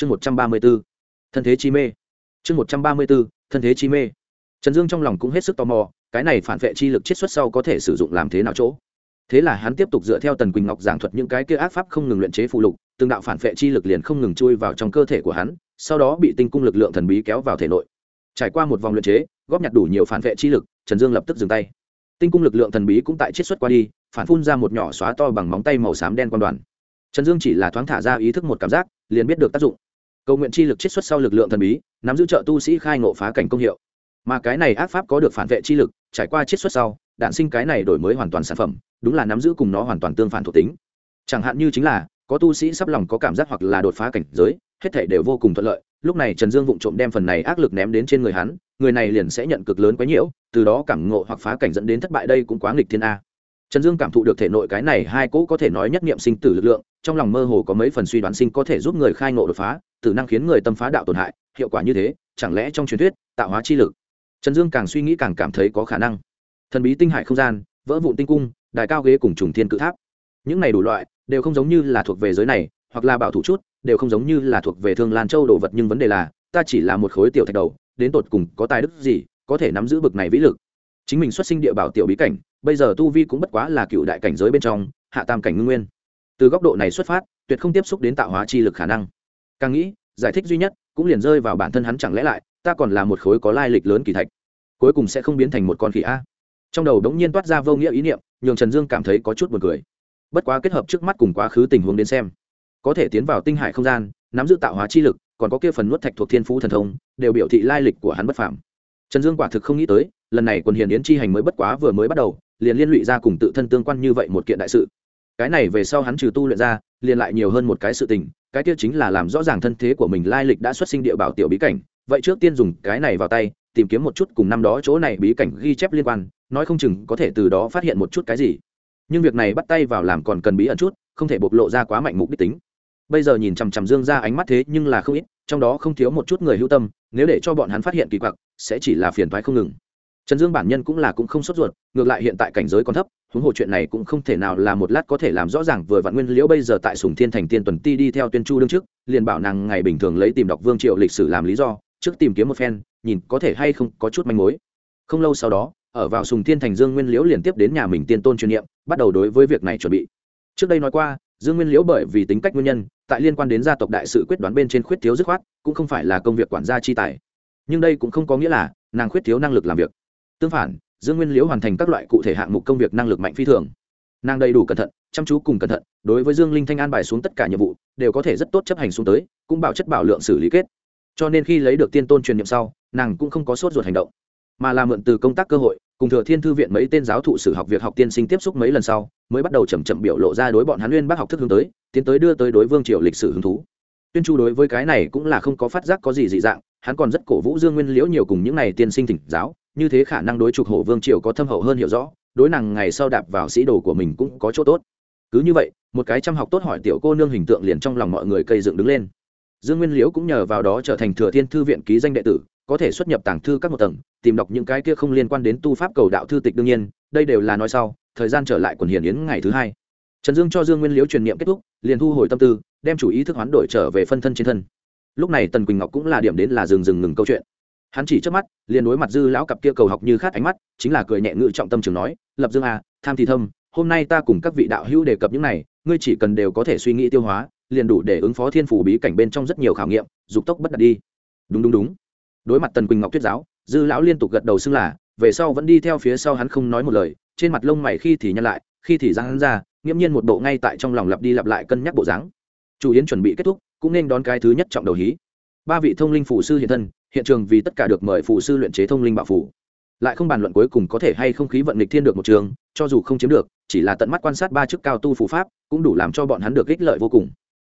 chương một trăm ba mươi b ố thân thế chi mê. Chương một trăm ba mươi b ố thân thế chi mê. Trần dương trong lòng cũng hết sức tò mò, cái này phản vệ chi lực chiết xuất sau có thể sử dụng làm thế nào chỗ? Thế là hắn tiếp tục dựa theo tần quỳnh ngọc giảng thuật những cái kia ác pháp không ngừng luyện chế phụ lục, từng đạo phản vệ chi lực liền không ngừng chui vào trong cơ thể của hắn, sau đó bị tinh cung lực lượng thần bí kéo vào thể nội. Trải qua một vòng luyện chế, góp nhặt đủ nhiều phản vệ chi lực, trần dương lập tức dừng tay. Tinh cung lực lượng thần bí cũng tại chiết xuất qua đi, phản phun ra một nhỏ xóa to bằng móng tay màu xám đen quan đoàn. Trần dương chỉ là thoáng thả ra ý thức một cảm giác, liền biết được tác dụng cầu nguyện chi lực chiết xuất sau lực lượng thần bí, nắm giữ trợ tu sĩ khai ngộ phá cảnh công hiệu. Mà cái này ác pháp có được phản vệ chi lực, trải qua chiết xuất sau đạn sinh cái này đổi mới hoàn toàn sản phẩm, đúng là nắm giữ cùng nó hoàn toàn tương phản thuộc tính. Chẳng hạn như chính là, có tu sĩ sắp lòng có cảm giác hoặc là đột phá cảnh giới, hết thể đều vô cùng thuận lợi. Lúc này trần dương vụng trộm đem phần này ác lực ném đến trên người hắn, người này liền sẽ nhận cực lớn quấy nhiễu, từ đó cảm ngộ hoặc phá cảnh dẫn đến thất bại đây cũng quá nghịch thiên a trần dương cảm thụ được thể nội cái này hai cỗ có thể nói nhất nghiệm sinh tử lực lượng, trong lòng mơ hồ có mấy phần suy đoán sinh có thể giúp người khai ngộ đột phá, tử năng khiến người tâm phá đạo tổn hại, hiệu quả như thế, chẳng lẽ trong truyền thuyết, tạo hóa chi lực? Trần dương càng suy nghĩ càng cảm thấy có khả năng. Thần bí tinh hải không gian, vỡ vụn tinh cung, đài cao ghế cùng trùng thiên cự tháp. Những này đủ loại, đều không giống như là thuộc về giới này, hoặc là bảo thủ chút, đều không giống như là thuộc về thương lan châu đồ vật, nhưng vấn đề là, ta chỉ là một khối tiểu thạch đầu, đến tột cùng có tài đức gì, có thể nắm giữ bực này vĩ lực? Chính mình xuất sinh địa bảo tiểu bí cảnh bây giờ tu vi cũng bất quá là cựu đại cảnh giới bên trong, hạ tam cảnh ngưng nguyên. Từ góc độ này xuất phát, tuyệt không tiếp xúc đến tạo hóa chi lực khả năng. Càng nghĩ, giải thích duy nhất cũng liền rơi vào bản thân hắn chẳng lẽ lại, ta còn là một khối có lai lịch lớn kỳ thạch, cuối cùng sẽ không biến thành một con khỉ a. Trong đầu đống nhiên toát ra vô nghĩa ý niệm, nhường trần dương cảm thấy có chút buồn cười. Bất quá kết hợp trước mắt cùng quá khứ tình huống đến xem, có thể tiến vào tinh hải không gian, nắm giữ tạo hóa chi lực, còn có kia phần nuốt thạch thuộc thiên phú thần thông, đều biểu thị lai lịch của hắn bất phạm trần dương quả thực không nghĩ tới, lần này quần hiền yến chi hành mới bất quá vừa mới bắt đầu liền liên lụy ra cùng tự thân tương quan như vậy một kiện đại sự. Cái này về sau hắn trừ tu luyện ra, liền lại nhiều hơn một cái sự tình, cái kia chính là làm rõ ràng thân thế của mình lai lịch đã xuất sinh địa bảo tiểu bí cảnh. Vậy trước tiên dùng cái này vào tay, tìm kiếm một chút cùng năm đó chỗ này bí cảnh ghi chép liên quan, nói không chừng có thể từ đó phát hiện một chút cái gì. Nhưng việc này bắt tay vào làm còn cần bí ẩn chút, không thể bộc lộ ra quá mạnh mục đích tính. Bây giờ nhìn chằm chằm dương ra ánh mắt thế nhưng là không ít, trong đó không thiếu một chút người hữu tâm, nếu để cho bọn hắn phát hiện kỳ quặc, sẽ chỉ là phiền thoái không ngừng trần dương bản nhân cũng là cũng không sốt ruột, ngược lại hiện tại cảnh giới còn thấp, huống hồ chuyện này cũng không thể nào là một lát có thể làm rõ ràng vừa vạn nguyên liễu bây giờ tại sùng thiên thành tiên tuần ti đi theo tuyên chu đương trước, liền bảo nàng ngày bình thường lấy tìm đọc vương triệu lịch sử làm lý do, trước tìm kiếm một phen, nhìn có thể hay không có chút manh mối. Không lâu sau đó, ở vào sùng thiên thành dương nguyên liễu liền tiếp đến nhà mình tiên tôn truyền niệm, bắt đầu đối với việc này chuẩn bị. Trước đây nói qua, dương nguyên liễu bởi vì tính cách nguyên nhân, tại liên quan đến gia tộc đại sự quyết đoán bên trên khuyết thiếu dứt khoát, cũng không phải là công việc quản gia chi tài. Nhưng đây cũng không có nghĩa là nàng khuyết thiếu năng lực làm việc tương phản, dương nguyên liễu hoàn thành các loại cụ thể hạng mục công việc năng lực mạnh phi thường. Nàng đầy đủ cẩn thận, chăm chú cùng cẩn thận, đối với dương linh thanh an bài xuống tất cả nhiệm vụ, đều có thể rất tốt chấp hành xuống tới, cũng bảo chất bảo lượng xử lý kết. Cho nên khi lấy được tiên tôn truyền nhiệm sau, nàng cũng không có sốt ruột hành động, mà là mượn từ công tác cơ hội, cùng thừa thiên thư viện mấy tên giáo thụ sử học việc học tiên sinh tiếp xúc mấy lần sau, mới bắt đầu chậm chậm biểu lộ ra đối bọn hắn nguyên bác học thức hướng tới, tiến tới đưa tới đối vương triều lịch sử hứng thú. Tuyên chu đối với cái này cũng là không có phát giác có gì dị dạng, hắn còn rất cổ vũ dương nguyên liễu nhiều cùng những này tiên sinh thỉnh giáo như thế khả năng đối trục hổ vương triều có thâm hậu hơn hiểu rõ, đối nàng ngày sau đạp vào sĩ đồ của mình cũng có chỗ tốt. Cứ như vậy, một cái chăm học tốt hỏi tiểu cô nương hình tượng liền trong lòng mọi người cây dựng đứng lên. Dương nguyên liễu cũng nhờ vào đó trở thành thừa thiên thư viện ký danh đệ tử, có thể xuất nhập tàng thư các một tầng, tìm đọc những cái kia không liên quan đến tu pháp cầu đạo thư tịch đương nhiên, đây đều là nói sau, thời gian trở lại quần hiển yến ngày thứ hai. Trần dương cho dương nguyên liễu truyền niệm kết thúc, liền thu hồi tâm tư, đem chủ ý thức hoán đổi trở về phân thân trên thân. Lúc này tần quỳnh ngọc cũng là điểm đến là dừng dừng ngừng câu chuyện hắn chỉ trước mắt, liền đối mặt dư lão cặp kia cầu học như khát ánh mắt, chính là cười nhẹ ngự trọng tâm trường nói, lập dương à tham thì thâm, hôm nay ta cùng các vị đạo hữu đề cập những này, ngươi chỉ cần đều có thể suy nghĩ tiêu hóa, liền đủ để ứng phó thiên phủ bí cảnh bên trong rất nhiều khảo nghiệm, dục tốc bất đạt đi. Đúng đúng đúng. Đối mặt tần quỳnh ngọc tuyết giáo, dư lão liên tục gật đầu xưng là, về sau vẫn đi theo phía sau hắn không nói một lời, trên mặt lông mày khi thì nhăn lại, khi thì giang hắn ra, nghiễm nhiên một bộ ngay tại trong lòng lặp đi lặp lại cân nhắc bộ dáng. Chủ yến chuẩn bị kết thúc, cũng nên đón cái thứ nhất trọng đầu hí. Ba vị thông linh phủ sư hiện thân hiện trường vì tất cả được mời phụ sư luyện chế thông linh bảo phủ lại không bàn luận cuối cùng có thể hay không khí vận lịch thiên được một trường, cho dù không chiếm được, chỉ là tận mắt quan sát ba chức cao tu phù pháp, cũng đủ làm cho bọn hắn được ích lợi vô cùng.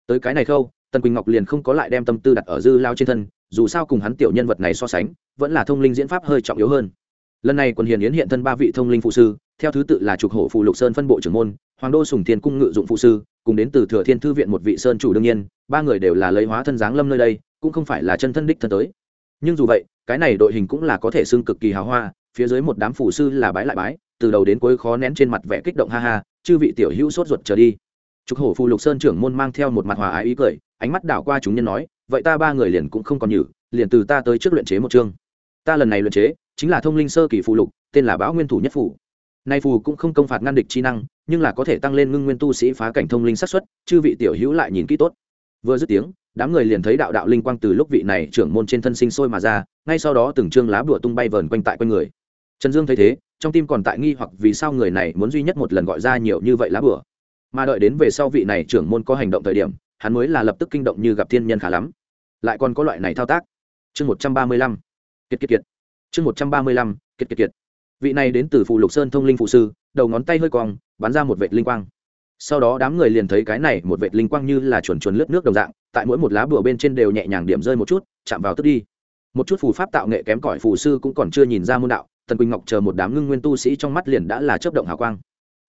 Tới cái này khâu, tần quỳnh ngọc liền không có lại đem tâm tư đặt ở dư lao trên thân, dù sao cùng hắn tiểu nhân vật này so sánh, vẫn là thông linh diễn pháp hơi trọng yếu hơn. Lần này quần hiền yến hiện thân ba vị thông linh phụ sư, theo thứ tự là trục hổ phụ lục sơn phân bộ trưởng môn, hoàng đô sùng thiên cung ngự dụng phụ sư, cùng đến từ thừa thiên thư viện một vị sơn chủ đương nhiên, ba người đều là lấy hóa thân dáng lâm nơi đây, cũng không phải là chân thân đích thân tới nhưng dù vậy, cái này đội hình cũng là có thể xưng cực kỳ hào hoa, phía dưới một đám phủ sư là bái lại bái, từ đầu đến cuối khó nén trên mặt vẻ kích động ha ha, chư vị tiểu hữu sốt ruột trở đi. Trục hổ phù lục sơn trưởng môn mang theo một mặt hòa ái ý cười, ánh mắt đảo qua chúng nhân nói, vậy ta ba người liền cũng không còn nhử, liền từ ta tới trước luyện chế một chương. Ta lần này luyện chế, chính là thông linh sơ kỳ phù lục, tên là bão nguyên thủ nhất phủ nay phù cũng không công phạt ngăn địch chi năng, nhưng là có thể tăng lên ngưng nguyên tu sĩ phá cảnh thông linh sát xuất chư vị tiểu hữu lại nhìn kỹ tốt vừa dứt tiếng, đám người liền thấy đạo đạo linh quang từ lúc vị này trưởng môn trên thân sinh sôi mà ra, ngay sau đó từng chương lá bùa tung bay vờn quanh tại quanh người. Trần dương thấy thế, trong tim còn tại nghi hoặc vì sao người này muốn duy nhất một lần gọi ra nhiều như vậy lá bùa. Mà đợi đến về sau vị này trưởng môn có hành động thời điểm, hắn mới là lập tức kinh động như gặp thiên nhân khá lắm. Lại còn có loại này thao tác. Chương một trăm ba mươi lăm. Kiệt kiệt kiệt. Chương một trăm ba mươi lăm. Kiệt kiệt kiệt. Vị này đến từ phụ lục sơn thông linh phụ sư, đầu ngón tay hơi cong, bắn ra một vệ linh quang sau đó đám người liền thấy cái này một vệt linh quang như là chuồn chuồn lướt nước đồng dạng, tại mỗi một lá bùa bên trên đều nhẹ nhàng điểm rơi một chút, chạm vào tức đi. Một chút phù pháp tạo nghệ kém cỏi phù sư cũng còn chưa nhìn ra môn đạo, tần quỳnh ngọc chờ một đám ngưng nguyên tu sĩ trong mắt liền đã là chớp động hào quang.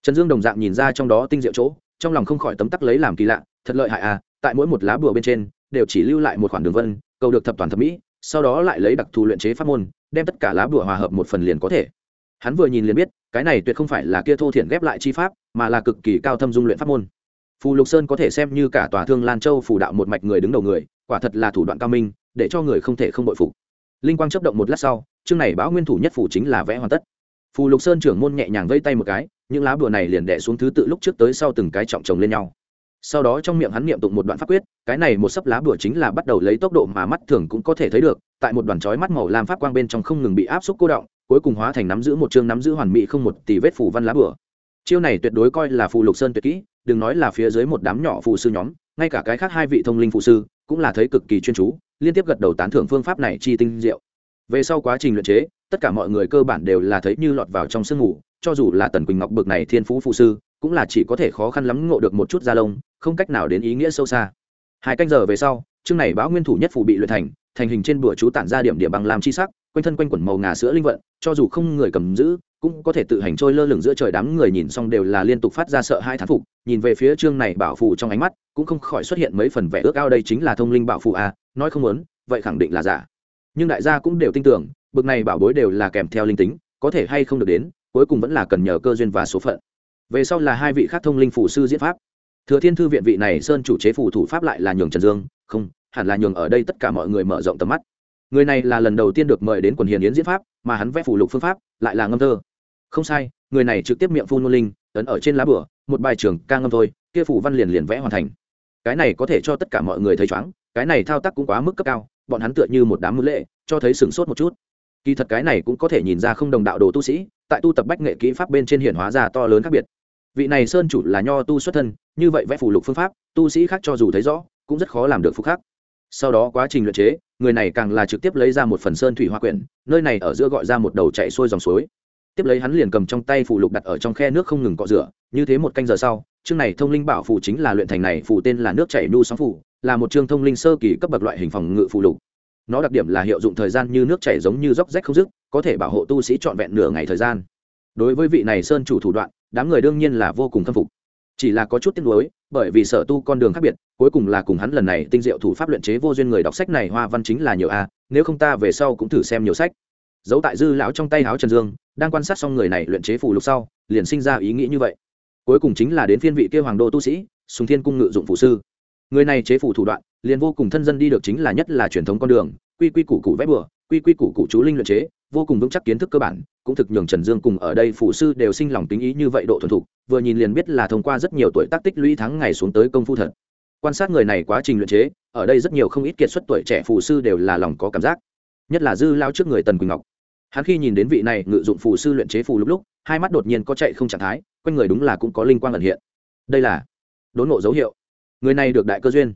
Trần dương đồng dạng nhìn ra trong đó tinh diệu chỗ, trong lòng không khỏi tấm tắc lấy làm kỳ lạ, thật lợi hại à tại mỗi một lá bùa bên trên, đều chỉ lưu lại một khoản đường vân, cầu được thập toàn thẩm mỹ, sau đó lại lấy đặc thù luyện chế pháp môn, đem tất cả lá bùa hòa hợp một phần liền có thể hắn vừa nhìn liền biết, cái này tuyệt không phải là kia thô thiển ghép lại chi pháp, mà là cực kỳ cao thâm dung luyện pháp môn. Phù lục sơn có thể xem như cả tòa thương lan châu phủ đạo một mạch người đứng đầu người, quả thật là thủ đoạn cao minh, để cho người không thể không bội phục. Linh quang chấp động một lát sau, chương này bão nguyên thủ nhất phủ chính là vẽ hoàn tất. Phù lục sơn trưởng môn nhẹ nhàng vây tay một cái, những lá bùa này liền đẻ xuống thứ tự lúc trước tới sau từng cái trọng chồng lên nhau. Sau đó trong miệng hắn niệm tụng một đoạn pháp quyết, cái này một sấp lá bùa chính là bắt đầu lấy tốc độ mà mắt thường cũng có thể thấy được, tại một đoàn chói mắt màu lam pháp quang bên trong không ngừng bị áp xúc cô động cuối cùng hóa thành nắm giữ một chương nắm giữ hoàn mỹ không một tỷ vết phủ văn lá bửa chiêu này tuyệt đối coi là phù lục sơn tuyệt kỹ, đừng nói là phía dưới một đám nhỏ phù sư nhóm, ngay cả cái khác hai vị thông linh phù sư cũng là thấy cực kỳ chuyên chú, liên tiếp gật đầu tán thưởng phương pháp này chi tinh diệu. Về sau quá trình luyện chế, tất cả mọi người cơ bản đều là thấy như lọt vào trong sương ngủ, cho dù là tần quỳnh ngọc bực này thiên phú phụ sư, cũng là chỉ có thể khó khăn lắm ngộ được một chút da lông, không cách nào đến ý nghĩa sâu xa. Hai canh giờ về sau, chương này báo nguyên thủ nhất phù bị luyện thành thành hình trên bữa chú tản ra điểm điểm bằng làm chi sắc quanh thân quanh quẩn màu ngà sữa linh vận, cho dù không người cầm giữ, cũng có thể tự hành trôi lơ lửng giữa trời đám người nhìn xong đều là liên tục phát ra sợ hai thán phục, nhìn về phía chương này bảo phù trong ánh mắt, cũng không khỏi xuất hiện mấy phần vẻ ước ao đây chính là thông linh bảo phù à nói không muốn, vậy khẳng định là giả. Nhưng đại gia cũng đều tin tưởng, bực này bảo bối đều là kèm theo linh tính, có thể hay không được đến, cuối cùng vẫn là cần nhờ cơ duyên và số phận. Về sau là hai vị khác thông linh phủ sư diễn pháp. Thừa thiên thư viện vị này sơn chủ chế phủ thủ pháp lại là nhường trần dương, không, hẳn là nhường ở đây tất cả mọi người mở rộng tầm mắt người này là lần đầu tiên được mời đến quần hiền yến diễn pháp, mà hắn vẽ phủ lục phương pháp lại là ngâm thơ. Không sai, người này trực tiếp miệng phun ngôn linh, ấn ở trên lá bửa, một bài trường ca ngâm thôi, kia phủ văn liền liền vẽ hoàn thành. Cái này có thể cho tất cả mọi người thấy chóng, cái này thao tác cũng quá mức cấp cao, bọn hắn tựa như một đám mưu lệ, cho thấy sửng sốt một chút. Kỳ thật cái này cũng có thể nhìn ra không đồng đạo đồ tu sĩ, tại tu tập bách nghệ kỹ pháp bên trên hiển hóa ra to lớn khác biệt. Vị này sơn chủ là nho tu xuất thân, như vậy vẽ phủ lục phương pháp, tu sĩ khác cho dù thấy rõ, cũng rất khó làm được phục khác sau đó quá trình luyện chế, người này càng là trực tiếp lấy ra một phần sơn thủy hoa quyển, nơi này ở giữa gọi ra một đầu chạy xuôi dòng suối. Tiếp lấy hắn liền cầm trong tay phủ lục đặt ở trong khe nước không ngừng cọ rửa, như thế một canh giờ sau, chương này thông linh bảo phủ chính là luyện thành này phủ tên là nước chảy nu sóng phủ là một chương thông linh sơ kỳ cấp bậc loại hình phòng ngự phủ lục. Nó đặc điểm là hiệu dụng thời gian như nước chảy giống như róc rách không dứt, có thể bảo hộ tu sĩ trọn vẹn nửa ngày thời gian. Đối với vị này sơn chủ thủ đoạn, đám người đương nhiên là vô cùng khâm phục. Chỉ là có chút tiếc nuối, bởi vì sở tu con đường khác biệt cuối cùng là cùng hắn lần này tinh diệu thủ pháp luyện chế vô duyên người đọc sách này hoa văn chính là nhiều a, nếu không ta về sau cũng thử xem nhiều sách. Giấu tại dư lão trong tay háo trần dương, đang quan sát xong người này luyện chế phù lục sau, liền sinh ra ý nghĩ như vậy. Cuối cùng chính là đến phiên vị kia hoàng đô tu sĩ, sùng thiên cung ngự dụng phụ sư. Người này chế phù thủ đoạn, liền vô cùng thân dân đi được chính là nhất là truyền thống con đường, quy quy củ củ vét bừa, quy quy củ củ chú linh luyện chế, vô cùng vững chắc kiến thức cơ bản, cũng thực nhường trần dương cùng ở đây phụ sư đều sinh lòng tính ý như vậy độ thuần thục, vừa nhìn liền biết là thông qua rất nhiều tuổi tác tích lũy tháng ngày xuống tới công phu thật quan sát người này quá trình luyện chế, ở đây rất nhiều không ít kiệt xuất tuổi trẻ phù sư đều là lòng có cảm giác. Nhất là dư lao trước người tần quỳnh ngọc. Hắn khi nhìn đến vị này ngự dụng phù sư luyện chế phù lúc lúc, hai mắt đột nhiên có chạy không trạng thái, quanh người đúng là cũng có linh quang ẩn hiện. Đây là đốn ngộ dấu hiệu. Người này được đại cơ duyên.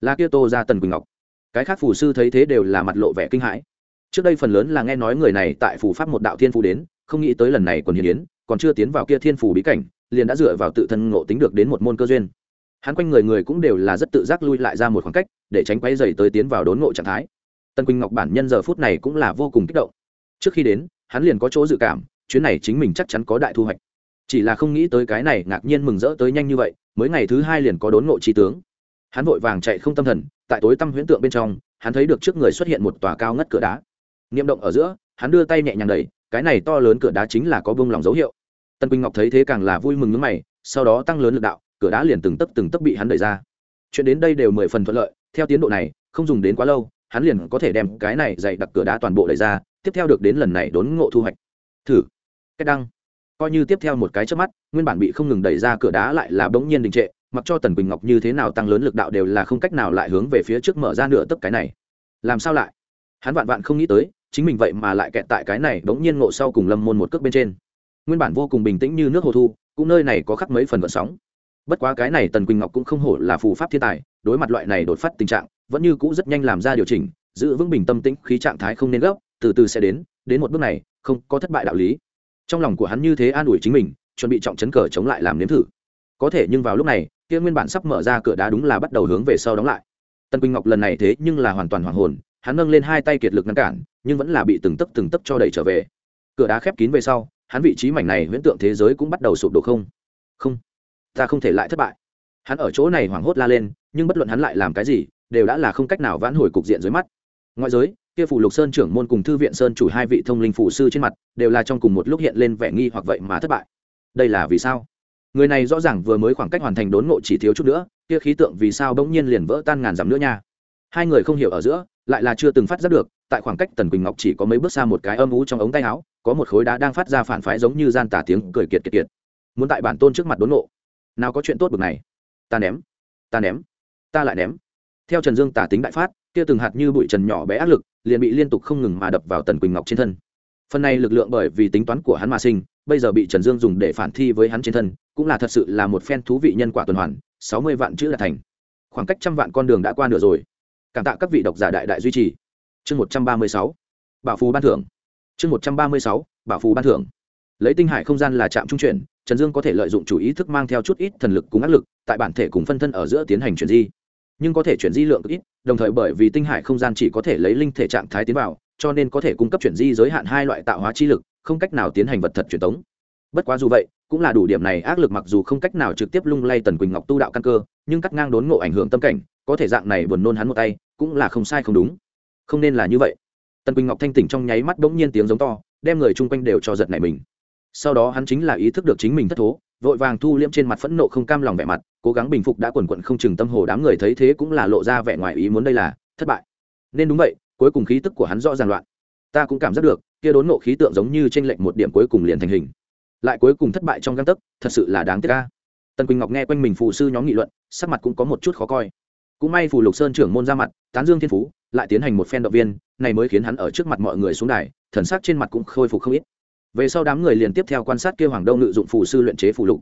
Là kia tô ra tần quỳnh ngọc. Cái khác phù sư thấy thế đều là mặt lộ vẻ kinh hãi. Trước đây phần lớn là nghe nói người này tại phù pháp một đạo thiên phù đến, không nghĩ tới lần này còn hiền yến còn chưa tiến vào kia thiên phù bí cảnh, liền đã dựa vào tự thân ngộ tính được đến một môn cơ duyên hắn quanh người người cũng đều là rất tự giác lui lại ra một khoảng cách, để tránh quay dày tới tiến vào đốn ngộ trạng thái. Tân quỳnh ngọc bản nhân giờ phút này cũng là vô cùng kích động. Trước khi đến, hắn liền có chỗ dự cảm, chuyến này chính mình chắc chắn có đại thu hoạch. Chỉ là không nghĩ tới cái này ngạc nhiên mừng rỡ tới nhanh như vậy, mới ngày thứ hai liền có đốn ngộ trí tướng. Hắn vội vàng chạy không tâm thần, tại tối tăm huyễn tượng bên trong, hắn thấy được trước người xuất hiện một tòa cao ngất cửa đá. Niệm động ở giữa, hắn đưa tay nhẹ nhàng đẩy, cái này to lớn cửa đá chính là có bông lòng dấu hiệu. Tân quỳnh ngọc thấy thế càng là vui mừng nước mày, sau đó tăng lớn lực đạo cửa đá liền từng tấc từng tấc bị hắn đẩy ra. Chuyện đến đây đều mười phần thuận lợi, theo tiến độ này, không dùng đến quá lâu, hắn liền có thể đem cái này dày đặc cửa đá toàn bộ đẩy ra, tiếp theo được đến lần này đốn ngộ thu hoạch. Thử. Cách đăng. Coi như tiếp theo một cái trước mắt, nguyên bản bị không ngừng đẩy ra cửa đá lại là bỗng nhiên đình trệ, mặc cho tần quỳnh ngọc như thế nào tăng lớn lực đạo đều là không cách nào lại hướng về phía trước mở ra nửa tấc cái này. Làm sao lại? Hắn vạn vạn không nghĩ tới, chính mình vậy mà lại kẹt tại cái này bỗng nhiên ngộ sau cùng lâm môn một cước bên trên. Nguyên bản vô cùng bình tĩnh như nước hồ thu, cũng nơi này có khắc mấy phần vận sóng bất quá cái này tần quỳnh ngọc cũng không hổ là phù pháp thiên tài, đối mặt loại này đột phát tình trạng, vẫn như cũ rất nhanh làm ra điều chỉnh, giữ vững bình tâm tĩnh, khí trạng thái không nên gấp, từ từ sẽ đến đến một bước này, không có thất bại đạo lý. Trong lòng của hắn như thế an ủi chính mình, chuẩn bị trọng chấn cờ chống lại làm nếm thử. Có thể nhưng vào lúc này, kia nguyên bản sắp mở ra cửa đá đúng là bắt đầu hướng về sau đóng lại. Tần quỳnh ngọc lần này thế nhưng là hoàn toàn hoàng hồn, hắn nâng lên hai tay kiệt lực ngăn cản, nhưng vẫn là bị từng tấc từng tấc cho đẩy trở về. Cửa đá khép kín về sau, hắn vị trí mảnh này huyễn tượng thế giới cũng bắt đầu sụp đổ không? Không ta không thể lại thất bại. Hắn ở chỗ này hoảng hốt la lên, nhưng bất luận hắn lại làm cái gì, đều đã là không cách nào vãn hồi cục diện dưới mắt. Ngoại giới, kia phủ lục sơn trưởng môn cùng thư viện sơn chủ hai vị thông linh phụ sư trên mặt, đều là trong cùng một lúc hiện lên vẻ nghi hoặc vậy mà thất bại. Đây là vì sao? Người này rõ ràng vừa mới khoảng cách hoàn thành đốn ngộ chỉ thiếu chút nữa, kia khí tượng vì sao bỗng nhiên liền vỡ tan ngàn dặm nữa nha? Hai người không hiểu ở giữa, lại là chưa từng phát giác được, tại khoảng cách tần quỳnh ngọc chỉ có mấy bước xa một cái âm ú trong ống tay áo, có một khối đá đang phát ra phản phái giống như gian tả tiếng cười kiệt kiệt kiệt. Muốn tại bản tôn trước mặt đốn ngộ nào có chuyện tốt bực này. Ta ném ta ném, ta lại ném. Theo trần dương tả tính đại phát, kia từng hạt như bụi trần nhỏ bé áp lực, liền bị liên tục không ngừng mà đập vào tần quỳnh ngọc trên thân. Phần này lực lượng bởi vì tính toán của hắn mà sinh, bây giờ bị trần dương dùng để phản thi với hắn trên thân, cũng là thật sự là một phen thú vị nhân quả tuần hoàn, sáu mươi vạn chữ là thành. Khoảng cách trăm vạn con đường đã qua nửa rồi. Cảm tạ các vị độc giả đại đại duy trì. Chương một trăm ba mươi sáu, bảo phù ban thưởng. Chương một trăm ba mươi sáu, bảo phù ban thưởng. Lấy tinh hải không gian là trạm trung chuyển trần dương có thể lợi dụng chủ ý thức mang theo chút ít thần lực cùng áp lực, tại bản thể cùng phân thân ở giữa tiến hành chuyển di. Nhưng có thể chuyển di lượng ít, đồng thời bởi vì tinh hải không gian chỉ có thể lấy linh thể trạng thái tiến vào, cho nên có thể cung cấp chuyển di giới hạn hai loại tạo hóa chi lực, không cách nào tiến hành vật thật truyền tống. Bất quá dù vậy, cũng là đủ điểm này ác lực mặc dù không cách nào trực tiếp lung lay tần quỳnh ngọc tu đạo căn cơ, nhưng cắt ngang đốn ngộ ảnh hưởng tâm cảnh, có thể dạng này buồn nôn hắn một tay, cũng là không sai không đúng. Không nên là như vậy. Tần quỳnh ngọc thanh tỉnh trong nháy mắt bỗng nhiên tiếng giống to, đem người chung quanh đều cho giật này mình sau đó hắn chính là ý thức được chính mình thất thố, vội vàng thu liễm trên mặt phẫn nộ không cam lòng vẻ mặt, cố gắng bình phục đã quần quận không chừng tâm hồ đám người thấy thế cũng là lộ ra vẻ ngoài ý muốn đây là, thất bại. Nên đúng vậy, cuối cùng khí tức của hắn rõ ràng loạn. Ta cũng cảm giác được, kia đốn nộ khí tượng giống như trên lệnh một điểm cuối cùng liền thành hình. Lại cuối cùng thất bại trong găng tấc, thật sự là đáng tiếc ca tần quỳnh ngọc nghe quanh mình phù sư nhóm nghị luận, sắc mặt cũng có một chút khó coi. Cũng may phù lục sơn trưởng môn ra mặt, tán dương thiên phú, lại tiến hành một phen động viên, này mới khiến hắn ở trước mặt mọi người xuống đài, thần sắc trên mặt cũng khôi phục không ít về sau đám người liền tiếp theo quan sát kêu hoàng đông ngự dụng phù sư luyện chế phù lục.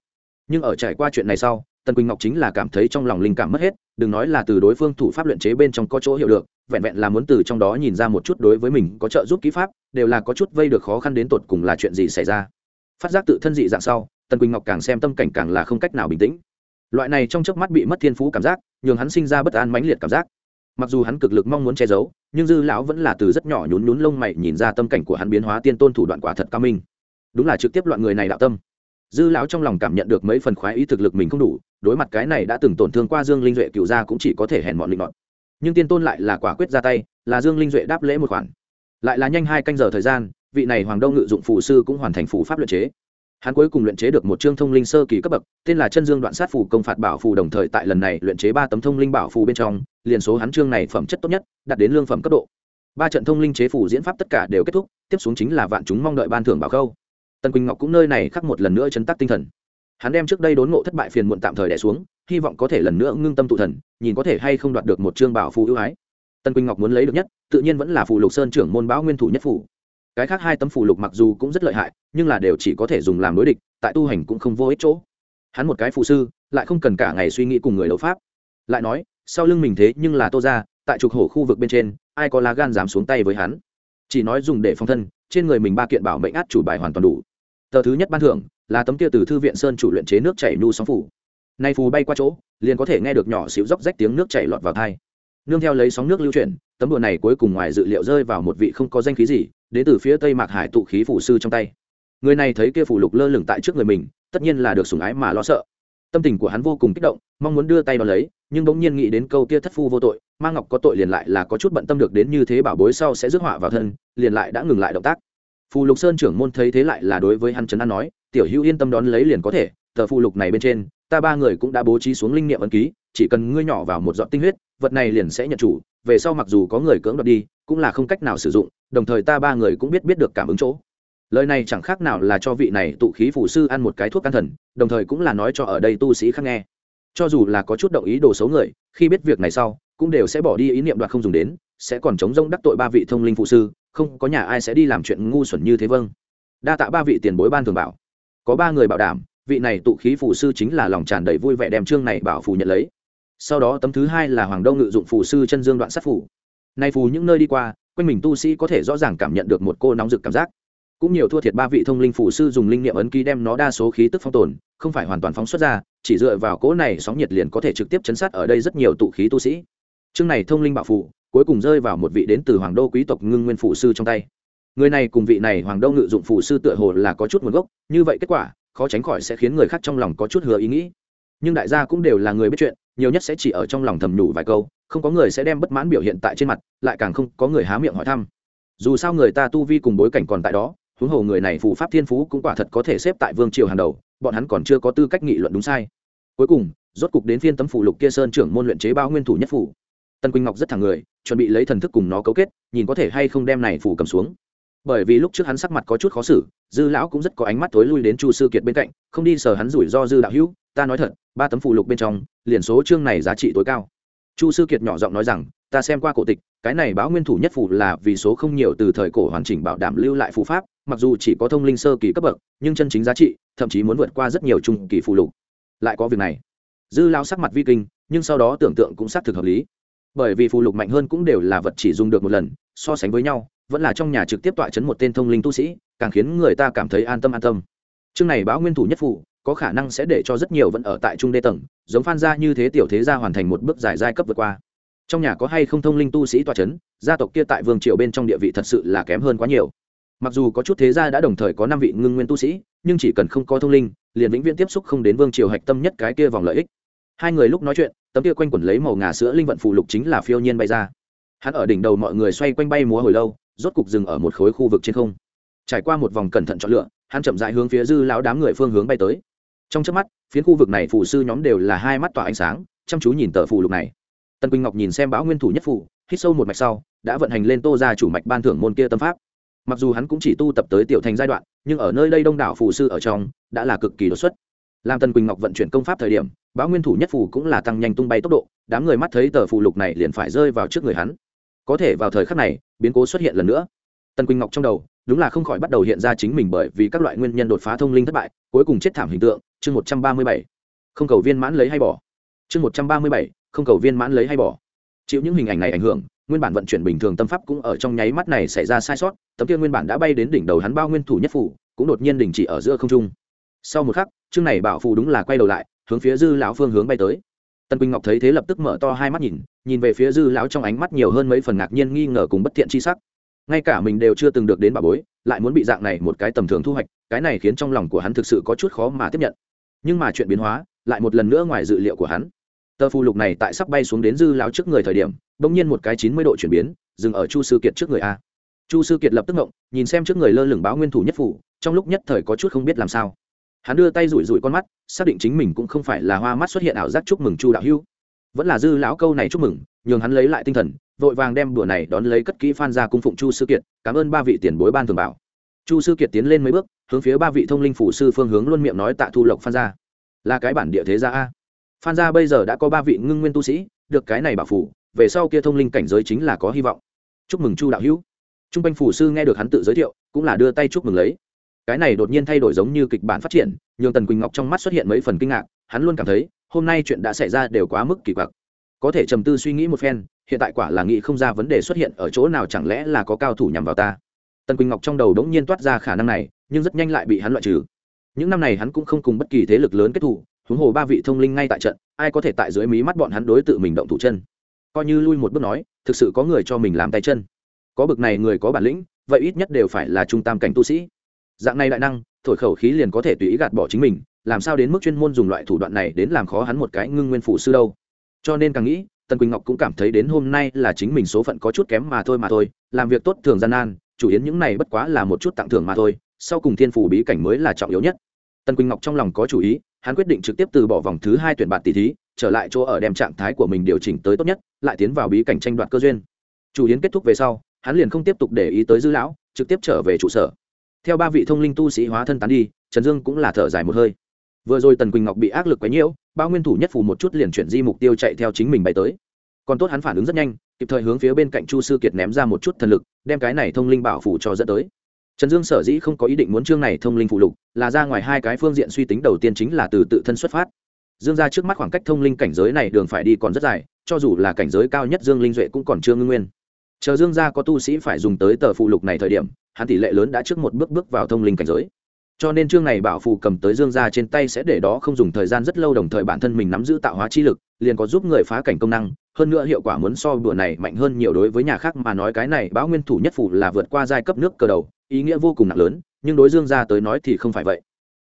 Nhưng ở trải qua chuyện này sau, tần quỳnh ngọc chính là cảm thấy trong lòng linh cảm mất hết, đừng nói là từ đối phương thủ pháp luyện chế bên trong có chỗ hiểu được, vẹn vẹn là muốn từ trong đó nhìn ra một chút đối với mình có trợ giúp kỹ pháp, đều là có chút vây được khó khăn đến tột cùng là chuyện gì xảy ra. Phát giác tự thân dị dạng sau, tần quỳnh ngọc càng xem tâm cảnh càng là không cách nào bình tĩnh. Loại này trong chớp mắt bị mất thiên phú cảm giác, nhường hắn sinh ra bất an mãnh liệt cảm giác. Mặc dù hắn cực lực mong muốn che giấu nhưng dư lão vẫn là từ rất nhỏ nhún nhún lông mày nhìn ra tâm cảnh của hắn biến hóa tiên tôn thủ đoạn quả thật cao minh. Đúng là trực tiếp loạn người này đạo tâm. Dư lão trong lòng cảm nhận được mấy phần khoái ý thực lực mình không đủ, đối mặt cái này đã từng tổn thương qua dương linh duệ cựu gia cũng chỉ có thể hèn mọn linh mọn nhưng tiên tôn lại là quả quyết ra tay, là dương linh duệ đáp lễ một khoản. Lại là nhanh hai canh giờ thời gian, vị này hoàng đông ngự dụng phù sư cũng hoàn thành phù pháp luyện chế hắn cuối cùng luyện chế được một chương thông linh sơ kỳ cấp bậc, tên là chân dương đoạn sát phù công phạt bảo phù đồng thời tại lần này luyện chế ba tấm thông linh bảo phù bên trong, liền số hắn chương này phẩm chất tốt nhất, đạt đến lương phẩm cấp độ. Ba trận thông linh chế phù diễn pháp tất cả đều kết thúc, tiếp xuống chính là vạn chúng mong đợi ban thưởng bảo khâu. Tần quỳnh ngọc cũng nơi này khắc một lần nữa chấn tác tinh thần. Hắn đem trước đây đốn ngộ thất bại phiền muộn tạm thời đẻ xuống, hy vọng có thể lần nữa ngưng tâm tụ thần, nhìn có thể hay không đoạt được một chương bảo phù ưu ái. Tần quỳnh ngọc muốn lấy được nhất, tự nhiên vẫn là phù lục sơn trưởng môn báo nguyên thủ nhất phủ cái khác hai tấm phù lục mặc dù cũng rất lợi hại, nhưng là đều chỉ có thể dùng làm đối địch, tại tu hành cũng không vô ích chỗ. Hắn một cái phù sư, lại không cần cả ngày suy nghĩ cùng người đấu pháp. Lại nói, sau lưng mình thế nhưng là tô ra tại trục hổ khu vực bên trên, ai có lá gan dám xuống tay với hắn? Chỉ nói dùng để phong thân, trên người mình ba kiện bảo mệnh át chủ bài hoàn toàn đủ. Tờ thứ nhất ban thưởng, là tấm kia từ thư viện sơn chủ luyện chế nước chảy nhu sóng phủ. Nay phù bay qua chỗ, liền có thể nghe được nhỏ xíu róc rách tiếng nước chảy lọt vào thai nương theo lấy sóng nước lưu chuyển, tấm đùa này cuối cùng ngoài dự liệu rơi vào một vị không có danh khí gì đến từ phía tây mạc hải tụ khí phủ sư trong tay. Người này thấy kia phủ lục lơ lửng tại trước người mình, tất nhiên là được sủng ái mà lo sợ. Tâm tình của hắn vô cùng kích động, mong muốn đưa tay vào lấy, nhưng bỗng nhiên nghĩ đến câu kia thất phu vô tội, ma ngọc có tội liền lại là có chút bận tâm được đến như thế bảo bối sau sẽ rước họa vào thân, liền lại đã ngừng lại động tác. Phù lục sơn trưởng môn thấy thế lại là đối với hắn trấn an nói, tiểu hữu yên tâm đón lấy liền có thể, tờ phù lục này bên trên, ta ba người cũng đã bố trí xuống linh niệm ấn ký, chỉ cần ngươi nhỏ vào một giọt tinh huyết, vật này liền sẽ nhận chủ, về sau mặc dù có người cưỡng đoạt đi, cũng là không cách nào sử dụng đồng thời ta ba người cũng biết biết được cảm ứng chỗ. Lời này chẳng khác nào là cho vị này tụ khí phủ sư ăn một cái thuốc căn thần, đồng thời cũng là nói cho ở đây tu sĩ khác nghe. Cho dù là có chút động ý đồ xấu người, khi biết việc này sau, cũng đều sẽ bỏ đi ý niệm đoạt không dùng đến, sẽ còn chống rông đắc tội ba vị thông linh phụ sư, không có nhà ai sẽ đi làm chuyện ngu xuẩn như thế vâng. Đa tạ ba vị tiền bối ban thường bảo. Có ba người bảo đảm, vị này tụ khí phù sư chính là lòng tràn đầy vui vẻ đem chương này bảo phù nhận lấy. Sau đó tấm thứ hai là hoàng đông ngự dụng phù sư chân dương đoạn sát phủ nay phù những nơi đi qua quanh mình tu sĩ có thể rõ ràng cảm nhận được một cô nóng rực cảm giác. Cũng nhiều thua thiệt ba vị thông linh phủ sư dùng linh niệm ấn ký đem nó đa số khí tức phong tồn, không phải hoàn toàn phóng xuất ra, chỉ dựa vào cỗ này sóng nhiệt liền có thể trực tiếp chấn sát ở đây rất nhiều tụ khí tu sĩ. Chương này thông linh bảo phụ cuối cùng rơi vào một vị đến từ hoàng đô quý tộc ngưng nguyên phủ sư trong tay. Người này cùng vị này hoàng đô ngự dụng phủ sư tựa hồ là có chút nguồn gốc, như vậy kết quả, khó tránh khỏi sẽ khiến người khác trong lòng có chút hứa ý nghĩ. Nhưng đại gia cũng đều là người biết chuyện nhiều nhất sẽ chỉ ở trong lòng thầm nhủ vài câu, không có người sẽ đem bất mãn biểu hiện tại trên mặt, lại càng không có người há miệng hỏi thăm. Dù sao người ta tu vi cùng bối cảnh còn tại đó, huống hồ người này phù pháp thiên phú cũng quả thật có thể xếp tại vương triều hàng đầu, bọn hắn còn chưa có tư cách nghị luận đúng sai. Cuối cùng, rốt cục đến phiên tấm phủ lục kia sơn trưởng môn luyện chế bao nguyên thủ nhất phủ. Tân quỳnh ngọc rất thẳng người, chuẩn bị lấy thần thức cùng nó cấu kết, nhìn có thể hay không đem này phủ cầm xuống. Bởi vì lúc trước hắn sắc mặt có chút khó xử, dư lão cũng rất có ánh mắt tối lui đến chu sư kiệt bên cạnh, không đi sờ hắn rủi ro dư đạo hữu, ta nói thật ba tấm phụ lục bên trong, liền số chương này giá trị tối cao. Chu sư kiệt nhỏ giọng nói rằng, ta xem qua cổ tịch, cái này báo nguyên thủ nhất phủ là vì số không nhiều từ thời cổ hoàn chỉnh bảo đảm lưu lại phù pháp, mặc dù chỉ có thông linh sơ kỳ cấp bậc, nhưng chân chính giá trị, thậm chí muốn vượt qua rất nhiều trung kỳ phụ lục. Lại có việc này. Dư lao sắc mặt vi kinh, nhưng sau đó tưởng tượng cũng xác thực hợp lý. Bởi vì phù lục mạnh hơn cũng đều là vật chỉ dùng được một lần, so sánh với nhau, vẫn là trong nhà trực tiếp tọa chấn một tên thông linh tu sĩ, càng khiến người ta cảm thấy an tâm an tâm. Chương này báo nguyên thủ nhất phủ có khả năng sẽ để cho rất nhiều vẫn ở tại trung đê tầng, giống phan gia như thế tiểu thế gia hoàn thành một bước giải giai cấp vượt qua. Trong nhà có hay không thông linh tu sĩ tọa chấn, gia tộc kia tại vương triều bên trong địa vị thật sự là kém hơn quá nhiều. Mặc dù có chút thế gia đã đồng thời có năm vị ngưng nguyên tu sĩ, nhưng chỉ cần không có thông linh, liền vĩnh viễn tiếp xúc không đến vương triều hạch tâm nhất cái kia vòng lợi ích. Hai người lúc nói chuyện, tấm kia quanh quẩn lấy màu ngà sữa linh vận phụ lục chính là phiêu nhiên bay ra. Hắn ở đỉnh đầu mọi người xoay quanh bay múa hồi lâu, rốt cục dừng ở một khối khu vực trên không. Trải qua một vòng cẩn thận chọn lựa, hắn chậm dại hướng phía dư lão đám người phương hướng bay tới trong trước mắt phiến khu vực này phù sư nhóm đều là hai mắt tỏa ánh sáng chăm chú nhìn tờ phù lục này. Tân quỳnh ngọc nhìn xem báo nguyên thủ nhất Phủ, hít sâu một mạch sau đã vận hành lên tô ra chủ mạch ban thưởng môn kia tâm pháp. Mặc dù hắn cũng chỉ tu tập tới tiểu thành giai đoạn nhưng ở nơi đây đông đảo phù sư ở trong đã là cực kỳ đột xuất. Làm tân quỳnh ngọc vận chuyển công pháp thời điểm báo nguyên thủ nhất phù cũng là tăng nhanh tung bay tốc độ đám người mắt thấy tờ phù lục này liền phải rơi vào trước người hắn. Có thể vào thời khắc này biến cố xuất hiện lần nữa. Tần quỳnh ngọc trong đầu đúng là không khỏi bắt đầu hiện ra chính mình bởi vì các loại nguyên nhân đột phá thông linh thất bại cuối cùng chết thảm hình tượng chương một trăm ba mươi bảy, không cầu viên mãn lấy hay bỏ. Chương một trăm ba mươi bảy, không cầu viên mãn lấy hay bỏ. Chịu những hình ảnh này ảnh hưởng, nguyên bản vận chuyển bình thường tâm pháp cũng ở trong nháy mắt này xảy ra sai sót, tấm kia nguyên bản đã bay đến đỉnh đầu hắn bao nguyên thủ nhất phủ, cũng đột nhiên đình chỉ ở giữa không trung. Sau một khắc, chương này bảo phù đúng là quay đầu lại, hướng phía dư lão phương hướng bay tới. Tần quỳnh ngọc thấy thế lập tức mở to hai mắt nhìn nhìn về phía dư lão trong ánh mắt nhiều hơn mấy phần ngạc nhiên nghi ngờ cùng bất thiện chi sắc. Ngay cả mình đều chưa từng được đến bà bối, lại muốn bị dạng này một cái tầm thường thu hoạch cái này khiến trong lòng của hắn thực sự có chút khó mà tiếp nhận. Nhưng mà chuyện biến hóa, lại một lần nữa ngoài dự liệu của hắn. Tờ phù lục này tại sắp bay xuống đến dư lão trước người thời điểm, bỗng nhiên một cái chín mươi độ chuyển biến, dừng ở chu sư kiệt trước người a. Chu sư kiệt lập tức ngộng, nhìn xem trước người lơ lửng báo nguyên thủ nhất phủ, trong lúc nhất thời có chút không biết làm sao. Hắn đưa tay rủi rủi con mắt, xác định chính mình cũng không phải là hoa mắt xuất hiện ảo giác chúc mừng chu đạo hưu vẫn là dư lão câu này chúc mừng, nhường hắn lấy lại tinh thần, vội vàng đem đùa này đón lấy cất kỹ phan ra cung phụng chu sư kiệt, cảm ơn ba vị tiền bối ban thường bảo chu sư kiệt tiến lên mấy bước, hướng phía ba vị thông linh phủ sư phương hướng luôn miệng nói tạ thu lộc phan gia. Là cái bản địa thế gia a. Phan gia bây giờ đã có ba vị ngưng nguyên tu sĩ, được cái này bảo phủ, về sau kia thông linh cảnh giới chính là có hy vọng. Chúc mừng chu đạo hữu. T r u n g quanh phủ sư nghe được hắn tự giới thiệu, cũng là đưa tay chúc mừng lấy. Cái này đột nhiên thay đổi giống như kịch bản phát triển, nhường tần quỳnh ngọc trong mắt xuất hiện mấy phần kinh ngạc, hắn luôn cảm thấy, hôm nay chuyện đã xảy ra đều quá mức kỳ quặc. Có thể trầm tư suy nghĩ một phen, hiện tại quả là nghĩ không ra vấn đề xuất hiện ở chỗ nào chẳng lẽ là có cao thủ nhằm vào ta tần quỳnh ngọc trong đầu đống nhiên toát ra khả năng này, nhưng rất nhanh lại bị hắn loại trừ. Những năm này hắn cũng không cùng bất kỳ thế lực lớn kết thủ huống hồ ba vị thông linh ngay tại trận, ai có thể tại dưới mí mắt bọn hắn đối tự mình động thủ chân? Coi như lui một bước nói, thực sự có người cho mình làm tay chân. Có bực này người có bản lĩnh, vậy ít nhất đều phải là trung tam cảnh tu sĩ. Dạng này đại năng, thổi khẩu khí liền có thể tùy ý gạt bỏ chính mình, làm sao đến mức chuyên môn dùng loại thủ đoạn này đến làm khó hắn một cái ngưng nguyên phủ sư đâu? Cho nên càng nghĩ, tần quỳnh ngọc cũng cảm thấy đến hôm nay là chính mình số phận có chút kém mà thôi mà thôi, làm việc tốt thường gian nan chủ yếu những này bất quá là một chút tặng thưởng mà thôi, sau cùng thiên phủ bí cảnh mới là trọng yếu nhất. Tần quỳnh ngọc trong lòng có chủ ý, hắn quyết định trực tiếp từ bỏ vòng thứ hai tuyển bạn tỷ thí, trở lại chỗ ở đem trạng thái của mình điều chỉnh tới tốt nhất, lại tiến vào bí cảnh tranh đoạt cơ duyên. Chủ yến kết thúc về sau, hắn liền không tiếp tục để ý tới dư lão, trực tiếp trở về trụ sở. Theo ba vị thông linh tu sĩ hóa thân tán đi, trần dương cũng là thở dài một hơi. Vừa rồi tần quỳnh ngọc bị ác lực quấy nhiễu, bao nguyên thủ nhất phù một chút liền chuyển di mục tiêu chạy theo chính mình bay tới. Còn tốt hắn phản ứng rất nhanh kịp thời hướng phía bên cạnh chu sư kiệt ném ra một chút thần lực, đem cái này thông linh bảo phủ cho dẫn tới. Trần dương sở dĩ không có ý định muốn chương này thông linh phụ lục, là ra ngoài hai cái phương diện suy tính đầu tiên chính là từ tự thân xuất phát. Dương ra trước mắt khoảng cách thông linh cảnh giới này đường phải đi còn rất dài, cho dù là cảnh giới cao nhất dương linh duệ cũng còn chưa ngưng nguyên. Chờ dương gia có tu sĩ phải dùng tới tờ phụ lục này thời điểm, hắn tỷ lệ lớn đã trước một bước bước vào thông linh cảnh giới. Cho nên chương này bảo phù cầm tới dương gia trên tay sẽ để đó không dùng thời gian rất lâu đồng thời bản thân mình nắm giữ tạo hóa chi lực liền có giúp người phá cảnh công năng, hơn nữa hiệu quả muốn so đùa này mạnh hơn nhiều đối với nhà khác mà nói cái này báo nguyên thủ nhất phủ là vượt qua giai cấp nước cờ đầu, ý nghĩa vô cùng nặng lớn, nhưng đối dương gia tới nói thì không phải vậy.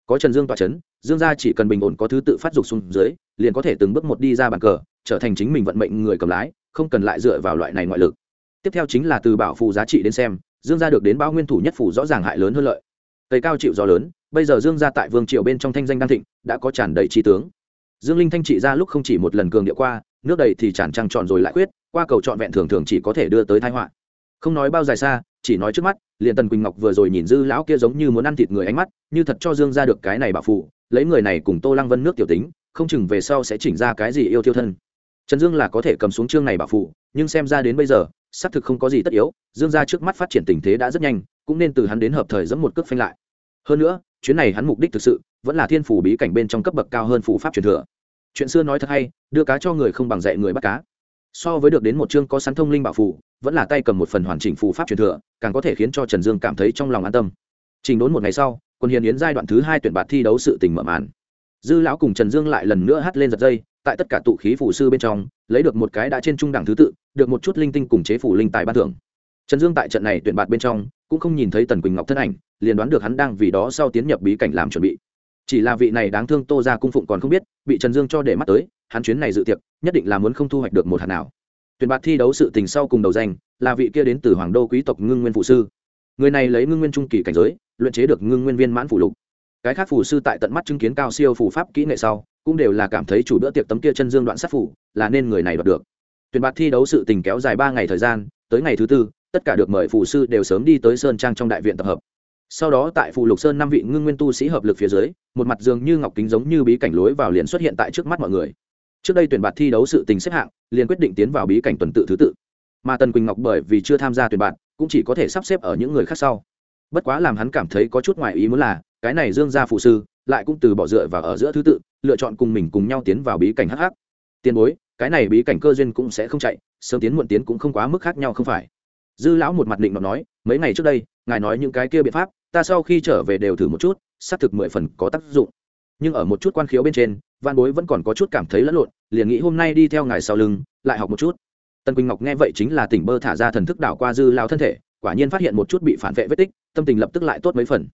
Có trần dương tọa c h ấ n dương gia chỉ cần bình ổn có thứ tự phát dục xuống dưới, liền có thể từng bước một đi ra bàn cờ, trở thành chính mình vận mệnh người cầm lái, không cần lại dựa vào loại này ngoại lực. Tiếp theo chính là từ bảo phù giá trị đến xem, dương gia được đến báo nguyên thủ nhất phủ rõ ràng hại lớn hơn lợi. Cây cao chịu gió lớn, bây giờ dương gia tại vương triều bên trong thanh danh đăng thịnh, đã có tràn đầy trí tướng dương linh thanh trị ra lúc không chỉ một lần cường địa qua, nước đầy thì tràn trăng tròn rồi lại quyết qua cầu trọn vẹn thường thường chỉ có thể đưa tới thái họa. Không nói bao dài xa, chỉ nói trước mắt, liền tần quỳnh ngọc vừa rồi nhìn dư lão kia giống như muốn ăn thịt người ánh mắt, như thật cho dương ra được cái này bảo phụ, lấy người này cùng tô lăng vân nước tiểu tính, không chừng về sau sẽ chỉnh ra cái gì yêu thiêu thân. Trần dương là có thể cầm xuống chương này bảo phụ, nhưng xem ra đến bây giờ, xác thực không có gì tất yếu, dương ra trước mắt phát triển tình thế đã rất nhanh, cũng nên từ hắn đến hợp thời dẫn một cước phanh lại. Hơn nữa chuyến này hắn mục đích thực sự vẫn là thiên phủ bí cảnh bên trong cấp bậc cao hơn phủ pháp truyền thừa. Chuyện xưa nói thật hay, đưa cá cho người không bằng dạy người bắt cá. So với được đến một chương có sắn thông linh bảo phủ vẫn là tay cầm một phần hoàn chỉnh phù pháp truyền thừa, càng có thể khiến cho trần dương cảm thấy trong lòng an tâm. Trình đốn một ngày sau, quân hiền yến giai đoạn thứ hai tuyển bạt thi đấu sự tình mở màn. Dư lão cùng trần dương lại lần nữa hắt lên giật dây, tại tất cả tụ khí phủ sư bên trong, lấy được một cái đã trên trung đẳng thứ tự, được một chút linh tinh cùng chế phủ linh tài ban thưởng. Trần dương tại trận này tuyển bạt bên trong, cũng không nhìn thấy tần quỳnh ngọc thân ảnh liền đoán được hắn đang vì đó sau tiến nhập bí cảnh làm chuẩn bị. Chỉ là vị này đáng thương tô ra cung phụng còn không biết, bị trần dương cho để mắt tới, hắn chuyến này dự tiệc, nhất định là muốn không thu hoạch được một hạt nào. Tuyển bạt thi đấu sự tình sau cùng đầu danh, là vị kia đến từ hoàng đô quý tộc ngưng nguyên phụ sư. Người này lấy ngưng nguyên trung kỳ cảnh giới, luyện chế được ngưng nguyên viên mãn phủ lục. Cái khác phù sư tại tận mắt chứng kiến cao siêu phù pháp kỹ nghệ sau, cũng đều là cảm thấy chủ bữa tiệc tấm kia chân dương đoạn sát phủ là nên người này đoạt được. Tuyển bạt thi đấu sự tình kéo dài ba ngày thời gian, tới ngày thứ tư, tất cả được mời phù sư đều sớm đi tới sơn trang trong đại viện tập hợp sau đó tại phù lục sơn năm vị ngưng nguyên tu sĩ hợp lực phía dưới, một mặt dường như ngọc kính giống như bí cảnh lối vào liền xuất hiện tại trước mắt mọi người. Trước đây tuyển bạt thi đấu sự tình xếp hạng, liền quyết định tiến vào bí cảnh tuần tự thứ tự. Mà tần quỳnh ngọc bởi vì chưa tham gia tuyển bạt, cũng chỉ có thể sắp xếp ở những người khác sau. Bất quá làm hắn cảm thấy có chút ngoài ý muốn là, cái này dương gia phụ sư lại cũng từ bỏ dựa vào ở giữa thứ tự, lựa chọn cùng mình cùng nhau tiến vào bí cảnh hắc hắc. Tiền bối, cái này bí cảnh cơ duyên cũng sẽ không chạy, sớm tiến muộn tiến cũng không quá mức khác nhau không phải. Dư lão một mặt định mà nói, mấy ngày trước đây, ngài nói những cái kia biện pháp ta sau khi trở về đều thử một chút, xác thực mười phần có tác dụng. Nhưng ở một chút quan khiếu bên trên văn bối vẫn còn có chút cảm thấy lẫn lộn, liền nghĩ hôm nay đi theo ngài sau lưng, lại học một chút. Tân quỳnh ngọc nghe vậy chính là tỉnh bơ thả ra thần thức đảo qua dư lao thân thể, quả nhiên phát hiện một chút bị phản vệ vết tích, tâm tình lập tức lại tốt mấy phần.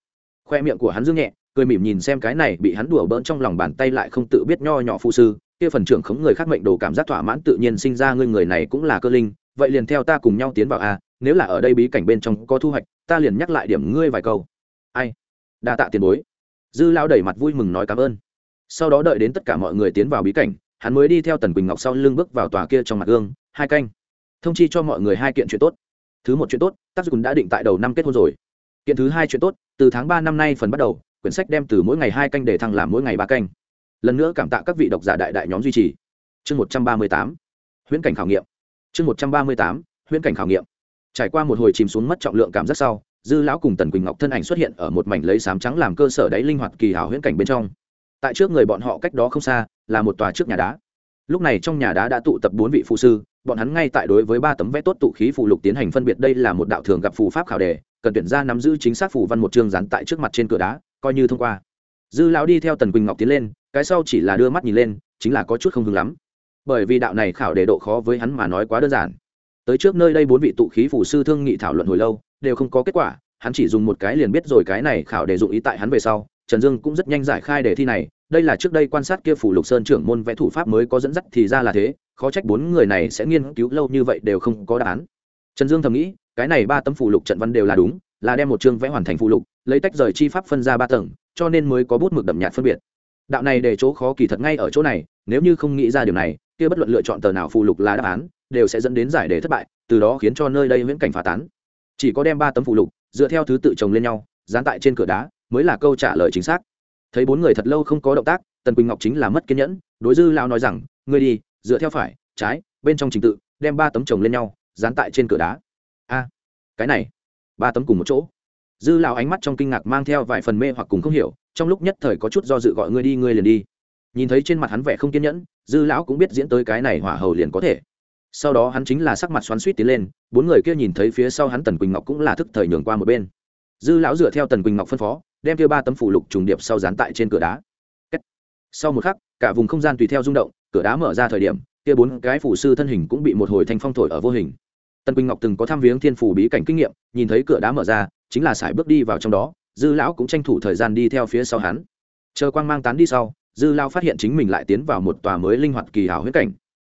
Khoe miệng của hắn dương nhẹ, cười mỉm nhìn xem cái này bị hắn đùa bỡn trong lòng bàn tay lại không tự biết nho nhỏ phụ sư, kia phần trưởng khống người khác mệnh đồ cảm giác thỏa mãn tự nhiên sinh ra ngươi người này cũng là cơ linh, vậy liền theo ta cùng nhau tiến vào a, nếu là ở đây bí cảnh bên trong có thu hoạch ta liền nhắc lại điểm ngươi vài câu. Ai? Đa tạ tiền bối. Dư lao đẩy mặt vui mừng nói cảm ơn. Sau đó đợi đến tất cả mọi người tiến vào bí cảnh, hắn mới đi theo tần quỳnh ngọc sau lưng bước vào tòa kia trong mặt gương, hai canh. Thông chi cho mọi người hai kiện chuyện tốt. Thứ một chuyện tốt, tác dụng đã định tại đầu năm kết hôn rồi. Kiện thứ hai chuyện tốt, từ tháng ba năm nay phần bắt đầu, quyển sách đem từ mỗi ngày hai canh để thăng làm mỗi ngày ba canh. Lần nữa cảm tạ các vị độc giả đại đại nhóm duy trì. Chương một trăm ba mươi tám. Huyễn cảnh khảo nghiệm. Chương một trăm ba mươi tám. Huyễn cảnh khảo nghiệm trải qua một hồi chìm xuống mất trọng lượng cảm giác sau, dư lão cùng tần quỳnh ngọc thân ảnh xuất hiện ở một mảnh lấy sám trắng làm cơ sở đáy linh hoạt kỳ hảo huyễn cảnh bên trong. Tại trước người bọn họ cách đó không xa, là một tòa trước nhà đá. Lúc này trong nhà đá đã tụ tập bốn vị phụ sư, bọn hắn ngay tại đối với ba tấm vẽ tốt tụ khí phụ lục tiến hành phân biệt. Đây là một đạo thường gặp phù pháp khảo đề, cần tuyển ra nắm giữ chính xác phù văn một chương rắn tại trước mặt trên cửa đá, coi như thông qua. Dư lão đi theo tần quỳnh ngọc tiến lên, cái sau chỉ là đưa mắt nhìn lên, chính là có chút không hứng lắm. Bởi vì đạo này khảo đề độ khó với hắn mà nói quá đơn giản tới trước nơi đây bốn vị tụ khí phủ sư thương nghị thảo luận hồi lâu, đều không có kết quả, hắn chỉ dùng một cái liền biết rồi cái này khảo đề dụng ý tại hắn về sau, trần dương cũng rất nhanh giải khai đề thi này, đây là trước đây quan sát kia phủ lục sơn trưởng môn vẽ thủ pháp mới có dẫn dắt thì ra là thế, khó trách bốn người này sẽ nghiên cứu lâu như vậy đều không có đáp án. Trần dương thầm nghĩ, cái này ba tấm phủ lục trận văn đều là đúng, là đem một chương vẽ hoàn thành phụ lục, lấy tách rời chi pháp phân ra ba tầng, cho nên mới có bút mực đậm nhạt phân biệt. Đạo này để chỗ khó kỳ thật ngay ở chỗ này, nếu như không nghĩ ra điều này, kia bất luận lựa chọn tờ nào phù lục là đáp án đều sẽ dẫn đến giải đề thất bại, từ đó khiến cho nơi đây viễn cảnh phá tán. Chỉ có đem ba tấm phụ lục, dựa theo thứ tự chồng lên nhau, dán tại trên cửa đá, mới là câu trả lời chính xác. Thấy bốn người thật lâu không có động tác, tần quỳnh ngọc chính là mất kiên nhẫn, đối dư lao nói rằng, ngươi đi, dựa theo phải, trái, bên trong trình tự, đem ba tấm chồng lên nhau, dán tại trên cửa đá. A, cái này, ba tấm cùng một chỗ. Dư lão ánh mắt trong kinh ngạc mang theo vài phần mê hoặc cùng không hiểu, trong lúc nhất thời có chút do dự gọi, ngươi đi, ngươi liền đi. Nhìn thấy trên mặt hắn vẻ không kiên nhẫn, dư lão cũng biết diễn tới cái này hỏa hầu liền có thể sau đó hắn chính là sắc mặt xoắn suýt tiến lên, bốn người kia nhìn thấy phía sau hắn tần quỳnh ngọc cũng là thức thời nhường qua một bên. Dư lão dựa theo tần quỳnh ngọc phân phó, đem kia ba tấm phủ lục trùng điệp sau dán tại trên cửa đá. Sau một khắc, cả vùng không gian tùy theo rung động, cửa đá mở ra thời điểm, kia bốn cái phủ sư thân hình cũng bị một hồi thanh phong thổi ở vô hình. Tần quỳnh ngọc từng có tham viếng thiên phủ bí cảnh kinh nghiệm, nhìn thấy cửa đá mở ra, chính là sải bước đi vào trong đó, dư lão cũng tranh thủ thời gian đi theo phía sau hắn. Chờ quang mang tán đi sau, dư lão phát hiện chính mình lại tiến vào một tòa mới linh hoạt kỳ hảo huyết cảnh.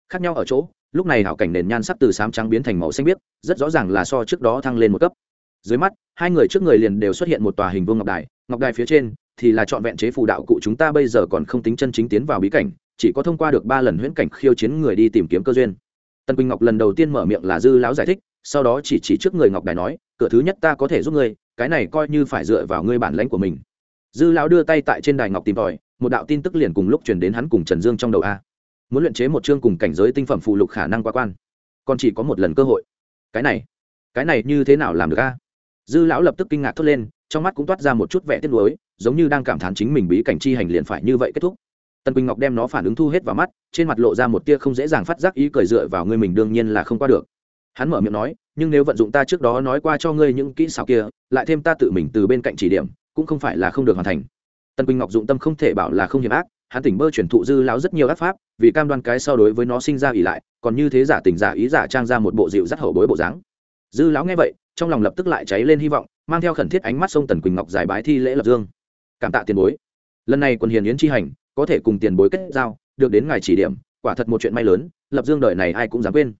Khác nhau ở chỗ lúc này hảo cảnh nền nhan sắc từ xám trắng biến thành màu xanh biếc, rất rõ ràng là so trước đó thăng lên một cấp. Dưới mắt, hai người trước người liền đều xuất hiện một tòa hình vương ngọc đài ngọc đài phía trên thì là trọn vẹn chế phù đạo cụ chúng ta bây giờ còn không tính chân chính tiến vào bí cảnh, chỉ có thông qua được ba lần huyễn cảnh khiêu chiến người đi tìm kiếm cơ duyên. Tân quỳnh ngọc lần đầu tiên mở miệng là dư lão giải thích, sau đó chỉ chỉ trước người ngọc đài nói, cửa thứ nhất ta có thể giúp ngươi, cái này coi như phải dựa vào ngươi bản lãnh của mình. Dư lão đưa tay tại trên đài ngọc tìm tòi, một đạo tin tức liền cùng lúc chuyển đến hắn cùng trần dương trong đầu a muốn luyện chế một chương cùng cảnh giới tinh phẩm phụ lục khả năng quá quan. Còn chỉ có một lần cơ hội. Cái này cái này như thế nào làm được a? Dư lão lập tức kinh ngạc thốt lên, trong mắt cũng toát ra một chút vẻ tiếc nuối, giống như đang cảm thán chính mình bí cảnh chi hành liền phải như vậy kết thúc. Tần quỳnh ngọc đem nó phản ứng thu hết vào mắt, trên mặt lộ ra một tia không dễ dàng phát giác ý cười dựa vào ngươi mình đương nhiên là không qua được. Hắn mở miệng nói, nhưng nếu vận dụng ta trước đó nói qua cho ngươi những kỹ xảo kia, lại thêm ta tự mình từ bên cạnh chỉ điểm, cũng không phải là không được hoàn thành. Tần quỳnh ngọc dụng tâm không thể bảo là không hiểm ác hắn tỉnh bơ chuyển thụ dư lão rất nhiều ác pháp, vì cam đoan cái so đối với nó sinh ra ỉ lại, còn như thế giả tình giả ý giả trang ra một bộ dịu dắt hậu bối bộ dáng. Dư lão nghe vậy, trong lòng lập tức lại cháy lên hy vọng, mang theo khẩn thiết ánh mắt sông tần quỳnh ngọc giải bái thi lễ lập dương. Cảm tạ tiền bối. Lần này quân hiền yến chi hành, có thể cùng tiền bối kết giao, được đến ngài chỉ điểm, quả thật một chuyện may lớn, lập dương đời này ai cũng dám quên.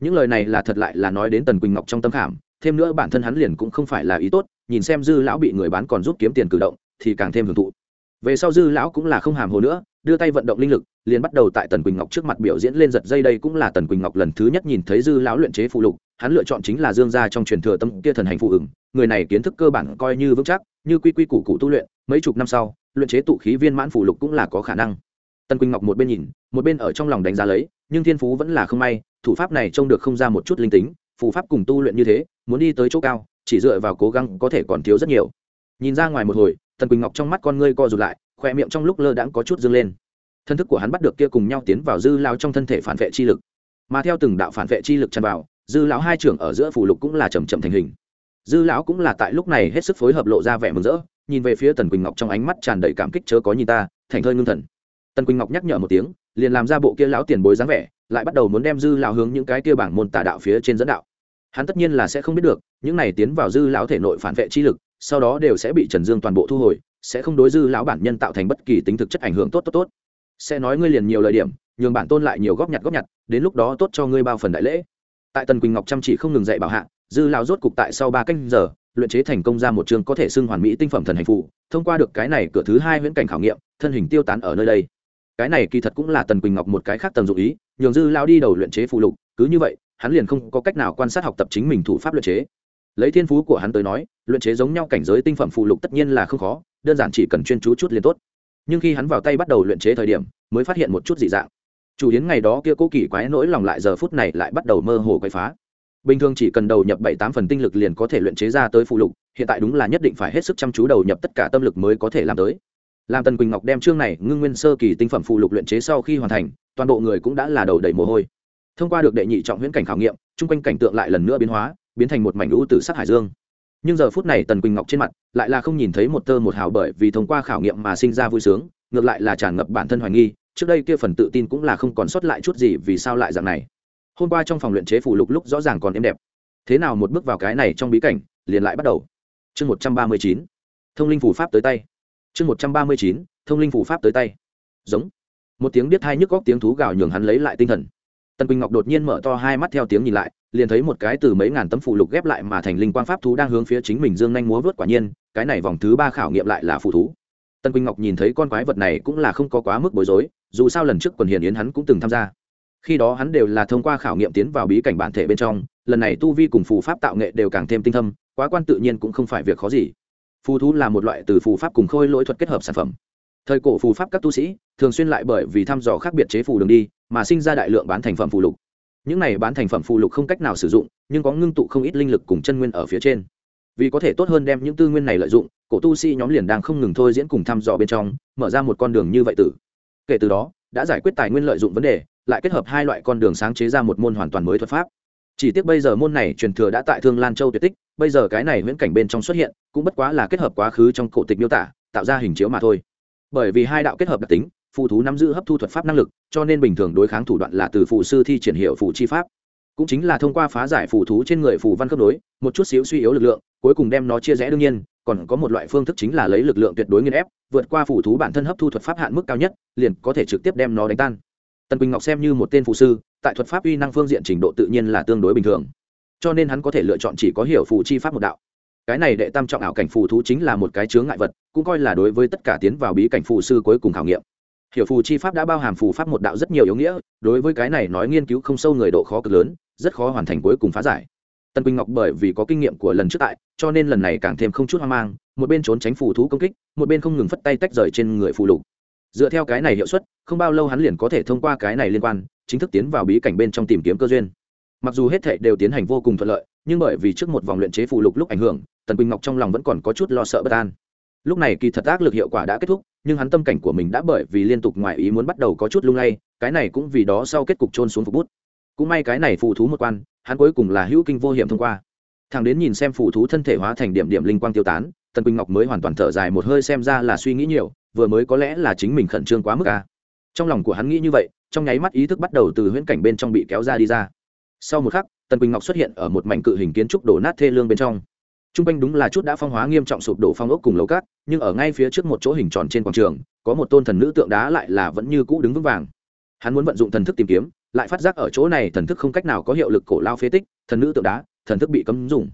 Những lời này là thật lại là nói đến tần quỳnh ngọc trong tâm khảm, thêm nữa bản thân hắn liền cũng không phải là ý tốt, nhìn xem dư lão bị người bán còn giúp kiếm tiền cử động, thì càng thêm hưởng thụ về sau dư lão cũng là không hàm hồ nữa, đưa tay vận động linh lực, liền bắt đầu tại tần quỳnh ngọc trước mặt biểu diễn lên giật dây đây cũng là tần quỳnh ngọc lần thứ nhất nhìn thấy dư lão luyện chế phụ lục, hắn lựa chọn chính là dương gia trong truyền thừa tâm kia thần hành phụ ửng người này kiến thức cơ bản coi như vững chắc, như quy quy củ cụ tu luyện, mấy chục năm sau, luyện chế tụ khí viên mãn phụ lục cũng là có khả năng. Tần quỳnh ngọc một bên nhìn, một bên ở trong lòng đánh giá lấy, nhưng thiên phú vẫn là không may, thủ pháp này trông được không ra một chút linh tính, phù pháp cùng tu luyện như thế, muốn đi tới chỗ cao, chỉ dựa vào cố gắng có thể còn thiếu rất nhiều. Nhìn ra ngoài một hồi tần quỳnh ngọc trong mắt con ngươi co rụt lại khoe miệng trong lúc lơ đãng có chút dâng lên. Thân thức của hắn bắt được kia cùng nhau tiến vào dư lao trong thân thể phản vệ chi lực. Mà theo từng đạo phản vệ chi lực tràn vào, dư lão hai trưởng ở giữa phủ lục cũng là chầm chậm thành hình. Dư lão cũng là tại lúc này hết sức phối hợp lộ ra vẻ mừng rỡ, nhìn về phía tần quỳnh ngọc trong ánh mắt tràn đầy cảm kích chớ có nhìn ta, thành thơi ngưng thần. Tần quỳnh ngọc nhắc nhở một tiếng, liền làm ra bộ kia lão tiền bối dáng vẻ, lại bắt đầu muốn đem dư lão hướng những cái kia bảng môn tà đạo phía trên dẫn đạo. Hắn tất nhiên là sẽ không biết được, những này tiến vào dư lão thể nội phản vệ chi lực sau đó đều sẽ bị trần dương toàn bộ thu hồi, sẽ không đối dư lão bản nhân tạo thành bất kỳ tính thực chất ảnh hưởng tốt tốt tốt. Sẽ nói ngươi liền nhiều lời điểm, nhường bản tôn lại nhiều góp nhặt góp nhặt, đến lúc đó tốt cho ngươi bao phần đại lễ. Tại tần quỳnh ngọc chăm chỉ không ngừng dạy bảo hạ, dư lão rốt cục tại sau ba canh giờ, luyện chế thành công ra một chương có thể xưng hoàn mỹ tinh phẩm thần hành phụ thông qua được cái này cửa thứ hai viễn cảnh khảo nghiệm, thân hình tiêu tán ở nơi đây. Cái này kỳ thật cũng là tần quỳnh ngọc một cái khác tầm dụ ý, nhường dư lão đi đầu luyện chế phụ lục, cứ như vậy, hắn liền không có cách nào quan sát học tập chính mình thủ pháp luyện chế lấy thiên phú của hắn tới nói, luyện chế giống nhau cảnh giới tinh phẩm phụ lục tất nhiên là không khó, đơn giản chỉ cần chuyên chú chút liền tốt. Nhưng khi hắn vào tay bắt đầu luyện chế thời điểm, mới phát hiện một chút dị dạng. Chủ yến ngày đó kia cố kỳ quái nỗi lòng lại giờ phút này lại bắt đầu mơ hồ quay phá. Bình thường chỉ cần đầu nhập bảy tám phần tinh lực liền có thể luyện chế ra tới phụ lục, hiện tại đúng là nhất định phải hết sức chăm chú đầu nhập tất cả tâm lực mới có thể làm tới. Làm tần quỳnh ngọc đem chương này ngưng nguyên sơ kỳ tinh phẩm phụ lục luyện chế sau khi hoàn thành, toàn bộ người cũng đã là đầu đầy mồ hôi. Thông qua được đệ nhị trọng huyễn cảnh khảo nghiệm, chung quanh cảnh tượng lại lần nữa biến hóa biến thành một mảnh lũ từ sắc hải dương. Nhưng giờ phút này tần quỳnh ngọc trên mặt lại là không nhìn thấy một tơ một hào bởi vì thông qua khảo nghiệm mà sinh ra vui sướng, ngược lại là tràn ngập bản thân hoài nghi, trước đây kia phần tự tin cũng là không còn sót lại chút gì vì sao lại dạng này. Hôm qua trong phòng luyện chế phủ lục lúc rõ ràng còn êm đẹp. Thế nào một bước vào cái này trong bí cảnh, liền lại bắt đầu. Chương một trăm ba mươi chín, thông linh phủ pháp tới tay. Chương một trăm ba mươi chín, thông linh phủ pháp tới tay. Giống. Một tiếng biết hai nhức góc tiếng thú gào nhường hắn lấy lại tinh thần tần quỳnh ngọc đột nhiên mở to hai mắt theo tiếng nhìn lại, liền thấy một cái từ mấy ngàn tấm phụ lục ghép lại mà thành linh quang pháp thú đang hướng phía chính mình dương nhanh múa vớt quả nhiên, cái này vòng thứ ba khảo nghiệm lại là phụ thú. Tân quỳnh ngọc nhìn thấy con quái vật này cũng là không có quá mức bối rối, dù sao lần trước quần hiền yến hắn cũng từng tham gia. Khi đó hắn đều là thông qua khảo nghiệm tiến vào bí cảnh bản thể bên trong, lần này tu vi cùng phù pháp tạo nghệ đều càng thêm tinh thâm, quá quan tự nhiên cũng không phải việc khó gì. Phù thú là một loại từ phù pháp cùng khôi lỗi thuật kết hợp sản phẩm. Thời cổ phù pháp các tu sĩ thường xuyên lại bởi vì thăm dò khác biệt chế phù đường đi mà sinh ra đại lượng bán thành phẩm phụ lục. Những này bán thành phẩm phụ lục không cách nào sử dụng, nhưng có ngưng tụ không ít linh lực cùng chân nguyên ở phía trên. Vì có thể tốt hơn đem những tư nguyên này lợi dụng, cổ tu sĩ nhóm liền đang không ngừng thôi diễn cùng thăm dò bên trong, mở ra một con đường như vậy tử. Kể từ đó, đã giải quyết tài nguyên lợi dụng vấn đề, lại kết hợp hai loại con đường sáng chế ra một môn hoàn toàn mới thuật pháp. Chỉ tiếc bây giờ môn này truyền thừa đã tại thương lan châu tuyệt tích, bây giờ cái này viễn cảnh bên trong xuất hiện, cũng bất quá là kết hợp quá khứ trong cổ tịch miêu tả, tạo ra hình chiếu mà thôi. Bởi vì hai đạo kết hợp đặc tính phù thú nắm giữ hấp thu thuật pháp năng lực, cho nên bình thường đối kháng thủ đoạn là từ phù sư thi triển hiệu phù chi pháp. Cũng chính là thông qua phá giải phù thú trên người phù văn cấp đối một chút xíu suy yếu lực lượng, cuối cùng đem nó chia rẽ đương nhiên, còn có một loại phương thức chính là lấy lực lượng tuyệt đối nghiên ép, vượt qua phù thú bản thân hấp thu thuật pháp hạn mức cao nhất, liền có thể trực tiếp đem nó đánh tan. Tần quỳnh ngọc xem như một tên phù sư, tại thuật pháp uy năng phương diện trình độ tự nhiên là tương đối bình thường. Cho nên hắn có thể lựa chọn chỉ có hiểu phù chi pháp một đạo. Cái này đệ tam trọng ảo cảnh phù thú chính là một cái chướng ngại vật, cũng coi là đối với tất cả tiến vào bí cảnh phù sư cuối cùng khảo nghiệm hiểu phù chi pháp đã bao hàm phù pháp một đạo rất nhiều ý nghĩa, đối với cái này nói nghiên cứu không sâu người độ khó cực lớn, rất khó hoàn thành cuối cùng phá giải. Tần quỳnh ngọc bởi vì có kinh nghiệm của lần trước tại, cho nên lần này càng thêm không chút hoang mang, một bên trốn tránh phù thú công kích, một bên không ngừng phất tay tách rời trên người phù lục. Dựa theo cái này hiệu suất, không bao lâu hắn liền có thể thông qua cái này liên quan, chính thức tiến vào bí cảnh bên trong tìm kiếm cơ duyên. Mặc dù hết thệ đều tiến hành vô cùng thuận lợi, nhưng bởi vì trước một vòng luyện chế phù lục lúc ảnh hưởng, tần quỳnh ngọc trong lòng vẫn còn có chút lo sợ bất an. Lúc này kỳ thật ác lực hiệu quả đã kết thúc nhưng hắn tâm cảnh của mình đã bởi vì liên tục ngoài ý muốn bắt đầu có chút lung lay, cái này cũng vì đó sau kết cục trôn xuống phục bút. Cũng may cái này phù thú một quan, hắn cuối cùng là hữu kinh vô hiểm thông qua. Thằng đến nhìn xem phù thú thân thể hóa thành điểm điểm linh quang tiêu tán, tần quỳnh ngọc mới hoàn toàn thở dài một hơi xem ra là suy nghĩ nhiều, vừa mới có lẽ là chính mình khẩn trương quá mức à? trong lòng của hắn nghĩ như vậy, trong nháy mắt ý thức bắt đầu từ huyễn cảnh bên trong bị kéo ra đi ra. Sau một khắc, tần quỳnh ngọc xuất hiện ở một mảnh cự hình kiến trúc đổ nát thê lương bên trong t r u n g quanh đúng là chút đã phong hóa nghiêm trọng sụp đổ phong ốc cùng lầu cát, nhưng ở ngay phía trước một chỗ hình tròn trên quảng trường, có một tôn thần nữ tượng đá lại là vẫn như cũ đứng vững vàng. Hắn muốn vận dụng thần thức tìm kiếm, lại phát giác ở chỗ này thần thức không cách nào có hiệu lực cổ lao phế tích, thần nữ tượng đá, thần thức bị cấm dùng.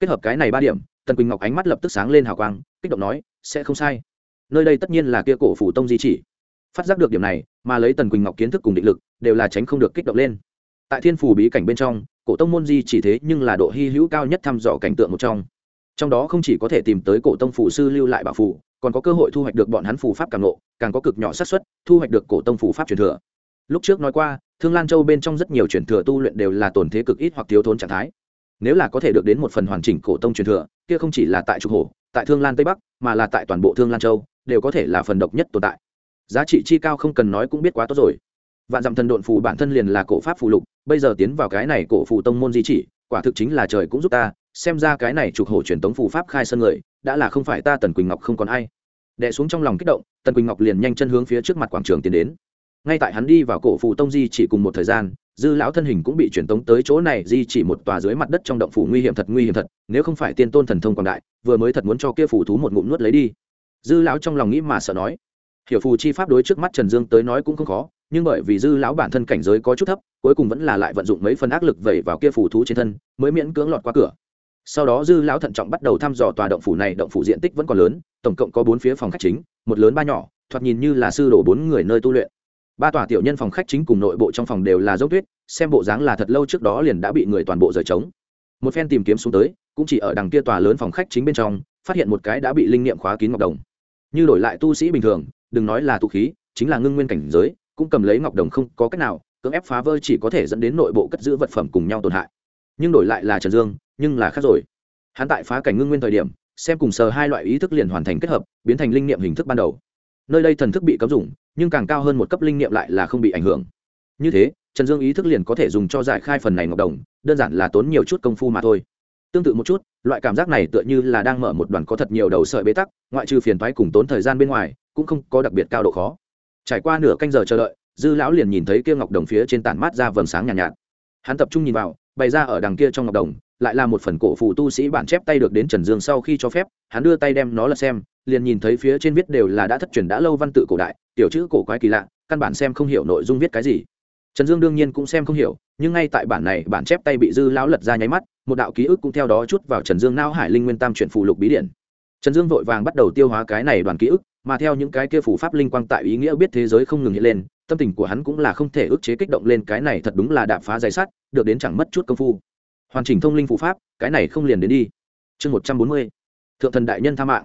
Kết hợp cái này ba điểm, tần quỳnh ngọc ánh mắt lập tức sáng lên hào quang, kích động nói, sẽ không sai. Nơi đây tất nhiên là kia cổ phủ tông di chỉ. Phát giác được điểm này, mà lấy tần quỳnh ngọc kiến thức cùng định lực, đều là tránh không được kích động lên. Tại thiên phủ bí cảnh bên trong, cổ tông môn di chỉ thế nhưng là độ hy hữu cao nhất thăm dò cảnh tượng một trong trong đó không chỉ có thể tìm tới cổ tông phủ sư lưu lại bảo phủ còn có cơ hội thu hoạch được bọn hắn phù pháp càng lộ càng có cực nhỏ xác suất thu hoạch được cổ tông phủ pháp truyền thừa. Lúc trước nói qua thương lan châu bên trong rất nhiều truyền thừa tu luyện đều là tổn thế cực ít hoặc thiếu thốn trạng thái. Nếu là có thể được đến một phần hoàn chỉnh cổ tông truyền thừa kia không chỉ là tại trục Hồ, tại thương lan tây bắc mà là tại toàn bộ thương lan châu đều có thể là phần độc nhất tồn tại. Giá trị chi cao không cần nói cũng biết quá tốt rồi. Vạn dặm thần độn phù bản thân liền là cổ pháp phù lục bây giờ tiến vào cái này cổ phù tông môn di chỉ quả thực chính là trời cũng giúp ta xem ra cái này trục hổ truyền tống phù pháp khai sân người, đã là không phải ta tần quỳnh ngọc không còn ai. Đẻ xuống trong lòng kích động, tần quỳnh ngọc liền nhanh chân hướng phía trước mặt quảng trường tiến đến. Ngay tại hắn đi vào cổ phù tông di chỉ cùng một thời gian, dư lão thân hình cũng bị truyền tống tới chỗ này, di chỉ một tòa dưới mặt đất trong động phủ nguy hiểm thật, nguy hiểm thật, nếu không phải tiên tôn thần thông quảng đại, vừa mới thật muốn cho kia phủ thú một ngụm nuốt lấy đi. Dư lão trong lòng nghĩ mà sợ nói, hiểu phù chi pháp đối trước mắt trần dương tới nói cũng không khó, nhưng bởi vì dư lão bản thân cảnh giới có chút thấp, cuối cùng vẫn là lại vận dụng mấy phần ác lực vẩy vào kia phù thú trên thân, mới miễn cưỡng lọt qua cửa sau đó dư lão thận trọng bắt đầu thăm dò tòa động phủ này, động phủ diện tích vẫn còn lớn, tổng cộng có bốn phía phòng khách chính, một lớn ba nhỏ, thoạt nhìn như là sư đổ bốn người nơi tu luyện. Ba tòa tiểu nhân phòng khách chính cùng nội bộ trong phòng đều là dốc tuyết, xem bộ dáng là thật lâu trước đó liền đã bị người toàn bộ rời trống. Một phen tìm kiếm xuống tới, cũng chỉ ở đằng kia tòa lớn phòng khách chính bên trong, phát hiện một cái đã bị linh nghiệm khóa kín ngọc đồng. Như đổi lại tu sĩ bình thường, đừng nói là tụ khí, chính là ngưng nguyên cảnh giới, cũng cầm lấy ngọc đồng không có cách nào, cưỡng ép phá vỡ chỉ có thể dẫn đến nội bộ cất giữ vật phẩm cùng nhau tổn hại. Nhưng đổi lại là trần dương nhưng là khác rồi. Hắn tại phá cảnh ngưng nguyên thời điểm xem cùng sờ hai loại ý thức liền hoàn thành kết hợp biến thành linh niệm hình thức ban đầu. Nơi đây thần thức bị cấm dùng nhưng càng cao hơn một cấp linh niệm lại là không bị ảnh hưởng. Như thế trần dương ý thức liền có thể dùng cho giải khai phần này ngọc đồng đơn giản là tốn nhiều chút công phu mà thôi. Tương tự một chút loại cảm giác này tựa như là đang mở một đoàn có thật nhiều đầu sợi bế tắc ngoại trừ phiền thoái cùng tốn thời gian bên ngoài cũng không có đặc biệt cao độ khó. Trải qua nửa canh giờ chờ đợi dư lão liền nhìn thấy kia ngọc đồng phía trên tản mát ra vầng sáng nhàn nhạt, nhạt. Hắn tập trung nhìn vào bày ra ở đằng kia trong ngọc đồng lại là một phần cổ phù tu sĩ bản chép tay được đến trần dương sau khi cho phép, hắn đưa tay đem nó là xem, liền nhìn thấy phía trên viết đều là đã thất truyền đã lâu văn tự cổ đại, tiểu chữ cổ quái kỳ lạ, căn bản xem không hiểu nội dung viết cái gì. Trần dương đương nhiên cũng xem không hiểu, nhưng ngay tại bản này bản chép tay bị dư lão lật ra nháy mắt, một đạo ký ức cũng theo đó chút vào trần dương nao hải linh nguyên tam chuyển phù lục bí điển trần dương vội vàng bắt đầu tiêu hóa cái này đoàn ký ức, mà theo những cái kia phù pháp linh quang tại ý nghĩa biết thế giới không ngừng hiện lên, tâm tình của hắn cũng là không thể ức chế kích động lên cái này thật đúng là đạp phá dày sắt, được đến chẳng mất chút công phu hoàn chỉnh thông linh phụ pháp, cái này không liền đến đi. Chương một trăm bốn mươi, thượng thần đại nhân tha mạng.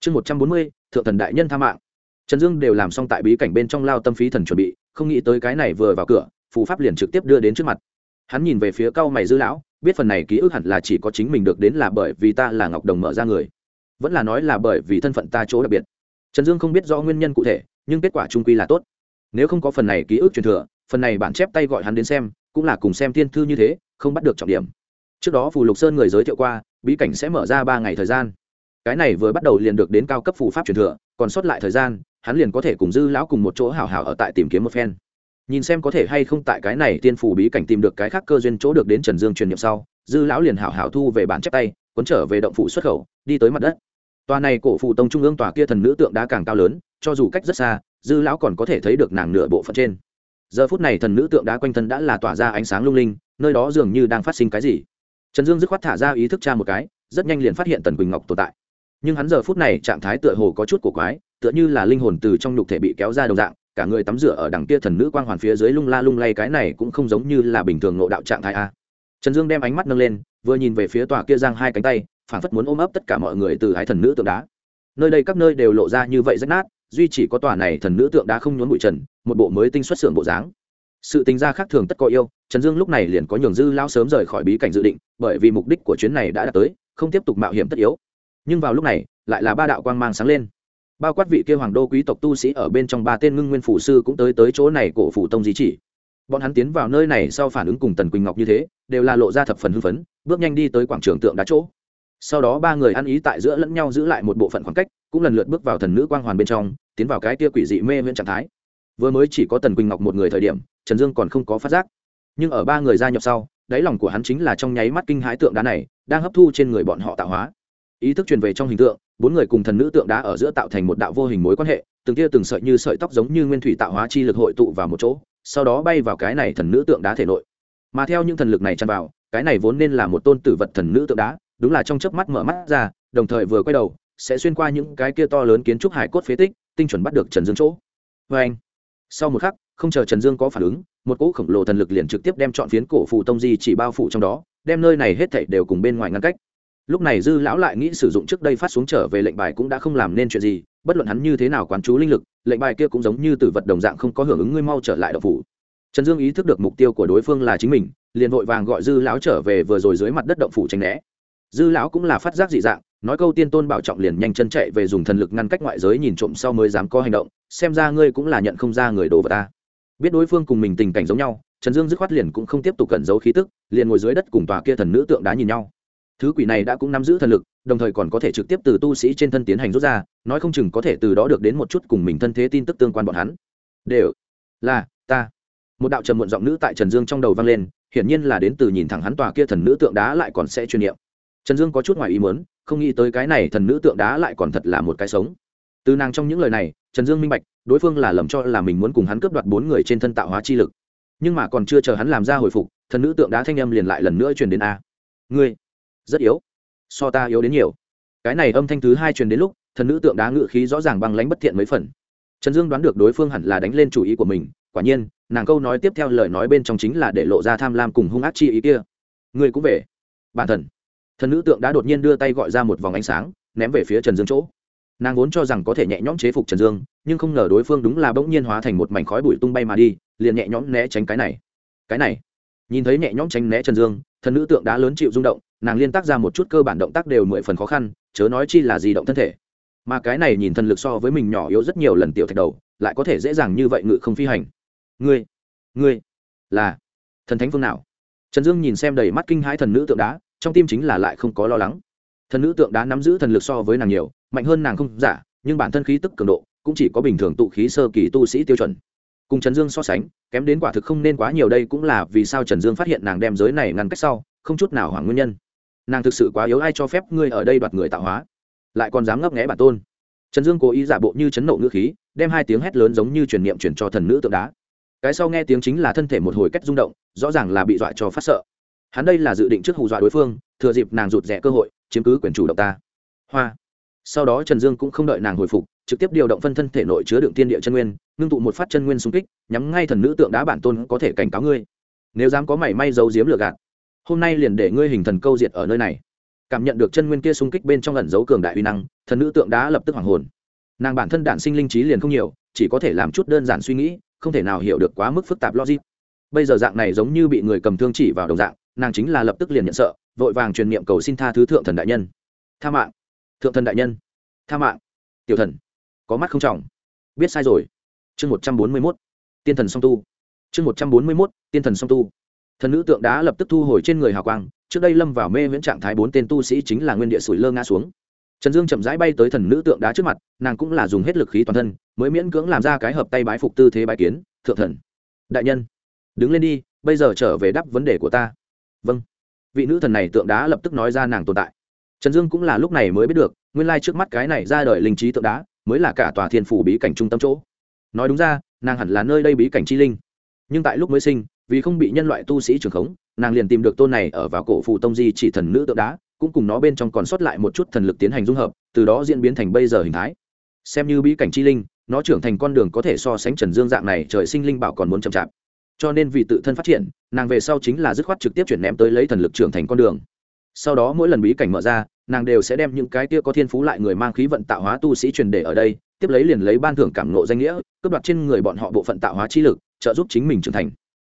Chương một trăm bốn mươi, thượng thần đại nhân tha mạng. Trần dương đều làm xong tại bí cảnh bên trong lao tâm phí thần chuẩn bị, không nghĩ tới cái này vừa vào cửa, phù pháp liền trực tiếp đưa đến trước mặt. Hắn nhìn về phía cao mày dư lão, biết phần này ký ức hẳn là chỉ có chính mình được đến là bởi vì ta là ngọc đồng mở ra người. Vẫn là nói là bởi vì thân phận ta chỗ đặc biệt. Trần dương không biết rõ nguyên nhân cụ thể, nhưng kết quả trung quy là tốt. Nếu không có phần này ký ức truyền thừa, phần này bản chép tay gọi hắn đến xem, cũng là cùng xem thiên thư như thế, không bắt được trọng điểm trước đó phù lục sơn người giới thiệu qua, bí cảnh sẽ mở ra ba ngày thời gian. Cái này vừa bắt đầu liền được đến cao cấp phù pháp truyền thừa, còn sót lại thời gian, hắn liền có thể cùng dư lão cùng một chỗ hào hào ở tại tìm kiếm một phen. Nhìn xem có thể hay không tại cái này tiên phù bí cảnh tìm được cái khác cơ duyên chỗ được đến trần dương truyền n sau, dư lão liền hảo hảo thu về bản chép tay, cuốn trở về động phủ xuất khẩu, đi tới mặt đất. Tòa này cổ phụ tông trung ương tòa kia thần nữ tượng đá càng cao lớn, cho dù cách rất xa, dư lão còn có thể thấy được nàng nửa bộ phận trên. Giờ phút này thần nữ tượng đá quanh thân đã là tỏa ra ánh sáng lung linh, nơi đó dường như đang phát sinh cái gì trần dương dứt khoát thả ra ý thức cha một cái, rất nhanh liền phát hiện tần quỳnh ngọc tồn tại. Nhưng hắn giờ phút này trạng thái tựa hồ có chút cổ quái, tựa như là linh hồn từ trong nhục thể bị kéo ra đồng dạng, cả người tắm rửa ở đằng kia thần nữ quang hoàn phía dưới lung la lung lay, cái này cũng không giống như là bình thường ngộ đạo trạng thái a. Trần dương đem ánh mắt nâng lên, vừa nhìn về phía tòa kia giang hai cánh tay phản phất muốn ôm ấp tất cả mọi người từ hai thần nữ tượng đá. Nơi đây các nơi đều lộ ra như vậy rách nát, duy chỉ có tòa này thần nữ tượng đá không nhốn bụi trần, một bộ mới tinh xuất xưởng bộ dáng sự tính ra khác thường tất có yêu, trần dương lúc này liền có nhường dư lao sớm rời khỏi bí cảnh dự định, bởi vì mục đích của chuyến này đã đạt tới, không tiếp tục mạo hiểm tất yếu. Nhưng vào lúc này, lại là ba đạo quang mang sáng lên. Bao quát vị kia hoàng đô quý tộc tu sĩ ở bên trong ba tên ngưng nguyên phủ sư cũng tới tới chỗ này cổ phủ tông di chỉ. Bọn hắn tiến vào nơi này sau phản ứng cùng tần quỳnh ngọc như thế, đều là lộ ra thập phần hưng phấn, bước nhanh đi tới quảng trường tượng đá chỗ. Sau đó ba người ăn ý tại giữa lẫn nhau giữ lại một bộ phận khoảng cách, cũng lần lượt bước vào thần nữ quang hoàn bên trong, tiến vào cái kia quỷ dị mê viễn trạng thái. Vừa mới chỉ có tần quỳnh ngọc một người thời điểm trần dương còn không có phát giác. Nhưng ở ba người gia nhập sau, đáy lòng của hắn chính là trong nháy mắt kinh hãi tượng đá này, đang hấp thu trên người bọn họ tạo hóa. Ý thức truyền về trong hình tượng, bốn người cùng thần nữ tượng đá ở giữa tạo thành một đạo vô hình mối quan hệ, từng tia từng sợi như sợi tóc giống như nguyên thủy tạo hóa chi lực hội tụ vào một chỗ, sau đó bay vào cái này thần nữ tượng đá thể nội. Mà theo những thần lực này chăn vào, cái này vốn nên là một tôn tử vật thần nữ tượng đá, đúng là trong chớp mắt mở mắt ra, đồng thời vừa quay đầu, sẽ xuyên qua những cái kia to lớn kiến trúc hải cốt phế tích, tinh chuẩn bắt được trần dương chỗ. Vê anh sau một khắc không chờ trần dương có phản ứng, một cỗ khổng lồ thần lực liền trực tiếp đem chọn phiến cổ phù tông di chỉ bao phủ trong đó, đem nơi này hết thảy đều cùng bên ngoài ngăn cách. Lúc này dư lão lại nghĩ sử dụng trước đây phát xuống trở về lệnh bài cũng đã không làm nên chuyện gì, bất luận hắn như thế nào quán chú linh lực, lệnh bài kia cũng giống như từ vật đồng dạng không có hưởng ứng ngươi mau trở lại đậu phủ. Trần dương ý thức được mục tiêu của đối phương là chính mình, liền vội vàng gọi dư lão trở về vừa rồi dưới mặt đất động phủ tránh né. Dư lão cũng là phát giác dị dạng, nói câu tiên tôn bảo trọng liền nhanh chân chạy về dùng thần lực ngăn cách ngoại giới nhìn trộm sau mới dám có hành động, xem ra ngươi cũng là nhận không ra người đồ vật ta biết đối phương cùng mình tình cảnh giống nhau, trần dương dứt khoát liền cũng không tiếp tục cẩn giấu khí tức, liền ngồi dưới đất cùng tòa kia thần nữ tượng đá nhìn nhau. Thứ quỷ này đã cũng nắm giữ thần lực, đồng thời còn có thể trực tiếp từ tu sĩ trên thân tiến hành rút ra, nói không chừng có thể từ đó được đến một chút cùng mình thân thế tin tức tương quan bọn hắn. Đều là ta. Một đạo trầm muộn giọng nữ tại trần dương trong đầu vang lên, hiển nhiên là đến từ nhìn thẳng hắn tòa kia thần nữ tượng đá lại còn sẽ chuyên niệm. Trần dương có chút ngoài ý muốn, không nghĩ tới cái này thần nữ tượng đá lại còn thật là một cái sống từ nàng trong những lời này, trần dương minh bạch, đối phương là lầm cho là mình muốn cùng hắn cướp đoạt bốn người trên thân tạo hóa chi lực. Nhưng mà còn chưa chờ hắn làm ra hồi phục, thần nữ tượng đá thanh âm liền lại lần nữa truyền đến a. Ngươi, rất yếu. So ta yếu đến nhiều. Cái này âm thanh thứ hai truyền đến lúc, thần nữ tượng đá ngự khí rõ ràng băng lánh bất thiện mấy phần. Trần dương đoán được đối phương hẳn là đánh lên chủ ý của mình, quả nhiên, nàng câu nói tiếp theo lời nói bên trong chính là để lộ ra tham lam cùng hung ác chi ý kia. Ngươi cũng về. Bản thần. Thần nữ tượng đã đột nhiên đưa tay gọi ra một vòng ánh sáng, ném về phía trần dương chỗ nàng vốn cho rằng có thể nhẹ nhõm chế phục trần dương, nhưng không ngờ đối phương đúng là bỗng nhiên hóa thành một mảnh khói bụi tung bay mà đi, liền nhẹ nhõm né tránh cái này. Cái này? Nhìn thấy nhẹ nhõm tránh né trần dương, thần nữ tượng đã lớn chịu rung động, nàng liên tác ra một chút cơ bản động tác đều mười phần khó khăn, chớ nói chi là gì động thân thể. Mà cái này nhìn thần lực so với mình nhỏ yếu rất nhiều lần tiểu thạch đầu, lại có thể dễ dàng như vậy ngự không phi hành. Ngươi ngươi là thần thánh phương nào? Trần dương nhìn xem đầy mắt kinh hãi thần nữ tượng đá, trong tim chính là lại không có lo lắng. Thần nữ tượng đá nắm giữ thần lực so với nàng nhiều mạnh hơn nàng không giả, nhưng bản thân khí tức cường độ cũng chỉ có bình thường tụ khí sơ kỳ tu sĩ tiêu chuẩn. Cùng trần dương so sánh, kém đến quả thực không nên quá nhiều đây cũng là vì sao trần dương phát hiện nàng đem giới này ngăn cách sau, không chút nào hoảng nguyên nhân. Nàng thực sự quá yếu, ai cho phép ngươi ở đây đoạt người tạo hóa? Lại còn dám ngấp nghẽ bản tôn. Trần dương cố ý giả bộ như chấn nộ ngữ khí, đem hai tiếng hét lớn giống như truyền niệm truyền cho thần nữ tượng đá. Cái sau nghe tiếng chính là thân thể một hồi cách rung động, rõ ràng là bị dọa cho phát sợ. Hắn đây là dự định trước hù dọa đối phương, thừa dịp nàng rụt rẽ cơ hội, chiếm cứ quyền chủ động ta. Hoa sau đó trần dương cũng không đợi nàng hồi phục, trực tiếp điều động phân thân thể nội chứa đựng tiên địa chân nguyên, ngưng tụ một phát chân nguyên xung kích, nhắm ngay thần nữ tượng đá bản tôn có thể cảnh cáo ngươi. Nếu dám có mảy may giấu giếm lừa gạt, hôm nay liền để ngươi hình thần câu diệt ở nơi này. Cảm nhận được chân nguyên kia xung kích bên trong ẩn dấu cường đại uy năng, thần nữ tượng đá lập tức hoàng hồn. Nàng bản thân đản sinh linh trí liền không nhiều, chỉ có thể làm chút đơn giản suy nghĩ, không thể nào hiểu được quá mức phức tạp logic. Bây giờ dạng này giống như bị người cầm thương chỉ vào đồng dạng, nàng chính là lập tức liền nhận sợ, vội vàng truyền niệm cầu xin tha thứ thượng thần đại nhân. Tha mạng thượng thần đại nhân. Tha mạng. Tiểu thần. Có mắt không trọng. Biết sai rồi. Chương một trăm bốn mươi mốt. Tiên thần song tu. Chương một trăm bốn mươi mốt. Tiên thần song tu. Thần nữ tượng đá lập tức thu hồi trên người hào quang, trước đây lâm vào mê viễn trạng thái bốn tên tu sĩ chính là nguyên địa sủi lơ ngã xuống. Trần dương chậm rãi bay tới thần nữ tượng đá trước mặt, nàng cũng là dùng hết lực khí toàn thân, mới miễn cưỡng làm ra cái hợp tay bái phục tư thế bái kiến, thượng thần, đại nhân, đứng lên đi, bây giờ trở về đáp vấn đề của ta. Vâng. Vị nữ thần này tượng đá lập tức nói ra nàng tồn tại trần dương cũng là lúc này mới biết được, nguyên lai trước mắt cái này ra đời linh trí tượng đá mới là cả tòa thiên phủ bí cảnh trung tâm chỗ. Nói đúng ra, nàng hẳn là nơi đây bí cảnh chi linh. Nhưng tại lúc mới sinh, vì không bị nhân loại tu sĩ trường khống, nàng liền tìm được tôn này ở vào cổ phù tông di chỉ thần nữ tượng đá, cũng cùng nó bên trong còn sót lại một chút thần lực tiến hành dung hợp, từ đó diễn biến thành bây giờ hình thái. Xem như bí cảnh chi linh, nó trưởng thành con đường có thể so sánh trần dương dạng này trời sinh linh bảo còn muốn chậm chạp. Cho nên vì tự thân phát triển, nàng về sau chính là dứt khoát trực tiếp chuyển ném tới lấy thần lực trưởng thành con đường sau đó mỗi lần bí cảnh mở ra, nàng đều sẽ đem những cái kia có thiên phú lại người mang khí vận tạo hóa tu sĩ truyền để ở đây, tiếp lấy liền lấy ban thưởng cảm nộ danh nghĩa, cướp đoạt trên người bọn họ bộ phận tạo hóa chi lực, trợ giúp chính mình trưởng thành.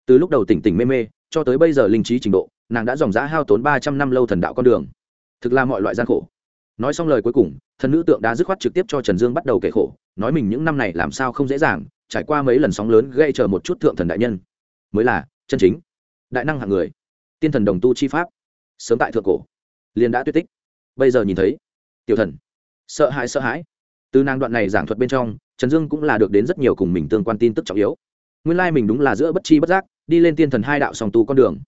Từ lúc đầu tỉnh tỉnh mê mê, cho tới bây giờ linh trí trình độ, nàng đã dòng giá hao tốn ba trăm năm lâu thần đạo con đường. Thực là mọi loại gian khổ. Nói xong lời cuối cùng, thần nữ tượng đã dứt khoát trực tiếp cho trần dương bắt đầu kể khổ, nói mình những năm này làm sao không dễ dàng, trải qua mấy lần sóng lớn gây chờ một chút thượng thần đại nhân. Mới là chân chính. Đại năng hạng người. Tiên thần đồng tu chi pháp sớm tại thượng cổ, liền đã tuyệt tích. Bây giờ nhìn thấy, tiểu thần, sợ hãi sợ hãi. Từ nàng đoạn này giảng thuật bên trong, trần dương cũng là được đến rất nhiều cùng mình tương quan tin tức trọng yếu. Nguyên lai mình đúng là giữa bất chi bất giác, đi lên tiên thần hai đạo song tu con đường.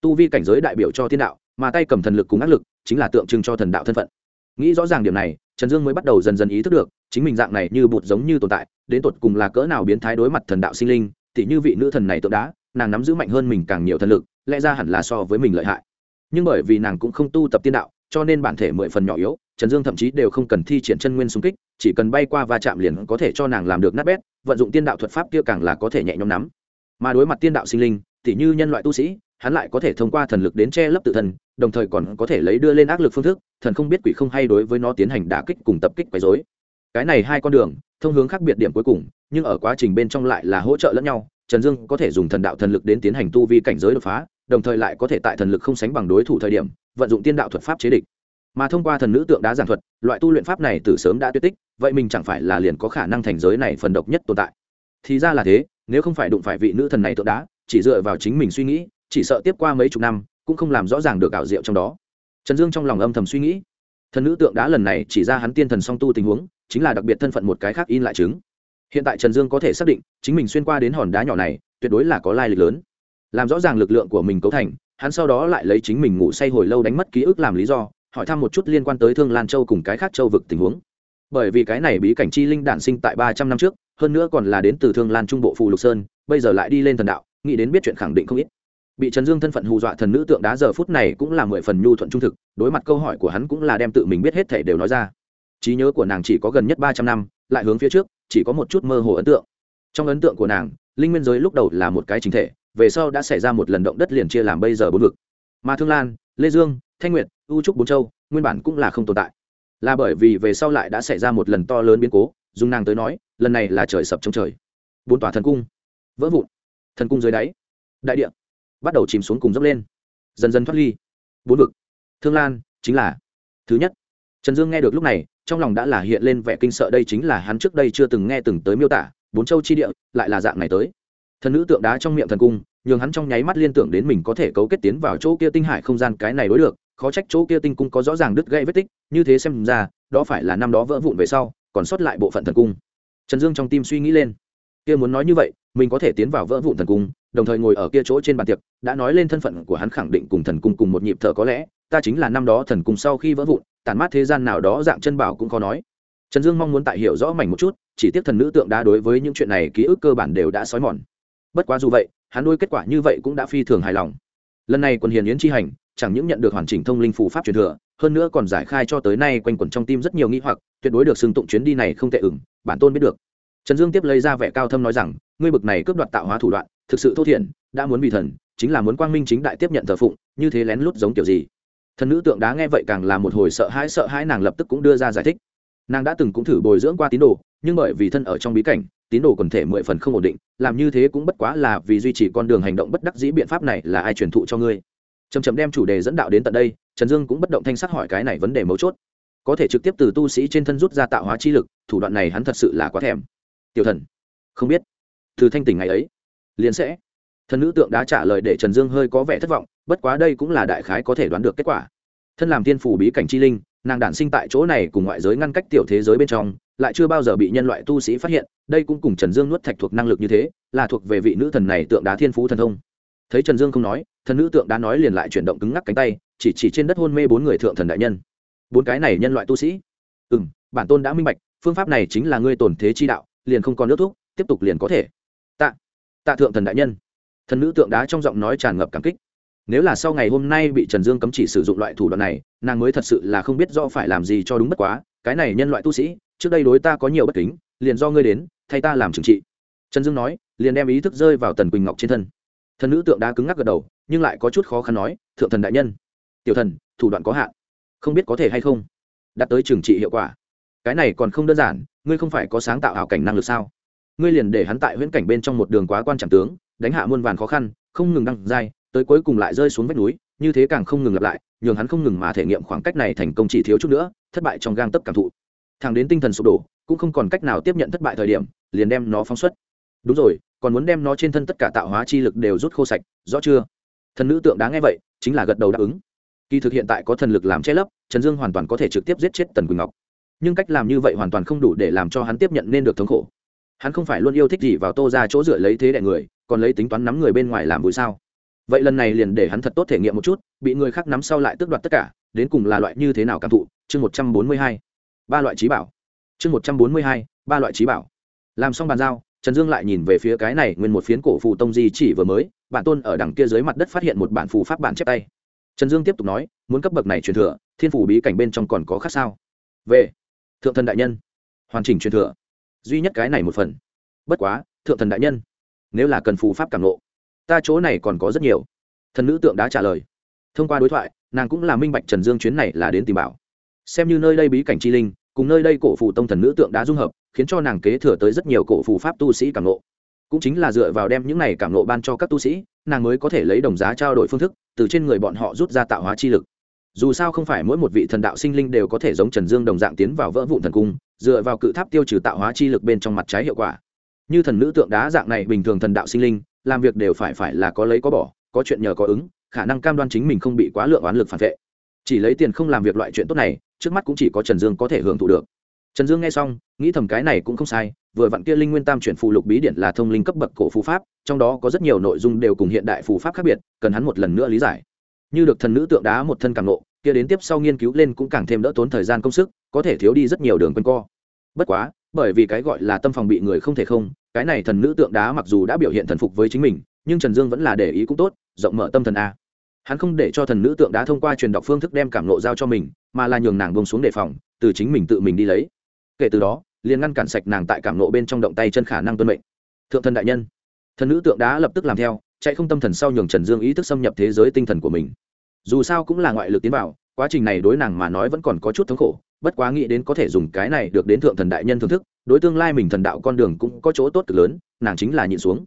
Tu vi cảnh giới đại biểu cho thiên đạo, mà tay cầm thần lực cùng ác lực, chính là tượng trưng cho thần đạo thân phận. Nghĩ rõ ràng điểm này, trần dương mới bắt đầu dần dần ý thức được, chính mình dạng này như bụt giống như tồn tại, đến tột cùng là cỡ nào biến thái đối mặt thần đạo sinh linh t h như vị nữ thần này tượng đá, nàng nắm giữ mạnh hơn mình càng nhiều thần lực, lẽ ra hẳn là so với mình lợi hại nhưng bởi vì nàng cũng không tu tập tiên đạo, cho nên bản thể mười phần nhỏ yếu, trần dương thậm chí đều không cần thi triển chân nguyên xung kích, chỉ cần bay qua va chạm liền có thể cho nàng làm được nát bét, vận dụng tiên đạo thuật pháp kia càng là có thể nhẹ nhõm nắm mà đối mặt tiên đạo sinh linh t như nhân loại tu sĩ, hắn lại có thể thông qua thần lực đến che lấp tự thân, đồng thời còn có thể lấy đưa lên ác lực phương thức, thần không biết quỷ không hay đối với nó tiến hành đả kích cùng tập kích quấy dối cái này hai con đường, thông hướng khác biệt điểm cuối cùng, nhưng ở quá trình bên trong lại là hỗ trợ lẫn nhau, trần dương có thể dùng thần đạo thần lực đến tiến hành tu vi cảnh giới đột phá đồng thời lại có thể tại thần lực không sánh bằng đối thủ thời điểm, vận dụng tiên đạo thuật pháp chế địch. Mà thông qua thần nữ tượng đá giảng thuật, loại tu luyện pháp này từ sớm đã tuyệt tích, vậy mình chẳng phải là liền có khả năng thành giới này phần độc nhất tồn tại. Thì ra là thế, nếu không phải đụng phải vị nữ thần này tượng đá, chỉ dựa vào chính mình suy nghĩ, chỉ sợ tiếp qua mấy chục năm, cũng không làm rõ ràng được ảo diệu trong đó. Trần dương trong lòng âm thầm suy nghĩ. Thần nữ tượng đá lần này chỉ ra hắn tiên thần song tu tình huống, chính là đặc biệt thân phận một cái khác in lại chứng. Hiện tại trần dương có thể xác định, chính mình xuyên qua đến hòn đá nhỏ này, tuyệt đối là có lai lịch lớn làm rõ ràng lực lượng của mình cấu thành, hắn sau đó lại lấy chính mình ngủ say hồi lâu đánh mất ký ức làm lý do, hỏi thăm một chút liên quan tới thương lan châu cùng cái khác châu vực tình huống. Bởi vì cái này bí cảnh chi linh đản sinh tại ba trăm năm trước, hơn nữa còn là đến từ thương lan trung bộ phù lục sơn, bây giờ lại đi lên thần đạo, nghĩ đến biết chuyện khẳng định không ít. Bị trần dương thân phận hù dọa thần nữ tượng đá giờ phút này cũng là mười phần nhu thuận trung thực, đối mặt câu hỏi của hắn cũng là đem tự mình biết hết thể đều nói ra. Trí nhớ của nàng chỉ có gần nhất ba trăm năm, lại hướng phía trước, chỉ có một chút mơ hồ ấn tượng. Trong ấn tượng của nàng, linh nguyên giới lúc đầu là một cái chính thể về sau đã xảy ra một lần động đất liền chia làm bây giờ bốn vực. Mà thương lan, lê dương, thanh nguyệt, u trúc bốn châu, nguyên bản cũng là không tồn tại. Là bởi vì về sau lại đã xảy ra một lần to lớn biến cố, dùng nàng tới nói, lần này là trời sập trong trời. Bốn tòa thần cung, vỡ vụn. Thần cung dưới đáy, đại địa, bắt đầu chìm xuống cùng dốc lên. Dần dần thoát ly. Bốn vực. Thương lan chính là thứ nhất. Trần dương nghe được lúc này, trong lòng đã là hiện lên vẻ kinh sợ đây chính là hắn trước đây chưa từng nghe từng tới miêu tả, bốn châu chi địa lại là dạng này tới thần nữ tượng đá trong miệng thần cung, nhường hắn trong nháy mắt liên tưởng đến mình có thể cấu kết tiến vào chỗ kia tinh hải không gian cái này đối được, khó trách chỗ kia tinh cung có rõ ràng đứt gãy vết tích, như thế xem ra, đó phải là năm đó vỡ vụn về sau, còn sót lại bộ phận thần cung. Trần dương trong tim suy nghĩ lên. Kia muốn nói như vậy, mình có thể tiến vào vỡ vụn thần cung, đồng thời ngồi ở kia chỗ trên bàn tiệc, đã nói lên thân phận của hắn khẳng định cùng thần cung cùng một nhịp thở có lẽ, ta chính là năm đó thần cung sau khi vỡ vụn, tản mát thế gian nào đó dạng chân bảo cũng khó nói. Trần dương mong muốn tại hiểu rõ mảnh một chút, chỉ tiếc thần nữ tượng đá đối với những chuyện này ký ức cơ bản đều đã xói mòn bất quá dù vậy, hắn đôi kết quả như vậy cũng đã phi thường hài lòng. Lần này quần hiền yến chi hành, chẳng những nhận được hoàn chỉnh thông linh phù pháp truyền thừa, hơn nữa còn giải khai cho tới nay quanh quẩn trong tim rất nhiều nghĩ hoặc, tuyệt đối được xưng tụng chuyến đi này không tệ ửng, bản tôn biết được. Trần dương tiếp lấy ra vẻ cao thâm nói rằng, ngươi bực này cướp đoạt tạo hóa thủ đoạn, thực sự thô thiển, đã muốn bị thần, chính là muốn quang minh chính đại tiếp nhận thờ phụng, như thế lén lút giống kiểu gì? Thần nữ tượng đá nghe vậy càng là một hồi sợ hãi sợ hãi nàng lập tức cũng đưa ra giải thích. Nàng đã từng cũng thử bồi dưỡng qua tín đồ, nhưng bởi vì thân ở trong bí cảnh tín đồ quần thể mười phần không ổn định, làm như thế cũng bất quá là vì duy trì con đường hành động bất đắc dĩ biện pháp này là ai truyền thụ cho ngươi. Chầm chầm đem chủ đề dẫn đạo đến tận đây, trần dương cũng bất động thanh sắc hỏi cái này vấn đề mấu chốt. Có thể trực tiếp từ tu sĩ trên thân rút ra tạo hóa chi lực, thủ đoạn này hắn thật sự là quá thèm. Tiểu thần, không biết. Từ thanh tỉnh ngày ấy, liền sẽ. Thần nữ tượng đã trả lời để trần dương hơi có vẻ thất vọng, bất quá đây cũng là đại khái có thể đoán được kết quả. Thân làm thiên phủ bí cảnh chi linh, nàng đản sinh tại chỗ này cùng ngoại giới ngăn cách tiểu thế giới bên trong lại chưa bao giờ bị nhân loại tu sĩ phát hiện, đây cũng cùng trần dương nuốt thạch thuộc năng lực như thế, là thuộc về vị nữ thần này tượng đá thiên phú thần thông. Thấy trần dương không nói, thần nữ tượng đá nói liền lại chuyển động cứng ngắc cánh tay, chỉ chỉ trên đất hôn mê bốn người thượng thần đại nhân. Bốn cái này nhân loại tu sĩ. Ừ m bản tôn đã minh bạch, phương pháp này chính là ngươi tổn thế chi đạo, liền không còn nước thuốc, tiếp tục liền có thể. Tạ tạ thượng thần đại nhân. Thần nữ tượng đá trong giọng nói tràn ngập cảm kích. Nếu là sau ngày hôm nay bị trần dương cấm chỉ sử dụng loại thủ đoạn này, nàng mới thật sự là không biết do phải làm gì cho đúng bất quá, cái này nhân loại tu sĩ trước đây đối ta có nhiều bất kính, liền do ngươi đến, thay ta làm trừng trị. Trần dương nói, liền đem ý thức rơi vào tần quỳnh ngọc trên thân. Thần nữ tượng đá cứng ngắc gật đầu, nhưng lại có chút khó khăn nói, thượng thần đại nhân, tiểu thần, thủ đoạn có hạn, không biết có thể hay không? Đạt tới trừng trị hiệu quả. Cái này còn không đơn giản, ngươi không phải có sáng tạo hảo cảnh năng lực sao? Ngươi liền để hắn tại huyễn cảnh bên trong một đường quá quan trọng tướng, đánh hạ muôn vàn khó khăn, không ngừng đăng dai tới cuối cùng lại rơi xuống vách núi, như thế càng không ngừng lặp lại, nhường hắn không ngừng mà thể nghiệm khoảng cách này thành công chỉ thiếu chút nữa, thất bại trong gang tấp cảm thụ. Thằng đến tinh thần sụp đổ, cũng không còn cách nào tiếp nhận thất bại thời điểm, liền đem nó phóng xuất. Đúng rồi, còn muốn đem nó trên thân tất cả tạo hóa chi lực đều rút khô sạch, rõ chưa? Thần nữ tượng đáng nghe vậy, chính là gật đầu đáp ứng. Kỳ thực hiện tại có thần lực làm che lấp, trần dương hoàn toàn có thể trực tiếp giết chết tần quỳnh ngọc. Nhưng cách làm như vậy hoàn toàn không đủ để làm cho hắn tiếp nhận nên được thống khổ. Hắn không phải luôn yêu thích gì vào tô ra chỗ dựa lấy thế đại người, còn lấy tính toán nắm người bên ngoài làm vui sao? Vậy lần này liền để hắn thật tốt thể nghiệm một chút, bị người khác nắm sau lại tước đoạt tất cả, đến cùng là loại như thế nào cảm thụ? Chương một trăm bốn mươi hai ba loại trí bảo. Chương một trăm bốn mươi hai, ba loại trí bảo. Làm xong bàn giao, trần dương lại nhìn về phía cái này nguyên một phiến cổ phù tông di chỉ vừa mới, bản tôn ở đằng kia dưới mặt đất phát hiện một bản phù pháp bản chép tay. Trần dương tiếp tục nói, muốn cấp bậc này truyền thừa, thiên phủ bí cảnh bên trong còn có khác sao? Về, thượng thần đại nhân. Hoàn chỉnh truyền thừa. Duy nhất cái này một phần. Bất quá, thượng thần đại nhân, nếu là cần phù pháp cảm lộ ta chỗ này còn có rất nhiều. Thần nữ tượng đã trả lời. Thông qua đối thoại, nàng cũng là minh bạch trần dương chuyến này là đến tìm bảo. Xem như nơi đây bí cảnh chi linh cùng nơi đây cổ phù tông thần nữ tượng đã dung hợp, khiến cho nàng kế thừa tới rất nhiều cổ phù pháp tu sĩ cảm ngộ. Cũng chính là dựa vào đem những này cảm ngộ ban cho các tu sĩ, nàng mới có thể lấy đồng giá trao đổi phương thức, từ trên người bọn họ rút ra tạo hóa chi lực. Dù sao không phải mỗi một vị thần đạo sinh linh đều có thể giống trần dương đồng dạng tiến vào vỡ vụn thần cung, dựa vào cự tháp tiêu trừ tạo hóa chi lực bên trong mặt trái hiệu quả. Như thần nữ tượng đá dạng này bình thường thần đạo sinh linh, làm việc đều phải phải là có lấy có bỏ, có chuyện nhờ có ứng, khả năng cam đoan chính mình không bị quá lượng oán lực phản vệ. Chỉ lấy tiền không làm việc loại chuyện tốt này trước mắt cũng chỉ có trần dương có thể hưởng thụ được. Trần dương nghe xong, nghĩ thầm cái này cũng không sai, vừa vặn kia linh nguyên tam chuyển phù lục bí điển là thông linh cấp bậc cổ phù pháp, trong đó có rất nhiều nội dung đều cùng hiện đại phù pháp khác biệt, cần hắn một lần nữa lý giải. Như được thần nữ tượng đá một thân càng nộ, kia đến tiếp sau nghiên cứu lên cũng càng thêm đỡ tốn thời gian công sức, có thể thiếu đi rất nhiều đường quanh co. Bất quá, bởi vì cái gọi là tâm phòng bị người không thể không, cái này thần nữ tượng đá mặc dù đã biểu hiện thần phục với chính mình, nhưng trần dương vẫn là để ý cũng tốt, rộng mở tâm thần a hắn không để cho thần nữ tượng đá thông qua truyền đọc phương thức đem cảm nộ giao cho mình, mà là nhường nàng bông xuống đề phòng, từ chính mình tự mình đi lấy. Kể từ đó, liền ngăn cản sạch nàng tại cảm nộ bên trong động tay chân khả năng tuân mệnh. Thượng thần đại nhân. Thần nữ tượng đá lập tức làm theo, chạy không tâm thần sau nhường trần dương ý thức xâm nhập thế giới tinh thần của mình. Dù sao cũng là ngoại lực tiến vào, quá trình này đối nàng mà nói vẫn còn có chút thống khổ, bất quá nghĩ đến có thể dùng cái này được đến thượng thần đại nhân thưởng thức, đối tương lai mình thần đạo con đường cũng có chỗ tốt cực lớn, nàng chính là nhịn xuống.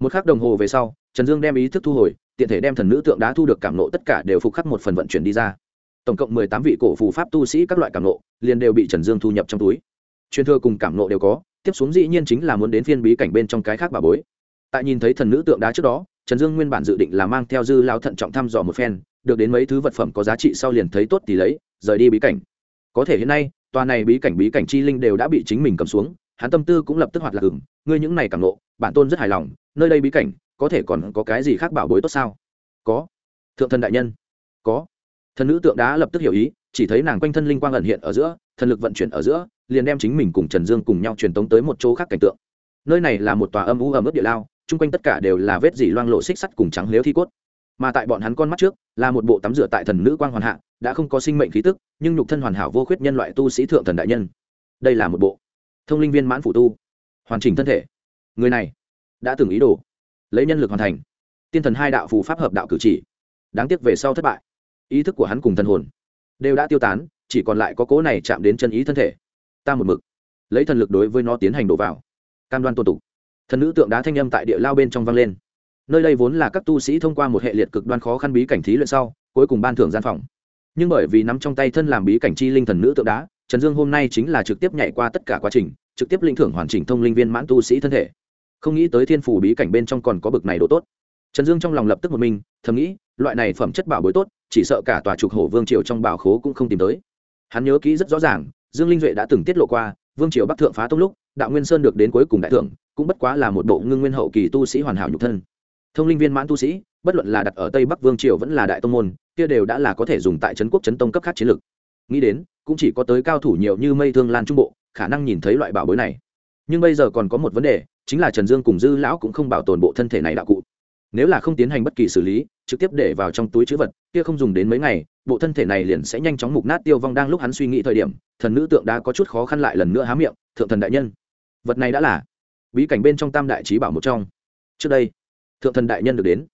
Một k h ắ c đồng hồ về sau, trần dương đem ý thức thu hồi tiện thể đem thần nữ tượng đá thu được cảm nộ tất cả đều phục khắc một phần vận chuyển đi ra. Tổng cộng mười tám vị cổ phù pháp tu sĩ các loại cảm nộ liền đều bị trần dương thu nhập trong túi. Truyền thừa cùng cảm nộ đều có, tiếp xuống dĩ nhiên chính là muốn đến phiên bí cảnh bên trong cái khác bà bối. Tại nhìn thấy thần nữ tượng đá trước đó, trần dương nguyên bản dự định là mang theo dư lao thận trọng thăm dò một phen, được đến mấy thứ vật phẩm có giá trị sau liền thấy tốt thì lấy, rời đi bí cảnh. Có thể hiện nay, tòa này bí cảnh bí cảnh chi linh đều đã bị chính mình cầm xuống hắn tâm tư cũng lập tức hoạt lạc hừng ngươi những này càng nộ, bản tôn rất hài lòng, nơi đây bí cảnh, có thể còn có cái gì khác bảo bối tốt sao? Có. Thượng thần đại nhân. Có. Thần nữ tượng đá lập tức hiểu ý, chỉ thấy nàng quanh thân linh quang ẩn hiện ở giữa, thần lực vận chuyển ở giữa, liền đem chính mình cùng trần dương cùng nhau truyền tống tới một chỗ khác cảnh tượng. Nơi này là một tòa âm u ẩm ướt địa lao, chung quanh tất cả đều là vết dỉ loang lộ xích sắt cùng trắng lếu thi cốt. Mà tại bọn hắn con mắt trước, là một bộ tắm rửa tại thần nữ quang hoàn hạ, đã không có sinh mệnh khí tức, nhưng nhục thân hoàn hảo vô khuyết nhân loại tu sĩ thượng thần đại nhân. Đây là một bộ thông linh viên mãn phụ tu, hoàn chỉnh thân thể. Người này đã từng ý đồ lấy nhân lực hoàn thành, tiên thần hai đạo phù pháp hợp đạo cử chỉ. Đáng tiếc về sau thất bại, ý thức của hắn cùng thần hồn đều đã tiêu tán, chỉ còn lại có cố này chạm đến chân ý thân thể. Ta một mực lấy thần lực đối với nó tiến hành đổ vào. Cam đoan tôn tục thần nữ tượng đá thanh âm tại địa lao bên trong vang lên. Nơi đây vốn là các tu sĩ thông qua một hệ liệt cực đoan khó khăn bí cảnh thí luyện sau, cuối cùng ban thưởng gian phòng. Nhưng bởi vì nắm trong tay thân làm bí cảnh chi linh thần nữ tượng đá trần dương hôm nay chính là trực tiếp nhảy qua tất cả quá trình, trực tiếp linh thưởng hoàn chỉnh thông linh viên mãn tu sĩ thân thể. Không nghĩ tới thiên phủ bí cảnh bên trong còn có bực này độ tốt. Trần dương trong lòng lập tức một mình, thầm nghĩ, loại này phẩm chất bảo bối tốt, chỉ sợ cả tòa trục hổ vương triều trong bảo khố cũng không tìm tới. Hắn nhớ kỹ rất rõ ràng, dương linh duệ đã từng tiết lộ qua, vương triều bắc thượng phá tông lúc, đạo nguyên sơn được đến cuối cùng đại thượng cũng bất quá là một bộ ngưng nguyên hậu kỳ tu sĩ hoàn hảo nhục thân. Thông linh viên mãn tu sĩ, bất luận là đặt ở tây bắc vương triều vẫn là đại tông môn, kia đều đã là có thể dùng tại trấn quốc trấn tông cấp khác chiến lược nghĩ đến, cũng chỉ có tới cao thủ nhiều như mây thương lan trung bộ, khả năng nhìn thấy loại bảo bối này. Nhưng bây giờ còn có một vấn đề, chính là trần dương cùng dư lão cũng không bảo tồn bộ thân thể này đạo cụ. Nếu là không tiến hành bất kỳ xử lý, trực tiếp để vào trong túi chữ vật, kia không dùng đến mấy ngày, bộ thân thể này liền sẽ nhanh chóng mục nát tiêu vong đang lúc hắn suy nghĩ thời điểm, thần nữ tượng đã có chút khó khăn lại lần nữa há miệng, thượng thần đại nhân, vật này đã là bí cảnh bên trong tam đại trí bảo một trong. Trước đây, thượng thần đại nhân được đến.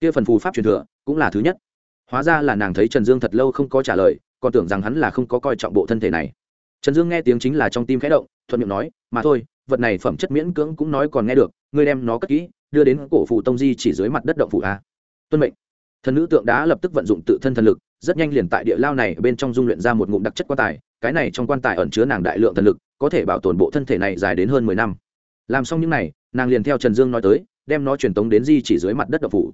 Kia phần phù pháp truyền thừa cũng là thứ nhất. Hóa ra là nàng thấy trần dương thật lâu không có trả lời còn tưởng rằng hắn là không có coi trọng bộ thân thể này. Trần dương nghe tiếng chính là trong tim khẽ động, thuận miệng nói, mà thôi, vật này phẩm chất miễn cưỡng cũng nói còn nghe được, ngươi đem nó cất kỹ, đưa đến cổ phụ tông di chỉ dưới mặt đất động phủ a. Tuân mệnh. Thần nữ tượng đá lập tức vận dụng tự thân thần lực, rất nhanh liền tại địa lao này bên trong dung luyện ra một ngụm đặc chất quan tài, cái này trong quan tài ẩn chứa nàng đại lượng thần lực, có thể bảo tồn bộ thân thể này dài đến hơn mười năm. Làm xong những n à y nàng liền theo trần dương nói tới, đem nó truyền tống đến di chỉ dưới mặt đất động phủ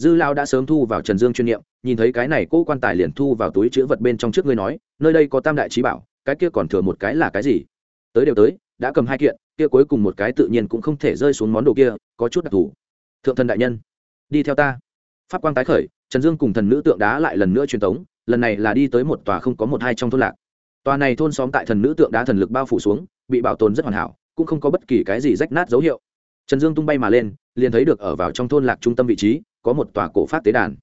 dư lao đã sớm thu vào trần dương chuyên niệm, nhìn thấy cái này cô quan tài liền thu vào túi chữ vật bên trong trước ngươi nói, nơi đây có tam đại trí bảo, cái kia còn thừa một cái là cái gì? Tới đều tới, đã cầm hai kiện, kia cuối cùng một cái tự nhiên cũng không thể rơi xuống món đồ kia, có chút đặc thù. Thượng thần đại nhân, đi theo ta. Pháp quang tái khởi, trần dương cùng thần nữ tượng đá lại lần nữa truyền tống, lần này là đi tới một tòa không có một hai trong thôn lạc. Tòa này thôn xóm tại thần nữ tượng đá thần lực bao phủ xuống, bị bảo tồn rất hoàn hảo, cũng không có bất kỳ cái gì rách nát dấu hiệu. Trần dương tung bay mà lên, liền thấy được ở vào trong thôn lạc trung tâm vị trí có một tòa cổ phát tế đàn.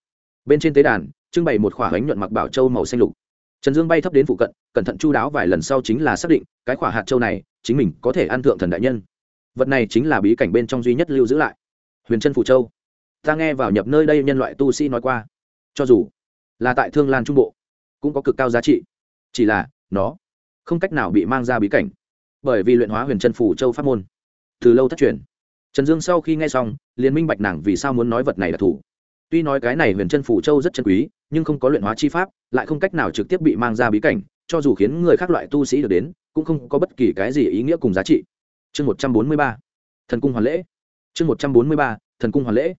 Bên trên tế đàn, trưng bày một khỏa bánh nhuận mặc bảo châu màu xanh lục. Trần dương bay thấp đến phụ cận, cẩn thận chu đáo vài lần sau chính là xác định, cái khỏa hạt châu này, chính mình có thể ăn thượng thần đại nhân. Vật này chính là bí cảnh bên trong duy nhất lưu giữ lại. Huyền trân phủ châu. Ta nghe vào nhập nơi đây nhân loại tu sĩ nói qua. Cho dù là tại thương lan trung bộ, cũng có cực cao giá trị. Chỉ là, nó không cách nào bị mang ra bí cảnh. Bởi vì luyện hóa huyền trân phủ châu pháp môn, từ lâu thất truyền trần dương sau khi nghe xong, liền minh bạch nàng vì sao muốn nói vật này là thủ. Tuy nói cái này huyền chân phủ châu rất chân quý, nhưng không có luyện hóa chi pháp, lại không cách nào trực tiếp bị mang ra bí cảnh, cho dù khiến người khác loại tu sĩ được đến, cũng không có bất kỳ cái gì ý nghĩa cùng giá trị. Chương một trăm bốn mươi ba, thần cung hoàn lễ. Chương một trăm bốn mươi ba, thần cung hoàn lễ.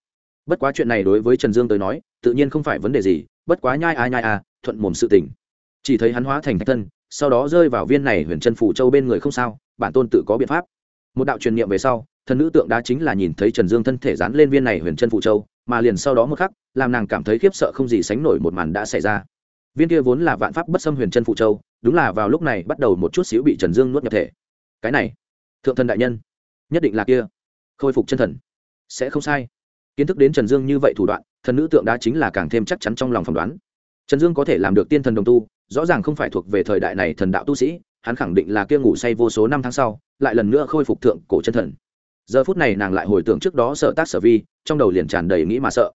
Bất quá chuyện này đối với trần dương tới nói, tự nhiên không phải vấn đề gì, bất quá nhai a nhai a thuận mồm sự tình. chỉ thấy hắn hóa thành thạch thân, sau đó rơi vào viên này huyền chân phủ châu bên người không sao, bản tôn tự có biện pháp. Một đạo truyền niệm về sau thần nữ tượng đá chính là nhìn thấy trần dương thân thể dán lên viên này huyền chân phụ châu, mà liền sau đó một khắc, làm nàng cảm thấy khiếp sợ không gì sánh nổi một màn đã xảy ra. Viên kia vốn là vạn pháp bất xâm huyền chân phụ châu, đúng là vào lúc này bắt đầu một chút xíu bị trần dương nuốt nhập thể. Cái này, thượng thần đại nhân, nhất định là kia. Khôi phục chân thần. Sẽ không sai. Kiến thức đến trần dương như vậy thủ đoạn, thần nữ tượng đá chính là càng thêm chắc chắn trong lòng phỏng đoán. Trần dương có thể làm được tiên thần đồng tu, rõ ràng không phải thuộc về thời đại này thần đạo tu sĩ, hắn khẳng định là kia ngủ say vô số năm tháng sau, lại lần nữa khôi phục thượng cổ chân thần giờ phút này nàng lại hồi tưởng trước đó sợ tác sở vi, trong đầu liền tràn đầy nghĩ mà sợ.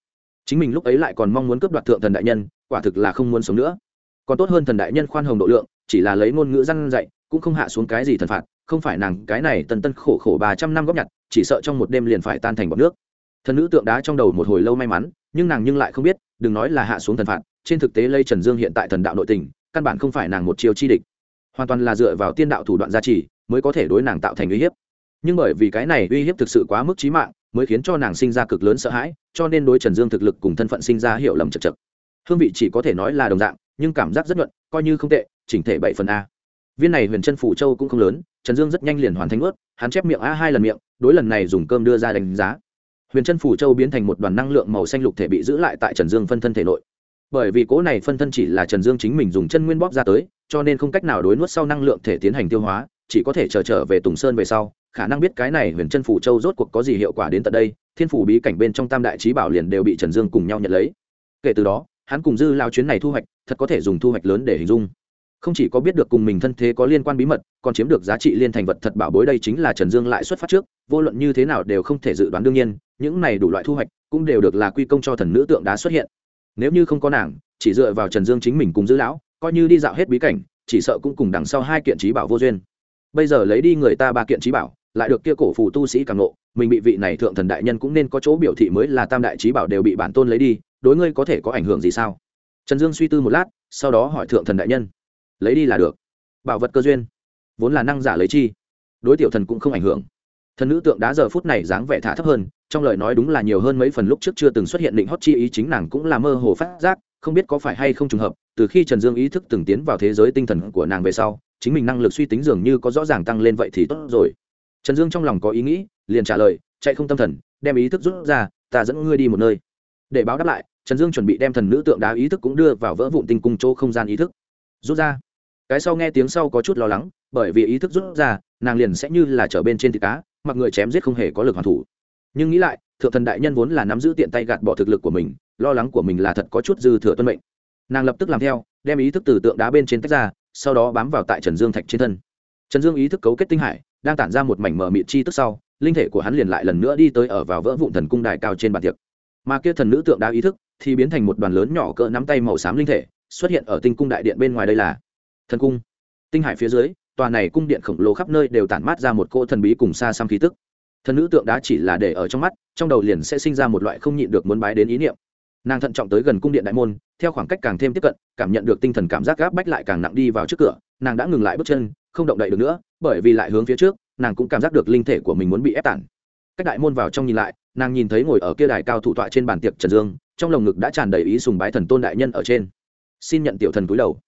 Chính mình lúc ấy lại còn mong muốn cướp đoạt thượng thần đại nhân, quả thực là không muốn sống nữa. Còn tốt hơn thần đại nhân khoan hồng độ lượng, chỉ là lấy ngôn ngữ răn dạy, cũng không hạ xuống cái gì thần phạt, không phải nàng cái này tần tân khổ khổ ba trăm năm góp nhặt, chỉ sợ trong một đêm liền phải tan thành bọc nước. Thần nữ tượng đá trong đầu một hồi lâu may mắn, nhưng nàng nhưng lại không biết, đừng nói là hạ xuống thần phạt, trên thực tế lây trần dương hiện tại thần đạo nội tình, căn bản không phải nàng một chiêu chi địch. Hoàn toàn là dựa vào tiên đạo thủ đoạn gia trì, mới có thể đối nàng tạo thành uy hiếp nhưng bởi vì cái này uy hiếp thực sự quá mức trí mạng mới khiến cho nàng sinh ra cực lớn sợ hãi cho nên đối trần dương thực lực cùng thân phận sinh ra hiểu lầm chật chật. Hương vị chỉ có thể nói là đồng dạng nhưng cảm giác rất nhuận coi như không tệ chỉnh thể bảy phần a. Viên này huyền chân phủ châu cũng không lớn trần dương rất nhanh liền hoàn thành ướt hắn chép miệng a hai lần miệng đối lần này dùng cơm đưa ra đánh giá. Huyền chân phủ châu biến thành một đoàn năng lượng màu xanh lục thể bị giữ lại tại trần dương phân thân thể nội. Bởi vì cỗ này phân thân chỉ là trần dương chính mình dùng chân nguyên bóp ra tới cho nên không cách nào đối nuốt sau năng lượng thể tiến hành tiêu hóa chỉ có thể chờ trở, trở về tùng sơn về sau khả năng biết cái này huyền chân phủ châu rốt cuộc có gì hiệu quả đến tận đây, thiên phủ bí cảnh bên trong tam đại trí bảo liền đều bị trần dương cùng nhau nhận lấy. Kể từ đó, hắn cùng dư lao chuyến này thu hoạch, thật có thể dùng thu hoạch lớn để hình dung. Không chỉ có biết được cùng mình thân thế có liên quan bí mật, còn chiếm được giá trị liên thành vật thật bảo bối đây chính là trần dương lại xuất phát trước, vô luận như thế nào đều không thể dự đoán đương nhiên, những này đủ loại thu hoạch cũng đều được là quy công cho thần nữ tượng đá xuất hiện. Nếu như không có nàng, chỉ dựa vào trần dương chính mình cùng dư lão, coi như đi dạo hết bí cảnh, chỉ sợ cũng cùng đằng sau hai kiện trí bảo vô duyên. Bây giờ lấy đi người ta ba kiện trí bảo lại được kia cổ phù tu sĩ càng nộ mình bị vị này thượng thần đại nhân cũng nên có chỗ biểu thị mới là tam đại trí bảo đều bị bản tôn lấy đi, đối ngươi có thể có ảnh hưởng gì sao? Trần dương suy tư một lát, sau đó hỏi thượng thần đại nhân. Lấy đi là được. Bảo vật cơ duyên. Vốn là năng giả lấy chi. Đối tiểu thần cũng không ảnh hưởng. Thần nữ tượng đá giờ phút này dáng vẻ thả thấp hơn, trong lời nói đúng là nhiều hơn mấy phần lúc trước chưa từng xuất hiện định hót chi ý chính nàng cũng là mơ hồ phát giác, không biết có phải hay không trùng hợp, từ khi trần dương ý thức từng tiến vào thế giới tinh thần của nàng về sau, chính mình năng lực suy tính dường như có rõ ràng tăng lên vậy thì tốt rồi trần dương trong lòng có ý nghĩ, liền trả lời, chạy không tâm thần, đem ý thức rút ra, ta dẫn ngươi đi một nơi. Để báo đáp lại, trần dương chuẩn bị đem thần nữ tượng đá ý thức cũng đưa vào vỡ vụn tinh cung chỗ không gian ý thức. Rút ra. Cái sau nghe tiếng sau có chút lo lắng, bởi vì ý thức rút ra, nàng liền sẽ như là chở bên trên thịt cá, mặc người chém giết không hề có lực hoàn thủ. Nhưng nghĩ lại, thượng thần đại nhân vốn là nắm giữ tiện tay gạt bỏ thực lực của mình, lo lắng của mình là thật có chút dư thừa tuân mệnh. Nàng lập tức làm theo, đem ý thức từ tượng đá bên trên tách ra, sau đó bám vào tại trần dương thạch trên thân. Trần dương ý thức cấu kết tinh hải đang tản ra một mảnh mờ mịt chi tức sau, linh thể của hắn liền lại lần nữa đi tới ở vào vỡ vụn thần cung đài cao trên bàn tiệc. Mà kia thần nữ tượng đá ý thức thì biến thành một đoàn lớn nhỏ cỡ nắm tay màu xám linh thể, xuất hiện ở tinh cung đại điện bên ngoài đây là thần cung. Tinh hải phía dưới, tòa này cung điện khổng lồ khắp nơi đều tản mát ra một cô thần bí cùng xa xăm khí tức. Thần nữ tượng đá chỉ là để ở trong mắt, trong đầu liền sẽ sinh ra một loại không nhịn được muốn bái đến ý niệm. Nàng thận trọng tới gần cung điện đại môn, theo khoảng cách càng thêm tiếp cận, cảm nhận được tinh thần cảm giác gáp bách lại càng nặng đi vào trước cửa, nàng đã ngừng lại bước chân không động đậy được nữa, bởi vì lại hướng phía trước, nàng cũng cảm giác được linh thể của mình muốn bị ép tản. Cách đại môn vào trong nhìn lại, nàng nhìn thấy ngồi ở kia đài cao thủ tọa trên bàn tiệc trần dương, trong lồng ngực đã tràn đầy ý sùng bái thần tôn đại nhân ở trên. Xin nhận tiểu thần cúi đầu.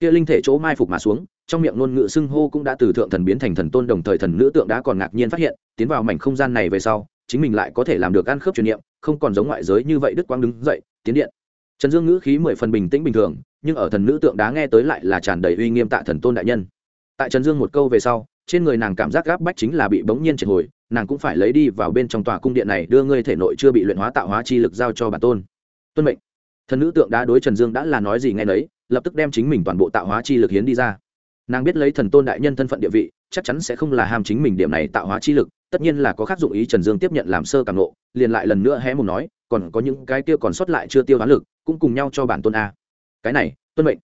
Kia linh thể chỗ mai phục mà xuống, trong miệng ngôn ngữ xưng hô cũng đã từ thượng thần biến thành thần tôn đồng thời thần nữ tượng đã còn ngạc nhiên phát hiện, tiến vào mảnh không gian này về sau, chính mình lại có thể làm được ăn khớp truyền niệm, không còn giống ngoại giới như vậy đức quang đứng dậy, tiến điện. Trần dương ngữ khí mười phần bình tĩnh bình thường, nhưng ở thần nữ tượng đá nghe tới lại là tràn đầy uy nghiêm tạ thần tôn đại nhân tại trần dương một câu về sau, trên người nàng cảm giác gáp bách chính là bị bỗng nhiên triệt hồi, nàng cũng phải lấy đi vào bên trong tòa cung điện này đưa ngươi thể nội chưa bị luyện hóa tạo hóa chi lực giao cho bản tôn. Tuân mệnh. Thần nữ tượng đá đối trần dương đã là nói gì nghe nấy, lập tức đem chính mình toàn bộ tạo hóa chi lực hiến đi ra. Nàng biết lấy thần tôn đại nhân thân phận địa vị, chắc chắn sẽ không là ham chính mình điểm này tạo hóa chi lực, tất nhiên là có khác dụng ý trần dương tiếp nhận làm sơ càng lộ liền lại lần nữa hé mồm nói, còn có những cái kia còn sót lại chưa tiêu hóa lực, cũng cùng nhau cho bản tôn a. Cái này, tuân mệnh.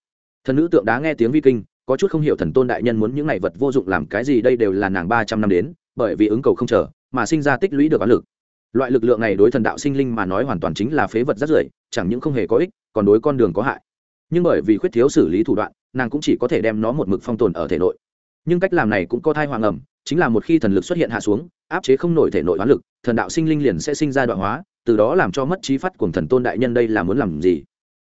Thần nữ tượng đá nghe tiếng vi kinh có chút không hiểu thần tôn đại nhân muốn những này vật vô dụng làm cái gì, đây đều là nàng ba trăm năm đến, bởi vì ứng cầu không chờ, mà sinh ra tích lũy được áp lực. Loại lực lượng này đối thần đạo sinh linh mà nói hoàn toàn chính là phế vật rất rưởi, chẳng những không hề có ích, còn đối con đường có hại. Nhưng bởi vì khuyết thiếu xử lý thủ đoạn, nàng cũng chỉ có thể đem nó một mực phong tồn ở thể nội. Nhưng cách làm này cũng có thai hoàng ẩm, chính là một khi thần lực xuất hiện hạ xuống, áp chế không nổi thể nội hoán lực, thần đạo sinh linh liền sẽ sinh ra đoạn hóa, từ đó làm cho mất trí phát của thần tôn đại nhân đây là muốn làm gì?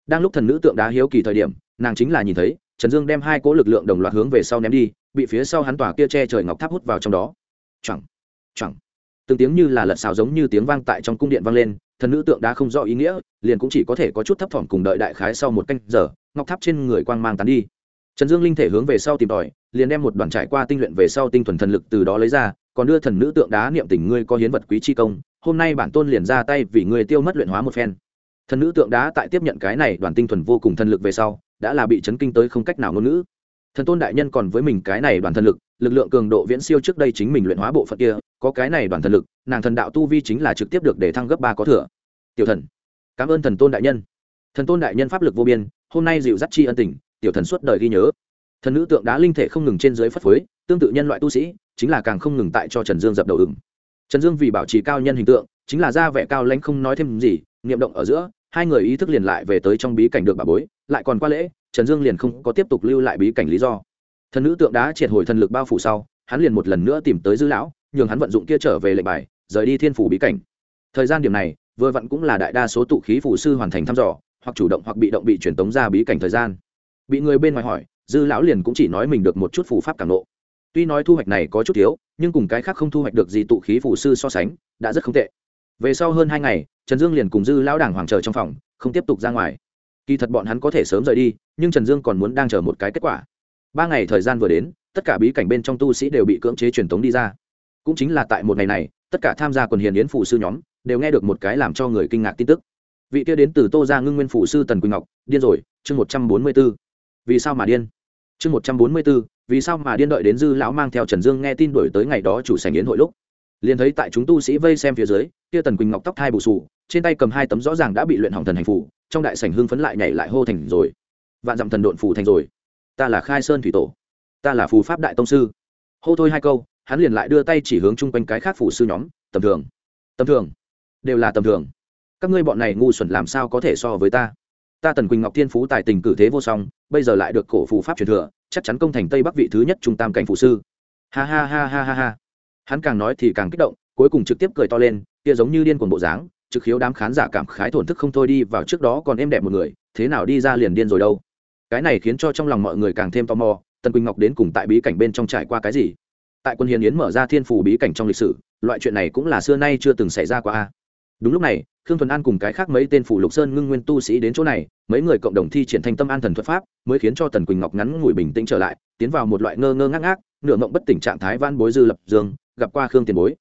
Đang lúc thần nữ tượng đá hiếu kỳ thời điểm, nàng chính là nhìn thấy trần dương đem hai cỗ lực lượng đồng loạt hướng về sau ném đi, bị phía sau hắn tỏa kia che trời ngọc tháp hút vào trong đó. Chẳng chẳng từng tiếng như là lật xào giống như tiếng vang tại trong cung điện vang lên, thần nữ tượng đá không rõ ý nghĩa, liền cũng chỉ có thể có chút thấp thỏm cùng đợi đại khái sau một canh giờ, ngọc tháp trên người quang mang tán đi. Trần dương linh thể hướng về sau tìm tòi, liền đem một đoàn trải qua tinh luyện về sau tinh thuần thần lực từ đó lấy ra, còn đưa thần nữ tượng đá niệm tình ngươi có hiến vật quý chi công, hôm nay bản tôn liền ra tay vì ngươi tiêu mất luyện hóa một phen. Thần nữ tượng đá tại tiếp nhận cái này đoàn tinh thuần vô cùng thần lực về sau đã là bị chấn kinh tới không cách nào ngôn ngữ. Thần tôn đại nhân còn với mình cái này đoàn thần lực lực lượng cường độ viễn siêu trước đây chính mình luyện hóa bộ phận kia, có cái này đoàn thần lực, nàng thần đạo tu vi chính là trực tiếp được để thăng gấp ba có thừa. Tiểu thần, cảm ơn thần tôn đại nhân. Thần tôn đại nhân pháp lực vô biên, hôm nay dịu dắt chi ân tình, tiểu thần suốt đời ghi nhớ. Thần nữ tượng đá linh thể không ngừng trên dưới phất phới, tương tự nhân loại tu sĩ, chính là càng không ngừng tại cho trần dương dập đầu ứng trần dương vì bảo trì cao nhân hình tượng, chính là ra vẻ cao lãnh không nói thêm gì, niệm động ở giữa, hai người ý thức liền lại về tới trong bí cảnh được bà bối lại còn qua lễ, trần dương liền không có tiếp tục lưu lại bí cảnh lý do. Thần nữ tượng đá triệt hồi thần lực bao phủ sau, hắn liền một lần nữa tìm tới dư lão, nhường hắn vận dụng kia trở về lệnh bài, rời đi thiên phủ bí cảnh. Thời gian điểm này, vừa vặn cũng là đại đa số tụ khí phủ sư hoàn thành thăm dò, hoặc chủ động hoặc bị động bị truyền tống ra bí cảnh thời gian. Bị người bên ngoài hỏi, dư lão liền cũng chỉ nói mình được một chút phù pháp cảm nộ. Tuy nói thu hoạch này có chút thiếu, nhưng cùng cái khác không thu hoạch được gì tụ khí phù sư so sánh, đã rất không tệ. Về sau hơn hai ngày, trần dương liền cùng dư lão đảng hoàng chờ trong phòng, không tiếp tục ra ngoài kỳ thật bọn hắn có thể sớm rời đi, nhưng trần dương còn muốn đang chờ một cái kết quả. Ba ngày thời gian vừa đến, tất cả bí cảnh bên trong tu sĩ đều bị cưỡng chế truyền tống đi ra. Cũng chính là tại một ngày này, tất cả tham gia quần hiền yến phụ sư nhóm đều nghe được một cái làm cho người kinh ngạc tin tức. Vị kia đến từ tô ra ngưng nguyên phụ sư tần quỳnh ngọc, điên rồi, chương một trăm bốn mươi b ố vì sao mà điên? Chương một trăm bốn mươi b ố vì sao mà điên đợi đến dư lão mang theo trần dương nghe tin đổi tới ngày đó chủ sành yến hội lúc? Liền thấy tại chúng tu sĩ vây xem phía dưới, kia tần quỳnh ngọc tóc hai bù sù, trên tay cầm hai tấm rõ ràng đã bị luyện hỏng thần hành phủ trong đại sảnh hưng phấn lại nhảy lại hô thành rồi. Vạn dặm thần độn phủ thành rồi. Ta là khai sơn thủy tổ. Ta là phù pháp đại tông sư. Hô thôi hai câu, hắn liền lại đưa tay chỉ hướng chung quanh cái khác phủ sư nhóm, tầm thường. Tầm thường. Đều là tầm thường. Các ngươi bọn này ngu xuẩn làm sao có thể so với ta? Ta tần quỳnh ngọc thiên phú tài tình cử thế vô song, bây giờ lại được cổ phù pháp truyền thừa, chắc chắn công thành tây bắc vị thứ nhất trung tam cảnh phụ sư. Ha ha ha ha ha ha. Hắn càng nói thì càng kích động, cuối cùng trực tiếp cười to lên, kia giống như điên cuồng bộ dáng trực khiếu đám khán giả cảm khái thổn thức không thôi đi vào trước đó còn êm đẹp một người, thế nào đi ra liền điên rồi đâu. Cái này khiến cho trong lòng mọi người càng thêm tò mò, tần quỳnh ngọc đến cùng tại bí cảnh bên trong trải qua cái gì? Tại quân hiền yến mở ra thiên phủ bí cảnh trong lịch sử, loại chuyện này cũng là xưa nay chưa từng xảy ra qua a. Đúng lúc này, khương thuần an cùng cái khác mấy tên phủ lục sơn ngưng nguyên tu sĩ đến chỗ này, mấy người cộng đồng thi triển thanh tâm an thần thuật pháp, mới khiến cho tần quỳnh ngọc ngắn ngủi bình tĩnh trở lại, tiến vào một loại ngơ ngơ ngác ngác, nửa mộng bất tỉnh trạng thái van bối dư lập dương, gặp qua khương tiền bối.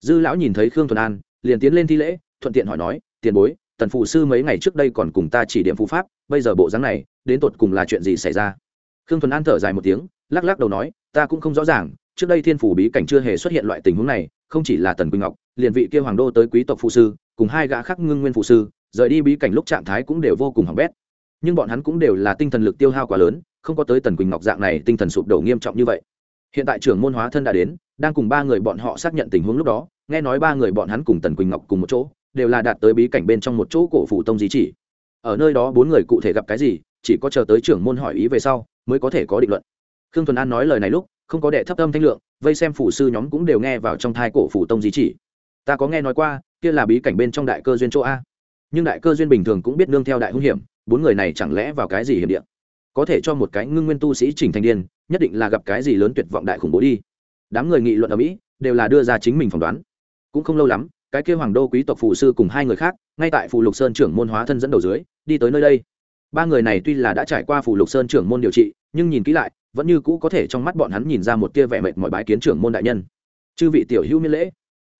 Dư lão nhìn thấy khương thuần an, liền tiến lên thi lễ thuận tiện hỏi nói, tiền bối, tần phụ sư mấy ngày trước đây còn cùng ta chỉ điểm phụ pháp, bây giờ bộ dáng này, đến tột cùng là chuyện gì xảy ra? Khương thuần an thở dài một tiếng, lắc lắc đầu nói, ta cũng không rõ ràng, trước đây thiên phủ bí cảnh chưa hề xuất hiện loại tình huống này, không chỉ là tần quỳnh ngọc, liền vị kia hoàng đô tới quý tộc phụ sư, cùng hai gã khác ngưng nguyên phụ sư, rời đi bí cảnh lúc trạng thái cũng đều vô cùng hỏng bét. Nhưng bọn hắn cũng đều là tinh thần lực tiêu hao quá lớn, không có tới tần quỳnh ngọc dạng này tinh thần sụp đổ nghiêm trọng như vậy. Hiện tại trưởng môn hóa thân đã đến, đang cùng ba người bọn họ xác nhận tình huống lúc đó, nghe nói ba người bọn hắn cùng tần quỳnh ngọc cùng một chỗ đều là đạt tới bí cảnh bên trong một chỗ cổ phủ tông di chỉ. Ở nơi đó bốn người cụ thể gặp cái gì, chỉ có chờ tới trưởng môn hỏi ý về sau, mới có thể có định luận. Khương thuần an nói lời này lúc, không có đệ thấp âm thanh lượng, vây xem phủ sư nhóm cũng đều nghe vào trong thai cổ phủ tông di chỉ. Ta có nghe nói qua, kia là bí cảnh bên trong đại cơ duyên chỗ a. Nhưng đại cơ duyên bình thường cũng biết nương theo đại hung hiểm, bốn người này chẳng lẽ vào cái gì hiểm địa? Có thể cho một cái ngưng nguyên tu sĩ chỉnh thành điên, nhất định là gặp cái gì lớn tuyệt vọng đại khủng bố đi. Đám người nghị luận ở mỹ, đều là đưa ra chính mình phỏng đoán. Cũng không lâu lắm cái kia hoàng đô quý tộc phù sư cùng hai người khác, ngay tại phù lục sơn trưởng môn hóa thân dẫn đầu dưới, đi tới nơi đây. Ba người này tuy là đã trải qua phù lục sơn trưởng môn điều trị, nhưng nhìn kỹ lại, vẫn như cũ có thể trong mắt bọn hắn nhìn ra một tia vẻ mệt mọi bái kiến trưởng môn đại nhân. Chư vị tiểu hữu miễn lễ.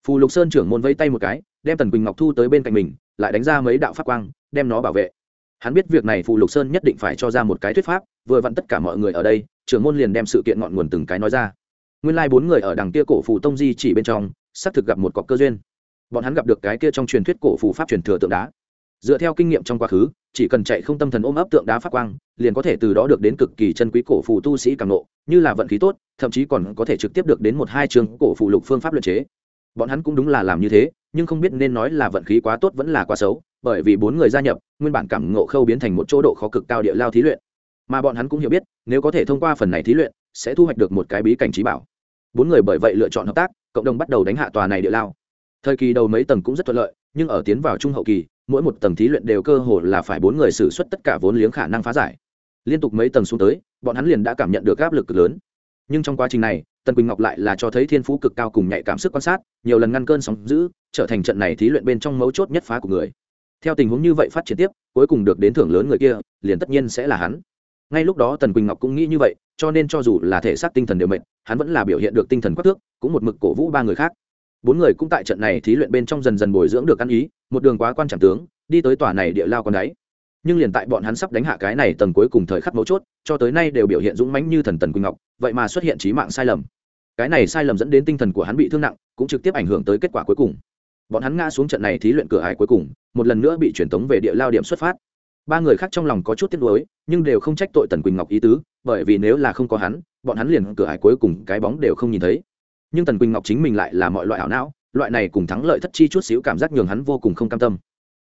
Phù lục sơn trưởng môn vẫy tay một cái, đem tần quỳnh ngọc thu tới bên cạnh mình, lại đánh ra mấy đạo pháp quang, đem nó bảo vệ. Hắn biết việc này phù lục sơn nhất định phải cho ra một cái thuyết pháp, vừa vặn tất cả mọi người ở đây, trưởng môn liền đem sự kiện ngọn nguồn từng cái nói ra. Nguyên lai、like、bốn người ở đằng kia cổ phù tông di chỉ bên trong, xác thực gặp một cọc cơ duyên bọn hắn gặp được cái kia trong truyền thuyết cổ phù pháp truyền thừa tượng đá. Dựa theo kinh nghiệm trong quá khứ, chỉ cần chạy không tâm thần ôm ấp tượng đá phát quang, liền có thể từ đó được đến cực kỳ chân quý cổ phù tu sĩ càng nộ như là vận khí tốt, thậm chí còn có thể trực tiếp được đến một hai trường cổ phù lục phương pháp luật chế. Bọn hắn cũng đúng là làm như thế, nhưng không biết nên nói là vận khí quá tốt vẫn là quá xấu, bởi vì bốn người gia nhập, nguyên bản cảm ngộ khâu biến thành một chỗ độ khó cực cao địa lao thí luyện. Mà bọn hắn cũng hiểu biết, nếu có thể thông qua phần này thí luyện, sẽ thu hoạch được một cái bí cảnh trí bảo. Bốn người bởi vậy lựa chọn hợp tác, cộng đồng bắt đầu đánh hạ tòa này địa lao thời kỳ đầu mấy tầng cũng rất thuận lợi, nhưng ở tiến vào trung hậu kỳ, mỗi một tầng thí luyện đều cơ hồ là phải bốn người xử suất tất cả vốn liếng khả năng phá giải. Liên tục mấy tầng xuống tới, bọn hắn liền đã cảm nhận được áp lực cực lớn. Nhưng trong quá trình này, tần quỳnh ngọc lại là cho thấy thiên phú cực cao cùng nhạy cảm sức quan sát, nhiều lần ngăn cơn sóng giữ trở thành trận này thí luyện bên trong mấu chốt nhất phá của người. Theo tình huống như vậy phát triển tiếp, cuối cùng được đến thưởng lớn người kia, liền tất nhiên sẽ là hắn. Ngay lúc đó tần quỳnh ngọc cũng nghĩ như vậy, cho nên cho dù là thể xác tinh thần đều mệnh hắn vẫn là biểu hiện được tinh thần quắc thước, cũng một mực cổ vũ ba người khác bốn người cũng tại trận này thí luyện bên trong dần dần bồi dưỡng được ăn ý, một đường quá quan trọng tướng, đi tới tòa này địa lao con đáy. Nhưng liền tại bọn hắn sắp đánh hạ cái này tầng cuối cùng thời khắc mấu chốt, cho tới nay đều biểu hiện dũng mãnh như thần tần quỳnh ngọc, vậy mà xuất hiện trí mạng sai lầm. Cái này sai lầm dẫn đến tinh thần của hắn bị thương nặng, cũng trực tiếp ảnh hưởng tới kết quả cuối cùng. Bọn hắn ngã xuống trận này thí luyện cửa hải cuối cùng, một lần nữa bị truyền tống về địa lao điểm xuất phát. Ba người khác trong lòng có chút tiếc nuối, nhưng đều không trách tội tần quỳnh ngọc ý tứ, bởi vì nếu là không có hắn, bọn hắn liền cửa hải cuối cùng cái bóng đều không nhìn thấy nhưng tần quỳnh ngọc chính mình lại là mọi loại ảo não, loại này cùng thắng lợi thất chi chút xíu cảm giác nhường hắn vô cùng không cam tâm.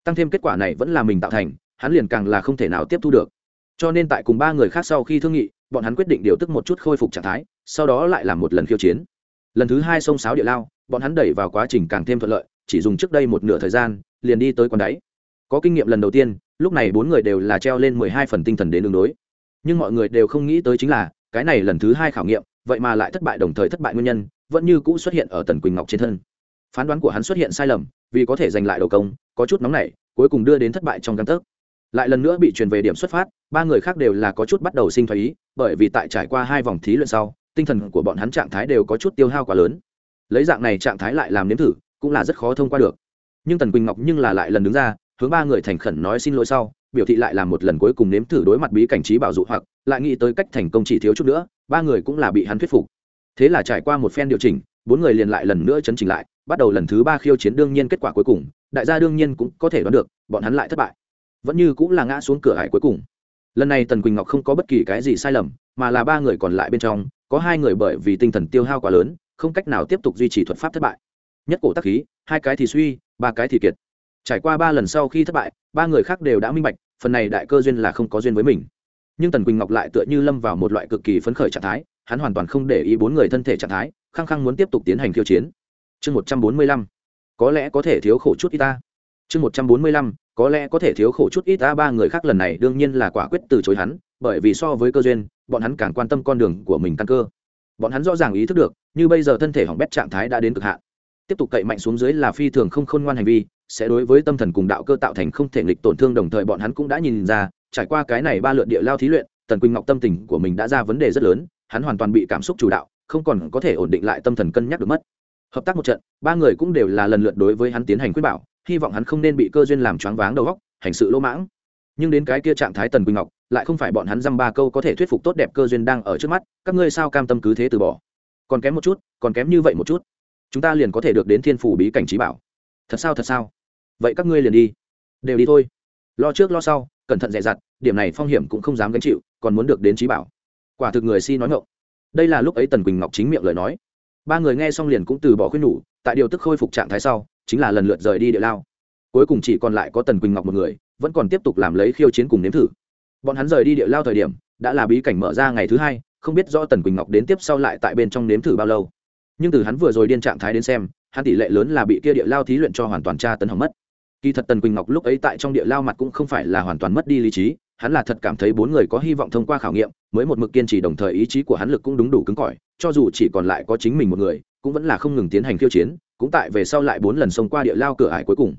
Tăng thêm kết quả này vẫn là mình tạo thành, hắn liền càng là không thể nào tiếp thu được. Cho nên tại cùng ba người khác sau khi thương nghị, bọn hắn quyết định điều tức một chút khôi phục trạng thái, sau đó lại làm một lần khiêu chiến. Lần thứ hai sông sáo địa lao, bọn hắn đẩy vào quá trình càng thêm thuận lợi, chỉ dùng trước đây một nửa thời gian, liền đi tới con đáy. Có kinh nghiệm lần đầu tiên, lúc này bốn người đều là treo lên mười hai phần tinh thần đến đường đối. Nhưng mọi người đều không nghĩ tới chính là, cái này lần thứ hai khảo nghiệm, vậy mà lại thất bại đồng thời thất bại nguyên nhân vẫn như cũ xuất hiện ở tần quỳnh ngọc trên thân phán đoán của hắn xuất hiện sai lầm vì có thể giành lại đầu công có chút nóng nảy cuối cùng đưa đến thất bại trong căn tấc lại lần nữa bị truyền về điểm xuất phát ba người khác đều là có chút bắt đầu sinh thái ý bởi vì tại trải qua hai vòng thí luyện sau tinh thần của bọn hắn trạng thái đều có chút tiêu hao quá lớn lấy dạng này trạng thái lại làm nếm thử cũng là rất khó thông qua được nhưng tần quỳnh ngọc nhưng là lại lần đứng ra hướng ba người thành khẩn nói xin lỗi sau biểu thị lại làm một lần cuối cùng nếm thử đối mặt bí cảnh trí bảo dụ hoặc lại nghĩ tới cách thành công chỉ thiếu chút nữa ba người cũng là bị hắn thuyết phục thế là trải qua một phen điều chỉnh, bốn người liền lại lần nữa chấn chỉnh lại, bắt đầu lần thứ ba khiêu chiến đương nhiên kết quả cuối cùng, đại gia đương nhiên cũng có thể đoán được, bọn hắn lại thất bại. Vẫn như cũng là ngã xuống cửa hải cuối cùng. Lần này tần quỳnh ngọc không có bất kỳ cái gì sai lầm, mà là ba người còn lại bên trong, có hai người bởi vì tinh thần tiêu hao quá lớn, không cách nào tiếp tục duy trì thuật pháp thất bại. Nhất cổ tắc khí, hai cái thì suy, ba cái thì kiệt. Trải qua ba lần sau khi thất bại, ba người khác đều đã minh bạch, phần này đại cơ duyên là không có duyên với mình. Nhưng tần quỳnh ngọc lại tựa như lâm vào một loại cực kỳ phấn khởi trạng thái hắn hoàn toàn không để ý bốn người thân thể trạng thái, khăng khăng muốn tiếp tục tiến hành khiêu chiến. Chương một trăm bốn mươi lăm, có lẽ có thể thiếu khổ chút ít ta. Chương một trăm bốn mươi lăm, có lẽ có thể thiếu khổ chút ít ta. Ba người khác lần này đương nhiên là quả quyết từ chối hắn, bởi vì so với cơ duyên, bọn hắn càng quan tâm con đường của mình căn cơ. Bọn hắn rõ ràng ý thức được, như bây giờ thân thể hỏng bét trạng thái đã đến cực hạn. Tiếp tục cậy mạnh xuống dưới là phi thường không khôn ngoan hành vi, sẽ đối với tâm thần cùng đạo cơ tạo thành không thể nghịch tổn thương đồng thời bọn hắn cũng đã nhìn ra, trải qua cái này ba lượt địa lao thí luyện, tần quỳnh ngọc tâm tình của mình đã ra vấn đề rất lớn hắn hoàn toàn bị cảm xúc chủ đạo, không còn có thể ổn định lại tâm thần cân nhắc được mất. Hợp tác một trận, ba người cũng đều là lần lượt đối với hắn tiến hành quyết bảo, hy vọng hắn không nên bị cơ duyên làm choáng váng đầu óc, hành sự lỗ mãng. Nhưng đến cái kia trạng thái tần quỳnh ngọc, lại không phải bọn hắn dăm ba câu có thể thuyết phục tốt đẹp cơ duyên đang ở trước mắt, các ngươi sao cam tâm cứ thế từ bỏ? Còn kém một chút, còn kém như vậy một chút. Chúng ta liền có thể được đến thiên phủ bí cảnh trí bảo. Thật sao thật sao? Vậy các ngươi liền đi. Đều đi thôi. Lo trước lo sau, cẩn thận dè dặt, điểm này phong hiểm cũng không dám gánh chịu, còn muốn được đến trí bảo quả thực người si nói ngộng đây là lúc ấy tần quỳnh ngọc chính miệng lời nói. Ba người nghe xong liền cũng từ bỏ khuyên nhủ, tại điều tức khôi phục trạng thái sau, chính là lần lượt rời đi địa lao. Cuối cùng chỉ còn lại có tần quỳnh ngọc một người, vẫn còn tiếp tục làm lấy khiêu chiến cùng nếm thử. Bọn hắn rời đi địa lao thời điểm, đã là bí cảnh mở ra ngày thứ hai, không biết do tần quỳnh ngọc đến tiếp sau lại tại bên trong nếm thử bao lâu. Nhưng từ hắn vừa rồi điên trạng thái đến xem, hắn tỷ lệ lớn là bị kia địa lao thí luyện cho hoàn toàn tra tấn hỏng mất. Kỳ thật tần quỳnh ngọc lúc ấy tại trong địa lao mặt cũng không phải là hoàn toàn mất đi lý trí hắn là thật cảm thấy bốn người có hy vọng thông qua khảo nghiệm, mới một mực kiên trì đồng thời ý chí của hắn lực cũng đúng đủ cứng cỏi, cho dù chỉ còn lại có chính mình một người, cũng vẫn là không ngừng tiến hành khiêu chiến, cũng tại về sau lại bốn lần xông qua địa lao cửa ải cuối cùng.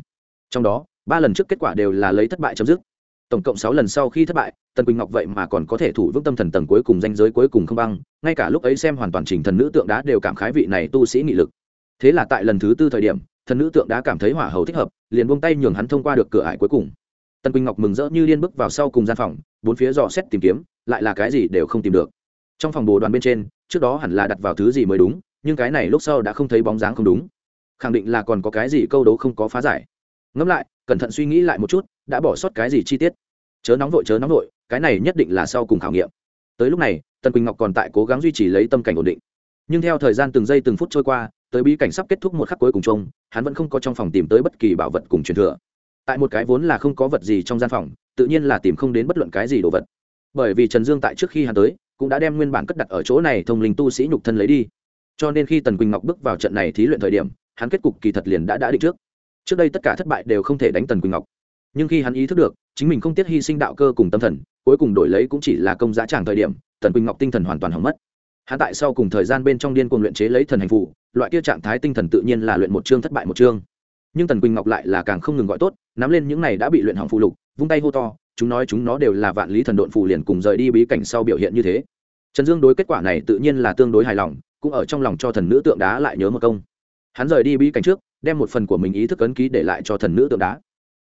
Trong đó, ba lần trước kết quả đều là lấy thất bại chấm dứt. Tổng cộng sáu lần sau khi thất bại, tần quỳnh ngọc vậy mà còn có thể thủ vững tâm thần tầng cuối cùng danh giới cuối cùng không băng, ngay cả lúc ấy xem hoàn toàn trình thần nữ tượng đá đều cảm khái vị này tu sĩ nghị lực. Thế là tại lần thứ tư thời điểm, thần nữ tượng đá cảm thấy hỏa hầu thích hợp, liền buông tay nhường hắn thông qua được cửa ải cuối cùng tần quỳnh ngọc mừng rỡ như điên bước vào sau cùng gian phòng, bốn phía dò xét tìm kiếm, lại là cái gì đều không tìm được. Trong phòng bồ đoàn bên trên, trước đó hẳn là đặt vào thứ gì mới đúng, nhưng cái này lúc sau đã không thấy bóng dáng không đúng. Khẳng định là còn có cái gì câu đấu không có phá giải. Ngẫm lại, cẩn thận suy nghĩ lại một chút, đã bỏ sót cái gì chi tiết? Chớ nóng vội, chớ nóng vội, cái này nhất định là sau cùng khảo nghiệm. Tới lúc này, tần quỳnh ngọc còn tại cố gắng duy trì lấy tâm cảnh ổn định. Nhưng theo thời gian từng giây từng phút trôi qua, tới bí cảnh sắp kết thúc một khắc cuối cùng chung, hắn vẫn không có trong phòng tìm tới bất kỳ bảo vật cùng truyền thừa tại một cái vốn là không có vật gì trong gian phòng, tự nhiên là tìm không đến bất luận cái gì đồ vật. Bởi vì trần dương tại trước khi hắn tới, cũng đã đem nguyên bản cất đặt ở chỗ này thông linh tu sĩ nhục thân lấy đi. Cho nên khi tần quỳnh ngọc bước vào trận này thí luyện thời điểm, hắn kết cục kỳ thật liền đã đã định trước. Trước đây tất cả thất bại đều không thể đánh tần quỳnh ngọc. Nhưng khi hắn ý thức được, chính mình không tiếc hy sinh đạo cơ cùng tâm thần, cuối cùng đổi lấy cũng chỉ là công giá tràng thời điểm, tần quỳnh ngọc tinh thần hoàn toàn hỏng mất. Hắn tại sau cùng thời gian bên trong điên cuồng luyện chế lấy thần hành phụ loại kia trạng thái tinh thần tự nhiên là luyện một chương thất bại một chương nhưng tần quỳnh ngọc lại là càng không ngừng gọi tốt nắm lên những này đã bị luyện hỏng phụ lục vung tay hô to chúng nói chúng nó đều là vạn lý thần độn phù liền cùng rời đi bí cảnh sau biểu hiện như thế trần dương đối kết quả này tự nhiên là tương đối hài lòng cũng ở trong lòng cho thần nữ tượng đá lại nhớ một công hắn rời đi bí cảnh trước đem một phần của mình ý thức ấn ký để lại cho thần nữ tượng đá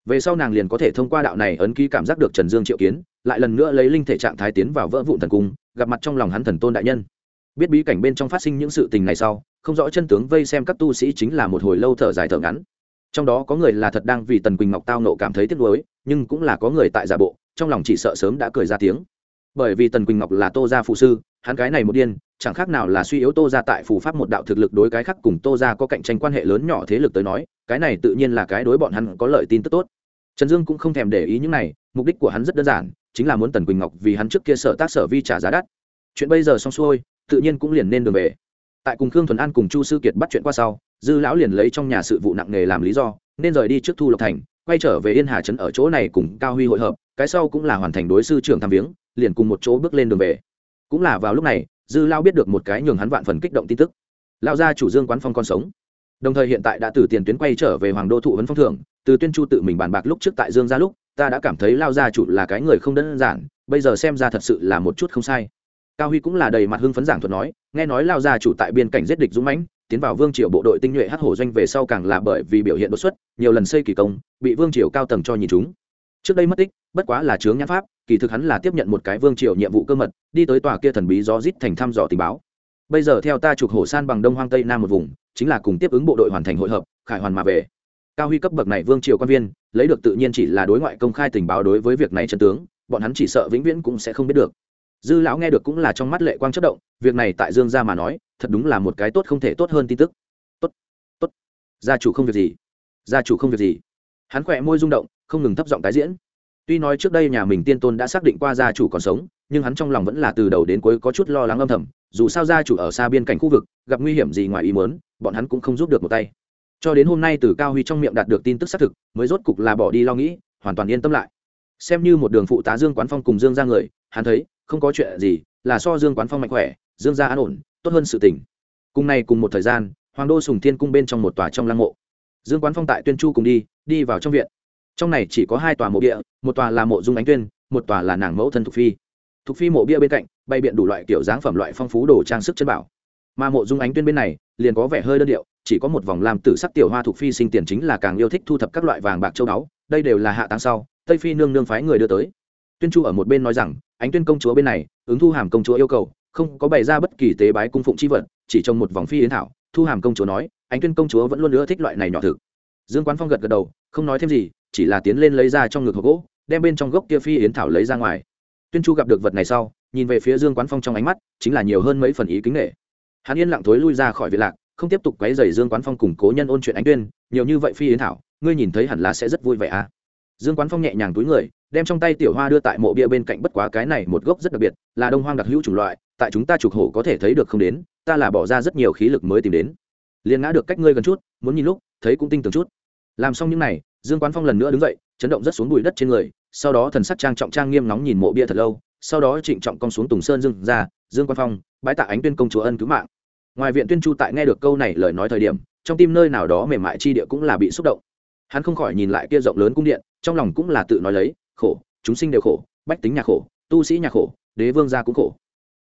về sau nàng liền có thể thông qua đạo này ấn ký cảm giác được trần dương triệu kiến lại lần nữa lấy linh thể trạng thái tiến vào vỡ vụn thần cung gặp mặt trong lòng hắn thần tôn đại nhân biết bí cảnh bên trong phát sinh những sự tình này sau không rõ chân tướng vây xem các tu sĩ chính là một hồi lâu thở dài thở ngắn trong đó có người là thật đang vì tần quỳnh ngọc tao nộ cảm thấy tiếc nuối, nhưng cũng là có người tại giả bộ, trong lòng chỉ sợ sớm đã cười ra tiếng. Bởi vì tần quỳnh ngọc là tô gia phụ sư, hắn cái này một điên, chẳng khác nào là suy yếu tô gia tại phù pháp một đạo thực lực đối cái khác cùng tô gia có cạnh tranh quan hệ lớn nhỏ thế lực tới nói, cái này tự nhiên là cái đối bọn hắn có lợi tin tức tốt. Trần dương cũng không thèm để ý những này, mục đích của hắn rất đơn giản, chính là muốn tần quỳnh ngọc vì hắn trước kia sở tác sở vi trả giá đắt. Chuyện bây giờ xong xuôi, tự nhiên cũng liền nên đường về. Tại cùng khương thuần an cùng chu sư kiệt bắt chuyện qua sau dư lão liền lấy trong nhà sự vụ nặng nề làm lý do, nên rời đi trước thu lộc thành, quay trở về yên hà trấn ở chỗ này cùng cao huy hội hợp, cái sau cũng là hoàn thành đối sư trưởng tham viếng, liền cùng một chỗ bước lên đường về. Cũng là vào lúc này, dư lao biết được một cái nhường hắn vạn phần kích động tin tức. Lao gia chủ dương quán phong còn sống. Đồng thời hiện tại đã từ tiền tuyến quay trở về hoàng đô thụ vấn phong thưởng, từ tuyên chu tự mình bàn bạc lúc trước tại dương gia lúc, ta đã cảm thấy lao gia chủ là cái người không đơn giản, bây giờ xem ra thật sự là một chút không sai. Cao huy cũng là đầy mặt hưng phấn giảng thuật nói, nghe nói lao gia chủ tại biên cảnh giết địch dũng mãnh tiến vào vương triều bộ đội tinh nhuệ hắc hổ doanh về sau càng là bởi vì biểu hiện đột xuất, nhiều lần xây kỳ công, bị vương triều cao tầng cho nhìn chúng. Trước đây mất tích, bất quá là chướng nhãn pháp, kỳ thực hắn là tiếp nhận một cái vương triều nhiệm vụ cơ mật, đi tới tòa kia thần bí gió rít thành thăm dò tình báo. Bây giờ theo ta trục hổ san bằng đông hoang tây nam một vùng, chính là cùng tiếp ứng bộ đội hoàn thành hội hợp, khải hoàn mà về. Cao huy cấp bậc này vương triều quan viên, lấy được tự nhiên chỉ là đối ngoại công khai tình báo đối với việc này chân tướng, bọn hắn chỉ sợ vĩnh viễn cũng sẽ không biết được. Dư lão nghe được cũng là trong mắt lệ quang chất động, việc này tại dương gia mà nói thật đúng là một cái tốt không thể tốt hơn tin tức. Tốt tốt. Gia chủ không việc gì. Gia chủ không việc gì. Hắn khỏe môi rung động, không ngừng thấp giọng tái diễn. Tuy nói trước đây nhà mình tiên tôn đã xác định qua gia chủ còn sống, nhưng hắn trong lòng vẫn là từ đầu đến cuối có chút lo lắng âm thầm, dù sao gia chủ ở xa biên cảnh khu vực, gặp nguy hiểm gì ngoài ý muốn, bọn hắn cũng không giúp được một tay. Cho đến hôm nay từ cao huy trong miệng đạt được tin tức xác thực, mới rốt cục là bỏ đi lo nghĩ, hoàn toàn yên tâm lại. Xem như một đường phụ tá dương quán phong cùng dương ra người, hắn thấy, không có chuyện gì, là so dương quán phong mạnh khỏe, dương gia an ổn tốt hơn sự tỉnh cùng này cùng một thời gian, hoàng đô sùng thiên cung bên trong một tòa trong lăng mộ. Dương quán phong tại tuyên chu cùng đi đi vào trong viện. Trong này chỉ có hai tòa mộ địa một tòa là mộ dung ánh tuyên, một tòa là nàng mẫu thân thục phi. Thục phi mộ bia bên cạnh, bày biện đủ loại kiểu dáng phẩm loại phong phú đồ trang sức chân bảo. Mà mộ dung ánh tuyên bên này, liền có vẻ hơi đơn điệu, chỉ có một vòng làm tử sắc tiểu hoa thục phi sinh tiền chính là càng yêu thích thu thập các loại vàng bạc châu báu, đây đều là hạ táng sau, tây phi nương nương phái người đưa tới. Tuyên chu ở một bên nói rằng, ánh tuyên công chúa bên này, ứng thu hàm công chúa yêu cầu không có bày ra bất kỳ tế bái cung phụng chi vật, chỉ trong một vòng phi yến thảo, thu hàm công chúa nói, ánh tuyên công chúa vẫn luôn ưa thích loại này nhỏ thực. Dương quán phong gật gật đầu, không nói thêm gì, chỉ là tiến lên lấy ra trong ngực hộp gỗ, đem bên trong gốc kia phi yến thảo lấy ra ngoài. Tuyên chu gặp được vật này sau, nhìn về phía dương quán phong trong ánh mắt, chính là nhiều hơn mấy phần ý kính nghệ hắn yên lặng thối lui ra khỏi viện lạc, không tiếp tục quấy rầy dương quán phong cùng cố nhân ôn chuyện ánh tuyên, nhiều như vậy phi yến thảo, ngươi nhìn thấy hẳn là sẽ rất vui vẻ à? Dương quán phong nhẹ nhàng túi người đem trong tay tiểu hoa đưa tại mộ bia bên cạnh bất quá cái này một gốc rất đặc biệt, là đông hoang đặc hữu chủng loại, tại chúng ta trục hổ có thể thấy được không đến, ta là bỏ ra rất nhiều khí lực mới tìm đến. Liền ngã được cách ngươi gần chút, muốn nhìn lúc, thấy cũng tinh tường chút. Làm xong những này, dương quán phong lần nữa đứng dậy, chấn động rất xuống bụi đất trên người, sau đó thần sắc trang trọng trang nghiêm nóng nhìn mộ bia thật lâu, sau đó trịnh trọng cong xuống tùng sơn dương ra, dương quán phong, bái tạ ánh tuyên công chúa ân cứu mạng. Ngoài viện tuyên chu tại nghe được câu này lời nói thời điểm, trong tim nơi nào đó mềm mại chi địa cũng là bị xúc động. Hắn không khỏi nhìn lại kia rộng lớn cung điện, trong lòng cũng là tự nói lấy khổ, chúng sinh đều khổ, bách tính nhà khổ, tu sĩ nhà khổ, đế vương gia cũng khổ.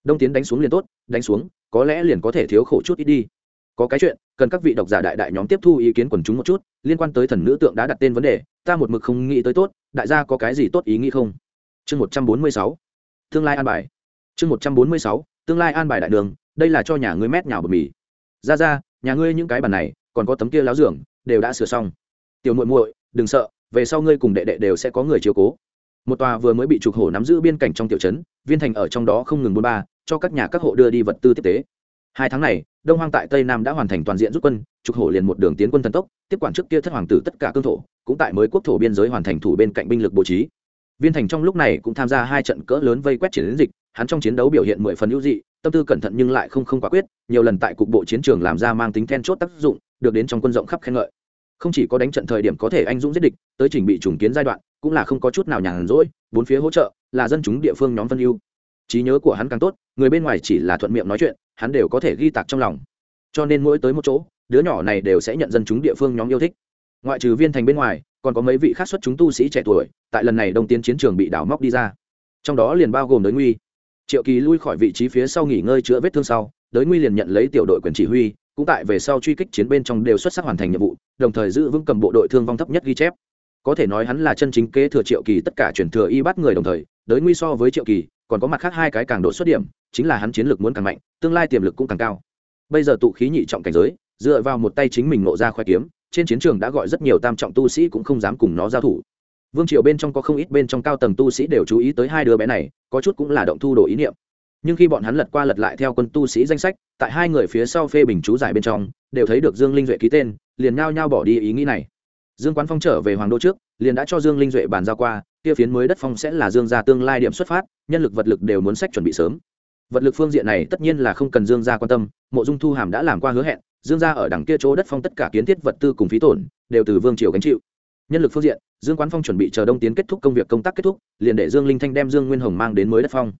Đông tiến đánh xuống liền tốt, đánh xuống, có lẽ liền có thể thiếu khổ chút ít đi. Có cái chuyện, cần các vị độc giả đại đại nhóm tiếp thu ý kiến quần chúng một chút, liên quan tới thần nữ tượng đã đặt tên vấn đề, ta một mực không nghĩ tới tốt, đại gia có cái gì tốt ý nghĩ không? Chương một trăm bốn mươi sáu, tương lai an bài. Chương một trăm bốn mươi sáu, tương lai an bài đại đường, đây là cho nhà ngươi mét nhào bờ mì. Ra ra, nhà ngươi những cái bàn này, còn có tấm kia láo giường, đều đã sửa xong. Tiểu muội muội, đừng sợ, về sau ngươi cùng đệ đệ đều sẽ có người chiếu cố một tòa vừa mới bị trục hổ nắm giữ biên cảnh trong tiểu trấn, viên thành ở trong đó không ngừng buôn ba, cho các nhà các hộ đưa đi vật tư tiếp tế. Hai tháng này, đông hoang tại tây nam đã hoàn thành toàn diện rút quân, trục hổ liền một đường tiến quân thần tốc, tiếp quản trước kia thất hoàng tử tất cả cương thổ, cũng tại mới quốc thổ biên giới hoàn thành thủ bên cạnh binh lực bố trí. Viên thành trong lúc này cũng tham gia hai trận cỡ lớn vây quét chiến dịch, hắn trong chiến đấu biểu hiện mười phần hữu dị, tâm tư cẩn thận nhưng lại không không quả quyết, nhiều lần tại cục bộ chiến trường làm ra mang tính then chốt tác dụng, được đến trong quân rộng khắp khen ngợi không chỉ có đánh trận thời điểm có thể anh dũng giết địch, tới trình bị trùng kiến giai đoạn, cũng là không có chút nào nhàn rỗi, bốn phía hỗ trợ, là dân chúng địa phương nhóm phân ưu. Trí nhớ của hắn càng tốt, người bên ngoài chỉ là thuận miệng nói chuyện, hắn đều có thể ghi tạc trong lòng. Cho nên mỗi tới một chỗ, đứa nhỏ này đều sẽ nhận dân chúng địa phương nhóm yêu thích. Ngoại trừ viên thành bên ngoài, còn có mấy vị khác xuất chúng tu sĩ trẻ tuổi, tại lần này đông tiến chiến trường bị đảo móc đi ra. Trong đó liền bao gồm đới nguy. Triệu kỳ lui khỏi vị trí phía sau nghỉ ngơi chữa vết thương sau, đới nguy liền nhận lấy tiểu đội quyền chỉ huy, cũng tại về sau truy kích chiến bên trong đều xuất sắc hoàn thành nhiệm vụ đồng thời giữ vững cầm bộ đội thương vong thấp nhất ghi chép. Có thể nói hắn là chân chính kế thừa triệu kỳ, tất cả chuyển thừa y bắt người đồng thời đới nguy so với triệu kỳ, còn có mặt khác hai cái càng độ xuất điểm, chính là hắn chiến lược muốn càng mạnh, tương lai tiềm lực cũng càng cao. Bây giờ tụ khí nhị trọng cảnh giới, dựa vào một tay chính mình nộ ra khoe kiếm, trên chiến trường đã gọi rất nhiều tam trọng tu sĩ cũng không dám cùng nó giao thủ. Vương triều bên trong có không ít bên trong cao tầng tu sĩ đều chú ý tới hai đứa bé này, có chút cũng là động thu đồ ý niệm. Nhưng khi bọn hắn lật qua lật lại theo quân tu sĩ danh sách, tại hai người phía sau phê bình chú giải bên trong, đều thấy được dương linh duệ ký tên liền nhao nhao bỏ đi ý nghĩ này. Dương quán phong trở về hoàng đô trước, liền đã cho dương linh duệ bàn giao qua, kia phiến mới đất phong sẽ là dương gia tương lai điểm xuất phát, nhân lực vật lực đều muốn sách chuẩn bị sớm. Vật lực phương diện này tất nhiên là không cần dương gia quan tâm, mộ dung thu hàm đã làm qua hứa hẹn, dương gia ở đằng kia chỗ đất phong tất cả kiến thiết vật tư cùng phí tổn, đều từ vương triều gánh chịu. Nhân lực phương diện, dương quán phong chuẩn bị chờ đông tiến kết thúc công việc công tác kết thúc, liền để dương linh thanh đem dương nguyên hồng mang đến mới đất phong.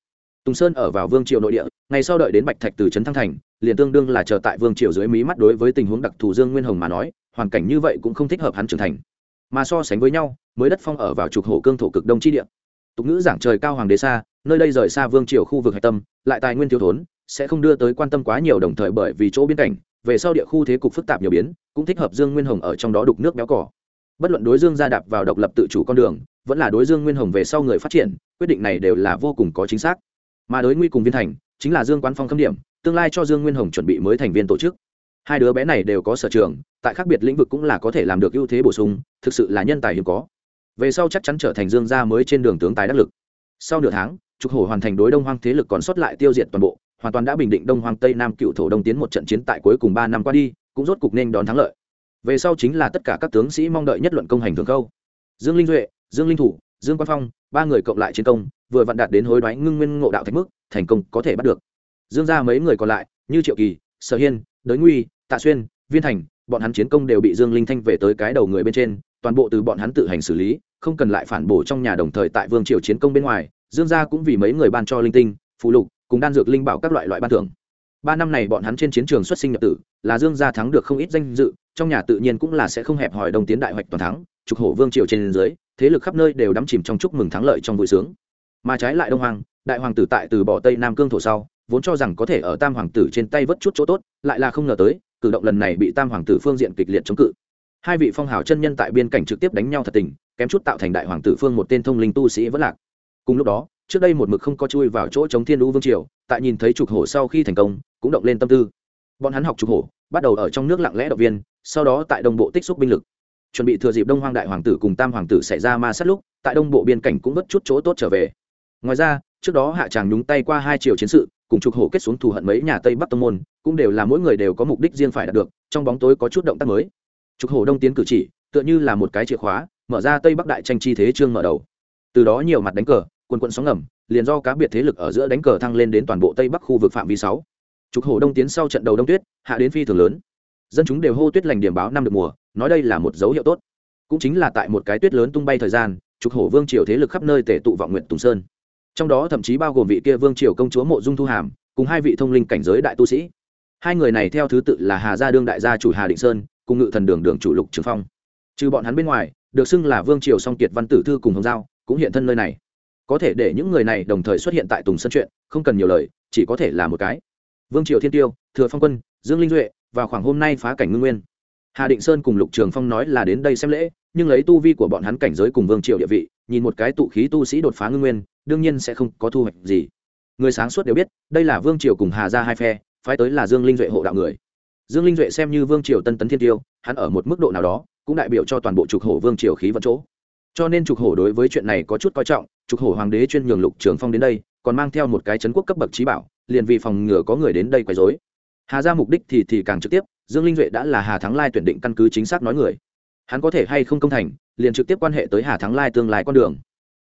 Tùng sơn ở vào vương triều nội địa, ngày sau đợi đến bạch thạch từ trấn thăng thành liền tương đương là chờ tại vương triều dưới mí mắt đối với tình huống đặc thù dương nguyên hồng mà nói, hoàn cảnh như vậy cũng không thích hợp hắn trưởng thành. Mà so sánh với nhau, mới đất phong ở vào trục hổ cương thổ cực đông chi địa. Tục ngữ giảng trời cao hoàng đế xa, nơi đây rời xa vương triều khu vực hạch tâm, lại tài nguyên thiếu thốn, sẽ không đưa tới quan tâm quá nhiều đồng thời bởi vì chỗ biên cảnh, về sau địa khu thế cục phức tạp nhiều biến, cũng thích hợp dương nguyên hồng ở trong đó đục nước béo cỏ. Bất luận đối dương gia đạp vào độc lập tự chủ con đường, vẫn là đối dương nguyên hồng về sau người phát triển, quyết định này đều là vô cùng có chính xác. Mà đối nguy cùng viên thành, chính là dương quán phong khâm điểm tương lai cho dương nguyên hồng chuẩn bị mới thành viên tổ chức. Hai đứa bé này đều có sở trường, tại khác biệt lĩnh vực cũng là có thể làm được ưu thế bổ sung, thực sự là nhân tài hiếm có. Về sau chắc chắn trở thành dương gia mới trên đường tướng tài đắc lực. Sau nửa tháng, trục hổ hoàn thành đối đông hoang thế lực còn sót lại tiêu diệt toàn bộ, hoàn toàn đã bình định đông hoang tây nam cựu thổ đông tiến một trận chiến tại cuối cùng ba năm qua đi, cũng rốt cục nên đón thắng lợi. Về sau chính là tất cả các tướng sĩ mong đợi nhất luận công hành thường câu. dương linh duệ, dương linh thủ, dương quang phong, ba người cộng lại chiến công, vừa vặn đạt đến hối đoái ngưng nguyên ngộ đạo thạch mức, thành công có thể bắt được dương ra mấy người còn lại, như triệu kỳ, sở hiên, đới nguy, tạ xuyên, viên thành, bọn hắn chiến công đều bị dương linh thanh về tới cái đầu người bên trên, toàn bộ từ bọn hắn tự hành xử lý, không cần lại phản bổ trong nhà đồng thời tại vương triều chiến công bên ngoài, dương gia cũng vì mấy người ban cho linh tinh phụ lục, cùng đan dược linh bảo các loại loại ban thưởng. Ba năm này bọn hắn trên chiến trường xuất sinh nhập tử, là dương gia thắng được không ít danh dự, trong nhà tự nhiên cũng là sẽ không hẹp hòi đồng tiến đại hoạch toàn thắng, trục hổ vương triều trên dưới, thế lực khắp nơi đều đắm chìm trong chúc mừng thắng lợi trong vui sướng. Mà trái lại đông hoàng, đại hoàng tử tại từ bỏ tây nam cương thổ sau vốn cho rằng có thể ở tam hoàng tử trên tay vớt chút chỗ tốt, lại là không ngờ tới, cử động lần này bị tam hoàng tử phương diện kịch liệt chống cự. Hai vị phong hào chân nhân tại biên cảnh trực tiếp đánh nhau thật tình, kém chút tạo thành đại hoàng tử phương một tên thông linh tu sĩ vẫn lạc. Cùng lúc đó, trước đây một mực không có chui vào chỗ chống thiên lũ vương triều, tại nhìn thấy trục hổ sau khi thành công, cũng động lên tâm tư. Bọn hắn học trục hổ, bắt đầu ở trong nước lặng lẽ động viên, sau đó tại đông bộ tích xúc binh lực. Chuẩn bị thừa dịp đông hoang đại hoàng tử cùng tam hoàng tử xảy ra ma sát lúc, tại đông bộ biên cảnh cũng vớt chút chỗ tốt trở về. Ngoài ra, trước đó hạ tràng nhúng tay qua hai triều chiến sự cùng trục hổ kết xuống thù hận mấy nhà tây bắc tông môn, cũng đều là mỗi người đều có mục đích riêng phải đạt được, trong bóng tối có chút động tác mới. Trục hổ đông tiến cử chỉ, tựa như là một cái chìa khóa, mở ra tây bắc đại tranh chi thế trương mở đầu. Từ đó nhiều mặt đánh cờ quân quận sóng ngầm, liền do cá biệt thế lực ở giữa đánh cờ thăng lên đến toàn bộ tây bắc khu vực phạm vi sáu. Trục hổ đông tiến sau trận đầu đông tuyết, hạ đến phi thường lớn. Dân chúng đều hô tuyết lành điểm báo năm được mùa, nói đây là một dấu hiệu tốt. Cũng chính là tại một cái tuyết lớn tung bay thời gian, trục hổ vương triều thế lực khắp nơi tể tụ vọng nguyện tùng sơn trong đó thậm chí bao gồm vị kia vương triều công chúa mộ dung thu hàm, cùng hai vị thông linh cảnh giới đại tu sĩ. Hai người này theo thứ tự là hà gia đương đại gia chủ hà định sơn, cùng ngự thần đường đường chủ lục trường phong. Trừ bọn hắn bên ngoài, được xưng là vương triều song kiệt văn tử thư cùng hồng giao, cũng hiện thân nơi này. Có thể để những người này đồng thời xuất hiện tại tùng sân chuyện, không cần nhiều lời, chỉ có thể là một cái. Vương triều thiên tiêu, thừa phong quân, dương linh duệ, vào khoảng hôm nay phá cảnh ngưng nguyên. Hà định sơn cùng lục trường phong nói là đến đây xem lễ, nhưng lấy tu vi của bọn hắn cảnh giới cùng vương triều địa vị, nhìn một cái tụ khí tu sĩ đột phá ngưng nguyên đương nhiên sẽ không có thu hoạch gì. Người sáng suốt đều biết, đây là vương triều cùng hà ra hai phe, phái tới là dương linh duệ hộ đạo người. Dương linh duệ xem như vương triều tân tấn thiên tiêu, hắn ở một mức độ nào đó, cũng đại biểu cho toàn bộ trục hổ vương triều khí vận chỗ. Cho nên trục hổ đối với chuyện này có chút coi trọng, trục hổ hoàng đế chuyên nhường lục trường phong đến đây, còn mang theo một cái chấn quốc cấp bậc trí bảo, liền vì phòng ngừa có người đến đây quấy rối. Hà ra mục đích thì thì càng trực tiếp, dương linh duệ đã là hà thắng lai tuyển định căn cứ chính xác nói người. Hắn có thể hay không công thành, liền trực tiếp quan hệ tới hà thắng lai tương lai con đường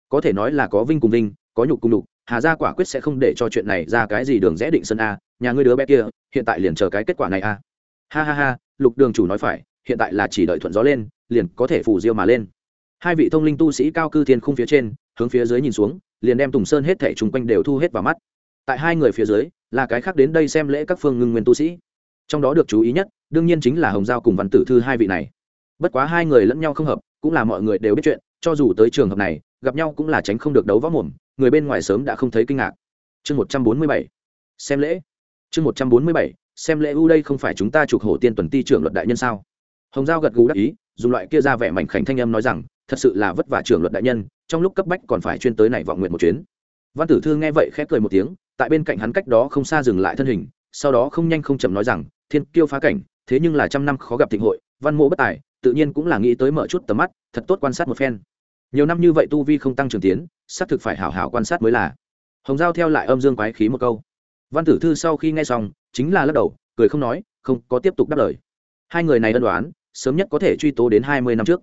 có thể nói là có vinh cùng vinh, có nhục cùng nhục, hà gia quả quyết sẽ không để cho chuyện này ra cái gì đường rẽ định sân a, nhà ngươi đứa bé kia, hiện tại liền chờ cái kết quả này a. Ha ha ha, lục đường chủ nói phải, hiện tại là chỉ đợi thuận gió lên, liền có thể phủ diêu mà lên. Hai vị thông linh tu sĩ cao cư thiên khung phía trên, hướng phía dưới nhìn xuống, liền đem tùng sơn hết thẻ chung quanh đều thu hết vào mắt. Tại hai người phía dưới, là cái khác đến đây xem lễ các phương ngưng nguyên tu sĩ. Trong đó được chú ý nhất, đương nhiên chính là hồng giao cùng văn tử thư hai vị này. Bất quá hai người lẫn nhau không hợp, cũng là mọi người đều biết chuyện, cho dù tới trường hợp này gặp nhau cũng là tránh không được đấu võ mồm, người bên ngoài sớm đã không thấy kinh ngạc. Chương một trăm bốn mươi bảy, xem lễ. Chương một trăm bốn mươi bảy, xem lễ, u đây không phải chúng ta chụp hổ tiên tuần ti trưởng luật đại nhân sao? Hồng giao gật gù đắc ý, dùng loại kia ra vẻ mảnh khảnh thanh âm nói rằng, thật sự là vất vả trưởng luật đại nhân, trong lúc cấp bách còn phải chuyên tới này vọng nguyện một chuyến. Văn tử thư nghe vậy khép cười một tiếng, tại bên cạnh hắn cách đó không xa dừng lại thân hình, sau đó không nhanh không chậm nói rằng, thiên kiêu phá cảnh, thế nhưng là trăm năm khó gặp thịnh hội, văn mộ bất tài, tự nhiên cũng là nghĩ tới mở chút tầm mắt, thật tốt quan sát một phen nhiều năm như vậy tu vi không tăng trưởng tiến, xác thực phải hảo hảo quan sát mới là. Hồng giao theo lại âm dương quái khí một câu. Văn tử thư sau khi nghe xong, chính là lắc đầu, cười không nói, không có tiếp tục đáp lời. Hai người này ân đoán sớm nhất có thể truy tố đến hai mươi năm trước.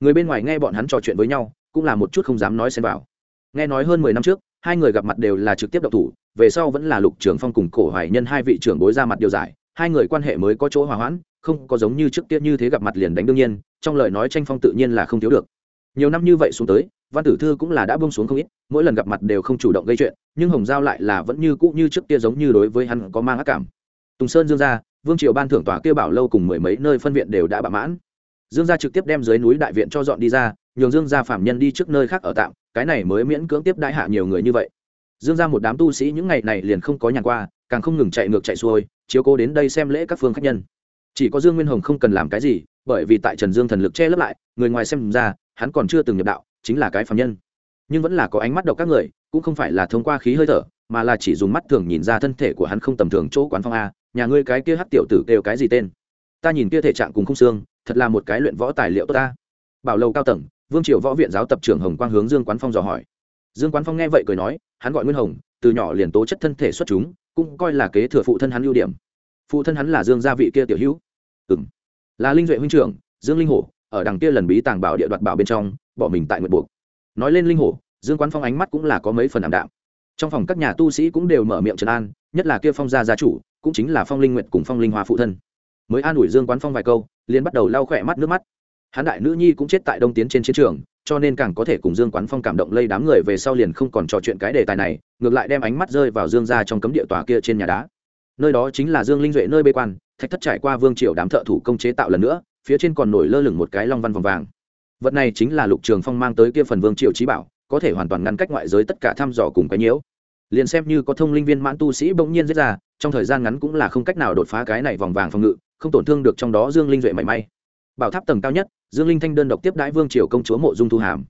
Người bên ngoài nghe bọn hắn trò chuyện với nhau, cũng là một chút không dám nói xen vào. Nghe nói hơn mười năm trước, hai người gặp mặt đều là trực tiếp độc thủ, về sau vẫn là lục trường phong cùng cổ hoài nhân hai vị trưởng bối ra mặt điều giải, hai người quan hệ mới có chỗ hòa hoãn, không có giống như trước kia như thế gặp mặt liền đánh đương nhiên, trong lời nói tranh phong tự nhiên là không thiếu được nhiều năm như vậy xuống tới, văn tử thư cũng là đã bông xuống không ít, mỗi lần gặp mặt đều không chủ động gây chuyện, nhưng hồng giao lại là vẫn như cũ như trước kia giống như đối với hắn có mang ác cảm. Tùng sơn dương gia, vương triều ban thưởng tòa kêu bảo lâu cùng mười mấy nơi phân viện đều đã bạ mãn. Dương gia trực tiếp đem dưới núi đại viện cho dọn đi ra, nhường dương gia phạm nhân đi trước nơi khác ở tạm, cái này mới miễn cưỡng tiếp đại hạ nhiều người như vậy. Dương gia một đám tu sĩ những ngày này liền không có nhàn qua, càng không ngừng chạy ngược chạy xuôi, chiếu cố đến đây xem lễ các phương khách nhân. Chỉ có dương nguyên hồng không cần làm cái gì, bởi vì tại trần dương thần lực che lấp lại, người ngoài xem ra hắn còn chưa từng nhập đạo, chính là cái phạm nhân. Nhưng vẫn là có ánh mắt độc các người, cũng không phải là thông qua khí hơi thở, mà là chỉ dùng mắt thường nhìn ra thân thể của hắn không tầm thường chỗ quán phong a, nhà ngươi cái kia hắc tiểu tử kêu cái gì tên? Ta nhìn kia thể trạng cùng không xương, thật là một cái luyện võ tài liệu tốt ta. Bảo lầu cao tầng, vương triều võ viện giáo tập trưởng hồng quang hướng dương quán phong dò hỏi. Dương quán phong nghe vậy cười nói, hắn gọi nguyên hồng, từ nhỏ liền tố chất thân thể xuất chúng, cũng coi là kế thừa phụ thân hắn ưu điểm. Phụ thân hắn là dương gia vị kia tiểu hữu. Ừm. Là linh duệ huynh trưởng, dương linh hổ ở đằng kia lần bí tàng bảo địa đoạt bảo bên trong, bỏ mình tại nguyện buộc. Nói lên linh hổ, dương quán phong ánh mắt cũng là có mấy phần ảm đạm. Trong phòng các nhà tu sĩ cũng đều mở miệng trấn an, nhất là kia phong gia gia chủ, cũng chính là phong linh nguyện cùng phong linh hoa phụ thân. Mới an ủi dương quán phong vài câu, liền bắt đầu lau khỏe mắt nước mắt. Hắn đại nữ nhi cũng chết tại đông tiến trên chiến trường, cho nên càng có thể cùng dương quán phong cảm động lây đám người về sau liền không còn trò chuyện cái đề tài này, ngược lại đem ánh mắt rơi vào dương ra trong cấm địa tòa kia trên nhà đá. Nơi đó chính là dương linh duệ nơi bê quan, thạch thất trải qua vương triều đám thợ thủ công chế tạo lần nữa phía trên còn nổi lơ lửng một cái long văn vòng vàng. Vật này chính là lục trường phong mang tới kia phần vương triều trí bảo, có thể hoàn toàn ngăn cách ngoại giới tất cả thăm dò cùng cái nhiễu. Liền xem như có thông linh viên mãn tu sĩ bỗng nhiên giết ra, trong thời gian ngắn cũng là không cách nào đột phá cái này vòng vàng phòng ngự, không tổn thương được trong đó dương linh duệ mảy may. Bảo tháp tầng cao nhất, dương linh thanh đơn độc tiếp đãi vương triều công chúa mộ dung thu hàm.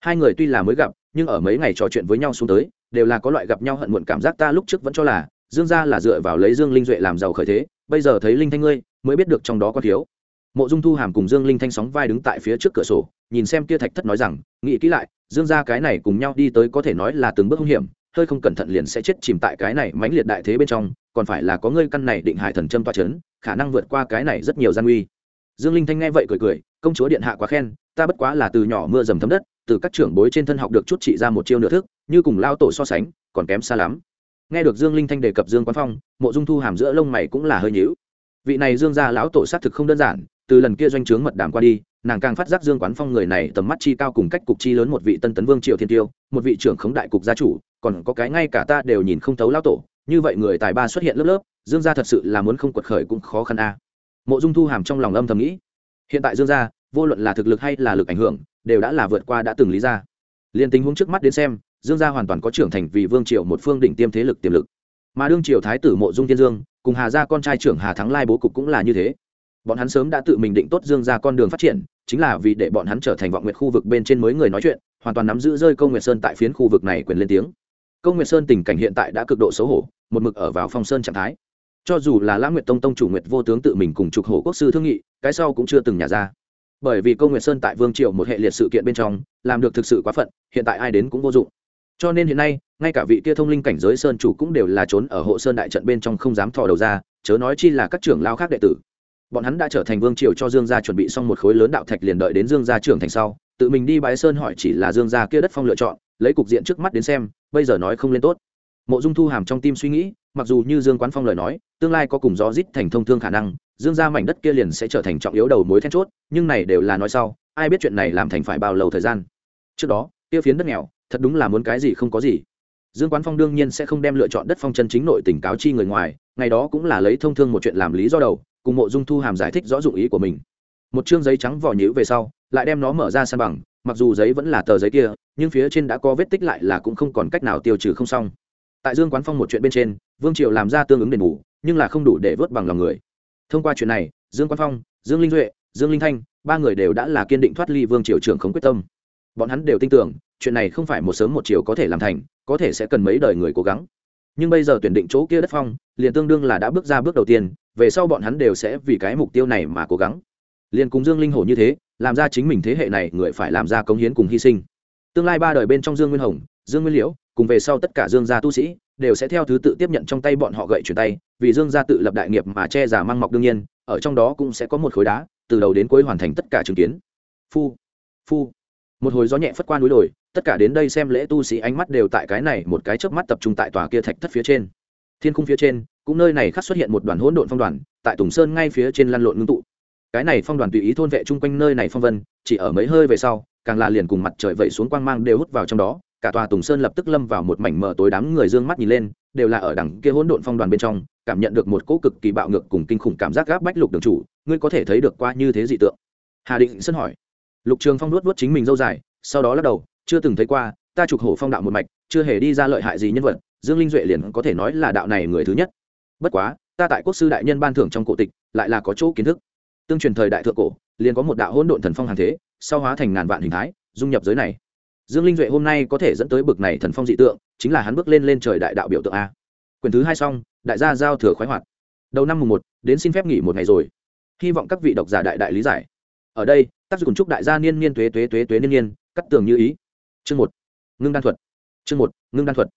Hai người tuy là mới gặp, nhưng ở mấy ngày trò chuyện với nhau xuống tới, đều là có loại gặp nhau hận muộn cảm giác ta lúc trước vẫn cho là, dương gia là dựa vào lấy dương linh duệ làm giàu khởi thế, bây giờ thấy linh thanh ngươi, mới biết được trong đó có thiếu mộ dung thu hàm cùng dương linh thanh sóng vai đứng tại phía trước cửa sổ, nhìn xem kia thạch thất nói rằng, nghĩ kỹ lại, dương gia cái này cùng nhau đi tới có thể nói là từng bước hung hiểm, hơi không cẩn thận liền sẽ chết chìm tại cái này mãnh liệt đại thế bên trong, còn phải là có ngươi căn này định hải thần châm toa chấn, khả năng vượt qua cái này rất nhiều gian uy. Dương linh thanh nghe vậy cười cười, công chúa điện hạ quá khen, ta bất quá là từ nhỏ mưa dầm thấm đất, từ các trưởng bối trên thân học được chút trị ra một chiêu nửa thức, như cùng lao tổ so sánh, còn kém xa lắm. Nghe được dương linh thanh đề cập dương quán phong, mộ dung thu hàm giữa lông mày cũng là hơi nhữu vị này dương gia lão tổ xác thực không đơn giản từ lần kia doanh trướng mật đàm qua đi, nàng càng phát giác dương quán phong người này tầm mắt chi cao cùng cách cục chi lớn một vị tân tấn vương triều thiên tiêu, một vị trưởng khống đại cục gia chủ, còn có cái ngay cả ta đều nhìn không thấu lão tổ, như vậy người tài ba xuất hiện lớp lớp, dương gia thật sự là muốn không quật khởi cũng khó khăn a. Mộ dung thu hàm trong lòng âm thầm nghĩ, hiện tại dương gia, vô luận là thực lực hay là lực ảnh hưởng, đều đã là vượt qua đã từng lý ra. Liền tình huống trước mắt đến xem, dương gia hoàn toàn có trưởng thành vì vương triều một phương đỉnh tiêm thế lực tiềm lực. Mà đương triều thái tử mộ dung thiên dương, cùng hà gia con trai trưởng hà thắng lai bố cục cũng là như thế bọn hắn sớm đã tự mình định tốt dương ra con đường phát triển, chính là vì để bọn hắn trở thành vọng nguyệt khu vực bên trên mới người nói chuyện, hoàn toàn nắm giữ rơi công nguyệt sơn tại phiến khu vực này quyền lên tiếng. Công nguyệt sơn tình cảnh hiện tại đã cực độ xấu hổ, một mực ở vào phong sơn trạng thái. Cho dù là lã nguyệt tông tông chủ nguyệt vô tướng tự mình cùng trục hổ quốc sư thương nghị, cái sau cũng chưa từng nhả ra. Bởi vì công nguyệt sơn tại vương triều một hệ liệt sự kiện bên trong, làm được thực sự quá phận, hiện tại ai đến cũng vô dụng. Cho nên hiện nay, ngay cả vị kia thông linh cảnh giới sơn chủ cũng đều là trốn ở hộ sơn đại trận bên trong không dám thò đầu ra, chớ nói chi là các trưởng lao khác đệ tử bọn hắn đã trở thành vương triều cho dương gia chuẩn bị xong một khối lớn đạo thạch liền đợi đến dương gia trưởng thành sau, tự mình đi bái sơn hỏi chỉ là dương gia kia đất phong lựa chọn, lấy cục diện trước mắt đến xem, bây giờ nói không lên tốt. Mộ dung thu hàm trong tim suy nghĩ, mặc dù như dương quán phong lời nói, tương lai có cùng gió rít thành thông thương khả năng, dương gia mảnh đất kia liền sẽ trở thành trọng yếu đầu mối then chốt, nhưng này đều là nói sau, ai biết chuyện này làm thành phải bao lâu thời gian. Trước đó, kia phiến đất nghèo, thật đúng là muốn cái gì không có gì. Dương quán phong đương nhiên sẽ không đem lựa chọn đất phong chân chính nội tỉnh cáo chi người ngoài, ngày đó cũng là lấy thông thương một chuyện làm lý do đầu cùng mộ dung thu hàm giải thích rõ dụng ý của mình. Một chương giấy trắng vỏ nhữ về sau, lại đem nó mở ra san bằng, mặc dù giấy vẫn là tờ giấy kia, nhưng phía trên đã có vết tích lại là cũng không còn cách nào tiêu trừ không xong. Tại dương quán phong một chuyện bên trên, vương triều làm ra tương ứng đền bù, nhưng là không đủ để vớt bằng lòng người. Thông qua chuyện này, dương quán phong, dương linh duệ, dương linh thanh, ba người đều đã là kiên định thoát ly vương triều trưởng không quyết tâm. Bọn hắn đều tin tưởng, chuyện này không phải một sớm một chiều có thể làm thành, có thể sẽ cần mấy đời người cố gắng. Nhưng bây giờ tuyển định chỗ kia đất phong, liền tương đương là đã bước ra bước đầu tiên về sau bọn hắn đều sẽ vì cái mục tiêu này mà cố gắng. Liền cùng dương linh hổ như thế, làm ra chính mình thế hệ này người phải làm ra cống hiến cùng hy sinh. Tương lai ba đời bên trong dương nguyên hồng, dương nguyên liễu, cùng về sau tất cả dương gia tu sĩ, đều sẽ theo thứ tự tiếp nhận trong tay bọn họ gậy chuyển tay, vì dương gia tự lập đại nghiệp mà che giả mang mọc đương nhiên, ở trong đó cũng sẽ có một khối đá, từ đầu đến cuối hoàn thành tất cả chứng kiến. Phu phu. Một hồi gió nhẹ phất qua núi đồi, tất cả đến đây xem lễ tu sĩ ánh mắt đều tại cái này một cái chớp mắt tập trung tại tòa kia thạch thất phía trên. Thiên khung phía trên cũng nơi này khắc xuất hiện một đoàn hỗn độn phong đoàn, tại tùng sơn ngay phía trên lăn lộn ngưng tụ. Cái này phong đoàn tùy ý thôn vệ chung quanh nơi này phong vân, chỉ ở mấy hơi về sau, càng là liền cùng mặt trời vẩy xuống quang mang đều hút vào trong đó, cả tòa tùng sơn lập tức lâm vào một mảnh mờ tối đám người d ư ơ n g mắt nhìn lên, đều là ở đằng kia hỗn độn phong đoàn bên trong, cảm nhận được một cỗ cực kỳ bạo ngược cùng kinh khủng cảm giác gáp bách lục đường chủ, ngươi có thể thấy được qua như thế dị tượng. Hà định sân hỏi. Lục trường phong nuốt nuốt chính mình dâu dài, sau đó lắc đầu, chưa từng thấy qua, ta trục hổ phong đạo một mạch, chưa hề đi ra lợi hại gì nhân vật, dương linh duệ liền có thể nói là đạo này người thứ nhất bất quá, ta tại quốc sư đại nhân ban thưởng trong cổ tịch, lại là có chỗ kiến thức. Tương truyền thời đại thượng cổ, liền có một đạo hỗn độn thần phong hàng thế, sau hóa thành ngàn vạn hình thái, dung nhập giới này. Dương linh duệ hôm nay có thể dẫn tới bực này thần phong dị tượng, chính là hắn bước lên lên trời đại đạo biểu tượng a. Quyền thứ hai xong, đại gia giao thừa khoái hoạt. Đầu năm mùng một, đến xin phép nghỉ một ngày rồi. Hy vọng các vị độc giả đại đại lý giải. Ở đây, tác dụng chúc đại gia niên niên tuế tuế tuế tuế niên niên, cắt tường như ý. Chương một, ngưng đan thuật. Chương một, ngưng đan thuật.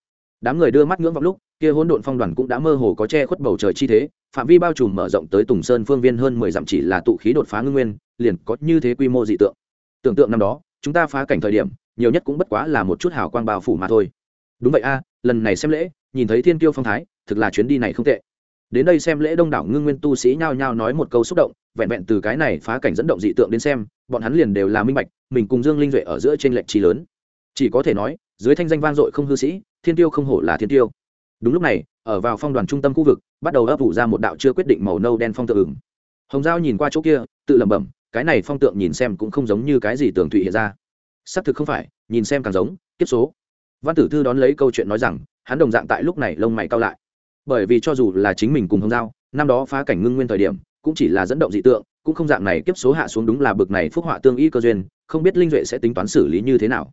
Đám người đưa mắt ngưỡng vọng lúc kia hỗn độn phong đoàn cũng đã mơ hồ có che khuất bầu trời chi thế, phạm vi bao trùm mở rộng tới tùng sơn phương viên hơn mười dặm chỉ là tụ khí đột phá ngưng nguyên, liền có như thế quy mô dị tượng. Tưởng tượng năm đó, chúng ta phá cảnh thời điểm, nhiều nhất cũng bất quá là một chút hào quang bao phủ mà thôi. Đúng vậy a, lần này xem lễ, nhìn thấy thiên tiêu phong thái, thực là chuyến đi này không tệ. Đến đây xem lễ đông đảo ngưng nguyên tu sĩ nhao nhao nói một câu xúc động, vẹn vẹn từ cái này phá cảnh dẫn động dị tượng đến xem, bọn hắn liền đều là minh bạch, mình cùng dương linh duệ ở giữa trên lệnh trí lớn. Chỉ có thể nói, dưới thanh danh vang dội không hư sĩ, thiên tiêu không hổ là thiên tiêu đúng lúc này, ở vào phong đoàn trung tâm khu vực, bắt đầu ấp ủ ra một đạo chưa quyết định màu nâu đen phong tượng ứng hồng giao nhìn qua chỗ kia, tự lẩm bẩm, cái này phong tượng nhìn xem cũng không giống như cái gì tường thụy hiện ra. Xác thực không phải, nhìn xem càng giống tiếp số. Văn tử thư đón lấy câu chuyện nói rằng, hắn đồng dạng tại lúc này lông mày cao lại. Bởi vì cho dù là chính mình cùng hồng giao, năm đó phá cảnh ngưng nguyên thời điểm, cũng chỉ là dẫn động dị tượng, cũng không dạng này kiếp số hạ xuống đúng là bực này phúc họa tương y cơ duyên, không biết linh duệ sẽ tính toán xử lý như thế nào.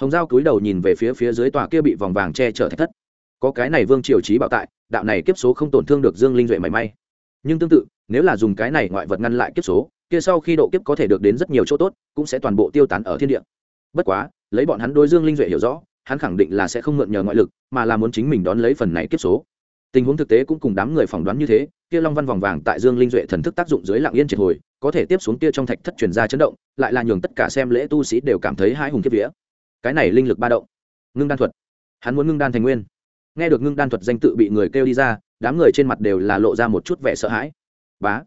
Hồng giao cúi đầu nhìn về phía phía dưới tòa kia bị vòng vàng che chở thạch thất có cái này vương triều trí bảo tại, đạo này kiếp số không tổn thương được dương linh duệ mảy may. Nhưng tương tự, nếu là dùng cái này ngoại vật ngăn lại kiếp số, kia sau khi độ kiếp có thể được đến rất nhiều chỗ tốt, cũng sẽ toàn bộ tiêu tán ở thiên địa. Bất quá, lấy bọn hắn đối dương linh duệ hiểu rõ, hắn khẳng định là sẽ không mượn nhờ ngoại lực, mà là muốn chính mình đón lấy phần này kiếp số. Tình huống thực tế cũng cùng đám người phỏng đoán như thế, kia long văn vòng vàng tại dương linh duệ thần thức tác dụng dưới lạng yên triệt hồi, có thể tiếp xuống kia trong thạch thất truyền ra chấn động, lại là nhường tất cả xem lễ tu sĩ đều cảm thấy hai hùng kiếp vía. Cái này linh lực ba động. Ngưng đan thuật. Hắn muốn ngưng đan thành nguyên nghe được ngưng đan thuật danh tự bị người kêu đi ra, đám người trên mặt đều là lộ ra một chút vẻ sợ hãi. Bá,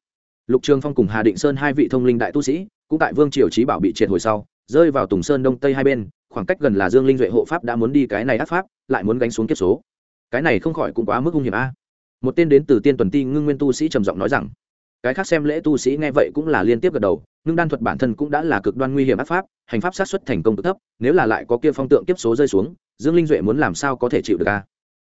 lục trường phong cùng hà định sơn hai vị thông linh đại tu sĩ, cũng tại vương triều trí bảo bị triệt hồi sau, rơi vào tùng sơn đông tây hai bên, khoảng cách gần là dương linh duệ hộ pháp đã muốn đi cái này ác pháp, lại muốn gánh xuống kiếp số. Cái này không khỏi cũng quá mức hung hiểm a. Một tên đến từ tiên tuần ti ngưng nguyên tu sĩ trầm giọng nói rằng, cái khác xem lễ tu sĩ nghe vậy cũng là liên tiếp gật đầu, ngưng đan thuật bản thân cũng đã là cực đoan nguy hiểm ác pháp, hành pháp sát xuất thành công cực thấp, nếu là lại có kia phong tượng kiếp số rơi xuống, dương linh duệ muốn làm sao có thể chịu được a?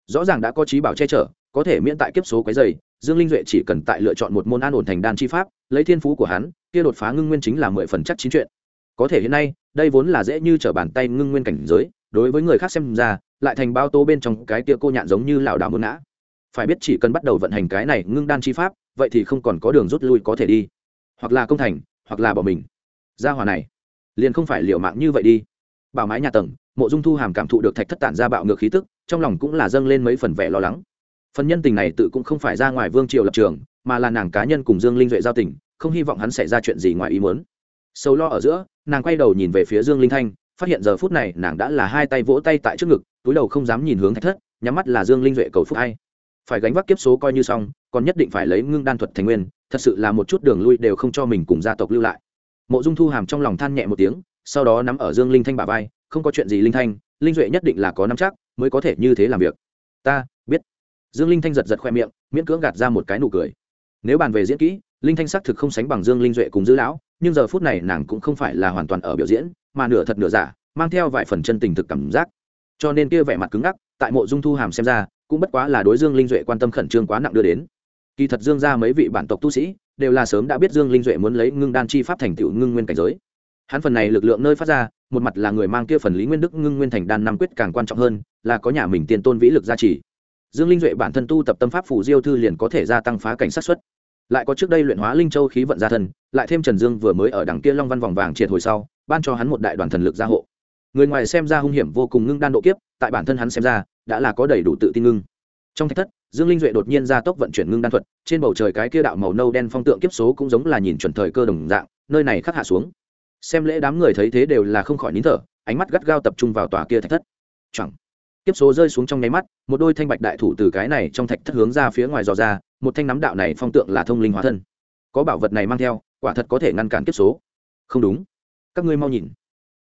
Rõ ràng đã có trí bảo che chở, có thể miễn tại kiếp số quấy dày dương linh duệ chỉ cần tại lựa chọn một môn an ổn thành đan chi pháp, lấy thiên phú của hắn, kia đột phá ngưng nguyên chính là mười phần chắc chín chuyện. Có thể hiện nay, đây vốn là dễ như trở bàn tay ngưng nguyên cảnh giới, đối với người khác xem ra, lại thành bao tô bên trong cái kia cô nhạn giống như lảo đảo muốn ngã. Phải biết chỉ cần bắt đầu vận hành cái này ngưng đan chi pháp, vậy thì không còn có đường rút lui có thể đi. Hoặc là công thành, hoặc là bỏ mình. Gia hòa này, liền không phải liệu mạng như vậy đi. Bảo mái nhà tầng mộ dung thu hàm cảm thụ được thạch thất tản ra bạo ngược khí tức, trong lòng cũng là dâng lên mấy phần vẻ lo lắng. Phần nhân tình này tự cũng không phải ra ngoài vương triều lập trường, mà là nàng cá nhân cùng dương linh duệ giao tình, không hy vọng hắn xảy ra chuyện gì ngoài ý muốn. Sâu lo ở giữa, nàng quay đầu nhìn về phía dương linh thanh, phát hiện giờ phút này nàng đã là hai tay vỗ tay tại trước ngực, túi đầu không dám nhìn hướng thạch thất, nhắm mắt là dương linh duệ cầu phúc hay. Phải gánh vác kiếp số coi như xong, còn nhất định phải lấy ngưng đan thuật thành nguyên, thật sự là một chút đường lui đều không cho mình cùng gia tộc lưu lại. Mộ dung thu hàm trong lòng than nhẹ một tiếng, sau đó nắm ở dương linh thanh bà vai không có chuyện gì linh thanh, linh duệ nhất định là có nắm chắc, mới có thể như thế làm việc. Ta, biết. Dương linh thanh giật giật khoe miệng, miễn cưỡng gạt ra một cái nụ cười. Nếu bàn về diễn kỹ, linh thanh xác thực không sánh bằng dương linh duệ cùng dư lão, nhưng giờ phút này nàng cũng không phải là hoàn toàn ở biểu diễn, mà nửa thật nửa giả, mang theo vài phần chân tình thực cảm giác. Cho nên kia vẻ mặt cứng ngắc, tại mộ dung thu hàm xem ra, cũng bất quá là đối dương linh duệ quan tâm khẩn trương quá nặng đưa đến. Kỳ thật dương ra mấy vị bản tộc tu sĩ, đều là sớm đã biết dương linh duệ muốn lấy ngưng đan chi pháp thành tựu ngưng nguyên cảnh giới. Hắn phần này lực lượng nơi phát ra một mặt là người mang kia phần lý nguyên đức ngưng nguyên thành đan năm quyết càng quan trọng hơn, là có nhà mình tiền tôn vĩ lực gia trì. Dương linh duệ bản thân tu tập tâm pháp phủ diêu thư liền có thể gia tăng phá cảnh sát xuất. Lại có trước đây luyện hóa linh châu khí vận gia thân, lại thêm trần dương vừa mới ở đằng kia long văn vòng vàng triệt hồi sau, ban cho hắn một đại đoàn thần lực gia hộ. Người ngoài xem ra hung hiểm vô cùng ngưng đan độ kiếp, tại bản thân hắn xem ra, đã là có đầy đủ tự tin ngưng. Trong thách thất, dương linh duệ đột nhiên ra tốc vận chuyển ngưng đan thuật, trên bầu trời cái kia đạo màu nâu đen phong tượng kiếp số cũng giống là nhìn chuẩn thời cơ đồng dạng, nơi này khắc hạ xuống xem lễ đám người thấy thế đều là không khỏi nín thở, ánh mắt gắt gao tập trung vào tòa kia thạch thất. Chẳng. Kiếp số rơi xuống trong nháy mắt, một đôi thanh bạch đại thủ từ cái này trong thạch thất hướng ra phía ngoài dò ra, một thanh nắm đạo này phong tượng là thông linh hóa thân. Có bảo vật này mang theo, quả thật có thể ngăn cản kiếp số. Không đúng. Các ngươi mau nhìn.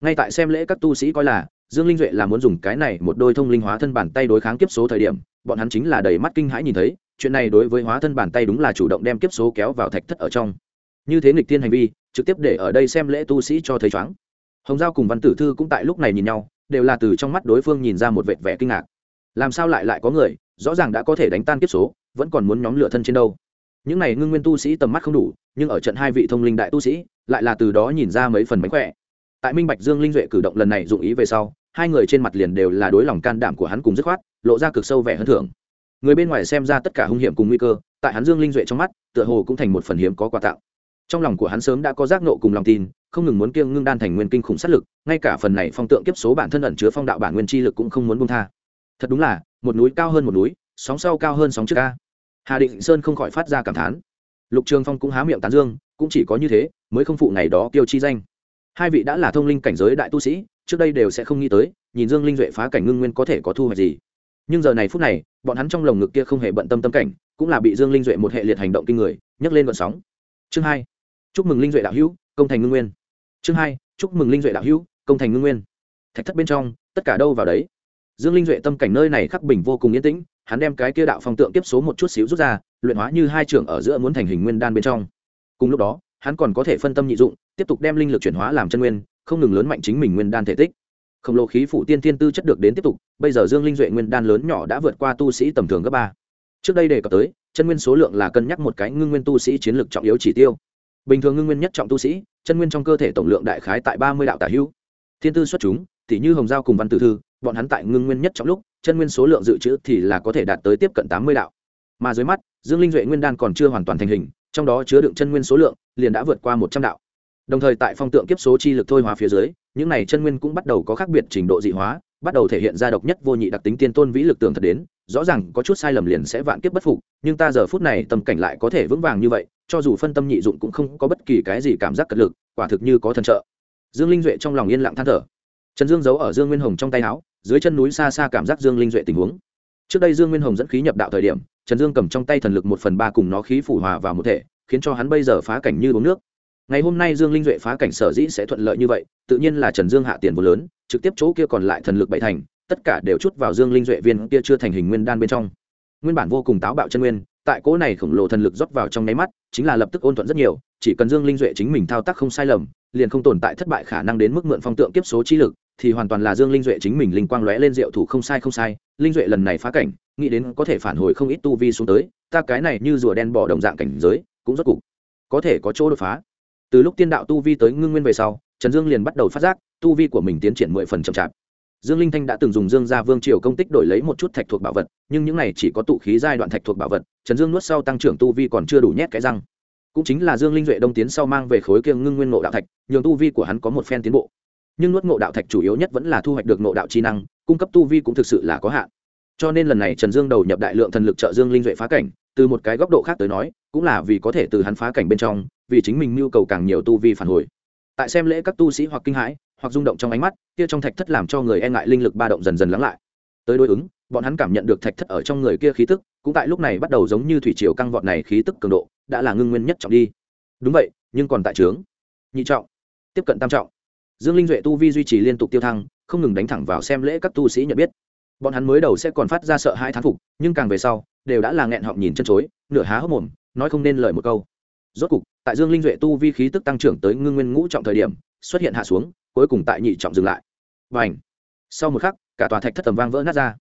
Ngay tại xem lễ các tu sĩ coi là, dương linh duệ là muốn dùng cái này một đôi thông linh hóa thân bàn tay đối kháng kiếp số thời điểm, bọn hắn chính là đầy mắt kinh hãi nhìn thấy, chuyện này đối với hóa thân bàn tay đúng là chủ động đem kiếp số kéo vào thạch thất ở trong. Như thế nghịch tiên hành vi trực tiếp để ở đây xem lễ tu sĩ cho thấy chóng. Hồng giao cùng văn tử thư cũng tại lúc này nhìn nhau, đều là từ trong mắt đối phương nhìn ra một vệt vẻ kinh ngạc. Làm sao lại lại có người, rõ ràng đã có thể đánh tan kiếp số, vẫn còn muốn nhóm lửa thân trên đâu. Những này ngưng nguyên tu sĩ tầm mắt không đủ, nhưng ở trận hai vị thông linh đại tu sĩ, lại là từ đó nhìn ra mấy phần mánh khỏe. Tại minh bạch dương linh duệ cử động lần này dụng ý về sau, hai người trên mặt liền đều là đối lòng can đảm của hắn cùng dứt khoát, lộ ra cực sâu vẻ hơn thưởng. Người bên ngoài xem ra tất cả hung hiểm cùng nguy cơ, tại hắn dương linh duệ trong mắt, tựa hồ cũng thành một phần hiếm có quà tặng trong lòng của hắn sớm đã có giác nộ cùng lòng tin, không ngừng muốn kiêng ngưng đan thành nguyên kinh khủng sát lực, ngay cả phần này phong tượng kiếp số bản thân ẩn chứa phong đạo bản nguyên chi lực cũng không muốn buông tha. Thật đúng là, một núi cao hơn một núi, sóng sau cao hơn sóng trước ca. Hà định sơn không khỏi phát ra cảm thán. Lục trường phong cũng há miệng tán dương, cũng chỉ có như thế, mới không phụ ngày đó tiêu chi danh. Hai vị đã là thông linh cảnh giới đại tu sĩ, trước đây đều sẽ không nghĩ tới, nhìn dương linh duệ phá cảnh ngưng nguyên có thể có thu hoạch gì. Nhưng giờ này phút này, bọn hắn trong lồng ngực kia không hề bận tâm tâm cảnh, cũng là bị dương linh duệ một hệ liệt hành động kinh người, nhấc lên vận sóng. Chương hai chúc mừng linh duệ đạo hữu, công thành ngưng nguyên. Chương hai, chúc mừng linh duệ đạo hữu, công thành ngưng nguyên. Thạch thất bên trong, tất cả đâu vào đấy? Dương linh duệ tâm cảnh nơi này khắc bình vô cùng yên tĩnh, hắn đem cái kia đạo phong tượng tiếp số một chút xíu rút ra, luyện hóa như hai trưởng ở giữa muốn thành hình nguyên đan bên trong. Cùng lúc đó, hắn còn có thể phân tâm nhị dụng, tiếp tục đem linh lực chuyển hóa làm chân nguyên, không ngừng lớn mạnh chính mình nguyên đan thể tích. Khổng lồ khí phụ tiên thiên tư chất được đến tiếp tục, bây giờ dương linh duệ nguyên đan lớn nhỏ đã vượt qua tu sĩ tầm thường gấp ba. Trước đây đề cập tới, chân nguyên số lượng là cân nhắc một cái ngưng nguyên tu sĩ chiến lược trọng yếu chỉ tiêu bình thường ngưng nguyên nhất trọng tu sĩ, chân nguyên trong cơ thể tổng lượng đại khái tại ba mươi đạo tả hữu. Thiên tư xuất chúng thì như hồng giao cùng văn tử thư, bọn hắn tại ngưng nguyên nhất trọng lúc, chân nguyên số lượng dự trữ thì là có thể đạt tới tiếp cận tám mươi đạo. Mà dưới mắt, dương linh duệ nguyên đan còn chưa hoàn toàn thành hình, trong đó chứa đựng chân nguyên số lượng liền đã vượt qua một trăm đạo. Đồng thời tại phong tượng kiếp số chi lực thôi hóa phía dưới, những này chân nguyên cũng bắt đầu có khác biệt trình độ dị hóa bắt đầu thể hiện ra độc nhất vô nhị đặc tính tiên tôn vĩ lực tường thật đến, rõ ràng có chút sai lầm liền sẽ vạn kiếp bất phục, nhưng ta giờ phút này tâm cảnh lại có thể vững vàng như vậy, cho dù phân tâm nhị dụng cũng không có bất kỳ cái gì cảm giác cật lực, quả thực như có thần trợ. Dương linh duệ trong lòng yên lặng than thở. Trần dương giấu ở dương nguyên hồng trong tay áo, dưới chân núi xa xa cảm giác dương linh duệ tình huống. Trước đây dương nguyên hồng dẫn khí nhập đạo thời điểm, trần dương cầm trong tay thần lực một phần ba cùng nó khí phủ hòa vào một thể, khiến cho hắn bây giờ phá cảnh như uống nước. Ngày hôm nay dương linh duệ phá cảnh sở dĩ sẽ thuận lợi như vậy, tự nhiên là trần dương hạ tiền vô lớn trực tiếp chỗ kia còn lại thần lực bảy thành, tất cả đều chút vào dương linh duệ viên kia chưa thành hình nguyên đan bên trong. Nguyên bản vô cùng táo bạo chân nguyên, tại cỗ này khổng lồ thần lực rót vào trong nháy mắt, chính là lập tức ôn thuận rất nhiều, chỉ cần dương linh duệ chính mình thao tác không sai lầm, liền không tồn tại thất bại khả năng đến mức mượn phong tượng kiếp số trí lực, thì hoàn toàn là dương linh duệ chính mình linh quang lóe lên diệu thủ không sai không sai, linh duệ lần này phá cảnh, nghĩ đến có thể phản hồi không ít tu vi xuống tới, ta cái này như rùa đen bỏ đồng dạng cảnh giới, cũng rốt cục có thể có chỗ đột phá. Từ lúc tiên đạo tu vi tới ngưng nguyên về sau trần dương liền bắt đầu phát giác, tu vi của mình tiến triển mười phần chậm chạp. Dương linh thanh đã từng dùng dương gia vương triều công tích đổi lấy một chút thạch thuộc bảo vật, nhưng những này chỉ có tụ khí giai đoạn thạch thuộc bảo vật, trần dương nuốt sau tăng trưởng tu vi còn chưa đủ nhét cái răng. Cũng chính là dương linh duệ đông tiến sau mang về khối kiêng ngưng nguyên ngộ đạo thạch, nhường tu vi của hắn có một phen tiến bộ. Nhưng nuốt ngộ đạo thạch chủ yếu nhất vẫn là thu hoạch được ngộ đạo chi năng, cung cấp tu vi cũng thực sự là có hạn. Cho nên lần này trần dương đầu nhập đại lượng thần lực trợ dương linh duệ phá cảnh, từ một cái góc độ khác tới nói, cũng là vì có thể từ hắn phá cảnh bên trong, vì chính mình nhu cầu càng nhiều tu vi phản hồi tại xem lễ các tu sĩ hoặc kinh hãi, hoặc rung động trong ánh mắt, kia trong thạch thất làm cho người e ngại linh lực ba động dần dần lắng lại. Tới đối ứng, bọn hắn cảm nhận được thạch thất ở trong người kia khí tức, cũng tại lúc này bắt đầu giống như thủy triều căng vọt này khí tức cường độ, đã là ngưng nguyên nhất trọng đi. Đúng vậy, nhưng còn tại trướng nhị trọng, tiếp cận tam trọng. Dương linh duệ tu vi duy trì liên tục tiêu thăng, không ngừng đánh thẳng vào xem lễ các tu sĩ nhận biết. Bọn hắn mới đầu sẽ còn phát ra sợ hai thán phục, nhưng càng về sau, đều đã là nghẹn họng nhìn chân chối, nửa há hốc mồm, nói không nên lời một câu. Rốt cục tại dương linh duệ tu vi khí tức tăng trưởng tới ngưng nguyên ngũ trọng thời điểm, xuất hiện hạ xuống, cuối cùng tại nhị trọng dừng lại. Và ảnh sau một khắc, cả tòa thạch thất tầm vang vỡ nát ra.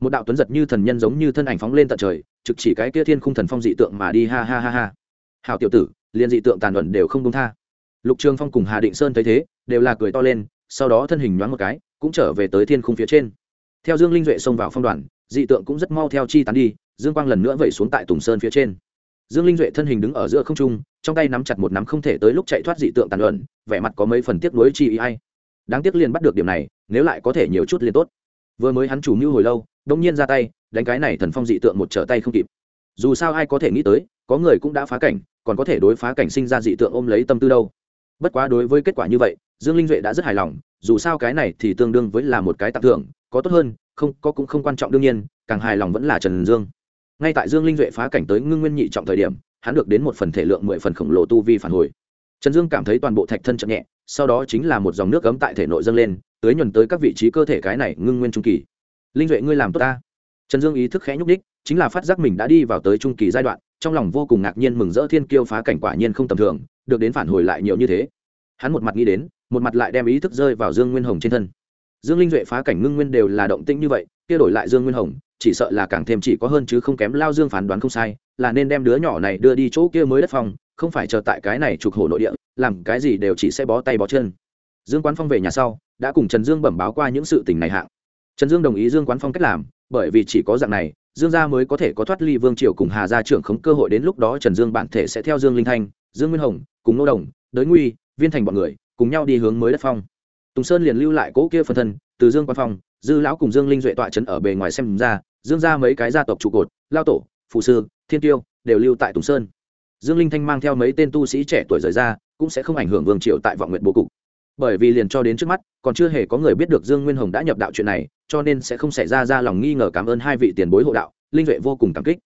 Một đạo tuấn giật như thần nhân giống như thân ảnh phóng lên tận trời, trực chỉ cái kia thiên khung thần phong dị tượng mà đi, ha ha ha ha. Hào tiểu tử liền dị tượng tàn luận đều không công tha. Lục trường phong cùng hà định sơn thấy thế, đều là cười to lên, sau đó thân hình nhoáng một cái, cũng trở về tới thiên khung phía trên. Theo dương linh duệ xông vào phong đoàn, dị tượng cũng rất mau theo chi tán đi, dương quang lần nữa vẩy xuống tại tùng sơn phía trên dương linh duệ thân hình đứng ở giữa không trung, trong tay nắm chặt một nắm không thể tới lúc chạy thoát dị tượng tàn luận vẻ mặt có mấy phần tiếc nuối chi ý hay đáng tiếc liền bắt được điểm này, nếu lại có thể nhiều chút liền tốt. Vừa mới hắn chủ mưu hồi lâu, đông nhiên ra tay, đánh cái này thần phong dị tượng một trở tay không kịp. Dù sao ai có thể nghĩ tới, có người cũng đã phá cảnh, còn có thể đối phá cảnh sinh ra dị tượng ôm lấy tâm tư đâu. Bất quá đối với kết quả như vậy, dương linh duệ đã rất hài lòng, dù sao cái này thì tương đương với là một cái tặng thưởng, có tốt hơn, không, có cũng không quan trọng đương nhiên, càng hài lòng vẫn là trần dương ngay tại dương linh duệ phá cảnh tới ngưng nguyên nhị trọng thời điểm, hắn được đến một phần thể lượng mười phần khổng lồ tu vi phản hồi. Trần dương cảm thấy toàn bộ thạch thân chậm nhẹ, sau đó chính là một dòng nước cấm tại thể nội dâng lên, tưới nhuần tới các vị trí cơ thể cái này ngưng nguyên trung kỳ. Linh duệ, ngươi làm tốt ta. Trần dương ý thức khẽ nhúc đích chính là phát giác mình đã đi vào tới trung kỳ giai đoạn, trong lòng vô cùng ngạc nhiên mừng rỡ thiên kiêu phá cảnh quả nhiên không tầm thường, được đến phản hồi lại nhiều như thế. Hắn một mặt nghĩ đến, một mặt lại đem ý thức rơi vào dương nguyên hồng trên thân. Dương linh duệ phá cảnh ngưng nguyên đều là động tĩnh như vậy, kia đổi lại dương nguyên hồng chỉ sợ là càng thêm chỉ có hơn chứ không kém lao dương phán đoán không sai, là nên đem đứa nhỏ này đưa đi chỗ kia mới đất phòng, không phải chờ tại cái này trục hồ nội địa, làm cái gì đều chỉ sẽ bó tay bó chân. Dương quán phong về nhà sau, đã cùng trần dương bẩm báo qua những sự tình này hạng. Trần dương đồng ý dương quán phong cách làm, bởi vì chỉ có dạng này, dương gia mới có thể có thoát ly vương triều cùng hà gia trưởng không cơ hội đến lúc đó trần dương bản thể sẽ theo dương linh thanh, dương nguyên hồng, cùng nô đồng, đới nguy, viên thành bọn người, cùng nhau đi hướng mới đất phong. Tùng sơn liền lưu lại cỗ kia phân thân, từ dương quan phong dư lão cùng dương linh duệ tọa trấn ở bề ngoài xem ra, dương ra mấy cái gia tộc trụ cột, lao tổ, phụ sư, thiên tiêu, đều lưu tại tùng sơn. Dương linh thanh mang theo mấy tên tu sĩ trẻ tuổi rời ra, cũng sẽ không ảnh hưởng vương triều tại vọng nguyện bố cục. Bởi vì liền cho đến trước mắt, còn chưa hề có người biết được dương nguyên hồng đã nhập đạo chuyện này, cho nên sẽ không xảy ra ra lòng nghi ngờ cảm ơn hai vị tiền bối hộ đạo, linh duệ vô cùng cảm kích.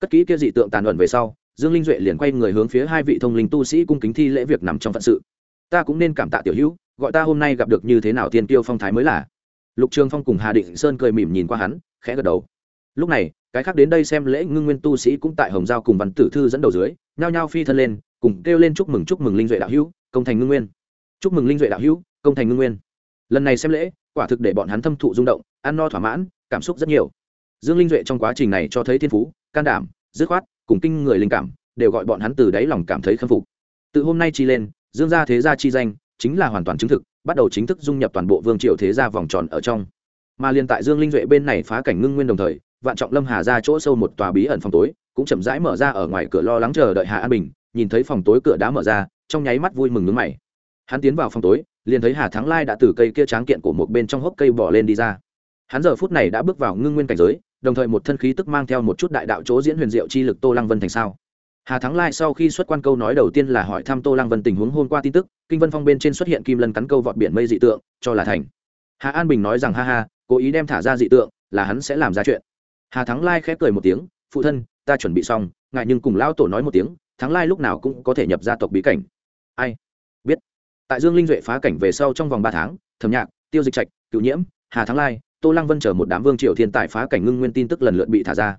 Cất kỹ kia dị tượng tàn luận về sau, dương linh duệ liền quay người hướng phía hai vị thông linh tu sĩ cung kính thi lễ việc nằm trong phận sự. Ta cũng nên cảm tạ tiểu hữu, gọi ta hôm nay gặp được như thế nào tiên tiêu phong thái mới là lục trường phong cùng hà định sơn cười mỉm nhìn qua hắn, khẽ gật đầu. Lúc này, cái khác đến đây xem lễ ngưng nguyên tu sĩ cũng tại hồng giao cùng văn tử thư dẫn đầu dưới, nhao nhao phi thân lên, cùng kêu lên chúc mừng chúc mừng linh duệ đạo hữu, công thành ngưng nguyên. Chúc mừng linh duệ đạo hữu, công thành ngưng nguyên. Lần này xem lễ, quả thực để bọn hắn thâm thụ rung động, ăn no thỏa mãn, cảm xúc rất nhiều. Dương linh duệ trong quá trình này cho thấy thiên phú, can đảm, dứt khoát, cùng kinh người linh cảm, đều gọi bọn hắn từ đáy lòng cảm thấy khâm phục. Từ hôm nay chi lên, dương gia thế gia chi danh, chính là hoàn toàn chứng thực bắt đầu chính thức dung nhập toàn bộ vương triều thế gia vòng tròn ở trong. Mà liên tại dương linh duệ bên này phá cảnh ngưng nguyên đồng thời, vạn trọng lâm hà ra chỗ sâu một tòa bí ẩn phòng tối, cũng chậm rãi mở ra ở ngoài cửa lo lắng chờ đợi hà an bình, nhìn thấy phòng tối cửa đá mở ra, trong nháy mắt vui mừng nước mày. Hắn tiến vào phòng tối, liền thấy hà thắng lai đã từ cây kia tráng kiện của một bên trong hốc cây bỏ lên đi ra. Hắn giờ phút này đã bước vào ngưng nguyên cảnh giới, đồng thời một thân khí tức mang theo một chút đại đạo chỗ diễn huyền diệu chi lực tô lăng vân thành sao hà thắng lai sau khi xuất quan câu nói đầu tiên là hỏi thăm tô lăng vân tình huống hôm qua tin tức, kinh vân phong bên trên xuất hiện kim lân cắn câu vọt biển mây dị tượng, cho là thành. Hà an bình nói rằng, ha ha, cố ý đem thả ra dị tượng, là hắn sẽ làm ra chuyện. Hà thắng lai khép cười một tiếng, phụ thân, ta chuẩn bị xong, ngại nhưng cùng lão tổ nói một tiếng, thắng lai lúc nào cũng có thể nhập gia tộc bí cảnh. Ai? Biết. Tại dương linh duệ phá cảnh về sau trong vòng ba tháng, thẩm nhạc, tiêu dịch trạch cựu nhiễm, hà thắng lai, tô lăng vân chờ một đám vương triều thiên tài phá cảnh ngưng nguyên tin tức lần lượt bị thả ra.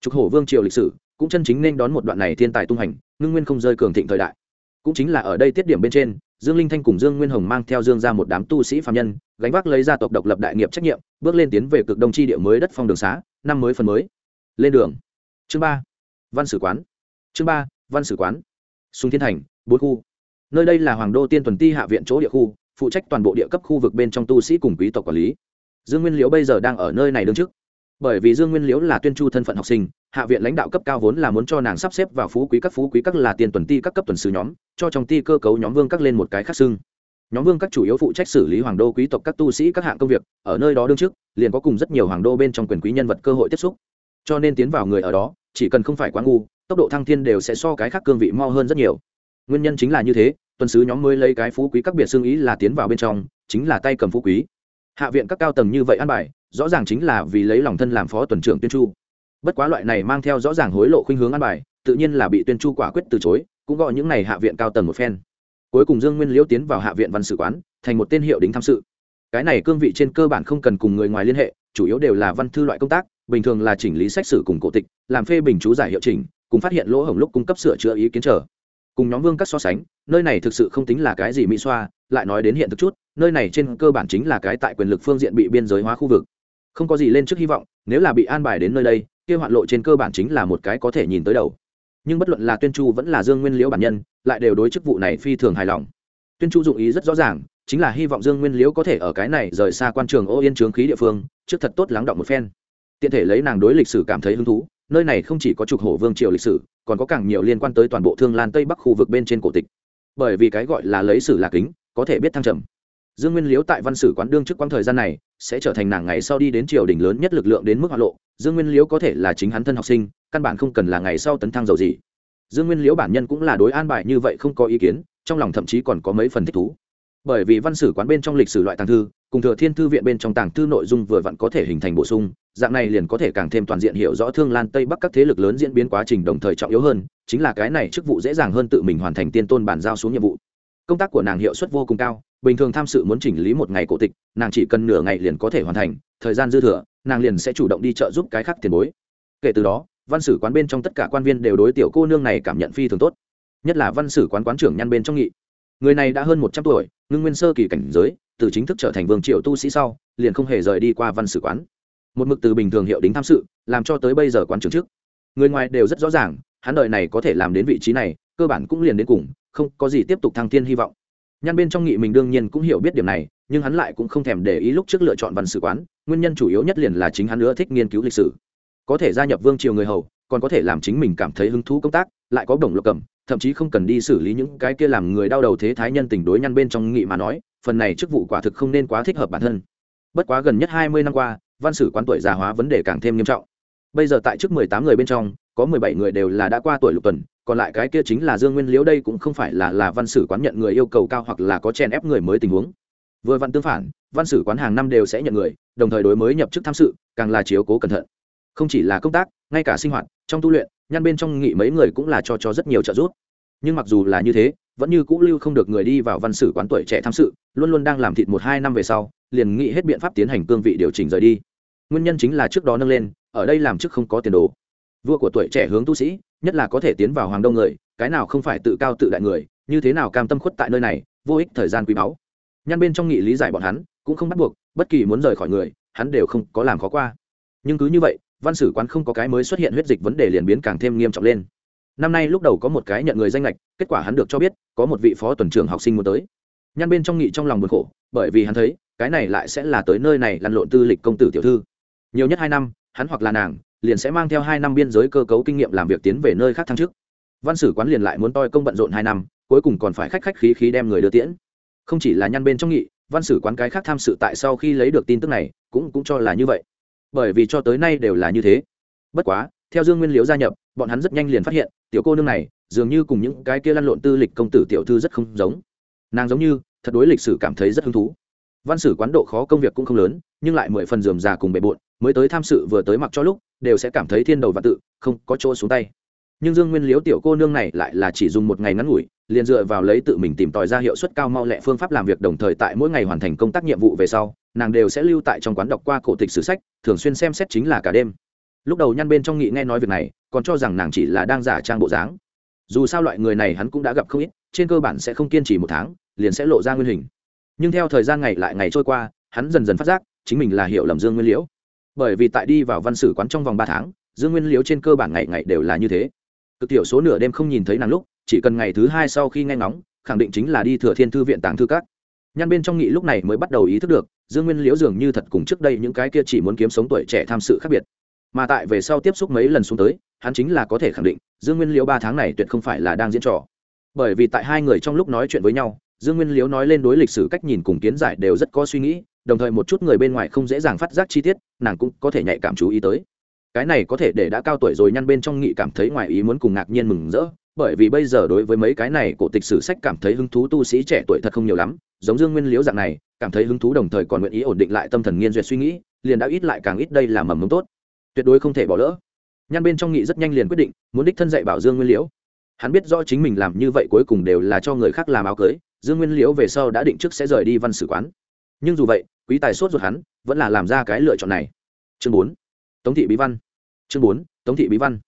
Trục hổ vương triều lịch sử cũng chân chính nên đón một đoạn này thiên tài tung hành, ngưng nguyên không rơi cường thịnh thời đại. Cũng chính là ở đây tiết điểm bên trên, dương linh thanh cùng dương nguyên hồng mang theo dương ra một đám tu sĩ phạm nhân, gánh vác lấy gia tộc độc lập đại nghiệp trách nhiệm, bước lên tiến về cực đông tri địa mới đất phong đường xá, năm mới phần mới. Lên đường. Chương ba. Văn sử quán. Chương ba, văn sử quán. Sùng thiên thành, bốn khu. Nơi đây là hoàng đô tiên tuần ti hạ viện chỗ địa khu, phụ trách toàn bộ địa cấp khu vực bên trong tu sĩ cùng quý tộc quản lý. Dương nguyên liễu bây giờ đang ở nơi này đứng trước bởi vì dương nguyên liễu là tuyên chu thân phận học sinh, hạ viện lãnh đạo cấp cao vốn là muốn cho nàng sắp xếp vào phú quý các phú quý các là tiền tuần ti các cấp tuần sứ nhóm, cho trong ti cơ cấu nhóm vương các lên một cái khác xưng. Nhóm vương các chủ yếu phụ trách xử lý hoàng đô quý tộc các tu sĩ các hạng công việc, ở nơi đó đương trước liền có cùng rất nhiều hoàng đô bên trong quyền quý nhân vật cơ hội tiếp xúc. Cho nên tiến vào người ở đó, chỉ cần không phải quá ngu, tốc độ thăng thiên đều sẽ so cái khác cương vị mo hơn rất nhiều. Nguyên nhân chính là như thế, tuần sứ nhóm mới lấy cái phú quý các biệt xương ý là tiến vào bên trong, chính là tay cầm phú quý hạ viện các cao tầng như vậy ăn bài, rõ ràng chính là vì lấy lòng thân làm phó tuần trưởng tuyên chu. Bất quá loại này mang theo rõ ràng hối lộ khuynh hướng ăn bài, tự nhiên là bị tuyên chu quả quyết từ chối, cũng gọi những này hạ viện cao tầng một phen. Cuối cùng dương nguyên liễu tiến vào hạ viện văn sử quán, thành một tên hiệu đính tham sự. Cái này cương vị trên cơ bản không cần cùng người ngoài liên hệ, chủ yếu đều là văn thư loại công tác, bình thường là chỉnh lý sách sử cùng cổ tịch, làm phê bình chú giải hiệu chỉnh, cùng phát hiện lỗ hổng lúc cung cấp sửa chữa ý kiến trở cùng nhóm vương các so sánh, nơi này thực sự không tính là cái gì mỹ xoa lại nói đến hiện thực chút, nơi này trên cơ bản chính là cái tại quyền lực phương diện bị biên giới hóa khu vực. Không có gì lên trước hy vọng, nếu là bị an bài đến nơi đây, kia hoạn lộ trên cơ bản chính là một cái có thể nhìn tới đầu. Nhưng bất luận là tuyên chu vẫn là dương nguyên liễu bản nhân, lại đều đối chức vụ này phi thường hài lòng. Tuyên chu dụng ý rất rõ ràng, chính là hy vọng dương nguyên liễu có thể ở cái này rời xa quan trường ô yên trướng khí địa phương, trước thật tốt lắng động một phen. Tiện thể lấy nàng đối lịch sử cảm thấy hứng thú, nơi này không chỉ có trục hổ vương triều lịch sử, còn có càng nhiều liên quan tới toàn bộ thương lan tây bắc khu vực bên trên cổ tịch. Bởi vì cái gọi là lấy sử là kính có thể biết thăng trầm. Dương nguyên liếu tại văn sử quán đương trước quãng thời gian này, sẽ trở thành nàng ngày sau đi đến triều đình lớn nhất lực lượng đến mức hoạt lộ. Dương nguyên liếu có thể là chính hắn thân học sinh, căn bản không cần là ngày sau tấn thăng dầu gì. Dương nguyên liếu bản nhân cũng là đối an bài như vậy không có ý kiến, trong lòng thậm chí còn có mấy phần thích thú. Bởi vì văn sử quán bên trong lịch sử loại tàng thư, cùng thừa thiên thư viện bên trong tàng thư nội dung vừa vặn có thể hình thành bổ sung, dạng này liền có thể càng thêm toàn diện hiểu rõ thương lan tây bắc các thế lực lớn diễn biến quá trình đồng thời trọng yếu hơn, chính là cái này chức vụ dễ dàng hơn tự mình hoàn thành tiên tôn bản giao xuống nhiệm vụ công tác của nàng hiệu suất vô cùng cao, bình thường tham sự muốn chỉnh lý một ngày cổ tịch, nàng chỉ cần nửa ngày liền có thể hoàn thành, thời gian dư thừa, nàng liền sẽ chủ động đi trợ giúp cái khác tiền bối. Kể từ đó, văn sử quán bên trong tất cả quan viên đều đối tiểu cô nương này cảm nhận phi thường tốt, nhất là văn sử quán quán trưởng nhăn bên trong nghị. Người này đã hơn một trăm tuổi, ngưng nguyên sơ kỳ cảnh giới, từ chính thức trở thành vương triệu tu sĩ sau, liền không hề rời đi qua văn sử quán. Một mực từ bình thường hiệu đính tham sự, làm cho tới bây giờ quán trưởng trước. Người ngoài đều rất rõ ràng, hắn đời này có thể làm đến vị trí này, cơ bản cũng liền đến cùng không có gì tiếp tục thăng thiên hy vọng. Nhan bên trong nghị mình đương nhiên cũng hiểu biết điểm này, nhưng hắn lại cũng không thèm để ý lúc trước lựa chọn văn sử quán, nguyên nhân chủ yếu nhất liền là chính hắn nữa thích nghiên cứu lịch sử. Có thể gia nhập vương triều người hầu, còn có thể làm chính mình cảm thấy hứng thú công tác, lại có đồng lộc cầm, thậm chí không cần đi xử lý những cái kia làm người đau đầu thế thái nhân tình đối nhăn bên trong nghị mà nói, phần này chức vụ quả thực không nên quá thích hợp bản thân. Bất quá gần nhất hai mươi năm qua, văn sử quán tuổi già hóa vấn đề càng thêm nghiêm trọng. Bây giờ tại trước mười tám người bên trong, có mười bảy người đều là đã qua tuổi lục tuần còn lại cái kia chính là dương nguyên liễu đây cũng không phải là là văn sử quán nhận người yêu cầu cao hoặc là có chèn ép người mới tình huống. Vừa văn tương phản, văn sử quán hàng năm đều sẽ nhận người, đồng thời đối mới nhập chức tham sự, càng là chiếu cố cẩn thận. Không chỉ là công tác, ngay cả sinh hoạt, trong tu luyện, nhăn bên trong nghị mấy người cũng là cho cho rất nhiều trợ giúp. Nhưng mặc dù là như thế, vẫn như cũ lưu không được người đi vào văn sử quán tuổi trẻ tham sự, luôn luôn đang làm thịt một hai năm về sau, liền nghĩ hết biện pháp tiến hành cương vị điều chỉnh rời đi. Nguyên nhân chính là trước đó nâng lên, ở đây làm chức không có tiền đồ vua của tuổi trẻ hướng tu sĩ, nhất là có thể tiến vào hoàng đông người, cái nào không phải tự cao tự đại người, như thế nào cam tâm khuất tại nơi này, vô ích thời gian quý báu. Nhăn bên trong nghị lý giải bọn hắn, cũng không bắt buộc, bất kỳ muốn rời khỏi người, hắn đều không có làm khó qua. Nhưng cứ như vậy, văn sử quán không có cái mới xuất hiện huyết dịch vấn đề liền biến càng thêm nghiêm trọng lên. Năm nay lúc đầu có một cái nhận người danh lệch kết quả hắn được cho biết, có một vị phó tuần trưởng học sinh muốn tới. Nhăn bên trong nghị trong lòng buồn khổ, bởi vì hắn thấy, cái này lại sẽ là tới nơi này lăn lộn tư lịch công tử tiểu thư. Nhiều nhất hai năm, hắn hoặc là nàng liền sẽ mang theo hai năm biên giới cơ cấu kinh nghiệm làm việc tiến về nơi khác thăng chức. Văn sử quán liền lại muốn toi công bận rộn hai năm, cuối cùng còn phải khách khách khí khí đem người đưa tiễn. Không chỉ là nhăn bên trong nghị, văn sử quán cái khác tham sự tại sau khi lấy được tin tức này, cũng cũng cho là như vậy. Bởi vì cho tới nay đều là như thế. Bất quá, theo dương nguyên liễu gia nhập, bọn hắn rất nhanh liền phát hiện, tiểu cô nương này, dường như cùng những cái kia lăn lộn tư lịch công tử tiểu thư rất không giống. Nàng giống như, thật đối lịch sử cảm thấy rất hứng thú. Văn sử quán độ khó công việc cũng không lớn, nhưng lại mười phần dườm già cùng bề bộn, mới tới tham sự vừa tới mặc cho lúc đều sẽ cảm thấy thiên đầu và tự, không có chỗ xuống tay. Nhưng dương nguyên liếu tiểu cô nương này lại là chỉ dùng một ngày ngắn ngủi, liền dựa vào lấy tự mình tìm tòi ra hiệu suất cao mau lẹ phương pháp làm việc đồng thời tại mỗi ngày hoàn thành công tác nhiệm vụ về sau, nàng đều sẽ lưu tại trong quán đọc qua cổ tịch sử sách, thường xuyên xem xét chính là cả đêm. Lúc đầu nhăn bên trong nghị nghe nói việc này, còn cho rằng nàng chỉ là đang giả trang bộ dáng. Dù sao loại người này hắn cũng đã gặp không ít, trên cơ bản sẽ không kiên trì một tháng, liền sẽ lộ ra nguyên hình. Nhưng theo thời gian ngày lại ngày trôi qua, hắn dần dần phát giác, chính mình là hiểu lầm dương nguyên liễu bởi vì tại đi vào văn sử quán trong vòng ba tháng, dương nguyên liễu trên cơ bản ngày ngày đều là như thế. Cực tiểu số nửa đêm không nhìn thấy nàng lúc, chỉ cần ngày thứ hai sau khi nghe ngóng, khẳng định chính là đi thừa thiên thư viện tàng thư các. Nhăn bên trong nghị lúc này mới bắt đầu ý thức được, dương nguyên liễu dường như thật cùng trước đây những cái kia chỉ muốn kiếm sống tuổi trẻ tham sự khác biệt. Mà tại về sau tiếp xúc mấy lần xuống tới, hắn chính là có thể khẳng định, dương nguyên liễu ba tháng này tuyệt không phải là đang diễn trò. Bởi vì tại hai người trong lúc nói chuyện với nhau, dương nguyên liễu nói lên đối lịch sử cách nhìn cùng kiến giải đều rất có suy nghĩ đồng thời một chút người bên ngoài không dễ dàng phát giác chi tiết, nàng cũng có thể nhạy cảm chú ý tới. Cái này có thể để đã cao tuổi rồi nhăn bên trong nghị cảm thấy ngoài ý muốn cùng ngạc nhiên mừng rỡ, bởi vì bây giờ đối với mấy cái này cổ tịch sử sách cảm thấy hứng thú tu sĩ trẻ tuổi thật không nhiều lắm, giống dương nguyên liễu dạng này, cảm thấy hứng thú đồng thời còn nguyện ý ổn định lại tâm thần nghiên duyệt suy nghĩ, liền đã ít lại càng ít đây là mầm mống tốt. Tuyệt đối không thể bỏ lỡ. Nhăn bên trong nghị rất nhanh liền quyết định, muốn đích thân dạy bảo dương nguyên liễu. Hắn biết rõ chính mình làm như vậy cuối cùng đều là cho người khác làm áo cưới, dương nguyên liễu về sau đã định trước sẽ rời đi văn sử quán. Nhưng dù vậy quý tài sốt ruột hắn, vẫn là làm ra cái lựa chọn này. Chương bốn. Tống thị bí văn. Chương bốn, tống thị bí văn.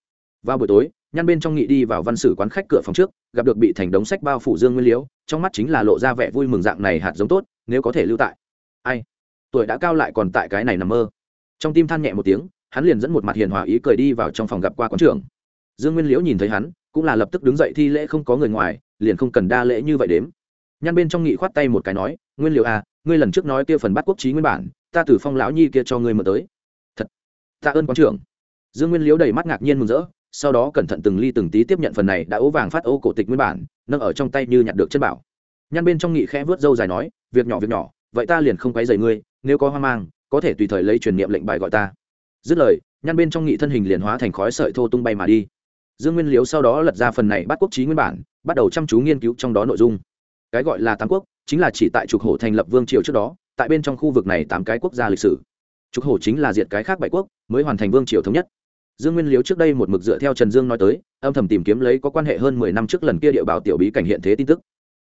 Vào buổi tối, nhăn bên trong nghị đi vào văn sử quán khách cửa phòng trước, gặp được bị thành đống sách bao phủ dương nguyên liễu, trong mắt chính là lộ ra vẻ vui mừng dạng này hạt giống tốt, nếu có thể lưu tại. Ai? Tuổi đã cao lại còn tại cái này nằm mơ. Trong tim than nhẹ một tiếng, hắn liền dẫn một mặt hiền hòa ý cười đi vào trong phòng gặp qua quán trưởng. Dương nguyên liễu nhìn thấy hắn, cũng là lập tức đứng dậy thi lễ không có người ngoài, liền không cần đa lễ như vậy đếm. Nhăn bên trong nghị khoát tay một cái nói nguyên liệu à ngươi lần trước nói kia phần bắt quốc trí nguyên bản, ta từ phong lão nhi kia cho ngươi mở tới. Thật tạ ơn quán trưởng. Dương nguyên liễu đầy mắt ngạc nhiên mừng rỡ, sau đó cẩn thận từng ly từng tí tiếp nhận phần này đã ố vàng phát ô cổ tịch nguyên bản, nâng ở trong tay như nhặt được chân bảo. Nhăn bên trong nghị khẽ vớt dâu dài nói, việc nhỏ việc nhỏ, vậy ta liền không quấy rầy ngươi, nếu có hoang mang, có thể tùy thời lấy truyền niệm lệnh bài gọi ta. Dứt lời, nhăn bên trong nghị thân hình liền hóa thành khói sợi thô tung bay mà đi. Dương nguyên liếu sau đó lật ra phần này bắt quốc trí nguyên bản, bắt đầu chăm chú nghiên cứu trong đó nội dung. Cái gọi là tám quốc chính là chỉ tại trục hổ thành lập vương triều trước đó, tại bên trong khu vực này tám cái quốc gia lịch sử. Trục hổ chính là diệt cái khác bảy quốc, mới hoàn thành vương triều thống nhất. Dương nguyên liếu trước đây một mực dựa theo trần dương nói tới, âm thầm tìm kiếm lấy có quan hệ hơn mười năm trước lần kia địa bảo tiểu bí cảnh hiện thế tin tức.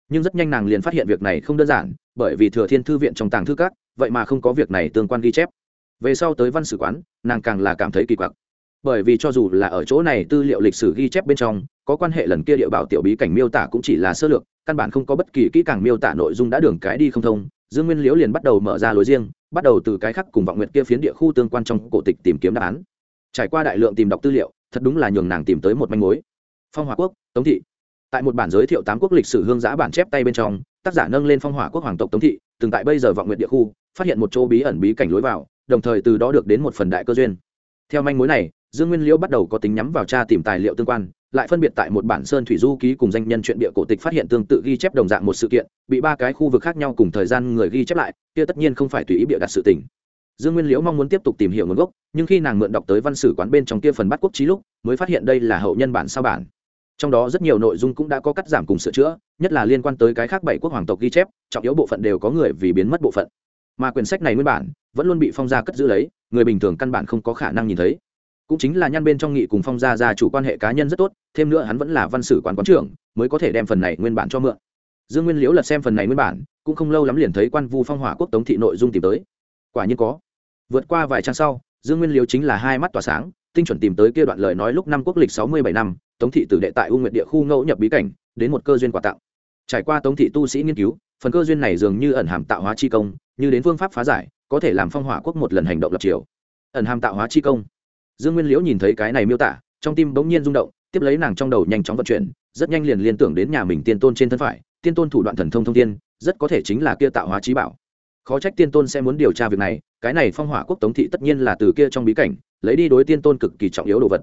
Nhưng rất nhanh nàng liền phát hiện việc này không đơn giản, bởi vì thừa thiên thư viện trong tàng thư các, vậy mà không có việc này tương quan ghi chép. Về sau tới văn sử quán, nàng càng là cảm thấy kỳ quặc. Bởi vì cho dù là ở chỗ này tư liệu lịch sử ghi chép bên trong, có quan hệ lần kia địa bảo tiểu bí cảnh miêu tả cũng chỉ là sơ lược căn bản không có bất kỳ kỹ càng miêu tả nội dung đã đường cái đi không thông, dương nguyên liễu liền bắt đầu mở ra lối riêng, bắt đầu từ cái khác cùng vọng nguyệt kia phiến địa khu tương quan trong cổ tịch tìm kiếm đáp án. Trải qua đại lượng tìm đọc tư liệu, thật đúng là nhường nàng tìm tới một manh mối. Phong hòa quốc, tống thị. Tại một bản giới thiệu tám quốc lịch sử hương giã bản chép tay bên trong, tác giả nâng lên phong hỏa quốc hoàng tộc tống thị, từng tại bây giờ vọng nguyện địa khu, phát hiện một chỗ bí ẩn bí cảnh lối vào, đồng thời từ đó được đến một phần đại cơ duyên. Theo manh mối này, dương nguyên liễu bắt đầu có tính nhắm vào tra tìm tài liệu tương quan lại phân biệt tại một bản sơn thủy du ký cùng danh nhân chuyện địa cổ tịch phát hiện tương tự ghi chép đồng dạng một sự kiện, bị ba cái khu vực khác nhau cùng thời gian người ghi chép lại, kia tất nhiên không phải tùy ý bịa đặt sự tình. Dương nguyên liễu mong muốn tiếp tục tìm hiểu nguồn gốc, nhưng khi nàng mượn đọc tới văn sử quán bên trong kia phần bắt quốc trí lúc, mới phát hiện đây là hậu nhân bản sao bản. Trong đó rất nhiều nội dung cũng đã có cắt giảm cùng sửa chữa, nhất là liên quan tới cái khác bảy quốc hoàng tộc ghi chép, trọng yếu bộ phận đều có người vì biến mất bộ phận. Mà quyển sách này nguyên bản vẫn luôn bị phong gia cất giữ lấy, người bình thường căn bản không có khả năng nhìn thấy cũng chính là nhăn bên trong nghị cùng phong gia gia chủ quan hệ cá nhân rất tốt, thêm nữa hắn vẫn là văn sử quán quán trưởng, mới có thể đem phần này nguyên bản cho mượn. Dương nguyên liễu lật xem phần này nguyên bản, cũng không lâu lắm liền thấy quan vu phong hỏa quốc tống thị nội dung tìm tới. Quả nhiên có. Vượt qua vài trang sau, dương nguyên liễu chính là hai mắt tỏa sáng, tinh chuẩn tìm tới kia đoạn lời nói lúc năm quốc lịch sáu mươi bảy năm, tống thị tử đệ tại u nguyệt địa khu ngẫu nhập bí cảnh, đến một cơ duyên quà tặng. Trải qua tống thị tu sĩ nghiên cứu, phần cơ duyên này dường như ẩn hàm tạo hóa chi công, như đến phương pháp phá giải, có thể làm phong hỏa quốc một lần hành động lập chiều ẩn hàm tạo hóa chi công dương nguyên liễu nhìn thấy cái này miêu tả, trong tim bỗng nhiên rung động, tiếp lấy nàng trong đầu nhanh chóng vận chuyển, rất nhanh liền liên tưởng đến nhà mình tiên tôn trên thân phải, tiên tôn thủ đoạn thần thông thông tiên rất có thể chính là kia tạo hóa trí bảo. Khó trách tiên tôn sẽ muốn điều tra việc này, cái này phong hỏa quốc tống thị tất nhiên là từ kia trong bí cảnh, lấy đi đối tiên tôn cực kỳ trọng yếu đồ vật.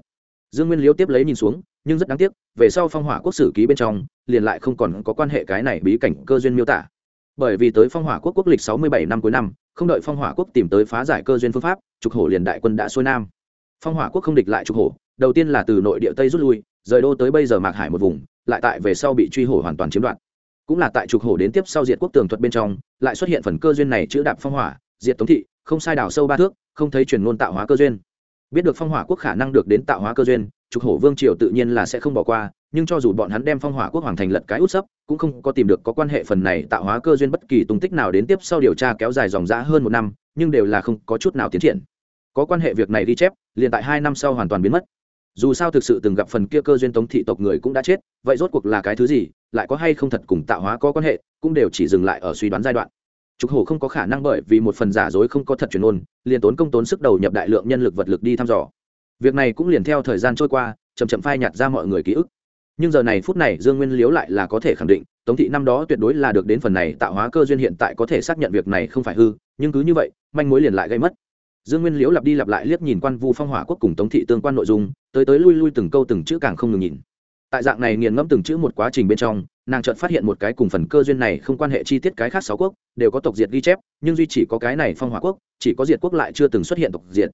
Dương nguyên liễu tiếp lấy nhìn xuống, nhưng rất đáng tiếc, về sau phong hỏa quốc sử ký bên trong, liền lại không còn có quan hệ cái này bí cảnh cơ duyên miêu tả. Bởi vì tới phong hỏa quốc quốc lịch sáu mươi bảy năm cuối năm, không đợi phong hỏa quốc tìm tới phá giải cơ duyên phương pháp, trục hổ liền đại quân đã xuôi nam phong hỏa quốc không địch lại trục hổ, đầu tiên là từ nội địa tây rút lui, rời đô tới bây giờ mạc hải một vùng, lại tại về sau bị truy hổ hoàn toàn chiếm đoạt. Cũng là tại trục hổ đến tiếp sau diệt quốc tường thuật bên trong, lại xuất hiện phần cơ duyên này chữ đạp phong hỏa, diệt tống thị, không sai đào sâu ba thước, không thấy truyền ngôn tạo hóa cơ duyên. Biết được phong hỏa quốc khả năng được đến tạo hóa cơ duyên, trục hổ vương triều tự nhiên là sẽ không bỏ qua, nhưng cho dù bọn hắn đem phong hỏa quốc hoàng thành lật cái út sấp, cũng không có tìm được có quan hệ phần này tạo hóa cơ duyên bất kỳ tung tích nào đến tiếp sau điều tra kéo dài dòng dã hơn một năm, nhưng đều là không có chút nào tiến triển có quan hệ việc này ghi chép, liền tại hai năm sau hoàn toàn biến mất. Dù sao thực sự từng gặp phần kia cơ duyên tống thị tộc người cũng đã chết, vậy rốt cuộc là cái thứ gì, lại có hay không thật cùng tạo hóa có quan hệ, cũng đều chỉ dừng lại ở suy đoán giai đoạn. Trục hổ không có khả năng bởi vì một phần giả dối không có thật truyền ôn liền tốn công tốn sức đầu nhập đại lượng nhân lực vật lực đi thăm dò. Việc này cũng liền theo thời gian trôi qua, chậm chậm phai nhạt ra mọi người ký ức. Nhưng giờ này phút này, dương nguyên liếu lại là có thể khẳng định, tống thị năm đó tuyệt đối là được đến phần này tạo hóa cơ duyên hiện tại có thể xác nhận việc này không phải hư, nhưng cứ như vậy, manh mối liền lại gây mất dương nguyên liễu lặp đi lặp lại liếc nhìn quan vu phong hỏa quốc cùng tống thị tương quan nội dung, tới tới lui lui từng câu từng chữ càng không ngừng nhìn. Tại dạng này nghiền ngẫm từng chữ một quá trình bên trong, nàng chợt phát hiện một cái cùng phần cơ duyên này không quan hệ chi tiết cái khác sáu quốc, đều có tộc diệt ghi chép, nhưng duy chỉ có cái này phong hỏa quốc, chỉ có diệt quốc lại chưa từng xuất hiện tộc diệt.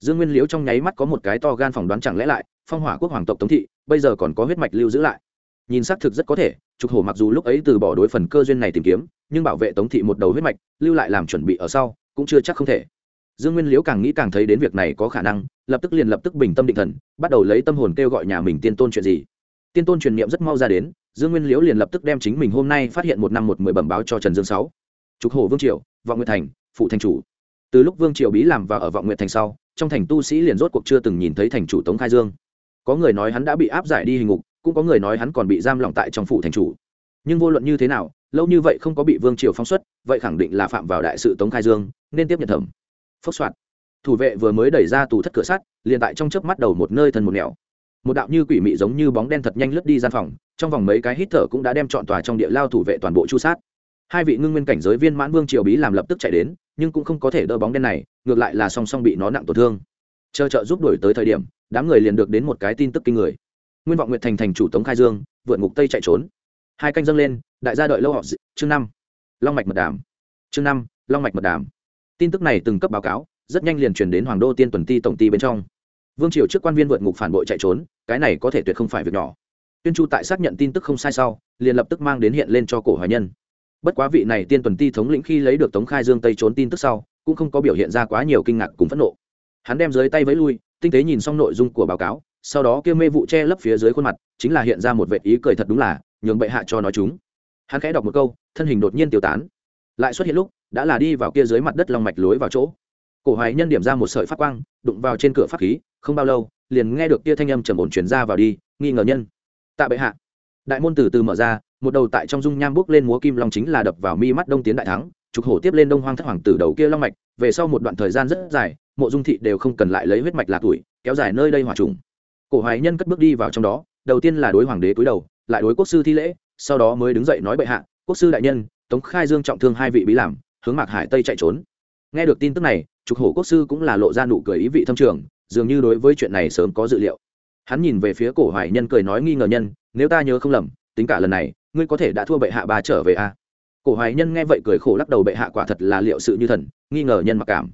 Dương nguyên liễu trong nháy mắt có một cái to gan phỏng đoán chẳng lẽ lại, phong hỏa quốc hoàng tộc tống thị, bây giờ còn có huyết mạch lưu giữ lại. Nhìn xác thực rất có thể, trục hổ mặc dù lúc ấy từ bỏ đối phần cơ duyên này tìm kiếm, nhưng bảo vệ tống thị một đầu huyết mạch, lưu lại làm chuẩn bị ở sau, cũng chưa chắc không thể dương nguyên liễu càng nghĩ càng thấy đến việc này có khả năng, lập tức liền lập tức bình tâm định thần, bắt đầu lấy tâm hồn kêu gọi nhà mình tiên tôn chuyện gì. Tiên tôn truyền niệm rất mau ra đến, dương nguyên liễu liền lập tức đem chính mình hôm nay phát hiện một năm một mười bẩm báo cho trần dương sáu. Trục hồ vương triều, vọng nguyệt thành, phụ thành chủ. Từ lúc vương triều bí làm và ở vọng nguyệt thành sau, trong thành tu sĩ liền rốt cuộc chưa từng nhìn thấy thành chủ tống khai dương. Có người nói hắn đã bị áp giải đi hình ngục, cũng có người nói hắn còn bị giam lỏng tại trong phủ thành chủ. Nhưng vô luận như thế nào, lâu như vậy không có bị vương triều phóng xuất, vậy khẳng định là phạm vào đại sự tống khai dương, nên tiếp nhận thẩm phốc soạt. Thủ vệ vừa mới đẩy ra tủ thất cửa sắt, liền tại trong chớp mắt đầu một nơi thần một nẻo. Một đạo như quỷ mị giống như bóng đen thật nhanh lướt đi gian phòng, trong vòng mấy cái hít thở cũng đã đem trọn tòa trong địa lao thủ vệ toàn bộ chu sát. Hai vị ngưng nguyên cảnh giới viên mãn vương triều bí làm lập tức chạy đến, nhưng cũng không có thể đỡ bóng đen này, ngược lại là song song bị nó nặng tổn thương. Chờ trợ giúp đổi tới thời điểm, đám người liền được đến một cái tin tức kinh người. Nguyên vọng nguyện thành thành chủ tống khai dương vượt ngục tây chạy trốn. Hai canh dâng lên, đại gia đợi lâu họ chương năm. Long mạch mật đàm. Chương năm, long mạch mật đàm tin tức này từng cấp báo cáo, rất nhanh liền truyền đến hoàng đô tiên tuần ti tổng ty bên trong. Vương triều trước quan viên vượt ngục phản bội chạy trốn, cái này có thể tuyệt không phải việc nhỏ. Tuyên chu tại xác nhận tin tức không sai sau, liền lập tức mang đến hiện lên cho cổ hoài nhân. Bất quá vị này tiên tuần ti thống lĩnh khi lấy được tống khai dương tây trốn tin tức sau, cũng không có biểu hiện ra quá nhiều kinh ngạc cùng phẫn nộ. Hắn đem dưới tay với lui, tinh tế nhìn xong nội dung của báo cáo, sau đó kêu mê vụ che lấp phía dưới khuôn mặt, chính là hiện ra một vệ ý cười thật đúng là, nhường bệ hạ cho nói chúng. Hắn khẽ đọc một câu, thân hình đột nhiên tiêu tán. Lại xuất hiện lúc đã là đi vào kia dưới mặt đất long mạch lối vào chỗ. Cổ hoài nhân điểm ra một sợi phát quang, đụng vào trên cửa pháp khí, không bao lâu, liền nghe được kia thanh âm trầm ổn chuyển ra vào đi, nghi ngờ nhân. Tạ bệ hạ. Đại môn từ từ mở ra, một đầu tại trong dung nham bước lên múa kim long chính là đập vào mi mắt đông tiến đại thắng, trục hổ tiếp lên đông hoang thất hoàng tử đầu kia long mạch, về sau một đoạn thời gian rất dài, mộ dung thị đều không cần lại lấy huyết mạch là tuổi, kéo dài nơi đây hỏa trùng. Cổ hoài nhân cất bước đi vào trong đó, đầu tiên là đối hoàng đế cúi đầu, lại đối quốc sư thi lễ, sau đó mới đứng dậy nói bệ hạ, quốc sư đại nhân, tống khai dương trọng thương hai vị bí làm hướng mạc hải tây chạy trốn. Nghe được tin tức này, trục hổ quốc sư cũng là lộ ra nụ cười ý vị thâm trường, dường như đối với chuyện này sớm có dự liệu. Hắn nhìn về phía cổ hoài nhân cười nói nghi ngờ nhân, nếu ta nhớ không lầm, tính cả lần này, ngươi có thể đã thua bệ hạ ba trở về a à? cổ hoài nhân nghe vậy cười khổ lắc đầu bệ hạ quả thật là liệu sự như thần, nghi ngờ nhân mặc cảm.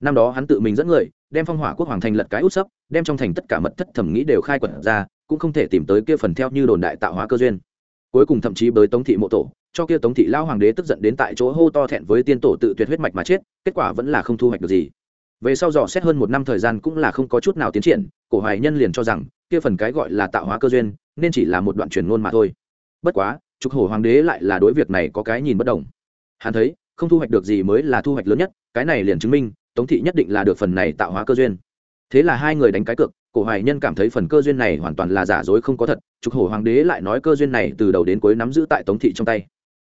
Năm đó hắn tự mình dẫn người, đem phong hỏa quốc hoàng thành lật cái út sấp, đem trong thành tất cả mật thất thẩm nghĩ đều khai quật ra, cũng không thể tìm tới kia phần theo như đồn đại tạo hóa cơ duyên cuối cùng thậm chí bới tống thị mộ tổ, cho kia tống thị lao hoàng đế tức giận đến tại chỗ hô to thẹn với tiên tổ tự tuyệt huyết mạch mà chết, kết quả vẫn là không thu hoạch được gì. Về sau dò xét hơn một năm thời gian cũng là không có chút nào tiến triển, cổ hoài nhân liền cho rằng, kia phần cái gọi là tạo hóa cơ duyên, nên chỉ là một đoạn truyền ngôn mà thôi. Bất quá, trục hổ hoàng đế lại là đối việc này có cái nhìn bất đồng. Hắn thấy, không thu hoạch được gì mới là thu hoạch lớn nhất, cái này liền chứng minh, tống thị nhất định là được phần này tạo hóa cơ duyên. Thế là hai người đánh cái cược cổ hoài nhân cảm thấy phần cơ duyên này hoàn toàn là giả dối không có thật, trục hổ hoàng đế lại nói cơ duyên này từ đầu đến cuối nắm giữ tại tống thị trong tay.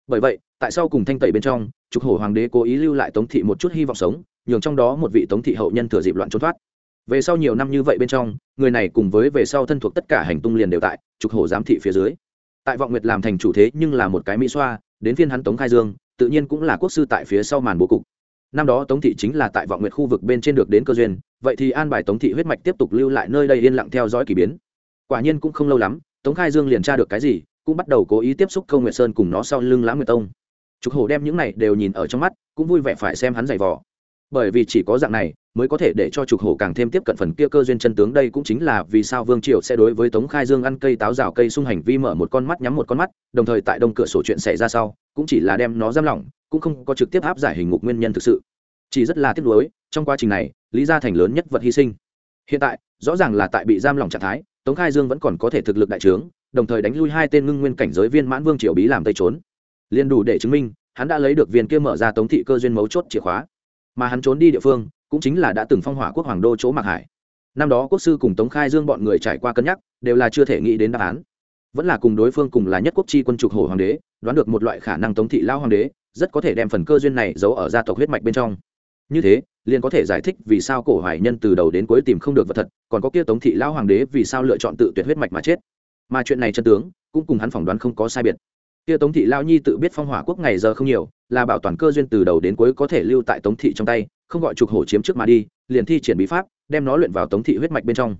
Bởi vậy, tại sao cùng thanh tẩy bên trong, trục hổ hoàng đế cố ý lưu lại tống thị một chút hy vọng sống, nhường trong đó một vị tống thị hậu nhân thừa dịp loạn trốn thoát. Về sau nhiều năm như vậy bên trong, người này cùng với về sau thân thuộc tất cả hành tung liền đều tại, trục hổ giám thị phía dưới. Tại vọng nguyệt làm thành chủ thế nhưng là một cái mỹ xoa, đến phiên hắn tống khai dương, tự nhiên cũng là quốc sư tại phía sau màn bố cục năm đó tống thị chính là tại vọng nguyệt khu vực bên trên được đến cơ duyên, vậy thì an bài tống thị huyết mạch tiếp tục lưu lại nơi đây yên lặng theo dõi k ỳ biến. Quả nhiên cũng không lâu lắm, tống khai dương liền tra được cái gì, cũng bắt đầu cố ý tiếp xúc câu nguyệt sơn cùng nó sau lưng lãng nguyệt tông. Trục hổ đem những này đều nhìn ở trong mắt, cũng vui vẻ phải xem hắn giày vò. Bởi vì chỉ có dạng này mới có thể để cho trục hổ càng thêm tiếp cận phần kia cơ duyên chân tướng. Đây cũng chính là vì sao vương triều sẽ đối với tống khai dương ăn cây táo rào cây sung hành vi mở một con mắt nhắm một con mắt, đồng thời tại đông cửa sổ chuyện xảy ra sau, cũng chỉ là đem nó giam lỏng, cũng không có trực tiếp áp giải hình ngục nguyên nhân thực sự. Chỉ rất là tiếc nuối, trong quá trình này, lý gia thành lớn nhất vật hy sinh. Hiện tại, rõ ràng là tại bị giam lỏng trạng thái, tống khai dương vẫn còn có thể thực lực đại trướng, đồng thời đánh lui hai tên ngưng nguyên cảnh giới viên mãn vương triều bí làm tây trốn. Liền đủ để chứng minh, hắn đã lấy được viên kia mở ra tống thị cơ duyên mấu chốt chìa khóa mà hắn trốn đi địa phương, cũng chính là đã từng phong hỏa quốc hoàng đô chỗ mạc hải. Năm đó quốc sư cùng tống khai dương bọn người trải qua cân nhắc, đều là chưa thể nghĩ đến đáp án. Vẫn là cùng đối phương cùng là nhất quốc chi quân trục hổ hoàng đế, đoán được một loại khả năng tống thị lao hoàng đế, rất có thể đem phần cơ duyên này giấu ở gia tộc huyết mạch bên trong. Như thế, liền có thể giải thích vì sao cổ hoài nhân từ đầu đến cuối tìm không được vật thật, còn có kia tống thị lao hoàng đế vì sao lựa chọn tự tuyệt huyết mạch mà chết. Mà chuyện này chân tướng, cũng cùng hắn phỏng đoán không có sai biệt kia tống thị lao nhi tự biết phong hỏa quốc ngày giờ không nhiều, là bảo toàn cơ duyên từ đầu đến cuối có thể lưu tại tống thị trong tay, không gọi trục hổ chiếm trước mà đi, liền thi triển bí pháp, đem nó luyện vào tống thị huyết mạch bên trong.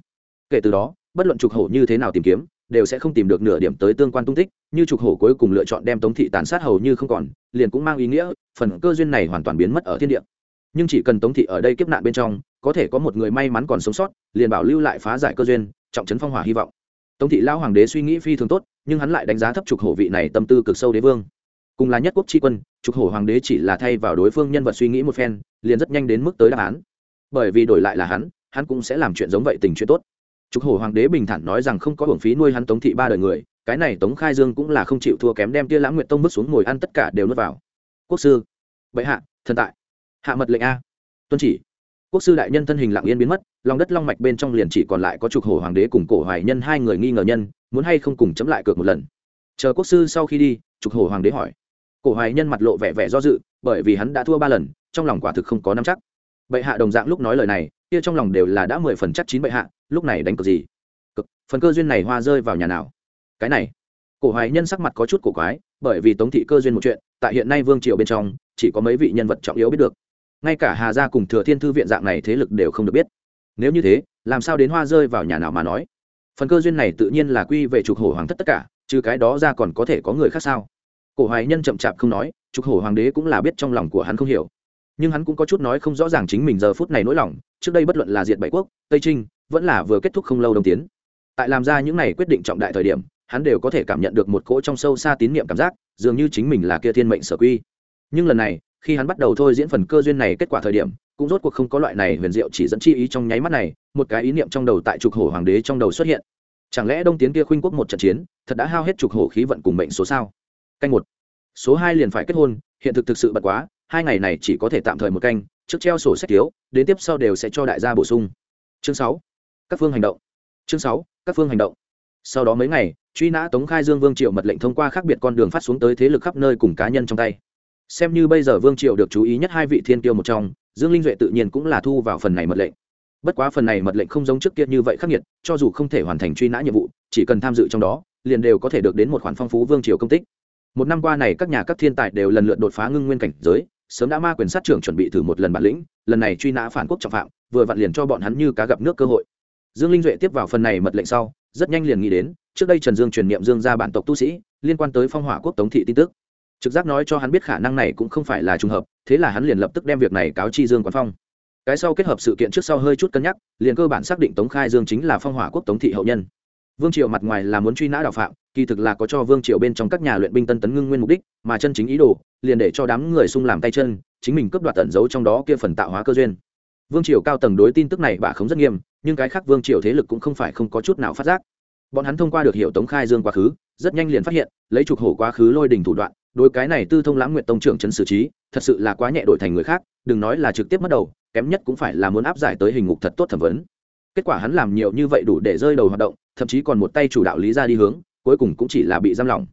Kể từ đó, bất luận trục hổ như thế nào tìm kiếm, đều sẽ không tìm được nửa điểm tới tương quan tung tích, như trục hổ cuối cùng lựa chọn đem tống thị tàn sát hầu như không còn, liền cũng mang ý nghĩa, phần cơ duyên này hoàn toàn biến mất ở thiên địa. Nhưng chỉ cần tống thị ở đây kiếp nạn bên trong, có thể có một người may mắn còn sống sót, liền bảo lưu lại phá giải cơ duyên, trọng trấn phong hỏa hy vọng. Tống thị lao hoàng đế suy nghĩ phi thường tốt nhưng hắn lại đánh giá thấp trục hổ vị này tâm tư cực sâu đế vương. Cùng là nhất quốc tri quân, trục hổ hoàng đế chỉ là thay vào đối phương nhân vật suy nghĩ một phen, liền rất nhanh đến mức tới đáp án. Bởi vì đổi lại là hắn hắn cũng sẽ làm chuyện giống vậy tình chuyện tốt. Trục hổ hoàng đế bình thản nói rằng không có hưởng phí nuôi hắn tống thị ba đời người, cái này tống khai dương cũng là không chịu thua kém đem tia lãng nguyện tông bước xuống ngồi ăn tất cả đều nuốt vào. Quốc sư, bệ hạ, thần tại. Hạ mật lệnh a. Tuân chỉ. Quốc sư đại nhân thân hình lặng yên biến mất, lòng đất long mạch bên trong liền chỉ còn lại có trục hổ hoàng đế cùng cổ hoài nhân hai người nghi ngờ nhân muốn hay không cùng chấm lại cược một lần. Chờ quốc sư sau khi đi, trục hổ hoàng đế hỏi. Cổ hoài nhân mặt lộ vẻ vẻ do dự, bởi vì hắn đã thua ba lần, trong lòng quả thực không có nắm chắc. Bệ hạ đồng dạng lúc nói lời này, kia trong lòng đều là đã mười phần chắc chín bệ hạ, lúc này đánh cược gì? Cực phần cơ duyên này hoa rơi vào nhà nào? Cái này. Cổ hoài nhân sắc mặt có chút cổ quái, bởi vì tống thị cơ duyên một chuyện, tại hiện nay vương triều bên trong, chỉ có mấy vị nhân vật trọng yếu biết được. Ngay cả hà gia cùng thừa thiên thư viện dạng này thế lực đều không được biết. Nếu như thế, làm sao đến hoa rơi vào nhà nào mà nói? Phần cơ duyên này tự nhiên là quy về trục hổ hoàng thất tất cả, trừ cái đó ra còn có thể có người khác sao? Cổ hoài nhân chậm chạp không nói, trục hổ hoàng đế cũng là biết trong lòng của hắn không hiểu. Nhưng hắn cũng có chút nói không rõ ràng chính mình giờ phút này nỗi lòng, trước đây bất luận là diệt bảy quốc, tây trinh, vẫn là vừa kết thúc không lâu đồng tiến. Tại làm ra những này quyết định trọng đại thời điểm, hắn đều có thể cảm nhận được một cỗ trong sâu xa tín nhiệm cảm giác, dường như chính mình là kia thiên mệnh sở quy. Nhưng lần này, khi hắn bắt đầu thôi diễn phần cơ duyên này kết quả thời điểm, cũng rốt cuộc không có loại này huyền diệu chỉ dẫn chi ý trong nháy mắt này một cái ý niệm trong đầu tại trục hổ hoàng đế trong đầu xuất hiện. Chẳng lẽ đông tiến kia khuynh quốc một trận chiến, thật đã hao hết trục hổ khí vận cùng mệnh số sao? Canh một. Số hai liền phải kết hôn, hiện thực thực sự bật quá, hai ngày này chỉ có thể tạm thời một canh, trước treo sổ sách thiếu, đến tiếp sau đều sẽ cho đại gia bổ sung. Chương sáu. Các phương hành động. Chương sáu, các phương hành động. Sau đó mấy ngày, truy nã tống khai dương vương triệu mật lệnh thông qua khác biệt con đường phát xuống tới thế lực khắp nơi cùng cá nhân trong tay. Xem như bây giờ vương triệu được chú ý nhất hai vị thiên tiêu một trong, dương linh duệ tự nhiên cũng là thu vào phần này mật lệnh bất quá phần này mật lệnh không giống trước kia như vậy khắc nghiệt, cho dù không thể hoàn thành truy nã nhiệm vụ, chỉ cần tham dự trong đó, liền đều có thể được đến một khoản phong phú vương triều công tích. Một năm qua này, các nhà các thiên tài đều lần lượt đột phá ngưng nguyên cảnh giới, sớm đã ma quyền sát trưởng chuẩn bị thử một lần bản lĩnh, lần này truy nã phản quốc trọng phạm, vừa vặn liền cho bọn hắn như cá gặp nước cơ hội. Dương linh duệ tiếp vào phần này mật lệnh sau, rất nhanh liền nghĩ đến, trước đây trần dương truyền niệm dương ra bản tộc tu sĩ, liên quan tới phong hỏa quốc tống thị tin tức. Trực giác nói cho hắn biết khả năng này cũng không phải là trùng hợp, thế là hắn liền lập tức đem việc này cáo chi dương quán phong cái sau kết hợp sự kiện trước sau hơi chút cân nhắc, liền cơ bản xác định tống khai dương chính là phong hỏa quốc tống thị hậu nhân. Vương triều mặt ngoài là muốn truy nã đạo phạm, kỳ thực là có cho vương triều bên trong các nhà luyện binh tân tấn ngưng nguyên mục đích, mà chân chính ý đồ, liền để cho đám người sung làm tay chân, chính mình cướp đoạt tẩn giấu trong đó kia phần tạo hóa cơ duyên. Vương triều cao tầng đối tin tức này bà không rất nghiêm, nhưng cái khác vương triều thế lực cũng không phải không có chút nào phát giác. Bọn hắn thông qua được hiệu tống khai dương quá khứ, rất nhanh liền phát hiện, lấy trục hổ quá khứ lôi đình thủ đoạn, đối cái này tư thông lãng nguyện tông trưởng trấn xử trí, thật sự là quá nhẹ đổi thành người khác, đừng nói là trực tiếp mất đầu kém nhất cũng phải là muốn áp giải tới hình ngục thật tốt thẩm vấn. Kết quả hắn làm nhiều như vậy đủ để rơi đầu hoạt động, thậm chí còn một tay chủ đạo lý ra đi hướng, cuối cùng cũng chỉ là bị giam lỏng.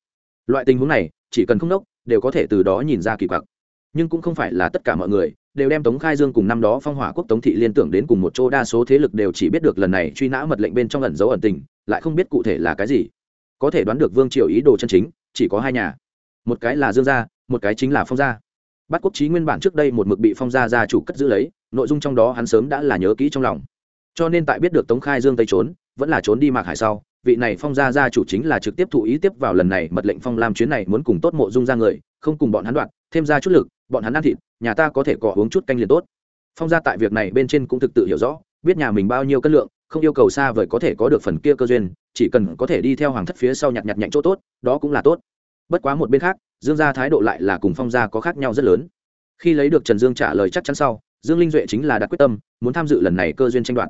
Loại tình huống này, chỉ cần không đốc đều có thể từ đó nhìn ra kỳ quặc. Nhưng cũng không phải là tất cả mọi người đều đem tống khai dương cùng năm đó phong hỏa quốc tống thị liên tưởng đến cùng một chỗ, đa số thế lực đều chỉ biết được lần này truy nã mật lệnh bên trong ẩn dấu ẩn tình, lại không biết cụ thể là cái gì. Có thể đoán được vương triều ý đồ chân chính, chỉ có hai nhà. Một cái là dương gia, một cái chính là phong gia bát quốc trí nguyên bản trước đây một mực bị phong gia gia chủ cất giữ lấy, nội dung trong đó hắn sớm đã là nhớ kỹ trong lòng. Cho nên tại biết được tống khai dương tây trốn, vẫn là trốn đi mạc hải sau, vị này phong gia gia chủ chính là trực tiếp thụ ý tiếp vào lần này mật lệnh phong lam chuyến này muốn cùng tốt mộ dung ra người, không cùng bọn hắn đoạn, thêm ra chút lực, bọn hắn ăn thịt, nhà ta có thể cọ uống chút canh liền tốt. Phong gia tại việc này bên trên cũng thực tự hiểu rõ, biết nhà mình bao nhiêu cân lượng, không yêu cầu xa vời có thể có được phần kia cơ duyên, chỉ cần có thể đi theo hoàng thất phía sau nhặt nhặt nhạnh chỗ tốt, đó cũng là tốt bất quá một bên khác, dương gia thái độ lại là cùng phong gia có khác nhau rất lớn. Khi lấy được trần dương trả lời chắc chắn sau, dương linh duệ chính là đặt quyết tâm, muốn tham dự lần này cơ duyên tranh đoạt.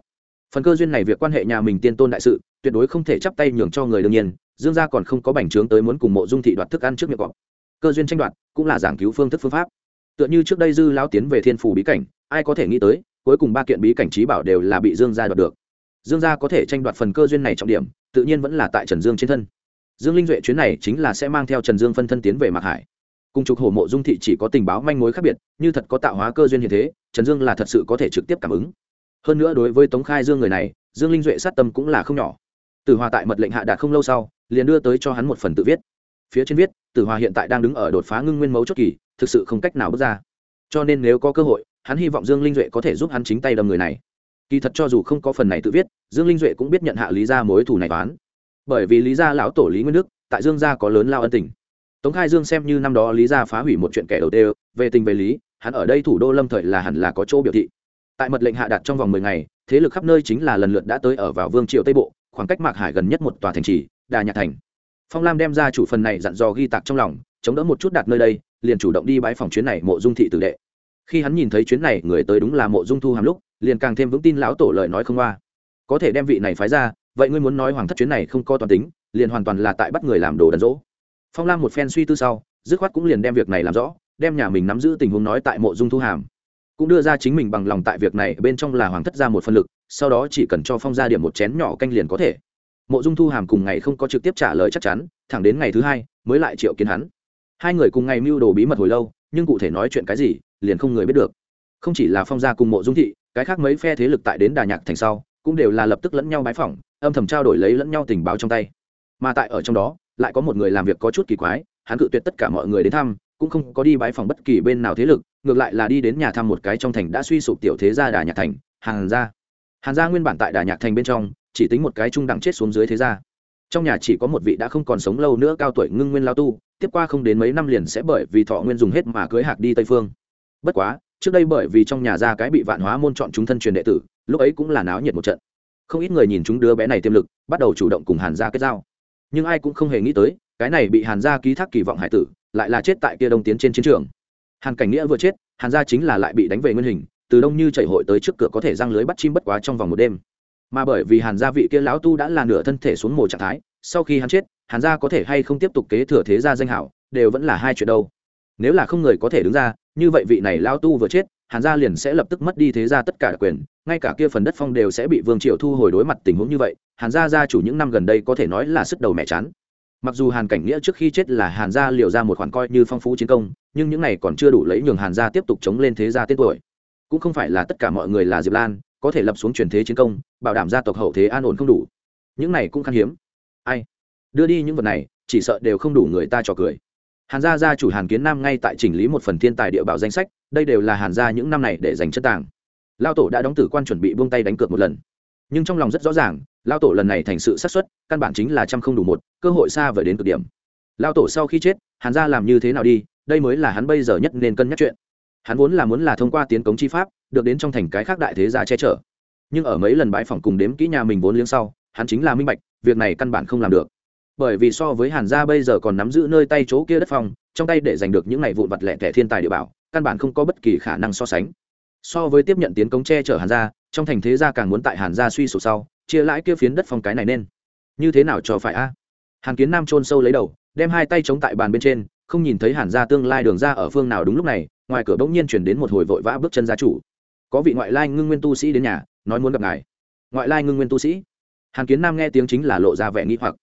Phần cơ duyên này việc quan hệ nhà mình tiên tôn đại sự, tuyệt đối không thể chắp tay nhường cho người đương nhiên, dương gia còn không có bành trướng tới muốn cùng mộ dung thị đoạt thức ăn trước miệng cọp. Cơ duyên tranh đoạt cũng là giảng cứu phương thức phương pháp. Tựa như trước đây dư lão tiến về thiên phủ bí cảnh, ai có thể nghĩ tới, cuối cùng ba kiện bí cảnh trí bảo đều là bị dương gia đoạt được. Dương gia có thể tranh đoạt phần cơ duyên này trọng điểm, tự nhiên vẫn là tại trần dương trên thân dương linh duệ chuyến này chính là sẽ mang theo trần dương phân thân tiến về mạc hải. Cùng trục hổ mộ dung thị chỉ có tình báo manh mối khác biệt, như thật có tạo hóa cơ duyên như thế, trần dương là thật sự có thể trực tiếp cảm ứng. Hơn nữa đối với tống khai dương người này, dương linh duệ sát tâm cũng là không nhỏ. Tử hòa tại mật lệnh hạ đạt không lâu sau, liền đưa tới cho hắn một phần tự viết. Phía trên viết, tử hòa hiện tại đang đứng ở đột phá ngưng nguyên mấu chốt kỳ, thực sự không cách nào bước ra. Cho nên nếu có cơ hội, hắn hy vọng dương linh duệ có thể giúp hắn chính tay đâm người này. Kỳ thật cho dù không có phần này tự viết, dương linh duệ cũng biết nhận hạ lý ra mối thù này toán bởi vì lý gia lão tổ lý nguyên đức, tại dương gia có lớn lao ân tình. Tống khai dương xem như năm đó lý gia phá hủy một chuyện kẻ đầu tiên về tình về lý, hắn ở đây thủ đô lâm thời là hẳn là có chỗ biểu thị. Tại mật lệnh hạ đặt trong vòng mười ngày, thế lực khắp nơi chính là lần lượt đã tới ở vào vương triều tây bộ, khoảng cách mạc hải gần nhất một tòa thành trì, đà nhạc thành. Phong lam đem ra chủ phần này dặn dò ghi tạc trong lòng, chống đỡ một chút đặt nơi đây, liền chủ động đi bãi phòng chuyến này mộ dung thị tử đệ. Khi hắn nhìn thấy chuyến này người tới đúng là mộ dung thu hàm lúc, liền càng thêm vững tin lão tổ lời nói không qua có thể đem vị này phái ra vậy ngươi muốn nói hoàng thất chuyến này không có toàn tính, liền hoàn toàn là tại bắt người làm đồ đần dỗ. phong lam một phen suy tư sau, dứt khoát cũng liền đem việc này làm rõ, đem nhà mình nắm giữ tình huống nói tại mộ dung thu hàm. Cũng đưa ra chính mình bằng lòng tại việc này bên trong là hoàng thất ra một phân lực, sau đó chỉ cần cho phong ra điểm một chén nhỏ canh liền có thể. Mộ dung thu hàm cùng ngày không có trực tiếp trả lời chắc chắn, thẳng đến ngày thứ hai mới lại triệu kiến hắn. Hai người cùng ngày mưu đồ bí mật hồi lâu, nhưng cụ thể nói chuyện cái gì, liền không người biết được. Không chỉ là phong gia cùng mộ dung thị, cái khác mấy phe thế lực tại đến đà nhạc thành sau, cũng đều là lập tức lẫn nhau bái phỏng âm thầm trao đổi lấy lẫn nhau tình báo trong tay. Mà tại ở trong đó, lại có một người làm việc có chút kỳ quái, hắn cự tuyệt tất cả mọi người đến thăm, cũng không có đi bái phòng bất kỳ bên nào thế lực, ngược lại là đi đến nhà thăm một cái trong thành đã suy sụp tiểu thế gia đà nhạc thành, hàn gia. Hàn gia nguyên bản tại đà nhạc thành bên trong, chỉ tính một cái trung đẳng chết xuống dưới thế gia. Trong nhà chỉ có một vị đã không còn sống lâu nữa cao tuổi ngưng nguyên lao tu, tiếp qua không đến mấy năm liền sẽ bởi vì thọ nguyên dùng hết mà cưới hạc đi tây phương. Bất quá, trước đây bởi vì trong nhà ra cái bị vạn hóa môn chọn chúng thân truyền đệ tử, lúc ấy cũng là náo nhiệt một trận không ít người nhìn chúng đứa bé này tiềm lực, bắt đầu chủ động cùng hàn gia kết giao. Nhưng ai cũng không hề nghĩ tới, cái này bị hàn gia ký thác kỳ vọng hải tử, lại là chết tại kia đông tiến trên chiến trường. Hàn cảnh nghĩa vừa chết, hàn gia chính là lại bị đánh về nguyên hình, từ đông như chảy hội tới trước cửa có thể răng lưới bắt chim bất quá trong vòng một đêm. Mà bởi vì hàn gia vị kia lão tu đã là nửa thân thể xuống mồ trạng thái, sau khi hắn chết, hàn gia có thể hay không tiếp tục kế thừa thế gia danh hảo, đều vẫn là hai chuyện đâu. Nếu là không người có thể đứng ra, như vậy vị này lão tu vừa chết, hàn gia liền sẽ lập tức mất đi thế gia tất cả quyền ngay cả kia phần đất phong đều sẽ bị vương triều thu hồi đối mặt tình huống như vậy, hàn gia gia chủ những năm gần đây có thể nói là sức đầu mẹ chán. Mặc dù hàn cảnh nghĩa trước khi chết là hàn gia liệu ra một khoản coi như phong phú chiến công, nhưng những này còn chưa đủ lấy nhường hàn gia tiếp tục chống lên thế gia tên tuổi. Cũng không phải là tất cả mọi người là diệp lan, có thể lập xuống truyền thế chiến công, bảo đảm gia tộc hậu thế an ổn không đủ. Những này cũng khan hiếm. Ai? Đưa đi những vật này, chỉ sợ đều không đủ người ta trò cười. Hàn gia gia chủ hàn kiến nam ngay tại chỉnh lý một phần thiên tài địa bảo danh sách, đây đều là hàn gia những năm này để dành chất tàng lao tổ đã đóng tử quan chuẩn bị buông tay đánh cược một lần. Nhưng trong lòng rất rõ ràng lao tổ lần này thành sự sát xuất, căn bản chính là trăm không đủ một cơ hội xa vời đến cực điểm. Lao tổ sau khi chết hàn gia làm như thế nào đi đây mới là hắn bây giờ nhất nên cân nhắc chuyện. Hắn vốn là muốn là thông qua tiến cống chi pháp được đến trong thành cái khác đại thế gia che chở. Nhưng ở mấy lần bãi phòng cùng đếm kỹ nhà mình vốn liếng sau hắn chính là minh bạch việc này căn bản không làm được. Bởi vì so với hàn gia bây giờ còn nắm giữ nơi tay chỗ kia đất phòng trong tay để giành được những ngày vụn vặt lẻ thẻ thiên tài địa bảo căn bản không có bất kỳ khả năng so sánh so với tiếp nhận tiến công che chở hàn gia, trong thành thế gia càng muốn tại hàn gia suy sụp sau, chia lãi kia phiến đất phong cái này nên. Như thế nào cho phải a? Hàn kiến nam chôn sâu lấy đầu, đem hai tay chống tại bàn bên trên, không nhìn thấy hàn gia tương lai đường ra ở phương nào đúng lúc này, ngoài cửa bỗng nhiên chuyển đến một hồi vội vã bước chân gia chủ. Có vị ngoại lai ngưng nguyên tu sĩ đến nhà, nói muốn gặp ngài. Ngoại lai ngưng nguyên tu sĩ? Hàn kiến nam nghe tiếng chính là lộ ra vẻ nghĩ hoặc.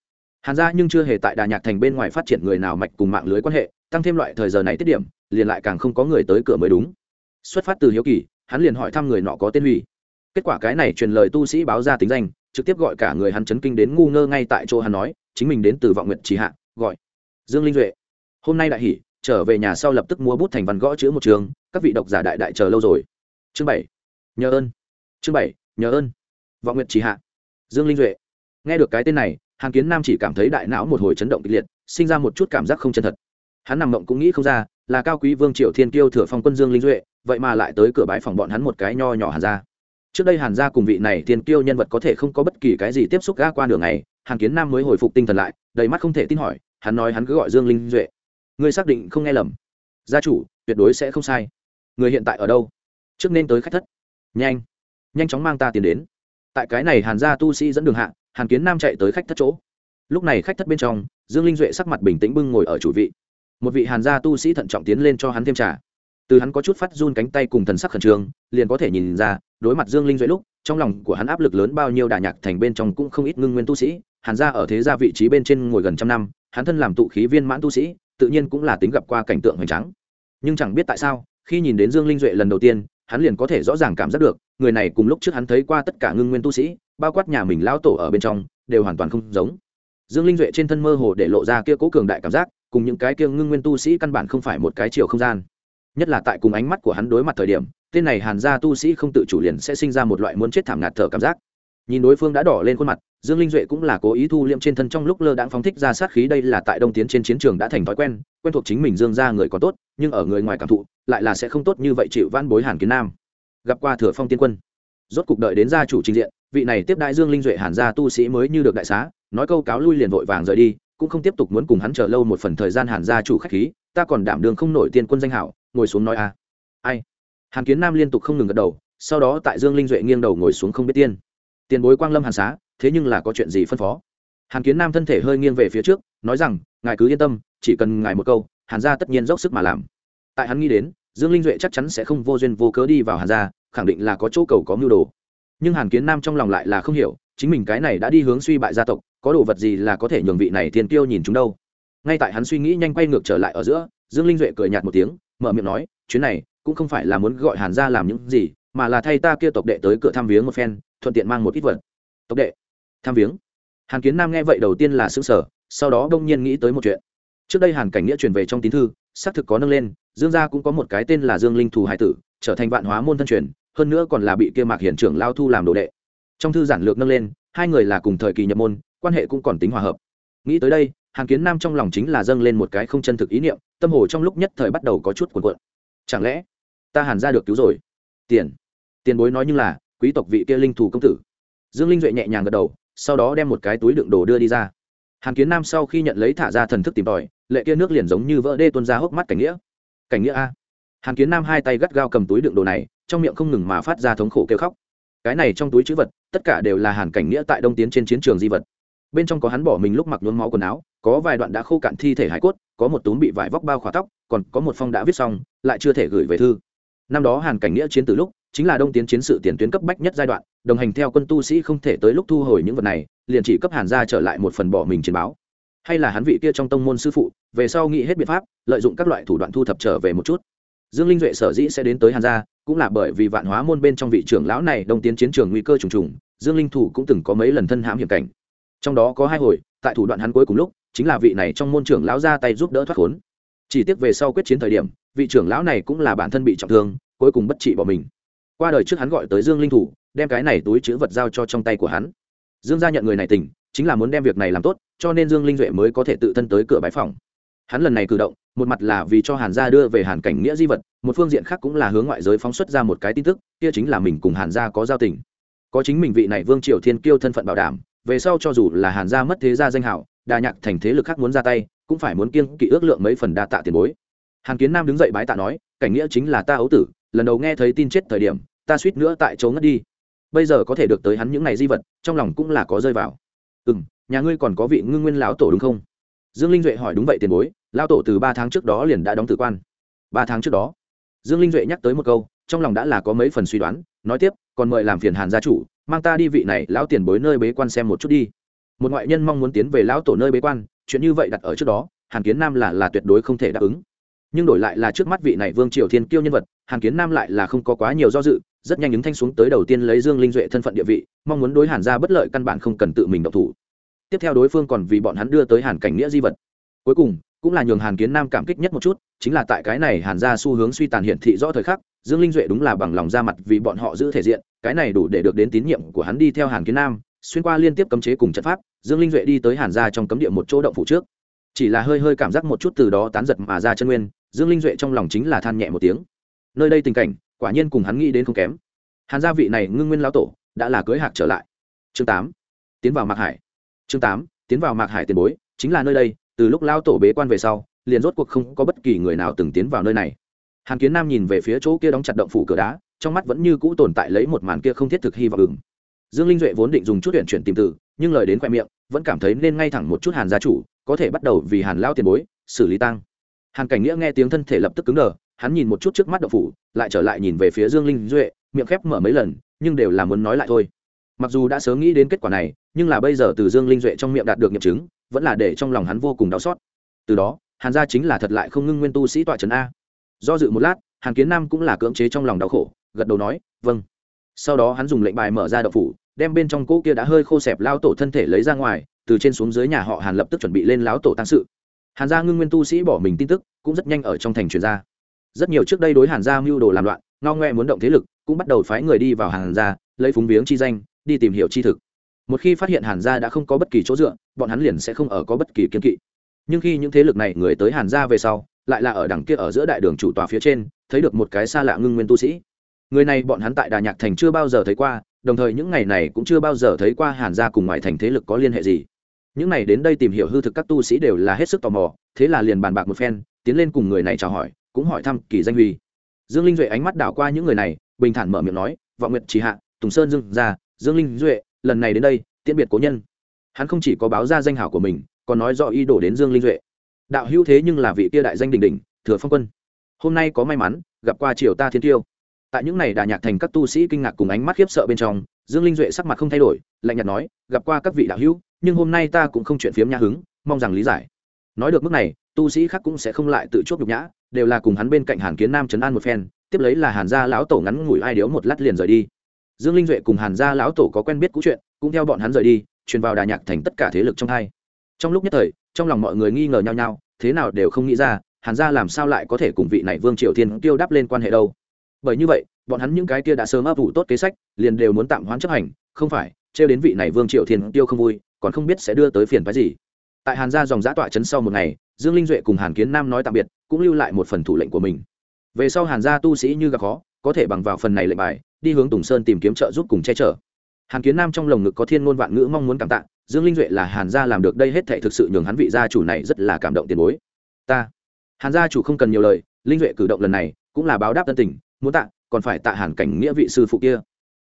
Hàn gia nhưng chưa hề tại đà nhạc thành bên ngoài phát triển người nào mạch cùng mạng lưới quan hệ, tăng thêm loại thời giờ này tiết điểm, liền lại càng không có người tới cửa mới đúng. Xuất phát từ hiếu kỳ hắn liền hỏi thăm người nọ có tên hủy kết quả cái này truyền lời tu sĩ báo ra tính danh, trực tiếp gọi cả người hắn chấn kinh đến ngu ngơ ngay tại chỗ hắn nói, chính mình đến từ vọng nguyện trì hạ, gọi. Dương linh duệ. Hôm nay đại hỉ, trở về nhà sau lập tức mua bút thành văn gõ chữ một trường, các vị độc giả đại đại chờ lâu rồi. Chương bảy. Nhờ ơn. Chương bảy, nhờ ơn. Vọng nguyện trì hạ. Dương linh duệ. Nghe được cái tên này, hàn kiến nam chỉ cảm thấy đại não một hồi chấn động kịch liệt, sinh ra một chút cảm giác không chân thật. Hắn nằm mộng cũng nghĩ không ra, là cao quý vương triều thiên kiêu thừa phong quân dương linh duệ vậy mà lại tới cửa bãi phòng bọn hắn một cái nho nhỏ hàn ra trước đây hàn gia cùng vị này tiền kiêu nhân vật có thể không có bất kỳ cái gì tiếp xúc ga qua đường này hàn kiến nam mới hồi phục tinh thần lại, đầy mắt không thể tin hỏi, hắn nói hắn cứ gọi dương linh duệ. Ngươi xác định không nghe lầm. Gia chủ, tuyệt đối sẽ không sai. Người hiện tại ở đâu? Trước nên tới khách thất. Nhanh nhanh chóng mang ta tiền đến. Tại cái này hàn gia tu sĩ dẫn đường hạ, hàn kiến nam chạy tới khách thất chỗ. Lúc này khách thất bên trong, dương linh duệ sắc mặt bình tĩnh bưng ngồi ở chủ vị. Một vị hàn gia tu sĩ thận trọng tiến lên cho hắn thêm trà từ hắn có chút phát run cánh tay cùng thần sắc khẩn trương, liền có thể nhìn ra, đối mặt dương linh duệ lúc, trong lòng của hắn áp lực lớn bao nhiêu đà nhạc thành bên trong cũng không ít ngưng nguyên tu sĩ, hàn gia ở thế gia vị trí bên trên ngồi gần trăm năm, hắn thân làm tụ khí viên mãn tu sĩ, tự nhiên cũng là tính gặp qua cảnh tượng hoành tráng. Nhưng chẳng biết tại sao, khi nhìn đến dương linh duệ lần đầu tiên, hắn liền có thể rõ ràng cảm giác được, người này cùng lúc trước hắn thấy qua tất cả ngưng nguyên tu sĩ, bao quát nhà mình lão tổ ở bên trong, đều hoàn toàn không giống. Dương linh duệ trên thân mơ hồ để lộ ra kia cố cường đại cảm giác, cùng những cái kia ngưng nguyên tu sĩ căn bản không phải một cái chiều không gian nhất là tại cùng ánh mắt của hắn đối mặt thời điểm, tên này hàn gia tu sĩ không tự chủ liền sẽ sinh ra một loại muốn chết thảm ngạt thở cảm giác. Nhìn đối phương đã đỏ lên khuôn mặt, dương linh duệ cũng là cố ý thu liệm trên thân trong lúc lơ đãng phóng thích ra sát khí, đây là tại đông tiến trên chiến trường đã thành thói quen quen thuộc chính mình dương ra người có tốt, nhưng ở người ngoài cảm thụ, lại là sẽ không tốt như vậy chịu van bối hàn kiến nam. Gặp qua thừa phong tiên quân. Rốt cục đợi đến gia chủ trình diện, vị này tiếp đại dương linh duệ hàn gia tu sĩ mới như được đại xá, nói câu cáo lui liền vội vàng rời đi, cũng không tiếp tục muốn cùng hắn chờ lâu một phần thời gian hàn gia chủ khách khí, ta còn đảm đường không nổi tiên quân danh hảo ngồi xuống nói a. Ai? Hàn kiến nam liên tục không ngừng gật đầu, sau đó tại dương linh duệ nghiêng đầu ngồi xuống không biết tiên. Tiền bối quang lâm hàn xá, thế nhưng là có chuyện gì phân phó? Hàn kiến nam thân thể hơi nghiêng về phía trước, nói rằng, ngài cứ yên tâm, chỉ cần ngài một câu, hàn gia tất nhiên dốc sức mà làm. Tại hắn nghĩ đến, dương linh duệ chắc chắn sẽ không vô duyên vô cớ đi vào hàn gia, khẳng định là có chỗ cầu có mưu đồ. Nhưng hàn kiến nam trong lòng lại là không hiểu, chính mình cái này đã đi hướng suy bại gia tộc, có đồ vật gì là có thể nhường vị này thiên tiêu nhìn chúng đâu? Ngay tại hắn suy nghĩ nhanh quay ngược trở lại ở giữa, dương linh duệ cười nhạt một tiếng mở miệng nói, chuyến này cũng không phải là muốn gọi hàn gia làm những gì, mà là thay ta kia tộc đệ tới cửa thăm viếng một phen, thuận tiện mang một ít vật. Tộc đệ? Thăm viếng? Hàn kiến nam nghe vậy đầu tiên là xương sở sau đó đông nhiên nghĩ tới một chuyện. Trước đây hàn cảnh nghĩa truyền về trong tín thư, xác thực có nâng lên, dương gia cũng có một cái tên là dương linh thù hải tử, trở thành vạn hóa môn thân truyền, hơn nữa còn là bị kia mạc hiển trưởng lao thu làm đồ đệ. Trong thư giản lược nâng lên, hai người là cùng thời kỳ nhập môn, quan hệ cũng còn tính hòa hợp. Nghĩ tới đây hàn kiến nam trong lòng chính là dâng lên một cái không chân thực ý niệm, tâm hồ trong lúc nhất thời bắt đầu có chút cuộn cuộn. Chẳng lẽ, ta hàn ra được cứu rồi? Tiền. Tiền bối nói như là, quý tộc vị kia linh thủ công tử. Dương linh duệ nhẹ nhàng gật đầu, sau đó đem một cái túi đựng đồ đưa đi ra. Hàn kiến nam sau khi nhận lấy thả ra thần thức tìm tòi, lệ kia nước liền giống như vỡ đê tuôn ra hốc mắt cảnh nghĩa. Cảnh nghĩa a. Hàn kiến nam hai tay gắt gao cầm túi đựng đồ này, trong miệng không ngừng mà phát ra thống khổ kêu khóc. Cái này trong túi chữ vật, tất cả đều là hàn cảnh nghĩa tại đông tiến trên chiến trường di vật bên trong có hắn bỏ mình lúc mặc nhuốm máu quần áo, có vài đoạn đã khô cạn thi thể hải cốt, có một túm bị vải vóc bao khỏa tóc, còn có một phong đã viết xong, lại chưa thể gửi về thư. Năm đó hàn cảnh nghĩa chiến từ lúc, chính là đông tiến chiến sự tiền tuyến cấp bách nhất giai đoạn, đồng hành theo quân tu sĩ không thể tới lúc thu hồi những vật này, liền chỉ cấp hàn ra trở lại một phần bỏ mình chiến báo. Hay là hắn vị kia trong tông môn sư phụ, về sau nghĩ hết biện pháp, lợi dụng các loại thủ đoạn thu thập trở về một chút. Dương linh duệ sở dĩ sẽ đến tới hàn gia, cũng là bởi vì vạn hóa môn bên trong vị trưởng lão này đông tiến chiến trường nguy cơ trùng trùng, dương linh thủ cũng từng có mấy lần thân hãm hiểm cảnh trong đó có hai hồi, tại thủ đoạn hắn cuối cùng lúc, chính là vị này trong môn trưởng lão ra tay giúp đỡ thoát khốn. Chỉ tiếc về sau quyết chiến thời điểm, vị trưởng lão này cũng là bản thân bị trọng thương, cuối cùng bất trị bỏ mình. Qua đời trước hắn gọi tới dương linh thủ, đem cái này túi chữ vật giao cho trong tay của hắn. Dương gia nhận người này tình chính là muốn đem việc này làm tốt, cho nên dương linh duệ mới có thể tự thân tới cửa bãi phòng hắn lần này cử động, một mặt là vì cho hàn gia đưa về hàn cảnh nghĩa di vật, một phương diện khác cũng là hướng ngoại giới phóng xuất ra một cái tin tức, kia chính là mình cùng hàn gia có giao tình. Có chính mình vị này vương triều thiên kiêu thân phận bảo đảm về sau cho dù là hàn gia mất thế gia danh hảo, đà nhạc thành thế lực khác muốn ra tay, cũng phải muốn kiêng kỵ ước lượng mấy phần đa tạ tiền bối. Hàn kiến nam đứng dậy bái tạ nói, cảnh nghĩa chính là ta ấu tử, lần đầu nghe thấy tin chết thời điểm, ta suýt nữa tại chỗ ngất đi. Bây giờ có thể được tới hắn những ngày di vật, trong lòng cũng là có rơi vào. Ừ m nhà ngươi còn có vị ngưng nguyên lão tổ đúng không? Dương linh duệ hỏi, đúng vậy tiền bối, Lão tổ từ ba tháng trước đó liền đã đóng tử quan. Ba tháng trước đó? Dương linh duệ nhắc tới một câu, trong lòng đã là có mấy phần suy đoán, nói tiếp, còn mời làm phiền hàn gia chủ mang ta đi vị này lão tiền bối nơi bế quan xem một chút đi. Một ngoại nhân mong muốn tiến về lão tổ nơi bế quan, chuyện như vậy đặt ở trước đó, hàn kiến nam là là tuyệt đối không thể đáp ứng. Nhưng đổi lại là trước mắt vị này vương triều thiên kiêu nhân vật, hàn kiến nam lại là không có quá nhiều do dự, rất nhanh ứng thanh xuống tới đầu tiên lấy dương linh duệ thân phận địa vị, mong muốn đối hàn ra bất lợi căn bản không cần tự mình độc thủ. Tiếp theo đối phương còn vì bọn hắn đưa tới hàn cảnh nghĩa di vật. Cuối cùng, cũng là nhường hàn kiến nam cảm kích nhất một chút, chính là tại cái này hàn ra xu hướng suy tàn hiển thị rõ thời khắc dương linh duệ đúng là bằng lòng ra mặt vì bọn họ giữ thể diện, cái này đủ để được đến tín nhiệm của hắn đi theo hàn kiến nam, xuyên qua liên tiếp cấm chế cùng trận pháp, dương linh duệ đi tới hàn ra trong cấm địa một chỗ động phủ trước. Chỉ là hơi hơi cảm giác một chút từ đó tán giật mà ra chân nguyên, dương linh duệ trong lòng chính là than nhẹ một tiếng. Nơi đây tình cảnh, quả nhiên cùng hắn nghĩ đến không kém. Hàn gia vị này ngưng nguyên lão tổ, đã là cưới hạc trở lại. Chương tám, tiến vào mạc hải. Chương tám, tiến vào mạc hải tiền bối, chính là nơi đây, từ lúc lao tổ bế quan về sau, liền rốt cuộc không có bất kỳ người nào từng tiến vào nơi này hàn kiến nam nhìn về phía chỗ kia đóng chặt động phủ cửa đá, trong mắt vẫn như cũ tồn tại lấy một màn kia không thiết thực hy vọng. Ứng dương linh duệ vốn định dùng chút huyện chuyển tìm từ, nhưng lời đến khoe miệng, vẫn cảm thấy nên ngay thẳng một chút hàn gia chủ, có thể bắt đầu vì hàn lao tiền bối, xử lý tăng hàn cảnh nghĩa nghe tiếng thân thể lập tức cứng đờ, hắn nhìn một chút trước mắt động phủ, lại trở lại nhìn về phía dương linh duệ, miệng khép mở mấy lần, nhưng đều là muốn nói lại thôi. Mặc dù đã sớm nghĩ đến kết quả này, nhưng là bây giờ từ dương linh duệ trong miệng đạt được nghiệm chứng, vẫn là để trong lòng hắn vô cùng đau xót. Từ đó, hàn gia chính là thật lại không ngưng nguyên tu sĩ tọa trấn a do dự một lát, hàn kiến nam cũng là cưỡng chế trong lòng đau khổ, gật đầu nói vâng. Sau đó hắn dùng lệnh bài mở ra đậu phủ, đem bên trong cỗ kia đã hơi khô xẹp lao tổ thân thể lấy ra ngoài, từ trên xuống dưới nhà họ hàn lập tức chuẩn bị lên láo tổ tăng sự. Hàn gia ngưng nguyên tu sĩ bỏ mình tin tức, cũng rất nhanh ở trong thành truyền ra. Rất nhiều trước đây đối hàn gia mưu đồ làm loạn, ngao ngoe muốn động thế lực, cũng bắt đầu phái người đi vào hàn gia, lấy phúng viếng chi danh, đi tìm hiểu chi thực. Một khi phát hiện hàn gia đã không có bất kỳ chỗ dựa, bọn hắn liền sẽ không ở có bất kỳ kiên kỵ. Nhưng khi những thế lực này người tới hàn gia về sau lại là ở đằng kia ở giữa đại đường chủ tòa phía trên, thấy được một cái xa lạ ngưng nguyên tu sĩ. Người này bọn hắn tại đà nhạc thành chưa bao giờ thấy qua, đồng thời những ngày này cũng chưa bao giờ thấy qua hàn gia cùng ngoại thành thế lực có liên hệ gì. Những này đến đây tìm hiểu hư thực các tu sĩ đều là hết sức tò mò, thế là liền bàn bạc một phen, tiến lên cùng người này chào hỏi, cũng hỏi thăm kỳ danh huy. Dương linh duệ ánh mắt đảo qua những người này, bình thản mở miệng nói, vọng nguyện chỉ hạ, tùng sơn dương ra dương linh duệ, lần này đến đây, tiễn biệt cố nhân. Hắn không chỉ có báo ra danh hảo của mình, còn nói rõ ý đồ đến dương linh duệ đạo hữu thế nhưng là vị tia đại danh đình đình thừa phong quân. Hôm nay có may mắn, gặp qua triều ta thiên tiêu. Tại những này đà nhạc thành các tu sĩ kinh ngạc cùng ánh mắt khiếp sợ bên trong, dương linh duệ sắc mặt không thay đổi, lạnh nhạt nói, gặp qua các vị đạo hữu, nhưng hôm nay ta cũng không chuyện phiếm nhã hứng, mong rằng lý giải. Nói được mức này, tu sĩ khác cũng sẽ không lại tự chuốc nhục nhã, đều là cùng hắn bên cạnh hàn kiến nam trấn an một phen, tiếp lấy là hàn gia lão tổ ngắn ngủi ai điếu một lát liền rời đi. Dương linh duệ cùng hàn gia lão tổ có quen biết cũ chuyện, cũng theo bọn hắn rời đi, truyền vào đà nhạc thành tất cả thế lực trong hai trong lúc nhất thời, trong lòng mọi người nghi ngờ nhau nhau, thế nào đều không nghĩ ra, hàn gia làm sao lại có thể cùng vị này vương triều thiên tiêu đáp lên quan hệ đâu. Bởi như vậy, bọn hắn những cái kia đã sớm ấp ủ tốt kế sách, liền đều muốn tạm hoãn chấp hành, không phải, trêu đến vị này vương triều thiên tiêu không vui, còn không biết sẽ đưa tới phiền phái gì. Tại hàn gia dòng giã tọa chấn sau một ngày, dương linh duệ cùng hàn kiến nam nói tạm biệt, cũng lưu lại một phần thủ lệnh của mình. Về sau hàn gia tu sĩ như gặp khó, có thể bằng vào phần này lệnh bài, đi hướng tùng sơn tìm kiếm trợ giúp cùng che chở. Hàn kiến nam trong lồng ngực có thiên ngôn vạn ngữ mong muốn cảm tạ dương linh duệ là hàn gia làm được đây hết thệ thực sự nhường hắn vị gia chủ này rất là cảm động tiền bối. Ta, hàn gia chủ không cần nhiều lời, linh duệ cử động lần này cũng là báo đáp tân tình, muốn tạ, còn phải tạ hàn cảnh nghĩa vị sư phụ kia.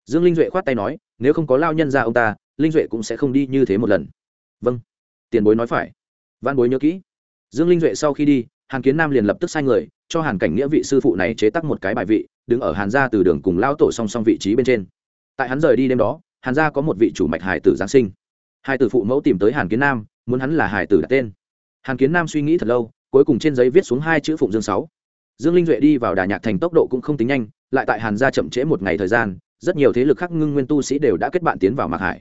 Dương linh duệ khoát tay nói, nếu không có lao nhân ra ông ta, linh duệ cũng sẽ không đi như thế một lần. Vâng tiền bối nói phải. Văn bối nhớ kỹ. Dương linh duệ sau khi đi, hàn kiến nam liền lập tức sai người, cho hàn cảnh nghĩa vị sư phụ này chế tắc một cái bài vị, đứng ở hàn gia từ đường cùng lao tổ song song vị trí bên trên. Tại hắn rời đi đêm đó, hàn gia có một vị chủ mạch hải tử giáng sinh hai tử phụ mẫu tìm tới hàn kiến nam, muốn hắn là hải tử đặt tên. Hàn kiến nam suy nghĩ thật lâu, cuối cùng trên giấy viết xuống hai chữ phụng dương sáu. Dương linh duệ đi vào đà nhạc thành tốc độ cũng không tính nhanh, lại tại hàn gia chậm trễ một ngày thời gian, rất nhiều thế lực khác ngưng nguyên tu sĩ đều đã kết bạn tiến vào mạc hải.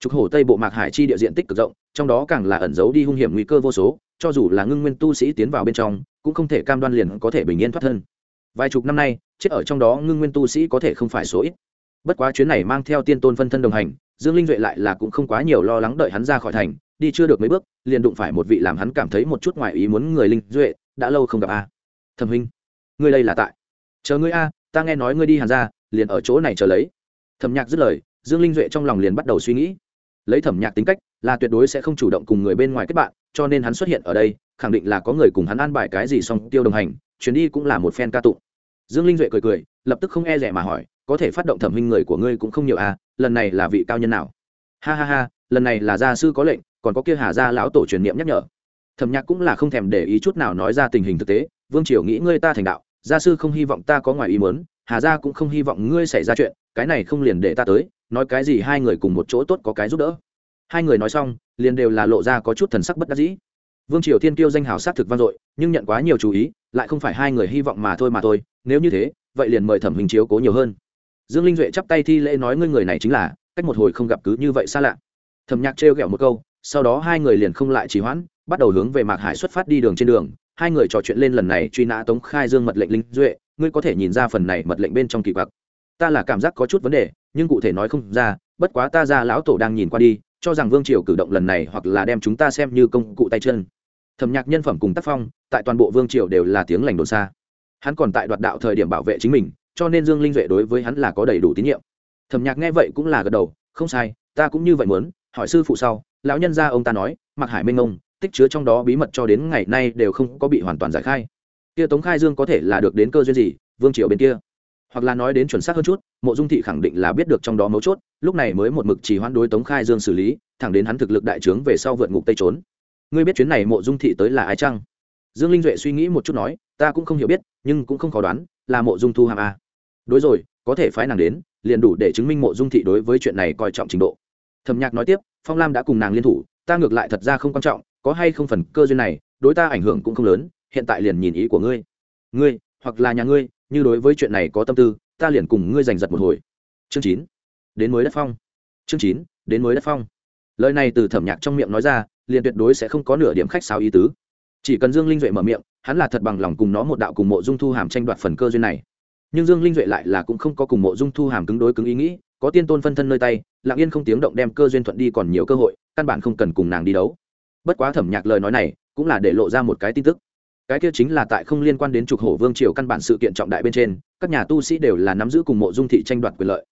Trục hổ tây bộ mạc hải chi địa diện tích cực rộng, trong đó càng là ẩn giấu đi hung hiểm nguy cơ vô số, cho dù là ngưng nguyên tu sĩ tiến vào bên trong, cũng không thể cam đoan liền có thể bình yên thoát thân. Vài chục năm nay, chết ở trong đó ngưng nguyên tu sĩ có thể không phải số ít. Bất quá chuyến này mang theo tiên tôn phân thân đồng hành dương linh duệ lại là cũng không quá nhiều lo lắng đợi hắn ra khỏi thành, đi chưa được mấy bước, liền đụng phải một vị làm hắn cảm thấy một chút ngoài ý muốn người linh duệ, đã lâu không gặp a. Thẩm huynh, ngươi đây là tại. Chờ ngươi a, ta nghe nói ngươi đi hàn ra liền ở chỗ này chờ lấy. Thẩm nhạc dứt lời, dương linh duệ trong lòng liền bắt đầu suy nghĩ. Lấy thẩm nhạc tính cách, là tuyệt đối sẽ không chủ động cùng người bên ngoài kết bạn, cho nên hắn xuất hiện ở đây, khẳng định là có người cùng hắn an bài cái gì xong tiêu đồng hành, chuyến đi cũng là một phen ca tụng. Dương linh duệ cười cười, lập tức không e rẻ mà hỏi có thể phát động thẩm huynh người của ngươi cũng không nhiều à lần này là vị cao nhân nào? Ha ha ha, lần này là gia sư có lệnh, còn có kia hà gia lão tổ truyền niệm nhắc nhở. Thẩm nhạc cũng là không thèm để ý chút nào nói ra tình hình thực tế, vương triều nghĩ ngươi ta thành đạo, gia sư không hy vọng ta có ngoài ý muốn, hà gia cũng không hy vọng ngươi xảy ra chuyện, cái này không liền để ta tới, nói cái gì hai người cùng một chỗ tốt có cái giúp đỡ. Hai người nói xong, liền đều là lộ ra có chút thần sắc bất đắc dĩ. Vương triều thiên kiêu danh hào sát thực vang dội, nhưng nhận quá nhiều chú ý, lại không phải hai người hy vọng mà thôi mà thôi, nếu như thế, vậy liền mời thẩm hình chiếu cố nhiều hơn dương linh duệ chắp tay thi lễ nói ngươi người này chính là, cách một hồi không gặp cứ như vậy xa lạ. Thẩm nhạc trêu ghẹo một câu, sau đó hai người liền không lại trì hoãn, bắt đầu hướng về mạc hải xuất phát đi đường trên đường. Hai người trò chuyện lên lần này truy nã tống khai dương mật lệnh linh duệ, ngươi có thể nhìn ra phần này mật lệnh bên trong kỳ quặc. Ta là cảm giác có chút vấn đề, nhưng cụ thể nói không ra, bất quá ta ra lão tổ đang nhìn qua đi, cho rằng vương triều cử động lần này hoặc là đem chúng ta xem như công cụ tay chân. Thẩm nhạc nhân phẩm cùng tác phong, tại toàn bộ vương triều đều là tiếng lành đồn xa. Hắn còn tại đoạt đạo thời điểm bảo vệ chính mình cho nên dương linh duệ đối với hắn là có đầy đủ tín nhiệm. Thẩm nhạc nghe vậy cũng là gật đầu, không sai, ta cũng như vậy muốn, hỏi sư phụ sau, lão nhân gia ông ta nói mặc hải minh ông, tích chứa trong đó bí mật cho đến ngày nay đều không có bị hoàn toàn giải khai. Kia tống khai dương có thể là được đến cơ duyên gì, vương triều bên kia? Hoặc là nói đến chuẩn xác hơn chút, mộ dung thị khẳng định là biết được trong đó mấu chốt, lúc này mới một mực chỉ hoãn đối tống khai dương xử lý, thẳng đến hắn thực lực đại trướng về sau vượt ngục tây trốn. Ngươi biết chuyến này mộ dung thị tới là ai chăng? Dương linh duệ suy nghĩ một chút nói, ta cũng không hiểu biết, nhưng cũng không khó đoán, là mộ dung thu hàm a đối rồi, có thể phái nàng đến, liền đủ để chứng minh mộ dung thị đối với chuyện này coi trọng trình độ. Thẩm nhạc nói tiếp, phong lam đã cùng nàng liên thủ, ta ngược lại thật ra không quan trọng, có hay không phần cơ duyên này, đối ta ảnh hưởng cũng không lớn, hiện tại liền nhìn ý của ngươi. Ngươi, hoặc là nhà ngươi, như đối với chuyện này có tâm tư, ta liền cùng ngươi giành giật một hồi. Chương chín, đến mới đất phong. Chương chín, đến mới đất phong. Lời này từ thẩm nhạc trong miệng nói ra, liền tuyệt đối sẽ không có nửa điểm khách sao ý tứ. Chỉ cần dương linh duệ mở miệng, hắn là thật bằng lòng cùng nó một đạo cùng mộ dung thu hàm tranh đoạt phần cơ duyên này nhưng dương linh duệ lại là cũng không có cùng mộ dung thu hàm cứng đối cứng ý nghĩ, có tiên tôn phân thân nơi tay, lặng yên không tiếng động đem cơ duyên thuận đi còn nhiều cơ hội, căn bản không cần cùng nàng đi đấu. Bất quá thẩm nhạc lời nói này, cũng là để lộ ra một cái tin tức. Cái kia chính là tại không liên quan đến trục hổ vương triều căn bản sự kiện trọng đại bên trên, các nhà tu sĩ đều là nắm giữ cùng mộ dung thị tranh đoạt quyền lợi.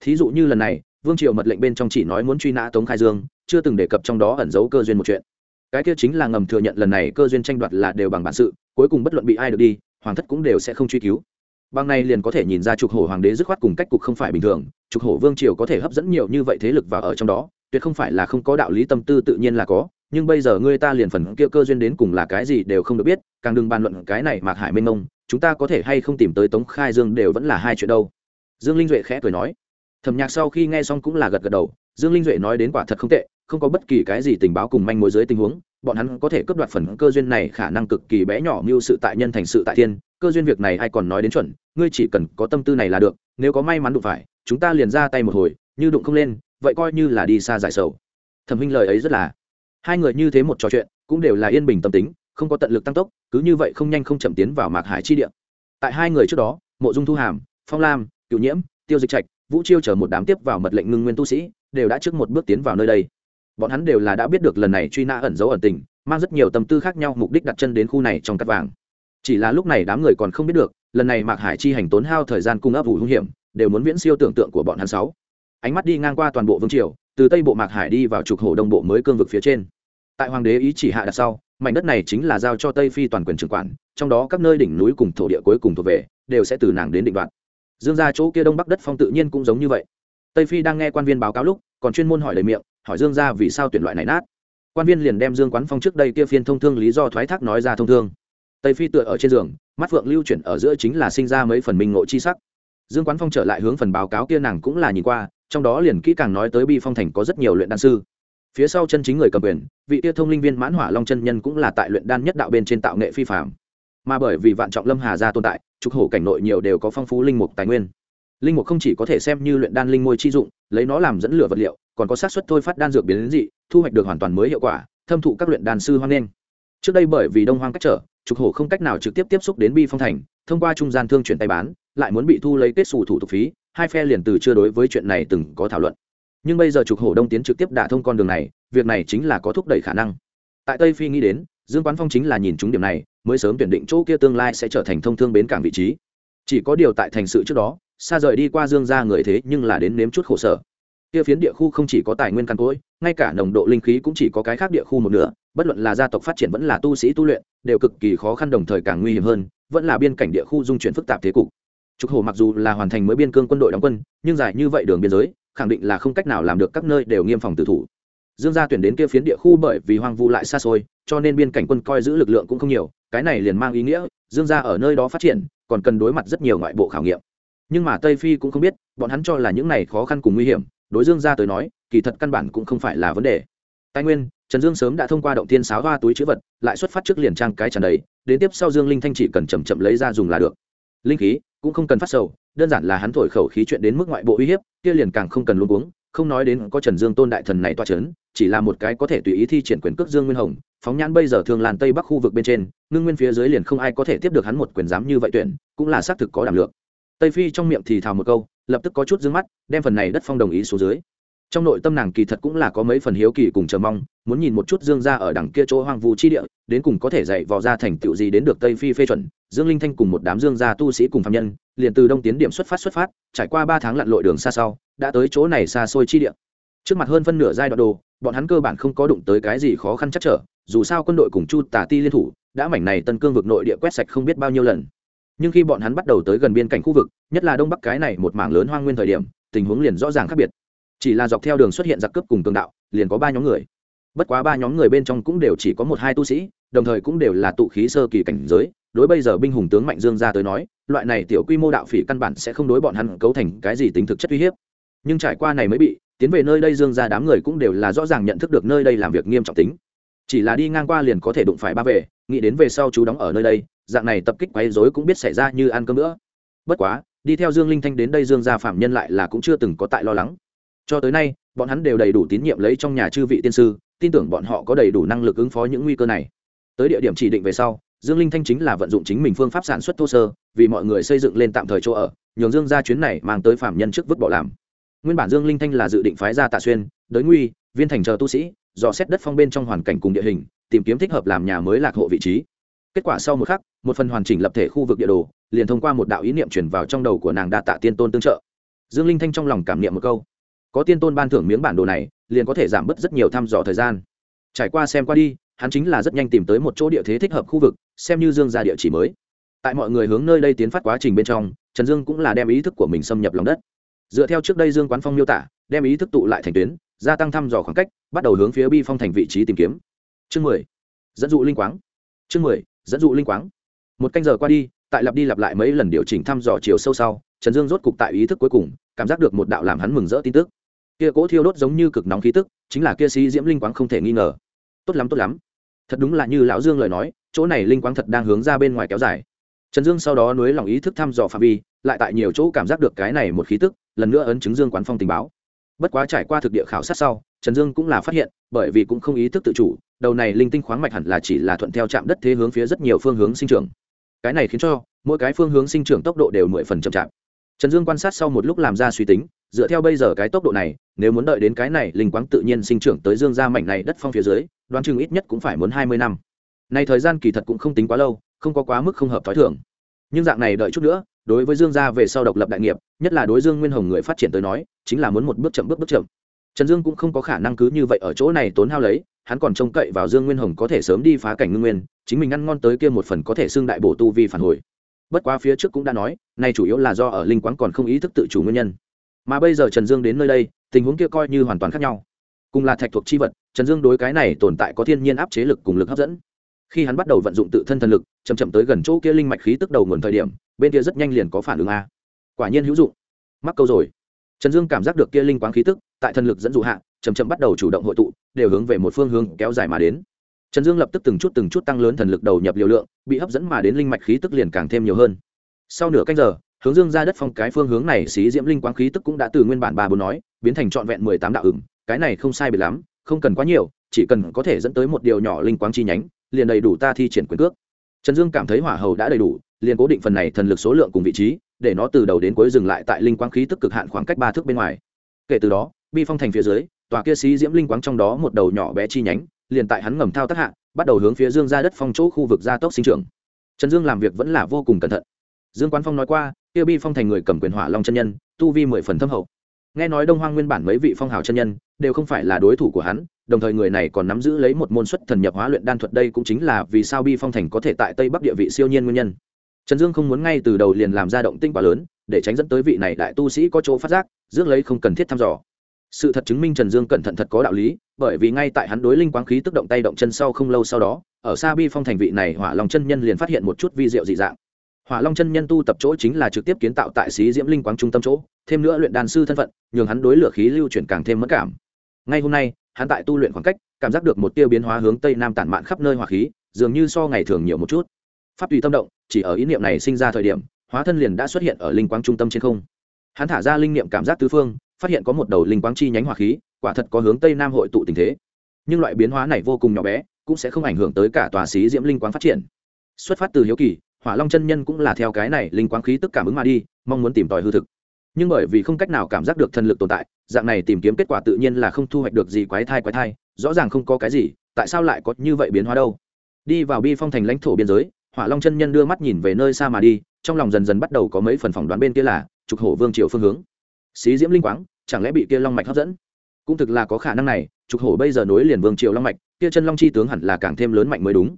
Thí dụ như lần này, vương triều mật lệnh bên trong chỉ nói muốn truy nã tống khai dương, chưa từng đề cập trong đó ẩn giấu cơ duyên một chuyện. Cái kia chính là ngầm thừa nhận lần này cơ duyên tranh đoạt là đều bằng bản sự, cuối cùng bất luận bị ai được đi, hoàng thất cũng đều sẽ không truy cứu bằng này liền có thể nhìn ra trục hổ hoàng đế dứt khoát cùng cách cục không phải bình thường, trục hổ vương triều có thể hấp dẫn nhiều như vậy thế lực và ở trong đó, tuyệt không phải là không có đạo lý tâm tư tự nhiên là có, nhưng bây giờ ngươi ta liền phần kia cơ duyên đến cùng là cái gì đều không được biết, càng đừng bàn luận cái này mạc hải mênh mông, chúng ta có thể hay không tìm tới tống khai dương đều vẫn là hai chuyện đâu. Dương linh duệ khẽ cười nói. Thẩm nhạc sau khi nghe xong cũng là gật gật đầu, dương linh duệ nói đến quả thật không tệ, không có bất kỳ cái gì tình báo cùng manh mối dưới tình huống, bọn hắn có thể cướp đoạt phần cơ duyên này khả năng cực kỳ bé nhỏ mưu sự tại nhân thành sự tại thiên, cơ duyên việc này ai còn nói đến chuẩn ngươi chỉ cần có tâm tư này là được, nếu có may mắn đụng phải, chúng ta liền ra tay một hồi, như đụng không lên, vậy coi như là đi xa giải sầu. Thẩm huynh lời ấy rất là. Hai người như thế một trò chuyện, cũng đều là yên bình tâm tính, không có tận lực tăng tốc, cứ như vậy không nhanh không chậm tiến vào mạc hải chi địa. Tại hai người trước đó, mộ dung thu hàm, phong lam cựu nhiễm, tiêu dịch trạch, vũ chiêu chờ một đám tiếp vào mật lệnh ngưng nguyên tu sĩ, đều đã trước một bước tiến vào nơi đây. Bọn hắn đều là đã biết được lần này truy nã ẩn dấu ẩn tình, mang rất nhiều tâm tư khác nhau, mục đích đặt chân đến khu này trong cắt vàng chỉ là lúc này đám người còn không biết được, lần này mạc hải chi hành tốn hao thời gian cung ấp ủ hung hiểm, đều muốn viễn siêu tưởng tượng của bọn hắn sáu. Ánh mắt đi ngang qua toàn bộ vương triều, từ tây bộ mạc hải đi vào trục hồ đông bộ mới cương vực phía trên. Tại hoàng đế ý chỉ hạ đặt sau, mảnh đất này chính là giao cho tây phi toàn quyền trưởng quản, trong đó các nơi đỉnh núi cùng thổ địa cuối cùng thuộc về, đều sẽ từ nàng đến định đoạt. Dương ra chỗ kia đông bắc đất phong tự nhiên cũng giống như vậy. Tây phi đang nghe quan viên báo cáo lúc, còn chuyên môn hỏi lời miệng, hỏi dương ra vì sao tuyển loại này nát. Quan viên liền đem dương quán phong trước đây kia phiên thông thương lý do thoái thác nói ra thông thương tây phi tựa ở trên giường, mắt phượng lưu chuyển ở giữa chính là sinh ra mấy phần minh ngộ chi sắc. Dương quán phong trở lại hướng phần báo cáo kia nàng cũng là nhìn qua, trong đó liền kỹ càng nói tới bi phong thành có rất nhiều luyện đan sư. Phía sau chân chính người cầm quyền, vị tia thông linh viên mãn hỏa long chân nhân cũng là tại luyện đan nhất đạo bên trên tạo nghệ phi phạm mà bởi vì vạn trọng lâm hà gia tồn tại, trục hổ cảnh nội nhiều đều có phong phú linh mục tài nguyên. Linh mục không chỉ có thể xem như luyện đan linh môi chi dụng, lấy nó làm dẫn lửa vật liệu, còn có xác suất thôi phát đan dược biến đến dị, thu hoạch được hoàn toàn mới hiệu quả, thâm thụ các luyện đan sư hoan nghênh. Trước đây bởi vì đông hoang cách trở trục hổ không cách nào trực tiếp tiếp xúc đến bi phong thành, thông qua trung gian thương chuyển tay bán, lại muốn bị thu lấy kết xù thủ tục phí, hai phe liền từ chưa đối với chuyện này từng có thảo luận. Nhưng bây giờ trục hổ đông tiến trực tiếp đả thông con đường này, việc này chính là có thúc đẩy khả năng. Tại tây phi nghĩ đến, dương quán phong chính là nhìn chúng điểm này, mới sớm tuyển định chỗ kia tương lai sẽ trở thành thông thương bến cảng vị trí. Chỉ có điều tại thành sự trước đó, xa rời đi qua dương ra người thế nhưng là đến nếm chút khổ sở. Kia phiến địa khu không chỉ có tài nguyên căn cối ngay cả nồng độ linh khí cũng chỉ có cái khác địa khu một nửa bất luận là gia tộc phát triển vẫn là tu sĩ tu luyện, đều cực kỳ khó khăn đồng thời càng nguy hiểm hơn, vẫn là biên cảnh địa khu dung chuyển phức tạp thế cục. Trục hồ mặc dù là hoàn thành mới biên cương quân đội đóng quân, nhưng dài như vậy đường biên giới, khẳng định là không cách nào làm được các nơi đều nghiêm phòng tử thủ. Dương gia tuyển đến kia phiến địa khu bởi vì hoang vu lại xa xôi, cho nên biên cảnh quân coi giữ lực lượng cũng không nhiều, cái này liền mang ý nghĩa, dương gia ở nơi đó phát triển, còn cần đối mặt rất nhiều ngoại bộ khảo nghiệm. Nhưng mà tây phi cũng không biết, bọn hắn cho là những này khó khăn cùng nguy hiểm, đối dương gia tới nói, kỳ thật căn bản cũng không phải là vấn đề tài nguyên, trần dương sớm đã thông qua động tiên sáo hoa túi chữ vật, lại xuất phát trước liền trang cái tràn đầy, đến tiếp sau dương linh thanh chỉ cần chậm chậm lấy ra dùng là được. Linh khí cũng không cần phát sầu, đơn giản là hắn thổi khẩu khí chuyện đến mức ngoại bộ uy hiếp, kia liền càng không cần luôn uống không nói đến có trần dương tôn đại thần này toa c h ấ n chỉ là một cái có thể tùy ý thi triển quyền cước dương nguyên hồng, phóng nhãn bây giờ thường làn tây bắc khu vực bên trên, ngưng nguyên phía dưới liền không ai có thể tiếp được hắn một quyền giám như vậy tuyển, cũng là xác thực có đảm lượng. Tây phi trong miệng thì thào một câu, lập tức có chút d ư ơ n g mắt, đem phần này đất phong đồng ý xuống dưới trong nội tâm nàng kỳ thật cũng là có mấy phần hiếu kỳ cùng chờ mong, muốn nhìn một chút dương ra ở đằng kia chỗ hoang vu chi địa, đến cùng có thể dạy vò ra thành tựu gì đến được tây phi phê chuẩn. Dương linh thanh cùng một đám dương gia tu sĩ cùng phạm nhân, liền từ đông tiến điểm xuất phát xuất phát, trải qua ba tháng lặn lội đường xa sau, đã tới chỗ này xa xôi chi địa. Trước mặt hơn phân nửa giai đoạn đồ, bọn hắn cơ bản không có đụng tới cái gì khó khăn chắc trở, dù sao quân đội cùng chu tà ti liên thủ, đã mảnh này tân cương vực nội địa quét sạch không biết bao nhiêu lần. Nhưng khi bọn hắn bắt đầu tới gần biên cảnh khu vực, nhất là đông bắc cái này một mảng lớn hoang nguyên thời điểm, tình huống liền rõ ràng khác biệt chỉ là dọc theo đường xuất hiện giặc cướp cùng cường đạo, liền có ba nhóm người. Bất quá ba nhóm người bên trong cũng đều chỉ có một hai tu sĩ, đồng thời cũng đều là tụ khí sơ kỳ cảnh giới, đối bây giờ binh hùng tướng mạnh dương ra tới nói, loại này tiểu quy mô đạo phỉ căn bản sẽ không đối bọn hắn cấu thành cái gì tính thực chất uy hiếp. Nhưng trải qua này mới bị, tiến về nơi đây dương ra đám người cũng đều là rõ ràng nhận thức được nơi đây làm việc nghiêm trọng tính. Chỉ là đi ngang qua liền có thể đụng phải ba về, nghĩ đến về sau chú đóng ở nơi đây, dạng này tập kích quấy rối cũng biết xảy ra như ăn cơm nữa. Bất quá, đi theo dương linh thanh đến đây dương gia phạm nhân lại là cũng chưa từng có tại lo lắng cho tới nay, bọn hắn đều đầy đủ tín nhiệm lấy trong nhà chư vị tiên sư, tin tưởng bọn họ có đầy đủ năng lực ứng phó những nguy cơ này. Tới địa điểm chỉ định về sau, dương linh thanh chính là vận dụng chính mình phương pháp sản xuất thô sơ, vì mọi người xây dựng lên tạm thời chỗ ở, nhường dương gia chuyến này mang tới phạm nhân trước vứt bỏ làm. Nguyên bản dương linh thanh là dự định phái ra tạ xuyên, đới nguy, viên thành chờ tu sĩ, dò xét đất phong bên trong hoàn cảnh cùng địa hình, tìm kiếm thích hợp làm nhà mới lạc hộ vị trí. Kết quả sau một khắc, một phần hoàn chỉnh lập thể khu vực địa đồ, liền thông qua một đạo ý niệm chuyển vào trong đầu của nàng đa tạ tiên tôn tương trợ. Dương linh thanh trong lòng cảm niệm một câu có tiên tôn ban thưởng miếng bản đồ này, liền có thể giảm bớt rất nhiều thăm dò thời gian. Trải qua xem qua đi, hắn chính là rất nhanh tìm tới một chỗ địa thế thích hợp khu vực, xem như dương ra địa chỉ mới. Tại mọi người hướng nơi đây tiến phát quá trình bên trong, trần dương cũng là đem ý thức của mình xâm nhập lòng đất. Dựa theo trước đây dương quán phong miêu tả, đem ý thức tụ lại thành tuyến, gia tăng thăm dò khoảng cách, bắt đầu hướng phía bi phong thành vị trí tìm kiếm. Chương mười, dẫn dụ linh quáng. Chương mười, dẫn dụ linh quáng. Một canh giờ qua đi, tại lặp đi lặp lại mấy lần điều chỉnh thăm dò chiều sâu sau, trần dương rốt cục tại ý thức cuối cùng, cảm giác được một đạo làm hắn mừng rỡ tin tức kia cỗ thiêu đốt giống như cực nóng khí tức, chính là kia sĩ diễm linh quáng không thể nghi ngờ. Tốt lắm tốt lắm. Thật đúng là như lão dương lời nói, chỗ này linh quáng thật đang hướng ra bên ngoài kéo dài. Trần dương sau đó nuối lòng ý thức thăm dò phạm vi, lại tại nhiều chỗ cảm giác được cái này một khí tức, lần nữa ấn chứng dương quán phong tình báo. Bất quá trải qua thực địa khảo sát sau, trần dương cũng là phát hiện, bởi vì cũng không ý thức tự chủ, đầu này linh tinh khoáng mạch hẳn là chỉ là thuận theo chạm đất thế hướng phía rất nhiều phương hướng sinh trưởng. Cái này khiến cho, mỗi cái phương hướng sinh trưởng tốc độ đều mười phần chậm chạp trần dương quan sát sau một lúc làm ra suy tính, dựa theo bây giờ cái tốc độ này, nếu muốn đợi đến cái này, linh quáng tự nhiên sinh trưởng tới dương gia mảnh này đất phong phía dưới, đoán chừng ít nhất cũng phải muốn hai mươi năm. Này thời gian kỳ thật cũng không tính quá lâu, không có quá mức không hợp t h ó i thưởng nhưng dạng này đợi chút nữa, đối với dương gia về sau độc lập đại nghiệp, nhất là đối dương nguyên hồng người phát triển tới nói, chính là muốn một bước chậm bước bước chậm. Trần dương cũng không có khả năng cứ như vậy ở chỗ này tốn hao lấy, hắn còn trông cậy vào dương nguyên hồng có thể sớm đi phá cảnh ngưng nguyên, chính mình ăn ngon tới kia một phần có thể xưng đại bổ tu vi phản hồi bất quá phía trước cũng đã nói, nay chủ yếu là do ở linh quán còn không ý thức tự chủ nguyên nhân. Mà bây giờ trần dương đến nơi đây, tình huống kia coi như hoàn toàn khác nhau. Cùng là thạch thuộc chi vật, trần dương đối cái này tồn tại có thiên nhiên áp chế lực cùng lực hấp dẫn. Khi hắn bắt đầu vận dụng tự thân thần lực chầm chậm tới gần chỗ kia linh mạch khí tức đầu nguồn thời điểm, bên kia rất nhanh liền có phản ứng a. Quả nhiên hữu dụng. Mắc câu rồi. Trần dương cảm giác được kia linh quán khí tức, tại thần lực dẫn dụ hạ chầm chậm bắt đầu chủ động hội tụ, đều hướng về một phương hướng kéo dài mà đến trần dương lập tức từng chút từng chút tăng lớn thần lực đầu nhập liều lượng, bị hấp dẫn mà đến linh mạch khí tức liền càng thêm nhiều hơn. Sau nửa canh giờ, hướng dương ra đất phong cái phương hướng này xí diễm linh quang khí tức cũng đã từ nguyên bản ba bốn nói, biến thành trọn vẹn mười tám đạo ửng, cái này không sai biệt lắm, không cần quá nhiều, chỉ cần có thể dẫn tới một điều nhỏ linh quang chi nhánh, liền đầy đủ ta thi triển quyền cước. Trần dương cảm thấy hỏa hầu đã đầy đủ, liền cố định phần này thần lực số lượng cùng vị trí, để nó từ đầu đến cuối dừng lại tại linh quang khí tức cực hạn khoảng cách ba thước bên ngoài. Kể từ đó, bi phong thành phía dưới, tòa kia xí diễm linh quang trong đó một đầu nhỏ bé chi nhánh liền tại hắn ngầm thao tác hạ, bắt đầu hướng phía dương ra đất phong chỗ khu vực gia tốc sinh trưởng. Trần dương làm việc vẫn là vô cùng cẩn thận. Dương quán phong nói qua, kia bi phong thành người cầm quyền hỏa long chân nhân, tu vi mười phần thâm hậu. Nghe nói đông hoang nguyên bản mấy vị phong hào chân nhân, đều không phải là đối thủ của hắn, đồng thời người này còn nắm giữ lấy một môn xuất thần nhập hóa luyện đan thuật đây cũng chính là vì sao bi phong thành có thể tại tây bắc địa vị siêu nhiên nguyên nhân. Trần dương không muốn ngay từ đầu liền làm ra động tinh quá lớn, để tránh dẫn tới vị này đại tu sĩ có chỗ phát giác, rước lấy không cần thiết thăm dò sự thật chứng minh trần dương cẩn thận thật có đạo lý, bởi vì ngay tại hắn đối linh quang khí tức động tay động chân sau không lâu sau đó, ở xa bi phong thành vị này hỏa long chân nhân liền phát hiện một chút vi diệu dị dạng. Hỏa long chân nhân tu tập chỗ chính là trực tiếp kiến tạo tại xí diễm linh quang trung tâm chỗ, thêm nữa luyện đàn sư thân phận, nhường hắn đối lửa khí lưu chuyển càng thêm mất cảm. Ngay hôm nay, hắn tại tu luyện khoảng cách, cảm giác được một tiêu biến hóa hướng tây nam tản mạn khắp nơi hỏa khí, dường như so ngày thường nhiều một chút. Pháp tùy tâm động, chỉ ở ý niệm này sinh ra thời điểm, hóa thân liền đã xuất hiện ở linh quang trung tâm trên không. Hắn thả ra linh niệm cảm giác tứ phương phát hiện có một đầu linh quang chi nhánh hỏa khí, quả thật có hướng tây nam hội tụ tình thế. Nhưng loại biến hóa này vô cùng nhỏ bé, cũng sẽ không ảnh hưởng tới cả tòa xí diễm linh quang phát triển. Xuất phát từ hiếu kỳ, hỏa long chân nhân cũng là theo cái này linh quang khí tức cảm ứng mà đi, mong muốn tìm tòi hư thực. Nhưng bởi vì không cách nào cảm giác được thần lực tồn tại, dạng này tìm kiếm kết quả tự nhiên là không thu hoạch được gì quái thai quái thai, rõ ràng không có cái gì, tại sao lại có như vậy biến hóa đâu? Đi vào bi phong thành lãnh thổ biên giới, hỏa long chân nhân đưa mắt nhìn về nơi xa mà đi, trong lòng dần dần bắt đầu có mấy phần phỏng đoán bên kia là trục hổ vương triều phương hướng. Xí diễm linh quáng chẳng lẽ bị kia long mạch hấp dẫn? Cũng thực là có khả năng này, trục hổ bây giờ nối liền vương triều long mạch, kia chân long chi tướng hẳn là càng thêm lớn mạnh mới đúng.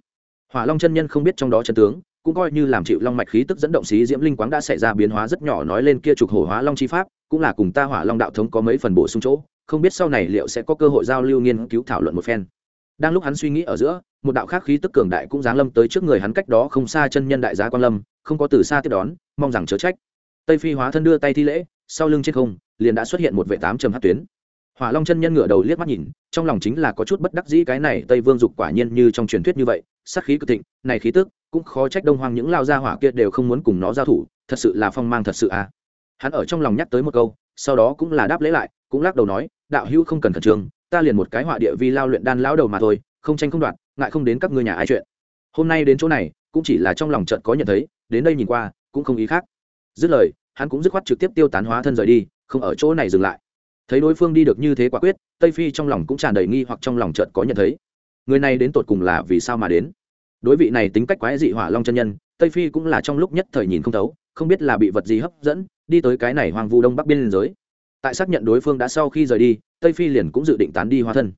Hỏa long chân nhân không biết trong đó chân tướng, cũng coi như làm chịu long mạch khí tức dẫn động xí diễm linh quáng đã xảy ra biến hóa rất nhỏ nói lên kia trục hổ hóa long chi pháp, cũng là cùng ta hỏa long đạo thống có mấy phần bổ sung chỗ, không biết sau này liệu sẽ có cơ hội giao lưu nghiên cứu thảo luận một phen. Đang lúc hắn suy nghĩ ở giữa, một đạo khác khí tức cường đại cũng giáng lâm tới trước người hắn cách đó không xa chân nhân đại giá quan lâm, không có từ xa tiếp đón, mong rằng chớ trách. Tây phi hóa thân đưa tay thi lễ, sau lưng trên không liền đã xuất hiện một vệ tám trầm hát tuyến. Hỏa long chân nhân ngửa đầu liếc mắt nhìn, trong lòng chính là có chút bất đắc dĩ cái này tây vương dục quả nhiên như trong truyền thuyết như vậy, sát khí cực thịnh, này khí tức cũng khó trách đông hoang những lao gia hỏa kia đều không muốn cùng nó giao thủ, thật sự là phong mang thật sự à. Hắn ở trong lòng nhắc tới một câu, sau đó cũng là đáp lễ lại, cũng lắc đầu nói, đạo hữu không cần khẩn trương, ta liền một cái họa địa vi lao luyện đan lão đầu mà thôi, không tranh không đoạt, ngại không đến các ngươi nhà ai chuyện. Hôm nay đến chỗ này, cũng chỉ là trong lòng trận có nhận thấy, đến đây nhìn qua, cũng không ý khác. Dứt lời, hắn cũng dứt khoát trực tiếp tiêu tán hóa thân rời đi không ở chỗ này dừng lại. Thấy đối phương đi được như thế quả quyết, tây phi trong lòng cũng tràn đầy nghi hoặc trong lòng chợt có nhận thấy. Người này đến tột cùng là vì sao mà đến? Đối vị này tính cách quái dị hỏa long chân nhân, tây phi cũng là trong lúc nhất thời nhìn không thấu, không biết là bị vật gì hấp dẫn, đi tới cái này hoàng vu đông bắc biên giới. Tại xác nhận đối phương đã sau khi rời đi, tây phi liền cũng dự định tán đi hóa thân.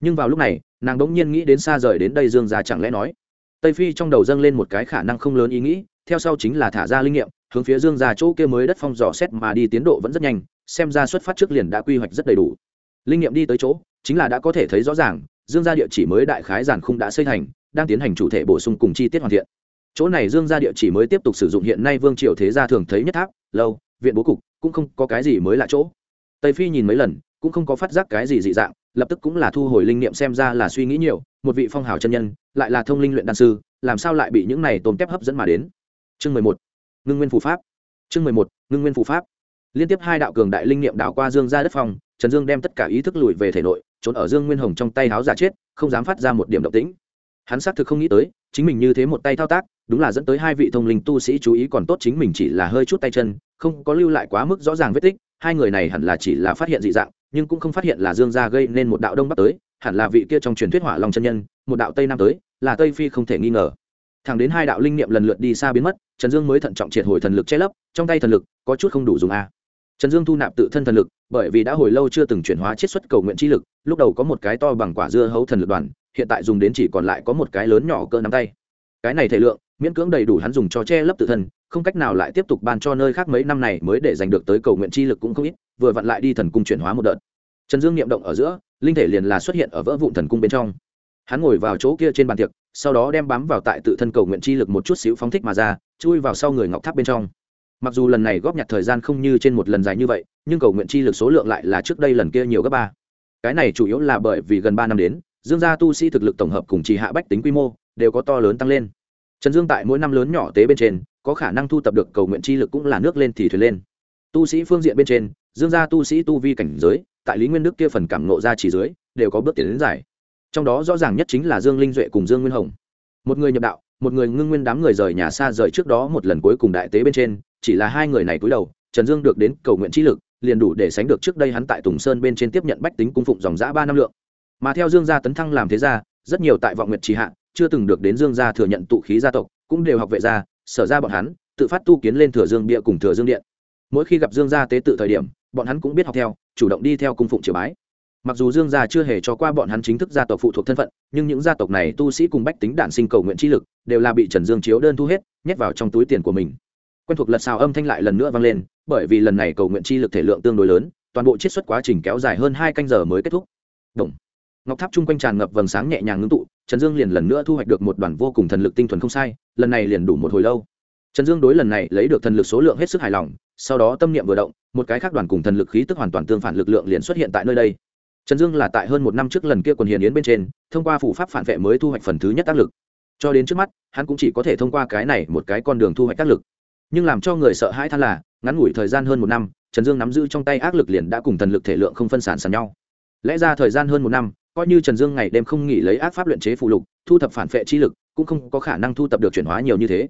Nhưng vào lúc này, nàng đ ỗ n g nhiên nghĩ đến xa rời đến đây dương gia chẳng lẽ nói? Tây phi trong đầu dâng lên một cái khả năng không lớn ý nghĩ theo sau chính là thả ra linh nghiệm, hướng phía dương gia chỗ kia mới đất phong dò xét mà đi tiến độ vẫn rất nhanh, xem ra xuất phát trước liền đã quy hoạch rất đầy đủ. Linh nghiệm đi tới chỗ, chính là đã có thể thấy rõ ràng, dương gia địa chỉ mới đại khái giản khung đã xây thành, đang tiến hành chủ thể bổ sung cùng chi tiết hoàn thiện. Chỗ này dương gia địa chỉ mới tiếp tục sử dụng hiện nay vương triều thế gia thường thấy nhất tháp, lâu, viện bố cục, cũng không có cái gì mới lạ chỗ. Tây phi nhìn mấy lần, cũng không có phát giác cái gì dị dạng, lập tức cũng là thu hồi linh niệm xem ra là suy nghĩ nhiều, một vị phong hào chân nhân, lại là thông linh luyện đan sư, làm sao lại bị những này tôm tép hấp dẫn mà đến? Chương mười một, ngưng nguyên phù pháp. Chương mười một, ngưng nguyên phù pháp. Liên tiếp hai đạo cường đại linh niệm đảo qua dương ra đất phòng, trần dương đem tất cả ý thức lùi về thể nội, trốn ở dương nguyên hồng trong tay háo giả chết, không dám phát ra một điểm động tĩnh. Hắn xác thực không nghĩ tới, chính mình như thế một tay thao tác, đúng là dẫn tới hai vị thông linh tu sĩ chú ý còn tốt chính mình chỉ là hơi chút tay chân, không có lưu lại quá mức rõ ràng vết tích, hai người này hẳn là chỉ là phát hiện dị dạng, nhưng cũng không phát hiện là dương gia gây nên một đạo đông bắc tới, hẳn là vị kia trong truyền thuyết hỏa long chân nhân, một đạo tây nam tới, là tây phi không thể nghi ngờ. Thẳng đến hai đạo linh niệm lần lượt đi xa biến mất trần dương mới thận trọng triệt hồi thần lực che lấp, trong tay thần lực có chút không đủ dùng a. Trần dương thu nạp tự thân thần lực, bởi vì đã hồi lâu chưa từng chuyển hóa chiết xuất cầu nguyện chi lực, lúc đầu có một cái to bằng quả dưa hấu thần lực đoàn, hiện tại dùng đến chỉ còn lại có một cái lớn nhỏ cỡ nắm tay. Cái này thể lượng, miễn cưỡng đầy đủ hắn dùng cho che lấp tự thân, không cách nào lại tiếp tục ban cho nơi khác mấy năm này mới để giành được tới cầu nguyện chi lực cũng không ít, vừa vặn lại đi thần cung chuyển hóa một đợt. Trần dương niệm động ở giữa, linh thể liền là xuất hiện ở vỡ vụn thần cung bên trong. Hắn ngồi vào chỗ kia trên bàn tiệc sau đó đem bám vào tại tự thân cầu nguyện chi lực một chút xíu phóng thích mà ra, chui vào sau người ngọc tháp bên trong. Mặc dù lần này góp nhặt thời gian không như trên một lần dài như vậy, nhưng cầu nguyện chi lực số lượng lại là trước đây lần kia nhiều gấp ba. Cái này chủ yếu là bởi vì gần ba năm đến, dương gia tu sĩ thực lực tổng hợp cùng trì hạ bách tính quy mô đều có to lớn tăng lên. Trần dương tại mỗi năm lớn nhỏ tế bên trên, có khả năng thu tập được cầu nguyện chi lực cũng là nước lên thì thuyền lên. Tu sĩ phương diện bên trên, dương gia tu sĩ tu vi cảnh giới, tại lý nguyên đức kia phần cảm nộ ra chỉ dưới, đều có bước tiến đến giải trong đó rõ ràng nhất chính là dương linh duệ cùng dương nguyên hồng. Một người nhập đạo, một người ngưng nguyên đám người rời nhà xa rời trước đó một lần cuối cùng đại tế bên trên, chỉ là hai người này cúi đầu, trần dương được đến cầu nguyện trí lực, liền đủ để sánh được trước đây hắn tại tùng sơn bên trên tiếp nhận bách tính cung phụng dòng giã ba năm lượng. Mà theo dương gia tấn thăng làm thế gia, rất nhiều tại vọng nguyện trì hạ, chưa từng được đến dương gia thừa nhận tụ khí gia tộc, cũng đều học vệ gia, sở ra bọn hắn, tự phát tu kiến lên thừa dương địa cùng thừa dương điện. Mỗi khi gặp dương gia tế tự thời điểm, bọn hắn cũng biết học theo, chủ động đi theo cung phụng triều bái mặc dù dương gia chưa hề cho qua bọn hắn chính thức gia tộc phụ thuộc thân phận, nhưng những gia tộc này tu sĩ cùng bách tính đản sinh cầu nguyện chi lực, đều là bị trần dương chiếu đơn thu hết, nhét vào trong túi tiền của mình. Quen thuộc lật xào âm thanh lại lần nữa vang lên, bởi vì lần này cầu nguyện chi lực thể lượng tương đối lớn, toàn bộ chiết xuất quá trình kéo dài hơn hai canh giờ mới kết thúc. Động. ngọc tháp chung quanh tràn ngập vầng sáng nhẹ nhàng ngưng tụ, trần dương liền lần nữa thu hoạch được một đoàn vô cùng thần lực tinh thuần không sai, lần này liền đủ một hồi lâu. Trần dương đối lần này lấy được thần lực số lượng hết sức hài lòng, sau đó tâm niệm vừa động, một cái khác đoàn cùng thần lực khí tức hoàn toàn tương phản lực lượng liền xuất hiện tại nơi đây trần dương là tại hơn một năm trước lần kia quần hiền yến bên trên, thông qua phủ pháp phản vệ mới thu hoạch phần thứ nhất tác lực. Cho đến trước mắt, hắn cũng chỉ có thể thông qua cái này một cái con đường thu hoạch tác lực. Nhưng làm cho người sợ hãi than là, ngắn ngủi thời gian hơn một năm, trần dương nắm giữ trong tay ác lực liền đã cùng thần lực thể lượng không phân sản sàn nhau. Lẽ ra thời gian hơn một năm, coi như trần dương ngày đêm không nghỉ lấy ác pháp luyện chế phụ lục, thu thập phản vệ chi lực, cũng không có khả năng thu thập được chuyển hóa nhiều như thế.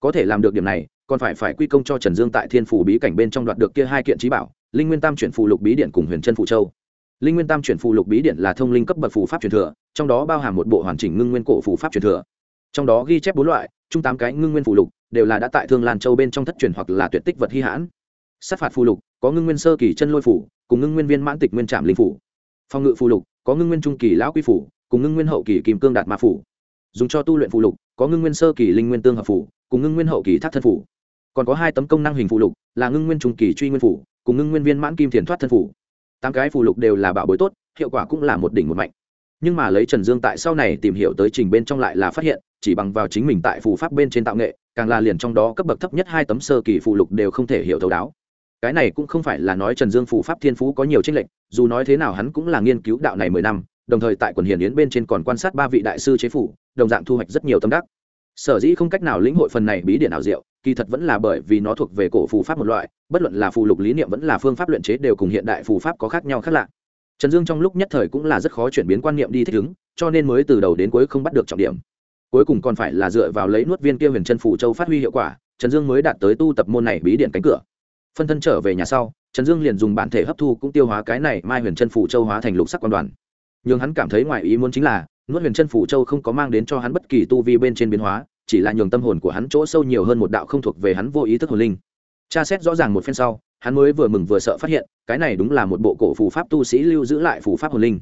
Có thể làm được điểm này, còn phải phải quy công cho trần dương tại thiên phủ bí cảnh bên trong đoạt được kia hai kiện trí bảo, linh nguyên tam chuyển phụ lục bí điện cùng huyền Trân phụ châu linh nguyên tam chuyển phù lục bí điện là thông linh cấp bậc phù pháp truyền thừa trong đó bao hàm một bộ hoàn chỉnh ngưng nguyên cổ phù pháp truyền thừa trong đó ghi chép bốn loại chung tám cái ngưng nguyên phù lục đều là đã tại thương lan châu bên trong thất truyền hoặc là tuyệt tích vật hy hãn sát phạt phù lục có ngưng nguyên sơ kỳ chân lôi phủ cùng ngưng nguyên viên mãn tịch nguyên trạm linh phủ phòng ngự phù lục có ngưng nguyên trung kỳ lão quy phủ cùng ngưng nguyên hậu kỳ kim cương đạt ma phủ dùng cho tu luyện phù lục có ngưng nguyên sơ kỳ linh nguyên tương hợp phủ cùng ngưng nguyên hậu kỳ thác thân phủ còn có hai tấm công năng hình phù lục là ngưng nguyên trung kỳ truy nguyên phủ cùng ngưng nguyên viên mãn kim thiền thoát thân phủ tám cái phù lục đều là bảo bối tốt, hiệu quả cũng là một đỉnh một mạnh. Nhưng mà lấy trần dương tại sau này tìm hiểu tới trình bên trong lại là phát hiện, chỉ bằng vào chính mình tại phù pháp bên trên tạo nghệ, càng là liền trong đó cấp bậc thấp nhất hai tấm sơ kỳ phù lục đều không thể hiểu thấu đáo. Cái này cũng không phải là nói trần dương phù pháp thiên phú có nhiều tranh lệch, dù nói thế nào hắn cũng là nghiên cứu đạo này mười năm, đồng thời tại quần hiển yến bên trên còn quan sát ba vị đại sư chế phủ, đồng dạng thu hoạch rất nhiều tâm đắc sở dĩ không cách nào lĩnh hội phần này bí điện ảo diệu, kỳ thật vẫn là bởi vì nó thuộc về cổ phù pháp một loại, bất luận là phù lục lý niệm vẫn là phương pháp luyện chế đều cùng hiện đại phù pháp có khác nhau khác lạ. Trần dương trong lúc nhất thời cũng là rất khó chuyển biến quan niệm đi thích ứng, cho nên mới từ đầu đến cuối không bắt được trọng điểm. Cuối cùng còn phải là dựa vào lấy nuốt viên kia huyền chân phủ châu phát huy hiệu quả, trần dương mới đạt tới tu tập môn này bí điện cánh cửa. Phân thân trở về nhà sau, trần dương liền dùng bản thể hấp thu cũng tiêu hóa cái này mai huyền chân phủ châu hóa thành lục sắc quan đoàn. Nhưng hắn cảm thấy ngoài ý muốn chính là nuốt huyền chân phủ châu không có mang đến cho hắn bất kỳ tu vi bên trên biến hóa, chỉ là nhường tâm hồn của hắn chỗ sâu nhiều hơn một đạo không thuộc về hắn vô ý thức hồn linh. Tra xét rõ ràng một phen sau, hắn mới vừa mừng vừa sợ phát hiện, cái này đúng là một bộ cổ phù pháp tu sĩ lưu giữ lại phù pháp hồn linh.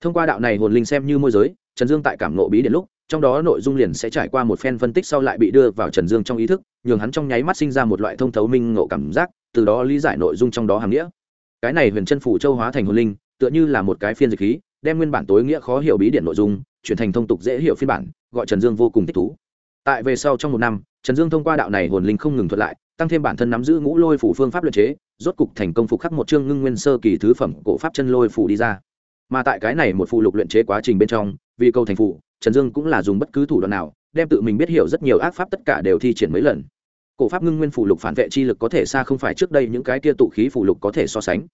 Thông qua đạo này hồn linh xem như môi giới, trần dương tại cảm nộ bí điện lúc, trong đó nội dung liền sẽ trải qua một phen phân tích sau lại bị đưa vào trần dương trong ý thức, nhường hắn trong nháy mắt sinh ra một loại thông thấu minh ngộ cảm giác, từ đó lý giải nội dung trong đó hàm nghĩa. Cái này huyền chân phủ châu hóa thành hồn linh, tựa như là một cái phiên dịch khí đem nguyên bản tối nghĩa khó hiểu bí điện nội dung chuyển thành thông tục dễ hiểu phiên bản, gọi trần dương vô cùng thích thú. Tại về sau trong một năm, trần dương thông qua đạo này hồn linh không ngừng thuật lại, tăng thêm bản thân nắm giữ ngũ lôi phủ phương pháp luyện chế, rốt cục thành công phục khắc một chương ngưng nguyên sơ kỳ thứ phẩm cổ pháp chân lôi phủ đi ra. Mà tại cái này một phụ lục luyện chế quá trình bên trong, vì câu thành phụ, trần dương cũng là dùng bất cứ thủ đoạn nào, đem tự mình biết hiểu rất nhiều ác pháp tất cả đều thi triển mấy lần. Cổ pháp ngưng nguyên phụ lục phản vệ chi lực có thể xa không phải trước đây những cái kia tụ khí phụ lục có thể so sánh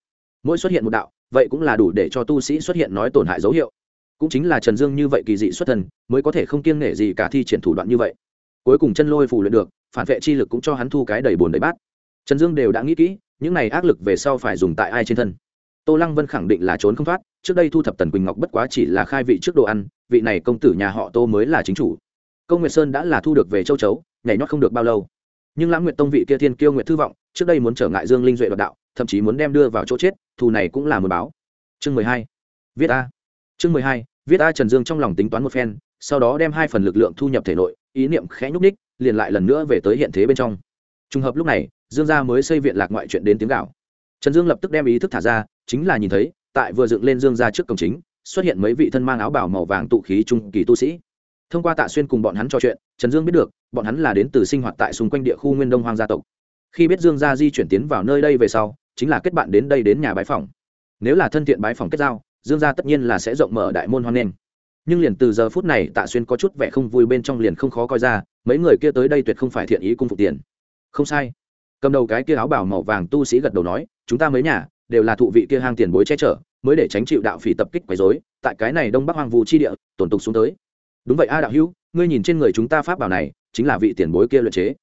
mỗi xuất hiện một đạo, vậy cũng là đủ để cho tu sĩ xuất hiện nói tổn hại dấu hiệu. Cũng chính là trần dương như vậy kỳ dị xuất thần mới có thể không kiêng nể gì cả thi triển thủ đoạn như vậy. Cuối cùng chân lôi phủ luyện được, phản vệ chi lực cũng cho hắn thu cái đầy bồn đầy bát. Trần dương đều đã nghĩ kỹ, những này ác lực về sau phải dùng tại ai trên thân. Tô lăng vân khẳng định là trốn không thoát, trước đây thu thập tần quỳnh ngọc bất quá chỉ là khai vị trước đồ ăn, vị này công tử nhà họ tô mới là chính chủ. Công nguyệt sơn đã là thu được về châu chấu, nhảy nhót không được bao lâu. Nhưng lãng nguyệt tông vị kia thiên kiêu nguyệt thư vọng, trước đây muốn trở ngại dương linh duệ đoạt đạo, thậm chí muốn đem đưa vào chỗ chết thù này cũng là một báo. Chương mười hai, viết a. Chương mười hai, viết a trần dương trong lòng tính toán một phen, sau đó đem hai phần lực lượng thu nhập thể nội, ý niệm khẽ nhúc ních liền lại lần nữa về tới hiện thế bên trong. Trùng hợp lúc này, dương gia mới xây viện lạc ngoại chuyện đến tiếng gạo. Trần dương lập tức đem ý thức thả ra, chính là nhìn thấy, tại vừa dựng lên dương gia trước cổng chính, xuất hiện mấy vị thân mang áo bảo màu vàng tụ khí trung kỳ tu sĩ. Thông qua tạ xuyên cùng bọn hắn trò chuyện, trần dương biết được, bọn hắn là đến từ sinh hoạt tại xung quanh địa khu nguyên đông hoang gia tộc. Khi biết dương gia di chuyển tiến vào nơi đây về sau chính là kết bạn đến đây đến nhà bái phòng nếu là thân thiện bái phòng kết giao, dương gia tất nhiên là sẽ rộng mở đại môn hoan nghênh. Nhưng liền từ giờ phút này, tạ xuyên có chút vẻ không vui bên trong liền không khó coi ra, mấy người kia tới đây tuyệt không phải thiện ý cung phục tiền. Không sai. Cầm đầu cái kia áo bảo màu vàng tu sĩ gật đầu nói, chúng ta mấy nhà đều là thụ vị kia hang tiền bối che chở, mới để tránh chịu đạo phỉ tập kích quấy rối, tại cái này đông bắc hoang vu chi địa, tổn tục xuống tới. Đúng vậy a đạo hữu, ngươi nhìn trên người chúng ta pháp bảo này, chính là vị tiền bối kia luyện chế.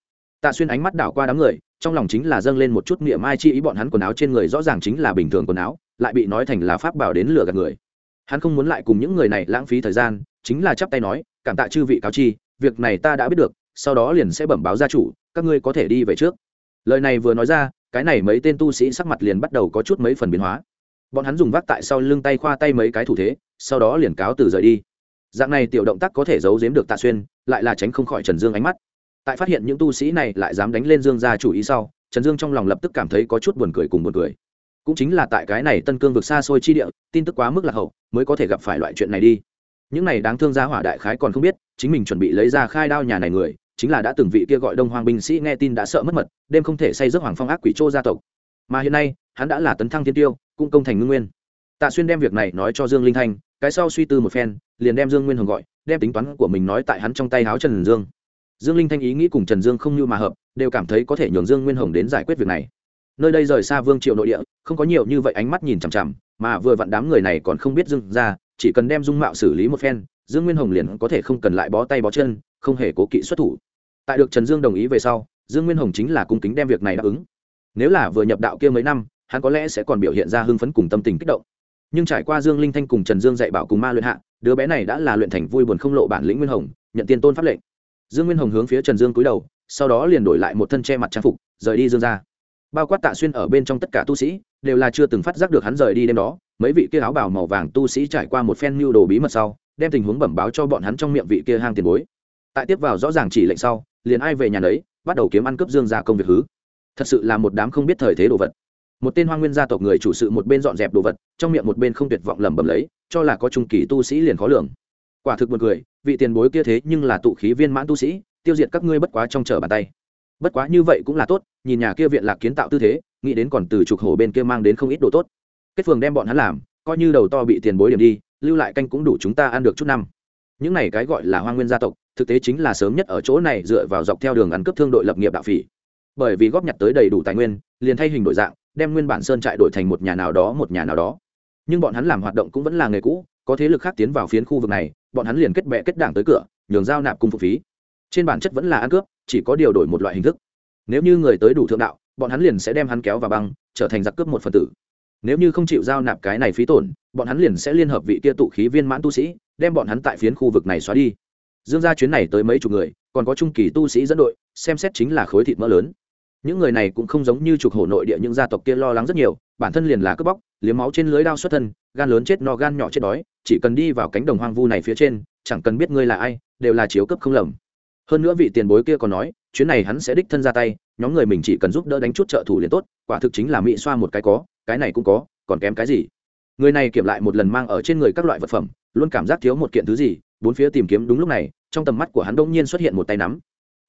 Tạ xuyên ánh mắt đảo qua đám người trong lòng chính là dâng lên một chút niệm ai chi ý bọn hắn quần áo trên người rõ ràng chính là bình thường quần áo, lại bị nói thành là pháp bảo đến lừa gạt người. Hắn không muốn lại cùng những người này lãng phí thời gian, chính là chắp tay nói, cảm tạ chư vị cáo chi, việc này ta đã biết được, sau đó liền sẽ bẩm báo gia chủ, các ngươi có thể đi về trước. Lời này vừa nói ra, cái này mấy tên tu sĩ sắc mặt liền bắt đầu có chút mấy phần biến hóa. Bọn hắn dùng vác tại sau lưng tay khoa tay mấy cái thủ thế, sau đó liền cáo từ rời đi. Dạng này tiểu động tác có thể giấu giếm được tạ xuyên, lại là tránh không khỏi trần dương ánh mắt tại phát hiện những tu sĩ này lại dám đánh lên dương gia chủ ý sau, trần dương trong lòng lập tức cảm thấy có chút buồn cười cùng buồn cười. Cũng chính là tại cái này tân cương vực xa xôi chi địa, tin tức quá mức lạc hậu, mới có thể gặp phải loại chuyện này đi. Những này đáng thương gia hỏa đại khái còn không biết, chính mình chuẩn bị lấy ra khai đao nhà này người, chính là đã từng vị kia gọi đông hoàng binh sĩ nghe tin đã sợ mất mật, đêm không thể say giấc hoàng phong ác quỷ châu gia tộc. Mà hiện nay, hắn đã là tấn thăng thiên tiêu, cũng công thành ngưng nguyên. Tạ xuyên đem việc này nói cho dương linh thanh, cái sau suy tư một phen, liền đem dương nguyên hồng gọi, đem tính toán của mình nói tại hắn trong tay háo trần dương dương linh thanh ý nghĩ cùng trần dương không như mà hợp, đều cảm thấy có thể nhường dương nguyên hồng đến giải quyết việc này. Nơi đây rời xa vương triệu nội địa, không có nhiều như vậy ánh mắt nhìn chằm chằm, mà vừa vặn đám người này còn không biết dưng ra, chỉ cần đem dung mạo xử lý một phen, dương nguyên hồng liền có thể không cần lại bó tay bó chân, không hề cố kỵ xuất thủ. Tại được trần dương đồng ý về sau, dương nguyên hồng chính là cung kính đem việc này đáp ứng. Nếu là vừa nhập đạo kia mấy năm, hắn có lẽ sẽ còn biểu hiện ra hưng phấn cùng tâm tình kích động. Nhưng trải qua dương linh thanh cùng trần dương dạy bảo cùng ma luyện hạ, đứa bé này đã là luyện thành vui buồn không lộ bản lĩnh nguyên hồng, nhận tiền tôn pháp lệnh dương nguyên hồng hướng phía trần dương cúi đầu, sau đó liền đổi lại một thân che mặt trang phục, rời đi dương ra bao quát tạ xuyên ở bên trong tất cả tu sĩ, đều là chưa từng phát giác được hắn rời đi đêm đó, mấy vị kia áo bào màu vàng tu sĩ trải qua một phen mưu đồ bí mật sau, đem tình huống bẩm báo cho bọn hắn trong miệng vị kia hang tiền bối. Tại tiếp vào rõ ràng chỉ lệnh sau, liền ai về nhà đấy bắt đầu kiếm ăn cướp dương ra công việc hứ. Thật sự là một đám không biết thời thế đồ vật. Một tên hoa nguyên gia tộc người chủ sự một bên dọn dẹp đồ vật, trong miệng một bên không tuyệt vọng lẩm bẩm lấy, cho là có trung kỳ tu sĩ liền khó lường. Quả thực một người vị tiền bối kia thế nhưng là tụ khí viên mãn tu sĩ, tiêu diệt các ngươi bất quá trong trở bàn tay. Bất quá như vậy cũng là tốt, nhìn nhà kia viện lạc kiến tạo tư thế, nghĩ đến còn từ trục hổ bên kia mang đến không ít đồ tốt. Kết phường đem bọn hắn làm, coi như đầu to bị tiền bối điểm đi, lưu lại canh cũng đủ chúng ta ăn được chút năm. Những này cái gọi là hoa nguyên gia tộc, thực tế chính là sớm nhất ở chỗ này dựa vào dọc theo đường ăn cướp thương đội lập nghiệp đạo phỉ. Bởi vì góp nhặt tới đầy đủ tài nguyên, liền thay hình đổi dạng, đem nguyên bản sơn trại đổi thành một nhà nào đó một nhà nào đó. Nhưng bọn hắn làm hoạt động cũng vẫn là nghề cũ, có thế lực khác tiến vào phiến khu vực này bọn hắn liền kết bệ kết đảng tới cửa, nhường giao nạp cung phụ phí. Trên bản chất vẫn là ăn cướp, chỉ có điều đổi một loại hình thức. Nếu như người tới đủ thượng đạo, bọn hắn liền sẽ đem hắn kéo vào băng, trở thành giặc cướp một phần tử. Nếu như không chịu giao nạp cái này phí tổn, bọn hắn liền sẽ liên hợp vị kia tụ khí viên mãn tu sĩ, đem bọn hắn tại phiến khu vực này xóa đi. Dương ra chuyến này tới mấy chục người, còn có trung kỳ tu sĩ dẫn đội, xem xét chính là khối thịt mỡ lớn. Những người này cũng không giống như trục hổ nội địa những gia tộc kia lo lắng rất nhiều bản thân liền là cướp bóc, liếm máu trên lưới đao xuất thân, gan lớn chết no, gan nhỏ chết đói, chỉ cần đi vào cánh đồng hoang vu này phía trên, chẳng cần biết ngươi là ai, đều là chiếu cấp không lầm. Hơn nữa vị tiền bối kia còn nói, chuyến này hắn sẽ đích thân ra tay, nhóm người mình chỉ cần giúp đỡ đánh chút trợ thủ liền tốt, quả thực chính là mỹ xoa một cái có, cái này cũng có, còn kém cái gì? Người này kiểm lại một lần mang ở trên người các loại vật phẩm, luôn cảm giác thiếu một kiện thứ gì, bốn phía tìm kiếm đúng lúc này, trong tầm mắt của hắn đông nhiên xuất hiện một tay nắm.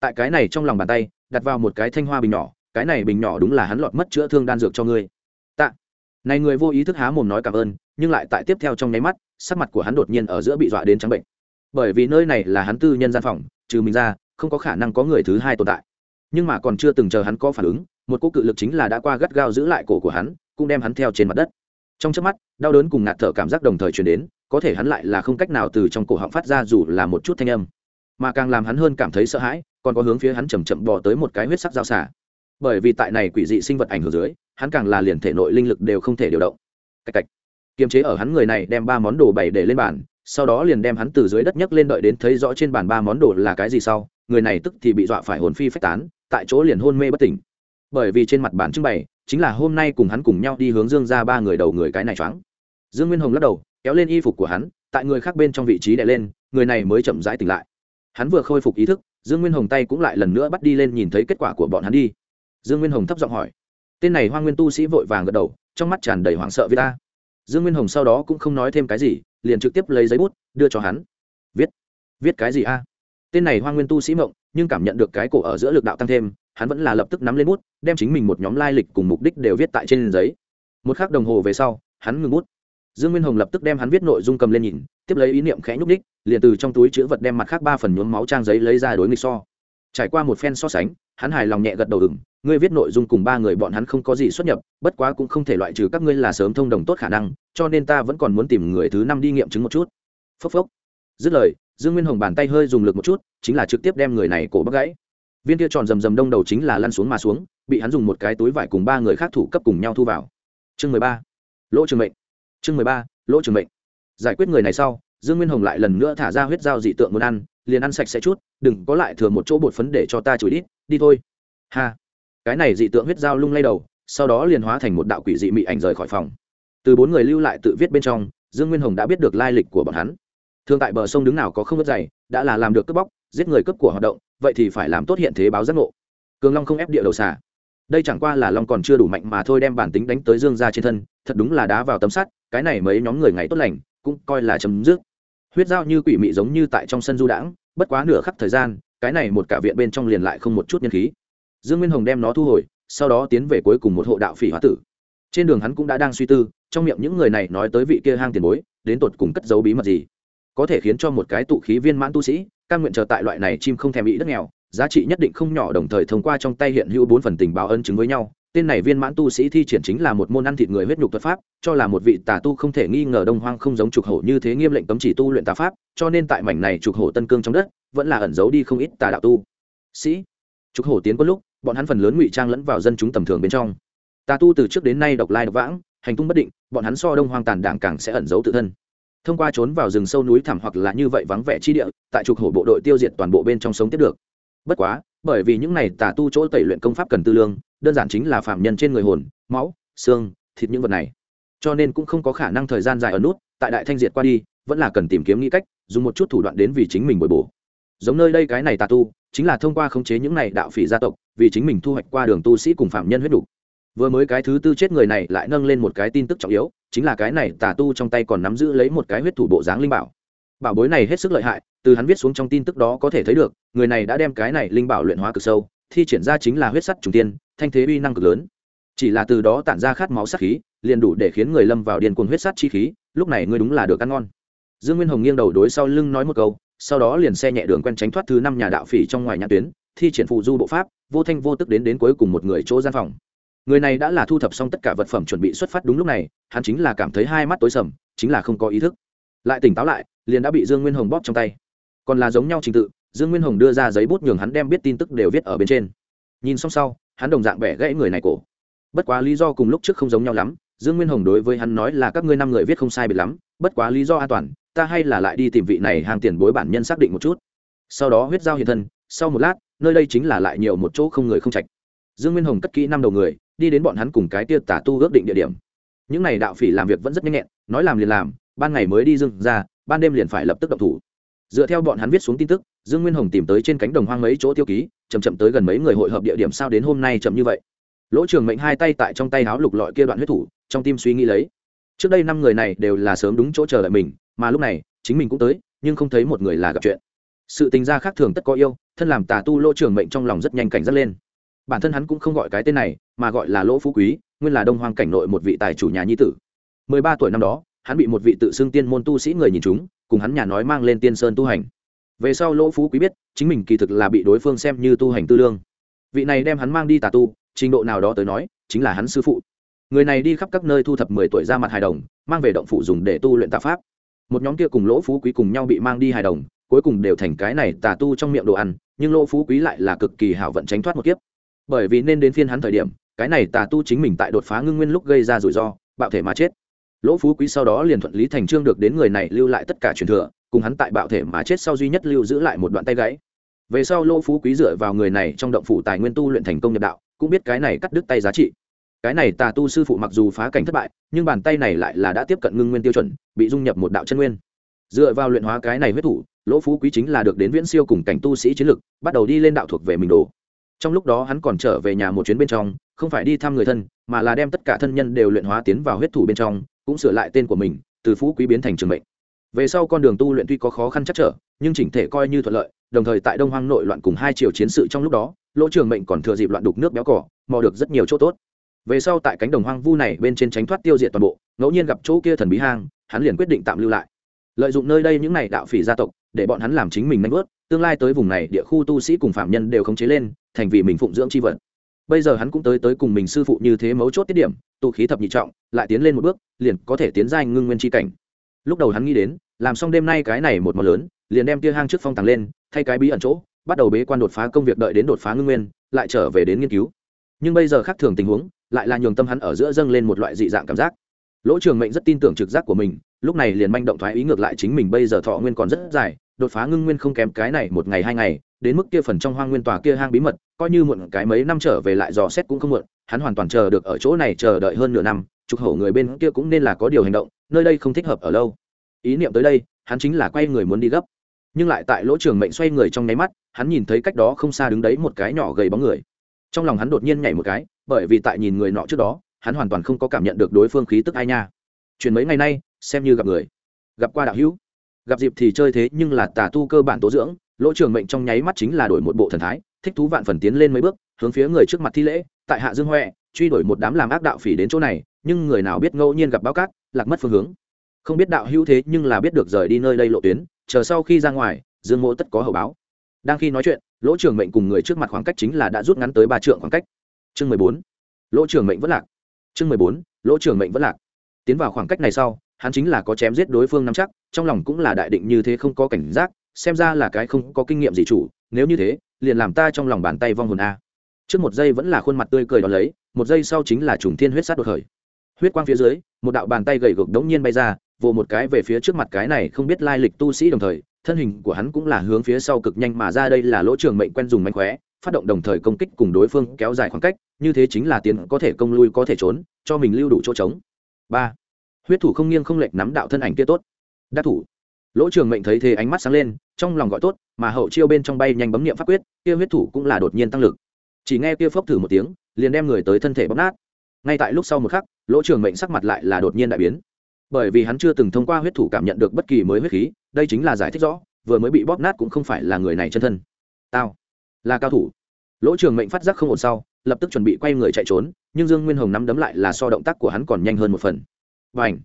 Tại cái này trong lòng bàn tay, đặt vào một cái thanh hoa bình nhỏ, cái này bình nhỏ đúng là hắn lọt mất chữa thương đan dược cho ngươi này người vô ý thức há mồm nói cảm ơn, nhưng lại tại tiếp theo trong nháy mắt, sắc mặt của hắn đột nhiên ở giữa bị dọa đến trắng bệnh. Bởi vì nơi này là hắn tư nhân gian phòng, trừ mình ra, không có khả năng có người thứ hai tồn tại. Nhưng mà còn chưa từng chờ hắn có phản ứng, một cỗ cự lực chính là đã qua gắt gao giữ lại cổ của hắn, cũng đem hắn theo trên mặt đất. Trong chớp mắt, đau đớn cùng ngạt thở cảm giác đồng thời truyền đến, có thể hắn lại là không cách nào từ trong cổ họng phát ra dù là một chút thanh âm. Mà càng làm hắn hơn cảm thấy sợ hãi, còn có hướng phía hắn chầm chậm bỏ tới một cái huyết sắc dao xả bởi vì tại này quỷ dị sinh vật ảnh hưởng dưới hắn càng là liền thể nội linh lực đều không thể điều động. Cách cách kiềm chế ở hắn người này đem ba món đồ bày để lên bàn, sau đó liền đem hắn từ dưới đất nhấc lên đợi đến thấy rõ trên bàn ba món đồ là cái gì sau, người này tức thì bị dọa phải hồn phi phách tán, tại chỗ liền hôn mê bất tỉnh. Bởi vì trên mặt bàn trưng bày, chính là hôm nay cùng hắn cùng nhau đi hướng dương ra ba người đầu người cái này choáng. Dương nguyên hồng lắc đầu, kéo lên y phục của hắn, tại người khác bên trong vị trí đè lên, người này mới chậm rãi tỉnh lại. Hắn vừa khôi phục ý thức, dương nguyên hồng tay cũng lại lần nữa bắt đi lên nhìn thấy kết quả của bọn hắn đi. Dương nguyên hồng thấp giọng hỏi tên này hoa nguyên tu sĩ vội vàng gật đầu, trong mắt tràn đầy hoảng sợ với ta. Dương nguyên hồng sau đó cũng không nói thêm cái gì, liền trực tiếp lấy giấy bút, đưa cho hắn. Viết. Viết cái gì a? Tên này hoa nguyên tu sĩ mộng, nhưng cảm nhận được cái cổ ở giữa lực đạo tăng thêm, hắn vẫn là lập tức nắm lên bút, đem chính mình một nhóm lai lịch cùng mục đích đều viết tại trên giấy. Một k h ắ c đồng hồ về sau, hắn ngừng bút. Dương nguyên hồng lập tức đem hắn viết nội dung cầm lên nhìn, tiếp lấy ý niệm khẽ nhúc ních liền từ trong túi chữ vật đem mặt khác ba phần nhuốm máu trang giấy lấy ra đối nghịch so. Trải qua một phen so sánh, hắn hài lòng nhẹ gật đầu đừng ngươi viết nội dung cùng ba người bọn hắn không có gì xuất nhập, bất quá cũng không thể loại trừ các ngươi là sớm thông đồng tốt khả năng, cho nên ta vẫn còn muốn tìm người thứ năm đi nghiệm chứng một chút. Phốc phốc. Dứt lời, dương nguyên hồng bàn tay hơi dùng lực một chút, chính là trực tiếp đem người này cổ bắt gãy. Viên kia tròn rầm rầm đông đầu chính là lăn xuống mà xuống, bị hắn dùng một cái túi vải cùng ba người khác thủ cấp cùng nhau thu vào. Chương mười ba. Lỗ trường mệnh. Chương mười ba. Lỗ trường mệnh. Giải quyết người này sau, dương nguyên hồng lại lần nữa thả ra huyết dao dị tượng muốn ăn, liền ăn sạch sẽ chút, đừng có lại thừa một chỗ bột phấn để cho ta chửi đít, đi thôi. Ha cái này dị tượng huyết dao lung lay đầu, sau đó liền hóa thành một đạo quỷ dị mị ảnh rời khỏi phòng. Từ bốn người lưu lại tự viết bên trong, dương nguyên hồng đã biết được lai lịch của bọn hắn. Thường tại bờ sông đứng nào có không vớt dày, đã là làm được cướp bóc, giết người cướp của hoạt động, vậy thì phải làm tốt hiện thế báo giác ngộ. Cường long không ép địa đầu xả. Đây chẳng qua là long còn chưa đủ mạnh mà thôi đem bản tính đánh tới dương ra trên thân, thật đúng là đá vào tấm sắt, cái này mấy nhóm người ngày tốt lành, cũng coi là chấm dứt. Huyết dao như quỷ mị giống như tại trong sân du đãng, bất quá nửa khắc thời gian, cái này một cả viện bên trong liền lại không một chút nhân khí dương nguyên hồng đem nó thu hồi, sau đó tiến về cuối cùng một hộ đạo phỉ hóa tử. Trên đường hắn cũng đã đang suy tư, trong miệng những người này nói tới vị kia hang tiền bối, đến tột cùng cất giấu bí mật gì. Có thể khiến cho một cái tụ khí viên mãn tu sĩ căn nguyện chờ tại loại này chim không thèm bị đất nghèo, giá trị nhất định không nhỏ đồng thời thông qua trong tay hiện hữu bốn phần tình báo ân chứng với nhau. Tên này viên mãn tu sĩ thi triển chính là một môn ăn thịt người huyết nhục thuật pháp, cho là một vị tà tu không thể nghi ngờ đông hoang không giống trục hổ như thế nghiêm lệnh cấm chỉ tu luyện tà pháp, cho nên tại mảnh này trục hổ tân cương trong đất, vẫn là ẩn giấu đi không ít tà đạo tu. Sĩ, trục hổ tiến có lúc bọn hắn phần lớn ngụy trang lẫn vào dân chúng tầm thường bên trong. Tà tu từ trước đến nay độc lai độc vãng, hành tung bất định, bọn hắn so đông hoang tàn đảng càng sẽ ẩn giấu tự thân. Thông qua trốn vào rừng sâu núi thẳm hoặc là như vậy vắng vẻ chi địa, tại trục hổ bộ đội tiêu diệt toàn bộ bên trong sống tiếp được. Bất quá, bởi vì những này tà tu chỗ tẩy luyện công pháp cần tư lương, đơn giản chính là phạm nhân trên người hồn, máu, xương, thịt những vật này. Cho nên cũng không có khả năng thời gian dài ở nút, tại đại thanh diệt qua đi, vẫn là cần tìm kiếm nghĩ cách, dùng một chút thủ đoạn đến vì chính mình bồi bổ. Giống nơi đây cái này tà tu chính là thông qua khống chế những này đạo phỉ gia tộc, vì chính mình thu hoạch qua đường tu sĩ cùng phạm nhân huyết đủ. Vừa mới cái thứ tư chết người này lại nâng lên một cái tin tức trọng yếu, chính là cái này tà tu trong tay còn nắm giữ lấy một cái huyết thủ bộ dáng linh bảo. Bảo bối này hết sức lợi hại, từ hắn viết xuống trong tin tức đó có thể thấy được, người này đã đem cái này linh bảo luyện hóa cực sâu, thi triển ra chính là huyết sắt trùng tiên, thanh thế uy năng cực lớn. Chỉ là từ đó tản ra khát máu sát khí, liền đủ để khiến người lâm vào điên cuồng huyết sắt chi khí, lúc này ngươi đúng là được ăn ngon. Dương nguyên hồng nghiêng đầu đối sau lưng nói một câu sau đó liền xe nhẹ đường quen tránh thoát thứ năm nhà đạo phỉ trong ngoài nhà tuyến, thi triển phụ du bộ pháp, vô thanh vô tức đến đến cuối cùng một người chỗ gian phòng. Người này đã là thu thập xong tất cả vật phẩm chuẩn bị xuất phát đúng lúc này, hắn chính là cảm thấy hai mắt tối sầm, chính là không có ý thức. Lại tỉnh táo lại, liền đã bị dương nguyên hồng bóp trong tay. Còn là giống nhau trình tự, dương nguyên hồng đưa ra giấy bút nhường hắn đem biết tin tức đều viết ở bên trên. Nhìn xong sau, hắn đồng dạng bẻ gãy người này cổ. Bất quá lý do cùng lúc trước không giống nhau lắm, dương nguyên hồng đối với hắn nói là các ngươi năm người viết không sai biệt lắm, bất quá lý do an toàn ta hay là lại đi tìm vị này hàng tiền bối bản nhân xác định một chút. Sau đó huyết giao hiện thân, sau một lát, nơi đây chính là lại nhiều một chỗ không người không trạch. Dương nguyên hồng cất kỹ năm đầu người, đi đến bọn hắn cùng cái tia tả tu ước định địa điểm. Những n à y đạo phỉ làm việc vẫn rất nhanh nhẹn, nói làm liền làm, ban ngày mới đi dưng ra, ban đêm liền phải lập tức động thủ. Dựa theo bọn hắn viết xuống tin tức, dương nguyên hồng tìm tới trên cánh đồng hoang mấy chỗ tiêu ký, chậm chậm tới gần mấy người hội hợp địa điểm sao đến hôm nay chậm như vậy. Lỗ trường mệnh hai tay tại trong tay háo lục lọi kia đoạn huyết thủ, trong tim suy nghĩ lấy. Trước đây năm người này đều là sớm đúng chỗ chờ đợi mình mà lúc này, chính mình cũng tới, nhưng không thấy một người là gặp chuyện. Sự tình gia khác thường tất có yêu, thân làm tà tu lỗ trường mệnh trong lòng rất nhanh cảnh giác lên. Bản thân hắn cũng không gọi cái tên này, mà gọi là lỗ phú quý, nguyên là đông hoang cảnh nội một vị tài chủ nhà nhi tử. Mười ba tuổi năm đó, hắn bị một vị tự xưng tiên môn tu sĩ người nhìn chúng, cùng hắn nhà nói mang lên tiên sơn tu hành. Về sau lỗ phú quý biết, chính mình kỳ thực là bị đối phương xem như tu hành tư lương. Vị này đem hắn mang đi tà tu, trình độ nào đó tới nói, chính là hắn sư phụ. Người này đi khắp các nơi thu thập mười tuổi ra mặt hài đồng, mang về động phủ dùng để tu luyện tà pháp một nhóm kia cùng lỗ phú quý cùng nhau bị mang đi hài đồng, cuối cùng đều thành cái này tà tu trong miệng đồ ăn, nhưng lỗ phú quý lại là cực kỳ hảo vận tránh thoát một kiếp. Bởi vì nên đến phiên hắn thời điểm, cái này tà tu chính mình tại đột phá ngưng nguyên lúc gây ra rủi ro, bạo thể mà chết. Lỗ phú quý sau đó liền thuận lý thành trương được đến người này lưu lại tất cả truyền thừa, cùng hắn tại bạo thể mà chết sau duy nhất lưu giữ lại một đoạn tay gãy. Về sau lỗ phú quý dựa vào người này trong động phủ tài nguyên tu luyện thành công nhập đạo, cũng biết cái này cắt đứt tay giá trị cái này tà tu sư phụ mặc dù phá cảnh thất bại, nhưng bàn tay này lại là đã tiếp cận ngưng nguyên tiêu chuẩn, bị dung nhập một đạo chân nguyên. Dựa vào luyện hóa cái này huyết thủ, lỗ phú quý chính là được đến viễn siêu cùng cảnh tu sĩ chiến lực, bắt đầu đi lên đạo thuộc về mình đồ. Trong lúc đó hắn còn trở về nhà một chuyến bên trong, không phải đi thăm người thân, mà là đem tất cả thân nhân đều luyện hóa tiến vào huyết thủ bên trong, cũng sửa lại tên của mình, từ phú quý biến thành trường mệnh. Về sau con đường tu luyện tuy có khó khăn chắc trở, nhưng chỉnh thể coi như thuận lợi, đồng thời tại đông hoang nội loạn cùng hai triều chiến sự trong lúc đó, lỗ trường mệnh còn thừa dịp loạn đục nước béo cỏ, mò được rất nhiều chỗ tốt về sau tại cánh đồng hoang vu này bên trên tránh thoát tiêu diệt toàn bộ, ngẫu nhiên gặp chỗ kia thần bí hang, hắn liền quyết định tạm lưu lại. Lợi dụng nơi đây những này đạo phỉ gia tộc, để bọn hắn làm chính mình nanh vớt tương lai tới vùng này địa khu tu sĩ cùng phạm nhân đều khống chế lên, thành vì mình phụng dưỡng c h i vật. Bây giờ hắn cũng tới tới cùng mình sư phụ như thế mấu chốt tiết điểm tụ khí thập nhị trọng, lại tiến lên một bước, liền có thể tiến giai ngưng nguyên tri cảnh. Lúc đầu hắn nghĩ đến, làm xong đêm nay cái này một món lớn, liền đem tia hang trước phong tàng lên, thay cái bí ẩn chỗ, bắt đầu bế quan đột phá công việc đợi đến đột phá ngưng nguyên, lại trở về đến nghiên cứu. Nhưng bây giờ khác thường tình huống lại là nhường tâm hắn ở giữa dâng lên một loại dị dạng cảm giác. Lỗ trường mệnh rất tin tưởng trực giác của mình, lúc này liền manh động thoái ý ngược lại chính mình bây giờ thọ nguyên còn rất dài, đột phá ngưng nguyên không kém cái này một ngày hai ngày, đến mức kia phần trong hoang nguyên tòa kia hang bí mật, coi như muộn cái mấy năm trở về lại dò xét cũng không muộn, hắn hoàn toàn chờ được ở chỗ này chờ đợi hơn nửa năm, trục hổ người bên kia cũng nên là có điều hành động, nơi đây không thích hợp ở lâu. Ý niệm tới đây, hắn chính là quay người muốn đi gấp. Nhưng lại tại lỗ trường mệnh xoay người trong nháy mắt, hắn nhìn thấy cách đó không xa đứng đấy một cái nhỏ gầy bóng người trong lòng hắn đột nhiên nhảy một cái, bởi vì tại nhìn người nọ trước đó, hắn hoàn toàn không có cảm nhận được đối phương khí tức ai nha. Chuyện mấy ngày nay, xem như gặp người, gặp qua đạo hữu. Gặp dịp thì chơi thế nhưng là tà tu cơ bản tố dưỡng, lỗ trường mệnh trong nháy mắt chính là đổi một bộ thần thái, thích thú vạn phần tiến lên mấy bước, hướng phía người trước mặt thi lễ, tại hạ dương huệ, truy đuổi một đám làm ác đạo phỉ đến chỗ này, nhưng người nào biết ngẫu nhiên gặp báo cát, lạc mất phương hướng. Không biết đạo hữu thế nhưng là biết được rời đi nơi đây lộ tuyến, chờ sau khi ra ngoài, dương mỗ tất có hậu báo. Đang khi nói chuyện lỗ trường mệnh cùng người trước mặt khoảng cách chính là đã rút ngắn tới ba trượng khoảng cách. Chương mười bốn. Lỗ trường mệnh vẫn lạc. Chương mười bốn. Lỗ trường mệnh vẫn lạc. Tiến vào khoảng cách này sau, hắn chính là có chém giết đối phương nắm chắc, trong lòng cũng là đại định như thế không có cảnh giác, xem ra là cái không có kinh nghiệm gì chủ, nếu như thế, liền làm ta trong lòng bàn tay vong hồn a. Trước một giây vẫn là khuôn mặt tươi cười đón lấy, một giây sau chính là trùng thiên huyết sát đột khởi. Huyết quang phía dưới, một đạo bàn tay gầy gộc đống nhiên bay ra, vồ một cái về phía trước mặt cái này không biết lai lịch tu sĩ đồng thời thân hình của hắn cũng là hướng phía sau cực nhanh mà ra, đây là lỗ trường mệnh quen dùng mánh khóe, phát động đồng thời công kích cùng đối phương kéo dài khoảng cách, như thế chính là tiến có thể công lui, có thể trốn, cho mình lưu đủ chỗ trống. Ba, huyết thủ không nghiêng không lệch nắm đạo thân ảnh kia tốt. Đắc thủ. Lỗ trường mệnh thấy thế ánh mắt sáng lên, trong lòng gọi tốt, mà hậu chiêu bên trong bay nhanh bấm nghiệm pháp quyết, kia huyết thủ cũng là đột nhiên tăng lực. Chỉ nghe kia phốc thử một tiếng, liền đem người tới thân thể bóp nát. Ngay tại lúc sau một khắc, lỗ trường mệnh sắc mặt lại là đột nhiên đại biến. Bởi vì hắn chưa từng thông qua huyết thủ cảm nhận được bất kỳ mới huyết khí đây chính là giải thích rõ, vừa mới bị bóp nát cũng không phải là người này chân thân. Tao, là cao thủ. Lỗ trường mệnh phát giác không ổn sau, lập tức chuẩn bị quay người chạy trốn, nhưng dương nguyên hồng nắm đấm lại là so động tác của hắn còn nhanh hơn một phần. Và ảnh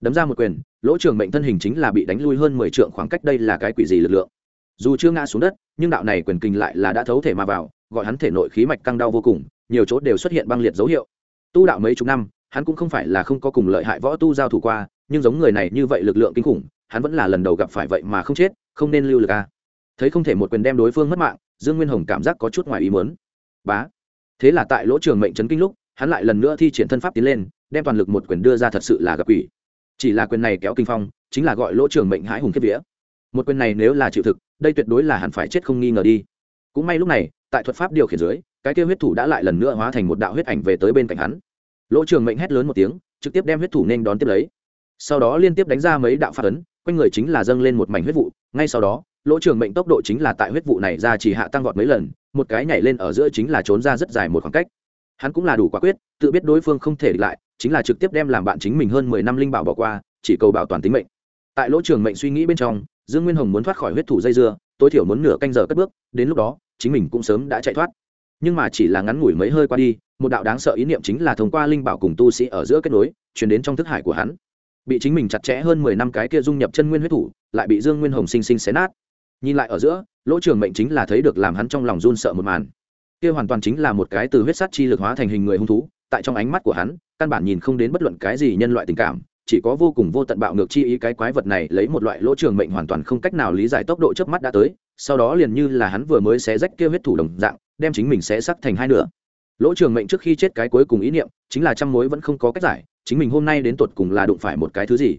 đấm ra một quyền, lỗ trường mệnh thân hình chính là bị đánh lui hơn mười trượng khoảng cách đây là cái quỷ gì lực lượng. Dù chưa ngã xuống đất, nhưng đạo này quyền kinh lại là đã thấu thể mà vào, gọi hắn thể nội khí mạch căng đau vô cùng, nhiều chỗ đều xuất hiện băng liệt dấu hiệu. Tu đạo mấy chục năm, hắn cũng không phải là không có cùng lợi hại võ tu giao thủ qua, nhưng giống người này như vậy lực lượng kinh khủng hắn vẫn là lần đầu gặp phải vậy mà không chết, không nên lưu lực a à. thấy không thể một quyền đem đối phương mất mạng, dương nguyên hồng cảm giác có chút ngoài ý muốn. Bá. Thế là tại lỗ trường mệnh trấn kinh lúc, hắn lại lần nữa thi triển thân pháp tiến lên, đem toàn lực một quyền đưa ra thật sự là gặp quỷ. Chỉ là quyền này kéo kinh phong, chính là gọi lỗ trường mệnh hãi hùng kiếp vía. Một quyền này nếu là chịu thực, đây tuyệt đối là hẳn phải chết không nghi ngờ đi. Cũng may lúc này, tại thuật pháp điều khiển dưới, cái kêu huyết thủ đã lại lần nữa hóa thành một đạo huyết ảnh về tới bên cạnh hắn. Lỗ trường mệnh hét lớn một tiếng, trực tiếp đem huyết thủ nên đón tiếp lấy. Sau đó liên tiếp đánh ra mấy đạo phát ấn quanh người chính là dâng lên một mảnh huyết vụ, ngay sau đó, lỗ trường mệnh tốc độ chính là tại huyết vụ này ra chỉ hạ tăng vọt mấy lần, một cái nhảy lên ở giữa chính là trốn ra rất dài một khoảng cách. Hắn cũng là đủ quả quyết, tự biết đối phương không thể địch lại, chính là trực tiếp đem làm bạn chính mình hơn mười năm linh bảo bỏ qua, chỉ cầu bảo toàn tính mệnh. Tại lỗ trường mệnh suy nghĩ bên trong, dương nguyên hồng muốn thoát khỏi huyết thủ dây dưa, tối thiểu muốn nửa canh giờ cất bước, đến lúc đó, chính mình cũng sớm đã chạy thoát. Nhưng mà chỉ là ngắn ngủi mấy hơi qua đi, một đạo đáng sợ ý niệm chính là thông qua linh bảo cùng tu sĩ ở giữa kết nối, chuyển đến trong thức hải của hắn bị chính mình chặt chẽ hơn mười năm cái kia dung nhập chân nguyên huyết thủ, lại bị dương nguyên hồng sinh sinh xé nát. Nhìn lại ở giữa, lỗ trường mệnh chính là thấy được làm hắn trong lòng run sợ một màn. Kia hoàn toàn chính là một cái từ huyết sát chi lực hóa thành hình người hung thú, tại trong ánh mắt của hắn, căn bản nhìn không đến bất luận cái gì nhân loại tình cảm, chỉ có vô cùng vô tận bạo ngược chi ý cái quái vật này lấy một loại lỗ trường mệnh hoàn toàn không cách nào lý giải tốc độ trước mắt đã tới, sau đó liền như là hắn vừa mới xé rách kia huyết thủ đồng dạng, đem chính mình xé sắc thành hai nửa. Lỗ trường mệnh trước khi chết cái cuối cùng ý niệm, chính là trăm mối vẫn không có cách giải chính mình hôm nay đến tột cùng là đụng phải một cái thứ gì.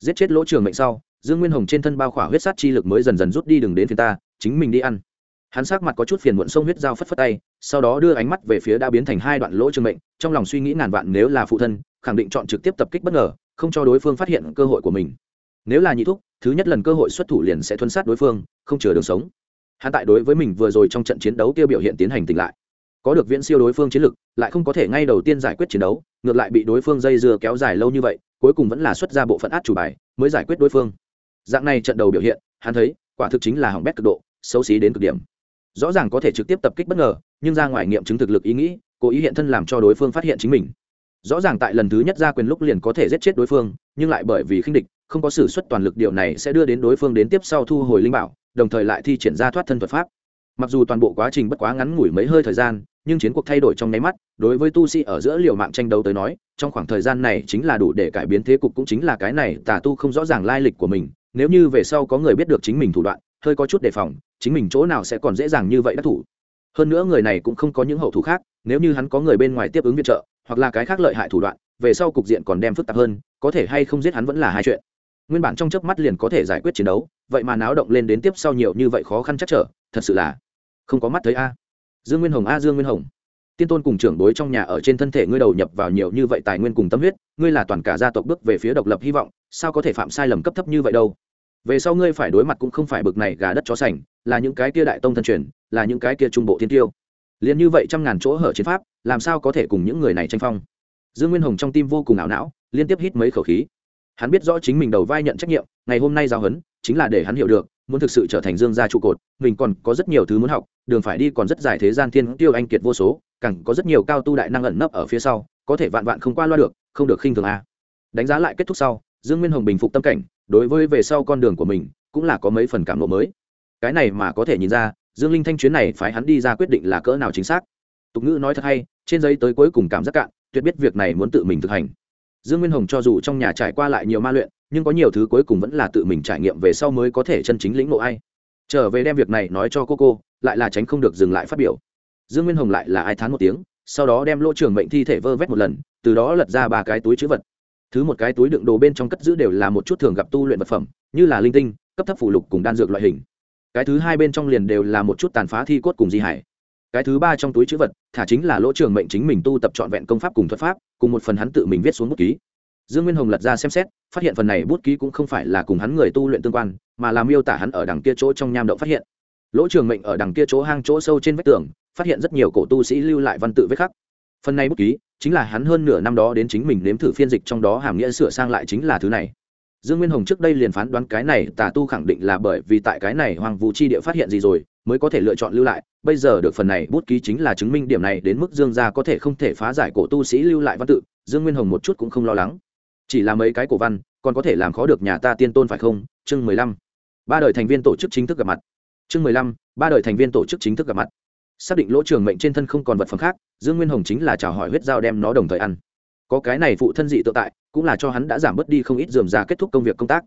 Giết chết lỗ trường mệnh sau, dương nguyên hồng trên thân bao khỏa huyết sát chi lực mới dần dần rút đi đừng đến phía ta, chính mình đi ăn. Hắn sắc mặt có chút phiền muộn sông huyết dao phất phất tay, sau đó đưa ánh mắt về phía đã biến thành hai đoạn lỗ trường mệnh, trong lòng suy nghĩ ngàn vạn nếu là phụ thân, khẳng định chọn trực tiếp tập kích bất ngờ, không cho đối phương phát hiện cơ hội của mình. Nếu là nhị thúc, thứ nhất lần cơ hội xuất thủ liền sẽ thuân sát đối phương, không chừa đường sống. Hắn tại đối với mình vừa rồi trong trận chiến đấu tiêu biểu hiện tiến hành tỉnh lại có được viễn siêu đối phương chiến lực, lại không có thể ngay đầu tiên giải quyết chiến đấu, ngược lại bị đối phương dây dưa kéo dài lâu như vậy, cuối cùng vẫn là xuất ra bộ phận át chủ bài, mới giải quyết đối phương. Dạng này trận đầu biểu hiện, hắn thấy, quả thực chính là hỏng bét cực độ, xấu xí đến cực điểm. Rõ ràng có thể trực tiếp tập kích bất ngờ, nhưng ra ngoài nghiệm chứng thực lực ý nghĩ, cố ý hiện thân làm cho đối phương phát hiện chính mình. Rõ ràng tại lần thứ nhất ra quyền lúc liền có thể giết chết đối phương, nhưng lại bởi vì khinh địch, không có s ử suất toàn lực điều này sẽ đưa đến đối phương đến tiếp sau thu hồi linh bảo, đồng thời lại thi triển ra thoát thân thuật pháp. Mặc dù toàn bộ quá trình bất quá ngắn ngủi mấy hơi thời gian nhưng chiến cuộc thay đổi trong nháy mắt, đối với tu sĩ ở giữa liều mạng tranh đấu tới nói, trong khoảng thời gian này chính là đủ để cải biến thế cục cũng chính là cái này, tà tu không rõ ràng lai lịch của mình, nếu như về sau có người biết được chính mình thủ đoạn, hơi có chút đề phòng, chính mình chỗ nào sẽ còn dễ dàng như vậy đắc thủ. Hơn nữa người này cũng không có những hậu thủ khác, nếu như hắn có người bên ngoài tiếp ứng viện trợ, hoặc là cái khác lợi hại thủ đoạn, về sau cục diện còn đem phức tạp hơn, có thể hay không giết hắn vẫn là hai chuyện. Nguyên bản trong chớp mắt liền có thể giải quyết chiến đấu, vậy mà náo động lên đến tiếp sau nhiều như vậy khó khăn chắc trở, thật sự là không có mắt thấy a dương nguyên hồng a, dương nguyên hồng. Tiên tôn cùng trưởng bối trong nhà ở trên thân thể ngươi đầu nhập vào nhiều như vậy tài nguyên cùng tâm huyết, ngươi là toàn cả gia tộc bước về phía độc lập hy vọng, sao có thể phạm sai lầm cấp thấp như vậy đâu? Về sau ngươi phải đối mặt cũng không phải bực này gà đất chó sành, là những cái kia đại tông thân truyền, là những cái kia trung bộ thiên tiêu. Liền như vậy trăm ngàn chỗ hở chiến pháp, làm sao có thể cùng những người này tranh phong? Dương nguyên hồng trong tim vô cùng ảo não, liên tiếp hít mấy khẩu khí. Hắn biết rõ chính mình đầu vai nhận trách nhiệm, ngày hôm nay giao hấn, chính là để hắn hiểu được muốn thực sự trở thành dương gia trụ cột, mình còn có rất nhiều thứ muốn học, đường phải đi còn rất dài thế gian thiên tiêu anh kiệt vô số, càng có rất nhiều cao tu đại năng ẩn nấp ở phía sau, có thể vạn vạn không qua loa được, không được khinh thường a. Đánh giá lại kết thúc sau, dương nguyên hồng bình phục tâm cảnh, đối với về sau con đường của mình, cũng là có mấy phần cảm lộ mới. Cái này mà có thể nhìn ra, dương linh thanh chuyến này phái hắn đi ra quyết định là cỡ nào chính xác. Tục ngữ nói thật hay, trên giấy tới cuối cùng cảm giác cạn, tuyệt biết việc này muốn tự mình thực hành. Dương nguyên hồng cho dù trong nhà trải qua lại nhiều ma luyện nhưng có nhiều thứ cuối cùng vẫn là tự mình trải nghiệm về sau mới có thể chân chính lĩnh ngộ ai. Trở về đem việc này nói cho cô cô, lại là tránh không được dừng lại phát biểu. Dương nguyên hồng lại là ai thán một tiếng, sau đó đem lỗ trường mệnh thi thể vơ vét một lần, từ đó lật ra ba cái túi chữ vật. Thứ một cái túi đựng đồ bên trong cất giữ đều là một chút thường gặp tu luyện vật phẩm, như là linh tinh, cấp thấp phụ lục cùng đan dược loại hình. Cái thứ hai bên trong liền đều là một chút tàn phá thi cốt cùng di hải. Cái thứ ba trong túi chữ vật, thả chính là lỗ trường mệnh chính mình tu tập trọn vẹn công pháp cùng thuật pháp, cùng một phần hắn tự mình viết xuống bút ký dương nguyên hồng lật ra xem xét, phát hiện phần này bút ký cũng không phải là cùng hắn người tu luyện tương quan, mà làm miêu tả hắn ở đằng kia chỗ trong nham động phát hiện. Lỗ trường mệnh ở đằng kia chỗ hang chỗ sâu trên vách tường, phát hiện rất nhiều cổ tu sĩ lưu lại văn tự vết khắc. Phần này bút ký chính là hắn hơn nửa năm đó đến chính mình nếm thử phiên dịch trong đó hàm nghĩa sửa sang lại chính là thứ này. Dương nguyên hồng trước đây liền phán đoán cái này tà tu khẳng định là bởi vì tại cái này hoàng vũ chi địa phát hiện gì rồi, mới có thể lựa chọn lưu lại. Bây giờ được phần này bút ký chính là chứng minh điểm này đến mức dương gia có thể không thể phá giải cổ tu sĩ lưu lại văn tự, dương nguyên hồng một chút cũng không lo lắng chỉ là mấy cái cổ văn, còn có thể làm khó được nhà ta tiên tôn phải không? Chương mười lăm. Ba đời thành viên tổ chức chính thức gặp mặt. Chương mười lăm, ba đời thành viên tổ chức chính thức gặp mặt. Xác định lỗ trường mệnh trên thân không còn vật phẩm khác, dương nguyên hồng chính là chào hỏi huyết dao đem nó đồng thời ăn. Có cái này phụ thân dị tự tại, cũng là cho hắn đã giảm bớt đi không ít dườm ra kết thúc công việc công tác.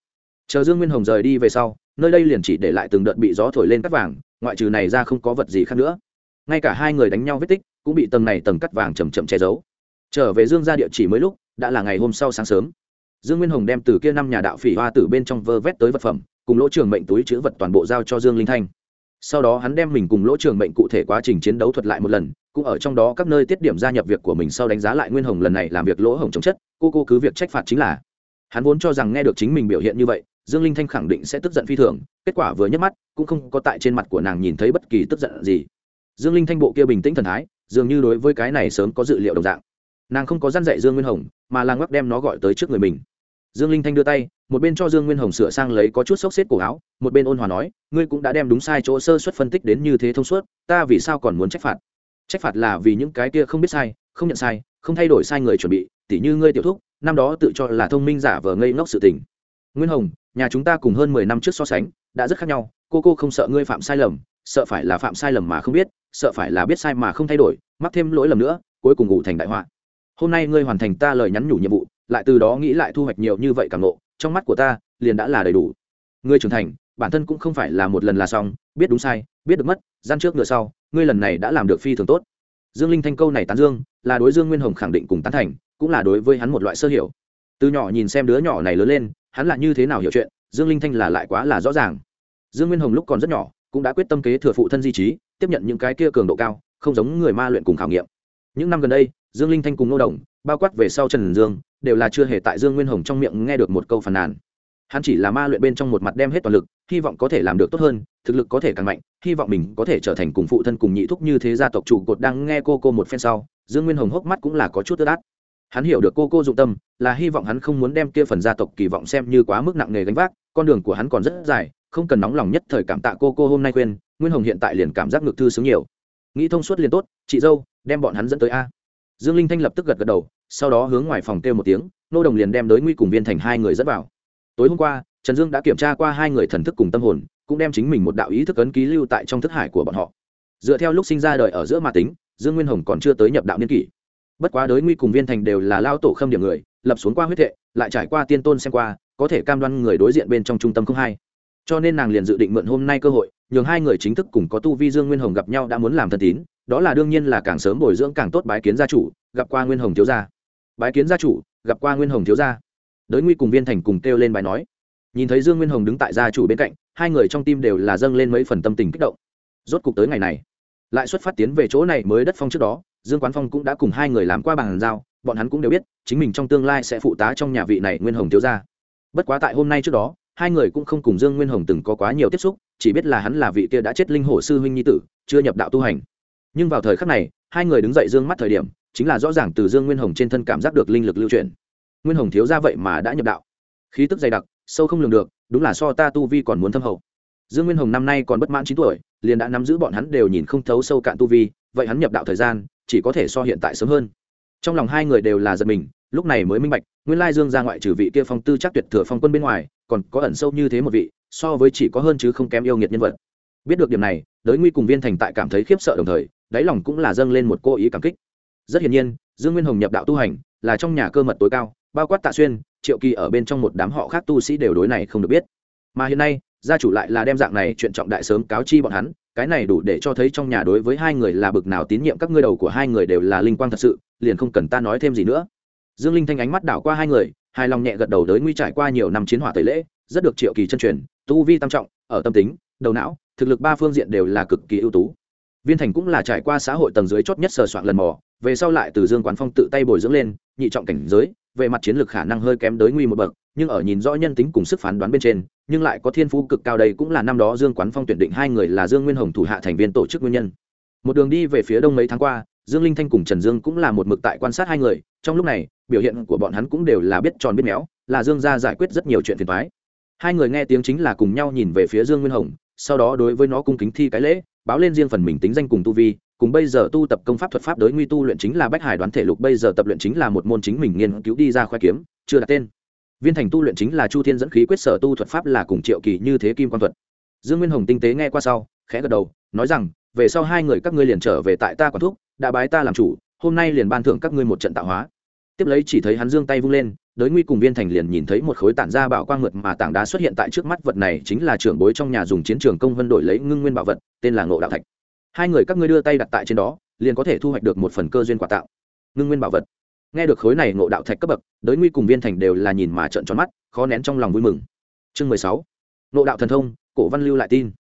Chờ dương nguyên hồng rời đi về sau, nơi đây liền chỉ để lại từng đợt bị gió thổi lên cắt vàng, ngoại trừ này ra không có vật gì khác nữa. Ngay cả hai người đánh nhau vết tích, cũng bị tầng này tầng cắt vàng chầm chậm che giấu. Trở về dương ra địa chỉ mới lúc đã là ngày hôm sau sáng sớm. Dương nguyên hồng đem từ kia năm nhà đạo phỉ hoa từ bên trong vơ vét tới vật phẩm, cùng lỗ trường mệnh túi chữ vật toàn bộ giao cho dương linh thanh. Sau đó hắn đem mình cùng lỗ trường mệnh cụ thể quá trình chiến đấu thuật lại một lần, cũng ở trong đó các nơi tiết điểm gia nhập việc của mình sau đánh giá lại nguyên hồng lần này làm việc lỗ hồng chống chất, cô cô cứ việc trách phạt chính là. Hắn vốn cho rằng nghe được chính mình biểu hiện như vậy, dương linh thanh khẳng định sẽ tức giận phi thường, kết quả vừa nhấc mắt, cũng không có tại trên mặt của nàng nhìn thấy bất kỳ tức giận gì. Dương linh thanh bộ kia bình tĩnh thần thái, dường như đối với cái này sớm có dự liệu đồng dạng nàng không có dăn dạy dương nguyên hồng, mà là ngoắc đem nó gọi tới trước người mình. Dương linh thanh đưa tay, một bên cho dương nguyên hồng sửa sang lấy có chút xốc xếp cổ áo, một bên ôn hòa nói, ngươi cũng đã đem đúng sai chỗ sơ xuất phân tích đến như thế thông suốt, ta vì sao còn muốn trách phạt? Trách phạt là vì những cái kia không biết sai, không nhận sai, không thay đổi sai người chuẩn bị, tỉ như ngươi tiểu thúc, năm đó tự cho là thông minh giả vờ ngây ngốc sự tình. Nguyên hồng, nhà chúng ta cùng hơn mười năm trước so sánh, đã rất khác nhau, cô cô không sợ ngươi phạm sai lầm, sợ phải là phạm sai lầm mà không biết, sợ phải là biết sai mà không thay đổi, mắc thêm lỗi lầm nữa, cuối cùng ngủ thành đại họa hôm nay ngươi hoàn thành ta lời nhắn nhủ nhiệm vụ lại từ đó nghĩ lại thu hoạch nhiều như vậy cảm ngộ, trong mắt của ta liền đã là đầy đủ. Ngươi trưởng thành bản thân cũng không phải là một lần là xong biết đúng sai biết được mất gian trước nửa sau ngươi lần này đã làm được phi thường tốt. Dương linh thanh câu này tán dương là đối dương nguyên hồng khẳng định cùng tán thành cũng là đối với hắn một loại sơ hiểu. Từ nhỏ nhìn xem đứa nhỏ này lớn lên hắn là như thế nào hiểu chuyện dương linh thanh là lại quá là rõ ràng. Dương nguyên hồng lúc còn rất nhỏ cũng đã quyết tâm kế thừa phụ thân di trí tiếp nhận những cái kia cường độ cao không giống người ma luyện cùng khảo nghiệm. Những năm gần đây dương linh thanh cùng nô đồng, bao quát về sau trần dương, đều là chưa hề tại dương nguyên hồng trong miệng nghe được một câu phàn nàn. Hắn chỉ là ma luyện bên trong một mặt đem hết toàn lực, hy vọng có thể làm được tốt hơn, thực lực có thể càng mạnh, hy vọng mình có thể trở thành cùng phụ thân cùng nhị thúc như thế gia tộc chủ cột đang nghe cô cô một phen sau, dương nguyên hồng hốc mắt cũng là có chút tức át. Hắn hiểu được cô cô dụng tâm, là hy vọng hắn không muốn đem kia phần gia tộc kỳ vọng xem như quá mức nặng nề gánh vác, con đường của hắn còn rất dài, không cần nóng lòng nhất thời cảm tạ cô cô hôm nay khuyên, nguyên hồng hiện tại liền cảm giác ngược thư sướng nhiều. Nghĩ thông suốt liền tốt, chị dâu, đem bọn hắn dẫn tới a dương linh thanh lập tức gật gật đầu, sau đó hướng ngoài phòng kêu một tiếng, nô đồng liền đem đới nguy cùng viên thành hai người dẫn vào. Tối hôm qua, trần dương đã kiểm tra qua hai người thần thức cùng tâm hồn, cũng đem chính mình một đạo ý thức ấn ký lưu tại trong thức hải của bọn họ. Dựa theo lúc sinh ra đời ở giữa ma tính, dương nguyên hồng còn chưa tới nhập đạo niên kỷ. Bất quá đới nguy cùng viên thành đều là lao tổ khâm điểm người, lập xuống qua huyết thệ lại trải qua tiên tôn xem qua, có thể cam đoan người đối diện bên trong trung tâm không hai. Cho nên nàng liền dự định mượn hôm nay cơ hội, nhường hai người chính thức cùng có tu vi dương nguyên hồng gặp nhau đã muốn làm thân tín đó là đương nhiên là càng sớm bồi dưỡng càng tốt bái kiến gia chủ, gặp qua nguyên hồng thiếu gia. Bái kiến gia chủ, gặp qua nguyên hồng thiếu gia. Đới nguy cùng viên thành cùng kêu lên bài nói. Nhìn thấy dương nguyên hồng đứng tại gia chủ bên cạnh, hai người trong tim đều là dâng lên mấy phần tâm tình kích động. Rốt cục tới ngày này, lại xuất phát tiến về chỗ này mới đất phong trước đó, dương quán phong cũng đã cùng hai người làm qua bàn giao, bọn hắn cũng đều biết, chính mình trong tương lai sẽ phụ tá trong nhà vị này nguyên hồng thiếu gia. Bất quá tại hôm nay trước đó, hai người cũng không cùng dương nguyên hồng từng có quá nhiều tiếp xúc, chỉ biết là hắn là vị kia đã chết linh hổ sư huynh nhi tử, chưa nhập đạo tu hành nhưng vào thời khắc này, hai người đứng dậy dương mắt thời điểm, chính là rõ ràng từ dương nguyên hồng trên thân cảm giác được linh lực lưu chuyển. Nguyên hồng thiếu ra vậy mà đã nhập đạo. Khí tức dày đặc, sâu không lường được, đúng là so ta tu vi còn muốn thâm hậu. Dương nguyên hồng năm nay còn bất mãn chín tuổi, liền đã nắm giữ bọn hắn đều nhìn không thấu sâu cạn tu vi, vậy hắn nhập đạo thời gian, chỉ có thể so hiện tại sớm hơn. Trong lòng hai người đều là giật mình, lúc này mới minh bạch, nguyên lai dương ra ngoại trừ vị kia phong tư chắc tuyệt thừa phong quân bên ngoài, còn có ẩn sâu như thế một vị, so với chỉ có hơn chứ không kém yêu nghiệt nhân vật. Biết được điểm này, đới nguy cùng viên thành tại cảm thấy khiếp sợ đồng thời đáy lòng cũng là dâng lên một cô ý cảm kích. Rất hiển nhiên, dương nguyên hồng nhập đạo tu hành là trong nhà cơ mật tối cao, bao quát tạ xuyên, triệu kỳ ở bên trong một đám họ khác tu sĩ đều đối này không được biết. Mà hiện nay, gia chủ lại là đem dạng này chuyện trọng đại sớm cáo chi bọn hắn, cái này đủ để cho thấy trong nhà đối với hai người là bực nào tín nhiệm các ngươi đầu của hai người đều là linh quang thật sự, liền không cần ta nói thêm gì nữa. Dương linh thanh ánh mắt đảo qua hai người, hài lòng nhẹ gật đầu đới nguy trải qua nhiều năm chiến hỏa tẩy lễ, rất được triệu kỳ chân truyền, tu vi tam trọng, ở tâm tính, đầu não, thực lực ba phương diện đều là cực kỳ ưu tú viên thành cũng là trải qua xã hội tầng dưới chót nhất sờ soạn lần mò, về sau lại từ dương quán phong tự tay bồi dưỡng lên, nhị trọng cảnh giới, về mặt chiến lược khả năng hơi kém đới nguy một bậc, nhưng ở nhìn rõ nhân tính cùng sức phán đoán bên trên, nhưng lại có thiên phú cực cao đây cũng là năm đó dương quán phong tuyển định hai người là dương nguyên hồng thủ hạ thành viên tổ chức nguyên nhân. Một đường đi về phía đông mấy tháng qua, dương linh thanh cùng trần dương cũng là một mực tại quan sát hai người, trong lúc này, biểu hiện của bọn hắn cũng đều là biết tròn biết méo, là dương gia giải quyết rất nhiều chuyện phiền thoái hai người nghe tiếng chính là cùng nhau nhìn về phía dương nguyên hồng sau đó đối với nó cung kính thi cái lễ, báo lên riêng phần mình tính danh cùng tu vi, cùng bây giờ tu tập công pháp thuật pháp đối nguy tu luyện chính là bách hải đoán thể lục, bây giờ tập luyện chính là một môn chính mình nghiên cứu đi ra khoe kiếm, chưa đặt tên. Viên thành tu luyện chính là chu thiên dẫn khí quyết sở tu thuật pháp là cùng triệu kỳ như thế kim quan thuật. Dương nguyên hồng tinh tế nghe qua sau, khẽ gật đầu, nói rằng, về sau hai người các ngươi liền trở về tại ta quản thúc, đã bái ta làm chủ, hôm nay liền ban thưởng các ngươi một trận tạo hóa. Tiếp lấy chỉ thấy hắn dương tay vung lên đới nguy cùng viên thành liền nhìn thấy một khối tản ra bảo quang mượt mà tảng đá xuất hiện tại trước mắt vật này chính là trưởng bối trong nhà dùng chiến trường công vân đổi lấy ngưng nguyên bảo vật, tên là ngộ đạo thạch. Hai người các ngươi đưa tay đặt tại trên đó, liền có thể thu hoạch được một phần cơ duyên quà tạo. Ngưng nguyên bảo vật. Nghe được khối này ngộ đạo thạch cấp bậc, đới nguy cùng viên thành đều là nhìn mà trợn tròn mắt, khó nén trong lòng vui mừng. Chương mười sáu. Ngộ đạo thần thông, cổ văn lưu lại tin.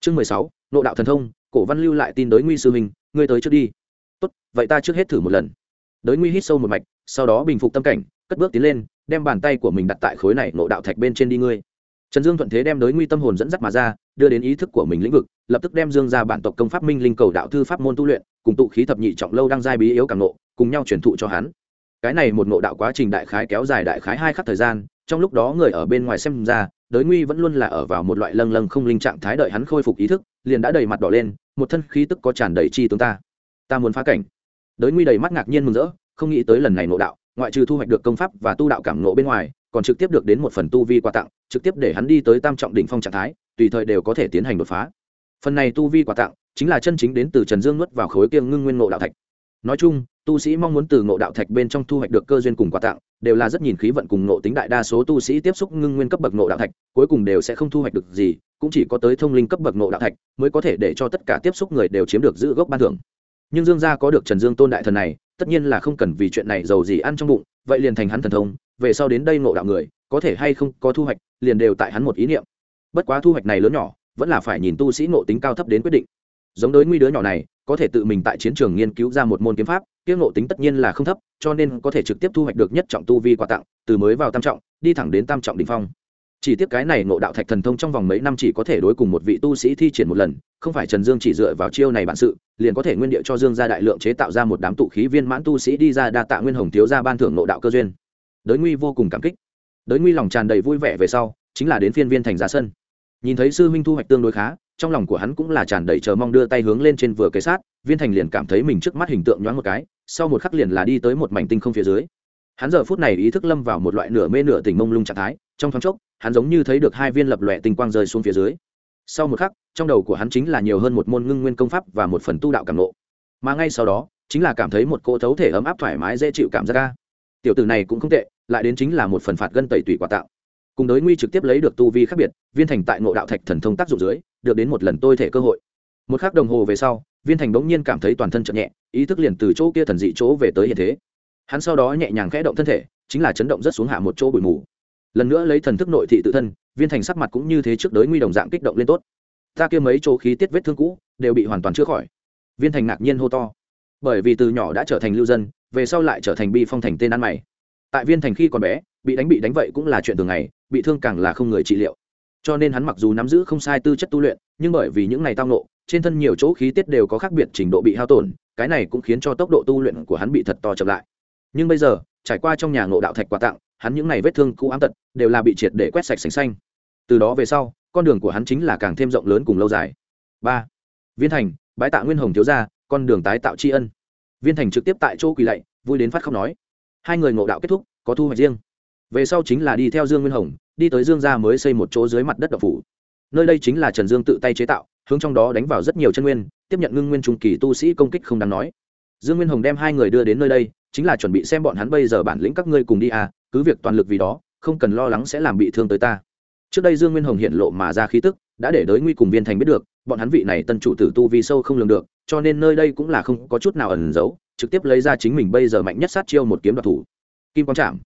Chương mười sáu. Ngộ đạo thần thông, cổ văn lưu lại tin đới nguy sư huynh, ngươi tới trước đi. Tốt, vậy ta trước hết thử một lần. Đới nguy hít sâu một mạch, sau đó bình phục tâm cảnh cất bước tiến lên, đem bàn tay của mình đặt tại khối này ngộ đạo thạch bên trên đi ngươi. Trần dương thuận thế đem đới nguy tâm hồn dẫn dắt mà ra, đưa đến ý thức của mình lĩnh vực, lập tức đem dương ra bản tộc công pháp minh linh cầu đạo thư pháp môn tu luyện, cùng tụ khí thập nhị trọng lâu đang giai bí yếu càng nộ, cùng nhau truyền thụ cho hắn. Cái này một ngộ đạo quá trình đại khái kéo dài đại khái hai khắc thời gian, trong lúc đó người ở bên ngoài xem ra, đới nguy vẫn luôn là ở vào một loại lâng lâng không linh trạng thái đợi hắn khôi phục ý thức, liền đã đầy mặt đỏ lên, một thân khí tức có tràn đầy chi tướng ta. Ta muốn phá cảnh. Đới nguy đầy mắt ngạc nhiên mừng rỡ, không nghĩ tới lần này ngộ đạo ngoại trừ thu hoạch được công pháp và tu đạo cảm ngộ bên ngoài, còn trực tiếp được đến một phần tu vi quà tặng, trực tiếp để hắn đi tới tam trọng đỉnh phong trạng thái, tùy thời đều có thể tiến hành đột phá. Phần này tu vi quà tặng chính là chân chính đến từ trần dương nuốt vào khối kiêng ngưng nguyên ngộ đạo thạch. Nói chung, tu sĩ mong muốn từ ngộ đạo thạch bên trong thu hoạch được cơ duyên cùng quà tặng, đều là rất nhìn khí vận cùng ngộ tính đại đa số tu sĩ tiếp xúc ngưng nguyên cấp bậc ngộ đạo thạch, cuối cùng đều sẽ không thu hoạch được gì, cũng chỉ có tới thông linh cấp bậc ngộ đạo thạch mới có thể để cho tất cả tiếp xúc người đều chiếm được giữ gốc ban thưởng nhưng dương gia có được trần dương tôn đại thần này, tất nhiên là không cần vì chuyện này giàu gì ăn trong bụng, vậy liền thành hắn thần thông, về sau đến đây ngộ đạo người, có thể hay không có thu hoạch, liền đều tại hắn một ý niệm. Bất quá thu hoạch này lớn nhỏ, vẫn là phải nhìn tu sĩ ngộ tính cao thấp đến quyết định. Giống đối nguy đứa nhỏ này, có thể tự mình tại chiến trường nghiên cứu ra một môn kiếm pháp kiếm ngộ tính tất nhiên là không thấp, cho nên có thể trực tiếp thu hoạch được nhất trọng tu vi quà tặng, từ mới vào tam trọng, đi thẳng đến tam trọng đ ỉ n h phong chỉ tiếc cái này ngộ đạo thạch thần thông trong vòng mấy năm chỉ có thể đối cùng một vị tu sĩ thi triển một lần, không phải trần dương chỉ dựa vào chiêu này bản sự, liền có thể nguyên địa cho dương ra đại lượng chế tạo ra một đám tụ khí viên mãn tu sĩ đi ra đa tạ nguyên hồng thiếu ra ban thưởng ngộ đạo cơ duyên. Đới nguy vô cùng cảm kích. Đới nguy lòng tràn đầy vui vẻ về sau, chính là đến phiên viên thành ra sân. Nhìn thấy sư minh thu hoạch tương đối khá, trong lòng của hắn cũng là tràn đầy chờ mong đưa tay hướng lên trên vừa kế sát, viên thành liền cảm thấy mình trước mắt hình tượng nhoáng một cái, sau một khắc liền là đi tới một mảnh tinh không phía dưới. Hắn giờ phút này ý thức lâm vào một loại nửa mê nửa tỉnh mông lung trạng thái, trong thoáng chốc hắn giống như thấy được hai viên lập lòe tinh quang rơi xuống phía dưới. Sau một khắc, trong đầu của hắn chính là nhiều hơn một môn ngưng nguyên công pháp và một phần tu đạo cảm lộ mà ngay sau đó, chính là cảm thấy một cỗ thấu thể ấm áp thoải mái dễ chịu cảm giác ca tiểu tử này cũng không tệ, lại đến chính là một phần phạt gân tẩy tủy quả tạo. Cùng đối nguy trực tiếp lấy được tu vi khác biệt, viên thành tại ngộ đạo thạch thần thông tác dụng dưới, được đến một lần tôi thể cơ hội. Một khắc đồng hồ về sau, viên thành bỗng nhiên cảm thấy toàn thân chậm nhẹ, ý thức liền từ chỗ kia thần dị chỗ về tới hiện thế. Hắn sau đó nhẹ nhàng khẽ động thân thể, chính là chấn động rất xuống hạ một chỗ bụi mù lần nữa lấy thần thức nội thị tự thân, viên thành sắc mặt cũng như thế trước đới nguy đồng dạng kích động lên tốt. Ta kia mấy chỗ khí tiết vết thương cũ, đều bị hoàn toàn chữa khỏi. Viên thành ngạc nhiên hô to. Bởi vì từ nhỏ đã trở thành lưu dân, về sau lại trở thành bi phong thành tên ăn mày. Tại viên thành khi còn bé, bị đánh bị đánh vậy cũng là chuyện thường ngày, bị thương càng là không người trị liệu. Cho nên hắn mặc dù nắm giữ không sai tư chất tu luyện, nhưng bởi vì những ngày tao nộ trên thân nhiều chỗ khí tiết đều có khác biệt trình độ bị hao tổn, cái này cũng khiến cho tốc độ tu luyện của hắn bị thật to chậm lại. Nhưng bây giờ, trải qua trong nhà ngộ đạo thạch quà tặng hắn những ngày vết thương cũ ám tật đều là bị triệt để quét sạch sành xanh. Từ đó về sau, con đường của hắn chính là càng thêm rộng lớn cùng lâu dài. Ba. Viên thành, bái tạ nguyên hồng thiếu ra con đường tái tạo tri ân. Viên thành trực tiếp tại chỗ quỳ lạy, vui đến phát khóc nói. Hai người ngộ đạo kết thúc, có thu hoạch riêng. Về sau chính là đi theo dương nguyên hồng, đi tới dương gia mới xây một chỗ dưới mặt đất độc phủ. Nơi đây chính là trần dương tự tay chế tạo, hướng trong đó đánh vào rất nhiều chân nguyên, tiếp nhận ngưng nguyên trung kỳ tu sĩ công kích không đáng nói dương nguyên hồng đem hai người đưa đến nơi đây, chính là chuẩn bị xem bọn hắn bây giờ bản lĩnh các ngươi cùng đi à cứ việc toàn lực vì đó, không cần lo lắng sẽ làm bị thương tới ta. Trước đây dương nguyên hồng hiện lộ mà ra khí tức, đã để đới nguy cùng viên thành biết được, bọn hắn vị này tân chủ tử tu vi sâu không lường được, cho nên nơi đây cũng là không có chút nào ẩn giấu, trực tiếp lấy ra chính mình bây giờ mạnh nhất sát chiêu một kiếm đoạt thủ. Kim quang chạm.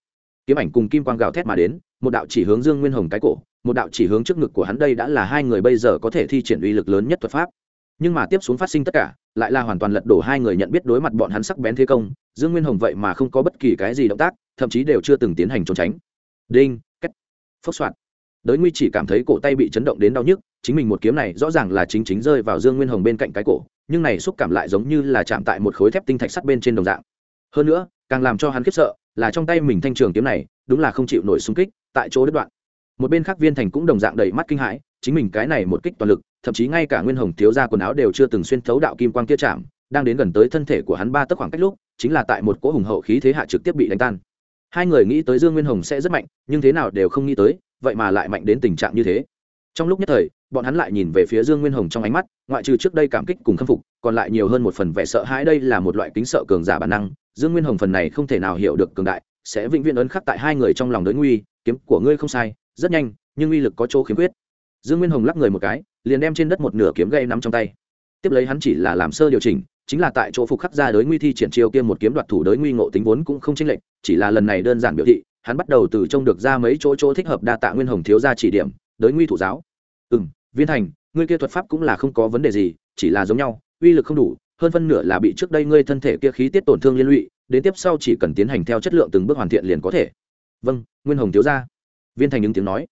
Kiếm ảnh cùng kim quang gào thét mà đến, một đạo chỉ hướng dương nguyên hồng cái cổ, một đạo chỉ hướng trước ngực của hắn đây đã là hai người bây giờ có thể thi triển uy lực lớn nhất thuật pháp nhưng mà tiếp xuống phát sinh tất cả, lại là hoàn toàn lật đổ hai người nhận biết đối mặt bọn hắn sắc bén thế công, dương nguyên hồng vậy mà không có bất kỳ cái gì động tác, thậm chí đều chưa từng tiến hành trốn tránh. Đinh cách phốc soạn đới nguy chỉ cảm thấy cổ tay bị chấn động đến đau nhức, chính mình một kiếm này rõ ràng là chính chính rơi vào dương nguyên hồng bên cạnh cái cổ, nhưng này xúc cảm lại giống như là chạm tại một khối thép tinh thạch sắt bên trên đồng dạng. Hơn nữa, càng làm cho hắn khiếp sợ là trong tay mình thanh trường kiếm này, đúng là không chịu nổi xung kích, tại chỗ đứt đoạn. Một bên khác viên thành cũng đồng dạng đầy mắt kinh hãi, chính mình cái này một kích toàn lực thậm chí ngay cả nguyên hồng thiếu ra quần áo đều chưa từng xuyên thấu đạo kim quang kia chạm, đang đến gần tới thân thể của hắn ba tấc khoảng cách lúc, chính là tại một cỗ hùng hậu khí thế hạ trực tiếp bị đánh tan. Hai người nghĩ tới dương nguyên hồng sẽ rất mạnh, nhưng thế nào đều không nghĩ tới, vậy mà lại mạnh đến tình trạng như thế. Trong lúc nhất thời, bọn hắn lại nhìn về phía dương nguyên hồng trong ánh mắt, ngoại trừ trước đây cảm kích cùng khâm phục, còn lại nhiều hơn một phần vẻ sợ hãi đây là một loại kính sợ cường giả bản năng. Dương nguyên hồng phần này không thể nào hiểu được cường đại, sẽ vĩnh viễn ấn khắc tại hai người trong lòng đới nguy, kiếm của ngươi không sai, rất nhanh, nhưng uy lực có chỗ khiếm khuyết dương nguyên hồng lắc người một cái, liền đem trên đất một nửa kiếm gây nắm trong tay. Tiếp lấy hắn chỉ là làm sơ điều chỉnh, chính là tại chỗ phục khắc ra đới nguy thi triển chiêu kia một kiếm đoạt thủ đới nguy ngộ tính vốn cũng không chênh lệch, chỉ là lần này đơn giản biểu thị, hắn bắt đầu từ trông được ra mấy chỗ chỗ thích hợp đa tạ nguyên hồng thiếu ra chỉ điểm, đới nguy thủ giáo. Ừ m viên thành, ngươi kia thuật pháp cũng là không có vấn đề gì, chỉ là giống nhau, uy lực không đủ, hơn phân nửa là bị trước đây ngươi thân thể kia khí tiết tổn thương liên lụy, đến tiếp sau chỉ cần tiến hành theo chất lượng từng bước hoàn thiện liền có thể. Vâng nguyên hồng thiếu ra viên thành những tiếng nói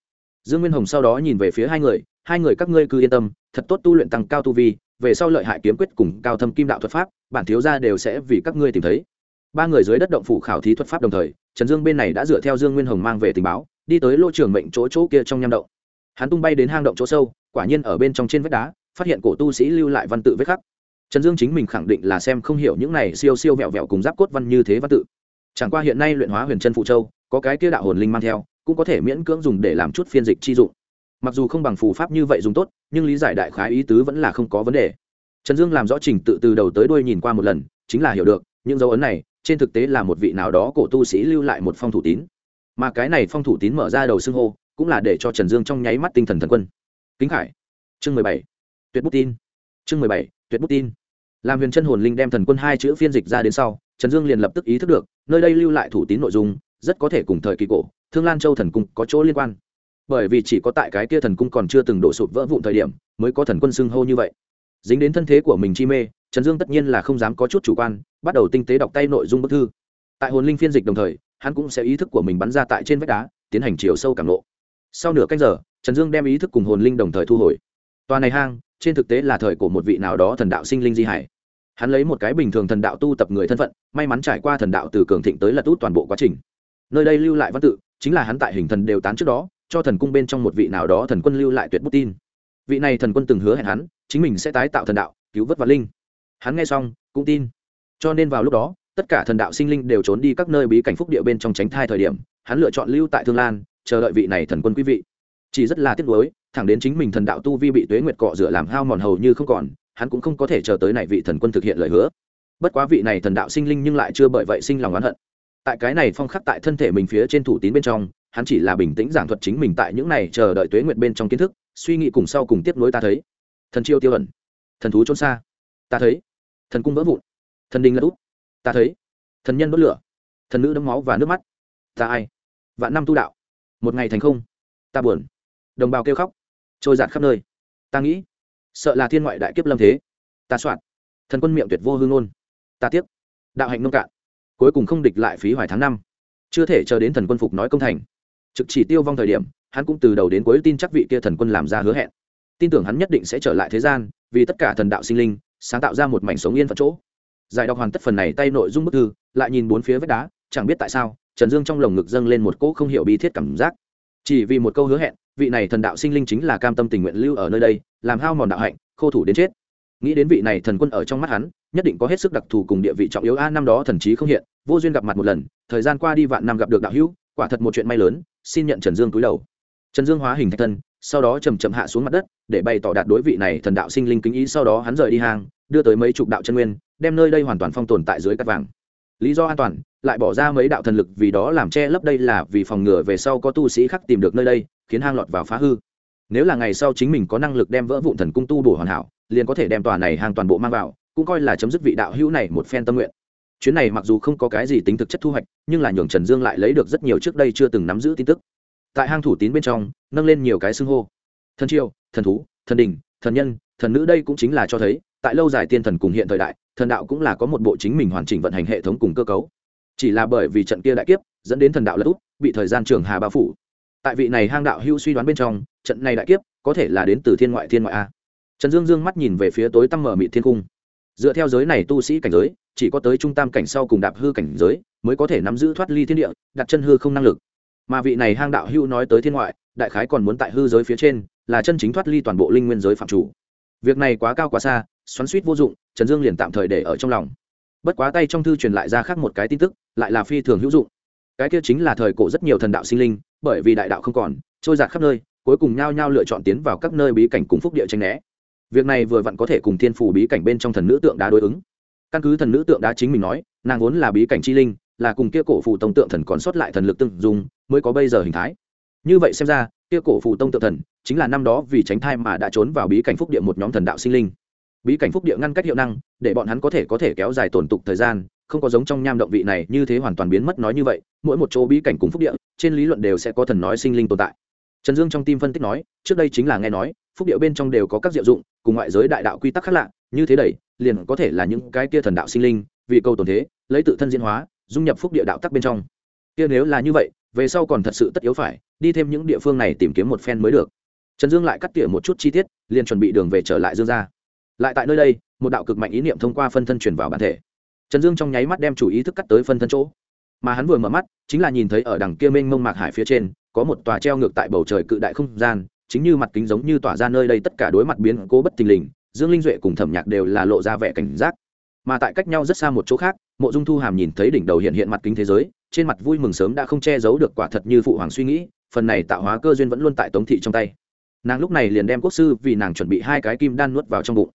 dương nguyên hồng sau đó nhìn về phía hai người hai người các ngươi cứ yên tâm, thật tốt tu luyện tăng cao tu vi, về sau lợi hại kiếm quyết cùng cao thâm kim đạo thuật pháp, bản thiếu gia đều sẽ vì các ngươi tìm thấy. Ba người dưới đất động phủ khảo thí thuật pháp đồng thời, trần dương bên này đã dựa theo dương nguyên hồng mang về tình báo, đi tới lô trường mệnh chỗ chỗ kia trong nham động. Hắn tung bay đến hang động chỗ sâu, quả nhiên ở bên trong trên vách đá, phát hiện cổ tu sĩ lưu lại văn tự vết khắc. Trần dương chính mình khẳng định là xem không hiểu những này siêu siêu vẹo vẹo cùng giáp cốt văn như thế văn tự. Chẳng qua hiện nay luyện hóa huyền chân phụ châu, có cái kia đạo hồn linh mang theo cũng có thể miễn cưỡng dùng để làm chút phiên dịch chi dụng. Mặc dù không bằng phù pháp như vậy dùng tốt, nhưng lý giải đại khái ý tứ vẫn là không có vấn đề. Trần dương làm rõ trình tự từ đầu tới đuôi nhìn qua một lần, chính là hiểu được, những dấu ấn này, trên thực tế là một vị nào đó cổ tu sĩ lưu lại một phong thủ tín. Mà cái này phong thủ tín mở ra đầu xưng hô, cũng là để cho trần dương trong nháy mắt tinh thần thần quân. Kính khải, chương mười bảy, tuyệt bút tin. Chương mười bảy, tuyệt bút tin. Làm huyền chân hồn linh đem thần quân hai chữ phiên dịch ra đến sau, trần dương liền lập tức ý thức được, nơi đây lưu lại thủ tín nội dung, rất có thể cùng thời kỳ cổ thương lan châu thần cung có chỗ liên quan. Bởi vì chỉ có tại cái kia thần cung còn chưa từng đổ sụp vỡ vụn thời điểm mới có thần quân xưng hô như vậy. Dính đến thân thế của mình chi mê, trần dương tất nhiên là không dám có chút chủ quan, bắt đầu tinh tế đọc tay nội dung bức thư. Tại hồn linh phiên dịch đồng thời, hắn cũng sẽ ý thức của mình bắn ra tại trên vách đá, tiến hành chiều sâu cảm lộ sau nửa canh giờ, trần dương đem ý thức cùng hồn linh đồng thời thu hồi. Tòa này hang, trên thực tế là thời của một vị nào đó thần đạo sinh linh di hải. Hắn lấy một cái bình thường thần đạo tu tập người thân phận, may mắn trải qua thần đạo từ cường thịnh tới lật út toàn bộ quá trình. Nơi đây lưu lại văn tự chính là hắn tại hình thần đều tán trước đó, cho thần cung bên trong một vị nào đó thần quân lưu lại tuyệt bút tin. Vị này thần quân từng hứa hẹn hắn, chính mình sẽ tái tạo thần đạo, cứu vớt và linh. Hắn nghe xong, cũng tin. Cho nên vào lúc đó, tất cả thần đạo sinh linh đều trốn đi các nơi bí cảnh phúc địa bên trong tránh thai thời điểm, hắn lựa chọn lưu tại thương lan, chờ đợi vị này thần quân quý vị. Chỉ rất là tiếc nuối, thẳng đến chính mình thần đạo tu vi bị tuế nguyệt cọ rửa làm hao mòn hầu như không còn, hắn cũng không có thể chờ tới này vị thần quân thực hiện lời hứa. Bất quá vị này thần đạo sinh linh nhưng lại chưa bởi vậy sinh lòng oán hận tại cái này phong khắc tại thân thể mình phía trên thủ tín bên trong, hắn chỉ là bình tĩnh giảng thuật chính mình tại những này chờ đợi tuế nguyệt bên trong kiến thức, suy nghĩ cùng sau cùng tiếp nối ta thấy. Thần chiêu tiêu ẩn. Thần thú trốn xa. Ta thấy. Thần cung vỡ vụn. Thần đình lật úp. Ta thấy. Thần nhân đốt lửa. Thần nữ đấm máu và nước mắt. Ta ai? Vạn năm tu đạo. Một ngày thành không. Ta buồn. Đồng bào kêu khóc. Trôi giạt khắp nơi. Ta nghĩ. Sợ là thiên ngoại đại kiếp lâm thế. Ta soạn. Thần quân miệng tuyệt vô hương ngôn. Ta tiếp đạo hạnh nông cạn cuối cùng không địch lại phí hoài tháng năm. Chưa thể chờ đến thần quân phục nói công thành. Trực chỉ tiêu vong thời điểm, hắn cũng từ đầu đến cuối tin chắc vị kia thần quân làm ra hứa hẹn. Tin tưởng hắn nhất định sẽ trở lại thế gian, vì tất cả thần đạo sinh linh, sáng tạo ra một mảnh sống yên phận chỗ. Giải đọc hoàn tất phần này tay nội dung bức thư, lại nhìn bốn phía vách đá, chẳng biết tại sao, trần dương trong lồng ngực dâng lên một cỗ không hiểu bi thiết cảm giác. Chỉ vì một câu hứa hẹn, vị này thần đạo sinh linh chính là cam tâm tình nguyện lưu ở nơi đây, làm hao mòn đạo hạnh, khô thủ đến chết nghĩ đến vị này thần quân ở trong mắt hắn, nhất định có hết sức đặc thù cùng địa vị trọng yếu. A, năm đó thần chí không hiện, vô duyên gặp mặt một lần, thời gian qua đi vạn năm gặp được đạo hữu, quả thật một chuyện may lớn, xin nhận trần dương túi đầu. Trần dương hóa hình thạch thân sau đó chầm chậm hạ xuống mặt đất, để bày tỏ đạt đối vị này thần đạo sinh linh kính ý, sau đó hắn rời đi hang, đưa tới mấy chục đạo chân nguyên, đem nơi đây hoàn toàn phong tồn tại dưới cát vàng. Lý do an toàn, lại bỏ ra mấy đạo thần lực vì đó làm che lấp đây là vì phòng ngừa về sau có tu sĩ khác tìm được nơi đây, khiến hang lọt vào phá hư nếu là ngày sau chính mình có năng lực đem vỡ vụn thần cung tu bổ hoàn hảo, liền có thể đem tòa này hàng toàn bộ mang vào, cũng coi là chấm dứt vị đạo hữu này một phen tâm nguyện. Chuyến này mặc dù không có cái gì tính thực chất thu hoạch, nhưng là nhường trần dương lại lấy được rất nhiều trước đây chưa từng nắm giữ tin tức. Tại hang thủ tín bên trong, nâng lên nhiều cái xưng hô. Thần triều, thần thú, thần đình, thần nhân, thần nữ đây cũng chính là cho thấy, tại lâu dài tiên thần cùng hiện thời đại, thần đạo cũng là có một bộ chính mình hoàn chỉnh vận hành hệ thống cùng cơ cấu. Chỉ là bởi vì trận kia đại kiếp, dẫn đến thần đạo lật úp, bị thời gian trường hà bao phủ tại vị này hang đạo hưu suy đoán bên trong, trận này đại kiếp có thể là đến từ thiên ngoại thiên ngoại a. Trần dương dương mắt nhìn về phía tối tăm mở mịt thiên cung. Dựa theo giới này tu sĩ cảnh giới, chỉ có tới trung tam cảnh sau cùng đạp hư cảnh giới, mới có thể nắm giữ thoát ly thiên địa, đặt chân hư không năng lực. Mà vị này hang đạo hưu nói tới thiên ngoại, đại khái còn muốn tại hư giới phía trên, là chân chính thoát ly toàn bộ linh nguyên giới phạm chủ. Việc này quá cao quá xa, xoắn suýt vô dụng, trần dương liền tạm thời để ở trong lòng. Bất quá tay trong thư truyền lại ra khác một cái tin tức, lại là phi thường hữu dụng. Cái kia chính là thời cổ rất nhiều thần đạo sinh linh bởi vì đại đạo không còn, trôi giạt khắp nơi, cuối cùng nhao nhao lựa chọn tiến vào các nơi bí cảnh cùng phúc địa tranh né. Việc này vừa vặn có thể cùng thiên phủ bí cảnh bên trong thần nữ tượng đá đối ứng. Căn cứ thần nữ tượng đá chính mình nói, nàng vốn là bí cảnh chi linh, là cùng kia cổ phụ tông tượng thần còn sót lại thần lực tương dùng mới có bây giờ hình thái. Như vậy xem ra, kia cổ phụ tông tượng thần chính là năm đó vì tránh thai mà đã trốn vào bí cảnh phúc địa một nhóm thần đạo sinh linh. Bí cảnh phúc địa ngăn cách hiệu năng, để bọn hắn có thể có thể kéo dài tổn tục thời gian không có giống trong nham động vị này như thế hoàn toàn biến mất nói như vậy, mỗi một chỗ bí cảnh cùng phúc địa, trên lý luận đều sẽ có thần nói sinh linh tồn tại. Trần dương trong tim phân tích nói, trước đây chính là nghe nói, phúc địa bên trong đều có các diệu dụng, cùng ngoại giới đại đạo quy tắc khác lạ, như thế đẩy, liền có thể là những cái kia thần đạo sinh linh, vì câu tồn thế, lấy tự thân diễn hóa, dung nhập phúc địa đạo tắc bên trong. Kia nếu là như vậy, về sau còn thật sự tất yếu phải, đi thêm những địa phương này tìm kiếm một phen mới được. Trần dương lại cắt tỉa một chút chi tiết, liền chuẩn bị đường về trở lại dương ra lại tại nơi đây, một đạo cực mạnh ý niệm thông qua phân thân truyền vào bản thể trần dương trong nháy mắt đem chủ ý thức cắt tới phân thân chỗ. Mà hắn vừa mở mắt, chính là nhìn thấy ở đằng kia mênh mông mạc hải phía trên, có một tòa treo ngược tại bầu trời cự đại không gian, chính như mặt kính giống như tỏa ra nơi đây tất cả đối mặt biến cố bất tình lình, dương linh duệ cùng thẩm nhạc đều là lộ ra vẻ cảnh giác. Mà tại cách nhau rất xa một chỗ khác, mộ dung thu hàm nhìn thấy đỉnh đầu hiện hiện mặt kính thế giới, trên mặt vui mừng sớm đã không che giấu được quả thật như phụ hoàng suy nghĩ, phần này tạo hóa cơ duyên vẫn luôn tại tống thị trong tay. Nàng lúc này liền đem quốc sư vì nàng chuẩn bị hai cái kim đan nuốt vào trong bụng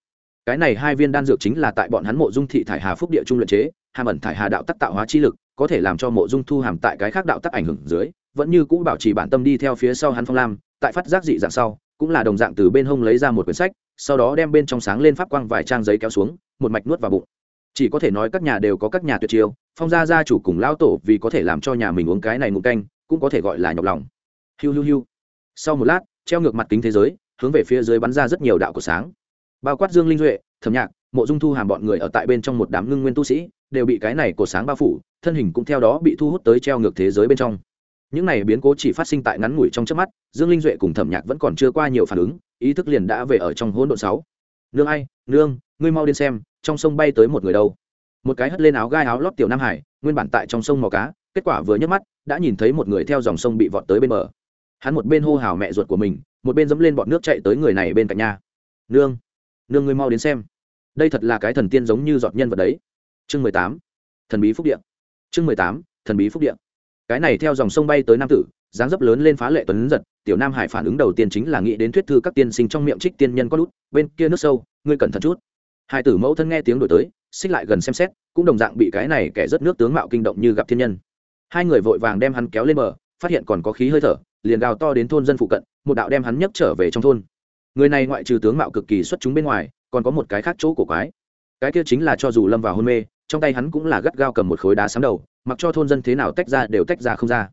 cái này hai viên đan dược chính là tại bọn hắn mộ dung thị thải hà phúc địa trung luyện chế, hàm ẩn thải hà đạo tắc tạo hóa chi lực, có thể làm cho mộ dung thu hàm tại cái khác đạo tắc ảnh hưởng dưới, vẫn như cũ bảo trì bản tâm đi theo phía sau hắn phong lam, tại phát giác dị dạng sau, cũng là đồng dạng từ bên hông lấy ra một quyển sách, sau đó đem bên trong sáng lên pháp quang vài trang giấy kéo xuống, một mạch nuốt vào bụng. Chỉ có thể nói các nhà đều có các nhà tuyệt chiêu, phong gia gia chủ cùng lao tổ vì có thể làm cho nhà mình uống cái này ngụm canh, cũng có thể gọi là nhọc lòng. Hiu hiu hiu. Sau một lát, treo ngược mặt kính thế giới, hướng về phía dưới bắn ra rất nhiều đạo của sáng bao quát dương linh duệ, thẩm nhạc, mộ dung thu hàm bọn người ở tại bên trong một đám ngưng nguyên tu sĩ, đều bị cái này cột sáng bao phủ, thân hình cũng theo đó bị thu hút tới treo ngược thế giới bên trong. Những này biến cố chỉ phát sinh tại ngắn ngủi trong trước mắt, dương linh duệ cùng thẩm nhạc vẫn còn chưa qua nhiều phản ứng, ý thức liền đã về ở trong hỗn độn sáu. Nương ai, nương, ngươi mau đến xem, trong sông bay tới một người đâu? Một cái hất lên áo gai áo lót tiểu nam hải, nguyên bản tại trong sông mò cá, kết quả vừa nhấc mắt, đã nhìn thấy một người theo dòng sông bị vọt tới bên bờ. Hắn một bên hô hào mẹ ruột của mình, một bên dẫm lên bọn nước chạy tới người này bên cạnh nhà nương nương ngươi mau đến xem. Đây thật là cái thần tiên giống như giọt nhân vật đấy. Chương mười tám, thần bí phúc điện chương mười tám, thần bí phúc điện cái này theo dòng sông bay tới nam tử, dáng dấp lớn lên phá lệ tuấn giật, tiểu nam hải phản ứng đầu tiên chính là nghĩ đến thuyết thư các tiên sinh trong miệng trích tiên nhân có lút, bên kia nước sâu, ngươi cẩn thận chút. Hai tử mẫu thân nghe tiếng đổi tới, xích lại gần xem xét, cũng đồng dạng bị cái này kẻ rất nước tướng mạo kinh động như gặp thiên nhân. Hai người vội vàng đem hắn kéo lên bờ, phát hiện còn có khí hơi thở, liền gào to đến thôn dân phụ cận, một đạo đem hắn nhấc trở về trong thôn người này ngoại trừ tướng mạo cực kỳ xuất chúng bên ngoài, còn có một cái khác chỗ của quái. Cái kia chính là cho dù lâm vào hôn mê, trong tay hắn cũng là gắt gao cầm một khối đá sắm đầu, mặc cho thôn dân thế nào tách ra đều tách ra không ra.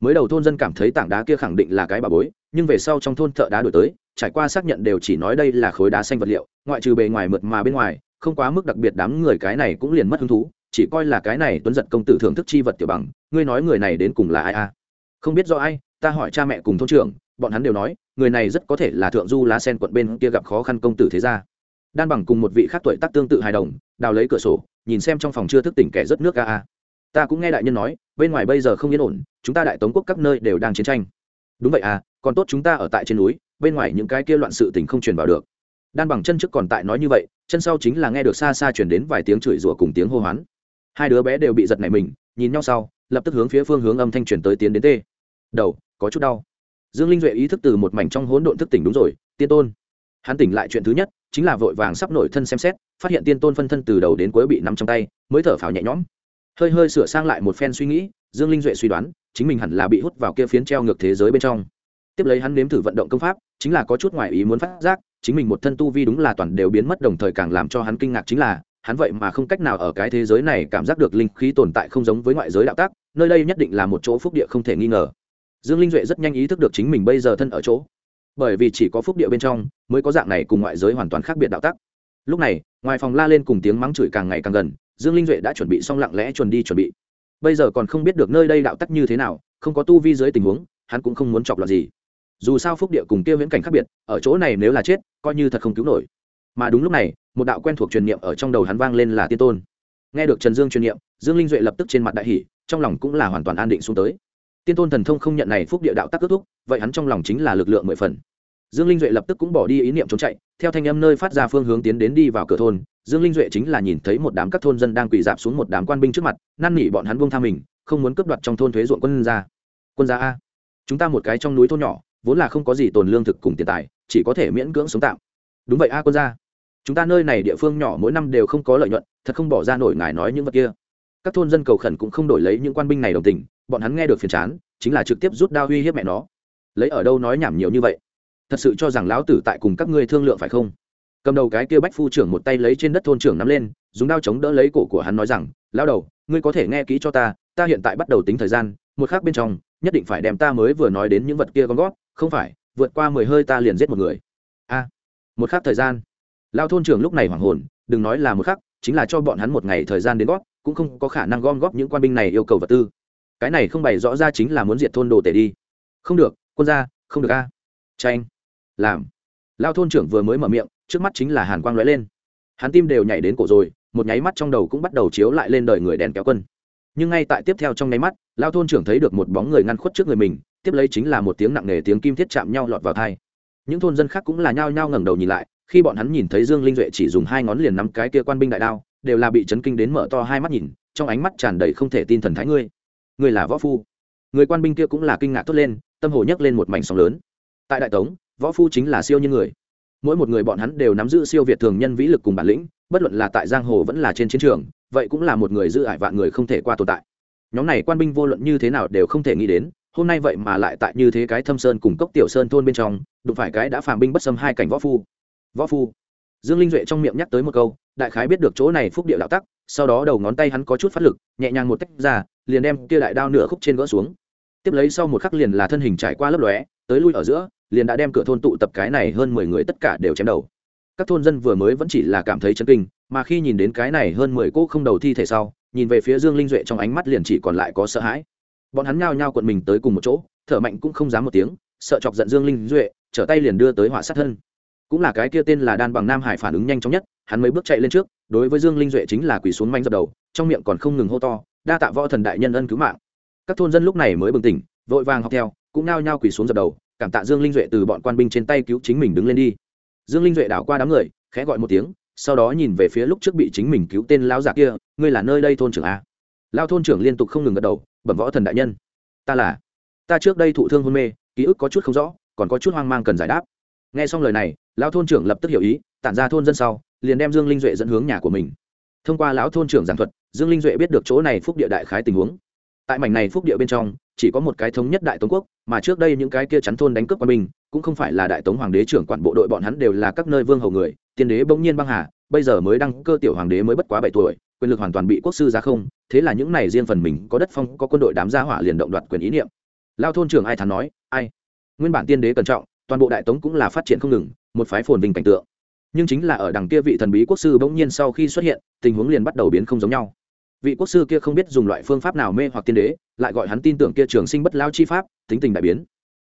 Mới đầu thôn dân cảm thấy tảng đá kia khẳng định là cái bà bối, nhưng về sau trong thôn thợ đá đổi tới, trải qua xác nhận đều chỉ nói đây là khối đá xanh vật liệu, ngoại trừ bề ngoài mượt mà bên ngoài, không quá mức đặc biệt đám người cái này cũng liền mất hứng thú, chỉ coi là cái này tuấn giật công tử thưởng thức chi vật tiểu bằng, ngươi nói người này đến cùng là ai a không biết do ai, ta hỏi cha mẹ cùng thôn trưởng bọn hắn đều nói, người này rất có thể là thượng du lá sen quận bên kia gặp khó khăn công tử thế gia. Đan bằng cùng một vị khác tuổi tác tương tự hài đồng, đào lấy cửa sổ, nhìn xem trong phòng chưa thức tỉnh kẻ rất nước ca a. Ta cũng nghe đại nhân nói, bên ngoài bây giờ không yên ổn, chúng ta đại tống quốc các nơi đều đang chiến tranh. Đúng vậy à còn tốt chúng ta ở tại trên núi, bên ngoài những cái kia loạn sự tình không truyền vào được. Đan bằng chân trước còn tại nói như vậy, chân sau chính là nghe được xa xa chuyển đến vài tiếng chửi rủa cùng tiếng hô hoán. Hai đứa bé đều bị giật nảy mình, nhìn nhau sau, lập tức hướng phía phương hướng âm thanh chuyển tới tiến đến tê. Đầu, có chút đau dương linh duệ ý thức từ một mảnh trong hỗn độn thức tỉnh đúng rồi, tiên tôn. Hắn tỉnh lại chuyện thứ nhất, chính là vội vàng sắp nổi thân xem xét, phát hiện tiên tôn phân thân từ đầu đến cuối bị nắm trong tay, mới thở phào nhẹ nhõm. Hơi hơi sửa sang lại một phen suy nghĩ, dương linh duệ suy đoán, chính mình hẳn là bị hút vào kia phiến treo ngược thế giới bên trong. Tiếp lấy hắn nếm thử vận động công pháp, chính là có chút ngoài ý muốn phát giác, chính mình một thân tu vi đúng là toàn đều biến mất đồng thời càng làm cho hắn kinh ngạc chính là, hắn vậy mà không cách nào ở cái thế giới này cảm giác được linh khí tồn tại không giống với ngoại giới đạo tác nơi đây nhất định là một chỗ phúc địa không thể nghi ngờ dương linh duệ rất nhanh ý thức được chính mình bây giờ thân ở chỗ. Bởi vì chỉ có phúc địa bên trong, mới có dạng này cùng ngoại giới hoàn toàn khác biệt đạo tắc. Lúc này, ngoài phòng la lên cùng tiếng mắng chửi càng ngày càng gần, dương linh duệ đã chuẩn bị xong lặng lẽ chuẩn đi chuẩn bị. Bây giờ còn không biết được nơi đây đạo tắc như thế nào, không có tu vi dưới tình huống, hắn cũng không muốn chọc lọt gì. Dù sao phúc địa cùng kia viễn cảnh khác biệt, ở chỗ này nếu là chết, coi như thật không cứu nổi. Mà đúng lúc này, một đạo quen thuộc truyền niệm ở trong đầu hắn vang lên là tiên tôn. Nghe được trần dương truyền niệm, dương linh duệ lập tức trên mặt đại hỷ trong lòng cũng là hoàn toàn an định xuống tới tiên tôn thần thông không nhận này phúc địa đạo tắc kết thúc, vậy hắn trong lòng chính là lực lượng mười phần. Dương linh duệ lập tức cũng bỏ đi ý niệm trốn chạy, theo thanh âm nơi phát ra phương hướng tiến đến đi vào cửa thôn, dương linh duệ chính là nhìn thấy một đám các thôn dân đang quỳ dạp xuống một đám quan binh trước mặt, năn nỉ bọn hắn buông tha mình, không muốn cướp đoạt trong thôn thuế ruộng quân gia. Quân gia a, chúng ta một cái trong núi thôn nhỏ, vốn là không có gì tồn lương thực cùng tiền tài, chỉ có thể miễn cưỡng sống tạm. Đúng vậy a quân gia, chúng ta nơi này địa phương nhỏ mỗi năm đều không có lợi nhuận, thật không bỏ ra nổi ngài nói những vật kia các thôn dân cầu khẩn cũng không đổi lấy những quan binh này đồng tình, bọn hắn nghe được phiền chán, chính là trực tiếp rút đao uy hiếp mẹ nó. Lấy ở đâu nói nhảm nhiều như vậy? Thật sự cho rằng lão tử tại cùng các ngươi thương lượng phải không? Cầm đầu cái kia bách phu trưởng một tay lấy trên đất thôn trưởng nắm lên, dùng đao chống đỡ lấy cổ của hắn nói rằng, lão đầu, ngươi có thể nghe kỹ cho ta ta hiện tại bắt đầu tính thời gian, một khác bên trong, nhất định phải đem ta mới vừa nói đến những vật kia gom gót không phải, vượt qua mười hơi ta liền giết một người. A, một khác thời gian. Lao thôn trưởng lúc này hoảng hồn, đừng nói là một khắc, chính là cho bọn hắn một ngày thời gian đến góp cũng không có khả năng gom góp những quan binh này yêu cầu vật tư. Cái này không bày rõ ra chính là muốn diệt thôn đồ tể đi. Không được, quân gia, không được a. Tranh. Làm. Lao thôn trưởng vừa mới mở miệng, trước mắt chính là hàn quang lóe lên. Hắn tim đều nhảy đến cổ rồi, một nháy mắt trong đầu cũng bắt đầu chiếu lại lên đời người đèn kéo quân. Nhưng ngay tại tiếp theo trong nháy mắt, lao thôn trưởng thấy được một bóng người ngăn khuất trước người mình, tiếp lấy chính là một tiếng nặng nề tiếng kim thiết chạm nhau lọt vào thai những thôn dân khác cũng là nhao nhao ngẩng đầu nhìn lại, khi bọn hắn nhìn thấy dương linh duệ chỉ dùng hai ngón liền nắm cái kia quan binh đại đao đều là bị chấn kinh đến mở to hai mắt nhìn, trong ánh mắt tràn đầy không thể tin thần thái ngươi. Ngươi là võ phu. Người quan binh kia cũng là kinh ngạc thốt lên, tâm hồ nhấc lên một mảnh sóng lớn. Tại đại tống, võ phu chính là siêu như người. Mỗi một người bọn hắn đều nắm giữ siêu việt thường nhân vĩ lực cùng bản lĩnh, bất luận là tại giang hồ vẫn là trên chiến trường, vậy cũng là một người giữ ải vạn người không thể qua tồn tại. Nhóm này quan binh vô luận như thế nào đều không thể nghĩ đến, hôm nay vậy mà lại tại như thế cái thâm sơn cùng cốc tiểu sơn thôn bên trong, đụng phải cái đã phàm binh bất xâm hai cảnh võ phu. Võ phu dương linh duệ trong miệng nhắc tới một câu, đại khái biết được chỗ này phúc địa đạo tắc, sau đó đầu ngón tay hắn có chút phát lực, nhẹ nhàng một tách ra, liền đem kia đại đao nửa khúc trên gỡ xuống. Tiếp lấy sau một khắc liền là thân hình trải qua lấp lóe, tới lui ở giữa, liền đã đem cửa thôn tụ tập cái này hơn mười người tất cả đều chém đầu. Các thôn dân vừa mới vẫn chỉ là cảm thấy chân kinh, mà khi nhìn đến cái này hơn mười cỗ không đầu thi thể sau, nhìn về phía dương linh duệ trong ánh mắt liền chỉ còn lại có sợ hãi. Bọn hắn nhao nhao quận mình tới cùng một chỗ, thở mạnh cũng không dám một tiếng, sợ chọc giận dương linh duệ, trở tay liền đưa tới họa sát thân cũng là cái kia tên là đan bằng nam hải phản ứng nhanh chóng nhất, hắn mấy bước chạy lên trước, đối với dương linh duệ chính là quỳ xuống manh dập đầu, trong miệng còn không ngừng hô to, đa tạ võ thần đại nhân ân cứu mạng. Các thôn dân lúc này mới bừng tỉnh, vội vàng học theo, cũng nao nhao quỳ xuống dập đầu, cảm tạ dương linh duệ từ bọn quan binh trên tay cứu chính mình đứng lên đi. Dương linh duệ đảo qua đám người, khẽ gọi một tiếng, sau đó nhìn về phía lúc trước bị chính mình cứu tên lão già kia, ngươi là nơi đây thôn trưởng a? Lao thôn trưởng liên tục không ngừng gật đầu, bẩm võ thần đại nhân. Ta là. Ta trước đây thụ thương hôn mê, ký ức có chút không rõ, còn có chút hoang mang cần giải đáp nghe xong lời này, lão thôn trưởng lập tức hiểu ý, tản ra thôn dân sau, liền đem dương linh duệ dẫn hướng nhà của mình. Thông qua lão thôn trưởng giảng thuật, dương linh duệ biết được chỗ này phúc địa đại khái tình huống. Tại mảnh này phúc địa bên trong, chỉ có một cái thống nhất đại tống quốc, mà trước đây những cái kia chắn thôn đánh cướp quân mình cũng không phải là đại tống hoàng đế trưởng quản bộ đội bọn hắn đều là các nơi vương hầu người, tiên đế bỗng nhiên băng hà, bây giờ mới đăng cơ tiểu hoàng đế mới bất quá bảy tuổi, quyền lực hoàn toàn bị quốc sư ra không, thế là những này riêng phần mình có đất phong, có quân đội đám gia hỏa liền động đoạt quyền ý niệm. Lao thôn trưởng ai thắn nói, ai? Nguyên bản tiên đế cẩn trọng toàn bộ đại tống cũng là phát triển không ngừng, một phái phồn vinh cảnh tượng. Nhưng chính là ở đằng kia vị thần bí quốc sư bỗng nhiên sau khi xuất hiện, tình huống liền bắt đầu biến không giống nhau. Vị quốc sư kia không biết dùng loại phương pháp nào mê hoặc tiên đế, lại gọi hắn tin tưởng kia trường sinh bất lao chi pháp, tính tình đại biến.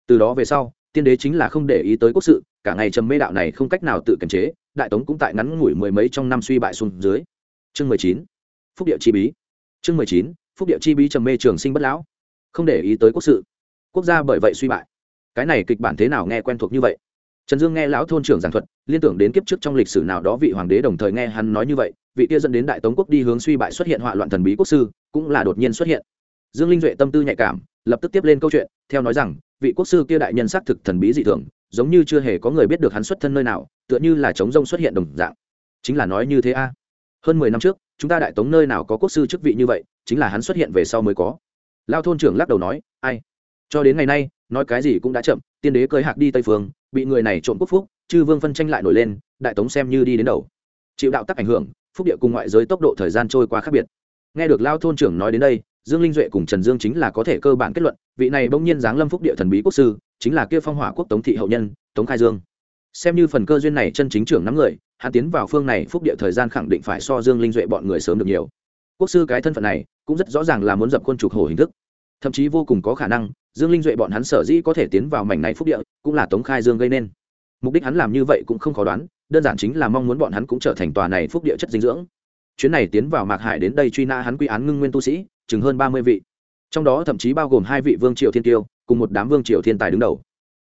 Từ đó về sau, tiên đế chính là không để ý tới quốc sự, cả ngày trầm mê đạo này không cách nào tự kiềm chế, đại tống cũng tại ngắn ngủi mười mấy trong năm suy bại xuống dưới. Chương mười chín, phúc địa chi bí. Chương mười chín, phúc địa chi bí trầm mê trường sinh bất lão. Không để ý tới quốc sự. Quốc gia bởi vậy suy bại cái này kịch bản thế nào nghe quen thuộc như vậy? Trần dương nghe lão thôn trưởng giảng thuật, liên tưởng đến kiếp trước trong lịch sử nào đó vị hoàng đế đồng thời nghe hắn nói như vậy, vị kia dẫn đến đại tống quốc đi hướng suy bại xuất hiện họa loạn thần bí quốc sư, cũng là đột nhiên xuất hiện. Dương linh duệ tâm tư nhạy cảm, lập tức tiếp lên câu chuyện, theo nói rằng, vị quốc sư kia đại nhân xác thực thần bí dị thường, giống như chưa hề có người biết được hắn xuất thân nơi nào, tựa như là chống rông xuất hiện đồng dạng. Chính là nói như thế a. Hơn mười năm trước, chúng ta đại tống nơi nào có quốc sư chức vị như vậy, chính là hắn xuất hiện về sau mới có. Lao thôn trưởng lắc đầu nói, ai? Cho đến ngày nay nói cái gì cũng đã chậm, tiên đế cơi hạc đi tây phương, bị người này trộm quốc phúc, chư vương phân tranh lại nổi lên, đại tống xem như đi đến đầu. Chịu đạo tắc ảnh hưởng, phúc địa cùng ngoại giới tốc độ thời gian trôi qua khác biệt. Nghe được lao thôn trưởng nói đến đây, dương linh duệ cùng trần dương chính là có thể cơ bản kết luận, vị này bỗng nhiên giáng lâm phúc địa thần bí quốc sư, chính là kia phong hỏa quốc tống thị hậu nhân, tống khai dương. Xem như phần cơ duyên này chân chính trưởng nắm người, hắn tiến vào phương này phúc địa thời gian khẳng định phải so dương linh duệ bọn người sớm được nhiều. Quốc sư cái thân phận này, cũng rất rõ ràng là muốn dập quân trục hổ hình thức. Thậm chí vô cùng có khả năng dương linh duệ bọn hắn sở dĩ có thể tiến vào mảnh này phúc địa, cũng là tống khai dương gây nên. Mục đích hắn làm như vậy cũng không khó đoán, đơn giản chính là mong muốn bọn hắn cũng trở thành tòa này phúc địa chất dinh dưỡng. Chuyến này tiến vào mạc hải đến đây truy nã hắn quy án ngưng nguyên tu sĩ, chừng hơn ba mươi vị. Trong đó thậm chí bao gồm hai vị vương triều thiên tiêu, cùng một đám vương triều thiên tài đứng đầu.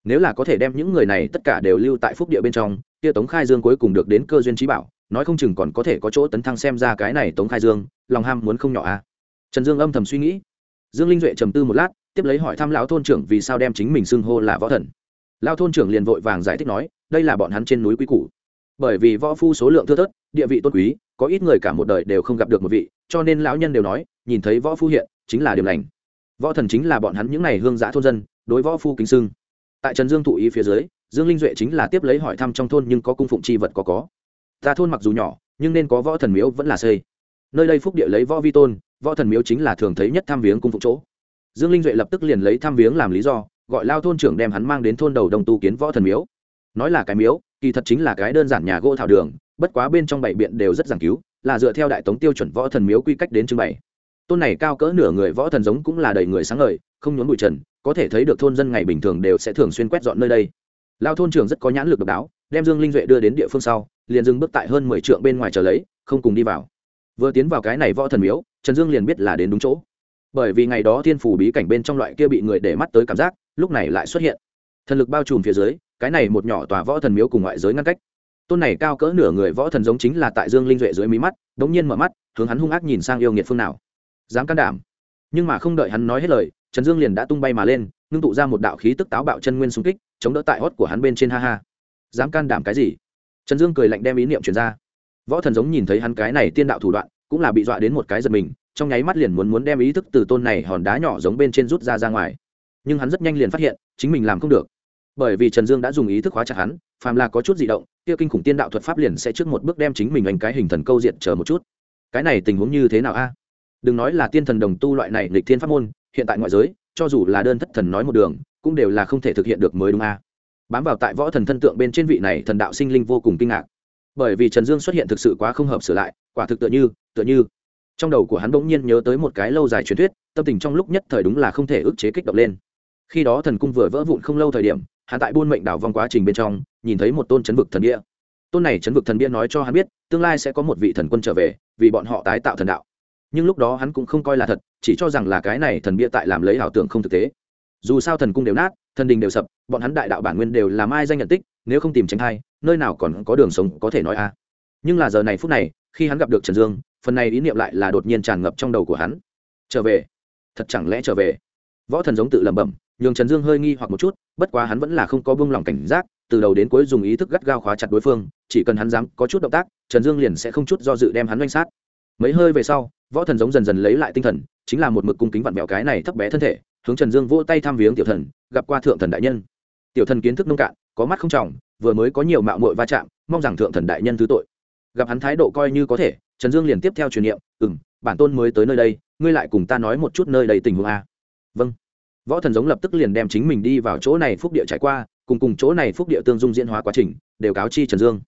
Nếu là có thể đem những người này tất cả đều lưu tại phúc địa bên trong, kia tống khai dương cuối cùng được đến cơ duyên trí bảo, nói không chừng còn có thể có chỗ tấn thăng xem ra cái này tống khai dương, lòng ham muốn không nhỏ à. Trần dương âm thầm suy nghĩ. Dương linh duệ trầm tư một lát tiếp lấy hỏi thăm lão thôn trưởng vì sao đem chính mình xưng hô là võ thần. Lao thôn trưởng liền vội vàng giải thích nói, đây là bọn hắn trên núi quý cũ bởi vì võ phu số lượng thưa thớt, địa vị tôn quý, có ít người cả một đời đều không gặp được một vị, cho nên lão nhân đều nói, nhìn thấy võ phu hiện, chính là điểm lành. Võ thần chính là bọn hắn những n à y hương giã thôn dân, đối võ phu kính sưng tại trần dương thụ ý phía dưới, dương linh duệ chính là tiếp lấy hỏi thăm trong thôn nhưng có cung phụng c h i vật có có. Ta thôn mặc dù nhỏ, nhưng nên có võ thần miếu vẫn là xây. Nơi đây phúc địa lấy võ vi tôn, võ thần miếu chính là thường thấy nhất tham viếng cung phụng chỗ dương linh duệ lập tức liền lấy tham viếng làm lý do, gọi lao thôn trưởng đem hắn mang đến thôn đầu đồng tu kiến võ thần miếu. Nói là cái miếu, kỳ thật chính là cái đơn giản nhà gỗ thảo đường, bất quá bên trong bảy biện đều rất giảng cứu, là dựa theo đại tống tiêu chuẩn võ thần miếu quy cách đến trưng bày. Tôn này cao cỡ nửa người võ thần giống cũng là đầy người sáng ngời, không nhốn bụi trần, có thể thấy được thôn dân ngày bình thường đều sẽ thường xuyên quét dọn nơi đây. Lao thôn trưởng rất có nhãn lực độc đáo, đem dương linh duệ đưa đến địa phương sau, liền dừng bước tại hơn mười trượng bên ngoài chờ lấy, không cùng đi vào. Vừa tiến vào cái này võ thần miếu, trần dương liền biết là đến đúng chỗ bởi vì ngày đó thiên phủ bí cảnh bên trong loại kia bị người để mắt tới cảm giác, lúc này lại xuất hiện. Thần lực bao trùm phía dưới, cái này một nhỏ tòa võ thần miếu cùng ngoại giới ngăn cách. Tôn này cao cỡ nửa người võ thần giống chính là tại dương linh duệ dưới mí mắt đ ỗ n g nhiên mở mắt, hướng hắn hung ác nhìn sang yêu nghiệt phương nào. Dám can đảm. Nhưng mà không đợi hắn nói hết lời, trần dương liền đã tung bay mà lên, ngưng tụ ra một đạo khí tức táo bạo chân nguyên xung kích, chống đỡ tại hót của hắn bên trên ha ha. Dám can đảm cái gì? Trần dương cười lạnh đem ý niệm truyền ra. Võ thần giống nhìn thấy hắn cái này tiên đạo thủ đoạn, cũng là bị dọa đến một cái giật mình trong nháy mắt liền muốn muốn đem ý thức từ tôn này hòn đá nhỏ giống bên trên rút ra ra ngoài. Nhưng hắn rất nhanh liền phát hiện, chính mình làm không được. Bởi vì trần dương đã dùng ý thức hóa chặt hắn, phàm là có chút di động, kia kinh khủng tiên đạo thuật pháp liền sẽ trước một bước đem chính mình anh cái hình thần câu diện chờ một chút. Cái này tình huống như thế nào a? Đừng nói là tiên thần đồng tu loại này lịch thiên pháp môn, hiện tại ngoại giới, cho dù là đơn thất thần nói một đường, cũng đều là không thể thực hiện được mới đúng a. Bám vào tại võ thần thân tượng bên trên vị này thần đạo sinh linh vô cùng kinh ngạc. Bởi vì trần dương xuất hiện thực sự quá không hợp sửa lại, quả thực tựa như tựa như trong đầu của hắn bỗng nhiên nhớ tới một cái lâu dài truyền thuyết, tâm tình trong lúc nhất thời đúng là không thể ức chế kích động lên. Khi đó thần cung vừa vỡ vụn không lâu thời điểm, hắn tại buôn mệnh đảo vòng quá trình bên trong, nhìn thấy một tôn chấn vực thần bia. Tôn này chấn vực thần bia nói cho hắn biết, tương lai sẽ có một vị thần quân trở về, vì bọn họ tái tạo thần đạo. Nhưng lúc đó hắn cũng không coi là thật, chỉ cho rằng là cái này thần bia tại làm lấy ảo tưởng không thực tế. Dù sao thần cung đều nát, thần đình đều sập, bọn hắn đại đạo bản nguyên đều làm ai danh nhận tích, nếu không tìm tránh thai, nơi nào còn có đường sống có thể nói a. Nhưng là giờ này phút này, khi hắn gặp được trần dương phần này ý niệm lại là đột nhiên tràn ngập trong đầu của hắn. Trở về. Thật chẳng lẽ trở về? Võ thần giống tự lẩm bẩm, nhường trần dương hơi nghi hoặc một chút, bất quá hắn vẫn là không có buông lỏng cảnh giác, từ đầu đến cuối dùng ý thức gắt gao khóa chặt đối phương, chỉ cần hắn dám có chút động tác, trần dương liền sẽ không chút do dự đem hắn doanh sát. Mấy hơi về sau, võ thần giống dần dần lấy lại tinh thần, chính là một mực cung kính vặn vẹo cái này thấp bé thân thể, hướng trần dương vỗ tay thăm viếng tiểu thần, gặp qua thượng thần đại nhân. Tiểu thần kiến thức nông cạn, có mắt không trọng, vừa mới có nhiều mạo mội va chạm, mong rằng thượng thần đại nhân thứ tội. Gặp hắn thái độ coi như có thể trần dương liền tiếp theo truyền niệm ừ m bản tôn mới tới nơi đây, ngươi lại cùng ta nói một chút nơi đây tình huống a. Vâng. Võ thần giống lập tức liền đem chính mình đi vào chỗ này phúc địa trải qua, cùng cùng chỗ này phúc địa tương dung diễn hóa quá trình, đều cáo chi trần dương.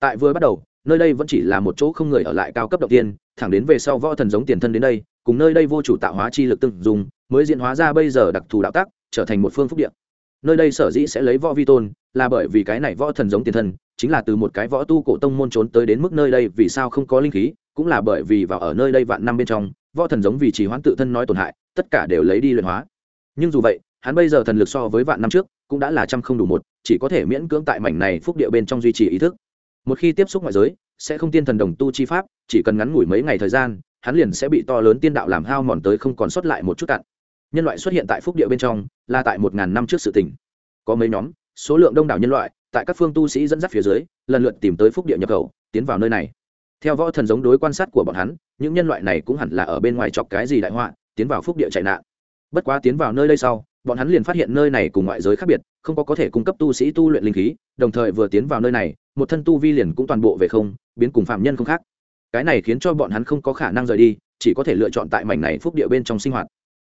Tại vừa bắt đầu, nơi đây vẫn chỉ là một chỗ không người ở lại cao cấp đầu tiên, thẳng đến về sau võ thần giống tiền thân đến đây, cùng nơi đây vô chủ tạo hóa chi lực tương dùng mới diễn hóa ra bây giờ đặc thù đạo tác trở thành một phương phúc địa. Nơi đây sở dĩ sẽ lấy võ vi tôn, là bởi vì cái này võ thần giống tiền thân chính là từ một cái võ tu cổ tông môn trốn tới đến mức nơi đây vì sao không có linh khí, cũng là bởi vì vào ở nơi đây vạn năm bên trong, võ thần giống vì chỉ hoãn tự thân nói tổn hại, tất cả đều lấy đi luyện hóa. Nhưng dù vậy, hắn bây giờ thần lực so với vạn năm trước, cũng đã là trăm không đủ một, chỉ có thể miễn cưỡng tại mảnh này phúc địa bên trong duy trì ý thức. Một khi tiếp xúc ngoại giới, sẽ không tiên thần đồng tu chi pháp, chỉ cần ngắn ngủi mấy ngày thời gian, hắn liền sẽ bị to lớn tiên đạo làm hao mòn tới không còn sót lại một chút cặn. Nhân loại xuất hiện tại phúc địa bên trong, là tại một ngàn năm trước sự tình. Có mấy nhóm, số lượng đông đảo nhân loại tại các phương tu sĩ dẫn dắt phía dưới, lần lượt tìm tới phúc địa nhập khẩu, tiến vào nơi này. Theo võ thần giống đối quan sát của bọn hắn, những nhân loại này cũng hẳn là ở bên ngoài chọc cái gì đại họa, tiến vào phúc địa chạy nạn. Bất quá tiến vào nơi đây sau, bọn hắn liền phát hiện nơi này cùng ngoại giới khác biệt, không có có thể cung cấp tu sĩ tu luyện linh khí, đồng thời vừa tiến vào nơi này, một thân tu vi liền cũng toàn bộ về không, biến cùng phạm nhân không khác. Cái này khiến cho bọn hắn không có khả năng rời đi, chỉ có thể lựa chọn tại mảnh này phúc địa bên trong sinh hoạt.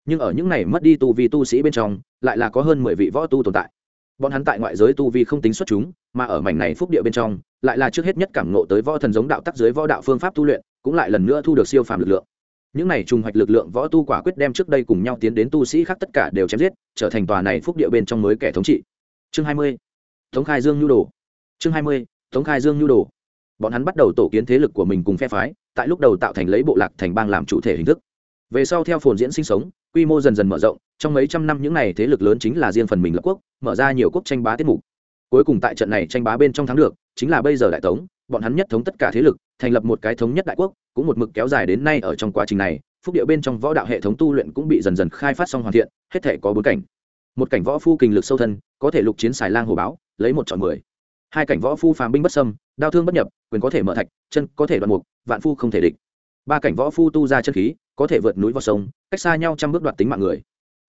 Nhưng ở những này mất đi tu vi tu sĩ bên trong, lại là có hơn mười vị võ tu tồn tại bọn hắn tại ngoại giới tu vi không tính xuất chúng, mà ở mảnh này phúc địa bên trong, lại là trước hết nhất cảm ngộ tới võ thần giống đạo tắc dưới võ đạo phương pháp tu luyện, cũng lại lần nữa thu được siêu phàm lực lượng. Những này trùng hoạch lực lượng võ tu quả quyết đem trước đây cùng nhau tiến đến tu sĩ khác tất cả đều chém giết, trở thành tòa này phúc địa bên trong mới kẻ thống trị. Chương hai mươi, tống khai dương nhu đồ. Chương hai mươi, tống khai dương nhu đồ. Bọn hắn bắt đầu tổ kiến thế lực của mình cùng phe phái, tại lúc đầu tạo thành lấy bộ lạc thành bang làm chủ thể hình thức. Về sau theo phồn diễn sinh sống quy mô dần dần mở rộng, trong mấy trăm năm những n à y thế lực lớn chính là riêng phần mình lập quốc, mở ra nhiều quốc tranh bá tiết mục. Cuối cùng tại trận này tranh bá bên trong thắng được, chính là bây giờ đại tống, bọn hắn nhất thống tất cả thế lực, thành lập một cái thống nhất đại quốc, cũng một mực kéo dài đến nay ở trong quá trình này, phúc điệu bên trong võ đạo hệ thống tu luyện cũng bị dần dần khai phát xong hoàn thiện, hết thể có bốn cảnh. Một cảnh võ phu kình lực sâu thân, có thể lục chiến xài lang hồ báo, lấy một chọn mười. Hai cảnh võ phu phàm binh bất sâm đao thương bất nhập, quyền có thể mở thạch, chân có thể đoạn mục, vạn phu không thể địch ba cảnh võ phu tu ra chân khí, có thể vượt núi vào sông, cách xa nhau trăm bước đoạt tính mạng người.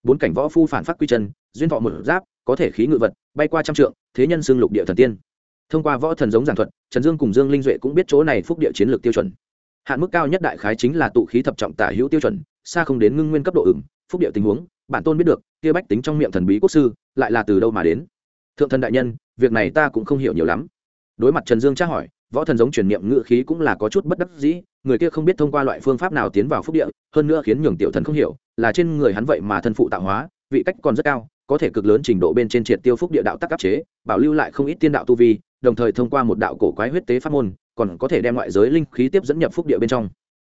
Bốn cảnh võ phu phản phát quy chân, duyên thọ một giáp, có thể khí ngự vật, bay qua trăm trượng, thế nhân xương lục địa thần tiên. Thông qua võ thần giống giảng thuật, trần dương cùng dương linh duệ cũng biết chỗ này phúc địa chiến lược tiêu chuẩn. Hạn mức cao nhất đại khái chính là tụ khí thập trọng tả hữu tiêu chuẩn, xa không đến ngưng nguyên cấp độ ứng phúc địa tình huống, bản tôn biết được, kia bách tính trong miệng thần bí quốc sư, lại là từ đâu mà đến? Thượng thần đại nhân, việc này ta cũng không hiểu nhiều lắm. Đối mặt trần dương tra hỏi võ thần giống truyền niệm ngự khí cũng là có chút bất đắc dĩ, người kia không biết thông qua loại phương pháp nào tiến vào phúc địa, hơn nữa khiến nhường tiểu thần không hiểu, là trên người hắn vậy mà thân phụ tạo hóa, vị cách còn rất cao, có thể cực lớn trình độ bên trên triệt tiêu phúc địa đạo tắc áp chế, bảo lưu lại không ít tiên đạo tu vi, đồng thời thông qua một đạo cổ quái huyết tế pháp môn, còn có thể đem ngoại giới linh khí tiếp dẫn nhập phúc địa bên trong.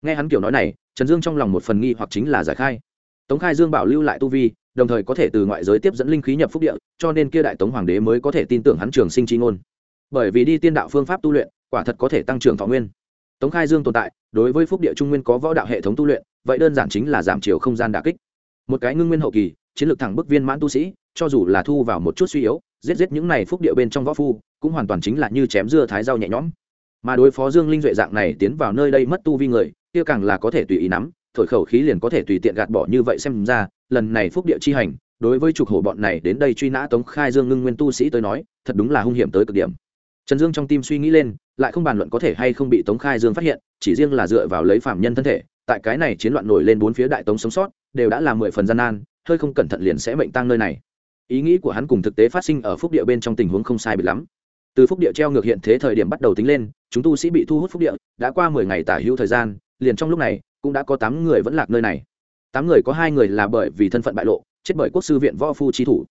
Nghe hắn kiểu nói này, trần dương trong lòng một phần nghi hoặc chính là giải khai. Tống khai dương bảo lưu lại tu vi, đồng thời có thể từ ngoại giới tiếp dẫn linh khí nhập phúc địa, cho nên kia đại tống hoàng đế mới có thể tin tưởng hắn trường sinh chi ngôn. Bởi vì đi tiên đạo phương pháp tu luyện quả thật có thể tăng trưởng thọ nguyên. Tống khai dương tồn tại, đối với phúc địa trung nguyên có võ đạo hệ thống tu luyện, vậy đơn giản chính là giảm chiều không gian đà kích. Một cái ngưng nguyên hậu kỳ, chiến lược thẳng bức viên mãn tu sĩ, cho dù là thu vào một chút suy yếu, giết giết những này phúc địa bên trong võ phu, cũng hoàn toàn chính là như chém dưa thái rau nhẹ nhõm. Mà đối phó dương linh duệ dạng này tiến vào nơi đây mất tu vi người, kia càng là có thể tùy ý nắm, thổi khẩu khí liền có thể tùy tiện gạt bỏ như vậy xem ra, lần này phúc địa chi hành, đối với trục hổ bọn này đến đây truy nã tống khai dương ngưng nguyên tu sĩ tới nói, thật đúng là hung hiểm tới cực điểm. Trần dương trong tim suy nghĩ lên lại không bàn luận có thể hay không bị tống khai dương phát hiện, chỉ riêng là dựa vào lấy phạm nhân thân thể, tại cái này chiến loạn nổi lên bốn phía đại tống sống sót, đều đã là mười phần gian nan, hơi không cẩn thận liền sẽ mệnh tăng nơi này. Ý nghĩ của hắn cùng thực tế phát sinh ở phúc địa bên trong tình huống không sai bị lắm. Từ phúc địa treo ngược hiện thế thời điểm bắt đầu tính lên, chúng tu sĩ bị thu hút phúc địa, đã qua mười ngày tả hữu thời gian, liền trong lúc này, cũng đã có tám người vẫn lạc nơi này. Tám người có hai người là bởi vì thân phận bại lộ, chết bởi quốc sư viện võ phu trí thủ.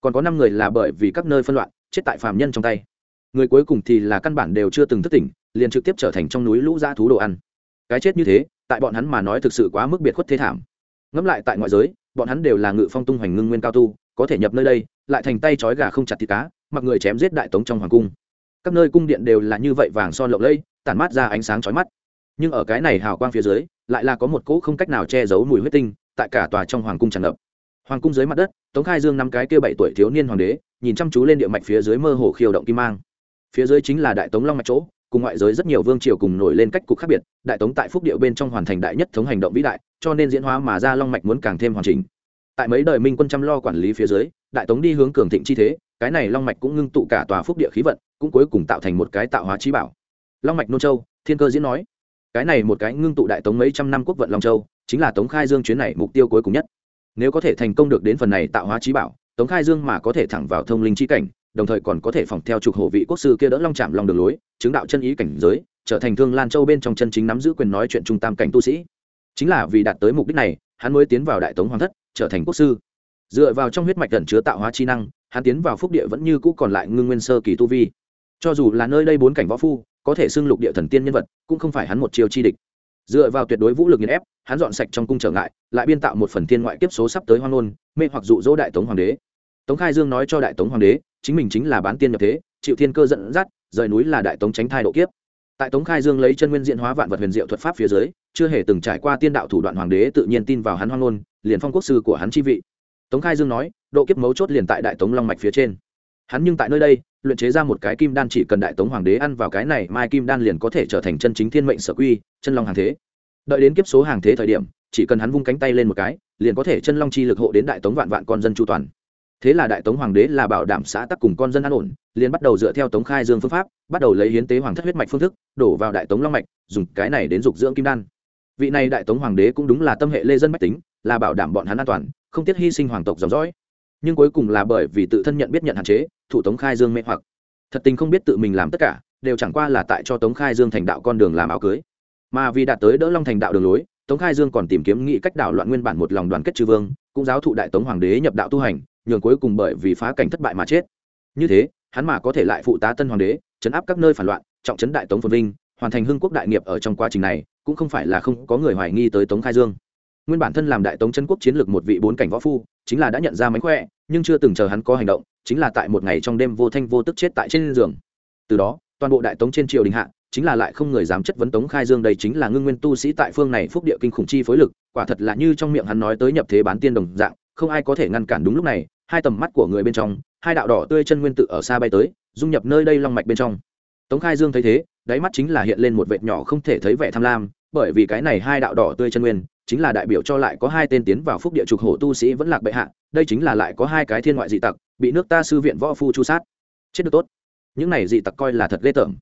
Còn có năm người là bởi vì các nơi phân loạn, chết tại phàm nhân trong tay người cuối cùng thì là căn bản đều chưa từng thức tỉnh, liền trực tiếp trở thành trong núi lũ dã thú đồ ăn. Cái chết như thế, tại bọn hắn mà nói thực sự quá mức biệt khuất thế thảm. Ngẫm lại tại ngoại giới, bọn hắn đều là ngự phong tung hoành ngưng nguyên cao tu, có thể nhập nơi đây, lại thành tay trói gà không chặt thịt cá, mặc người chém giết đại tống trong hoàng cung. Các nơi cung điện đều là như vậy vàng son lộng lẫy, tản mát ra ánh sáng chói mắt. Nhưng ở cái này hào quang phía dưới, lại là có một cỗ không cách nào che giấu mùi huyết tinh, tại cả tòa trong hoàng cung tràn ngập. Hoàng cung dưới mặt đất, tống khai dương năm cái kia bảy tuổi thiếu niên hoàng đế, nhìn chăm chú lên địa mạch phía dưới mơ hồ khiêu động kim mang phía dưới chính là đại tống long mạch chỗ, cùng ngoại giới rất nhiều vương triều cùng nổi lên cách cục khác biệt, đại tống tại phúc điệu bên trong hoàn thành đại nhất thống hành động vĩ đại, cho nên diễn hóa mà ra long mạch muốn càng thêm hoàn chỉnh. Tại mấy đời minh quân chăm lo quản lý phía dưới, đại tống đi hướng cường thịnh chi thế, cái này long mạch cũng ngưng tụ cả tòa phúc địa khí vận, cũng cuối cùng tạo thành một cái tạo hóa trí bảo. Long mạch nôn châu, thiên cơ diễn nói, cái này một cái ngưng tụ đại tống mấy trăm năm quốc vận long châu, chính là tống khai dương chuyến này mục tiêu cuối cùng nhất. Nếu có thể thành công được đến phần này tạo hóa trí bảo, tống khai dương mà có thể thẳng vào thông linh chi cảnh đồng thời còn có thể phòng theo trục hộ vị quốc sư kia đỡ long chạm lòng đường lối, chứng đạo chân ý cảnh giới, trở thành thương lan châu bên trong chân chính nắm giữ quyền nói chuyện trung tam cảnh tu sĩ. Chính là vì đạt tới mục đích này, hắn mới tiến vào đại tống hoàng thất, trở thành quốc sư. Dựa vào trong huyết mạch gần chứa tạo hóa chi năng, hắn tiến vào phúc địa vẫn như cũ còn lại ngưng nguyên sơ kỳ tu vi. Cho dù là nơi đây bốn cảnh võ phu, có thể xưng lục địa thần tiên nhân vật, cũng không phải hắn một chiều chi địch. Dựa vào tuyệt đối vũ lực nghiền ép, hắn dọn sạch trong cung trở ngại, lại biên tạo một phần thiên ngoại kiếp số sắp tới hoang nôn mê hoặc dụ dỗ đại tống hoàng đế. Tống khai dương nói cho đại tống hoàng đế chính mình chính là bán tiên nhập thế chịu thiên cơ dẫn dắt rời núi là đại tống tránh thai độ kiếp. Tại tống khai dương lấy chân nguyên diện hóa vạn vật huyền diệu thuật pháp phía dưới chưa hề từng trải qua tiên đạo thủ đoạn hoàng đế tự nhiên tin vào hắn hoang ngôn, liền phong quốc sư của hắn chi vị. Tống khai dương nói độ kiếp mấu chốt liền tại đại tống long mạch phía trên. Hắn nhưng tại nơi đây luyện chế ra một cái kim đan chỉ cần đại tống hoàng đế ăn vào cái này mai kim đan liền có thể trở thành chân chính thiên mệnh sở quy chân long hàng thế. Đợi đến kiếp số hàng thế thời điểm chỉ cần hắn vung cánh tay lên một cái liền có thể chân long chi lực hộ đến đại tống vạn vạn con dân chu toàn thế là đại tống hoàng đế là bảo đảm xã tắc cùng con dân an ổn, liền bắt đầu dựa theo tống khai dương phương pháp, bắt đầu lấy hiến tế hoàng thất huyết mạch phương thức, đổ vào đại tống long mạch, dùng cái này đến dục dưỡng kim đan. Vị này đại tống hoàng đế cũng đúng là tâm hệ lê dân mách tính, là bảo đảm bọn hắn an toàn, không tiếc hy sinh hoàng tộc dòng dõi. Nhưng cuối cùng là bởi vì tự thân nhận biết nhận hạn chế, thủ tống khai dương mê hoặc. Thật tình không biết tự mình làm tất cả, đều chẳng qua là tại cho tống khai dương thành đạo con đường làm áo cưới. Mà vì đạt tới đỡ long thành đạo đường lối, tống khai dương còn tìm kiếm nghĩ cách đảo loạn nguyên bản một lòng đoàn kết chư vương, cũng giáo thụ đại tống hoàng đế nhập đạo tu hành nhường cuối cùng bởi vì phá cảnh thất bại mà chết. Như thế, hắn mà có thể lại phụ tá tân hoàng đế, chấn áp các nơi phản loạn, trọng chấn đại tống phồn vinh, hoàn thành hưng quốc đại nghiệp ở trong quá trình này, cũng không phải là không có người hoài nghi tới tống khai dương. Nguyên bản thân làm đại tống chân quốc chiến lược một vị bốn cảnh võ phu, chính là đã nhận ra mánh khỏe, nhưng chưa từng chờ hắn có hành động, chính là tại một ngày trong đêm vô thanh vô tức chết tại trên giường. Từ đó, toàn bộ đại tống trên triều đình hạ, chính là lại không người dám chất vấn tống khai dương đây chính là ngưng nguyên tu sĩ tại phương này phúc địa kinh khủng chi phối lực, quả thật là như trong miệng hắn nói tới nhập thế bán tiên đồng dạng không ai có thể ngăn cản đúng lúc này, hai tầm mắt của người bên trong, hai đạo đỏ tươi chân nguyên tự ở xa bay tới, dung nhập nơi đây long mạch bên trong. Tống khai dương thấy thế, đáy mắt chính là hiện lên một vệt nhỏ không thể thấy vẻ tham lam, bởi vì cái này hai đạo đỏ tươi chân nguyên, chính là đại biểu cho lại có hai tên tiến vào phúc địa trục hổ tu sĩ vẫn lạc bệ hạ, đây chính là lại có hai cái thiên ngoại dị tặc, bị nước ta sư viện võ phu chu sát. Chết được tốt. Những này dị tặc coi là thật ghê tởm.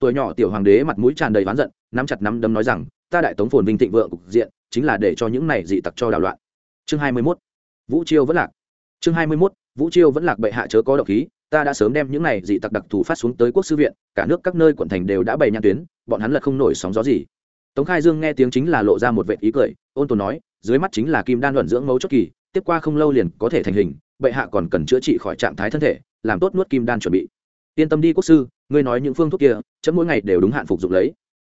Tuổi nhỏ tiểu hoàng đế mặt mũi tràn đầy oán giận, nắm chặt nắm đấm nói rằng, ta đại tống phồn vinh thịnh vượng cục diện, chính là để cho những này dị tặc cho đảo loạn. Chương hai mươi 21 vũ chiêu vẫn lạc. Chương hai mươi mốt, vũ chiêu vẫn lạc bệ hạ chớ có độc khí, ta đã sớm đem những này dị tặc đặc thù phát xuống tới quốc sư viện, cả nước các nơi quận thành đều đã bày nhãn tuyến, bọn hắn là không nổi sóng gió gì. Tống khai dương nghe tiếng chính là lộ ra một vệ ý cười, ôn tồn nói, dưới mắt chính là kim đan luận dưỡng mấu chốt kỳ, tiếp qua không lâu liền có thể thành hình, bệ hạ còn cần chữa trị khỏi trạng thái thân thể, làm tốt nuốt kim đan chuẩn bị. Yên tâm đi quốc sư, ngươi nói những phương thuốc kia, chấm mỗi ngày đều đúng hạn phục dụng lấy.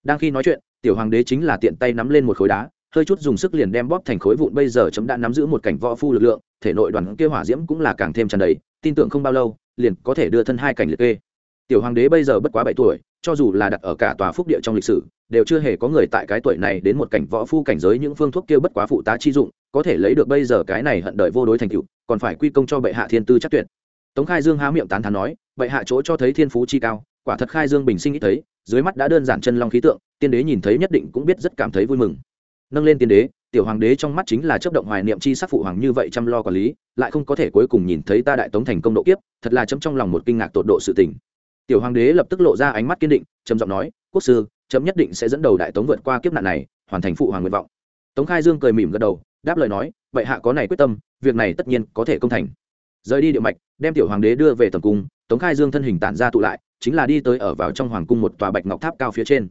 Đang khi nói chuyện, tiểu hoàng đế chính là tiện tay nắm lên một khối đá hơi chút dùng sức liền đem bóp thành khối vụn, bây giờ chấm đã nắm giữ một cảnh võ phu lực lượng, thể nội đoàn kia hỏa diễm cũng là càng thêm tràn đầy, tin tưởng không bao lâu, liền có thể đưa thân hai cảnh liệt kê. Tiểu hoàng đế bây giờ bất quá bảy tuổi, cho dù là đặt ở cả tòa phúc địa trong lịch sử, đều chưa hề có người tại cái tuổi này đến một cảnh võ phu cảnh giới những phương thuốc kia bất quá phụ tá chi dụng, có thể lấy được bây giờ cái này hận đợi vô đối thành tựu, còn phải quy công cho bệ hạ thiên tư chắc tuyệt. Tống khai dương há miệng tán thán nói, bệ hạ chỗ cho thấy thiên phú chi cao, quả thật khai dương bình sinh ít thấy, dưới mắt đã đơn giản chân long khí tượng, tiên đế nhìn thấy nhất định cũng biết rất cảm thấy vui mừng nâng lên tiên đế, tiểu hoàng đế trong mắt chính là chấp động hoài niệm chi sắc phụ hoàng như vậy chăm lo quản lý, lại không có thể cuối cùng nhìn thấy ta đại tống thành công độ kiếp, thật là chấm trong lòng một kinh ngạc tột độ sự tình. Tiểu hoàng đế lập tức lộ ra ánh mắt kiên định, trầm giọng nói, quốc sư, chấm nhất định sẽ dẫn đầu đại tống vượt qua kiếp nạn này, hoàn thành phụ hoàng nguyện vọng. Tống khai dương cười mỉm gật đầu, đáp lời nói, vậy hạ có này quyết tâm, việc này tất nhiên có thể công thành. Rời đi địa mạch, đem tiểu hoàng đế đưa về tầm cung, tống khai dương thân hình tản ra tụ lại, chính là đi tới ở vào trong hoàng cung một tòa bạch ngọc tháp cao phía trên.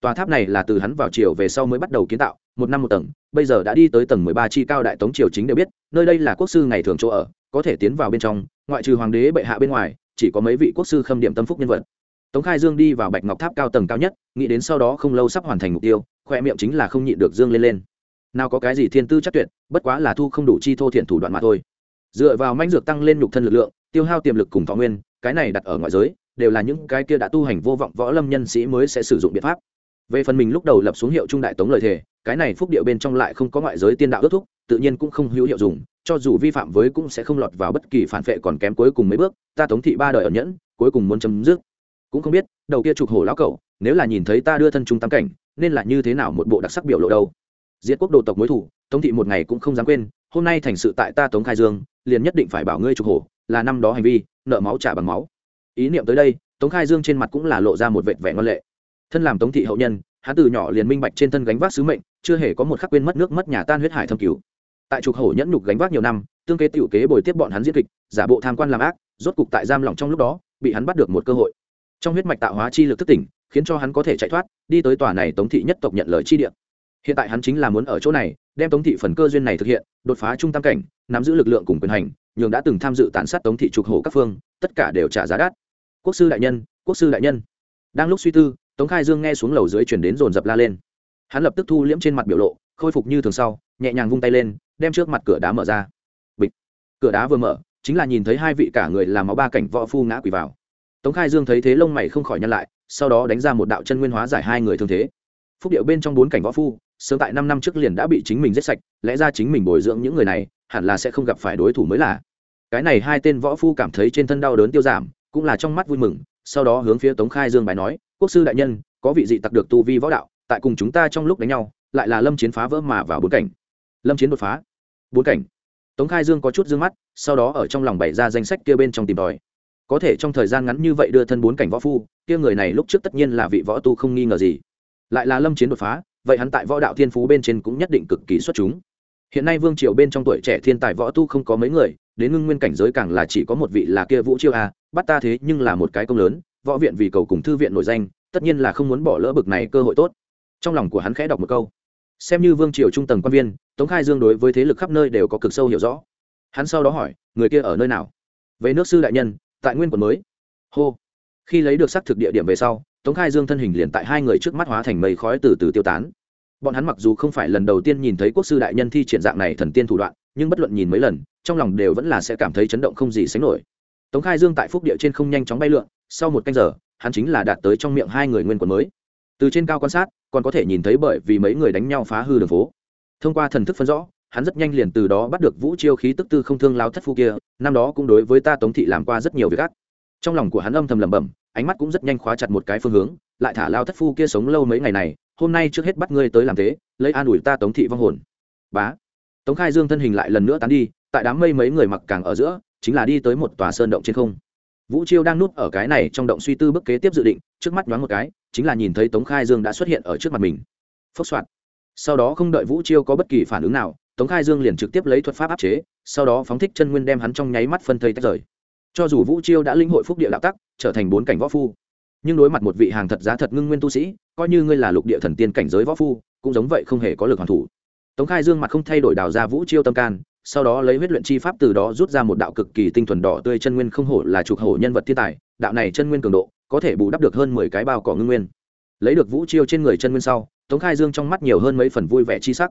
Tòa tháp này là từ hắn vào triều về sau mới bắt đầu kiến tạo một năm một tầng, bây giờ đã đi tới tầng mười ba chi cao đại tống triều chính đều biết, nơi đây là quốc sư ngày thường chỗ ở, có thể tiến vào bên trong, ngoại trừ hoàng đế bệ hạ bên ngoài, chỉ có mấy vị quốc sư khâm điểm tâm phúc nhân vật. Tống khai dương đi vào bạch ngọc tháp cao tầng cao nhất, nghĩ đến sau đó không lâu sắp hoàn thành mục tiêu, khoe miệng chính là không nhịn được dương lên lên. Nào có cái gì thiên tư chắc tuyệt, bất quá là thu không đủ chi thô thiện thủ đoạn mà thôi. Dựa vào manh dược tăng lên nhục thân lực lượng, tiêu hao tiềm lực cùng thọ nguyên, cái này đặt ở ngoại giới, đều là những cái kia đã tu hành vô vọng võ lâm nhân sĩ mới sẽ sử dụng biện pháp về phần mình lúc đầu lập xuống hiệu trung đại tống lời thề, cái này phúc điệu bên trong lại không có ngoại giới tiên đạo ước thúc, tự nhiên cũng không hữu hiệu dùng, cho dù vi phạm với cũng sẽ không lọt vào bất kỳ phản vệ còn kém cuối cùng mấy bước, ta tống thị ba đời ở nhẫn, cuối cùng muốn chấm dứt. Cũng không biết, đầu kia trục hổ lão cậu nếu là nhìn thấy ta đưa thân trung tam cảnh, nên là như thế nào một bộ đặc sắc biểu lộ đâu? Diệt quốc đồ tộc mối thủ, tống thị một ngày cũng không dám quên, hôm nay thành sự tại ta tống khai dương, liền nhất định phải bảo ngươi trục hổ, là năm đó hành vi, nợ máu trả bằng máu. Ý niệm tới đây, tống khai dương trên mặt cũng là lộ ra một vệt vẻ ngon lệ thân làm tống thị hậu nhân hắn từ nhỏ liền minh bạch trên thân gánh vác sứ mệnh, chưa hề có một khắc quên mất nước mất nhà tan huyết hải thâm cứu. Tại trục hổ nhẫn nhục gánh vác nhiều năm, tương kế tiểu kế bồi tiếp bọn hắn diễn kịch, giả bộ tham quan làm ác, rốt cục tại giam lỏng trong lúc đó, bị hắn bắt được một cơ hội. Trong huyết mạch tạo hóa chi lực thức tỉnh, khiến cho hắn có thể chạy thoát, đi tới tòa này tống thị nhất tộc nhận lời chi địa. Hiện tại hắn chính là muốn ở chỗ này, đem tống thị phần cơ duyên này thực hiện, đột phá trung tam cảnh, nắm giữ lực lượng cùng quyền hành, nhường đã từng tham dự tàn sát tống thị trục hổ các phương, tất cả đều trả giá đắt. Quốc sư đại nhân, quốc sư đại nhân. Đang lúc suy tư tống khai dương nghe xuống lầu dưới chuyển đến dồn dập la lên. Hắn lập tức thu liễm trên mặt biểu lộ, khôi phục như thường sau, nhẹ nhàng vung tay lên, đem trước mặt cửa đá mở ra. Bịch. Cửa đá vừa mở, chính là nhìn thấy hai vị cả người làm máu ba cảnh võ phu ngã quỳ vào. Tống khai dương thấy thế lông mày không khỏi nhăn lại, sau đó đánh ra một đạo chân nguyên hóa giải hai người thương thế. Phúc điệu bên trong bốn cảnh võ phu, sớm tại năm năm trước liền đã bị chính mình giết sạch, lẽ ra chính mình bồi dưỡng những người này, hẳn là sẽ không gặp phải đối thủ mới là. Cái này hai tên võ phu cảm thấy trên thân đau đớn tiêu giảm, cũng là trong mắt vui mừng sau đó hướng phía tống khai dương bài nói, quốc sư đại nhân, có vị dị tặc được tu vi võ đạo, tại cùng chúng ta trong lúc đánh nhau, lại là lâm chiến phá vỡ mà vào bốn cảnh. Lâm chiến đột phá. Bốn cảnh. Tống khai dương có chút d ư ơ n g mắt, sau đó ở trong lòng bày ra danh sách kia bên trong tìm tòi. Có thể trong thời gian ngắn như vậy đưa thân bốn cảnh võ phu, kia người này lúc trước tất nhiên là vị võ tu không nghi ngờ gì. Lại là lâm chiến đột phá, vậy hắn tại võ đạo thiên phú bên trên cũng nhất định cực kỳ xuất chúng. Hiện nay vương triều bên trong tuổi trẻ thiên tài võ tu không có mấy người, đến ngưng nguyên cảnh giới càng là chỉ có một vị là kia vũ chiêu a bắt ta thế nhưng là một cái công lớn, võ viện vì cầu cùng thư viện nổi danh, tất nhiên là không muốn bỏ lỡ bực này cơ hội tốt. Trong lòng của hắn khẽ đọc một câu. Xem như vương triều trung tầng quan viên, tống khai dương đối với thế lực khắp nơi đều có cực sâu hiểu rõ. Hắn sau đó hỏi, người kia ở nơi nào? Về nước sư đại nhân, tại nguyên quận mới. Hô. Khi lấy được xác thực địa điểm về sau, tống khai dương thân hình liền tại hai người trước mắt hóa thành mây khói từ từ tiêu tán. Bọn hắn mặc dù không phải lần đầu tiên nhìn thấy quốc sư đại nhân thi triển dạng này thần tiên thủ đoạn, nhưng bất luận nhìn mấy lần, trong lòng đều vẫn là sẽ cảm thấy chấn động không gì sánh nổi tống khai dương tại phúc địa trên không nhanh chóng bay lượn, sau một canh giờ, hắn chính là đạt tới trong miệng hai người nguyên quần mới. Từ trên cao quan sát, còn có thể nhìn thấy bởi vì mấy người đánh nhau phá hư đường phố. Thông qua thần thức phân rõ, hắn rất nhanh liền từ đó bắt được vũ chiêu khí tức tư không thương lao thất phu kia, năm đó cũng đối với ta tống thị làm qua rất nhiều việc gắt trong lòng của hắn âm thầm lẩm bẩm, ánh mắt cũng rất nhanh khóa chặt một cái phương hướng, lại thả lao thất phu kia sống lâu mấy ngày này, hôm nay trước hết bắt ngươi tới làm thế, lấy an ủi ta tống thị vong hồn. Bá. Tống khai dương thân hình lại lần nữa tán đi, tại đám mây mấy người mặc càng ở giữa chính là đi tới một tòa sơn động trên không. Vũ chiêu đang núp ở cái này trong động suy tư bức kế tiếp dự định, trước mắt nhoáng một cái, chính là nhìn thấy tống khai dương đã xuất hiện ở trước mặt mình. Phốc soạn sau đó không đợi vũ chiêu có bất kỳ phản ứng nào, tống khai dương liền trực tiếp lấy thuật pháp áp chế, sau đó phóng thích chân nguyên đem hắn trong nháy mắt phân thây tách rời. Cho dù vũ chiêu đã linh hội phúc địa đạo tắc, trở thành bốn cảnh võ phu, nhưng đối mặt một vị hàng thật giá thật ngưng nguyên tu sĩ, coi như ngươi là lục địa thần tiên cảnh giới võ phu, cũng giống vậy không hề có lực hoàn thủ. Tống khai dương mặt không thay đổi đào ra vũ chiêu tâm can sau đó lấy huyết luyện chi pháp từ đó rút ra một đạo cực kỳ tinh thuần đỏ tươi chân nguyên không hổ là trục hổ nhân vật thiên tài. Đạo này chân nguyên cường độ, có thể bù đắp được hơn mười cái bao cỏ ngưng nguyên. Lấy được vũ chiêu trên người chân nguyên sau, tống khai dương trong mắt nhiều hơn mấy phần vui vẻ chi sắc.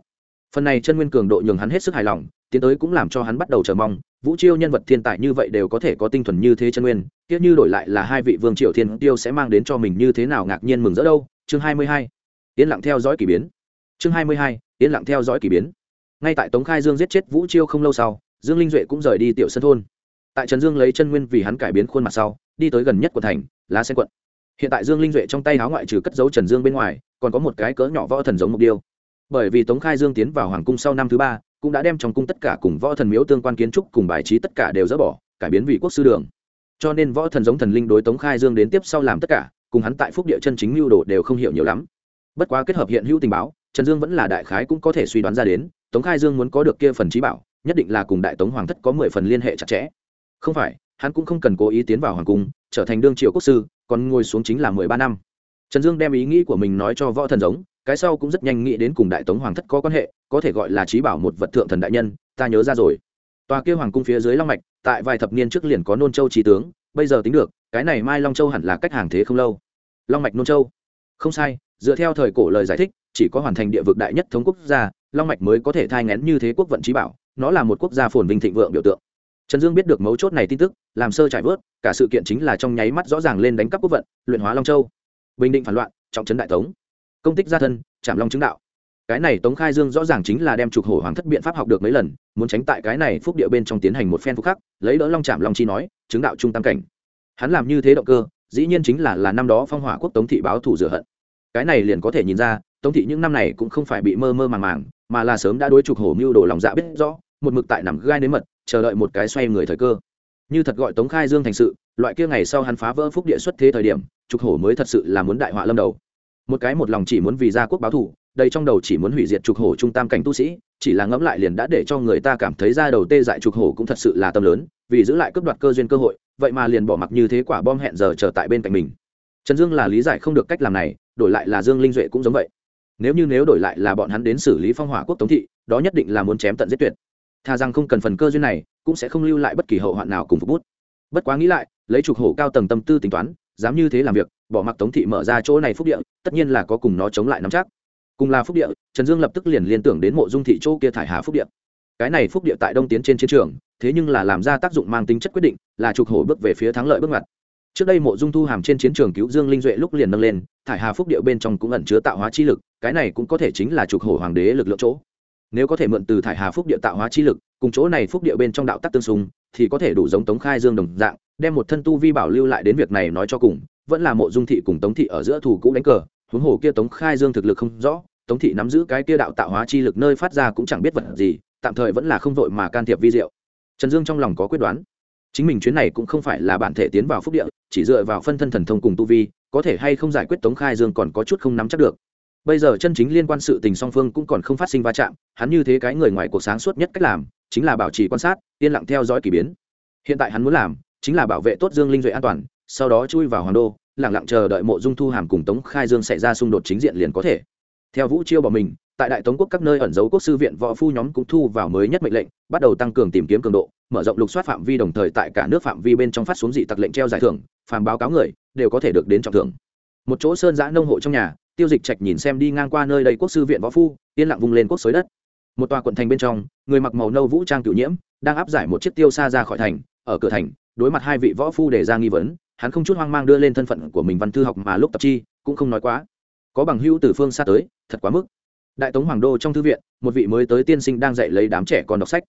Phần này chân nguyên cường độ nhường hắn hết sức hài lòng, tiến tới cũng làm cho hắn bắt đầu chờ mong. Vũ chiêu nhân vật thiên tài như vậy đều có thể có tinh thuần như thế chân nguyên tiếc như đổi lại là hai vị vương triều thiên tiêu sẽ mang đến cho mình như thế nào ngạc nhiên mừng rỡ đâu. Chương hai mươi hai, yên lặng theo dõi k ỳ biến. Chương hai mươi hai, yên lặng theo dõi k ỳ biến ngay tại tống khai dương giết chết vũ chiêu không lâu sau, dương linh duệ cũng rời đi tiểu sân thôn. Tại trần dương lấy chân nguyên vì hắn cải biến khuôn mặt sau, đi tới gần nhất quận thành, lá sen quận. Hiện tại dương linh duệ trong tay háo ngoại trừ cất dấu trần dương bên ngoài, còn có một cái cỡ nhỏ võ thần giống mục điêu. Bởi vì tống khai dương tiến vào hoàng cung sau năm thứ ba, cũng đã đem trong cung tất cả cùng võ thần miếu tương quan kiến trúc cùng bài trí tất cả đều dỡ bỏ, cải biến vị quốc sư đường. Cho nên võ thần giống thần linh đối tống khai dương đến tiếp sau làm tất cả, cùng hắn tại phúc địa chân chính mưu đồ đều không hiểu nhiều lắm. Bất quá kết hợp hiện hữu tình báo, trần dương vẫn là đại khái cũng có thể suy đoán ra đến tống khai dương muốn có được kia phần trí bảo, nhất định là cùng đại tống hoàng thất có mười phần liên hệ chặt chẽ. Không phải, hắn cũng không cần cố ý tiến vào hoàng cung, trở thành đương triều quốc sư, còn ngồi xuống chính là mười ba năm. Trần dương đem ý nghĩ của mình nói cho võ thần giống, cái sau cũng rất nhanh nghĩ đến cùng đại tống hoàng thất có quan hệ, có thể gọi là trí bảo một vật thượng thần đại nhân, ta nhớ ra rồi. Tòa kia hoàng cung phía dưới long mạch, tại vài thập niên trước liền có nôn châu trí tướng, bây giờ tính được, cái này mai long châu hẳn là cách hàng thế không lâu. Long mạch nôn châu. Không sai, dựa theo thời cổ lời giải thích, chỉ có hoàn thành địa vực đại nhất thống quốc gia long mạch mới có thể thai ngén như thế quốc vận trí bảo, nó là một quốc gia phồn vinh thịnh vượng biểu tượng. Trần dương biết được mấu chốt này tin tức, làm sơ trải vớt, cả sự kiện chính là trong nháy mắt rõ ràng lên đánh cắp quốc vận, luyện hóa long châu. Bình định phản loạn, trọng trấn đại tống. Công tích gia thân chạm long chứng đạo. Cái này tống khai dương rõ ràng chính là đem trục hổ hoàng thất biện pháp học được mấy lần, muốn tránh tại cái này phúc địa bên trong tiến hành một phen phúc khắc, lấy đỡ long chạm long chi nói, chứng đạo trung tam cảnh. Hắn làm như thế động cơ, dĩ nhiên chính là là năm đó phong hỏa quốc tống thị báo thủ rửa hận. Cái này liền có thể nhìn ra, tống thị những năm này cũng không phải bị mơ mơ màng màng mà là sớm đã đối trục hổ mưu đồ lòng dạ biết rõ, một mực tại nằm gai nếm mật, chờ đợi một cái xoay người thời cơ. Như thật gọi tống khai dương thành sự, loại kia ngày sau hắn phá vỡ phúc địa xuất thế thời điểm trục hổ mới thật sự là muốn đại họa lâm đầu. Một cái một lòng chỉ muốn vì gia quốc báo thù đây trong đầu chỉ muốn hủy diệt trục hổ trung tam cảnh tu sĩ, chỉ là ngẫm lại liền đã để cho người ta cảm thấy ra đầu tê dại trục hổ cũng thật sự là tâm lớn, vì giữ lại cướp đoạt cơ duyên cơ hội, vậy mà liền bỏ mặc như thế quả bom hẹn giờ chờ tại bên cạnh mình. Trần dương là lý giải không được cách làm này, đổi lại là dương linh duệ cũng giống vậy nếu như nếu đổi lại là bọn hắn đến xử lý phong hỏa quốc tống thị, đó nhất định là muốn chém tận giết tuyệt. Thà rằng không cần phần cơ duyên này, cũng sẽ không lưu lại bất kỳ hậu hoạn nào cùng phục bút. Bất quá nghĩ lại, lấy trục hổ cao tầng tâm tư tính toán, dám như thế làm việc, bỏ mặc tống thị mở ra chỗ này phúc địa, tất nhiên là có cùng nó chống lại nắm chắc. Cùng là phúc địa, trần dương lập tức liền liên tưởng đến mộ dung thị chỗ kia thải hà phúc địa. Cái này phúc địa tại đông tiến trên chiến trường, thế nhưng là làm ra tác dụng mang tính chất quyết định, là trục hổ bước về phía thắng lợi bước ngoặt trước đây mộ dung thu hàm trên chiến trường cứu dương linh duệ lúc liền nâng lên, thải hà phúc địa bên trong cũng ẩn chứa tạo hóa chi lực, cái này cũng có thể chính là trục hổ hoàng đế lực lượng chỗ. Nếu có thể mượn từ thải hà phúc địa tạo hóa chi lực, cùng chỗ này phúc địa bên trong đạo tắc tương xung, thì có thể đủ giống tống khai dương đồng dạng, đem một thân tu vi bảo lưu lại đến việc này nói cho cùng, vẫn là mộ dung thị cùng tống thị ở giữa thủ cũ đánh cờ, huống hồ kia tống khai dương thực lực không rõ, tống thị nắm giữ cái kia đạo tạo hóa chi lực nơi phát ra cũng chẳng biết vật gì, tạm thời vẫn là không vội mà can thiệp vi diệu. Trần dương trong lòng có quyết đoán chính mình chuyến này cũng không phải là bản thể tiến vào phúc địa, chỉ dựa vào phân thân thần thông cùng tu vi, có thể hay không giải quyết tống khai dương còn có chút không nắm chắc được. Bây giờ chân chính liên quan sự tình song phương cũng còn không phát sinh va chạm, hắn như thế cái người ngoài cuộc sáng suốt nhất cách làm, chính là bảo trì quan sát, yên lặng theo dõi k ỳ biến. Hiện tại hắn muốn làm, chính là bảo vệ tốt dương linh duệ an toàn, sau đó chui vào hoàng đô lẳng lặng chờ đợi mộ dung thu hàm cùng tống khai dương xảy ra xung đột chính diện liền có thể. Theo vũ chiêu bỏ mình, tại đại tống quốc các nơi ẩn dấu quốc sư viện võ phu nhóm cũng thu vào mới nhất mệnh lệnh, bắt đầu tăng cường tìm kiếm cường độ mở rộng lục soát phạm vi đồng thời tại cả nước phạm vi bên trong phát xuống dị tặc lệnh treo giải thưởng, phàm báo cáo người, đều có thể được đến trọng thưởng. Một chỗ sơn giã nông hộ trong nhà, tiêu dịch trạch nhìn xem đi ngang qua nơi đây quốc sư viện võ phu, yên lặng vung lên quốc xới đất. Một tòa quận thành bên trong, người mặc màu nâu vũ trang cựu nhiễm, đang áp giải một chiếc tiêu xa ra khỏi thành, ở cửa thành, đối mặt hai vị võ phu để ra nghi vấn, hắn không chút hoang mang đưa lên thân phận của mình văn thư học mà lúc tập chi, cũng không nói quá. Có bằng hữu từ phương xa tới, thật quá mức. Đại tống hoàng đô trong thư viện, một vị mới tới tiên sinh đang dạy lấy đám trẻ con đọc sách.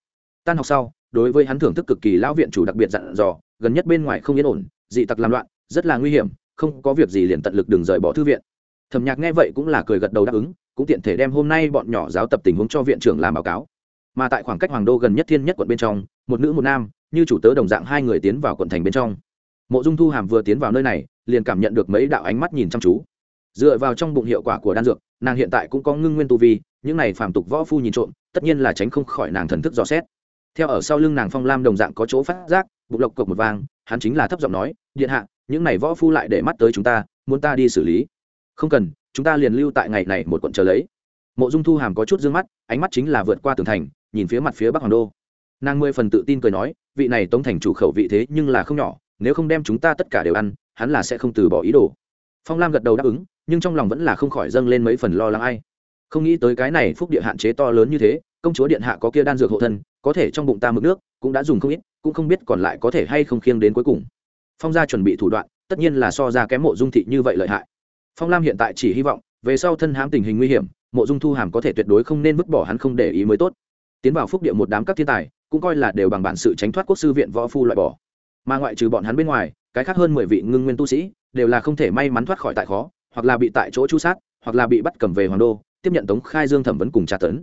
Tan học sau đối với hắn thưởng thức cực kỳ lão viện chủ đặc biệt dặn dò, gần nhất bên ngoài không yên ổn, dị tặc làm loạn, rất là nguy hiểm, không có việc gì liền tận lực đừng rời bỏ thư viện. Thẩm nhạc nghe vậy cũng là cười gật đầu đáp ứng, cũng tiện thể đem hôm nay bọn nhỏ giáo tập tình huống cho viện trưởng làm báo cáo. Mà tại khoảng cách hoàng đô gần nhất thiên nhất quận bên trong, một nữ một nam, như chủ tớ đồng dạng hai người tiến vào quận thành bên trong. Mộ dung thu hàm vừa tiến vào nơi này, liền cảm nhận được mấy đạo ánh mắt nhìn chăm chú. Dựa vào trong bụng hiệu quả của đan dược, nàng hiện tại cũng có ngưng nguyên tu vi, những này phàm tục võ phu nhìn trộm, tất nhiên là tránh không khỏi nàng thần thức dò xét theo ở sau lưng nàng phong lam đồng dạng có chỗ phát giác, bụng lộc cộc một vang hắn chính là thấp giọng nói, điện hạ, những này võ phu lại để mắt tới chúng ta, muốn ta đi xử lý? Không cần, chúng ta liền lưu tại ngày này một quận chờ lấy. Mộ dung thu hàm có chút d ư ơ n g mắt, ánh mắt chính là vượt qua tường thành, nhìn phía mặt phía bắc hoàng đô. Nàng mười phần tự tin cười nói, vị này tống thành chủ khẩu vị thế nhưng là không nhỏ, nếu không đem chúng ta tất cả đều ăn, hắn là sẽ không từ bỏ ý đồ. Phong lam gật đầu đáp ứng, nhưng trong lòng vẫn là không khỏi dâng lên mấy phần lo lắng ai. Không nghĩ tới cái này phúc địa hạn chế to lớn như thế công chúa điện hạ có kia đan dược hộ thân, có thể trong bụng ta mực nước, cũng đã dùng không ít, cũng không biết còn lại có thể hay không khiêng đến cuối cùng. Phong gia chuẩn bị thủ đoạn, tất nhiên là so ra kém mộ dung thị như vậy lợi hại. Phong lam hiện tại chỉ hy vọng, về sau thân hãm tình hình nguy hiểm, mộ dung thu hàm có thể tuyệt đối không nên vứt bỏ hắn không để ý mới tốt. Tiến vào phúc địa một đám các thiên tài, cũng coi là đều bằng bản sự tránh thoát quốc sư viện võ phu loại bỏ. Mà ngoại trừ bọn hắn bên ngoài, cái khác hơn mười vị ngưng nguyên tu sĩ, đều là không thể may mắn thoát khỏi tại khó, hoặc là bị tại chỗ chu sát, hoặc là bị bắt cầm về hoàng đô, tiếp nhận tống khai dương thẩm vấn cùng tra tấn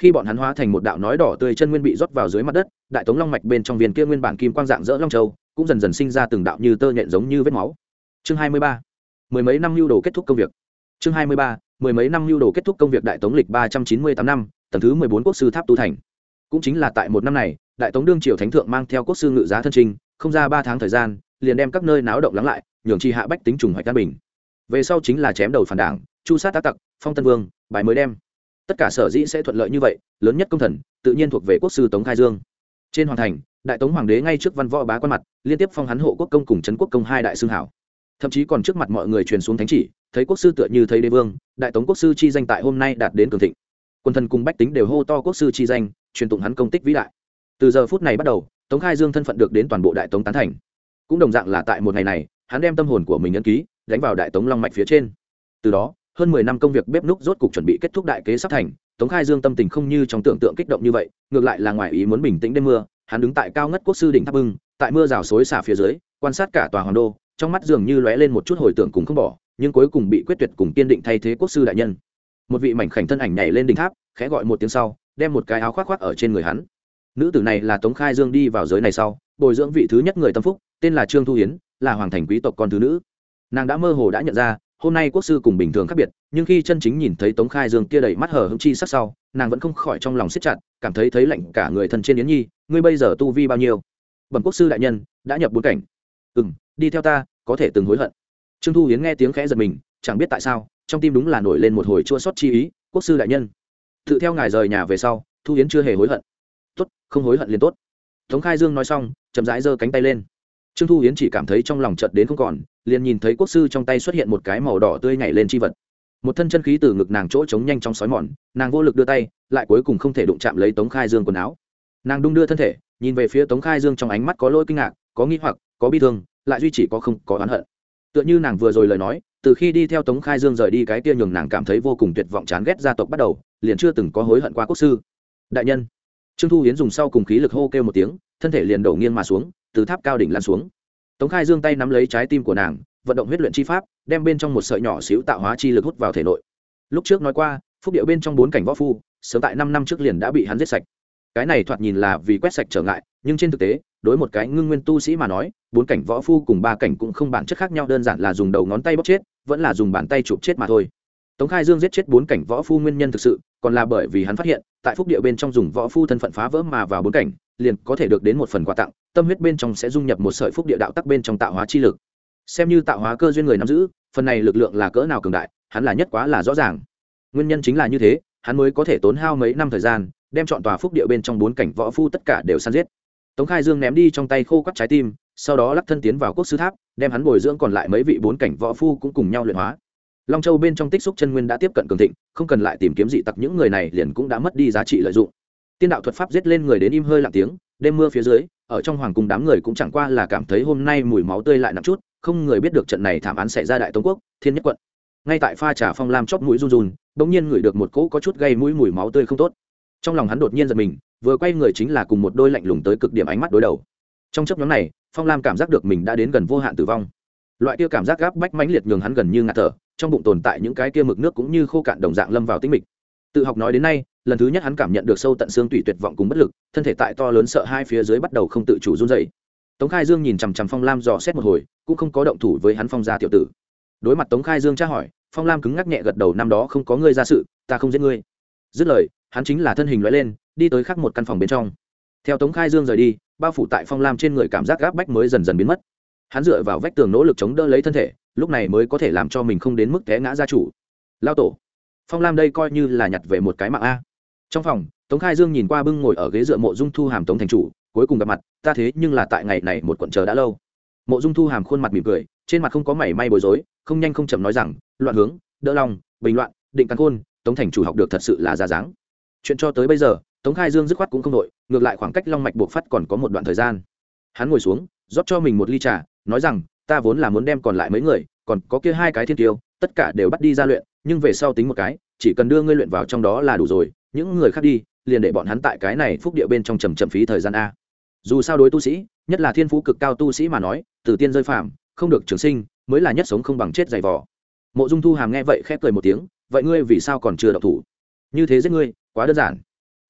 khi bọn hắn hóa thành một đạo nói đỏ tươi chân nguyên bị rót vào dưới mặt đất, đại tống long mạch bên trong viên kia nguyên bản kim quang dạng dỡ long châu, cũng dần dần sinh ra từng đạo như tơ nhện giống như vết máu. Chương hai mươi ba, mười mấy năm lưu đồ kết thúc công việc. Chương hai mươi ba, mười mấy năm lưu đồ kết thúc công việc đại tống lịch ba trăm chín mươi tám năm, tầng thứ mười bốn quốc sư tháp tu thành. Cũng chính là tại một năm này, đại tống đương triều thánh thượng mang theo quốc sư ngự giá thân trinh không ra ba tháng thời gian, liền đem các nơi náo động lắng lại, nhường tri hạ bách tính trùng hoạch an bình. Về sau chính là chém đầu phản đảng, chu sát tá tặc, phong tân vương, bài mới đem tất cả sở dĩ sẽ thuận lợi như vậy, lớn nhất công thần, tự nhiên thuộc về quốc sư tống khai dương. Trên hoàng thành, đại tống hoàng đế ngay trước văn võ bá quan mặt, liên tiếp phong hắn hộ quốc công cùng trấn quốc công hai đại xương hảo. Thậm chí còn trước mặt mọi người truyền xuống thánh chỉ, thấy quốc sư tựa như thấy đế vương, đại tống quốc sư chi danh tại hôm nay đạt đến cường thịnh. Quân thần cùng bách tính đều hô to quốc sư chi danh, truyền tụng hắn công tích vĩ đại. Từ giờ phút này bắt đầu, tống khai dương thân phận được đến toàn bộ đại tống tán thành. Cũng đồng dạng là tại một ngày này, hắn đem tâm hồn của mình ấn ký, đánh vào đại tống long mạch phía trên. Từ đó hơn mười năm công việc bếp núc rốt cục chuẩn bị kết thúc đại kế sắp thành, tống khai dương tâm tình không như trong tưởng tượng kích động như vậy, ngược lại là ngoài ý muốn bình tĩnh đêm mưa, hắn đứng tại cao ngất quốc sư đỉnh tháp bưng, tại mưa rào xối xả phía dưới, quan sát cả tòa hoàng đô, trong mắt dường như lóe lên một chút hồi tưởng cùng không bỏ, nhưng cuối cùng bị quyết tuyệt cùng kiên định thay thế quốc sư đại nhân. Một vị mảnh khảnh thân ảnh nhảy lên đỉnh tháp, khẽ gọi một tiếng sau, đem một cái áo khoác khoác ở trên người hắn. Nữ tử này là tống khai dương đi vào giới này sau, bồi dưỡng vị thứ nhất người tâm phúc, tên là trương thu hiến, là hoàng thành quý tộc con thứ nữ. Nàng đã mơ hồ đã nhận ra hôm nay quốc sư cùng bình thường khác biệt, nhưng khi chân chính nhìn thấy tống khai dương kia đầy mắt hở hững chi sắc sau, nàng vẫn không khỏi trong lòng siết chặt, cảm thấy thấy lạnh cả người thân trên yến nhi, ngươi bây giờ tu vi bao nhiêu? Bẩm quốc sư đại nhân, đã nhập bốn cảnh. Ừ m đi theo ta, có thể từng hối hận. Trương thu Yến nghe tiếng khẽ giật mình, chẳng biết tại sao, trong tim đúng là nổi lên một hồi chua sót chi ý, quốc sư đại nhân. Tự theo ngài rời nhà về sau, thu Yến chưa hề hối hận. Tốt, không hối hận liền tốt. Tống khai dương nói xong, chậm rãi giơ cánh tay lên. Trương thu Yến chỉ cảm thấy trong lòng chợt đến không còn liền nhìn thấy quốc sư trong tay xuất hiện một cái màu đỏ tươi nhảy lên chi vật. Một thân chân khí từ ngực nàng chỗ trống nhanh trong sói mòn, nàng vô lực đưa tay, lại cuối cùng không thể đụng chạm lấy tống khai dương quần áo. Nàng đung đưa thân thể, nhìn về phía tống khai dương trong ánh mắt có lỗi kinh ngạc, có nghi hoặc, có bi thương, lại duy chỉ có không, có oán hận. Tựa như nàng vừa rồi lời nói, từ khi đi theo tống khai dương rời đi cái kia nhường nàng cảm thấy vô cùng tuyệt vọng chán ghét gia tộc bắt đầu, liền chưa từng có hối hận qua quốc sư. Đại nhân. Trương thu hiến dùng sau cùng khí lực hô kêu một tiếng, thân thể liền đổ nghiêng mà xuống, từ tháp cao đỉnh lan xuống tống khai dương tay nắm lấy trái tim của nàng, vận động huyết luyện chi pháp, đem bên trong một sợi nhỏ xíu tạo hóa chi lực hút vào thể nội. Lúc trước nói qua, phúc điệu bên trong bốn cảnh võ phu, sớm tại năm năm trước liền đã bị hắn giết sạch. Cái này thoạt nhìn là vì quét sạch trở ngại, nhưng trên thực tế, đối một cái ngưng nguyên tu sĩ mà nói, bốn cảnh võ phu cùng ba cảnh cũng không bản chất khác nhau, đơn giản là dùng đầu ngón tay bóc chết, vẫn là dùng bàn tay chụp chết mà thôi tống khai dương giết chết bốn cảnh võ phu nguyên nhân thực sự, còn là bởi vì hắn phát hiện, tại phúc địa bên trong dùng võ phu thân phận phá vỡ mà vào bốn cảnh, liền có thể được đến một phần quà tặng, tâm huyết bên trong sẽ dung nhập một sợi phúc địa đạo tắc bên trong tạo hóa chi lực. Xem như tạo hóa cơ duyên người nắm giữ, phần này lực lượng là cỡ nào cường đại, hắn là nhất quá là rõ ràng. Nguyên nhân chính là như thế, hắn mới có thể tốn hao mấy năm thời gian, đem chọn tòa phúc địa bên trong bốn cảnh võ phu tất cả đều săn giết. Tống khai dương ném đi trong tay khô quắt trái tim, sau đó lắc thân tiến vào quốc sư tháp, đem hắn bồi dưỡng còn lại mấy vị bốn cảnh võ phu cũng cùng nhau luyện hóa long châu bên trong tích xúc chân nguyên đã tiếp cận cường thịnh, không cần lại tìm kiếm dị tặc, những người này liền cũng đã mất đi giá trị lợi dụng. Tiên đạo thuật pháp giết lên người đến im hơi lặng tiếng, đêm mưa phía dưới, ở trong hoàng cung đám người cũng chẳng qua là cảm thấy hôm nay mùi máu tươi lại nặng chút, không người biết được trận này thảm án xảy ra đại tống quốc, thiên nhất quận. Ngay tại pha trà phong lam chóp mũi run run, bỗng nhiên ngửi được một cỗ có chút gây mũi mùi máu tươi không tốt. Trong lòng hắn đột nhiên giật mình, vừa quay người chính là cùng một đôi lạnh lùng tới cực điểm ánh mắt đối đầu. Trong chấp nhóm này, phong lam cảm giác được mình đã đến gần vô hạn tử vong. Loại kia cảm giác gáp bách mãnh liệt nhường hắn gần như ngạt thở trong bụng tồn tại những cái kia mực nước cũng như khô cạn đồng dạng lâm vào tinh mịch. Tự học nói đến nay, lần thứ nhất hắn cảm nhận được sâu tận xương tủy tuyệt vọng cùng bất lực, thân thể tại to lớn sợ hai phía dưới bắt đầu không tự chủ run dày tống khai dương nhìn chằm chằm phong lam dò xét một hồi, cũng không có động thủ với hắn phong gia tiểu tử. Đối mặt tống khai dương tra hỏi, phong lam cứng ngắc nhẹ gật đầu, năm đó không có ngươi ra sự, ta không giết ngươi. Dứt lời, hắn chính là thân hình loại lên, đi tới khắc một căn phòng bên trong. Theo tống khai dương rời đi, bao phủ tại phong lam trên người cảm giác gáp bách mới dần dần biến mất. Hắn dựa vào vách tường nỗ lực chống đỡ lấy thân thể lúc này mới có thể làm cho mình không đến mức té ngã gia chủ. Lao tổ, phong lam đây coi như là nhặt về một cái mạng a. Trong phòng, tống khai dương nhìn qua bưng ngồi ở ghế dựa mộ dung thu hàm tống thành chủ, cuối cùng gặp mặt, ta thế nhưng là tại ngày này một quận chờ đã lâu. Mộ dung thu hàm khuôn mặt mỉm cười, trên mặt không có mảy may bối rối, không nhanh không chậm nói rằng, loạn hướng, đỡ lòng, bình loạn, định căn khôn, tống thành chủ học được thật sự là ra dáng. Chuyện cho tới bây giờ, tống khai dương dứt khoát cũng không đội, ngược lại khoảng cách long mạch buộc phát còn có một đoạn thời gian. Hắn ngồi xuống, rót cho mình một ly trà, nói rằng ta vốn là muốn đem còn lại mấy người còn có kia hai cái thiên tiêu tất cả đều bắt đi ra luyện nhưng về sau tính một cái chỉ cần đưa ngươi luyện vào trong đó là đủ rồi những người khác đi liền để bọn hắn tại cái này phúc địa bên trong trầm trầm phí thời gian a. Dù sao đối tu sĩ nhất là thiên phú cực cao tu sĩ mà nói từ tiên rơi phạm, không được trường sinh mới là nhất sống không bằng chết dày vò. Mộ dung thu hàm nghe vậy khép cười một tiếng vậy ngươi vì sao còn chưa đọc thủ? Như thế giết ngươi quá đơn giản.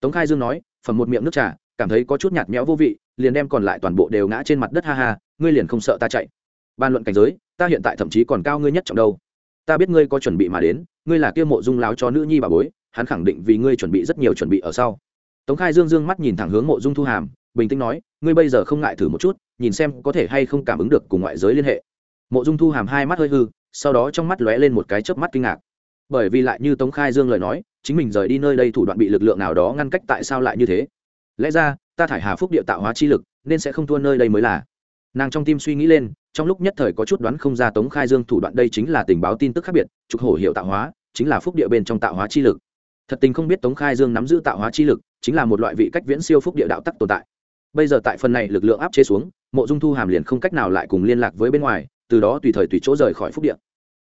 Tống khai dương nói phần một miệng nước trà cảm thấy có chút nhạt nhẽo vô vị liền đem còn lại toàn bộ đều ngã trên mặt đất ha ha ngươi liền không sợ ta chạy bàn luận cảnh giới, ta hiện tại thậm chí còn cao ngươi nhất trọng đâu. Ta biết ngươi có chuẩn bị mà đến, ngươi là kia mộ dung láo cho nữ nhi bà bối, hắn khẳng định vì ngươi chuẩn bị rất nhiều chuẩn bị ở sau. Tống khai dương dương mắt nhìn thẳng hướng mộ dung thu hàm, bình tĩnh nói, ngươi bây giờ không ngại thử một chút, nhìn xem có thể hay không cảm ứng được cùng ngoại giới liên hệ. Mộ dung thu hàm hai mắt hơi hư, sau đó trong mắt lóe lên một cái chớp mắt kinh ngạc. Bởi vì lại như tống khai dương lời nói, chính mình rời đi nơi đây thủ đoạn bị lực lượng nào đó ngăn cách tại sao lại như thế? Lẽ ra, ta thải hà phúc địa tạo hóa chi lực, nên sẽ không thua nơi đây mới là. Nàng trong tim suy nghĩ lên trong lúc nhất thời có chút đoán không ra tống khai dương thủ đoạn đây chính là tình báo tin tức khác biệt, trục hổ hiệu tạo hóa, chính là phúc địa bên trong tạo hóa chi lực. Thật tình không biết tống khai dương nắm giữ tạo hóa chi lực, chính là một loại vị cách viễn siêu phúc địa đạo tắc tồn tại. Bây giờ tại phần này lực lượng áp chế xuống, mộ dung thu hàm liền không cách nào lại cùng liên lạc với bên ngoài, từ đó tùy thời tùy chỗ rời khỏi phúc địa.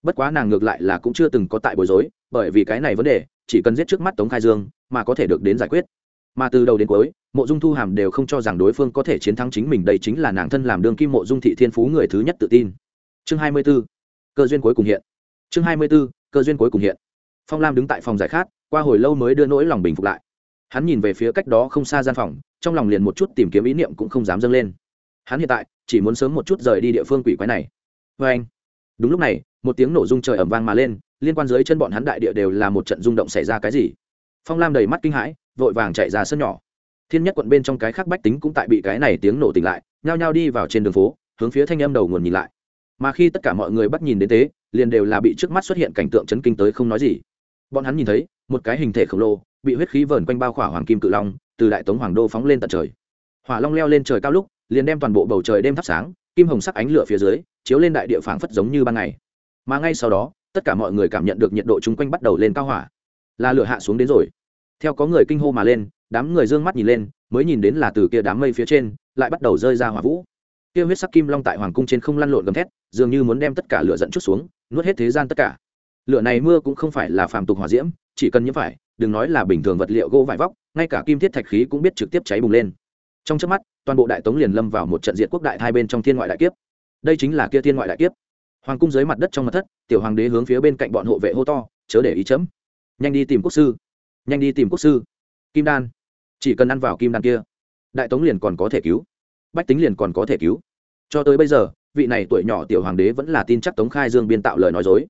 Bất quá nàng ngược lại là cũng chưa từng có tại bối rối, bởi vì cái này vấn đề, chỉ cần giết trước mắt tống khai dương, mà có thể được đến giải quyết. Mà từ đầu đến cuối mộ dung thu hàm đều không cho rằng đối phương có thể chiến thắng chính mình, đây chính là nàng thân làm đương kim mộ dung thị thiên phú người thứ nhất tự tin. Chương hai mươi b ố cơ duyên cuối cùng hiện. Chương hai mươi b ố cơ duyên cuối cùng hiện. Phong lam đứng tại phòng giải khát, qua hồi lâu mới đưa nỗi lòng bình phục lại. Hắn nhìn về phía cách đó không xa gian phòng, trong lòng liền một chút tìm kiếm ý niệm cũng không dám dâng lên. Hắn hiện tại chỉ muốn sớm một chút rời đi địa phương quỷ quái này. Vê anh, đúng lúc này, một tiếng nổ rung trời ẩm vang mà lên, liên quan dưới chân bọn hắn đại địa đều là một trận rung động xảy ra cái gì? Phong lam đầy mắt kinh hãi, vội vàng chạy ra sân nhỏ thiên nhất quận bên trong cái khác bách tính cũng tại bị cái này tiếng nổ tỉnh lại, nhao nhao đi vào trên đường phố, hướng phía thanh âm đầu nguồn nhìn lại. Mà khi tất cả mọi người bắt nhìn đến thế, liền đều là bị trước mắt xuất hiện cảnh tượng chấn kinh tới không nói gì. Bọn hắn nhìn thấy, một cái hình thể khổng lồ, bị huyết khí vờn quanh bao khỏa hoàng kim cự long, từ đại tống hoàng đô phóng lên tận trời. Hỏa long leo lên trời cao lúc, liền đem toàn bộ bầu trời đêm thắp sáng, kim hồng sắc ánh lửa phía dưới, chiếu lên đại địa phảng phất giống như ban ngày. Mà ngay sau đó, tất cả mọi người cảm nhận được nhiệt độ chung quanh bắt đầu lên cao hỏa. Là lửa hạ xuống đến rồi. Theo có người kinh hô mà lên đám người d ư ơ n g mắt nhìn lên, mới nhìn đến là từ kia đám mây phía trên, lại bắt đầu rơi ra hỏa vũ. Kia huyết sắc kim long tại hoàng cung trên không lăn lộn gầm thét, dường như muốn đem tất cả lửa dẫn chút xuống, nuốt hết thế gian tất cả. Lửa này mưa cũng không phải là phàm tục hỏa diễm, chỉ cần nhiễm phải, đừng nói là bình thường vật liệu gỗ vải vóc, ngay cả kim thiết thạch khí cũng biết trực tiếp cháy bùng lên. Trong trước mắt, toàn bộ đại tống liền lâm vào một trận diện quốc đại hai bên trong thiên ngoại đại kiếp. Đây chính là kia thiên ngoại đại kiếp. Hoàng cung dưới mặt đất trong mặt thất, tiểu hoàng đế hướng phía bên cạnh bọn hộ vệ hô to, chớ để ý chấm. Nhanh đi tìm quốc sư. Nhanh đi tìm quốc sư. Kim đan chỉ cần ăn vào kim đan kia, đại tống liền còn có thể cứu. Bách tính liền còn có thể cứu. Cho tới bây giờ, vị này tuổi nhỏ tiểu hoàng đế vẫn là tin chắc tống khai dương biên tạo lời nói dối.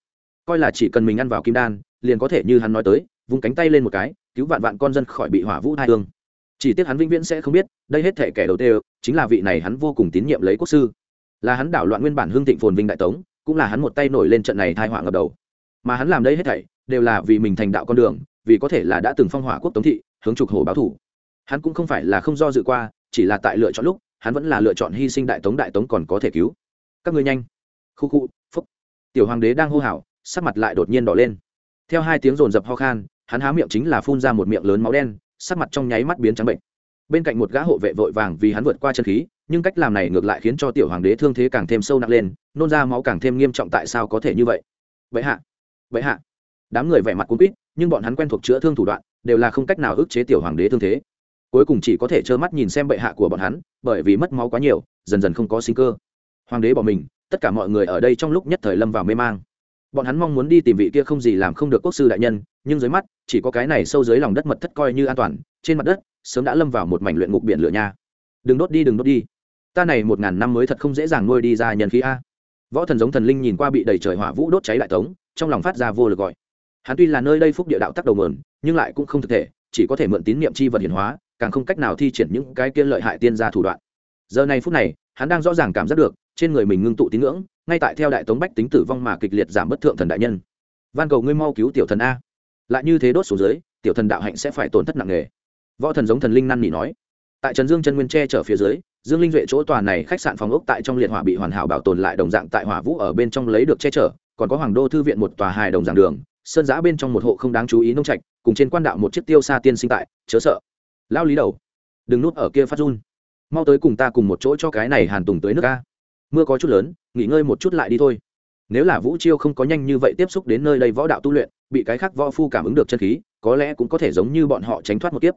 Coi là chỉ cần mình ăn vào kim đan, liền có thể như hắn nói tới vùng cánh tay lên một cái, cứu vạn vạn con dân khỏi bị hỏa vũ hai thương chỉ tiếc hắn vĩnh viễn sẽ không biết, đây hết thể kẻ đầu tiên, chính là vị này hắn vô cùng tín nhiệm lấy quốc sư. Là hắn đảo loạn nguyên bản hương thịnh phồn vinh đại tống, cũng là hắn một tay nổi lên trận này thai họa ngập đầu. Mà hắn làm đây hết thảy, đều là vì mình thành đạo con đường, vì có thể là đã từng phong hỏa quốc tống thị, hướng trục hồ báo thủ hắn cũng không phải là không do dự qua, chỉ là tại lựa chọn lúc, hắn vẫn là lựa chọn hy sinh đại tống đại tống còn có thể cứu. Các ngươi nhanh. Khu khu, phúc. Tiểu hoàng đế đang hô hào, sắc mặt lại đột nhiên đỏ lên. Theo hai tiếng rồn rập ho khan, hắn há miệng chính là phun ra một miệng lớn máu đen, sắc mặt trong nháy mắt biến trắng bệnh. Bên cạnh một gã hộ vệ vội vàng vì hắn vượt qua chân khí, nhưng cách làm này ngược lại khiến cho tiểu hoàng đế thương thế càng thêm sâu nặng lên, nôn ra máu càng thêm nghiêm trọng tại sao có thể như vậy? Vậy hạ vậy hạ. Đám người vẻ mặt cuốn quýt, nhưng bọn hắn quen thuộc chữa thương thủ đoạn, đều là không cách nào ức chế tiểu hoàng đế thương thế cuối cùng chỉ có thể trơ mắt nhìn xem bệ hạ của bọn hắn, bởi vì mất máu quá nhiều, dần dần không có sinh cơ. Hoàng đế bỏ mình, tất cả mọi người ở đây trong lúc nhất thời lâm vào mê mang. Bọn hắn mong muốn đi tìm vị kia không gì làm không được quốc sư đại nhân, nhưng dưới mắt, chỉ có cái này sâu dưới lòng đất mật thất coi như an toàn, trên mặt đất, sớm đã lâm vào một mảnh luyện ngục biển lửa nha. Đừng đốt đi, đừng đốt đi. Ta này một ngàn năm mới thật không dễ dàng nuôi đi ra nhân khí a. Võ thần giống thần linh nhìn qua bị đầy trời hỏa vũ đốt cháy đại tống, trong lòng phát ra vô lực gọi. Hắn tuy là nơi đây phúc địa đạo tắc đầu mờn nhưng lại cũng không thực thể, chỉ có thể mượn tín niệm chi vật hiển hóa càng không cách nào thi triển những cái kia lợi hại tiên gia thủ đoạn. Giờ này phút này, hắn đang rõ ràng cảm giác được, trên người mình ngưng tụ tín ngưỡng, ngay tại theo đại tống bách tính tử vong mà kịch liệt giảm bất thượng thần đại nhân. Van cầu ngươi mau cứu tiểu thần a. Lại như thế đốt xuống dưới, tiểu thần đạo hạnh sẽ phải tổn thất nặng nề. Võ thần giống thần linh năn nỉ nói. Tại trần dương chân nguyên tre chở phía dưới, dương linh duệ chỗ tòa này khách sạn phòng ốc tại trong liệt hỏa bị hoàn hảo bảo tồn lại đồng dạng tại hỏa vũ ở bên trong lấy được che chở, còn có hoàng đô thư viện một tòa hài đồng giảng đường, sơn giã bên trong một hộ không đáng chú ý nông trạch, cùng trên quan đạo một chiếc tiêu xa tiên sinh tại, chớ sợ lao lý đầu. Đừng núp ở kia phát run. Mau tới cùng ta cùng một chỗ cho cái này hàn tùng tới nước ca mưa có chút lớn, nghỉ ngơi một chút lại đi thôi. Nếu là vũ chiêu không có nhanh như vậy tiếp xúc đến nơi đây võ đạo tu luyện, bị cái khác võ phu cảm ứng được chân khí, có lẽ cũng có thể giống như bọn họ tránh thoát một kiếp.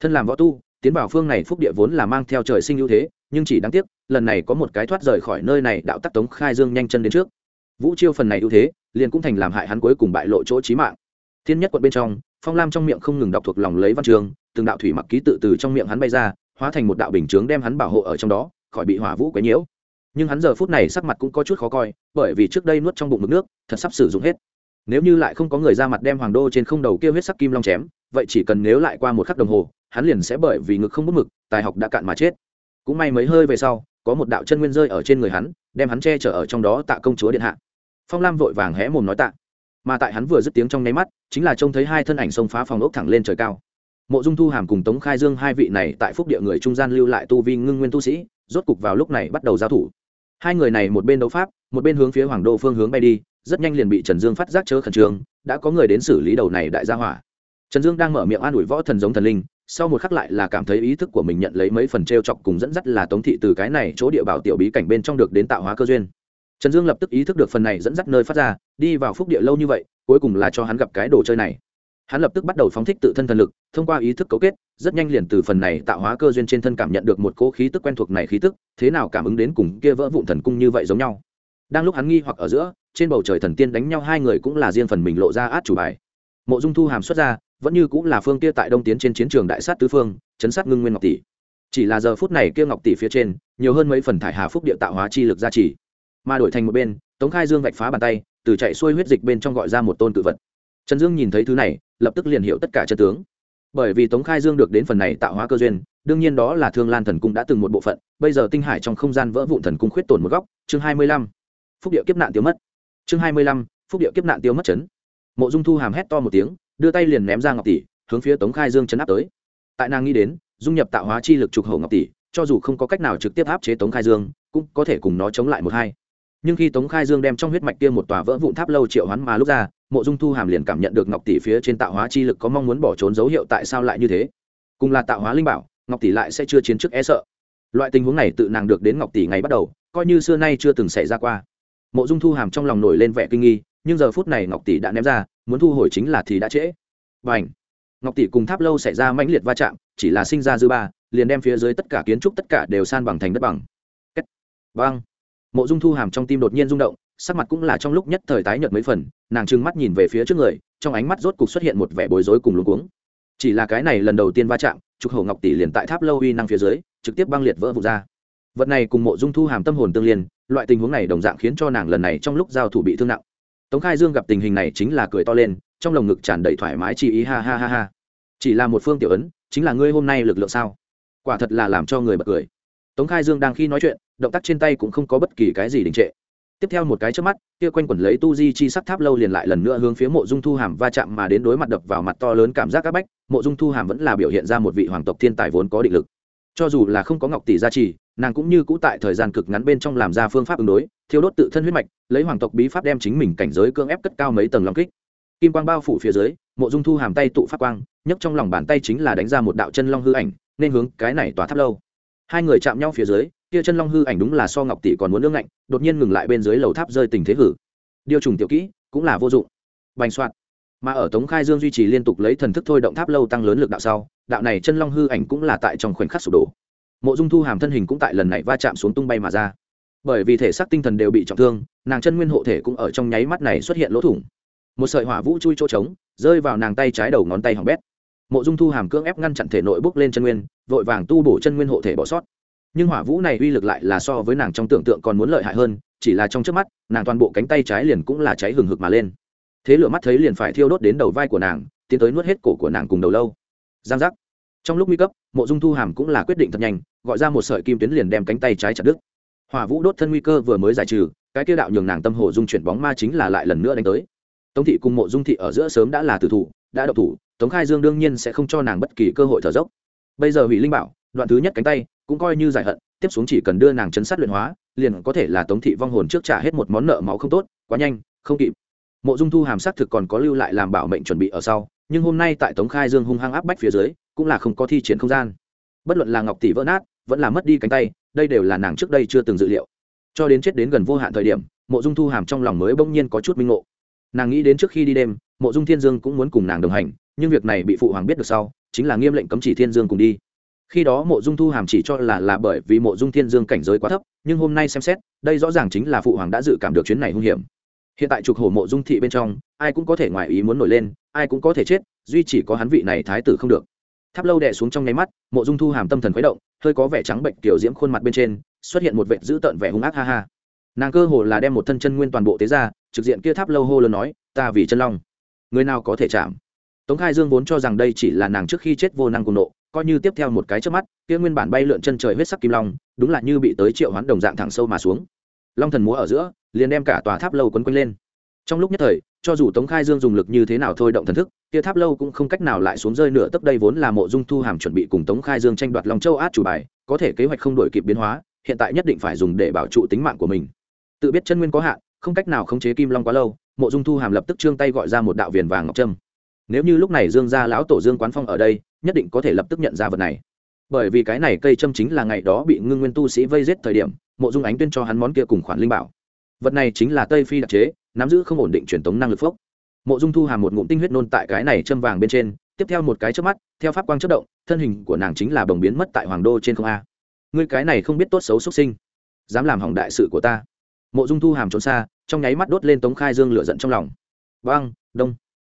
Thân làm võ tu, tiến vào phương này phúc địa vốn là mang theo trời sinh ưu thế, nhưng chỉ đáng tiếc, lần này có một cái thoát rời khỏi nơi này đạo tắc tống khai dương nhanh chân đến trước. Vũ chiêu phần này ưu thế, liền cũng thành làm hại hắn cuối cùng bại lộ chỗ trí mạng. Thiên nhất quận bên trong phong lam trong miệng không ngừng đọc thuộc lòng lấy văn trường từng đạo thủy mặc ký tự từ trong miệng hắn bay ra, hóa thành một đạo bình chướng đem hắn bảo hộ ở trong đó, khỏi bị hỏa vũ quấy nhiễu. Nhưng hắn giờ phút này sắc mặt cũng có chút khó coi, bởi vì trước đây nuốt trong bụng mực nước, thật sắp sử dụng hết. Nếu như lại không có người ra mặt đem hoàng đô trên không đầu kia huyết sắc kim long chém, vậy chỉ cần nếu lại qua một khắc đồng hồ, hắn liền sẽ bởi vì ngực không bút mực, tài học đã cạn mà chết. Cũng may mấy hơi về sau, có một đạo chân nguyên rơi ở trên người hắn, đem hắn che chở ở trong đó tạ công chúa điện hạ. Phong lam vội vàng hé mồm nói tạ mà tại hắn vừa dứt tiếng trong nháy mắt, chính là trông thấy hai thân ảnh xông phá phòng ốc thẳng lên trời cao. Mộ dung thu hàm cùng tống khai dương hai vị này tại phúc địa người trung gian lưu lại tu vi ngưng nguyên tu sĩ, rốt cục vào lúc này bắt đầu giao thủ. Hai người này một bên đấu pháp, một bên hướng phía hoàng đô phương hướng bay đi, rất nhanh liền bị trần dương phát giác chớ khẩn trương, đã có người đến xử lý đầu này đại gia hỏa. Trần dương đang mở miệng an ủi võ thần giống thần linh, sau một khắc lại là cảm thấy ý thức của mình nhận lấy mấy phần t r e o chọc cùng dẫn dắt là tống thị từ cái này chỗ địa bảo tiểu bí cảnh bên trong được đến tạo hóa cơ duyên trần dương lập tức ý thức được phần này dẫn dắt nơi phát ra, đi vào phúc địa lâu như vậy, cuối cùng là cho hắn gặp cái đồ chơi này. Hắn lập tức bắt đầu phóng thích tự thân thần lực, thông qua ý thức cấu kết, rất nhanh liền từ phần này tạo hóa cơ duyên trên thân cảm nhận được một cỗ khí tức quen thuộc này khí tức, thế nào cảm ứng đến cùng kia vỡ vụn thần cung như vậy giống nhau. Đang lúc hắn nghi hoặc ở giữa, trên bầu trời thần tiên đánh nhau hai người cũng là riêng phần mình lộ ra át chủ bài. Mộ dung thu hàm xuất ra, vẫn như cũng là phương kia tại đông tiến trên chiến trường đại sát tứ phương, chấn sát ngưng nguyên ngọc tỷ. Chỉ là giờ phút này kia ngọc tỷ phía trên, nhiều hơn mấy phần thải hà phúc địa tạo hóa chi lực gia trì mà đổi thành một bên, tống khai dương vạch phá bàn tay, từ chạy xuôi huyết dịch bên trong gọi ra một tôn cự vật. Trần dương nhìn thấy thứ này, lập tức liền hiểu tất cả chân tướng. Bởi vì tống khai dương được đến phần này tạo hóa cơ duyên, đương nhiên đó là thương lan thần cung đã từng một bộ phận, bây giờ tinh hải trong không gian vỡ vụn thần cung khuyết tổn một góc, chương hai mươi lăm. Phúc điệu kiếp nạn tiêu mất. Chương hai mươi lăm, phúc điệu kiếp nạn tiêu mất chấn. Mộ dung thu hàm hét to một tiếng, đưa tay liền ném ra ngọc tỷ, hướng phía tống khai dương chấn áp tới. Tại nàng nghĩ đến, dung nhập tạo hóa chi lực trục hầu ngọc tỷ, cho dù không có cách nào trực tiếp áp chế tống khai dương, cũng có thể cùng nó chống lại một hai nhưng khi tống khai dương đem trong huyết mạch kia một tòa vỡ vụn tháp lâu triệu hoán mà lúc ra, mộ dung thu hàm liền cảm nhận được ngọc tỷ phía trên tạo hóa chi lực có mong muốn bỏ trốn dấu hiệu tại sao lại như thế. Cùng là tạo hóa linh bảo, ngọc tỷ lại sẽ chưa chiến trước e sợ. Loại tình huống này tự nàng được đến ngọc tỷ ngày bắt đầu, coi như xưa nay chưa từng xảy ra qua. Mộ dung thu hàm trong lòng nổi lên vẻ kinh nghi, nhưng giờ phút này ngọc tỷ đã ném ra, muốn thu hồi chính là thì đã trễ. Và h ngọc tỷ cùng tháp lâu xảy ra mãnh liệt va chạm, chỉ là sinh ra dư ba, liền đem phía dưới tất cả kiến trúc tất cả đều san bằng thành đất bằng. Băng mộ dung thu hàm trong tim đột nhiên rung động, sắc mặt cũng là trong lúc nhất thời tái nhợt mấy phần, nàng trừng mắt nhìn về phía trước người, trong ánh mắt rốt cục xuất hiện một vẻ bối rối cùng luống cuống. Chỉ là cái này lần đầu tiên va chạm, trục hầu ngọc tỷ liền tại tháp lâu uy năng phía dưới, trực tiếp băng liệt vỡ vụt ra. Vật này cùng mộ dung thu hàm tâm hồn tương liên, loại tình huống này đồng dạng khiến cho nàng lần này trong lúc giao thủ bị thương nặng. Tống khai dương gặp tình hình này chính là cười to lên, trong lồng ngực tràn đầy thoải mái chi ý, ha ha ha ha. Chỉ là một phương tiểu ấn, chính là ngươi hôm nay lực lượng sao? Quả thật là làm cho người bật cười tống khai dương đang khi nói chuyện, động tác trên tay cũng không có bất kỳ cái gì đình trệ. Tiếp theo một cái trước mắt, kia quanh quẩn lấy tu di chi sắc tháp lâu liền lại lần nữa hướng phía mộ dung thu hàm va chạm mà đến đối mặt đập vào mặt to lớn cảm giác các bách, mộ dung thu hàm vẫn là biểu hiện ra một vị hoàng tộc thiên tài vốn có định lực. Cho dù là không có ngọc tỷ gia trì, nàng cũng như cũ tại thời gian cực ngắn bên trong làm ra phương pháp ứng đối thiếu đốt tự thân huyết mạch, lấy hoàng tộc bí pháp đem chính mình cảnh giới cưỡng ép cất cao mấy tầng lòng kích. Kim quang bao phủ phía dưới, mộ dung thu hàm tay tụ phát quang, nhấc trong lòng bàn tay chính là đánh ra một đạo chân long hư ảnh, nên hướng cái này tỏa tháp lâu hai người chạm nhau phía dưới, kia chân long hư ảnh đúng là so ngọc tỷ còn muốn nương ngạnh, đột nhiên ngừng lại bên dưới lầu tháp rơi tình thế hử. Điều trùng tiểu kỹ, cũng là vô dụng. Bành soạn. Mà ở tống khai dương duy trì liên tục lấy thần thức thôi động tháp lâu tăng lớn lực đạo sau, đạo này chân long hư ảnh cũng là tại trong khoảnh khắc sụp đổ. Mộ dung thu hàm thân hình cũng tại lần này va chạm xuống tung bay mà ra. Bởi vì thể xác tinh thần đều bị trọng thương, nàng chân nguyên hộ thể cũng ở trong nháy mắt này xuất hiện lỗ thủng. Một sợi hỏa vũ chui chỗ trống, rơi vào nàng tay trái đầu ngón tay hỏng bét mộ dung thu hàm cưỡng ép ngăn chặn thể nội bốc lên chân nguyên, vội vàng tu bổ chân nguyên hộ thể bỏ sót. Nhưng hỏa vũ này uy lực lại là so với nàng trong tưởng tượng còn muốn lợi hại hơn, chỉ là trong trước mắt, nàng toàn bộ cánh tay trái liền cũng là cháy hừng hực mà lên. Thế lửa mắt thấy liền phải thiêu đốt đến đầu vai của nàng, tiến tới nuốt hết cổ của nàng cùng đầu lâu. Giang giác. Trong lúc nguy cấp, mộ dung thu hàm cũng là quyết định thật nhanh, gọi ra một sợi kim tuyến liền đem cánh tay trái chặt đứt. Hỏa vũ đốt thân nguy cơ vừa mới giải trừ, cái kia đạo nhường nàng tâm hồ dung chuyển bóng ma chính là lại lần nữa đánh tới. Tống thị cùng mộ dung thị ở giữa sớm đã là tử thủ, đã độc thủ tống khai dương đương nhiên sẽ không cho nàng bất kỳ cơ hội thở dốc. Bây giờ hủy linh bảo, đoạn thứ nhất cánh tay, cũng coi như giải hận, tiếp xuống chỉ cần đưa nàng chấn sát luyện hóa, liền có thể là tống thị vong hồn trước trả hết một món nợ máu không tốt, quá nhanh, không kịp. Mộ dung thu hàm sắc thực còn có lưu lại làm bảo mệnh chuẩn bị ở sau, nhưng hôm nay tại tống khai dương hung hăng áp bách phía dưới, cũng là không có thi triển không gian. Bất luận là ngọc tỷ vỡ nát, vẫn là mất đi cánh tay, đây đều là nàng trước đây chưa từng dự liệu. Cho đến chết đến gần vô hạn thời điểm, mộ dung thu hàm trong lòng mới bỗng nhiên có chút minh ngộ. Nàng nghĩ đến trước khi đi đêm, mộ dung thiên dương cũng muốn cùng nàng đồng hành nhưng việc này bị phụ hoàng biết được sau, chính là nghiêm lệnh cấm chỉ thiên dương cùng đi. Khi đó mộ dung thu hàm chỉ cho là là bởi vì mộ dung thiên dương cảnh giới quá thấp, nhưng hôm nay xem xét, đây rõ ràng chính là phụ hoàng đã dự cảm được chuyến này hung hiểm. Hiện tại trục hổ mộ dung thị bên trong, ai cũng có thể ngoài ý muốn nổi lên, ai cũng có thể chết, duy chỉ có hắn vị này thái tử không được. Tháp lâu đè xuống trong nháy mắt, mộ dung thu hàm tâm thần khuấy động, hơi có vẻ trắng bệnh kiểu diễm khuôn mặt bên trên, xuất hiện một vệ dữ tợn vẻ hung ác ha ha. Nàng cơ hồ là đem một thân chân nguyên toàn bộ tế ra, trực diện kia tháp lâu hô lớn nói, ta vì chân long. Người nào có thể chạm? Tống khai dương vốn cho rằng đây chỉ là nàng trước khi chết vô năng cùng nộ, coi như tiếp theo một cái trước mắt, kia nguyên bản bay lượn chân trời huyết sắc kim long, đúng là như bị tới triệu hoán đồng dạng thẳng sâu mà xuống. Long thần múa ở giữa, liền đem cả tòa tháp lâu quấn quanh lên. Trong lúc nhất thời, cho dù tống khai dương dùng lực như thế nào thôi động thần thức, kia tháp lâu cũng không cách nào lại xuống rơi nửa tấp đây vốn là mộ dung thu hàm chuẩn bị cùng tống khai dương tranh đoạt long châu át chủ bài, có thể kế hoạch không đổi kịp biến hóa, hiện tại nhất định phải dùng để bảo trụ tính mạng của mình. Tự biết chân nguyên có hạn, không cách nào khống chế kim long quá lâu, mộ dung thu hàm lập tức trương tay gọi ra một đạo viền vàng ngọc trâm nếu như lúc này dương gia lão tổ dương quán phong ở đây, nhất định có thể lập tức nhận ra vật này. Bởi vì cái này cây châm chính là ngày đó bị ngưng nguyên tu sĩ vây giết thời điểm, mộ dung ánh tuyên cho hắn món kia cùng khoản linh bảo. Vật này chính là tây phi đặc chế, nắm giữ không ổn định truyền thống năng lực phốc. Mộ dung thu hàm một ngụm tinh huyết nôn tại cái này châm vàng bên trên, tiếp theo một cái trước mắt, theo pháp quang chất động, thân hình của nàng chính là bồng biến mất tại hoàng đô trên không a. Ngươi cái này không biết tốt xấu xuất sinh, dám làm hỏng đại sự của ta. Mộ dung thu hàm trốn xa, trong nháy mắt đốt lên tống khai dương lửa giận trong lòng. Băng đông.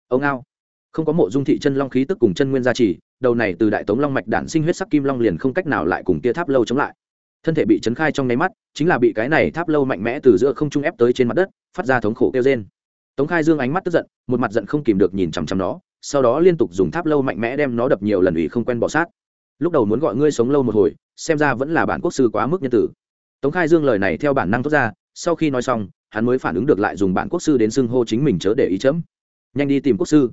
Ông ao không có mộ dung thị chân long khí tức cùng chân nguyên gia trì, đầu này từ đại tống long mạch đản sinh huyết sắc kim long liền không cách nào lại cùng tia tháp lâu chống lại. Thân thể bị chấn khai trong nháy mắt, chính là bị cái này tháp lâu mạnh mẽ từ giữa không trung ép tới trên mặt đất, phát ra thống khổ kêu trên tống khai dương ánh mắt tức giận, một mặt giận không kìm được nhìn chằm chằm nó, sau đó liên tục dùng tháp lâu mạnh mẽ đem nó đập nhiều lần ủy không quen bỏ sát. Lúc đầu muốn gọi ngươi sống lâu một hồi, xem ra vẫn là bản quốc sư quá mức nhân tử. Tống khai dương lời này theo bản năng thốt ra, sau khi nói xong, hắn mới phản ứng được lại dùng bản quốc sư đến xưng hô chính mình chớ để ý chấm. Nhanh đi tìm quốc sư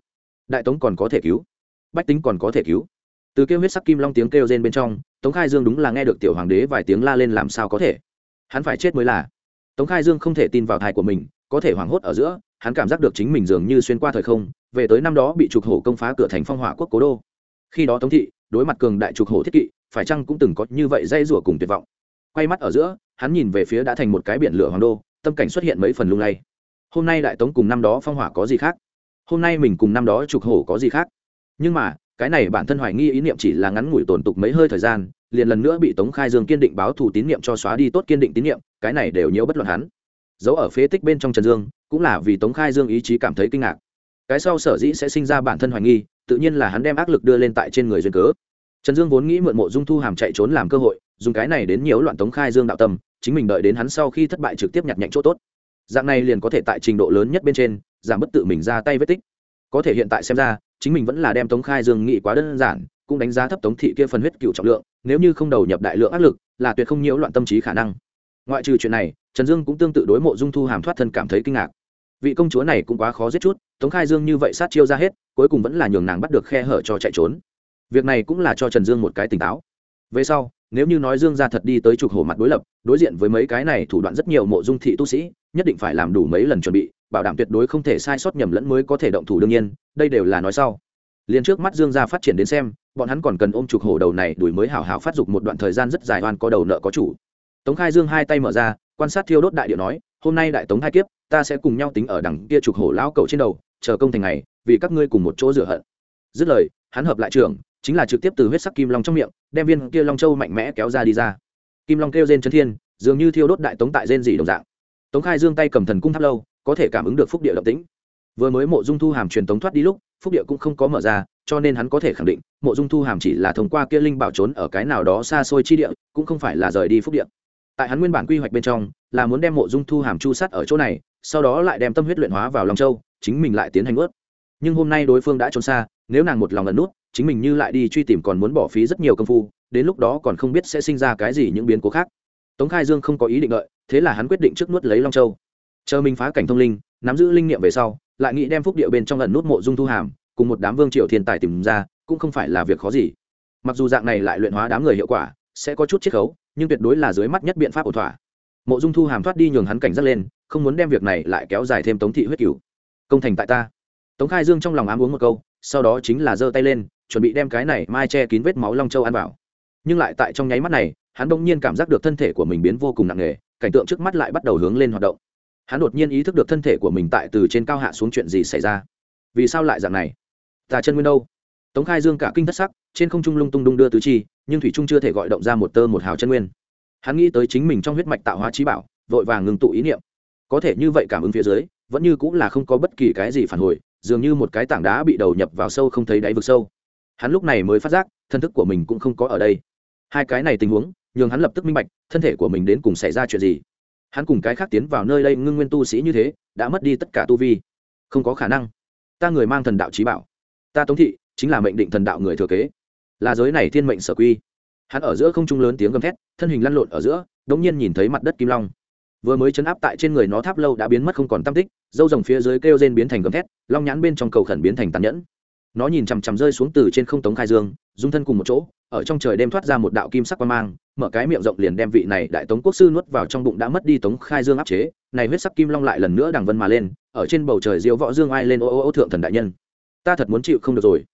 đại tống còn có thể cứu, bách tính còn có thể cứu. Từ kêu huyết sắc kim long tiếng kêu rên bên trong, tống khai dương đúng là nghe được tiểu hoàng đế vài tiếng la lên làm sao có thể. Hắn phải chết mới là. Tống khai dương không thể tin vào thai của mình, có thể hoảng hốt ở giữa, hắn cảm giác được chính mình dường như xuyên qua thời không, về tới năm đó bị trục hổ công phá cửa thành phong hỏa quốc cố đô. Khi đó tống thị, đối mặt cường đại trục hổ thiết kỵ, phải chăng cũng từng có như vậy dây rủa cùng tuyệt vọng. Quay mắt ở giữa, hắn nhìn về phía đã thành một cái biển lửa hoàng đô, tâm cảnh xuất hiện mấy phần lung lay. Hôm nay đại tống cùng năm đó phong hỏa có gì khác? Hôm nay mình cùng năm đó trục hổ có gì khác? Nhưng mà, cái này bản thân hoài nghi ý niệm chỉ là ngắn ngủi tổn tục mấy hơi thời gian, liền lần nữa bị tống khai dương kiên định báo thù tín niệm cho xóa đi tốt kiên định tín niệm cái này đều nhiễu bất luận hắn. Giấu ở phế tích bên trong trần dương, cũng là vì tống khai dương ý chí cảm thấy kinh ngạc. Cái sau sở dĩ sẽ sinh ra bản thân hoài nghi, tự nhiên là hắn đem áp lực đưa lên tại trên người duyên cớ. Trần dương vốn nghĩ mượn mộ dung thu hàm chạy trốn làm cơ hội, dùng cái này đến nhiễu loạn tống khai dương đạo tâm, chính mình đợi đến hắn sau khi thất bại trực tiếp nhặt nhạnh chỗ tốt. Dạng này liền có thể tại trình độ lớn nhất bên trên giảm bất tự mình ra tay vết tích. Có thể hiện tại xem ra, chính mình vẫn là đem tống khai dương nghị quá đơn giản, cũng đánh giá thấp tống thị kia phần huyết cựu trọng lượng, nếu như không đầu nhập đại lượng áp lực, là tuyệt không nhiễu loạn tâm trí khả năng. Ngoại trừ chuyện này, trần dương cũng tương tự đối mộ dung thu hàm thoát thân cảm thấy kinh ngạc. Vị công chúa này cũng quá khó giết chút, tống khai dương như vậy sát chiêu ra hết, cuối cùng vẫn là nhường nàng bắt được khe hở cho chạy trốn. Việc này cũng là cho trần dương một cái tỉnh táo. Về sau, nếu như nói dương ra thật đi tới trục hổ mặt đối lập, đối diện với mấy cái này thủ đoạn rất nhiều mộ dung thị tu sĩ, nhất định phải làm đủ mấy lần chuẩn bị bảo đảm tuyệt đối không thể sai sót nhầm lẫn mới có thể động thủ đương nhiên, đây đều là nói sau. Liền trước mắt dương gia phát triển đến xem, bọn hắn còn cần ôm trục hổ đầu này đuổi mới hảo hảo phát dục một đoạn thời gian rất dài oan có đầu nợ có chủ. Tống khai dương hai tay mở ra, quan sát thiêu đốt đại điệu nói, hôm nay đại tống hai kiếp, ta sẽ cùng nhau tính ở đằng kia trục hổ lão cầu trên đầu, chờ công thành ngày, vì các ngươi cùng một chỗ rửa hận. Dứt lời, hắn hợp lại trưởng chính là trực tiếp từ huyết sắc kim long trong miệng, đem viên kia long châu mạnh mẽ kéo ra đi ra. Kim long kêu rên chân thiên, dường như thiêu đốt đại tống tại rên dị đồng dạng. Tống khai dương tay cầm thần cung tháp lâu có thể cảm ứng được phúc địa động tĩnh. Vừa mới mộ dung thu hàm truyền tống thoát đi lúc, phúc địa cũng không có mở ra, cho nên hắn có thể khẳng định, mộ dung thu hàm chỉ là thông qua kia linh bảo trốn ở cái nào đó xa xôi chi địa, cũng không phải là rời đi phúc địa. Tại hắn nguyên bản quy hoạch bên trong, là muốn đem mộ dung thu hàm chu sắt ở chỗ này, sau đó lại đem tâm huyết luyện hóa vào lòng châu, chính mình lại tiến hành ướt. Nhưng hôm nay đối phương đã trốn xa, nếu nàng một lòng ẩn nút, chính mình như lại đi truy tìm còn muốn bỏ phí rất nhiều công phu, đến lúc đó còn không biết sẽ sinh ra cái gì những biến cố khác. Tống khai dương không có ý định đợi, thế là hắn quyết định trước nuốt lấy long châu chờ mình phá cảnh thông linh, nắm giữ linh nghiệm về sau, lại nghĩ đem phúc địa bên trong ẩn nút mộ dung thu hàm, cùng một đám vương triệu thiên tài tìm ra, cũng không phải là việc khó gì. Mặc dù dạng này lại luyện hóa đám người hiệu quả, sẽ có chút chiết khấu, nhưng tuyệt đối là dưới mắt nhất biện pháp ổn thỏa. Mộ dung thu hàm thoát đi nhường hắn cảnh giác lên, không muốn đem việc này lại kéo dài thêm tống thị huyết cửu. Công thành tại ta. Tống khai dương trong lòng ám uống một câu, sau đó chính là giơ tay lên, chuẩn bị đem cái này mai che kín vết máu long châu ăn vào. Nhưng lại tại trong nháy mắt này, hắn bỗng nhiên cảm giác được thân thể của mình biến vô cùng nặng nề, cảnh tượng trước mắt lại bắt đầu hướng lên hoạt động hắn đột nhiên ý thức được thân thể của mình tại từ trên cao hạ xuống chuyện gì xảy ra. Vì sao lại dạng này? Tà chân nguyên đâu? Tống khai dương cả kinh thất sắc, trên không trung lung tung đung đưa tứ chi, nhưng thủy trung chưa thể gọi động ra một tơ một hào chân nguyên. Hắn nghĩ tới chính mình trong huyết mạch tạo hóa trí bảo, vội vàng ngừng tụ ý niệm. Có thể như vậy cảm ứng phía dưới, vẫn như cũng là không có bất kỳ cái gì phản hồi, dường như một cái tảng đá bị đầu nhập vào sâu không thấy đáy vực sâu. Hắn lúc này mới phát giác, thân thức của mình cũng không có ở đây. Hai cái này tình huống, nhường hắn lập tức minh bạch, thân thể của mình đến cùng xảy ra chuyện gì hắn cùng cái khác tiến vào nơi đây ngưng nguyên tu sĩ như thế, đã mất đi tất cả tu vi. Không có khả năng. Ta người mang thần đạo trí bảo. Ta tống thị, chính là mệnh định thần đạo người thừa kế. Là giới này thiên mệnh sở quy. Hắn ở giữa không trung lớn tiếng gầm thét, thân hình lăn lộn ở giữa, đống nhiên nhìn thấy mặt đất kim long. Vừa mới chấn áp tại trên người nó tháp lâu đã biến mất không còn tam tích, dâu rồng phía dưới kêu rên biến thành gầm thét, long nhãn bên trong cầu khẩn biến thành tàn nhẫn. Nó nhìn chằm chằm rơi xuống từ trên không tống khai dương, dung thân cùng một chỗ ở trong trời đêm thoát ra một đạo kim sắc quang mang, mở cái miệng rộng liền đem vị này đại tống quốc sư nuốt vào trong bụng đã mất đi tống khai dương áp chế, này huyết sắc kim long lại lần nữa đằng vân mà lên, ở trên bầu trời diêu võ dương ai lên ô ô ô thượng thần đại nhân. Ta thật muốn chịu không được rồi.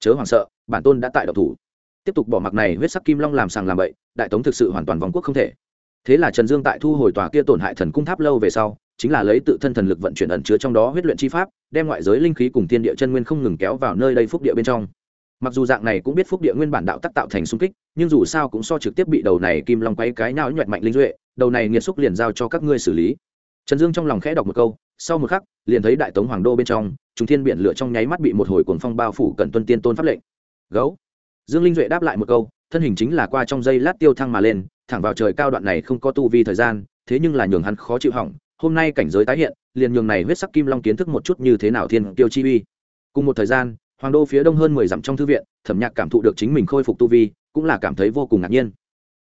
Chớ hoảng sợ, bản tôn đã tại độc thủ. Tiếp tục bỏ mặc này huyết sắc kim long làm sàng làm bậy, đại tống thực sự hoàn toàn vòng quốc không thể. Thế là trần dương tại thu hồi tòa kia tổn hại thần cung tháp lâu về sau, chính là lấy tự thân thần lực vận chuyển ẩn chứa trong đó huyết luyện chi pháp, đem ngoại giới linh khí cùng thiên địa chân nguyên không ngừng kéo vào nơi đây phúc địa bên trong mặc dù dạng này cũng biết phúc địa nguyên bản đạo tác tạo thành xung kích, nhưng dù sao cũng so trực tiếp bị đầu này kim long quay cái nào nhoẹt mạnh linh duệ, đầu này nghiệt xúc liền giao cho các ngươi xử lý. Trần dương trong lòng khẽ đọc một câu, sau một khắc, liền thấy đại tống hoàng đô bên trong chúng thiên biển lửa trong nháy mắt bị một hồi cuồng phong bao phủ cẩn tuân tiên tôn pháp lệnh. Gấu. Dương linh duệ đáp lại một câu, thân hình chính là qua trong dây lát tiêu thăng mà lên, thẳng vào trời cao đoạn này không có tu vi thời gian, thế nhưng là nhường hắn khó chịu hỏng, hôm nay cảnh giới tái hiện, liền nhường này huyết sắc kim long kiến thức một chút như thế nào thiên tiêu chi uy. Cùng một thời gian hoàng đô phía đông hơn mười dặm trong thư viện, thẩm nhạc cảm thụ được chính mình khôi phục tu vi, cũng là cảm thấy vô cùng ngạc nhiên.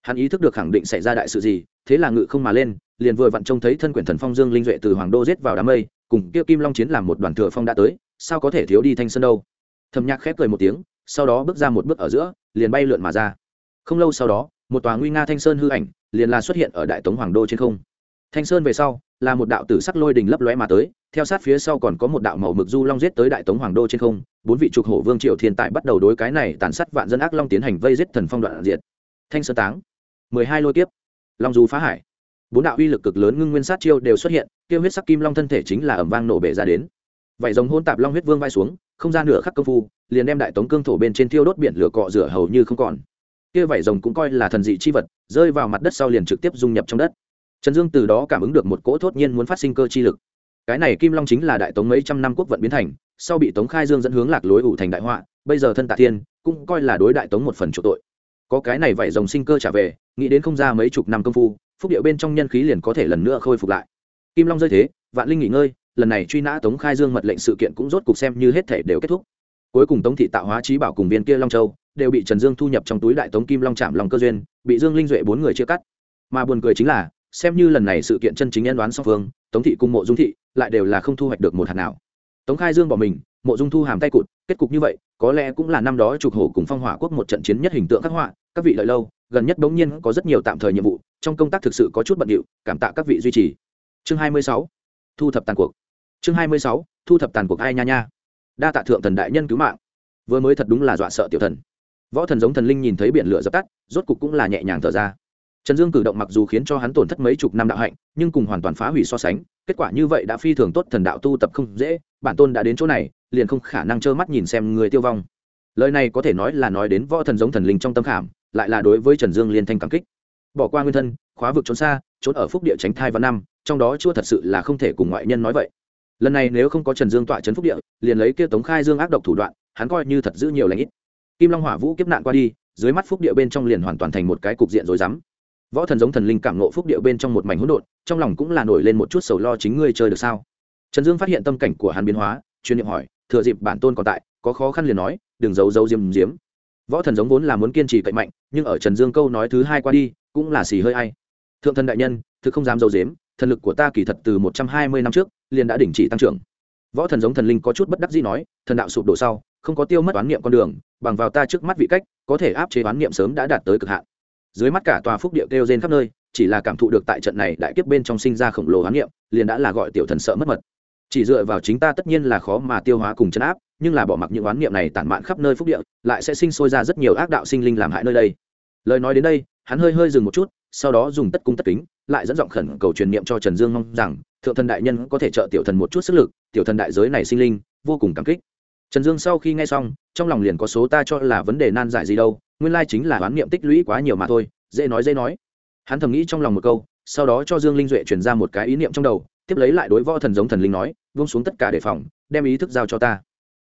Hắn ý thức được khẳng định xảy ra đại sự gì, thế là ngự không mà lên, liền vừa vặn trông thấy thân quyển thần phong dương linh duệ từ hoàng đô giết vào đám mây, cùng kia kim long chiến làm một đoàn thừa phong đã tới, sao có thể thiếu đi thanh sơn đâu? Thẩm nhạc khép cười một tiếng, sau đó bước ra một bước ở giữa, liền bay lượn mà ra. Không lâu sau đó, một tòa nguy nga thanh sơn hư ảnh, liền là xuất hiện ở đại tống hoàng đô trên không thanh sơn về sau, là một đạo tử sắc lôi đình lấp lóe mà tới, theo sát phía sau còn có một đạo màu mực du long giết tới đại tống hoàng đô trên không, bốn vị trục hổ vương triều thiên Tài bắt đầu đối cái này tàn sát vạn dân ác long tiến hành vây giết thần phong đoạn diệt. Thanh sơn táng, mười hai lôi kiếp, long du phá hải. Bốn đạo uy lực cực lớn ngưng nguyên sát chiêu đều xuất hiện kêu huyết sắc kim long thân thể chính là ẩm vang nổ bể ra đến. Vậy giống hôn tạp long huyết vương vai xuống, không gian nửa khắc công phu, liền đem đại tống cương thổ bên trên thiêu đốt biển lửa cọ rửa hầu như không còn. Kia vảy rồng cũng coi là thần dị chi vật, rơi vào mặt đất sau liền trực tiếp dung nhập trong đất trần dương từ đó cảm ứng được một cỗ thốt nhiên muốn phát sinh cơ chi lực. Cái này kim long chính là đại tống mấy trăm năm quốc vận biến thành, sau bị tống khai dương dẫn hướng lạc lối ủ thành đại họa, bây giờ thân tạ thiên cũng coi là đối đại tống một phần chỗ tội. Có cái này vậy rồng sinh cơ trả về, nghĩ đến không ra mấy chục năm công phu, phúc điệu bên trong nhân khí liền có thể lần nữa khôi phục lại. Kim long rơi thế, vạn linh nghỉ ngơi, lần này truy nã tống khai dương mật lệnh sự kiện cũng rốt cục xem như hết thể đều kết thúc. Cuối cùng tống thị tạo hóa trí bảo cùng viên kia long châu đều bị trần dương thu nhập trong túi đại tống kim long chạm lòng cơ duyên, bị dương linh duệ bốn người chia cắt. Mà buồn cười chính là xem như lần này sự kiện chân chính nhân đoán song phương, tống thị cùng mộ dung thị lại đều là không thu hoạch được một hạt nào. Tống khai dương bỏ mình, mộ dung thu hàm tay cụt, kết cục như vậy, có lẽ cũng là năm đó trục hổ cùng phong hỏa quốc một trận chiến nhất hình tượng khắc họa, các vị lợi lâu, gần nhất bỗng nhiên có rất nhiều tạm thời nhiệm vụ, trong công tác thực sự có chút bận điệu, cảm tạ các vị duy trì. Chương hai mươi sáu, thu thập tàn cuộc. Chương hai mươi sáu, thu thập tàn cuộc ai nha nha. Đa tạ thượng thần đại nhân cứu mạng. Vừa mới thật đúng là dọa sợ tiểu thần. Võ thần giống thần linh nhìn thấy biển lửa dập tắt, rốt cục cũng là nhẹ nhàng thở ra trần dương cử động mặc dù khiến cho hắn tổn thất mấy chục năm đạo hạnh, nhưng cùng hoàn toàn phá hủy so sánh, kết quả như vậy đã phi thường tốt, thần đạo tu tập không dễ, bản tôn đã đến chỗ này, liền không khả năng trơ mắt nhìn xem người tiêu vong. Lời này có thể nói là nói đến võ thần giống thần linh trong tâm khảm, lại là đối với trần dương liên thanh cảm kích. Bỏ qua nguyên thân, khóa vực trốn xa, trốn ở phúc địa tránh thai văn năm, trong đó chưa thật sự là không thể cùng ngoại nhân nói vậy. Lần này nếu không có trần dương tọa trấn phúc địa, liền lấy kia tống khai dương ác độc thủ đoạn, hắn coi như thật giữ nhiều lãnh ít. Kim long hỏa vũ kiếp nạn qua đi, dưới mắt phúc địa bên trong liền hoàn toàn thành một cái cục diện rồi dám võ thần giống thần linh cảm nộ phúc điệu bên trong một mảnh hỗn độn, trong lòng cũng là nổi lên một chút sầu lo chính ngươi chơi được sao? Trần dương phát hiện tâm cảnh của hắn biến hóa, chuyên niệm hỏi, thừa dịp bản tôn còn tại, có khó khăn liền nói, đừng giấu giấu diếm diếm. Võ thần giống vốn là muốn kiên trì cậy mạnh, nhưng ở trần dương câu nói thứ hai qua đi, cũng là xì hơi ai. thượng thần đại nhân, thực không dám giấu diếm thần lực của ta kỳ thật từ một trăm hai mươi năm trước, liền đã đình chỉ tăng trưởng. Võ thần giống thần linh có chút bất đắc dĩ nói, thần đạo sụp đổ sau, không có tiêu mất oán niệm con đường, bằng vào ta trước mắt vị cách, có thể áp chế oán niệm sớm đã đạt tới cực hạn dưới mắt cả tòa phúc địa kêu rên khắp nơi, chỉ là cảm thụ được tại trận này đại kiếp bên trong sinh ra khổng lồ hán niệm, liền đã là gọi tiểu thần sợ mất mật. Chỉ dựa vào chính ta tất nhiên là khó mà tiêu hóa cùng chấn áp, nhưng là bỏ mặc những oán niệm này tản mạn khắp nơi phúc địa, lại sẽ sinh sôi ra rất nhiều ác đạo sinh linh làm hại nơi đây. Lời nói đến đây, hắn hơi hơi dừng một chút, sau đó dùng tất cung tất kính, lại dẫn giọng khẩn cầu truyền niệm cho trần dương mong rằng, thượng thần đại nhân có thể trợ tiểu thần một chút sức lực, tiểu thần đại giới này sinh linh, vô cùng cảm kích. Trần dương sau khi nghe xong, trong lòng liền có số ta cho là vấn đề nan giải gì đâu nguyên lai chính là oán niệm tích lũy quá nhiều mà thôi, dễ nói dễ nói. Hắn thầm nghĩ trong lòng một câu, sau đó cho dương linh duệ truyền ra một cái ý niệm trong đầu, tiếp lấy lại đối võ thần giống thần linh nói, vung xuống tất cả đề phòng, đem ý thức giao cho ta.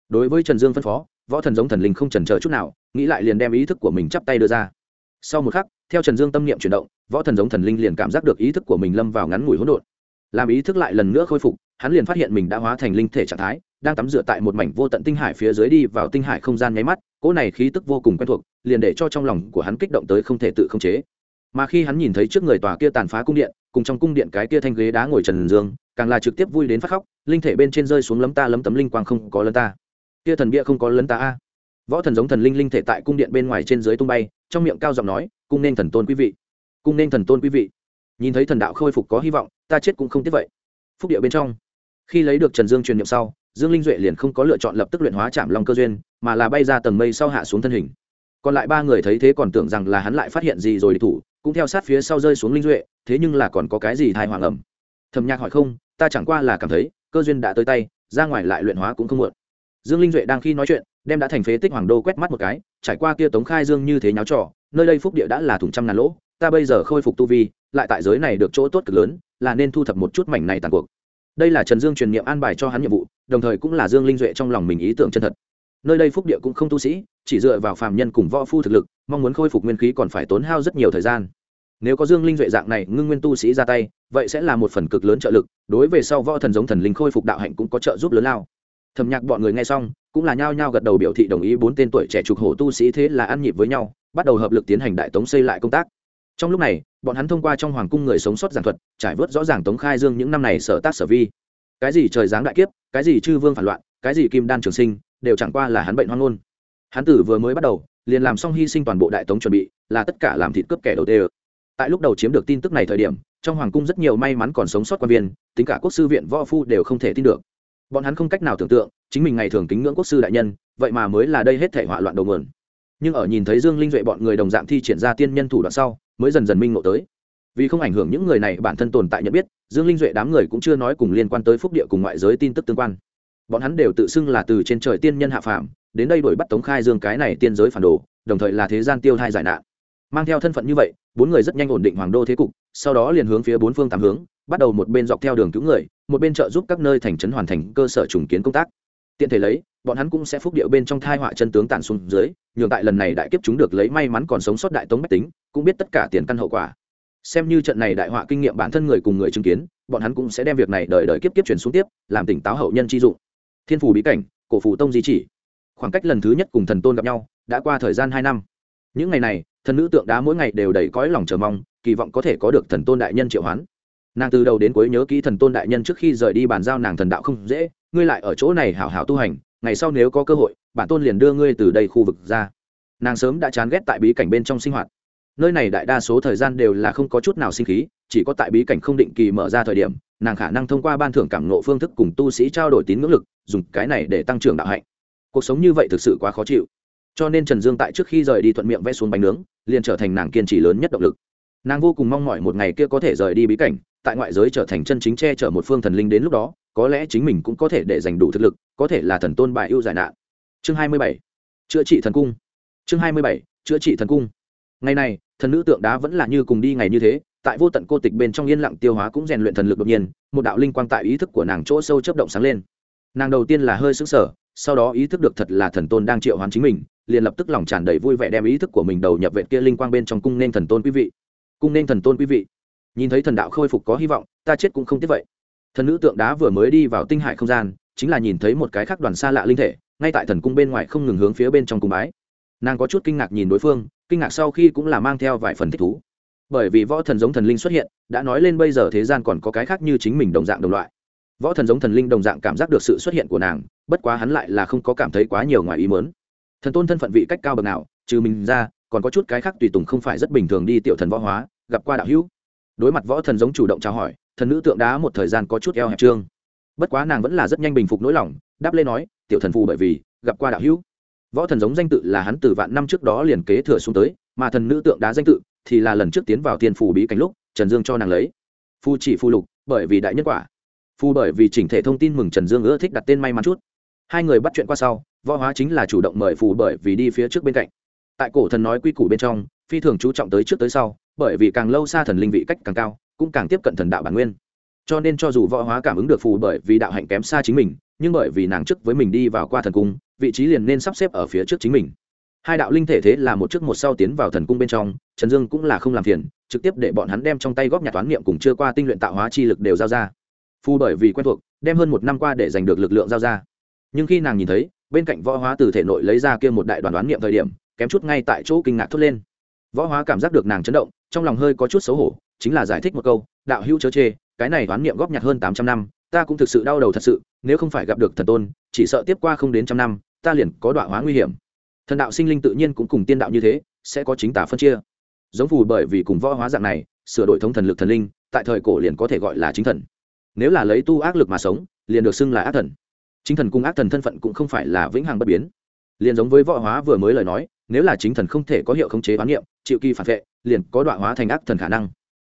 Đối với trần dương phân phó, võ thần giống thần linh không chần chờ chút nào, nghĩ lại liền đem ý thức của mình chắp tay đưa ra. Sau một khắc, theo trần dương tâm niệm chuyển động, võ thần giống thần linh liền cảm giác được ý thức của mình lâm vào ngắn ngủi hỗn độn. Làm ý thức lại lần nữa khôi phục, hắn liền phát hiện mình đã hóa thành linh thể trạng thái, đang tắm rửa tại một mảnh vô tận tinh hải phía dưới đi vào tinh hải không gian nháy mắt cỗ này khí tức vô cùng quen thuộc, liền để cho trong lòng của hắn kích động tới không thể tự khống chế. Mà khi hắn nhìn thấy trước người tòa kia tàn phá cung điện, cùng trong cung điện cái kia thanh ghế đá ngồi trần dương, càng là trực tiếp vui đến phát khóc, linh thể bên trên rơi xuống lấm ta lấm tấm linh quang không có lấn ta. Kia thần bia không có lấn ta a. Võ thần giống thần linh linh thể tại cung điện bên ngoài trên dưới tung bay, trong miệng cao giọng nói, cung nên thần tôn quý vị. Cung nên thần tôn quý vị. Nhìn thấy thần đạo khôi phục có hy vọng, ta chết cũng không tiếc vậy. Phúc địa bên trong, khi lấy được trần dương truyền niệm sau, dương linh duệ liền không có lựa chọn lập tức luyện hóa chạm long cơ duyên mà là bay ra tầng mây sau hạ xuống thân hình. Còn lại ba người thấy thế còn tưởng rằng là hắn lại phát hiện gì rồi địch thủ, cũng theo sát phía sau rơi xuống linh duệ, thế nhưng là còn có cái gì thai hoàng ẩm. Thầm nhạc hỏi không, ta chẳng qua là cảm thấy, cơ duyên đã tới tay, ra ngoài lại luyện hóa cũng không muộn. Dương linh duệ đang khi nói chuyện, đem đã thành phế tích hoàng đô quét mắt một cái, trải qua kia tống khai dương như thế nháo trò, nơi đây phúc địa đã là thủng trăm ngàn lỗ, ta bây giờ khôi phục tu vi, lại tại giới này được chỗ tốt cực lớn, là nên thu thập một chút mảnh này tàn cuộc. Đây là trần dương truyền niệm an bài cho hắn nhiệm vụ, đồng thời cũng là dương linh duệ trong lòng mình ý tưởng chân thật nơi đây phúc địa cũng không tu sĩ, chỉ dựa vào phàm nhân cùng võ phu thực lực, mong muốn khôi phục nguyên khí còn phải tốn hao rất nhiều thời gian. Nếu có dương linh duệ dạng này ngưng nguyên tu sĩ ra tay, vậy sẽ là một phần cực lớn trợ lực, đối về sau võ thần giống thần linh khôi phục đạo hạnh cũng có trợ giúp lớn lao. Thầm nhạc bọn người nghe xong, cũng là nhao nhao gật đầu biểu thị đồng ý bốn tên tuổi trẻ trục hổ tu sĩ thế là ăn nhịp với nhau, bắt đầu hợp lực tiến hành đại tống xây lại công tác. Trong lúc này, bọn hắn thông qua trong hoàng cung người sống sót giảng thuật, trải vớt rõ ràng tống khai dương những năm này sở tác sở vi. Cái gì trời giáng đại kiếp, cái gì chư vương phản loạn, cái gì kim đan trường sinh đều chẳng qua là hắn bệnh hoang ngôn. Hắn tử vừa mới bắt đầu, liền làm xong hy sinh toàn bộ đại tống chuẩn bị, là tất cả làm thịt cướp kẻ đầu tiên tại lúc đầu chiếm được tin tức này thời điểm, trong hoàng cung rất nhiều may mắn còn sống sót quan viên, tính cả quốc sư viện võ phu đều không thể tin được. Bọn hắn không cách nào tưởng tượng, chính mình ngày thường kính ngưỡng quốc sư đại nhân, vậy mà mới là đây hết thể hỏa loạn đầu nguồn. Nhưng ở nhìn thấy dương linh duệ bọn người đồng dạng thi triển ra tiên nhân thủ đoạn sau, mới dần dần minh ngộ tới. Vì không ảnh hưởng những người này, bản thân tồn tại nhận biết, dương linh duệ đám người cũng chưa nói cùng liên quan tới phúc địa cùng ngoại giới tin tức tương quan bọn hắn đều tự xưng là từ trên trời tiên nhân hạ phàm, đến đây đuổi bắt tống khai dương cái này tiên giới phản đồ, đồng thời là thế gian tiêu thai giải nạn. Mang theo thân phận như vậy, bốn người rất nhanh ổn định hoàng đô thế cục, sau đó liền hướng phía bốn phương tám hướng, bắt đầu một bên dọc theo đường cứu người, một bên trợ giúp các nơi thành trấn hoàn thành cơ sở trùng kiến công tác. Tiện thể lấy, bọn hắn cũng sẽ phúc điệu bên trong thai họa chân tướng tàn xuống dưới, nhường tại lần này đại kiếp chúng được lấy may mắn còn sống sót đại tống bách tính, cũng biết tất cả tiền căn hậu quả. Xem như trận này đại họa kinh nghiệm bản thân người cùng người chứng kiến, bọn hắn cũng sẽ đem việc này đợi đợi kiếp kiếp chuyển xuống tiếp, làm tỉnh táo hậu nhân chi dụng thiên phủ bí cảnh, cổ phủ tông di chỉ. Khoảng cách lần thứ nhất cùng thần tôn gặp nhau đã qua thời gian hai năm. Những ngày này, thần nữ tượng đá mỗi ngày đều đầy cõi lòng chờ mong, kỳ vọng có thể có được thần tôn đại nhân triệu hoán. Nàng từ đầu đến cuối nhớ kỹ thần tôn đại nhân trước khi rời đi bàn giao nàng thần đạo không dễ, ngươi lại ở chỗ này hảo hảo tu hành, ngày sau nếu có cơ hội, bản tôn liền đưa ngươi từ đây khu vực ra. Nàng sớm đã chán ghét tại bí cảnh bên trong sinh hoạt nơi này đại đa số thời gian đều là không có chút nào sinh khí, chỉ có tại bí cảnh không định kỳ mở ra thời điểm, nàng khả năng thông qua ban thưởng cảm nộ phương thức cùng tu sĩ trao đổi tín ngưỡng lực, dùng cái này để tăng trưởng đạo hạnh. Cuộc sống như vậy thực sự quá khó chịu. Cho nên trần dương tại trước khi rời đi thuận miệng vẽ xuống bánh nướng, liền trở thành nàng kiên trì lớn nhất động lực. Nàng vô cùng mong mỏi một ngày kia có thể rời đi bí cảnh, tại ngoại giới trở thành chân chính che chở một phương thần linh đến lúc đó, có lẽ chính mình cũng có thể để giành đủ thực lực, có thể là thần tôn bại ưu giải nạn. Chương hai mươi bảy. Chữa trị thần cung. Chương hai mươi bảy. Chữa trị thần cung. Ngày này thần nữ tượng đá vẫn là như cùng đi ngày như thế, tại vô tận cô tịch bên trong yên lặng tiêu hóa cũng rèn luyện thần lực đột nhiên, một đạo linh quang tại ý thức của nàng chỗ sâu chấp động sáng lên. Nàng đầu tiên là hơi sững sờ, sau đó ý thức được thật là thần tôn đang triệu hoán chính mình, liền lập tức lòng tràn đầy vui vẻ đem ý thức của mình đầu nhập vệ kia linh quang bên trong cung nên thần tôn quý vị. Cung nên thần tôn quý vị. Nhìn thấy thần đạo khôi phục có hy vọng, ta chết cũng không tiếc vậy. Thần nữ tượng đá vừa mới đi vào tinh hải không gian, chính là nhìn thấy một cái khác đoàn xa lạ linh thể, ngay tại thần cung bên ngoài không ngừng hướng phía bên trong cung bái nàng có chút kinh ngạc nhìn đối phương, kinh ngạc sau khi cũng là mang theo vài phần thích thú. Bởi vì võ thần giống thần linh xuất hiện, đã nói lên bây giờ thế gian còn có cái khác như chính mình đồng dạng đồng loại. Võ thần giống thần linh đồng dạng cảm giác được sự xuất hiện của nàng, bất quá hắn lại là không có cảm thấy quá nhiều ngoài ý mớn thần tôn thân phận vị cách cao bậc nào, trừ mình ra, còn có chút cái khác tùy tùng không phải rất bình thường đi tiểu thần võ hóa, gặp qua đạo hữu. Đối mặt võ thần giống chủ động chào hỏi, thần nữ tượng đá một thời gian có chút eo hẹp trương. Bất quá nàng vẫn là rất nhanh bình phục nỗi lòng, đáp lên nói, tiểu thần phù bởi vì gặp qua đạo hữu võ thần giống danh tự là hắn từ vạn năm trước đó liền kế thừa xuống tới, mà thần nữ tượng đá danh tự thì là lần trước tiến vào tiên phù bí cảnh lúc, trần dương cho nàng lấy. Phù chỉ phù lục, bởi vì đại nhân quả. Phù bởi vì chỉnh thể thông tin mừng trần dương ưa thích đặt tên may mắn chút. Hai người bắt chuyện qua sau, võ hóa chính là chủ động mời phù bởi vì đi phía trước bên cạnh. Tại cổ thần nói quy củ bên trong, phi thường chú trọng tới trước tới sau, bởi vì càng lâu xa thần linh vị cách càng cao, cũng càng tiếp cận thần đạo bản nguyên. Cho nên cho dù võ hóa cảm ứng được phù bởi vì đạo hạnh kém xa chính mình nhưng bởi vì nàng trước với mình đi vào qua thần cung, vị trí liền nên sắp xếp ở phía trước chính mình. Hai đạo linh thể thế là một trước một sau tiến vào thần cung bên trong, trần dương cũng là không làm phiền, trực tiếp để bọn hắn đem trong tay góp nhặt toán niệm cùng chưa qua tinh luyện tạo hóa chi lực đều giao ra. Phu bởi vì quen thuộc, đem hơn một năm qua để giành được lực lượng giao ra. Nhưng khi nàng nhìn thấy, bên cạnh võ hóa từ thể nội lấy ra kia một đại đoàn đoán niệm thời điểm, kém chút ngay tại chỗ kinh ngạc thốt lên. Võ hóa cảm giác được nàng chấn động, trong lòng hơi có chút xấu hổ, chính là giải thích một câu, đạo hữu chớ chê, cái này đoán niệm góp nhặt hơn tám trăm năm, ta cũng thực sự đau đầu thật sự nếu không phải gặp được thần tôn, chỉ sợ tiếp qua không đến trăm năm, ta liền có đoạn hóa nguy hiểm. Thần đạo sinh linh tự nhiên cũng cùng tiên đạo như thế, sẽ có chính tả phân chia. Giống phù bởi vì cùng võ hóa dạng này, sửa đổi thống thần lực thần linh, tại thời cổ liền có thể gọi là chính thần. Nếu là lấy tu ác lực mà sống, liền được xưng là ác thần. Chính thần cùng ác thần thân phận cũng không phải là vĩnh hằng bất biến. Liền giống với võ hóa vừa mới lời nói, nếu là chính thần không thể có hiệu khống chế bán niệm, chịu kỳ phản vệ, liền có đoạn hóa thành ác thần khả năng.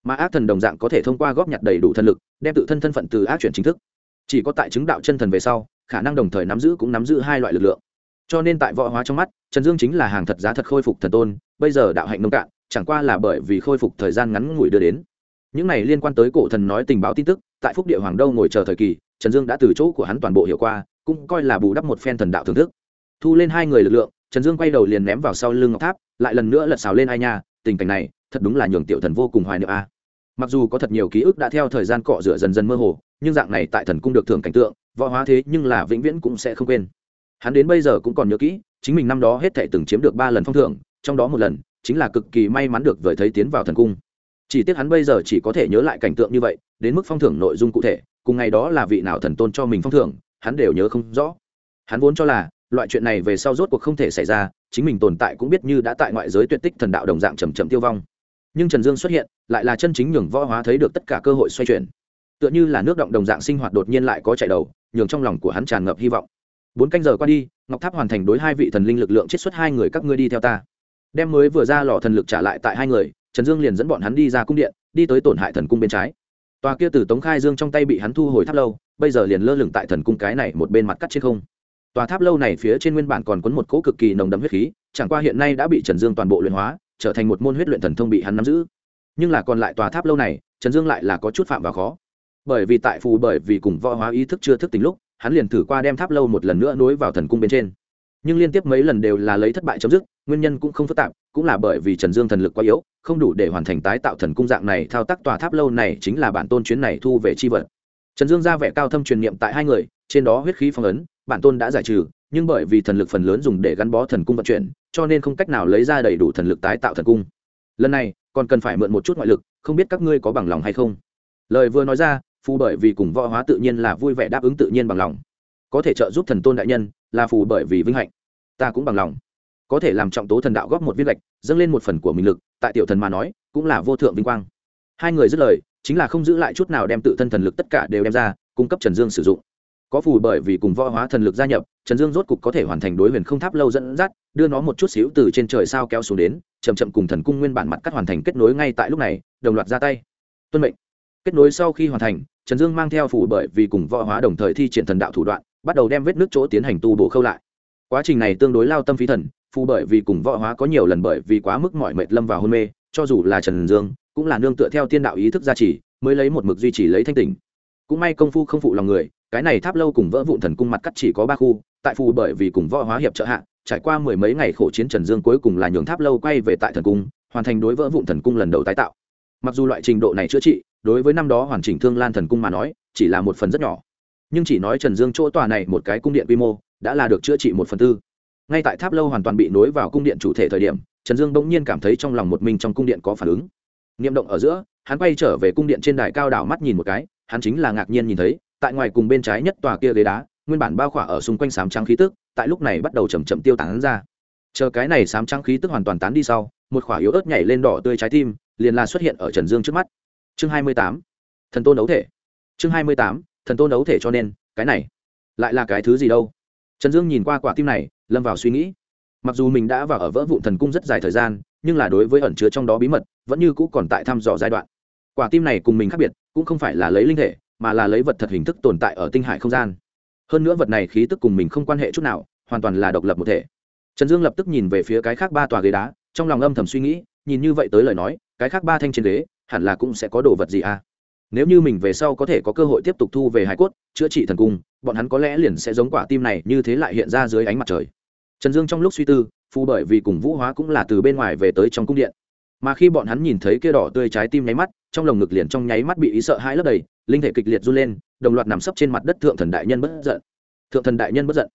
Mà ác thần đồng dạng có thể thông qua góp nhặt đầy đủ thân lực, đem tự thân thân phận từ ác chuyển chính thức chỉ có tại chứng đạo chân thần về sau, khả năng đồng thời nắm giữ cũng nắm giữ hai loại lực lượng. Cho nên tại võ hóa trong mắt, trần dương chính là hàng thật giá thật khôi phục thần tôn, bây giờ đạo hạnh nông cạn, chẳng qua là bởi vì khôi phục thời gian ngắn ngủi đưa đến. Những này liên quan tới cổ thần nói tình báo tin tức, tại phúc địa hoàng đâu ngồi chờ thời kỳ, trần dương đã từ chỗ của hắn toàn bộ hiểu qua, cũng coi là bù đắp một phen thần đạo thưởng thức. Thu lên hai người lực lượng, trần dương quay đầu liền ném vào sau lưng ngọc tháp, lại lần nữa lật xào lên ai nha, tình cảnh này, thật đúng là nhường tiểu thần vô cùng hoài niệm a. Mặc dù có thật nhiều ký ức đã theo thời gian cọ rửa dần dần mơ hồ nhưng dạng này tại thần cung được thưởng cảnh tượng, võ hóa thế nhưng là vĩnh viễn cũng sẽ không quên. Hắn đến bây giờ cũng còn nhớ kỹ, chính mình năm đó hết thể từng chiếm được ba lần phong thưởng, trong đó một lần chính là cực kỳ may mắn được vời thấy tiến vào thần cung. Chỉ tiếc hắn bây giờ chỉ có thể nhớ lại cảnh tượng như vậy, đến mức phong thưởng nội dung cụ thể, cùng ngày đó là vị nào thần tôn cho mình phong thưởng, hắn đều nhớ không rõ. Hắn vốn cho là, loại chuyện này về sau rốt cuộc không thể xảy ra, chính mình tồn tại cũng biết như đã tại ngoại giới tuyệt tích thần đạo đồng dạng chầm chậm tiêu vong. Nhưng trần dương xuất hiện, lại là chân chính nhường võ hóa thấy được tất cả cơ hội xoay chuyển tựa như là nước động đồng dạng sinh hoạt đột nhiên lại có chạy đầu, nhường trong lòng của hắn tràn ngập hy vọng. Bốn canh giờ qua đi, ngọc tháp hoàn thành đối hai vị thần linh lực lượng chiết xuất hai người các ngươi đi theo ta. Đem mới vừa ra lò thần lực trả lại tại hai người, trần dương liền dẫn bọn hắn đi ra cung điện, đi tới tổn hại thần cung bên trái. Tòa kia từ tống khai dương trong tay bị hắn thu hồi tháp lâu, bây giờ liền lơ lửng tại thần cung cái này một bên mặt cắt trên không. Tòa tháp lâu này phía trên nguyên bản còn quấn một cỗ cực kỳ nồng đậm huyết khí, chẳng qua hiện nay đã bị trần dương toàn bộ luyện hóa, trở thành một môn huyết luyện thần thông bị hắn nắm giữ. Nhưng là còn lại tòa tháp lâu này, trần dương lại là có chút phạm và khó bởi vì tại phù bởi vì cùng võ hóa ý thức chưa thức tính lúc, hắn liền thử qua đem tháp lâu một lần nữa nối vào thần cung bên trên. Nhưng liên tiếp mấy lần đều là lấy thất bại chấm dứt, nguyên nhân cũng không phức tạp, cũng là bởi vì trần dương thần lực quá yếu, không đủ để hoàn thành tái tạo thần cung dạng này thao tác tòa tháp lâu này chính là bản tôn chuyến này thu về chi vật. Trần dương ra vẻ cao thâm truyền niệm tại hai người, trên đó huyết khí phong ấn, bản tôn đã giải trừ, nhưng bởi vì thần lực phần lớn dùng để gắn bó thần cung vận chuyển, cho nên không cách nào lấy ra đầy đủ thần lực tái tạo thần cung. Lần này, còn cần phải mượn một chút ngoại lực, không biết các ngươi có bằng lòng hay không? Lời vừa nói ra phù bởi vì cùng võ hóa tự nhiên là vui vẻ đáp ứng tự nhiên bằng lòng. Có thể trợ giúp thần tôn đại nhân, là phù bởi vì vinh hạnh. Ta cũng bằng lòng. Có thể làm trọng tố thần đạo góp một viên lệch, dâng lên một phần của mình lực, tại tiểu thần mà nói, cũng là vô thượng vinh quang. Hai người dứt lời, chính là không giữ lại chút nào đem tự thân thần lực tất cả đều đem ra, cung cấp trần dương sử dụng. Có phù bởi vì cùng võ hóa thần lực gia nhập, trần dương rốt cục có thể hoàn thành đối huyền không tháp lâu dẫn dắt, đưa nó một chút xíu từ trên trời sao kéo xuống đến chầm chậm cùng thần cung nguyên bản mặt cắt hoàn thành kết nối ngay tại lúc này, đồng loạt ra tay. Tuân mệnh. Kết nối sau khi hoàn thành trần dương mang theo phù bởi vì cùng võ hóa đồng thời thi triển thần đạo thủ đoạn, bắt đầu đem vết nước chỗ tiến hành tu bổ khâu lại. Quá trình này tương đối lao tâm phí thần phù bởi vì cùng võ hóa có nhiều lần bởi vì quá mức mỏi mệt lâm vào hôn mê, cho dù là trần dương, cũng là nương tựa theo tiên đạo ý thức gia trì, mới lấy một mực duy trì lấy thanh tỉnh cũng may công phu không phụ lòng người, cái này tháp lâu cùng vỡ vụn thần cung mặt cắt chỉ có ba khu, tại phù bởi vì cùng võ hóa hiệp trợ hạ, trải qua mười mấy ngày khổ chiến trần dương cuối cùng là nhường tháp lâu quay về tại thần cung, hoàn thành đối vỡ vụn thần cung lần đầu tái tạo mặc dù loại trình độ này chữa trị, đối với năm đó hoàn chỉnh thương lan thần cung mà nói, chỉ là một phần rất nhỏ. Nhưng chỉ nói trần dương chỗ tòa này một cái cung điện quy mô, đã là được chữa trị một phần tư. Ngay tại tháp lâu hoàn toàn bị nối vào cung điện chủ thể thời điểm, trần dương bỗng nhiên cảm thấy trong lòng một mình trong cung điện có phản ứng. Niệm động ở giữa, hắn quay trở về cung điện trên đài cao đảo mắt nhìn một cái, hắn chính là ngạc nhiên nhìn thấy, tại ngoài cùng bên trái nhất tòa kia ghế đá, nguyên bản bao khỏa ở xung quanh sám trắng khí tức, tại lúc này bắt đầu chầm chậm tiêu tán ra. Chờ cái này sám trắng khí tức hoàn toàn tán đi sau, một khỏa yếu ớt nhảy lên đỏ tươi trái tim liền là xuất hiện ở trần dương trước mắt. Chương hai mươi tám, thần tôn đấu thể. Chương hai mươi tám, thần tôn đấu thể cho nên, cái này lại là cái thứ gì đâu? Trần dương nhìn qua quả tim này, lâm vào suy nghĩ. Mặc dù mình đã vào ở vỡ vụn thần cung rất dài thời gian, nhưng là đối với ẩn chứa trong đó bí mật, vẫn như cũ còn tại thăm dò giai đoạn. Quả tim này cùng mình khác biệt, cũng không phải là lấy linh thể, mà là lấy vật thật hình thức tồn tại ở tinh hải không gian. Hơn nữa vật này khí tức cùng mình không quan hệ chút nào, hoàn toàn là độc lập một thể. Trần dương lập tức nhìn về phía cái khác ba tòa ghế đá, trong lòng âm thầm suy nghĩ, nhìn như vậy tới lời nói cái khác ba thanh trên ghế, hẳn là cũng sẽ có đồ vật gì à? Nếu như mình về sau có thể có cơ hội tiếp tục thu về hải cốt, chữa trị thần cung, bọn hắn có lẽ liền sẽ giống quả tim này như thế lại hiện ra dưới ánh mặt trời. Trần dương trong lúc suy tư phu bởi vì cùng vũ hóa cũng là từ bên ngoài về tới trong cung điện. Mà khi bọn hắn nhìn thấy kia đỏ tươi trái tim nháy mắt, trong lồng ngực liền trong nháy mắt bị ý sợ hãi lấp đầy, linh thể kịch liệt run lên, đồng loạt nằm sấp trên mặt đất thượng thần đại nhân bất giận. Thượng thần đại nhân bất giận.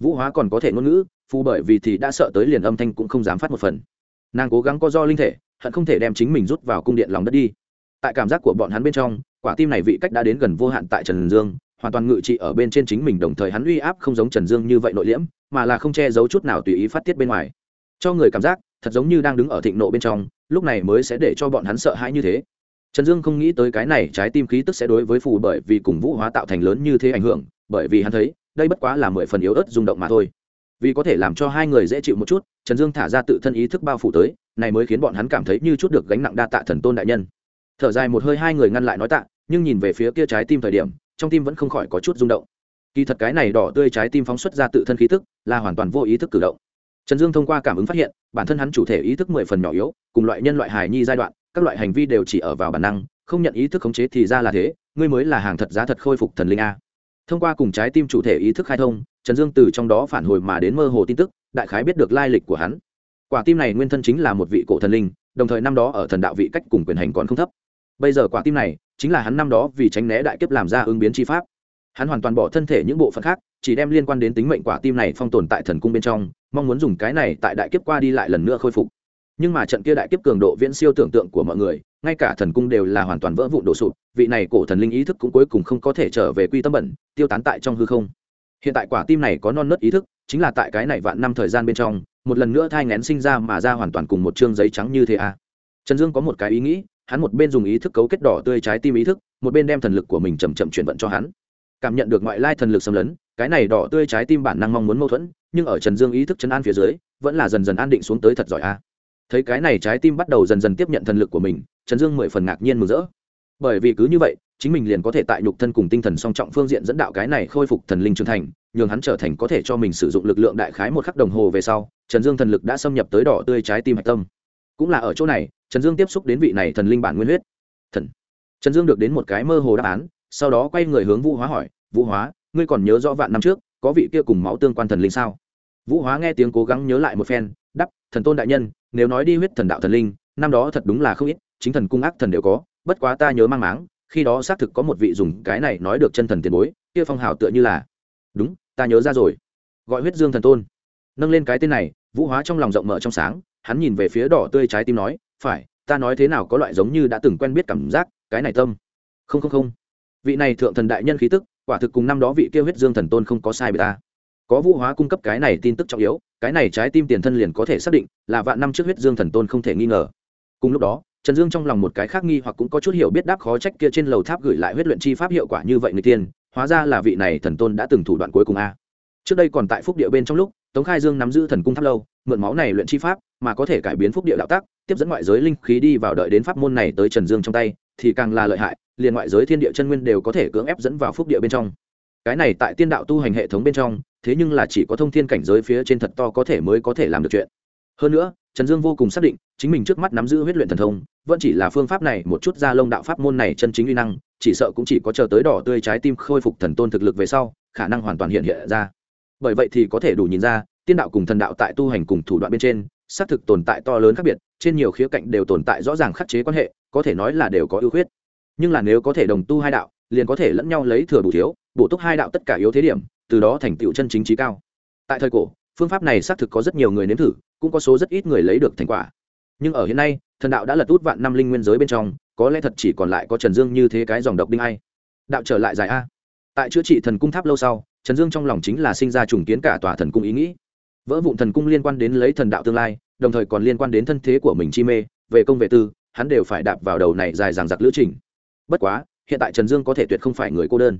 Vũ hóa còn có thể ngôn ngữ phu bởi vì thì đã sợ tới liền âm thanh cũng không dám phát một phần. Nàng cố gắng có do linh thể hận không thể đem chính mình rút vào cung điện lòng đất đi. Tại cảm giác của bọn hắn bên trong, quả tim này vị cách đã đến gần vô hạn tại trần dương, hoàn toàn ngự trị ở bên trên chính mình đồng thời hắn uy áp không giống trần dương như vậy nội liễm, mà là không che giấu chút nào tùy ý phát tiết bên ngoài. Cho người cảm giác, thật giống như đang đứng ở thịnh nộ bên trong, lúc này mới sẽ để cho bọn hắn sợ hãi như thế. Trần dương không nghĩ tới cái này trái tim khí tức sẽ đối với phù bởi vì cùng vũ hóa tạo thành lớn như thế ảnh hưởng, bởi vì hắn thấy, đây bất quá là mười phần yếu ớt rung động mà thôi. Vì có thể làm cho hai người dễ chịu một chút, trần dương thả ra tự thân ý thức bao phủ tới này mới khiến bọn hắn cảm thấy như chút được gánh nặng đa tạ thần tôn đại nhân. Thở dài một hơi hai người ngăn lại nói tạ, nhưng nhìn về phía kia trái tim thời điểm, trong tim vẫn không khỏi có chút rung động. Kỳ thật cái này đỏ tươi trái tim phóng xuất ra tự thân khí thức là hoàn toàn vô ý thức cử động. Trần dương thông qua cảm ứng phát hiện, bản thân hắn chủ thể ý thức mười phần nhỏ yếu, cùng loại nhân loại hài nhi giai đoạn, các loại hành vi đều chỉ ở vào bản năng, không nhận ý thức khống chế thì ra là thế, ngươi mới là hàng thật giá thật khôi phục thần linh a. Thông qua cùng trái tim chủ thể ý thức khai thông, trần dương từ trong đó phản hồi mà đến mơ hồ tin tức, đại khái biết được lai lịch của hắn quả tim này nguyên thân chính là một vị cổ thần linh, đồng thời năm đó ở thần đạo vị cách cùng quyền hành còn không thấp. Bây giờ quả tim này chính là hắn năm đó vì tránh né đại kiếp làm ra ứng biến chi pháp. Hắn hoàn toàn bỏ thân thể những bộ phận khác, chỉ đem liên quan đến tính mệnh quả tim này phong tồn tại thần cung bên trong, mong muốn dùng cái này tại đại kiếp qua đi lại lần nữa khôi phục. Nhưng mà trận kia đại kiếp cường độ viễn siêu tưởng tượng của mọi người, ngay cả thần cung đều là hoàn toàn vỡ vụn đổ sụp, vị này cổ thần linh ý thức cũng cuối cùng không có thể trở về quy tâm bẩn, tiêu tán tại trong hư không. Hiện tại quả tim này có non nớt ý thức chính là tại cái này vạn năm thời gian bên trong, một lần nữa thai ngén sinh ra mà ra hoàn toàn cùng một chương giấy trắng như thế à. trần dương có một cái ý nghĩ, hắn một bên dùng ý thức cấu kết đỏ tươi trái tim ý thức, một bên đem thần lực của mình chầm chậm chuyển vận cho hắn. Cảm nhận được ngoại lai thần lực xâm lấn, cái này đỏ tươi trái tim bản năng mong muốn mâu thuẫn, nhưng ở trần dương ý thức chấn an phía dưới, vẫn là dần dần an định xuống tới thật giỏi a thấy cái này trái tim bắt đầu dần dần tiếp nhận thần lực của mình, trần dương mười phần ngạc nhiên mừng rỡ. Bởi vì cứ như vậy chính mình liền có thể tại nhục thân cùng tinh thần song trọng phương diện dẫn đạo cái này khôi phục thần linh trưởng thành, nhường hắn trở thành có thể cho mình sử dụng lực lượng đại khái một khắc đồng hồ về sau, trần dương thần lực đã xâm nhập tới đỏ tươi trái tim hạch tâm. Cũng là ở chỗ này, trần dương tiếp xúc đến vị này thần linh bản nguyên huyết. Thần. Trần dương được đến một cái mơ hồ đáp án, sau đó quay người hướng vũ hóa hỏi, vũ hóa, ngươi còn nhớ rõ vạn năm trước, có vị kia cùng máu tương quan thần linh sao? Vũ hóa nghe tiếng cố gắng nhớ lại một phen đắp thần tôn đại nhân, nếu nói đi huyết thần đạo thần linh, năm đó thật đúng là không ít, chính thần cung ác thần đều có, bất quá ta nhớ mang máng khi đó xác thực có một vị dùng cái này nói được chân thần tiền bối, kia phong hào tựa như là, đúng, ta nhớ ra rồi. Gọi huyết dương thần tôn. Nâng lên cái tên này, vũ hóa trong lòng rộng mở trong sáng, hắn nhìn về phía đỏ tươi trái tim nói, phải, ta nói thế nào có loại giống như đã từng quen biết cảm giác, cái này tâm. Không không không. Vị này thượng thần đại nhân khí tức, quả thực cùng năm đó vị kia huyết dương thần tôn không có sai bề ta. Có vũ hóa cung cấp cái này tin tức trọng yếu, cái này trái tim tiền thân liền có thể xác định là vạn năm trước huyết dương thần tôn không thể nghi ngờ. Cùng lúc đó trần dương trong lòng một cái khác nghi hoặc cũng có chút hiểu biết đáp khó trách kia trên lầu tháp gửi lại huyết luyện chi pháp hiệu quả như vậy người tiên, hóa ra là vị này thần tôn đã từng thủ đoạn cuối cùng a. Trước đây còn tại phúc địa bên trong lúc, tống khai dương nắm giữ thần cung tháp lâu, mượn máu này luyện chi pháp, mà có thể cải biến phúc địa đạo tác tiếp dẫn ngoại giới linh khí đi vào đợi đến pháp môn này tới trần dương trong tay, thì càng là lợi hại, liền ngoại giới thiên địa chân nguyên đều có thể cưỡng ép dẫn vào phúc địa bên trong. Cái này tại tiên đạo tu hành hệ thống bên trong, thế nhưng là chỉ có thông thiên cảnh giới phía trên thật to có thể mới có thể làm được chuyện hơn nữa, trần dương vô cùng xác định, chính mình trước mắt nắm giữ huyết luyện thần thông, vẫn chỉ là phương pháp này một chút ra lông đạo pháp môn này chân chính uy năng, chỉ sợ cũng chỉ có chờ tới đỏ tươi trái tim khôi phục thần tôn thực lực về sau, khả năng hoàn toàn hiện hiện ra. Bởi vậy thì có thể đủ nhìn ra, tiên đạo cùng thần đạo tại tu hành cùng thủ đoạn bên trên, xác thực tồn tại to lớn khác biệt, trên nhiều khía cạnh đều tồn tại rõ ràng khắc chế quan hệ, có thể nói là đều có ưu khuyết. Nhưng là nếu có thể đồng tu hai đạo, liền có thể lẫn nhau lấy thừa bù thiếu, bổ túc hai đạo tất cả yếu thế điểm, từ đó thành tựu chân chính trí cao. Tại thời cổ phương pháp này xác thực có rất nhiều người nếm thử, cũng có số rất ít người lấy được thành quả. Nhưng ở hiện nay, thần đạo đã lật út vạn năm linh nguyên giới bên trong, có lẽ thật chỉ còn lại có trần dương như thế cái dòng độc đinh ai. Đạo trở lại dài a. Tại chữa trị thần cung tháp lâu sau, trần dương trong lòng chính là sinh ra trùng kiến cả tòa thần cung ý nghĩ. Vỡ vụn thần cung liên quan đến lấy thần đạo tương lai, đồng thời còn liên quan đến thân thế của mình chi mê, về công vệ tư, hắn đều phải đạp vào đầu này dài dằng dặc lữ trình. Bất quá, hiện tại trần dương có thể tuyệt không phải người cô đơn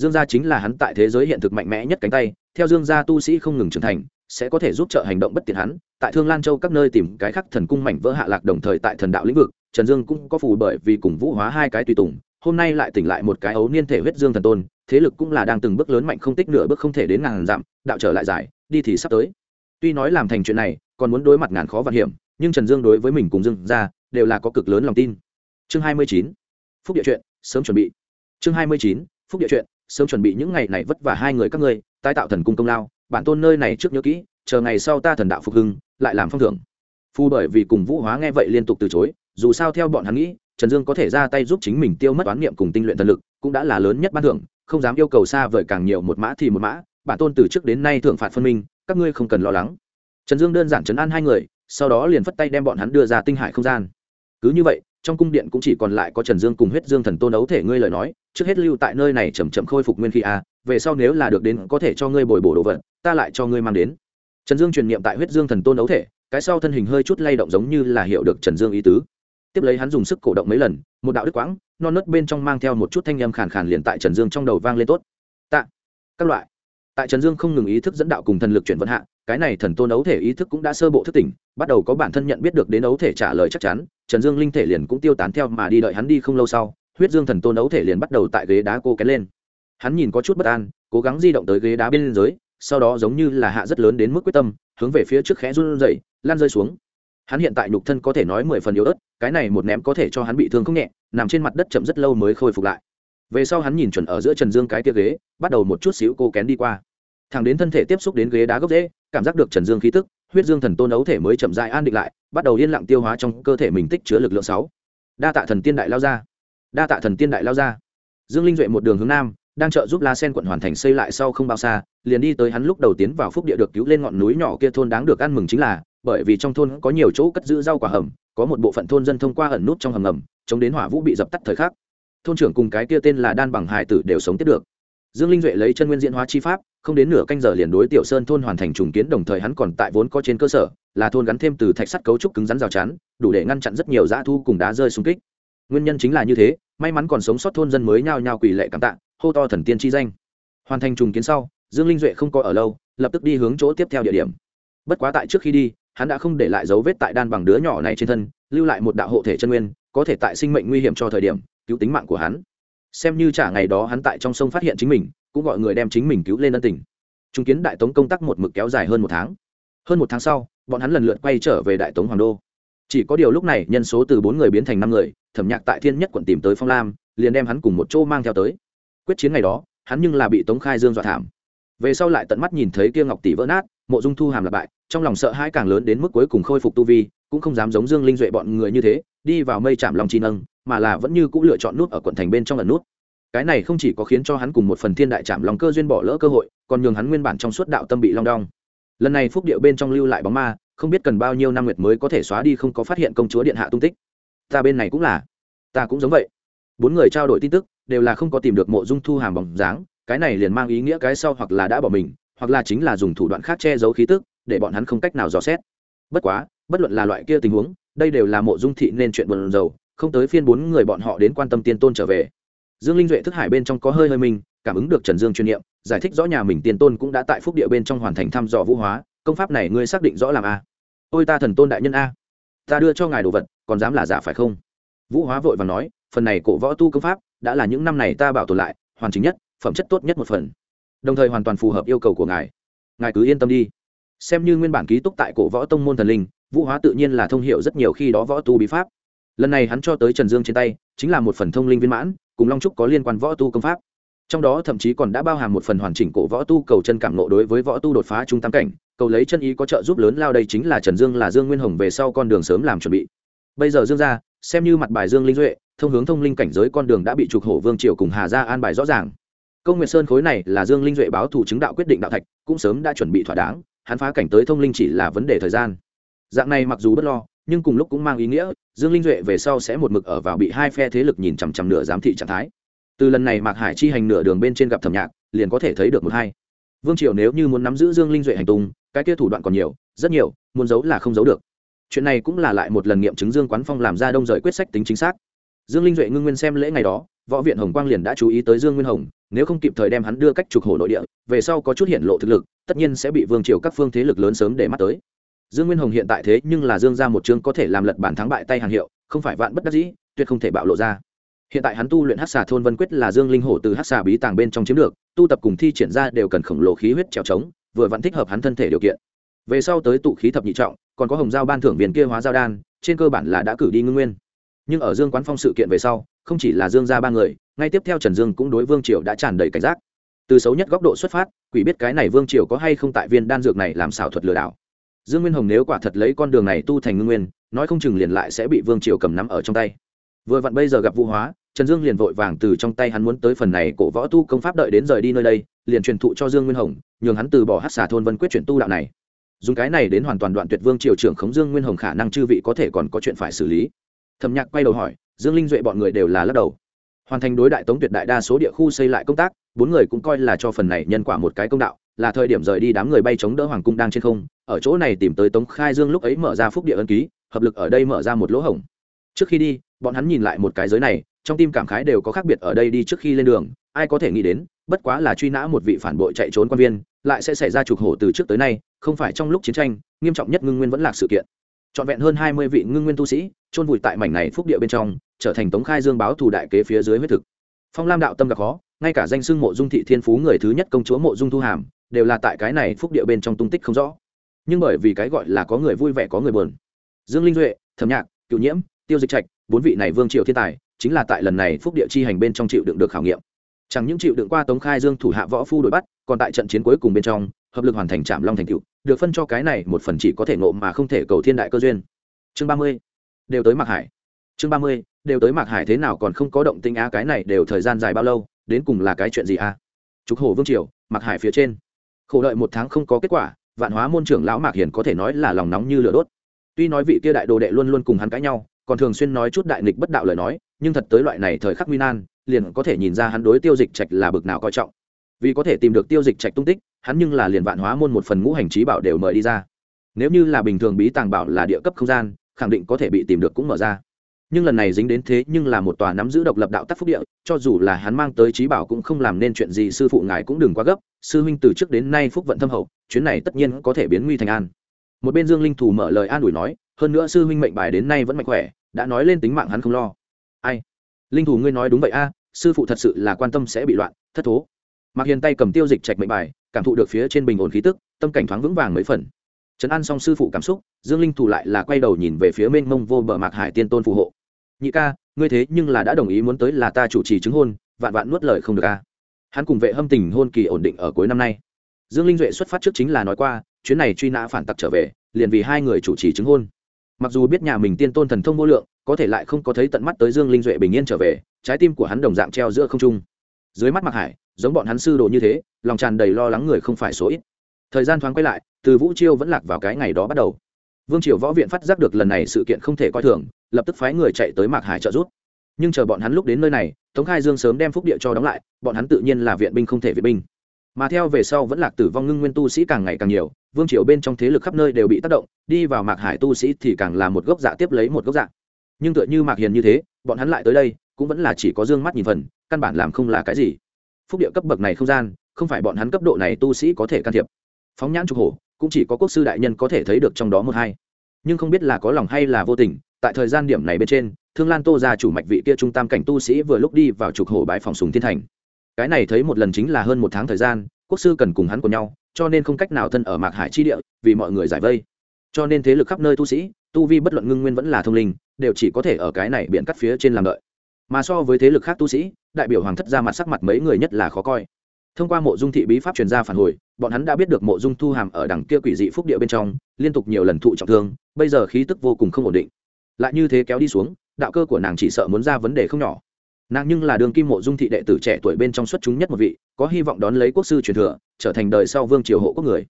dương gia chính là hắn tại thế giới hiện thực mạnh mẽ nhất cánh tay, theo dương gia tu sĩ không ngừng trưởng thành, sẽ có thể giúp trợ hành động bất tiện hắn. Tại thương lan châu các nơi tìm cái khắc thần cung mảnh vỡ hạ lạc đồng thời tại thần đạo lĩnh vực, trần dương cũng có phù bởi vì cùng vũ hóa hai cái tùy tùng, hôm nay lại tỉnh lại một cái ấu niên thể huyết dương thần tôn, thế lực cũng là đang từng bước lớn mạnh không tích nửa bước không thể đến ngàn dặm, đạo trở lại giải, đi thì sắp tới. Tuy nói làm thành chuyện này, còn muốn đối mặt ngàn khó vạn hiểm, nhưng trần dương đối với mình cùng dương gia, đều là có cực lớn lòng tin. Chương hai mươi chín, phúc địa chuyện, sớm chuẩn bị. Chương hai mươi chín, phúc địa chuyện sớm chuẩn bị những ngày này vất vả hai người các ngươi, tái tạo thần cung công lao, bản tôn nơi này trước nhớ kỹ, chờ ngày sau ta thần đạo phục hưng, lại làm phong thưởng. Phu bởi vì cùng vũ hóa nghe vậy liên tục từ chối, dù sao theo bọn hắn nghĩ, trần dương có thể ra tay giúp chính mình tiêu mất toán niệm cùng tinh luyện thần lực, cũng đã là lớn nhất ban thưởng, không dám yêu cầu xa vời càng nhiều một mã thì một mã, bản tôn từ trước đến nay thượng phạt phân minh, các ngươi không cần lo lắng. Trần dương đơn giản chấn an hai người, sau đó liền phất tay đem bọn hắn đưa ra tinh hải không gian. Cứ như vậy trong cung điện cũng chỉ còn lại có trần dương cùng huyết dương thần tôn ấu thể ngươi lời nói, trước hết lưu tại nơi này chầm chậm khôi phục nguyên khí a về sau nếu là được đến có thể cho ngươi bồi bổ đồ vật, ta lại cho ngươi mang đến. Trần dương truyền niệm tại huyết dương thần tôn ấu thể, cái sau thân hình hơi chút lay động giống như là hiểu được trần dương ý tứ. Tiếp lấy hắn dùng sức cổ động mấy lần, một đạo đức quãng, non nớt bên trong mang theo một chút thanh âm khàn khàn liền tại trần dương trong đầu vang lên tốt. Tạ. Các loại. Tại trần dương không ngừng ý thức dẫn đạo cùng thần lực chuyển vận hạ cái này thần tôn ấu thể ý thức cũng đã sơ bộ thức tỉnh, bắt đầu có bản thân nhận biết được đến ấu thể trả lời chắc chắn, trần dương linh thể liền cũng tiêu tán theo mà đi đợi hắn đi không lâu sau, huyết dương thần tôn ấu thể liền bắt đầu tại ghế đá cô kén lên. Hắn nhìn có chút bất an, cố gắng di động tới ghế đá bên dưới, sau đó giống như là hạ rất lớn đến mức quyết tâm, hướng về phía trước khẽ run dậy lan rơi xuống. Hắn hiện tại nhục thân có thể nói mười phần yếu ớt, cái này một ném có thể cho hắn bị thương không nhẹ, nằm trên mặt đất chậm rất lâu mới khôi phục lại. Về sau hắn nhìn chuẩn ở giữa trần dương cái tia ghế, bắt đầu một chút xíu cô kén đi qua thằng đến thân thể tiếp xúc đến ghế đá gốc dễ, cảm giác được trần dương khí tức, huyết dương thần tôn ấu thể mới chậm dại an định lại, bắt đầu yên lặng tiêu hóa trong cơ thể mình tích chứa lực lượng sáu. Đa tạ thần tiên đại lao ra đa tạ thần tiên đại lao ra dương linh duệ một đường hướng nam, đang trợ giúp la sen quận hoàn thành xây lại sau không bao xa, liền đi tới hắn lúc đầu tiến vào phúc địa được cứu lên ngọn núi nhỏ kia thôn đáng được ăn mừng chính là, bởi vì trong thôn có nhiều chỗ cất giữ rau quả hầm, có một bộ phận thôn dân thông qua ẩn nút trong hầm ngầm, chống đến hỏa vũ bị dập tắt thời khắc. Thôn trưởng cùng cái kia tên là đan bằng hải tử đều sống tiếp được. Dương linh duệ lấy chân nguyên diễn hóa chi pháp không đến nửa canh giờ liền đối tiểu sơn thôn hoàn thành trùng kiến, đồng thời hắn còn tại vốn có trên cơ sở, là thôn gắn thêm từ thạch sắt cấu trúc cứng rắn rào chắn, đủ để ngăn chặn rất nhiều dã thu cùng đá rơi xung kích. Nguyên nhân chính là như thế, may mắn còn sống sót thôn dân mới nhao nhao quỳ lệ cảm tạ, hô to thần tiên chi danh. Hoàn thành trùng kiến sau, dương linh duệ không có ở lâu, lập tức đi hướng chỗ tiếp theo địa điểm. Bất quá tại trước khi đi, hắn đã không để lại dấu vết tại đan bằng đứa nhỏ này trên thân, lưu lại một đạo hộ thể chân nguyên, có thể tại sinh mệnh nguy hiểm cho thời điểm, cứu tính mạng của hắn. Xem như trả ngày đó hắn tại trong sông phát hiện chính mình cũng gọi người đem chính mình cứu lên ân tình. Chứng kiến đại tống công tác một mực kéo dài hơn một tháng. Hơn một tháng sau, bọn hắn lần lượt quay trở về đại tống hoàng đô. Chỉ có điều lúc này, nhân số từ bốn người biến thành năm người, thẩm nhạc tại thiên nhất quận tìm tới phong lam, liền đem hắn cùng một chỗ mang theo tới. Quyết chiến ngày đó, hắn nhưng là bị tống khai dương dọa thảm. Về sau lại tận mắt nhìn thấy kia ngọc tỷ vỡ nát, mộ dung thu hàm lặp bại, trong lòng sợ hãi càng lớn đến mức cuối cùng khôi phục tu vi, cũng không dám giống dương linh duệ bọn người như thế, đi vào mây chạm lòng chi nâng, mà là vẫn như cũng lựa chọn nút ở quận thành bên trong lần nút cái này không chỉ có khiến cho hắn cùng một phần thiên đại chạm lòng cơ duyên bỏ lỡ cơ hội, còn nhường hắn nguyên bản trong suốt đạo tâm bị long đong. Lần này phúc điệu bên trong lưu lại bóng ma, không biết cần bao nhiêu năm nguyệt mới có thể xóa đi không có phát hiện công chúa điện hạ tung tích. Ta bên này cũng là. Ta cũng giống vậy. Bốn người trao đổi tin tức, đều là không có tìm được mộ dung thu hàm bóng dáng, cái này liền mang ý nghĩa cái sau hoặc là đã bỏ mình, hoặc là chính là dùng thủ đoạn khác che giấu khí tức, để bọn hắn không cách nào dò xét. Bất quá, bất luận là loại kia tình huống, đây đều là mộ dung thị nên chuyện buồn rầu, không tới phiên bốn người bọn họ đến quan tâm tiên tôn trở về dương linh duệ thức hải bên trong có hơi hơi mình, cảm ứng được trần dương chuyên nghiệm giải thích rõ nhà mình tiền tôn cũng đã tại phúc địa bên trong hoàn thành thăm dò vũ hóa, công pháp này ngươi xác định rõ làm a? Ôi ta thần tôn đại nhân a, ta đưa cho ngài đồ vật, còn dám là giả phải không? Vũ hóa vội và nói, phần này cổ võ tu công pháp, đã là những năm này ta bảo tồn lại, hoàn chính nhất, phẩm chất tốt nhất một phần. Đồng thời hoàn toàn phù hợp yêu cầu của ngài. Ngài cứ yên tâm đi. Xem như nguyên bản ký túc tại cổ võ tông môn thần linh, vũ hóa tự nhiên là thông hiệu rất nhiều khi đó võ tu bí pháp. Lần này hắn cho tới trần dương trên tay, chính là một phần thông linh viên mãn cùng long trúc có liên quan võ tu công pháp. Trong đó thậm chí còn đã bao hàm một phần hoàn chỉnh cổ võ tu cầu chân cảm nộ đối với võ tu đột phá trung tam cảnh, cầu lấy chân ý có trợ giúp lớn lao đây chính là trần dương là dương nguyên hồng về sau con đường sớm làm chuẩn bị. Bây giờ dương ra xem như mặt bài dương linh duệ, thông hướng thông linh cảnh giới con đường đã bị trục hổ vương triều cùng hà ra an bài rõ ràng. Công nguyệt sơn khối này là dương linh duệ báo thủ chứng đạo quyết định đạo thạch, cũng sớm đã chuẩn bị thỏa đáng, hắn phá cảnh tới thông linh chỉ là vấn đề thời gian. Dạng này mặc dù bất lo nhưng cùng lúc cũng mang ý nghĩa, dương linh duệ về sau sẽ một mực ở vào bị hai phe thế lực nhìn chằm chằm nửa giám thị trạng thái. Từ lần này mạc hải chi hành nửa đường bên trên gặp thẩm nhạc, liền có thể thấy được một hai. Vương triều nếu như muốn nắm giữ dương linh duệ hành tung, cái kia thủ đoạn còn nhiều, rất nhiều, muốn giấu là không giấu được. Chuyện này cũng là lại một lần nghiệm chứng dương quán phong làm ra đông rời quyết sách tính chính xác. Dương linh duệ ngưng nguyên xem lễ ngày đó, võ viện hồng quang liền đã chú ý tới dương nguyên hồng, nếu không kịp thời đem hắn đưa cách trục hổ nội địa, về sau có chút hiện lộ thực lực, tất nhiên sẽ bị vương triều các phương thế lực lớn sớm để mắt tới dương nguyên hồng hiện tại thế nhưng là dương ra một chương có thể làm lật bản thắng bại tay hàng hiệu, không phải vạn bất đắc dĩ, tuyệt không thể bạo lộ ra. Hiện tại hắn tu luyện hát xà thôn vân quyết là dương linh hổ từ hát xà bí tàng bên trong chiếm được, tu tập cùng thi triển ra đều cần khổng lồ khí huyết trèo trống, vừa vẫn thích hợp hắn thân thể điều kiện. Về sau tới tụ khí thập nhị trọng, còn có hồng giao ban thưởng viên kia hóa giao đan, trên cơ bản là đã cử đi ngưng nguyên. Nhưng ở dương quán phong sự kiện về sau, không chỉ là dương ra ba người, ngay tiếp theo trần dương cũng đối vương triều đã tràn đầy cảnh giác. Từ xấu nhất góc độ xuất phát, quỷ biết cái này vương triều có hay không tại viên đan dược này làm xảo thuật lừa đảo dương nguyên hồng nếu quả thật lấy con đường này tu thành ngưng nguyên, nói không chừng liền lại sẽ bị vương triều cầm nắm ở trong tay. Vừa vặn bây giờ gặp vũ hóa, trần dương liền vội vàng từ trong tay hắn muốn tới phần này cổ võ tu công pháp đợi đến rời đi nơi đây, liền truyền thụ cho dương nguyên hồng, nhường hắn từ bỏ hát xà thôn vân quyết chuyển tu đạo này. Dùng cái này đến hoàn toàn đoạn tuyệt vương triều trưởng khống dương nguyên hồng khả năng chư vị có thể còn có chuyện phải xử lý. Thẩm nhạc quay đầu hỏi, dương linh duệ bọn người đều là lắc đầu. Hoàn thành đối đại tống tuyệt đại đa số địa khu xây lại công tác, bốn người cũng coi là cho phần này nhân quả một cái công đạo là thời điểm rời đi đám người bay chống đỡ hoàng cung đang trên không, ở chỗ này tìm tới tống khai dương lúc ấy mở ra phúc địa ân ký, hợp lực ở đây mở ra một lỗ hổng. Trước khi đi, bọn hắn nhìn lại một cái giới này, trong tim cảm khái đều có khác biệt ở đây đi trước khi lên đường, ai có thể nghĩ đến, bất quá là truy nã một vị phản bội chạy trốn quan viên, lại sẽ xảy ra trục hổ từ trước tới nay, không phải trong lúc chiến tranh, nghiêm trọng nhất ngưng nguyên vẫn là sự kiện. Trọn vẹn hơn hai mươi vị ngưng nguyên tu sĩ, chôn vùi tại mảnh này phúc địa bên trong, trở thành tống khai dương báo thù đại kế phía dưới huyết thực. Phong lam đạo tâm gặp khó, ngay cả danh xưng mộ dung thị thiên phú người thứ nhất công chúa mộ dung thu hàm đều là tại cái này phúc địa bên trong tung tích không rõ. Nhưng bởi vì cái gọi là có người vui vẻ, có người buồn. Dương linh duệ, thẩm nhạc cựu nhiễm, tiêu dịch trạch, bốn vị này vương triều thiên tài, chính là tại lần này phúc địa chi hành bên trong chịu đựng được khảo nghiệm. Chẳng những chịu đựng qua tống khai dương thủ hạ võ phu đuổi bắt, còn tại trận chiến cuối cùng bên trong, hợp lực hoàn thành trạm long thành cựu được phân cho cái này một phần chỉ có thể ngộ mà không thể cầu thiên đại cơ duyên. Chương ba mươi, đều tới mạc hải. Chương ba mươi, đều tới mạc hải thế nào còn không có động tinh á, cái này đều thời gian dài bao lâu, đến cùng là cái chuyện gì a trục hồ vương triều, mạc hải phía trên khổ đợi một tháng không có kết quả, vạn hóa môn trưởng lão mạc hiền có thể nói là lòng nóng như lửa đốt. Tuy nói vị kia đại đồ đệ luôn luôn cùng hắn cãi nhau, còn thường xuyên nói chút đại nghịch bất đạo lời nói, nhưng thật tới loại này thời khắc nguy nan, liền có thể nhìn ra hắn đối tiêu dịch trạch là bực nào coi trọng. Vì có thể tìm được tiêu dịch trạch tung tích, hắn nhưng là liền vạn hóa môn một phần ngũ hành trí bảo đều mời đi ra. Nếu như là bình thường bí tàng bảo là địa cấp không gian, khẳng định có thể bị tìm được cũng mở ra nhưng lần này dính đến thế nhưng là một tòa nắm giữ độc lập đạo tắc phúc địa, cho dù là hắn mang tới trí bảo cũng không làm nên chuyện gì, sư phụ ngài cũng đừng quá gấp, sư huynh từ trước đến nay phúc vận thâm hậu, chuyến này tất nhiên có thể biến nguy thành an. Một bên dương linh thủ mở lời an ủi nói, hơn nữa sư huynh mệnh bài đến nay vẫn mạnh khỏe, đã nói lên tính mạng hắn không lo. Ai? Linh thủ ngươi nói đúng vậy a, sư phụ thật sự là quan tâm sẽ bị loạn, thất thố. Mặc hiền tay cầm tiêu dịch trạch mệnh bài, cảm thụ được phía trên bình ổn khí tức, tâm cảnh thoáng vững vàng mấy phần. Trấn an xong sư phụ cảm xúc, dương linh thủ lại là quay đầu nhìn về phía mênh mông vô bờ mạc hải tiên tôn phù hộ nhị ca, ngươi thế nhưng là đã đồng ý muốn tới là ta chủ trì chứng hôn, vạn vạn nuốt lời không được ca hắn cùng vệ hâm tình hôn kỳ ổn định ở cuối năm nay. Dương linh duệ xuất phát trước chính là nói qua, chuyến này truy nã phản tặc trở về, liền vì hai người chủ trì chứng hôn. Mặc dù biết nhà mình tiên tôn thần thông vô lượng, có thể lại không có thấy tận mắt tới dương linh duệ bình yên trở về, trái tim của hắn đồng dạng treo giữa không trung. Dưới mắt mặc hải, giống bọn hắn sư đồ như thế, lòng tràn đầy lo lắng người không phải số ít. Thời gian thoáng quay lại, từ vũ chiêu vẫn lạc vào cái ngày đó bắt đầu. Vương triều võ viện phát giác được lần này sự kiện không thể coi thường lập tức phái người chạy tới mạc hải trợ giúp. Nhưng chờ bọn hắn lúc đến nơi này, tống khai dương sớm đem phúc địa cho đóng lại, bọn hắn tự nhiên là viện binh không thể viện binh. Mà theo về sau vẫn lạc tử vong ngưng nguyên tu sĩ càng ngày càng nhiều, vương triều bên trong thế lực khắp nơi đều bị tác động, đi vào mạc hải tu sĩ thì càng là một gốc dạ tiếp lấy một gốc dạ. Nhưng tựa như mạc hiền như thế, bọn hắn lại tới đây, cũng vẫn là chỉ có d ư ơ n g mắt nhìn phần, căn bản làm không là cái gì. Phúc địa cấp bậc này không gian, không phải bọn hắn cấp độ này tu sĩ có thể can thiệp. Phóng nhãn trục hổ, cũng chỉ có quốc sư đại nhân có thể thấy được trong đó một hai. Nhưng không biết là có lòng hay là vô tình tại thời gian điểm này bên trên, thương lan tô ra chủ mạch vị kia trung tam cảnh tu sĩ vừa lúc đi vào trục hổ bãi phòng sùng thiên thành. Cái này thấy một lần chính là hơn một tháng thời gian, quốc sư cần cùng hắn cùng nhau, cho nên không cách nào thân ở mạc hải chi địa, vì mọi người giải vây. Cho nên thế lực khắp nơi tu sĩ, tu vi bất luận ngưng nguyên vẫn là thông linh, đều chỉ có thể ở cái này biển cắt phía trên làm đợi. Mà so với thế lực khác tu sĩ, đại biểu hoàng thất ra mặt sắc mặt mấy người nhất là khó coi. Thông qua mộ dung thị bí pháp truyền ra phản hồi, bọn hắn đã biết được mộ dung thu hàm ở đằng kia quỷ dị phúc địa bên trong, liên tục nhiều lần thụ trọng thương, bây giờ khí tức vô cùng không ổn định lại như thế kéo đi xuống, đạo cơ của nàng chỉ sợ muốn ra vấn đề không nhỏ. Nàng nhưng là đường kim mộ dung thị đệ tử trẻ tuổi bên trong xuất chúng nhất một vị, có hy vọng đón lấy quốc sư truyền thừa, trở thành đời sau vương triều hộ quốc người.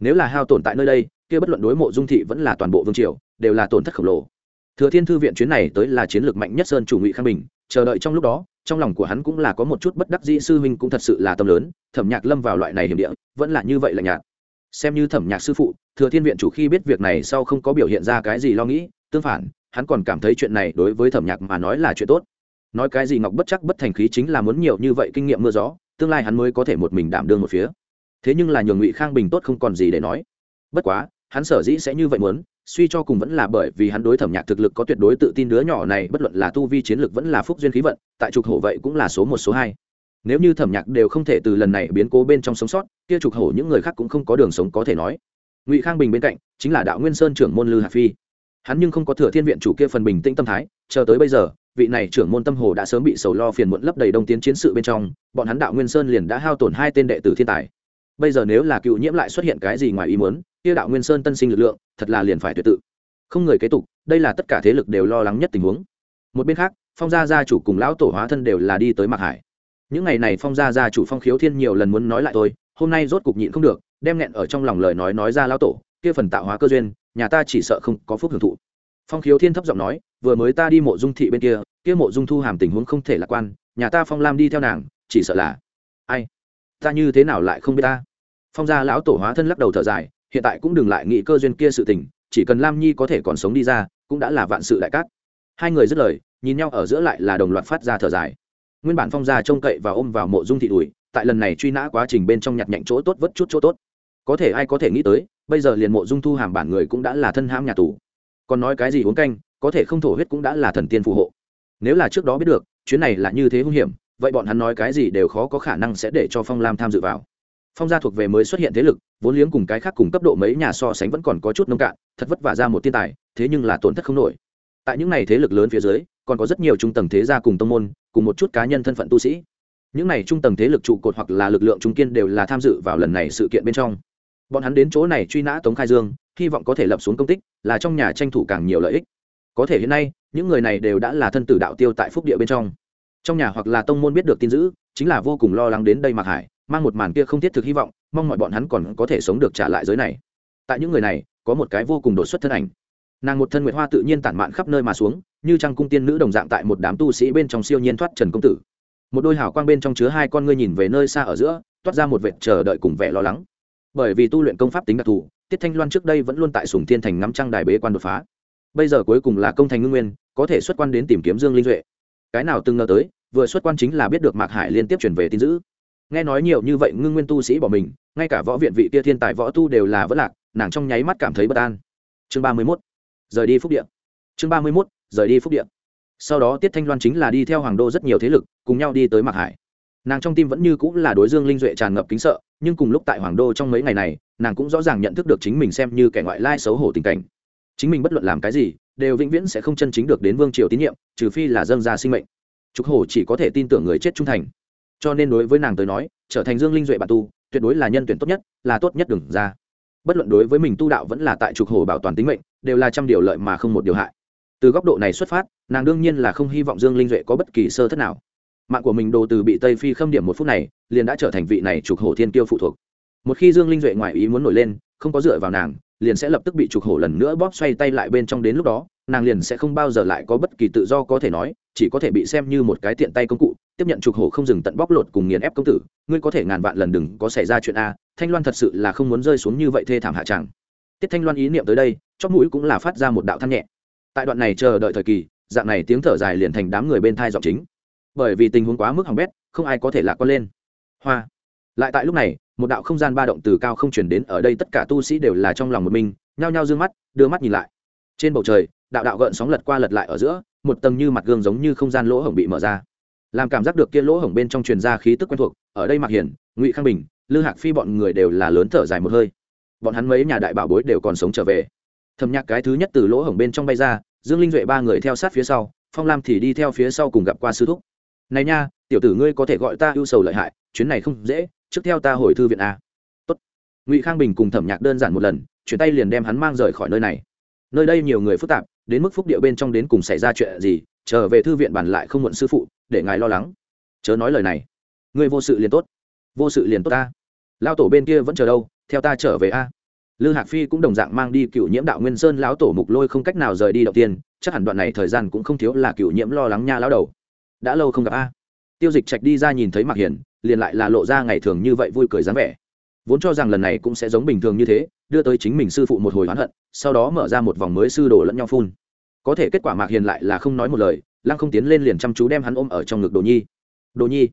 Nếu là hao tổn tại nơi đây, kia bất luận đối mộ dung thị vẫn là toàn bộ vương triều, đều là tổn thất khổng lồ. Thừa thiên thư viện chuyến này tới là chiến lược mạnh nhất sơn chủ ngụy khang bình, chờ đợi trong lúc đó, trong lòng của hắn cũng là có một chút bất đắc dĩ sư huynh cũng thật sự là tâm lớn, thẩm nhạc lâm vào loại này hiểm địa, vẫn là như vậy là nhạc xem như thẩm nhạc sư phụ, thừa thiên viện chủ khi biết việc này sau không có biểu hiện ra cái gì lo nghĩ, tương phản hắn còn cảm thấy chuyện này đối với thẩm nhạc mà nói là chuyện tốt. Nói cái gì ngọc bất chắc bất thành khí chính là muốn nhiều như vậy kinh nghiệm mưa gió, tương lai hắn mới có thể một mình đảm đương một phía. Thế nhưng là nhường ngụy khang bình tốt không còn gì để nói. Bất quá, hắn sở dĩ sẽ như vậy muốn, suy cho cùng vẫn là bởi vì hắn đối thẩm nhạc thực lực có tuyệt đối tự tin đứa nhỏ này, bất luận là tu vi chiến lực vẫn là phúc duyên khí vận, tại trục hổ vậy cũng là số một, số hai. Nếu như thẩm nhạc đều không thể từ lần này biến cố bên trong sống sót, kia trục hổ những người khác cũng không có đường sống có thể nói. Ngụy khang bình bên cạnh chính là đạo nguyên sơn trưởng môn lư Hà phi hắn nhưng không có thừa thiên viện chủ kia phần bình tĩnh tâm thái, chờ tới bây giờ, vị này trưởng môn tâm hồ đã sớm bị sầu lo phiền muộn lấp đầy đông tiến chiến sự bên trong, bọn hắn đạo nguyên sơn liền đã hao tổn hai tên đệ tử thiên tài. Bây giờ nếu là cựu nhiễm lại xuất hiện cái gì ngoài ý muốn, kia đạo nguyên sơn tân sinh lực lượng, thật là liền phải tuyệt tự. Không người kế tục, đây là tất cả thế lực đều lo lắng nhất tình huống. Một bên khác, phong gia gia chủ cùng lão tổ hóa thân đều là đi tới mạc hải. Những ngày này phong gia gia chủ phong khiếu thiên nhiều lần muốn nói lại tôi, hôm nay rốt cục nhịn không được, đem nghẹn ở trong lòng lời nói nói ra lão tổ, kia phần tạo hóa cơ duyên nhà ta chỉ sợ không có phúc hưởng thụ. Phong khiếu thiên thấp giọng nói, vừa mới ta đi mộ dung thị bên kia kia mộ dung thu hàm tình huống không thể lạc quan, nhà ta phong lam đi theo nàng, chỉ sợ là ai? Ta như thế nào lại không biết ta? Phong gia lão tổ hóa thân lắc đầu thở dài, hiện tại cũng đừng lại nghĩ cơ duyên kia sự tình, chỉ cần lam nhi có thể còn sống đi ra, cũng đã là vạn sự đại cát. Hai người dứt lời, nhìn nhau ở giữa lại là đồng loạt phát ra thở dài. Nguyên bản phong gia trông cậy và ôm vào mộ dung thị đùi, tại lần này truy nã quá trình bên trong nhặt nhạnh chỗ tốt vất chút chỗ tốt. Có thể ai có thể nghĩ tới bây giờ liền mộ dung thu hàm bản người cũng đã là thân hãm nhà tù. Còn nói cái gì uống canh, có thể không thổ huyết cũng đã là thần tiên phù hộ. Nếu là trước đó biết được, chuyến này là như thế hung hiểm, vậy bọn hắn nói cái gì đều khó có khả năng sẽ để cho phong lam tham dự vào. Phong gia thuộc về mới xuất hiện thế lực, vốn liếng cùng cái khác cùng cấp độ mấy nhà so sánh vẫn còn có chút nông cạn, thật vất vả ra một thiên tài, thế nhưng là tổn thất không nổi. Tại những n à y thế lực lớn phía dưới, còn có rất nhiều trung tầng thế gia cùng tông môn, cùng một chút cá nhân thân phận tu sĩ. Những n à y trung tầng thế lực trụ cột hoặc là lực lượng trung kiên đều là tham dự vào lần này sự kiện bên trong bọn hắn đến chỗ này truy nã tống khai dương, hy vọng có thể lập xuống công tích, là trong nhà tranh thủ càng nhiều lợi ích. Có thể hiện nay, những người này đều đã là thân tử đạo tiêu tại phúc địa bên trong. Trong nhà hoặc là tông môn biết được tin dữ, chính là vô cùng lo lắng đến đây mạc hải, mang một màn kia không thiết thực hy vọng, mong mọi bọn hắn còn có thể sống được trả lại giới này. Tại những người này, có một cái vô cùng đột xuất thân ảnh. Nàng một thân nguyệt hoa tự nhiên tản mạn khắp nơi mà xuống, như trang cung tiên nữ đồng dạng tại một đám tu sĩ bên trong siêu nhiên thoát trần công tử. Một đôi hào quang bên trong chứa hai con ngươi nhìn về nơi xa ở giữa, toát ra một vệt chờ đợi cùng vẻ lo lắng bởi vì tu luyện công pháp tính đặc thù, tiết thanh loan trước đây vẫn luôn tại sùng thiên thành ngắm trăng đài bế quan đột phá. Bây giờ cuối cùng là công thành ngưng nguyên, có thể xuất quan đến tìm kiếm dương linh duệ. Cái nào từng ngờ tới, vừa xuất quan chính là biết được mạc hải liên tiếp chuyển về tin dữ. Nghe nói nhiều như vậy ngưng nguyên tu sĩ bỏ mình, ngay cả võ viện vị kia thiên tài võ tu đều là vỡ lạc, nàng trong nháy mắt cảm thấy bất an. Chương ba mươi mốt, rời đi phúc điện chương ba mươi mốt, rời đi phúc điện sau đó tiết thanh loan chính là đi theo hoàng đô rất nhiều thế lực, cùng nhau đi tới mạc hải. Nàng trong tim vẫn như cũng là đối dương linh duệ tràn ngập kính sợ nhưng cùng lúc tại hoàng đô trong mấy ngày này, nàng cũng rõ ràng nhận thức được chính mình xem như kẻ ngoại lai xấu hổ tình cảnh. Chính mình bất luận làm cái gì, đều vĩnh viễn sẽ không chân chính được đến vương triều tín nhiệm, trừ phi là dâng ra sinh mệnh. Trục hổ chỉ có thể tin tưởng người chết trung thành. Cho nên đối với nàng tới nói, trở thành dương linh duệ bạn tu, tuyệt đối là nhân tuyển tốt nhất, là tốt nhất đừng ra. Bất luận đối với mình tu đạo vẫn là tại trục hổ bảo toàn tính mệnh, đều là trăm điều lợi mà không một điều hại. Từ góc độ này xuất phát, nàng đương nhiên là không hy vọng dương linh duệ có bất kỳ sơ thất nào mạng của mình đồ từ bị tây phi khâm điểm một phút này, liền đã trở thành vị này trục hổ thiên kiêu phụ thuộc. Một khi dương linh duệ ngoại ý muốn nổi lên, không có dựa vào nàng, liền sẽ lập tức bị trục hổ lần nữa bóp xoay tay lại bên trong đến lúc đó, nàng liền sẽ không bao giờ lại có bất kỳ tự do có thể nói, chỉ có thể bị xem như một cái tiện tay công cụ, tiếp nhận trục hổ không dừng tận bóc lột cùng nghiền ép công tử, ngươi có thể ngàn vạn lần đừng có xảy ra chuyện a, thanh loan thật sự là không muốn rơi xuống như vậy thê thảm hạ tràng tiết thanh loan ý niệm tới đây, chóp mũi cũng là phát ra một đạo than nhẹ. Tại đoạn này chờ đợi thời kỳ, dạng này tiếng thở dài liền thành đám người bên thai giọng chính bởi vì tình huống quá mức hỏng bét, không ai có thể lạc quan lên. Hoa. Lại tại lúc này, một đạo không gian ba động từ cao không chuyển đến ở đây tất cả tu sĩ đều là trong lòng một mình, nhao nhao d ư ơ n g mắt, đưa mắt nhìn lại. Trên bầu trời, đạo đạo gợn sóng lật qua lật lại ở giữa, một tầng như mặt gương giống như không gian lỗ hổng bị mở ra. Làm cảm giác được kia lỗ hổng bên trong truyền ra khí tức quen thuộc, ở đây mạc hiển, ngụy khang bình, lư hạc phi bọn người đều là lớn thở dài một hơi. Bọn hắn mấy nhà đại bảo bối đều còn sống trở về. Thầm nhạc cái thứ nhất từ lỗ hổng bên trong bay ra, dương linh duệ ba người theo sát phía sau, phong lam thì đi theo phía sau cùng gặp qua sư thúc này nha, tiểu tử ngươi có thể gọi ta ưu sầu lợi hại, chuyến này không dễ, trước theo ta hồi thư viện a Tốt. ngụy khang bình cùng thẩm nhạc đơn giản một lần, chuyển tay liền đem hắn mang rời khỏi nơi này. Nơi đây nhiều người phức tạp, đến mức phúc địa bên trong đến cùng xảy ra chuyện gì trở về thư viện bàn lại không muộn sư phụ, để ngài lo lắng. Chớ nói lời này. Ngươi vô sự liền tốt. Vô sự liền tốt ta. Lao tổ bên kia vẫn chờ đâu, theo ta trở về a. Lư hạc phi cũng đồng dạng mang đi cựu nhiễm đạo nguyên sơn lão tổ mục lôi không cách nào rời đi đầu tiên, chắc hẳn đoạn này thời gian cũng không thiếu là cựu nhiễm lo lắng nha lão đầu đã lâu không gặp a. Tiêu dịch trạch đi ra nhìn thấy mạc hiền liền lại là lộ ra ngày thường như vậy vui cười dáng vẻ. Vốn cho rằng lần này cũng sẽ giống bình thường như thế, đưa tới chính mình sư phụ một hồi oán hận, sau đó mở ra một vòng mới sư đồ lẫn nhau phun. Có thể kết quả mạc hiền lại là không nói một lời, lăng không tiến lên liền chăm chú đem hắn ôm ở trong ngực đồ nhi. Đồ nhi,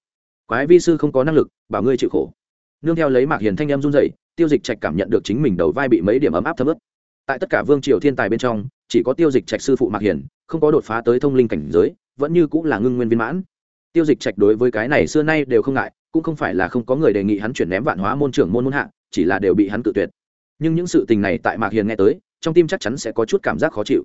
quái vi sư không có năng lực, bảo ngươi chịu khổ. Nương theo lấy mạc hiền thanh em run dậy tiêu dịch trạch cảm nhận được chính mình đầu vai bị mấy điểm ấm áp thấm ướt. Tại tất cả vương triều thiên tài bên trong, chỉ có tiêu dịch trạch sư phụ mạc hiền không có đột phá tới thông linh cảnh giới vẫn như cũng là ngưng nguyên viên mãn. Tiêu dịch trạch đối với cái này xưa nay đều không ngại, cũng không phải là không có người đề nghị hắn chuyển ném vạn hóa môn trưởng môn môn hạ, chỉ là đều bị hắn cự tuyệt. Nhưng những sự tình này tại mạc hiền nghe tới, trong tim chắc chắn sẽ có chút cảm giác khó chịu.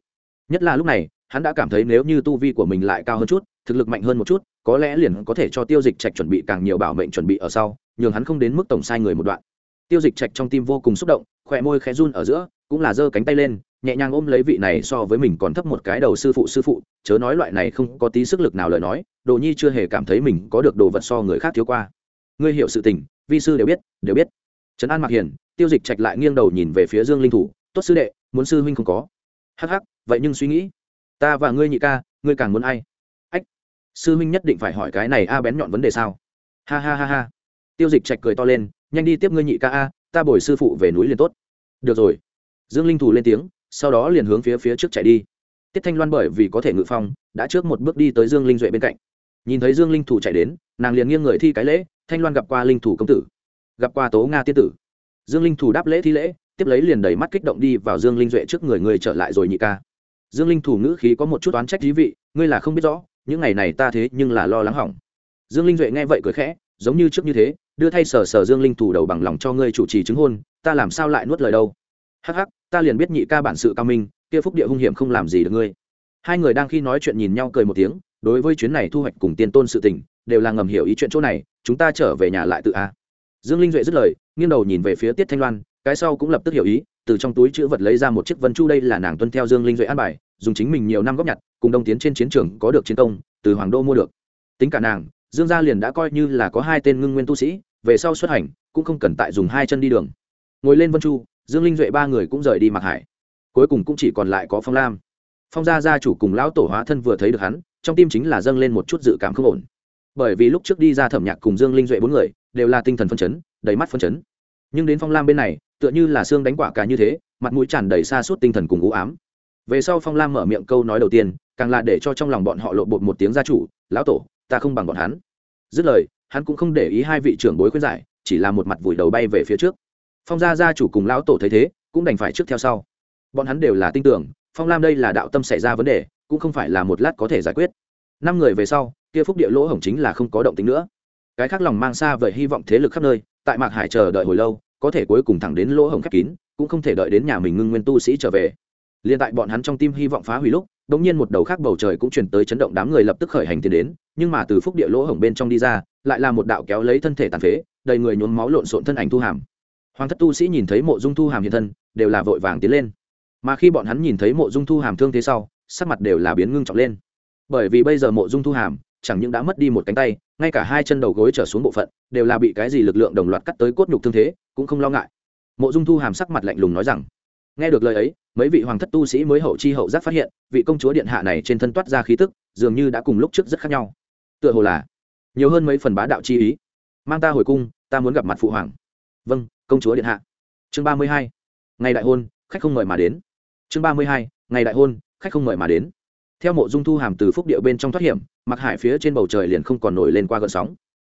Nhất là lúc này, hắn đã cảm thấy nếu như tu vi của mình lại cao hơn chút, thực lực mạnh hơn một chút, có lẽ liền có thể cho tiêu dịch trạch chuẩn bị càng nhiều bảo mệnh chuẩn bị ở sau, nhường hắn không đến mức tổng sai người một đoạn. Tiêu dịch trạch trong tim vô cùng xúc động, khỏe môi khẽ run ở giữa, cũng là giơ cánh tay lên, nhẹ nhàng ôm lấy vị này so với mình còn thấp một cái đầu sư phụ sư phụ chớ nói loại này không có tí sức lực nào lời nói, đồ nhi chưa hề cảm thấy mình có được đồ vật so người khác thiếu qua. Ngươi hiểu sự tình, vi sư đều biết đều biết. Trấn an mặc hiền, tiêu dịch trạch lại nghiêng đầu nhìn về phía dương linh thủ, tốt sư đệ, muốn sư huynh không có. Hắc hắc, vậy nhưng suy nghĩ. Ta và ngươi nhị ca, ngươi càng muốn ai? Ách, sư huynh nhất định phải hỏi cái này a bén nhọn vấn đề sao? Ha ha ha ha. Tiêu dịch trạch cười to lên, nhanh đi tiếp ngươi nhị ca a, ta bồi sư phụ về núi liền tốt. Được rồi. Dương linh thủ lên tiếng, sau đó liền hướng phía phía trước chạy đi tiết thanh loan bởi vì có thể ngự phong, đã trước một bước đi tới dương linh duệ bên cạnh. Nhìn thấy dương linh thủ chạy đến, nàng liền nghiêng người thi cái lễ, thanh loan gặp qua linh thủ công tử, gặp qua tố nga tiên tử. Dương linh thủ đáp lễ thi lễ, tiếp lấy liền đầy mắt kích động đi vào dương linh duệ trước người người trở lại rồi nhị ca. Dương linh thủ ngữ khí có một chút oán trách thí vị, ngươi là không biết rõ, những ngày này ta thế nhưng là lo lắng hỏng. Dương linh duệ nghe vậy cười khẽ, giống như trước như thế, đưa thay sở sở dương linh thủ đầu bằng lòng cho ngươi chủ trì chứng hôn, ta làm sao lại nuốt lời đâu? Hắc hắc, ta liền biết nhị ca bản sự cao minh kia phúc địa hung hiểm không làm gì được ngươi. Hai người đang khi nói chuyện nhìn nhau cười một tiếng, đối với chuyến này thu hoạch cùng tiên tôn sự tình, đều là ngầm hiểu ý chuyện chỗ này, chúng ta trở về nhà lại tự a. Dương linh duệ dứt lời, nghiêng đầu nhìn về phía tiết thanh loan, cái sau cũng lập tức hiểu ý, từ trong túi chữ vật lấy ra một chiếc vân chu đây là nàng tuân theo dương linh duệ an bài, dùng chính mình nhiều năm góp nhặt, cùng đông tiến trên chiến trường có được chiến công, từ hoàng đô mua được. Tính cả nàng, dương gia liền đã coi như là có hai tên ngưng nguyên tu sĩ, về sau xuất hành, cũng không cần tại dùng hai chân đi đường. Ngồi lên vân chu, dương linh duệ ba người cũng rời đi mặc hải cuối cùng cũng chỉ còn lại có phong lam phong gia gia chủ cùng lão tổ hóa thân vừa thấy được hắn trong tim chính là dâng lên một chút dự cảm không ổn bởi vì lúc trước đi ra thẩm nhạc cùng dương linh duệ bốn người đều là tinh thần phân chấn đầy mắt phân chấn nhưng đến phong lam bên này tựa như là xương đánh quả cả như thế mặt mũi tràn đầy xa suốt tinh thần cùng u ám về sau phong lam mở miệng câu nói đầu tiên càng là để cho trong lòng bọn họ lộ bột một tiếng gia chủ lão tổ ta không bằng bọn hắn dứt lời hắn cũng không để ý hai vị trưởng bối khuyên giải chỉ là một mặt vùi đầu bay về phía trước phong gia gia chủ cùng lão tổ thấy thế cũng đành phải trước theo sau bọn hắn đều là tin tưởng, phong lam đây là đạo tâm xảy ra vấn đề, cũng không phải là một lát có thể giải quyết. Năm người về sau, kia phúc địa lỗ hổng chính là không có động tính nữa. Cái khác lòng mang xa vời hy vọng thế lực khắp nơi, tại mạc hải chờ đợi hồi lâu, có thể cuối cùng thẳng đến lỗ hổng khép kín, cũng không thể đợi đến nhà mình ngưng nguyên tu sĩ trở về. Liền tại bọn hắn trong tim hy vọng phá hủy lúc đ ỗ n g nhiên một đầu khác bầu trời cũng chuyển tới chấn động đám người lập tức khởi hành tiến đến, nhưng mà từ phúc địa lỗ hổng bên trong đi ra, lại là một đạo kéo lấy thân thể tàn phế, đầy người nhốn máu lộn xộn thân ảnh thu hàm. Hoàng thất tu sĩ nhìn thấy mộ dung thu hàm hiện thân, đều là vội vàng tiến lên mà khi bọn hắn nhìn thấy mộ dung thu hàm thương thế sau, sắc mặt đều là biến ngưng trọng lên. Bởi vì bây giờ mộ dung thu hàm chẳng những đã mất đi một cánh tay, ngay cả hai chân đầu gối trở xuống bộ phận đều là bị cái gì lực lượng đồng loạt cắt tới cốt nhục thương thế, cũng không lo ngại. Mộ dung thu hàm sắc mặt lạnh lùng nói rằng, nghe được lời ấy, mấy vị hoàng thất tu sĩ mới hậu chi hậu giác phát hiện, vị công chúa điện hạ này trên thân toát ra khí tức, dường như đã cùng lúc trước rất khác nhau. Tựa hồ là nhiều hơn mấy phần bá đạo chi ý. Mang ta hồi cung, ta muốn gặp mặt phụ hoàng. Vâng công chúa điện hạ. Chương ba mươi hai. Ngày đại hôn, khách không mời mà đến chương ba mươi hai, ngày đại hôn, khách không mời mà đến. Theo mộ dung thu hàm từ phúc điệu bên trong thoát hiểm mặc hải phía trên bầu trời liền không còn nổi lên qua gợn sóng.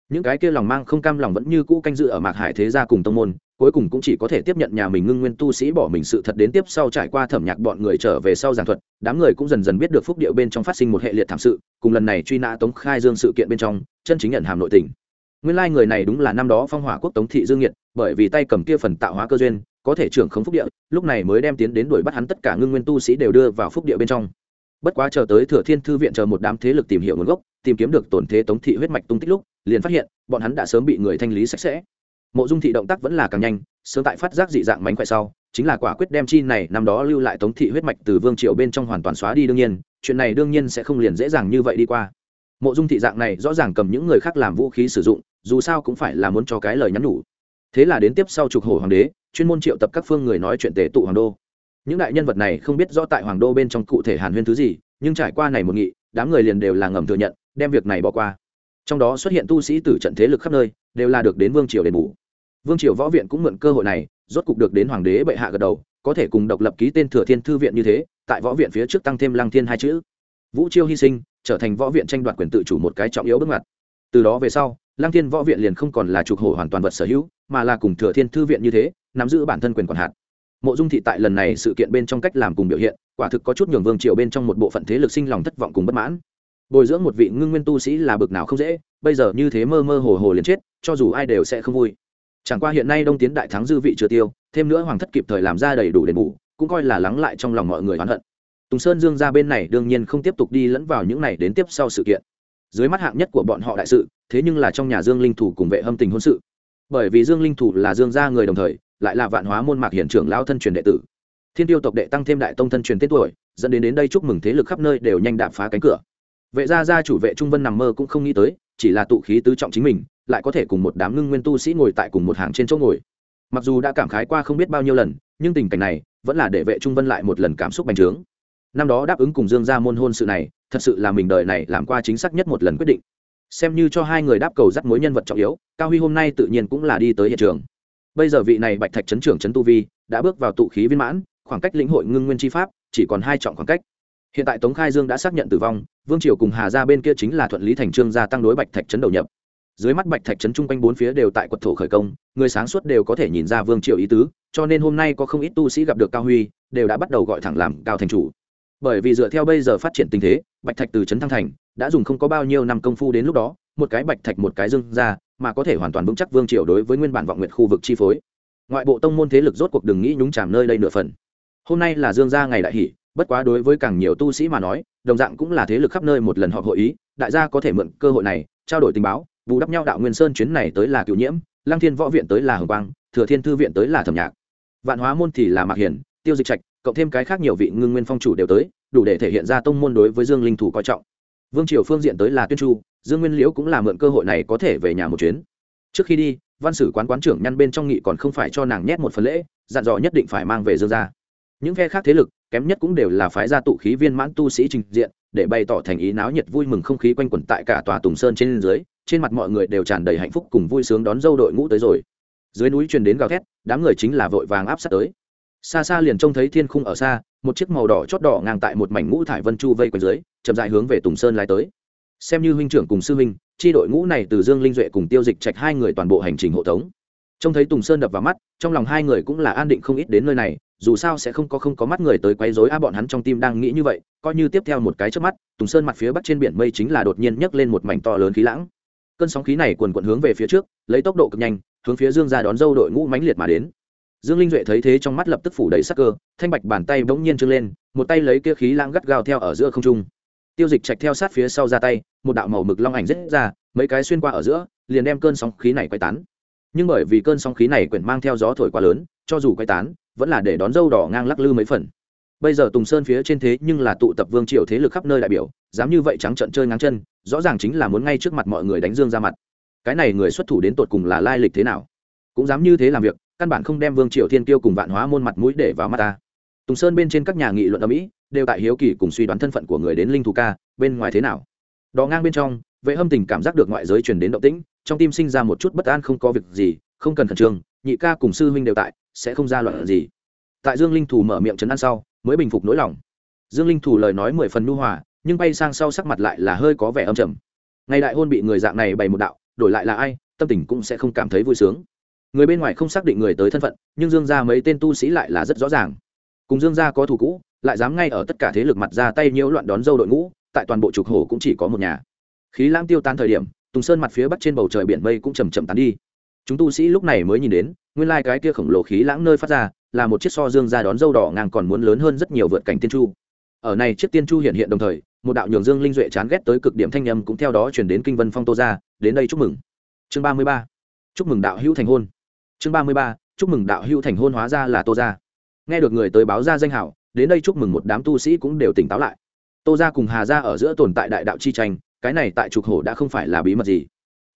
Những cái kia lòng mang không cam lòng vẫn như cũ canh dự ở mạc hải thế gia cùng tông môn, cuối cùng cũng chỉ có thể tiếp nhận nhà mình ngưng nguyên tu sĩ bỏ mình sự thật đến tiếp sau trải qua thẩm nhạc bọn người trở về sau giảng thuật, đám người cũng dần dần biết được phúc điệu bên trong phát sinh một hệ liệt thảm sự, cùng lần này truy nã tống khai dương sự kiện bên trong, chân chính nhận hàm nội tình. Nguyên lai người này đúng là năm đó phong hỏa quốc tống thị dương nhiệt, bởi vì tay cầm kia phần tạo hóa cơ duyên có thể trưởng không phúc địa, lúc này mới đem tiến đến đuổi bắt hắn tất cả ngưng nguyên tu sĩ đều đưa vào phúc địa bên trong. Bất quá chờ tới thừa thiên thư viện chờ một đám thế lực tìm hiểu nguồn gốc, tìm kiếm được tổn thế tống thị huyết mạch tung tích lúc, liền phát hiện, bọn hắn đã sớm bị người thanh lý sạch sẽ. Mộ dung thị động tác vẫn là càng nhanh, sớm tại phát giác dị dạng mánh khỏe sau, chính là quả quyết đem chi này năm đó lưu lại tống thị huyết mạch từ vương triều bên trong hoàn toàn xóa đi đương nhiên, chuyện này đương nhiên sẽ không liền dễ dàng như vậy đi qua. Mộ dung thị dạng này rõ ràng cầm những người khác làm vũ khí sử dụng, dù sao cũng phải là muốn cho cái lời nhắn nhủ. Thế là đến tiếp sau trục hổ hoàng đế chuyên môn triệu tập các phương người nói chuyện tề tụ hoàng đô. Những đại nhân vật này không biết rõ tại hoàng đô bên trong cụ thể hàn huyên thứ gì, nhưng trải qua này một nghị, đám người liền đều là ngầm thừa nhận, đem việc này bỏ qua. Trong đó xuất hiện tu sĩ tử trận thế lực khắp nơi, đều là được đến vương triều đền bù. Vương triều võ viện cũng mượn cơ hội này, rốt cục được đến hoàng đế bệ hạ gật đầu, có thể cùng độc lập ký tên thừa thiên thư viện như thế, tại võ viện phía trước tăng thêm lăng thiên hai chữ. Vũ chiêu hy sinh, trở thành võ viện tranh đoạt quyền tự chủ một cái trọng yếu bước ngoặt. Từ đó về sau, lăng thiên võ viện liền không còn là trục hổ hoàn toàn vật sở hữu mà là cùng thừa thiên thư viện như thế, nắm giữ bản thân quyền quản hạt. Mộ dung thị tại lần này sự kiện bên trong cách làm cùng biểu hiện, quả thực có chút nhường vương triều bên trong một bộ phận thế lực sinh lòng thất vọng cùng bất mãn. Bồi dưỡng một vị ngưng nguyên tu sĩ là bực nào không dễ, bây giờ như thế mơ mơ hồ hồ liền chết, cho dù ai đều sẽ không vui. Chẳng qua hiện nay đông tiến đại thắng dư vị chưa tiêu, thêm nữa hoàng thất kịp thời làm ra đầy đủ đền bù, cũng coi là lắng lại trong lòng mọi người oán hận. Tùng sơn dương ra bên này đương nhiên không tiếp tục đi lẫn vào những này đến tiếp sau sự kiện. Dưới mắt hạng nhất của bọn họ đại sự, thế nhưng là trong nhà dương linh thủ cùng vệ hâm tình hôn sự bởi vì dương linh thủ là dương gia người đồng thời, lại là vạn hóa môn mạc hiển trưởng lao thân truyền đệ tử. Thiên tiêu tộc đệ tăng thêm đại tông thân truyền tên tuổi, dẫn đến đến đây chúc mừng thế lực khắp nơi đều nhanh đạp phá cánh cửa. Vệ gia gia chủ vệ trung vân nằm mơ cũng không nghĩ tới, chỉ là tụ khí tứ trọng chính mình, lại có thể cùng một đám ngưng nguyên tu sĩ ngồi tại cùng một hàng trên chỗ ngồi. Mặc dù đã cảm khái qua không biết bao nhiêu lần, nhưng tình cảnh này vẫn là để vệ trung vân lại một lần cảm xúc bành trướng. Năm đó đáp ứng cùng dương gia môn hôn sự này, thật sự là mình đời này làm qua chính xác nhất một lần quyết định xem như cho hai người đáp cầu dắt mối nhân vật trọng yếu, cao huy hôm nay tự nhiên cũng là đi tới hiện trường. Bây giờ vị này bạch thạch chấn trưởng chấn tu vi đã bước vào tụ khí viên mãn, khoảng cách lĩnh hội ngưng nguyên chi pháp chỉ còn hai trọng khoảng cách. Hiện tại tống khai dương đã xác nhận tử vong, vương triều cùng hà ra bên kia chính là thuận lý thành trương gia tăng đối bạch thạch chấn đầu nhập. Dưới mắt bạch thạch trấn chung quanh bốn phía đều tại quật thổ khởi công, người sáng suốt đều có thể nhìn ra vương triều ý tứ, cho nên hôm nay có không ít tu sĩ gặp được cao huy, đều đã bắt đầu gọi thẳng làm cao thành chủ bởi vì dựa theo bây giờ phát triển tình thế, bạch thạch từ trấn thăng thành, đã dùng không có bao nhiêu năm công phu đến lúc đó, một cái bạch thạch một cái dương ra, mà có thể hoàn toàn vững chắc vương triều đối với nguyên bản vọng nguyện khu vực chi phối. Ngoại bộ tông môn thế lực rốt cuộc đừng nghĩ nhúng chàm nơi đây nửa phần. Hôm nay là dương gia ngày đại hỷ, bất quá đối với càng nhiều tu sĩ mà nói, đồng dạng cũng là thế lực khắp nơi một lần họp hội ý, đại gia có thể mượn cơ hội này, trao đổi tình báo, bù đắp nhau đạo nguyên sơn chuyến này tới là cựu nhiễm lang thiên võ viện tới là hồng quang, thừa thiên thư viện tới là thẩm nhạc. Vạn hóa môn thì là mạc hiển, tiêu dịch trạch cộng thêm cái khác nhiều vị ngưng nguyên phong chủ đều tới, đủ để thể hiện ra tông môn đối với dương linh thủ coi trọng. Vương triều phương diện tới là tuyên chu, dương nguyên liễu cũng là mượn cơ hội này có thể về nhà một chuyến. Trước khi đi, văn sử quán quán trưởng nhăn bên trong nghị còn không phải cho nàng nhét một phần lễ, dặn dò nhất định phải mang về dương ra những phe khác thế lực, kém nhất cũng đều là phái gia tụ khí viên mãn tu sĩ trình diện, để bày tỏ thành ý náo nhiệt vui mừng không khí quanh quẩn tại cả tòa tùng sơn trên dưới, trên mặt mọi người đều tràn đầy hạnh phúc cùng vui sướng đón dâu đội ngũ tới rồi. Dưới núi truyền đến gào thét, đám người chính là vội vàng áp sát tới xa xa liền trông thấy thiên khung ở xa, một chiếc màu đỏ chót đỏ ngang tại một mảnh ngũ thải vân chu vây quanh dưới, chậm dại hướng về tùng sơn lái tới. Xem như huynh trưởng cùng sư huynh, chi đội ngũ này từ dương linh duệ cùng tiêu dịch trạch hai người toàn bộ hành trình hộ tống. Trông thấy tùng sơn đập vào mắt, trong lòng hai người cũng là an định không ít đến nơi này, dù sao sẽ không có không có mắt người tới quấy rối a bọn hắn trong tim đang nghĩ như vậy, coi như tiếp theo một cái trước mắt, tùng sơn mặt phía bắc trên biển mây chính là đột nhiên nhấc lên một mảnh to lớn khí lãng. Cơn sóng khí này quần quận hướng về phía trước, lấy tốc độ cực nhanh, hướng phía dương ra đón dâu đội ngũ mãnh liệt mà đến dương linh duệ thấy thế trong mắt lập tức phủ đầy sắc cơ, thanh bạch bàn tay bỗng nhiên trưng lên, một tay lấy kia khí lãng gắt gao theo ở giữa không trung. Tiêu dịch chạch theo sát phía sau ra tay, một đạo màu mực long ảnh rết ra, mấy cái xuyên qua ở giữa, liền đem cơn sóng khí này quay tán. Nhưng bởi vì cơn sóng khí này quyển mang theo gió thổi quá lớn, cho dù quay tán, vẫn là để đón dâu đỏ ngang lắc lư mấy phần. Bây giờ tùng sơn phía trên thế nhưng là tụ tập vương triều thế lực khắp nơi đại biểu, dám như vậy trắng trận chơi ngang chân, rõ ràng chính là muốn ngay trước mặt mọi người đánh dương ra mặt. Cái này người xuất thủ đến tột cùng là lai lịch thế nào? Cũng dám như thế làm việc căn bản không đem vương triều thiên tiêu cùng vạn hóa môn mặt mũi để vào mắt ta. Tùng sơn bên trên các nhà nghị luận ở mỹ đều tại hiếu kỳ cùng suy đoán thân phận của người đến linh thú ca, bên ngoài thế nào. Đò ngang bên trong, vệ hâm tình cảm giác được ngoại giới truyền đến động tĩnh, trong tim sinh ra một chút bất an không có việc gì, không cần khẩn trương, nhị ca cùng sư huynh đều tại, sẽ không ra loạn gì. Tại dương linh thủ mở miệng trấn an sau, mới bình phục nỗi lòng. Dương linh thủ lời nói mười phần nu hòa, nhưng bay sang sau sắc mặt lại là hơi có vẻ âm trầm. Ngày đại hôn bị người dạng này bày một đạo, đổi lại là ai, tâm tình cũng sẽ không cảm thấy vui sướng người bên ngoài không xác định người tới thân phận, nhưng dương gia mấy tên tu sĩ lại là rất rõ ràng. Cùng dương gia có thủ cũ, lại dám ngay ở tất cả thế lực mặt ra tay nhiễu loạn đón dâu đội ngũ, tại toàn bộ trục hổ cũng chỉ có một nhà. Khí lãng tiêu tan thời điểm, tùng sơn mặt phía bắc trên bầu trời biển mây cũng chầm chậm tán đi. Chúng tu sĩ lúc này mới nhìn đến, nguyên lai cái kia khổng lồ khí lãng nơi phát ra, là một chiếc so dương ra đón dâu đỏ ngang còn muốn lớn hơn rất nhiều vượt cảnh tiên chu. Ở này chiếc tiên chu hiện hiện đồng thời, một đạo nhường dương linh duệ chán ghét tới cực điểm thanh âm cũng theo đó chuyển đến kinh vân phong tô ra, đến đây chúc mừng. Chương ba mươi ba. Chúc mừng đạo hữu thành hôn chương ba mươi ba, chúc mừng đạo hữu thành hôn hóa ra là tô gia. nghe được người tới báo ra danh hảo, đến đây chúc mừng một đám tu sĩ cũng đều tỉnh táo lại. Tô gia cùng hà gia ở giữa tồn tại đại đạo chi tranh, cái này tại trục hổ đã không phải là bí mật gì.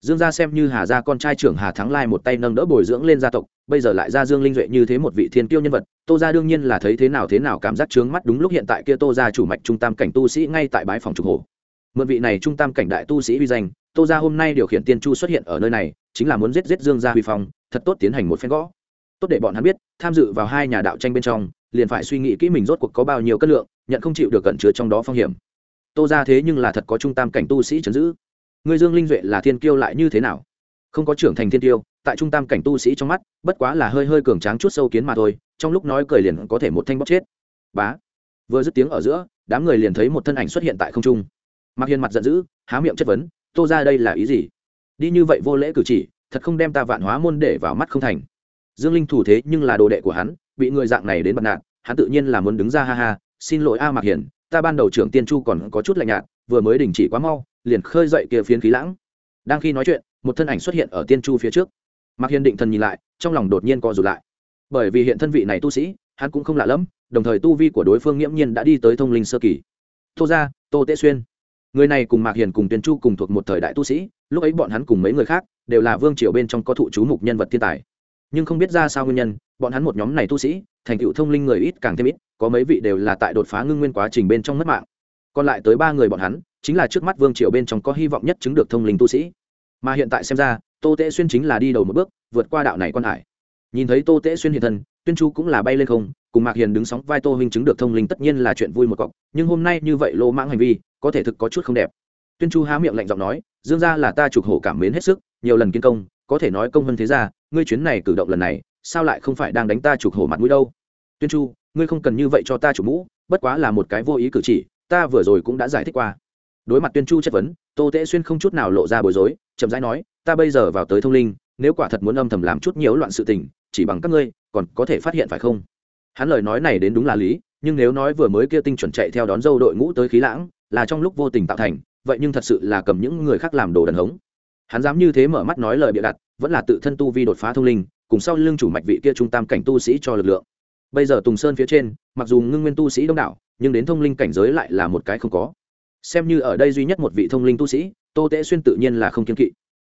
Dương gia xem như hà gia con trai trưởng hà thắng lai một tay nâng đỡ bồi dưỡng lên gia tộc, bây giờ lại ra dương linh duệ như thế một vị thiên tiêu nhân vật, tô gia đương nhiên là thấy thế nào thế nào cảm giác trướng mắt đúng lúc hiện tại kia tô gia chủ mạch trung tam cảnh tu sĩ ngay tại bãi phòng trục hổ. Mượn vị này trung tam cảnh đại tu sĩ uy danh, tô gia hôm nay điều khiển tiên chu xuất hiện ở nơi này, chính là muốn giết giết dương gia huy phong thật tốt tiến hành một phen gõ. Tốt để bọn hắn biết, tham dự vào hai nhà đạo tranh bên trong, liền phải suy nghĩ kỹ mình rốt cuộc có bao nhiêu cân lượng, nhận không chịu được cẩn chứa trong đó phong hiểm. Tô ra thế nhưng là thật có trung tam cảnh tu sĩ chấn giữ. Người dương linh duệ là thiên kiêu lại như thế nào? Không có trưởng thành thiên tiêu tại trung tam cảnh tu sĩ trong mắt, bất quá là hơi hơi cường tráng chút sâu kiến mà thôi, trong lúc nói cười liền có thể một thanh bóc chết. Bá. Vừa dứt tiếng ở giữa, đám người liền thấy một thân ảnh xuất hiện tại không trung. Mặc hiền mặt giận dữ, há miệng chất vấn, tô ra đây là ý gì? Đi như vậy vô lễ cử chỉ thật không đem ta vạn hóa môn để vào mắt không thành. Dương linh thủ thế nhưng là đồ đệ của hắn, bị người dạng này đến bật nạn hắn tự nhiên là muốn đứng ra ha ha, xin lỗi a mạc hiển, ta ban đầu trưởng tiên chu còn có chút lạnh nhạt, vừa mới đình chỉ quá mau, liền khơi dậy kia phiến khí lãng. Đang khi nói chuyện, một thân ảnh xuất hiện ở tiên chu phía trước. Mạc hiền định thần nhìn lại, trong lòng đột nhiên co rụt lại. Bởi vì hiện thân vị này tu sĩ, hắn cũng không lạ lẫm, đồng thời tu vi của đối phương nghiễm nhiên đã đi tới thông linh sơ kỳ. Tô ra tô tế xuyên. Người này cùng mạc hiền cùng tiên chu cùng thuộc một thời đại tu sĩ, lúc ấy bọn hắn cùng mấy người khác đều là vương triều bên trong có thụ chú mục nhân vật thiên tài. Nhưng không biết ra sao nguyên nhân, bọn hắn một nhóm này tu sĩ, thành tựu thông linh người ít càng thêm ít, có mấy vị đều là tại đột phá ngưng nguyên quá trình bên trong mất mạng. Còn lại tới ba người bọn hắn, chính là trước mắt vương triều bên trong có hy vọng nhất chứng được thông linh tu sĩ. Mà hiện tại xem ra, tô tễ xuyên chính là đi đầu một bước, vượt qua đạo này quan hải. Nhìn thấy tô tễ xuyên hiện thân, tuyên chu cũng là bay lên không, cùng mạc hiền đứng sóng vai tô huynh chứng được thông linh tất nhiên là chuyện vui một cọc, nhưng hôm nay như vậy lô mãng hành vi, có thể thực có chút không đẹp tuyên chu há miệng lạnh giọng nói, dương gia là ta trục hổ cảm mến hết sức, nhiều lần kiến công, có thể nói công hơn thế gia. ngươi chuyến này cử động lần này, sao lại không phải đang đánh ta trục hổ mặt mũi đâu tuyên chu, ngươi không cần như vậy cho ta chủ mũ, bất quá là một cái vô ý cử chỉ, ta vừa rồi cũng đã giải thích qua đối mặt tuyên chu chất vấn, tô tễ xuyên không chút nào lộ ra bối rối, chậm rãi nói, ta bây giờ vào tới thông linh, nếu quả thật muốn âm thầm làm chút nhiễu loạn sự tình, chỉ bằng các ngươi, còn có thể phát hiện phải không hắn lời nói này đến đúng là lý, nhưng nếu nói vừa mới kia tinh chuẩn chạy theo đón dâu đội ngũ tới khí lãng, là trong lúc vô tình tạo thành vậy nhưng thật sự là cầm những người khác làm đồ đần hống. Hắn dám như thế mở mắt nói lời bịa đặt, vẫn là tự thân tu vi đột phá thông linh, cùng sau lưng chủ mạch vị kia trung tam cảnh tu sĩ cho lực lượng. Bây giờ tùng sơn phía trên, mặc dù ngưng nguyên tu sĩ đông đảo, nhưng đến thông linh cảnh giới lại là một cái không có. Xem như ở đây duy nhất một vị thông linh tu sĩ, tô tễ xuyên tự nhiên là không kiên kỵ.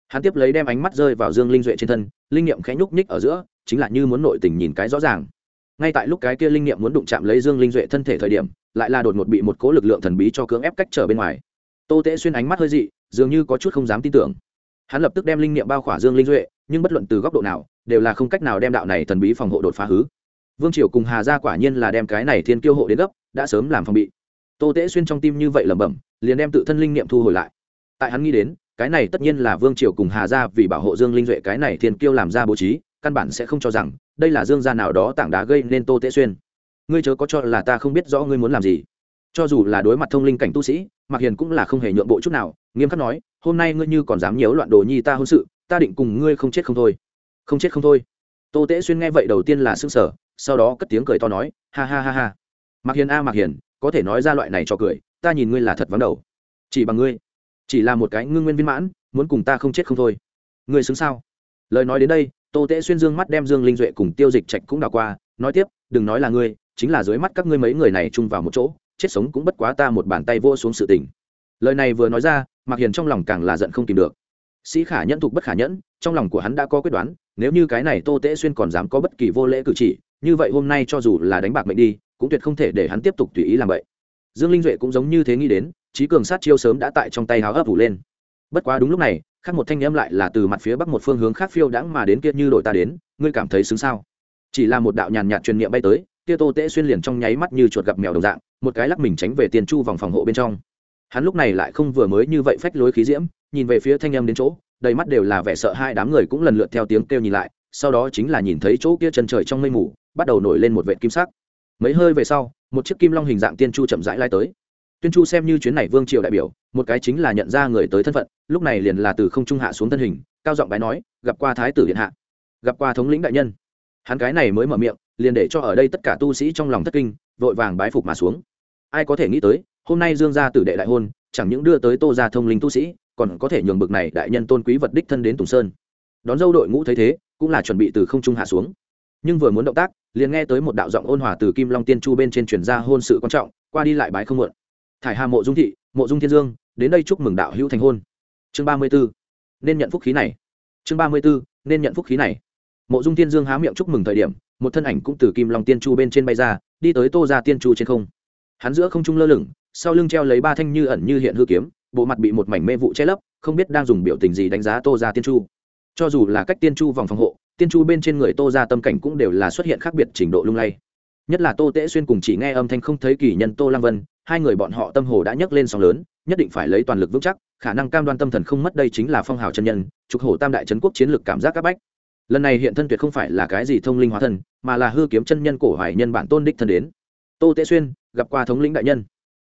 Hắn tiếp lấy đem ánh mắt rơi vào dương linh duệ trên thân, linh nghiệm khẽ nhúc nhích ở giữa, chính là như muốn nội tình nhìn cái rõ ràng. Ngay tại lúc cái kia linh nghiệm muốn đụng chạm lấy dương linh duệ thân thể thời điểm, lại là đột ngột bị một cố lực lượng thần bí cho cưỡng ép cách trở bên ngoài tô tễ xuyên ánh mắt hơi dị, dường như có chút không dám tin tưởng. Hắn lập tức đem linh nghiệm bao khỏa dương linh duệ, nhưng bất luận từ góc độ nào, đều là không cách nào đem đạo này thần bí phòng hộ đột phá hứ. Vương triều cùng hà gia quả nhiên là đem cái này thiên kiêu hộ đến gấp, đã sớm làm phòng bị. Tô tễ xuyên trong tim như vậy lẩm bẩm, liền đem tự thân linh niệm thu hồi lại. Tại hắn nghĩ đến, cái này tất nhiên là vương triều cùng hà gia vì bảo hộ dương linh duệ cái này thiên kiêu làm ra bố trí, căn bản sẽ không cho rằng, đây là dương gia nào đó tảng đá gây nên tô tễ xuyên. Ngươi chớ có cho là ta không biết rõ ngươi muốn làm gì. Cho dù là đối mặt thông linh cảnh tu sĩ mạc hiền cũng là không hề nhượng bộ chút nào, nghiêm khắc nói, hôm nay ngươi như còn dám nhiễu loạn đồ nhi ta hôn sự, ta định cùng ngươi không chết không thôi. Không chết không thôi? Tô tễ xuyên nghe vậy đầu tiên là s ư n g sở sau đó cất tiếng cười to nói, ha ha ha ha. Mạc hiền a, mạc hiền, có thể nói ra loại này cho cười, ta nhìn ngươi là thật vắng đầu. Chỉ bằng ngươi, chỉ là một cái ngưng nguyên viên mãn, muốn cùng ta không chết không thôi. Ngươi xứng sao? Lời nói đến đây, tô tễ xuyên dương mắt đem dương linh duệ cùng tiêu dịch trạch cũng đào qua, nói tiếp, đừng nói là ngươi, chính là dưới mắt các ngươi mấy người này chung vào một chỗ chết sống cũng bất quá ta một bàn tay vô xuống sự tình. Lời này vừa nói ra, mạc hiền trong lòng càng là giận không tìm được. Sĩ khả nhẫn thục bất khả nhẫn, trong lòng của hắn đã có quyết đoán, nếu như cái này tô tễ xuyên còn dám có bất kỳ vô lễ cử chỉ, như vậy hôm nay cho dù là đánh bạc mệnh đi, cũng tuyệt không thể để hắn tiếp tục tùy ý làm vậy. Dương linh duệ cũng giống như thế nghĩ đến trí cường sát chiêu sớm đã tại trong tay háo ấp ủ lên. Bất quá đúng lúc này, khác một thanh âm lại là từ mặt phía bắc một phương hướng khác phiêu đãng mà đến kia như đội ta đến, ngươi cảm thấy xứng sao? Chỉ là một đạo nhàn nhạt truyền niệm bay tới kia tô tễ xuyên liền trong nháy mắt như chuột gặp mèo đồng dạng, một cái lắc mình tránh về tiền chu vòng phòng hộ bên trong. Hắn lúc này lại không vừa mới như vậy phách lối khí diễm, nhìn về phía thanh em đến chỗ, đầy mắt đều là vẻ sợ hai đám người cũng lần lượt theo tiếng kêu nhìn lại, sau đó chính là nhìn thấy chỗ kia chân trời trong mây mù, bắt đầu nổi lên một vệ kim sắc. Mấy hơi về sau, một chiếc kim long hình dạng tiên chu chậm rãi lai tới. Tuyên chu xem như chuyến này vương triều đại biểu, một cái chính là nhận ra người tới thân phận, lúc này liền là từ không trung hạ xuống thân hình, cao giọng bái nói, gặp qua thái tử điện hạ, gặp qua thống lĩnh đại nhân. Hắn cái này mới mở miệng liền để cho ở đây tất cả tu sĩ trong lòng thất kinh, vội vàng bái phục mà xuống. Ai có thể nghĩ tới, hôm nay dương gia tử đệ đại hôn, chẳng những đưa tới tô gia thông linh tu sĩ, còn có thể nhường bực này đại nhân tôn quý vật đích thân đến tùng sơn. Đón dâu đội ngũ thấy thế, cũng là chuẩn bị từ không trung hạ xuống. Nhưng vừa muốn động tác, liền nghe tới một đạo giọng ôn hòa từ kim long tiên chu bên trên truyền ra hôn sự quan trọng, qua đi lại bái không muộn. Thải hà mộ dung thị, mộ dung thiên dương, đến đây chúc mừng đạo hữu thành hôn. Chương ba mươi b ố nên nhận phúc khí này. Chương ba mươi b ố nên nhận phúc khí này. Mộ dung thiên dương há miệng chúc mừng thời điểm một thân ảnh cũng từ kim long tiên chu bên trên bay ra, đi tới tô ra tiên chu trên không. Hắn giữa không trung lơ lửng, sau lưng treo lấy ba thanh như ẩn như hiện hư kiếm, bộ mặt bị một mảnh mê vụ che lấp, không biết đang dùng biểu tình gì đánh giá tô ra tiên chu. Cho dù là cách tiên chu vòng phòng hộ, tiên chu bên trên người tô ra tâm cảnh cũng đều là xuất hiện khác biệt trình độ lung lay. Nhất là tô tễ xuyên cùng chỉ nghe âm thanh không thấy kỳ nhân tô lăng vân, hai người bọn họ tâm hồ đã nhấc lên sóng lớn, nhất định phải lấy toàn lực vững chắc, khả năng cam đoan tâm thần không mất đây chính là phong hào chân nhân, trục hổ tam đại trấn quốc chiến lược cảm giác các bách lần này hiện thân tuyệt không phải là cái gì thông linh hóa thân, mà là hư kiếm chân nhân cổ hoài nhân bản tôn đích thân đến. Tô tễ xuyên, gặp qua thống lĩnh đại nhân.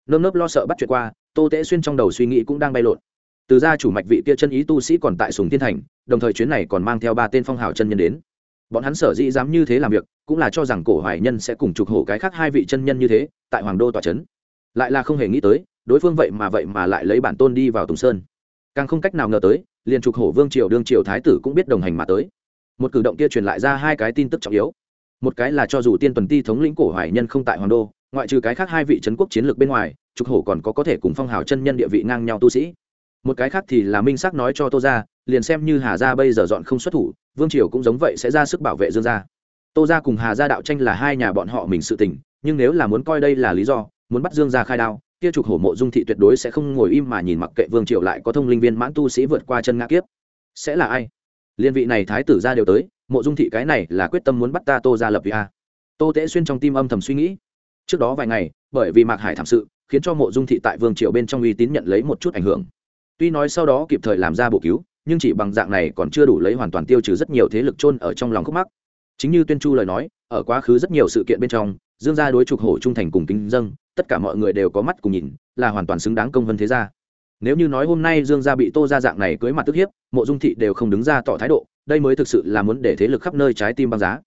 Nơm nớp lo sợ bắt chuyện qua, tô tễ xuyên trong đầu suy nghĩ cũng đang bay lộn. Từ gia chủ mạch vị kia chân ý tu sĩ còn tại sùng thiên thành, đồng thời chuyến này còn mang theo ba tên phong hào chân nhân đến. Bọn hắn sở dĩ dám như thế làm việc, cũng là cho rằng cổ hoài nhân sẽ cùng trục hổ cái khác hai vị chân nhân như thế, tại hoàng đô tòa trấn lại là không hề nghĩ tới, đối phương vậy mà vậy mà lại lấy bản tôn đi vào tùng sơn. Càng không cách nào ngờ tới, liền trục hổ vương triều đương triều thái tử cũng biết đồng hành mà tới một cử động kia truyền lại ra hai cái tin tức trọng yếu. Một cái là cho dù tiên tuần ti thống lĩnh cổ hoài nhân không tại hoàng đô, ngoại trừ cái khác hai vị trấn quốc chiến lược bên ngoài, trục hổ còn có có thể cùng phong hào chân nhân địa vị ngang nhau tu sĩ. Một cái khác thì là minh sắc nói cho tô ra liền xem như hà gia bây giờ dọn không xuất thủ, vương triều cũng giống vậy sẽ ra sức bảo vệ dương gia. Tô ra cùng hà gia đạo tranh là hai nhà bọn họ mình sự tình, nhưng nếu là muốn coi đây là lý do, muốn bắt dương gia khai đao, kia trục hổ mộ dung thị tuyệt đối sẽ không ngồi im mà nhìn mặc kệ vương triều lại có thông linh viên mãn tu sĩ vượt qua chân ngã kiếp. Sẽ là ai? Liên vị này thái tử ra đều tới, mộ dung thị cái này là quyết tâm muốn bắt ta tô ra lập vì a. Tô tễ xuyên trong tim âm thầm suy nghĩ. Trước đó vài ngày, bởi vì mạc hải thảm sự, khiến cho mộ dung thị tại vương triều bên trong uy tín nhận lấy một chút ảnh hưởng. Tuy nói sau đó kịp thời làm ra bổ cứu, nhưng chỉ bằng dạng này còn chưa đủ lấy hoàn toàn tiêu trừ rất nhiều thế lực chôn ở trong lòng khúc mắc. Chính như tuyên chu lời nói, ở quá khứ rất nhiều sự kiện bên trong, dương gia đối trục hổ trung thành cùng kính dâng tất cả mọi người đều có mắt cùng nhìn, là hoàn toàn xứng đáng công vân thế gia nếu như nói hôm nay dương gia bị tô ra dạng này cưới mặt tức hiếp, mộ dung thị đều không đứng ra tỏ thái độ, đây mới thực sự là muốn để thế lực khắp nơi trái tim băng giá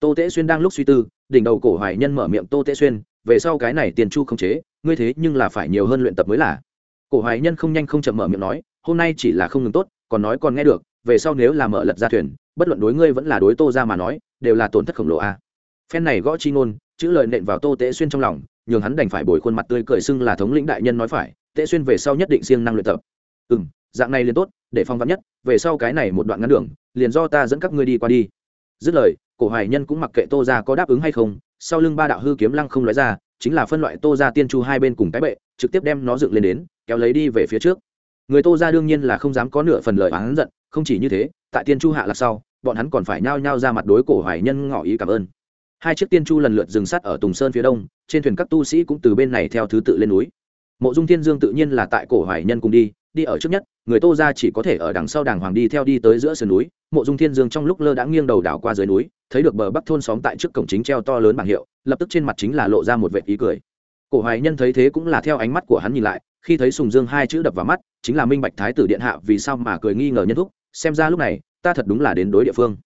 tô tễ xuyên đang lúc suy tư, đỉnh đầu cổ hoài nhân mở miệng, tô tễ xuyên, về sau cái này tiền chu không chế, ngươi thế nhưng là phải nhiều hơn luyện tập mới là cổ hoài nhân không nhanh không chậm mở miệng nói, hôm nay chỉ là không ngừng tốt, còn nói còn nghe được, về sau nếu là mở lật ra thuyền, bất luận đối ngươi vẫn là đối tô ra mà nói, đều là tổn thất khổng lồ a à. phen này gõ chi ngôn, chữ lời nện vào tô tễ xuyên trong lòng, nhường hắn đành phải bồi khuôn mặt tươi cười xưng là thống lĩnh đại nhân nói phải tệ xuyên về sau nhất định siêng năng luyện tập. Ừ m dạng này liền tốt, để phong vắn nhất, về sau cái này một đoạn ngắn đường, liền do ta dẫn các ngươi đi qua đi. Dứt lời, cổ hoài nhân cũng mặc kệ tô ra có đáp ứng hay không, sau lưng ba đạo hư kiếm lăng không nói ra, chính là phân loại tô ra tiên chu hai bên cùng cái bệ, trực tiếp đem nó dựng lên đến, kéo lấy đi về phía trước. Người tô ra đương nhiên là không dám có nửa phần lời oán giận, không chỉ như thế, tại tiên chu hạ lạc sau, bọn hắn còn phải nhao nhao ra mặt đối cổ hoài nhân ngỏ ý cảm ơn. Hai chiếc tiên chu lần lượt dừng sát ở tùng sơn phía đông, trên thuyền các tu sĩ cũng từ bên này theo thứ tự lên núi mộ dung thiên dương tự nhiên là tại cổ hoài nhân cùng đi đi ở trước nhất, người tô ra chỉ có thể ở đằng sau đàng hoàng đi theo đi tới giữa sườn núi, mộ dung thiên dương trong lúc lơ đã nghiêng đầu đảo qua dưới núi, thấy được bờ bắc thôn xóm tại trước cổng chính treo to lớn bảng hiệu, lập tức trên mặt chính là lộ ra một vệ ý cười. Cổ hoài nhân thấy thế cũng là theo ánh mắt của hắn nhìn lại, khi thấy sùng dương hai chữ đập vào mắt, chính là minh bạch thái tử điện hạ vì sao mà cười nghi ngờ nhân thúc, xem ra lúc này, ta thật đúng là đến đối địa phương.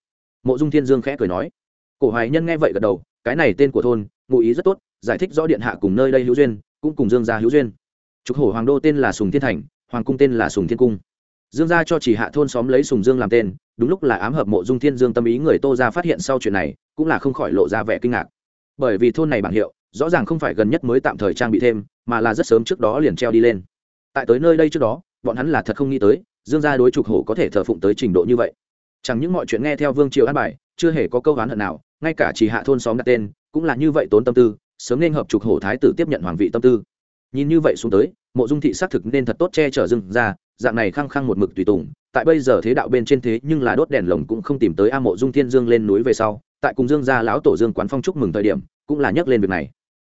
Mộ dung thiên dương khẽ cười nói. Cổ hoài nhân nghe vậy gật đầu, cái này tên của thôn, ngụ ý rất tốt, giải thích rõ điện hạ cùng nơi đây hữu duyên, cũng cùng dương gia hữu duyên trục hổ hoàng đô tên là sùng thiên thành, hoàng cung tên là sùng thiên cung. Dương gia cho chỉ hạ thôn xóm lấy sùng dương làm tên, đúng lúc là ám hợp mộ dung thiên dương tâm ý người tô ra phát hiện sau chuyện này, cũng là không khỏi lộ ra vẻ kinh ngạc. Bởi vì thôn này bảng hiệu, rõ ràng không phải gần nhất mới tạm thời trang bị thêm, mà là rất sớm trước đó liền treo đi lên. Tại tới nơi đây trước đó, bọn hắn là thật không nghĩ tới, dương gia đối trục hổ có thể thờ phụng tới trình độ như vậy. Chẳng những mọi chuyện nghe theo vương triều an bài, chưa hề có câu oán hận nào, ngay cả chỉ hạ thôn xóm đặt tên, cũng là như vậy tốn tâm tư, sớm nên hợp trục hổ thái tử tiếp nhận hoàng vị tâm tư nhìn như vậy xuống tới, mộ dung thị xác thực nên thật tốt che chở dưng ra, dạng này khăng khăng một mực tùy tùng. Tại bây giờ thế đạo bên trên thế nhưng là đốt đèn lồng cũng không tìm tới a mộ dung thiên dương lên núi về sau. Tại cùng dương gia lão tổ dương quán phong chúc mừng thời điểm, cũng là nhắc lên việc này.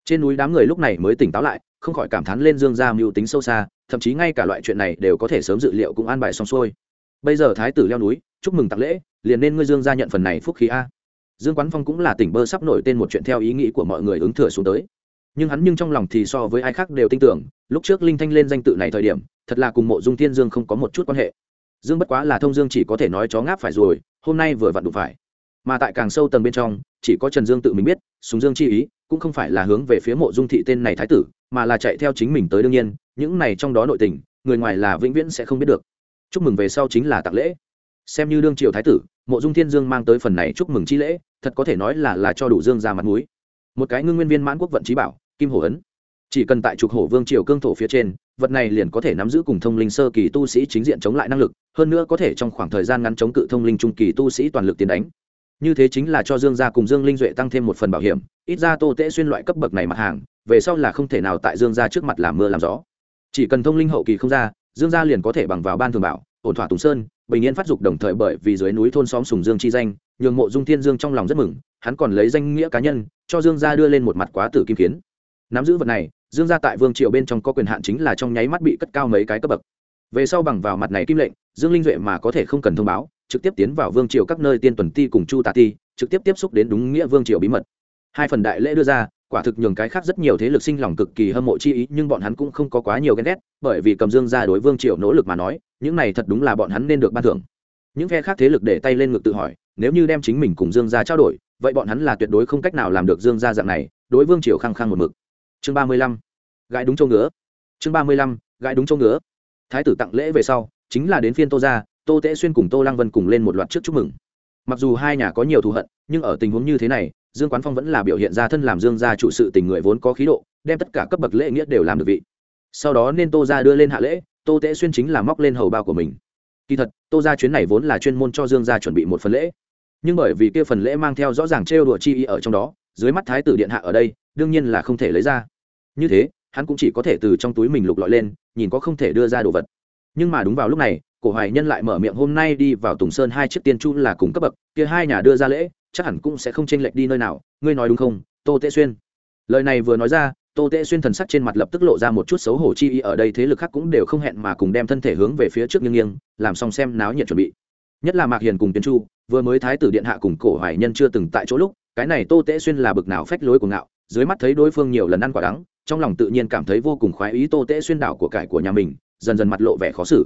Trên núi đám người lúc này mới tỉnh táo lại, không khỏi cảm thán lên dương gia mưu tính sâu xa, thậm chí ngay cả loại chuyện này đều có thể sớm dự liệu cũng an bài xong xuôi. Bây giờ thái tử leo núi, chúc mừng tặng lễ, liền nên ngươi dương gia nhận phần này phúc khí a. Dương quán phong cũng là tỉnh bơ sắp nổi tên một chuyện theo ý nghĩ của mọi người ứng thừa xuống tới nhưng hắn nhưng trong lòng thì so với ai khác đều tin tưởng, lúc trước linh thanh lên danh tự này thời điểm, thật là cùng mộ dung thiên dương không có một chút quan hệ. Dương bất quá là thông dương chỉ có thể nói chó ngáp phải rồi, hôm nay vừa vặn đủ phải. Mà tại càng sâu tầng bên trong, chỉ có trần dương tự mình biết súng dương chi ý, cũng không phải là hướng về phía mộ dung thị tên này thái tử, mà là chạy theo chính mình tới đương nhiên, những này trong đó nội tình, người ngoài là vĩnh viễn sẽ không biết được. Chúc mừng về sau chính là tạc lễ. Xem như đương triều thái tử, mộ dung thiên dương mang tới phần này chúc mừng chi lễ, thật có thể nói là là cho đủ dương ra mặt mũi. Một cái ngưng nguyên viên mãn quốc vận trí bảo kim hổ ấn. Chỉ cần tại trục hổ vương triều cương thổ phía trên, vật này liền có thể nắm giữ cùng thông linh sơ kỳ tu sĩ chính diện chống lại năng lực, hơn nữa có thể trong khoảng thời gian ngắn chống cự thông linh trung kỳ tu sĩ toàn lực tiến đánh. Như thế chính là cho dương gia cùng dương linh duệ tăng thêm một phần bảo hiểm, ít ra tô tễ xuyên loại cấp bậc này mặt hàng, về sau là không thể nào tại dương gia trước mặt làm mưa làm gió. Chỉ cần thông linh hậu kỳ không ra, dương gia liền có thể bằng vào ban thường bảo, ổn thỏa tùng sơn, bình yên phát dục đồng thời bởi vì dưới núi thôn xóm sùng dương chi danh, nhường mộ dung thiên dương trong lòng rất mừng, hắn còn lấy danh nghĩa cá nhân, cho dương gia đưa lên một mặt quá tử kim kiến nắm giữ vật này, dương gia tại vương triều bên trong có quyền hạn chính là trong nháy mắt bị cất cao mấy cái cấp bậc. Về sau bằng vào mặt này kim lệnh, dương linh duệ mà có thể không cần thông báo, trực tiếp tiến vào vương triều các nơi tiên tuần ti cùng chu Tạ ti, trực tiếp tiếp xúc đến đúng nghĩa vương triều bí mật. Hai phần đại lễ đưa ra, quả thực nhường cái khác rất nhiều thế lực sinh lòng cực kỳ hâm mộ chi ý, nhưng bọn hắn cũng không có quá nhiều ghen ghét, bởi vì cầm dương ra đối vương triều nỗ lực mà nói, những này thật đúng là bọn hắn nên được ban thưởng. Những phe khác thế lực để tay lên ngực tự hỏi, nếu như đem chính mình cùng dương gia trao đổi, vậy bọn hắn là tuyệt đối không cách nào làm được dương gia dạng này, đối vương triều khăng khăng một mực chương ba mươi lăm. Gãi đúng châu ngứa. Chương ba mươi lăm gãi đúng châu ngứa. Thái tử tặng lễ về sau, chính là đến phiên tô gia, tô tễ xuyên cùng tô lăng vân cùng lên một loạt trước chúc mừng. Mặc dù hai nhà có nhiều thù hận, nhưng ở tình huống như thế này, dương quán phong vẫn là biểu hiện ra thân làm dương gia chủ sự tình người vốn có khí độ, đem tất cả cấp bậc lễ nghĩa đều làm được vị. Sau đó nên tô gia đưa lên hạ lễ, tô tễ xuyên chính là móc lên hầu bao của mình. Kỳ thật, tô gia chuyến này vốn là chuyên môn cho dương gia chuẩn bị một phần lễ. Nhưng bởi vì kia phần lễ mang theo rõ ràng trêu đùa chi ý ở trong đó, dưới mắt thái tử điện hạ ở đây đương nhiên là không thể lấy ra. Như thế, hắn cũng chỉ có thể từ trong túi mình lục lọi lên, nhìn có không thể đưa ra đồ vật. Nhưng mà đúng vào lúc này, cổ hoài nhân lại mở miệng hôm nay đi vào tùng sơn hai chiếc tiên chu là cùng cấp bậc, kia hai nhà đưa ra lễ, chắc hẳn cũng sẽ không chênh lệch đi nơi nào, ngươi nói đúng không, tô tệ xuyên? Lời này vừa nói ra, tô tệ xuyên thần sắc trên mặt lập tức lộ ra một chút xấu hổ chi ý, ở đây thế lực khác cũng đều không hẹn mà cùng đem thân thể hướng về phía trước nghiêng nghiêng, làm xong xem náo nhiệt chuẩn bị. Nhất là mạc hiền cùng tiên chu, vừa mới thái tử điện hạ cùng cổ hoài nhân chưa từng tại chỗ lúc, cái này tô tệ xuyên là bực nào phách lối của ngạo dưới mắt thấy đối phương nhiều lần ăn quả đắng, trong lòng tự nhiên cảm thấy vô cùng khoái ý tô tễ xuyên đảo của cải của nhà mình, dần dần mặt lộ vẻ khó xử.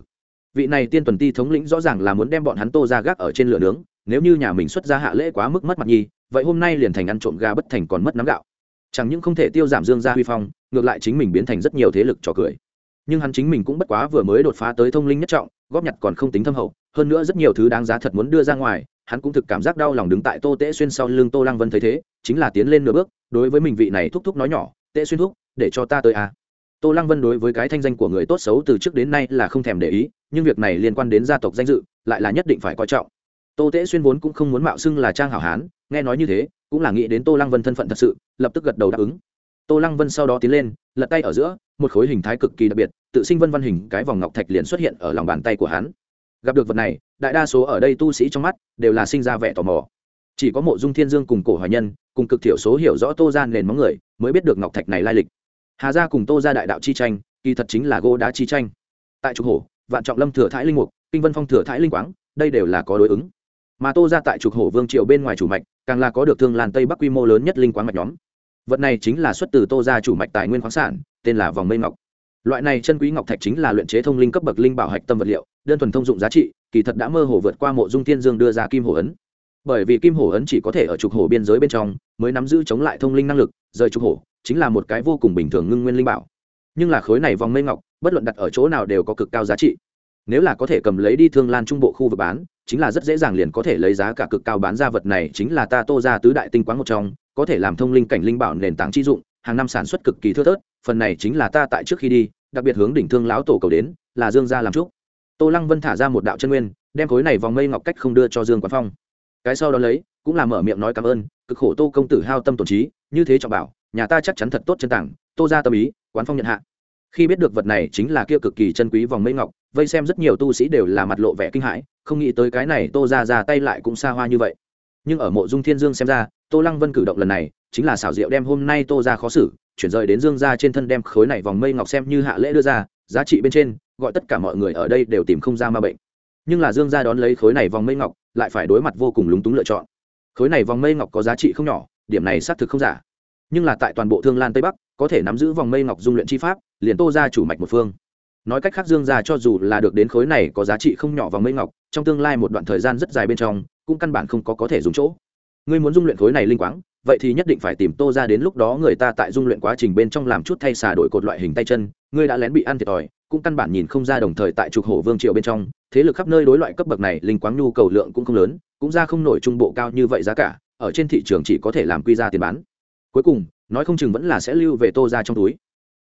Vị này tiên tuần ti thống lĩnh rõ ràng là muốn đem bọn hắn tô ra gác ở trên lửa nướng, nếu như nhà mình xuất ra hạ lễ quá mức mất mặt nhi, vậy hôm nay liền thành ăn trộm gà bất thành còn mất nắm gạo. Chẳng những không thể tiêu giảm dương gia huy phong, ngược lại chính mình biến thành rất nhiều thế lực trò cười. Nhưng hắn chính mình cũng bất quá vừa mới đột phá tới thông linh nhất trọng, góp nhặt còn không tính thâm hậu, hơn nữa rất nhiều thứ đáng giá thật muốn đưa ra ngoài hắn cũng thực cảm giác đau lòng đứng tại tô tễ xuyên sau lưng tô lăng vân thấy thế, chính là tiến lên nửa bước, đối với mình vị này thúc thúc nói nhỏ, tễ xuyên thúc, để cho ta tới à. tô lăng vân đối với cái thanh danh của người tốt xấu từ trước đến nay là không thèm để ý, nhưng việc này liên quan đến gia tộc danh dự, lại là nhất định phải coi trọng. Tô tễ xuyên vốn cũng không muốn mạo xưng là trang hảo hán, nghe nói như thế, cũng là nghĩ đến tô lăng vân thân phận thật sự, lập tức gật đầu đáp ứng. Tô lăng vân sau đó tiến lên, lật tay ở giữa, một khối hình thái cực kỳ đặc biệt, tự sinh vân văn hình cái vòng ngọc thạch liền xuất hiện ở lòng bàn tay của hắn. Gặp được vật này đại đa số ở đây tu sĩ trong mắt đều là sinh ra vẻ tò mò. Chỉ có mộ dung thiên dương cùng cổ hoài nhân, cùng cực thiểu số hiểu rõ tô ra nền móng người, mới biết được ngọc thạch này lai lịch. Hà gia cùng tô ra đại đạo chi tranh, kỳ thật chính là gỗ đá chi tranh. Tại trục hổ, vạn trọng lâm thừa thái linh mục, kinh vân phong thừa thái linh quáng, đây đều là có đối ứng. Mà tô ra tại trục hổ vương triều bên ngoài chủ mạch, càng là có được thương làn tây bắc quy mô lớn nhất linh quáng mạch nhóm. Vật này chính là xuất từ tô ra chủ mạch tài nguyên khoáng sản, tên là vòng mây ngọc. Loại này chân quý ngọc thạch chính là luyện chế thông linh cấp bậc linh bảo hạch tâm vật liệu đơn thuần thông dụng giá trị, kỳ thật đã mơ hồ vượt qua mộ dung thiên dương đưa ra kim hổ ấn. Bởi vì kim hổ ấn chỉ có thể ở trục hổ biên giới bên trong, mới nắm giữ chống lại thông linh năng lực, rời trục hổ, chính là một cái vô cùng bình thường ngưng nguyên linh bảo. Nhưng là khối này vòng mây ngọc, bất luận đặt ở chỗ nào đều có cực cao giá trị. Nếu là có thể cầm lấy đi thương lan trung bộ khu vực bán, chính là rất dễ dàng liền có thể lấy giá cả cực cao bán ra vật này, chính là ta tô ra tứ đại tinh quán một trong, có thể làm thông linh cảnh linh bảo nền tảng chi dụng, hàng năm sản xuất cực kỳ thưa thớt, phần này chính là ta tại trước khi đi, đặc biệt hướng đỉnh thương lão tổ cầu đến, là dương gia làm trúc tô lăng vân thả ra một đạo chân nguyên, đem khối này vòng mây ngọc cách không đưa cho dương quán phong. Cái sau đó lấy, cũng là mở miệng nói cảm ơn, cực khổ tô công tử hao tâm tổn trí, như thế trọng bảo, nhà ta chắc chắn thật tốt chân tảng, tô ra tâm ý, quán phong nhận hạ. Khi biết được vật này chính là kia cực kỳ chân quý vòng mây ngọc, vây xem rất nhiều tu sĩ đều là mặt lộ vẻ kinh hãi, không nghĩ tới cái này tô ra ra tay lại cũng xa hoa như vậy. Nhưng ở mộ dung thiên dương xem ra, tô lăng vân cử động lần này, chính là xảo diệu đem hôm nay tô ra khó xử, chuyển rời đến dương ra trên thân đem khối này vòng mây ngọc xem như hạ lễ đưa ra, giá trị bên trên gọi tất cả mọi người ở đây đều tìm không ra ma bệnh. Nhưng là dương gia đón lấy khối này vòng mây ngọc, lại phải đối mặt vô cùng lúng túng lựa chọn. Khối này vòng mây ngọc có giá trị không nhỏ, điểm này xác thực không giả. Nhưng là tại toàn bộ thương lan tây bắc, có thể nắm giữ vòng mây ngọc dung luyện chi pháp, liền tô ra chủ mạch một phương. Nói cách khác dương gia cho dù là được đến khối này có giá trị không nhỏ vòng mây ngọc, trong tương lai một đoạn thời gian rất dài bên trong, cũng căn bản không có có thể dùng chỗ. Ngươi muốn dung luyện khối này linh quáng vậy thì nhất định phải tìm tô ra đến lúc đó người ta tại dung luyện quá trình bên trong làm chút thay xà đổi cột loại hình tay chân, ngươi đã lén bị ăn thiệt thòi, cũng căn bản nhìn không ra đồng thời tại trục hổ vương triều bên trong, thế lực khắp nơi đối loại cấp bậc này, linh quáng nhu cầu lượng cũng không lớn, cũng ra không nổi trung bộ cao như vậy giá cả, ở trên thị trường chỉ có thể làm quy ra tiền bán. Cuối cùng, nói không chừng vẫn là sẽ lưu về tô ra trong túi.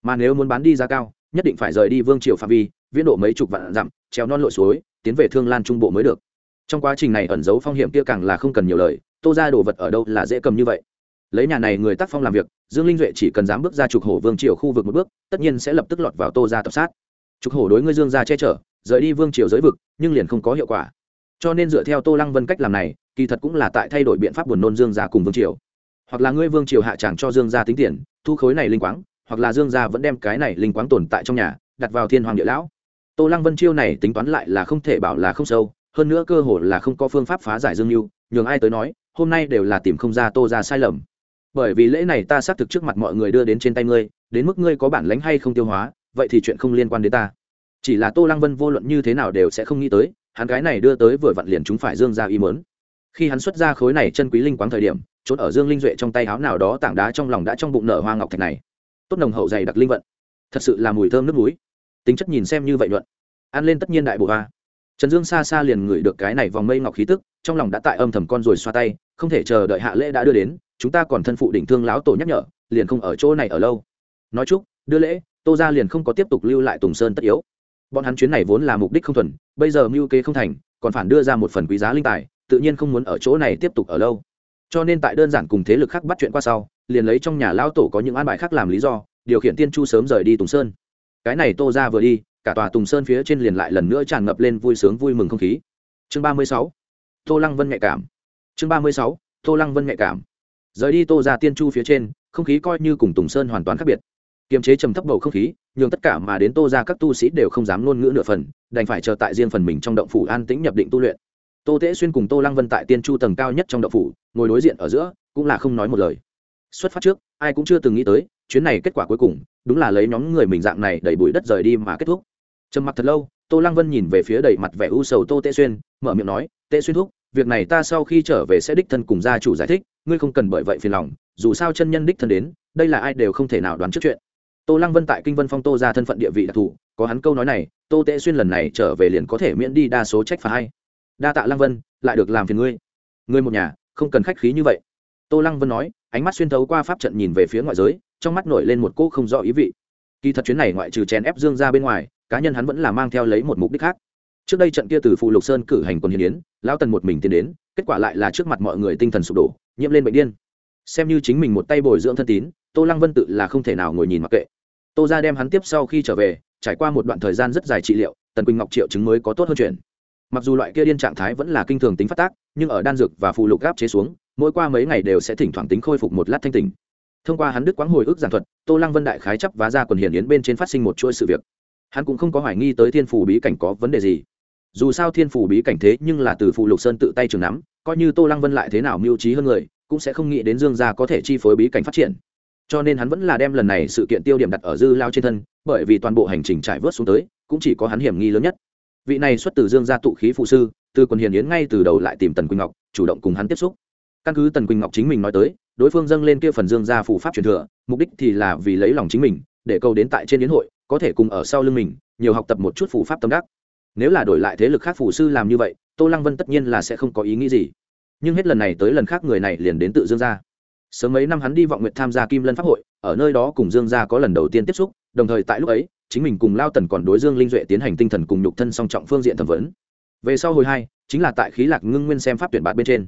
Mà nếu muốn bán đi giá cao, nhất định phải rời đi vương triều phạm vi, viễn độ mấy chục vạn dặm treo non lội suối, tiến về thương lan trung bộ mới được. Trong quá trình này ẩn giấu phong hiểm kia càng là không cần nhiều lời tô ra đồ vật ở đâu là dễ cầm như vậy. Lấy nhà này người tác phong làm việc, dương linh duệ chỉ cần dám bước ra trục hổ vương triều khu vực một bước, tất nhiên sẽ lập tức lọt vào tô ra tập sát. Trục hổ đối ngươi dương ra che chở, rời đi vương triều giới vực, nhưng liền không có hiệu quả. Cho nên dựa theo tô lăng vân cách làm này, kỳ thật cũng là tại thay đổi biện pháp buồn nôn dương ra cùng vương triều. Hoặc là ngươi vương triều hạ tràng cho dương ra tính tiền, thu khối này linh quáng, hoặc là dương gia vẫn đem cái này linh quáng tồn tại trong nhà, đặt vào thiên hoàng địa lão. Tô lăng vân chiêu này tính toán lại là không thể bảo là không sâu, hơn nữa cơ hội là không có phương pháp phá giải dương mưu nhường ai tới nói hôm nay đều là tìm không ra tô ra sai lầm. Bởi vì lễ này ta xác thực trước mặt mọi người đưa đến trên tay ngươi đến mức ngươi có bản lánh hay không tiêu hóa vậy thì chuyện không liên quan đến ta. Chỉ là tô lăng vân vô luận như thế nào đều sẽ không nghĩ tới hắn gái này đưa tới vừa vặn liền chúng phải dương ra ý mớn khi hắn xuất ra khối này chân quý linh quáng thời điểm trốn ở dương linh duệ trong tay áo nào đó tảng đá trong lòng đã trong bụng nở hoa ngọc thạch này. Tốt nồng hậu dày đặc linh vận. Thật sự là mùi thơm nước núi. Tính chất nhìn xem như vậy luận, ăn lên tất nhiên đại bộ hoa. Trần dương xa xa liền ngửi được cái này vòng mây ngọc khí tức trong lòng đã tại âm thầm con rồi xoa tay không thể chờ đợi hạ lễ đã đưa đến, chúng ta còn thân phụ đỉnh thương láo tổ nhắc nhở, liền không ở chỗ này ở lâu. Nói chúc, đưa lễ, tô ra liền không có tiếp tục lưu lại tùng sơn tất yếu. Bọn hắn chuyến này vốn là mục đích không thuần, bây giờ mưu kế không thành, còn phản đưa ra một phần quý giá linh tài, tự nhiên không muốn ở chỗ này tiếp tục ở lâu. Cho nên tại đơn giản cùng thế lực khác bắt chuyện qua sau, liền lấy trong nhà lão tổ có những an bài khác làm lý do, điều khiển tiên chu sớm rời đi tùng sơn. Cái này tô ra vừa đi, cả tòa tùng sơn phía trên liền lại lần nữa tràn ngập lên vui sướng vui mừng không khí. Chương ba mươi sáu, tô lăng vân nhạy cảm chương ba mươi sáu, tô lăng vân nhạy cảm. Rời đi tô ra tiên chu phía trên, không khí coi như cùng tùng sơn hoàn toàn khác biệt. Kiềm chế trầm thấp bầu không khí, nhường tất cả mà đến tô ra các tu sĩ đều không dám ngôn ngữ nửa phần, đành phải chờ tại riêng phần mình trong động phủ an tĩnh nhập định tu luyện. Tô tễ xuyên cùng tô lăng vân tại tiên chu tầng cao nhất trong động phủ, ngồi đối diện ở giữa, cũng là không nói một lời. Xuất phát trước, ai cũng chưa từng nghĩ tới, chuyến này kết quả cuối cùng, đúng là lấy nhóm người mình dạng này đẩy bụi đất rời đi mà kết thúc. Trầm mặc thật lâu, tô lăng vân nhìn về phía đầy mặt vẻ u sầu tô tê xuyên, mở miệng nói tê xuyên thúc việc này ta sau khi trở về sẽ đích thân cùng gia chủ giải thích, ngươi không cần bởi vậy phiền lòng, dù sao chân nhân đích thân đến, đây là ai đều không thể nào đoán trước chuyện. Tô lăng vân tại kinh vân phong tô ra thân phận địa vị đặc thù, có hắn câu nói này, tô tệ xuyên lần này trở về liền có thể miễn đi đa số trách phá hay. Đa tạ lăng vân, lại được làm phiền ngươi. Ngươi một nhà, không cần khách khí như vậy. Tô lăng vân nói, ánh mắt xuyên thấu qua pháp trận nhìn về phía ngoại giới, trong mắt nổi lên một cỗ không rõ ý vị. Kỳ thật chuyến này ngoại trừ chèn ép dương ra bên ngoài, cá nhân hắn vẫn là mang theo lấy một mục đích khác trước đây trận kia từ phụ lục sơn cử hành quân hiến yến, lão tần một mình tiến đến, kết quả lại là trước mặt mọi người tinh thần sụp đổ, nhiễm lên bệnh điên. Xem như chính mình một tay bồi dưỡng thân tín, tô lăng vân tự là không thể nào ngồi nhìn mặc kệ. Tô ra đem hắn tiếp sau khi trở về, trải qua một đoạn thời gian rất dài trị liệu, tần quỳnh ngọc triệu chứng mới có tốt hơn chuyện. Mặc dù loại kia điên trạng thái vẫn là kinh thường tính phát tác, nhưng ở đan dược và phụ lục gáp chế xuống, mỗi qua mấy ngày đều sẽ thỉnh thoảng tính khôi phục một lát thanh tình thông qua hắn đức quãng hồi ức giảng thuật, tô lăng vân đại khái chấp vá ra quần hiển yến bên trên phát sinh một chuỗi sự việc. Hắn cũng không có hoài nghi tới thiên phủ bí cảnh có vấn đề gì dù sao thiên phủ bí cảnh thế nhưng là từ phụ lục sơn tự tay trường nắm, coi như tô lăng vân lại thế nào mưu trí hơn người, cũng sẽ không nghĩ đến dương gia có thể chi phối bí cảnh phát triển. Cho nên hắn vẫn là đem lần này sự kiện tiêu điểm đặt ở dư lao trên thân, bởi vì toàn bộ hành trình trải vớt xuống tới, cũng chỉ có hắn hiểm nghi lớn nhất. Vị này xuất từ dương gia tụ khí phụ sư, từ quần hiền yến ngay từ đầu lại tìm tần quỳnh ngọc, chủ động cùng hắn tiếp xúc. Căn cứ tần quỳnh ngọc chính mình nói tới, đối phương dâng lên kia phần dương gia phủ pháp truyền thừa, mục đích thì là vì lấy lòng chính mình, để câu đến tại trên yến hội, có thể cùng ở sau lưng mình, nhiều học tập một chút phủ pháp tâm đắc nếu là đổi lại thế lực khác phủ sư làm như vậy, tô lăng vân tất nhiên là sẽ không có ý nghĩ gì. Nhưng hết lần này tới lần khác người này liền đến tự dương gia. Sớm mấy năm hắn đi vọng nguyện tham gia kim lân pháp hội, ở nơi đó cùng dương gia có lần đầu tiên tiếp xúc, đồng thời tại lúc ấy, chính mình cùng lao tần còn đối dương linh duệ tiến hành tinh thần cùng nhục thân song trọng phương diện thẩm vấn. Về sau hồi hai, chính là tại khí lạc ngưng nguyên xem pháp tuyển bạt bên trên.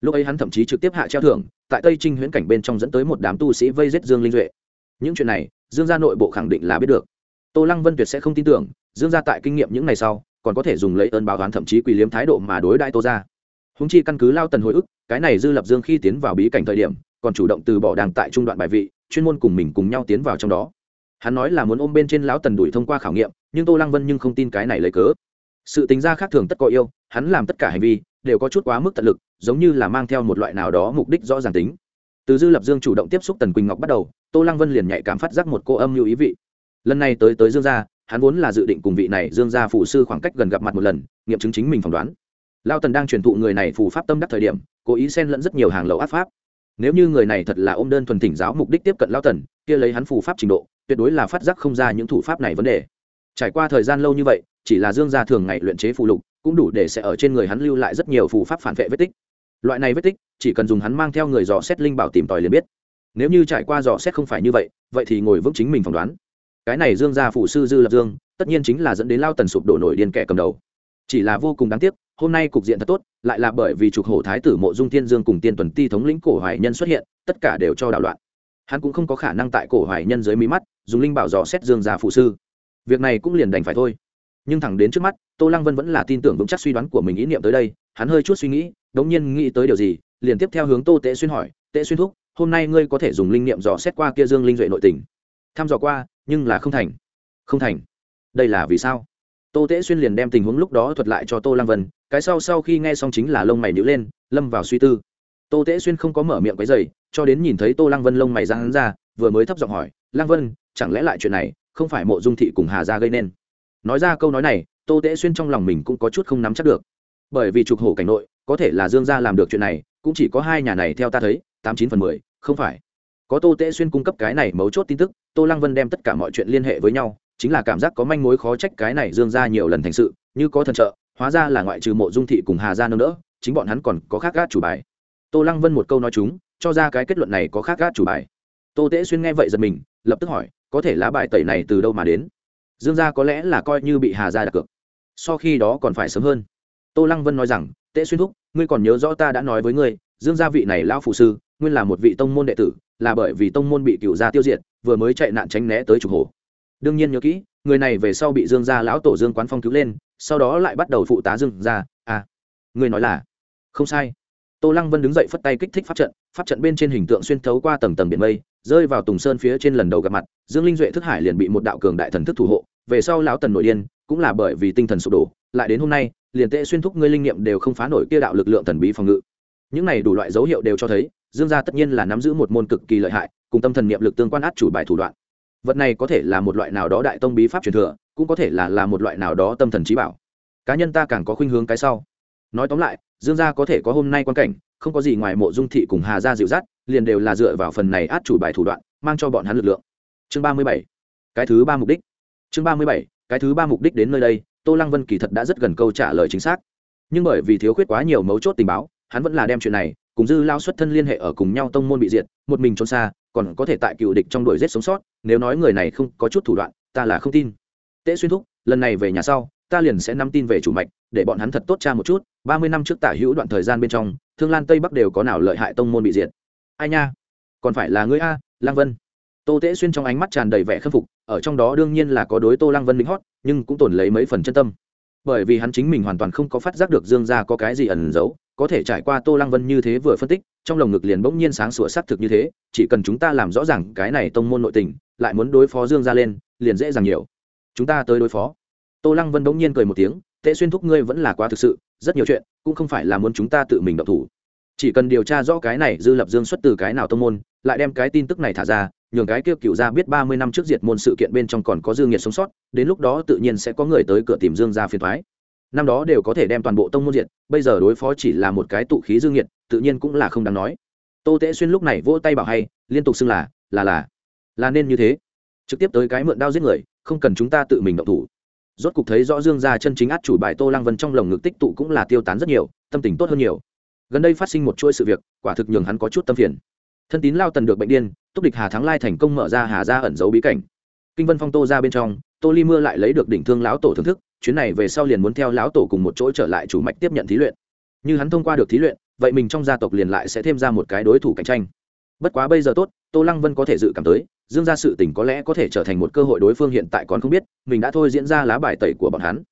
Lúc ấy hắn thậm chí trực tiếp hạ treo thưởng, tại tây trinh huyễn cảnh bên trong dẫn tới một đám tu sĩ vây giết dương linh duệ. Những chuyện này, dương gia nội bộ khẳng định là biết được. Tô lăng vân tuyệt sẽ không tin tưởng, dương gia tại kinh nghiệm những ngày sau còn có thể dùng lấy ơn báo toán thậm chí quỳ liếm thái độ mà đối đại tô ra. Húng chi căn cứ lao tần hồi ức, cái này dư lập dương khi tiến vào bí cảnh thời điểm, còn chủ động từ bỏ đàng tại trung đoạn bài vị, chuyên môn cùng mình cùng nhau tiến vào trong đó. Hắn nói là muốn ôm bên trên lão tần đuổi thông qua khảo nghiệm, nhưng tô lăng vân nhưng không tin cái này lấy cớ. Sự tính ra khác thường tất có yêu, hắn làm tất cả hành vi, đều có chút quá mức tận lực, giống như là mang theo một loại nào đó mục đích rõ ràng tính. Từ dư lập dương chủ động tiếp xúc tần quỳnh ngọc bắt đầu, tô lăng vân liền nhạy cảm phát giác một cô âm lưu ý vị. Lần này tới tới dương gia hắn vốn là dự định cùng vị này dương gia phụ sư khoảng cách gần gặp mặt một lần, nghiệm chứng chính mình phỏng đoán. Lao tần đang truyền thụ người này phù pháp tâm đắc thời điểm, cố ý xen lẫn rất nhiều hàng lậu áp pháp. Nếu như người này thật là ôm đơn thuần thỉnh giáo mục đích tiếp cận lao tần, kia lấy hắn phù pháp trình độ, tuyệt đối là phát giác không ra những thủ pháp này vấn đề. Trải qua thời gian lâu như vậy, chỉ là dương gia thường ngày luyện chế phù lục, cũng đủ để sẽ ở trên người hắn lưu lại rất nhiều phù pháp phản vệ vết tích. Loại này vết tích, chỉ cần dùng hắn mang theo người dò xét linh bảo tìm tòi liền biết. Nếu như trải qua dò xét không phải như vậy vậy thì ngồi vững chính mình phỏng đoán cái này dương gia phụ sư dư lập dương, tất nhiên chính là dẫn đến lao tần sụp đổ nổi điên kẻ cầm đầu. Chỉ là vô cùng đáng tiếc, hôm nay cục diện thật tốt, lại là bởi vì trục hổ thái tử mộ dung thiên dương cùng tiên tuần ti thống lĩnh cổ hoài nhân xuất hiện, tất cả đều cho đảo loạn. Hắn cũng không có khả năng tại cổ hoài nhân dưới mí mắt, dùng linh bảo dò xét dương gia phụ sư. Việc này cũng liền đành phải thôi. Nhưng thẳng đến trước mắt, tô lăng vân vẫn là tin tưởng vững chắc suy đoán của mình ý niệm tới đây, hắn hơi chút suy nghĩ, đống nhiên nghĩ tới điều gì, liền tiếp theo hướng tô tệ xuyên hỏi tệ xuyên thúc, hôm nay ngươi có thể dùng linh niệm dò xét qua kia dương linh duệ nội tình? Thăm dò qua nhưng là không thành. Không thành? Đây là vì sao? Tô tễ xuyên liền đem tình huống lúc đó thuật lại cho tô lăng vân, cái sau sau khi nghe xong chính là lông mày nhữ lên, lâm vào suy tư. Tô tễ xuyên không có mở miệng cái dày cho đến nhìn thấy tô lăng vân lông mày ra hắn ra, vừa mới thấp giọng hỏi, lăng vân, chẳng lẽ lại chuyện này không phải mộ dung thị cùng hà gia gây nên? Nói ra câu nói này, tô tễ xuyên trong lòng mình cũng có chút không nắm chắc được. Bởi vì trục hổ cảnh nội, có thể là dương gia làm được chuyện này, cũng chỉ có hai nhà này theo ta thấy, tám chín phần mười, không phải có tô tễ xuyên cung cấp cái này mấu chốt tin tức, tô lăng vân đem tất cả mọi chuyện liên hệ với nhau, chính là cảm giác có manh mối khó trách cái này dương ra nhiều lần thành sự, như có thần trợ, hóa ra là ngoại trừ mộ dung thị cùng hà gia nâng đỡ, chính bọn hắn còn có khác gác chủ bài. Tô lăng vân một câu nói chúng, cho ra cái kết luận này có khác gác chủ bài. Tô tễ xuyên nghe vậy giật mình, lập tức hỏi, có thể lá bài tẩy này từ đâu mà đến? Dương gia có lẽ là coi như bị hà gia đặt cược. So khi đó còn phải sớm hơn. Tô lăng vân nói rằng, tễ xuyên thúc, ngươi còn nhớ rõ ta đã nói với ngươi, dương gia vị này lão phụ sư, nguyên là một vị tông môn đệ tử là bởi vì tông môn bị cựu gia tiêu diệt, vừa mới chạy nạn tránh né tới trục hồ đương nhiên nhớ kỹ, người này về sau bị dương gia lão tổ dương quán phong cứu lên, sau đó lại bắt đầu phụ tá dương gia. À người nói là, không sai. Tô lăng vân đứng dậy phất tay kích thích pháp trận pháp trận bên trên hình tượng xuyên thấu qua tầng tầng biển mây, rơi vào tùng sơn phía trên lần đầu gặp mặt, dương linh duệ thức hải liền bị một đạo cường đại thần thức thủ hộ, về sau lão tần nội điên, cũng là bởi vì tinh thần sụp đổ, lại đến hôm nay, liền tệ xuyên thúc ngươi linh nghiệm đều không phá nổi kia đạo lực lượng thần bí phòng ngự. Những này đủ loại dấu hiệu đều cho thấy dương gia tất nhiên là nắm giữ một môn cực kỳ lợi hại, cùng tâm thần niệm lực tương quan át chủ bài thủ đoạn. Vật này có thể là một loại nào đó đại tông bí pháp truyền thừa, cũng có thể là là một loại nào đó tâm thần trí bảo. Cá nhân ta càng có khuynh hướng cái sau. Nói tóm lại, dương gia có thể có hôm nay quan cảnh, không có gì ngoài mộ dung thị cùng hà gia dịu dắt, liền đều là dựa vào phần này át chủ bài thủ đoạn, mang cho bọn hắn lực lượng. Chương ba mươi bảy, cái thứ ba mục đích. Chương ba mươi bảy, cái thứ ba mục đích đến nơi đây, tô lăng vân kỳ thật đã rất gần câu trả lời chính xác. Nhưng bởi vì thiếu khuyết quá nhiều mấu chốt tình báo, hắn vẫn là đem chuyện này cùng dư lao xuất thân liên hệ ở cùng nhau tông môn bị diệt, một mình trốn xa, còn có thể tại cựu địch trong đuổi giết sống sót, nếu nói người này không có chút thủ đoạn, ta là không tin. Tễ xuyên thúc, lần này về nhà sau, ta liền sẽ nắm tin về chủ mạch, để bọn hắn thật tốt cha một chút, ba mươi năm trước tả hữu đoạn thời gian bên trong, thương lan tây bắc đều có nào lợi hại tông môn bị diệt. Ai nha? Còn phải là ngươi a lang vân. Tô tễ xuyên trong ánh mắt tràn đầy vẻ khâm phục, ở trong đó đương nhiên là có đối tô lang vân lính hót, nhưng cũng tồn lấy mấy phần chân tâm. Bởi vì hắn chính mình hoàn toàn không có phát giác được dương gia có cái gì ẩn giấu có thể trải qua tô lăng vân như thế vừa phân tích, trong lồng ngực liền bỗng nhiên sáng sủa xác thực như thế, chỉ cần chúng ta làm rõ ràng cái này tông môn nội tình, lại muốn đối phó dương gia lên, liền dễ dàng nhiều. Chúng ta tới đối phó. Tô lăng vân bỗng nhiên cười một tiếng, tệ xuyên thúc ngươi vẫn là quá thực sự, rất nhiều chuyện cũng không phải là muốn chúng ta tự mình động thủ. Chỉ cần điều tra rõ cái này dư lập dương xuất từ cái nào tông môn, lại đem cái tin tức này thả ra, nhường cái kêu cựu gia biết ba mươi năm trước diệt môn sự kiện bên trong còn có dương nhiệt sống sót, đến lúc đó tự nhiên sẽ có người tới cửa tìm dương gia phiền thoái năm đó đều có thể đem toàn bộ tông môn diện, bây giờ đối phó chỉ là một cái tụ khí dương nhiệt tự nhiên cũng là không đáng nói. Tô tễ xuyên lúc này vỗ tay bảo hay liên tục xưng là là là là nên như thế. Trực tiếp tới cái mượn đao giết người không cần chúng ta tự mình động thủ. Rốt cục thấy rõ dương gia chân chính át chủ bài tô lăng vân trong lồng ngực tích tụ cũng là tiêu tán rất nhiều tâm tình tốt hơn nhiều. Gần đây phát sinh một chuỗi sự việc quả thực nhường hắn có chút tâm phiền. Thân tín lao tần được bệnh điên túc địch hà thắng lai thành công mở ra hà gia ẩn giấu bí cảnh. Kinh vân phong tô ra bên trong tô ly mưa lại lấy được đỉnh thương lão tổ thưởng thức chuyến này về sau liền muốn theo lão tổ cùng một chỗ trở lại chủ mạch tiếp nhận thí luyện. Như hắn thông qua được thí luyện, vậy mình trong gia tộc liền lại sẽ thêm ra một cái đối thủ cạnh tranh. Bất quá bây giờ tốt, tô lăng vân có thể dự cảm tới, dương ra sự tình có lẽ có thể trở thành một cơ hội đối phương hiện tại còn không biết, mình đã thôi diễn ra lá bài tẩy của bọn hắn.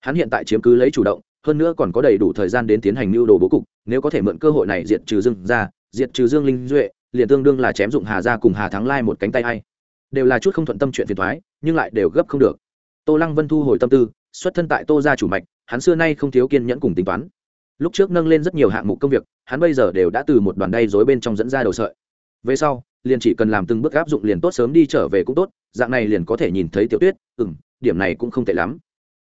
Hắn hiện tại chiếm cứ lấy chủ động, hơn nữa còn có đầy đủ thời gian đến tiến hành mưu đồ bố cục, nếu có thể mượn cơ hội này diệt trừ dương ra diệt trừ dương linh duệ, liền tương đương là chém dụng hà ra cùng hà thắng lai một cánh tay hay đều là chút không thuận tâm chuyện phiền thoái nhưng lại đều gấp không được. Tô lăng vân thu hồi tâm tư xuất thân tại tô gia chủ mạch, hắn xưa nay không thiếu kiên nhẫn cùng tính toán. Lúc trước nâng lên rất nhiều hạng mục công việc, hắn bây giờ đều đã từ một đoàn đay dối bên trong dẫn ra đầu sợi. Về sau, liền chỉ cần làm từng bước áp dụng liền tốt, sớm đi trở về cũng tốt, dạng này liền có thể nhìn thấy tiểu tuyết ừ m điểm này cũng không tệ lắm.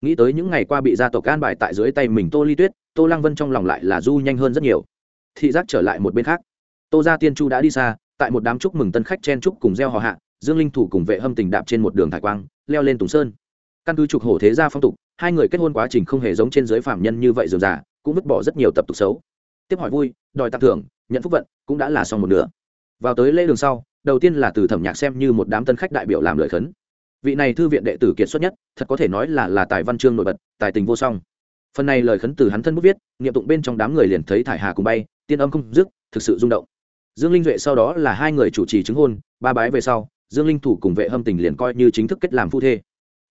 Nghĩ tới những ngày qua bị gia tộc can bài tại dưới tay mình tô ly tuyết, tô lăng vân trong lòng lại là du nhanh hơn rất nhiều. Thị giác trở lại một bên khác. Tô gia tiên chu đã đi xa, tại một đám chúc mừng tân khách chen chúc cùng gieo họ hạ, dương linh thủ cùng vệ hâm tình đạp trên một đường thải quang, leo lên tùng sơn căn cứ trục hổ thế gia phong tục, hai người kết hôn quá trình không hề giống trên giới phạm nhân như vậy dườm già cũng vứt bỏ rất nhiều tập tục xấu. Tiếp hỏi vui, đòi tặng thưởng, nhận phúc vận, cũng đã là xong một nửa. Vào tới lễ đường sau, đầu tiên là từ thẩm nhạc xem như một đám tân khách đại biểu làm lời khấn. Vị này thư viện đệ tử kiệt xuất nhất, thật có thể nói là là tài văn chương nổi bật, tài tình vô song. Phần này lời khấn từ hắn thân bút viết, nghiệm tụng bên trong đám người liền thấy thải hà cùng bay, tiên âm không dứt, thực sự rung động. Dương linh duệ sau đó là hai người chủ trì chứng hôn, ba bái về sau, dương linh thủ cùng vệ hâm tình liền coi như chính thức kết làm phu thê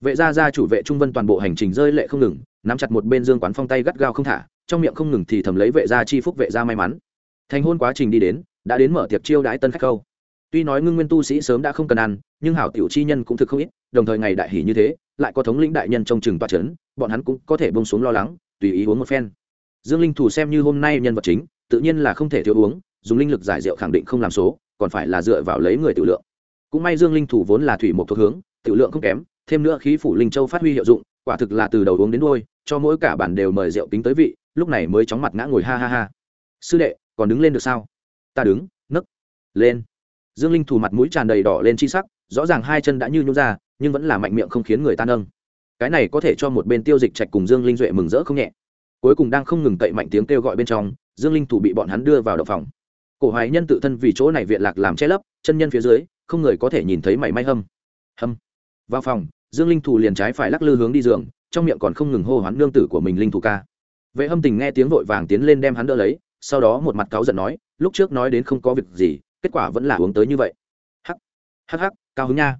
vệ gia gia chủ vệ trung vân toàn bộ hành trình rơi lệ không ngừng, nắm chặt một bên dương quán phong tay gắt gao không thả, trong miệng không ngừng thì thầm lấy vệ gia chi phúc vệ gia may mắn. Thành hôn quá trình đi đến, đã đến mở tiệc chiêu đãi tân khách câu. Tuy nói ngưng nguyên tu sĩ sớm đã không cần ăn, nhưng hảo tiểu chi nhân cũng thực không ít, đồng thời ngày đại hỷ như thế, lại có thống lĩnh đại nhân trong trường toa trấn bọn hắn cũng có thể bông xuống lo lắng, tùy ý uống một phen. Dương linh thủ xem như hôm nay nhân vật chính, tự nhiên là không thể thiếu uống, dùng linh lực giải rượu khẳng định không làm số, còn phải là dựa vào lấy người tiểu lượng. Cũng may dương linh thủ vốn là thủy một thuộc hướng, tiểu lượng không kém thêm nữa khí phủ linh châu phát huy hiệu dụng, quả thực là từ đầu uống đến đôi cho mỗi cả bản đều mời rượu tính tới vị, lúc này mới chóng mặt ngã ngồi ha ha ha. Sư đệ, còn đứng lên được sao? Ta đứng, nấc, lên. Dương linh thủ mặt mũi tràn đầy đỏ lên chi sắc, rõ ràng hai chân đã như nhún ra, nhưng vẫn là mạnh miệng không khiến người ta nâng. Cái này có thể cho một bên tiêu dịch trạch cùng dương linh duệ mừng rỡ không nhẹ. Cuối cùng đang không ngừng tậy mạnh tiếng kêu gọi bên trong, dương linh thủ bị bọn hắn đưa vào đậu phòng. Cổ hoài nhân tự thân vì chỗ này viện lạc làm che lấp, chân nhân phía dưới, không người có thể nhìn thấy mảy may hâm. Hâm. Vào phòng dương linh thủ liền trái phải lắc lư hướng đi giường, trong miệng còn không ngừng hô hoán nương tử của mình linh thủ ca. Vệ hâm tình nghe tiếng vội vàng tiến lên đem hắn đỡ lấy, sau đó một mặt cáu giận nói, lúc trước nói đến không có việc gì, kết quả vẫn là uống tới như vậy. Hắc hắc hắc, cao hứng nha.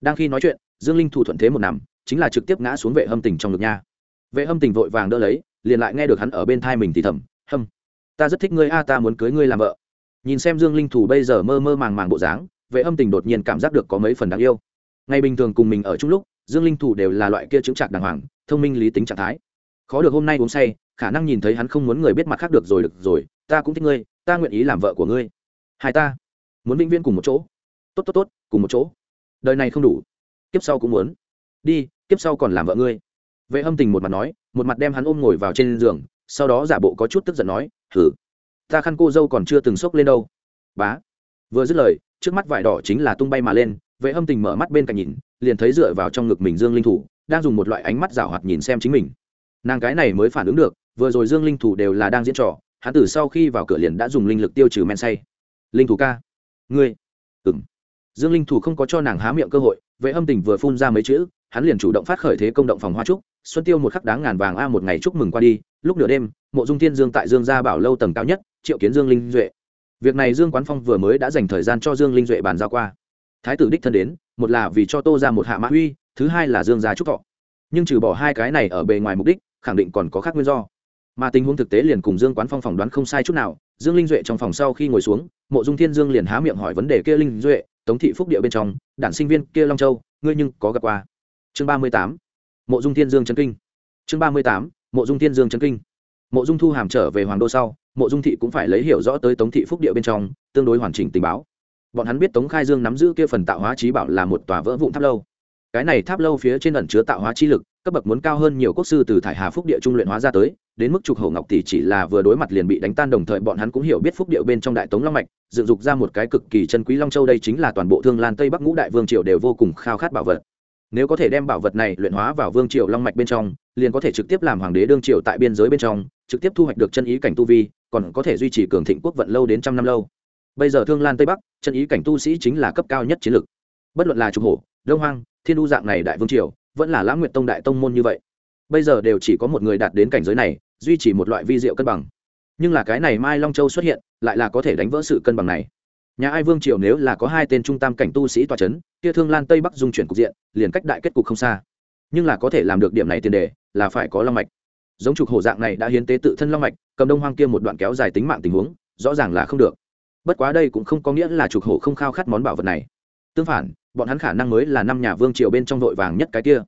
Đang khi nói chuyện, dương linh thủ thuận thế một nằm, chính là trực tiếp ngã xuống vệ hâm tình trong ngực nha. Vệ hâm tình vội vàng đỡ lấy, liền lại nghe được hắn ở bên thai mình thì thầm, hâm, ta rất thích ngươi, a, ta muốn cưới ngươi làm vợ. Nhìn xem dương linh thủ bây giờ mơ mơ màng màng bộ dáng, vệ Hâm tình đột nhiên cảm giác được có mấy phần đáng yêu. Ngày bình thường cùng mình ở chung lúc dương linh thủ đều là loại kia chứng trạc đàng hoàng, thông minh lý tính trạng thái. Khó được hôm nay uống say, khả năng nhìn thấy hắn không muốn người biết mặt khác được rồi được rồi, ta cũng thích ngươi, ta nguyện ý làm vợ của ngươi. Hai ta, muốn vĩnh viễn cùng một chỗ. Tốt tốt tốt, cùng một chỗ. Đời này không đủ, kiếp sau cũng muốn. Đi, kiếp sau còn làm vợ ngươi. Vệ âm tình một mặt nói, một mặt đem hắn ôm ngồi vào trên giường, sau đó giả bộ có chút tức giận nói thử ta khăn cô dâu còn chưa từng sốc lên đâu. Bá. Vừa dứt lời, trước mắt vải đỏ chính là tung bay mà lên vệ hâm tình mở mắt bên cạnh nhìn, liền thấy dựa vào trong ngực mình dương linh thủ, đang dùng một loại ánh mắt rảo hoạt nhìn xem chính mình. Nàng cái này mới phản ứng được, vừa rồi dương linh thủ đều là đang diễn trò, hắn từ sau khi vào cửa liền đã dùng linh lực tiêu trừ men say. Linh thủ ca. Ngươi. Ừng dương linh thủ không có cho nàng há miệng cơ hội, vệ âm tình vừa phun ra mấy chữ, hắn liền chủ động phát khởi thế công động phòng hoa trúc, xuân tiêu một khắc đáng ngàn vàng a một ngày chúc mừng qua đi, lúc nửa đêm, mộ dung thiên dương tại dương gia bảo lâu tầng cao nhất, triệu kiến dương linh duệ. Việc này dương quán phong vừa mới đã dành thời gian cho dương linh duệ bàn giao qua thái tử đích thân đến, một là vì cho tô ra một hạ mã uy, thứ hai là dương gia trúc thọ. Nhưng trừ bỏ hai cái này ở bề ngoài mục đích, khẳng định còn có khác nguyên do. Mà tình huống thực tế liền cùng dương quán phong phỏng đoán không sai chút nào, dương linh duệ trong phòng sau khi ngồi xuống, mộ dung thiên dương liền há miệng hỏi vấn đề kia linh duệ, tống thị phúc địa bên trong, đản sinh viên kia long châu, ngươi nhưng có gặp qua? Chương ba mươi tám, mộ dung thiên dương trấn kinh. Chương ba mươi tám, mộ dung thiên dương trấn kinh. Mộ dung thu hàm trở về hoàng đô sau, mộ dung thị cũng phải lấy hiểu rõ tới tống thị phúc địa bên trong, tương đối hoàn chỉnh tình báo bọn hắn biết tống khai dương nắm giữ kia phần tạo hóa trí bảo là một tòa vỡ vụn tháp lâu. Cái này tháp lâu phía trên ẩn chứa tạo hóa chi lực, cấp bậc muốn cao hơn nhiều quốc sư từ thải hà phúc địa trung luyện hóa ra tới, đến mức trục hầu ngọc tỷ chỉ là vừa đối mặt liền bị đánh tan đồng thời bọn hắn cũng hiểu biết phúc địa bên trong đại tống long mạch, dựng dục ra một cái cực kỳ chân quý long châu đây chính là toàn bộ thương lan tây bắc ngũ đại vương triều đều vô cùng khao khát bảo vật. Nếu có thể đem bảo vật này luyện hóa vào vương triều long mạch bên trong, liền có thể trực tiếp làm hoàng đế đương triều tại biên giới bên trong, trực tiếp thu hoạch được chân ý cảnh tu vi, còn có thể duy trì cường thịnh quốc vận lâu đến trăm năm lâu bây giờ thương lan tây bắc, chân ý cảnh tu sĩ chính là cấp cao nhất chiến lực bất luận là trục hổ, đông hoang, thiên u dạng này đại vương triều, vẫn là lãng nguyện tông đại tông môn như vậy. Bây giờ đều chỉ có một người đạt đến cảnh giới này, duy trì một loại vi diệu cân bằng. Nhưng là cái này mai long châu xuất hiện, lại là có thể đánh vỡ sự cân bằng này. Nhà ai vương triều nếu là có hai tên trung tam cảnh tu sĩ tòa c h ấ n kia thương lan tây bắc dung chuyển cục diện, liền cách đại kết cục không xa. Nhưng là có thể làm được điểm này tiền đề, là phải có long mạch. Giống trục hổ dạng này đã hiến tế tự thân long mạch, cầm đông hoang kia một đoạn kéo dài tính mạng tình huống, rõ ràng là không được bất quá đây cũng không có nghĩa là trục hổ không khao khát món bảo vật này. Tương phản, bọn hắn khả năng mới là năm nhà vương triều bên trong vội vàng nhất cái kia.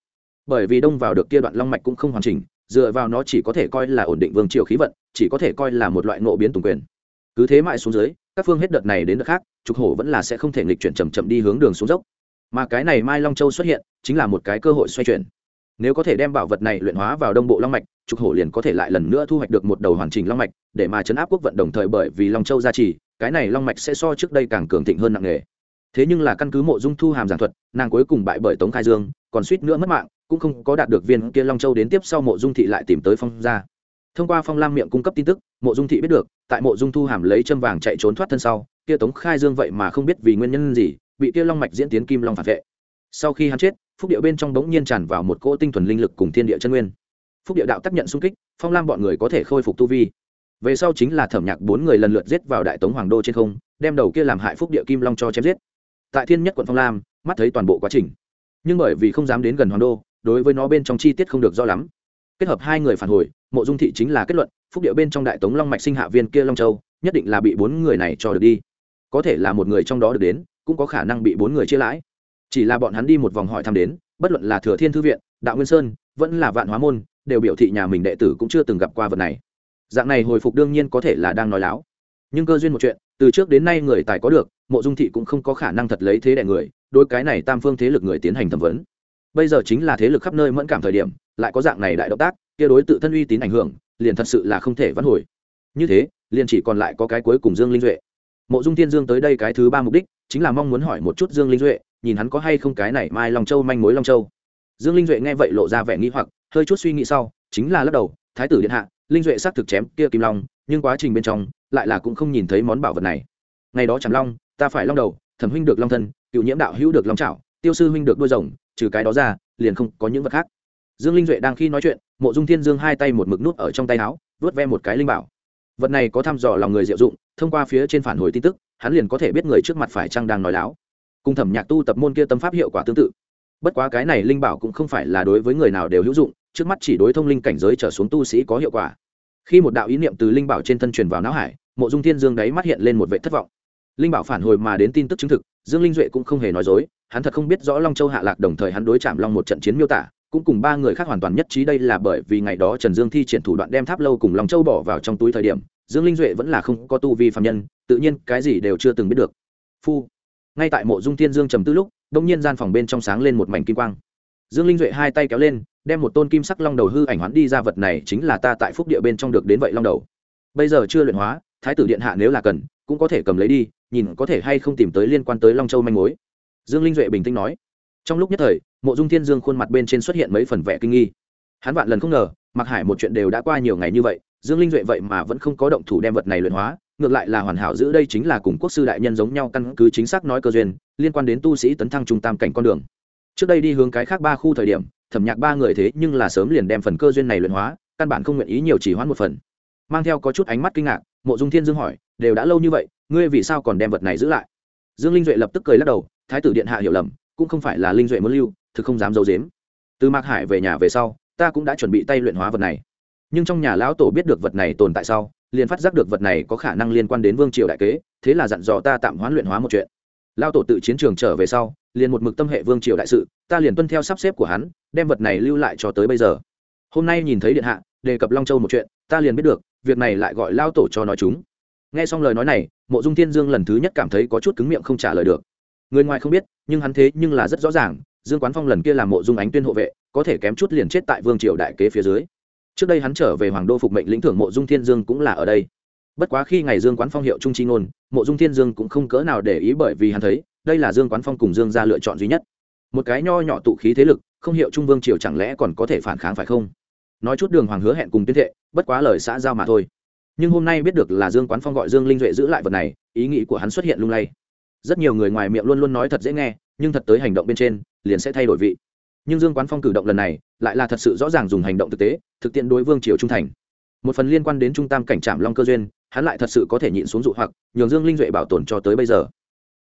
Bởi vì đông vào được kia đoạn long mạch cũng không hoàn chỉnh, dựa vào nó chỉ có thể coi là ổn định vương triều khí vận, chỉ có thể coi là một loại nộ biến tùng quyền. Cứ thế mãi xuống dưới, các phương hết đợt này đến đợt khác, trục hổ vẫn là sẽ không thể nghịch chuyển chậm chậm đi hướng đường xuống dốc. Mà cái này mai long châu xuất hiện, chính là một cái cơ hội xoay chuyển. Nếu có thể đem bảo vật này luyện hóa vào đông bộ long mạch, trục hổ liền có thể lại lần nữa thu hoạch được một đầu hoàn chỉnh long mạch, để mà chấn áp quốc vận đồng thời bởi vì long châu gia trì cái này long mạch sẽ so trước đây càng cường thịnh hơn nặng nghề. Thế nhưng là căn cứ mộ dung thu hàm giảng thuật, nàng cuối cùng bại bởi tống khai dương, còn suýt nữa mất mạng, cũng không có đạt được viên kia long châu đến tiếp sau mộ dung thị lại tìm tới phong gia. Thông qua phong lam miệng cung cấp tin tức, mộ dung thị biết được, tại mộ dung thu hàm lấy châm vàng chạy trốn thoát thân sau, kia tống khai dương vậy mà không biết vì nguyên nhân gì, bị kia long mạch diễn tiến kim long phản vệ. Sau khi hắn chết, phúc điệu bên trong bỗng nhiên tràn vào một cỗ tinh thuần linh lực cùng thiên địa chân nguyên. Phúc điệu đạo tác nhận xung kích, phong lam bọn người có thể khôi phục tu vi về sau chính là thẩm nhạc bốn người lần lượt giết vào đại tống hoàng đô trên không, đem đầu kia làm hại phúc địa kim long cho chém giết. Tại thiên nhất quận phong lam, mắt thấy toàn bộ quá trình. Nhưng bởi vì không dám đến gần hoàng đô, đối với nó bên trong chi tiết không được rõ lắm. Kết hợp hai người phản hồi, mộ dung thị chính là kết luận, phúc địa bên trong đại tống long mạch sinh hạ viên kia long châu, nhất định là bị bốn người này cho được đi. Có thể là một người trong đó được đến, cũng có khả năng bị bốn người chia lãi. Chỉ là bọn hắn đi một vòng hỏi thăm đến, bất luận là thừa thiên thư viện, đạo nguyên sơn, vẫn là vạn hóa môn, đều biểu thị nhà mình đệ tử cũng chưa từng gặp qua vật này dạng này hồi phục đương nhiên có thể là đang nói láo. Nhưng cơ duyên một chuyện, từ trước đến nay người tài có được, mộ dung thị cũng không có khả năng thật lấy thế đẻ người đôi cái này tam phương thế lực người tiến hành thẩm vấn. Bây giờ chính là thế lực khắp nơi mẫn cảm thời điểm, lại có dạng này đại động tác, kia đối tự thân uy tín ảnh hưởng, liền thật sự là không thể vãn hồi. Như thế, liền chỉ còn lại có cái cuối cùng dương linh duệ. Mộ dung thiên dương tới đây cái thứ ba mục đích, chính là mong muốn hỏi một chút dương linh duệ, nhìn hắn có hay không cái này mai long châu manh mối long châu. Dương linh duệ nghe vậy lộ ra vẻ nghi hoặc, hơi chút suy nghĩ sau, chính là lắc đầu, thái tử điện hạ linh duệ xác thực chém kia kim long, nhưng quá trình bên trong lại là cũng không nhìn thấy món bảo vật này. Ngày đó chạm long, ta phải long đầu, thẩm huynh được long thân, cựu nhiễm đạo hữu được long trảo, tiêu sư huynh được đuôi rồng, trừ cái đó ra, liền không có những vật khác. Dương linh duệ đang khi nói chuyện, mộ dung thiên dương hai tay một mực nút ở trong tay áo vớt ve một cái linh bảo. Vật này có thăm dò lòng người diệu dụng, thông qua phía trên phản hồi tin tức, hắn liền có thể biết người trước mặt phải chăng đang nói láo. Cùng thẩm nhạc tu tập môn kia tâm pháp hiệu quả tương tự. Bất quá cái này linh bảo cũng không phải là đối với người nào đều hữu dụng trước mắt chỉ đối thông linh cảnh giới trở xuống tu sĩ có hiệu quả. Khi một đạo ý niệm từ linh bảo trên thân truyền vào não hải, mộ dung thiên dương đáy mắt hiện lên một vệ thất vọng. Linh bảo phản hồi mà đến tin tức chứng thực, dương linh duệ cũng không hề nói dối, hắn thật không biết rõ long châu hạ lạc đồng thời hắn đối chạm long một trận chiến miêu tả, cũng cùng ba người khác hoàn toàn nhất trí đây là bởi vì ngày đó trần dương thi triển thủ đoạn đem tháp lâu cùng long châu bỏ vào trong túi thời điểm, dương linh duệ vẫn là không có tu vi phạm nhân, tự nhiên cái gì đều chưa từng biết được. Phu. Ngay tại mộ dung thiên dương trầm tư lúc đông nhiên gian phòng bên trong sáng lên một mảnh kim quang dương linh duệ hai tay kéo lên, đem một tôn kim sắc long đầu hư ảnh hoán đi ra vật này chính là ta tại phúc địa bên trong được đến vậy long đầu. Bây giờ chưa luyện hóa, thái tử điện hạ nếu là cần, cũng có thể cầm lấy đi, nhìn có thể hay không tìm tới liên quan tới long châu manh mối. Dương linh duệ bình tĩnh nói. Trong lúc nhất thời, mộ dung thiên dương khuôn mặt bên trên xuất hiện mấy phần vẻ kinh nghi. Hắn vạn lần không ngờ mặc hải một chuyện đều đã qua nhiều ngày như vậy, dương linh duệ vậy mà vẫn không có động thủ đem vật này luyện hóa, ngược lại là hoàn hảo giữ đây chính là cùng quốc sư đại nhân giống nhau căn cứ chính xác nói cơ duyên, liên quan đến tu sĩ tấn thăng trung tam cảnh con đường trước đây đi hướng cái khác ba khu thời điểm, thẩm nhạc ba người thế nhưng là sớm liền đem phần cơ duyên này luyện hóa, căn bản không nguyện ý nhiều chỉ hoãn một phần. Mang theo có chút ánh mắt kinh ngạc, mộ dung thiên dương hỏi, đều đã lâu như vậy, ngươi vì sao còn đem vật này giữ lại? Dương linh duệ lập tức cười lắc đầu, thái tử điện hạ hiểu lầm, cũng không phải là linh duệ muốn lưu, thực không dám d i ấ u dếm từ mạc hải về nhà về sau, ta cũng đã chuẩn bị tay luyện hóa vật này. Nhưng trong nhà lão tổ biết được vật này tồn tại sau, liền phát giác được vật này có khả năng liên quan đến vương triều đại kế, thế là dặn dò ta tạm hoãn luyện hóa một chuyện. Lao tổ tự chiến trường trở về sau liền một mực tâm hệ vương triều đại sự, ta liền tuân theo sắp xếp của hắn, đem vật này lưu lại cho tới bây giờ. Hôm nay nhìn thấy điện hạ, đề cập long châu một chuyện, ta liền biết được, việc này lại gọi lao tổ cho nói chúng. Nghe xong lời nói này, mộ dung thiên dương lần thứ nhất cảm thấy có chút cứng miệng không trả lời được. Người ngoài không biết, nhưng hắn thế nhưng là rất rõ ràng, dương quán phong lần kia làm mộ dung ánh tuyên hộ vệ, có thể kém chút liền chết tại vương triều đại kế phía dưới. Trước đây hắn trở về hoàng đô phục mệnh lĩnh thưởng mộ dung thiên dương cũng là ở đây. Bất quá khi ngày dương quán phong hiệu trung trí ngôn, mộ dung thiên dương cũng không cỡ nào để ý bởi vì hắn thấy đây là dương quán phong cùng dương ra lựa chọn duy nhất. Một cái nho nhỏ tụ khí thế lực, không hiệu trung vương triều chẳng lẽ còn có thể phản kháng phải không? Nói chút đường hoàng hứa hẹn cùng tuyên thệ, bất quá lời xã giao mà thôi. Nhưng hôm nay biết được là dương quán phong gọi dương linh duệ giữ lại vật này, ý nghĩ của hắn xuất hiện lung lay. Rất nhiều người ngoài miệng luôn luôn nói thật dễ nghe, nhưng thật tới hành động bên trên, liền sẽ thay đổi vị. Nhưng dương quán phong cử động lần này, lại là thật sự rõ ràng dùng hành động thực tế, thực tiễn đối vương triều trung thành. Một phần liên quan đến trung tam cảnh trạm long cơ duyên, hắn lại thật sự có thể nhịn xuống dụ hoặc, nhường dương linh duệ bảo tồn cho tới bây giờ.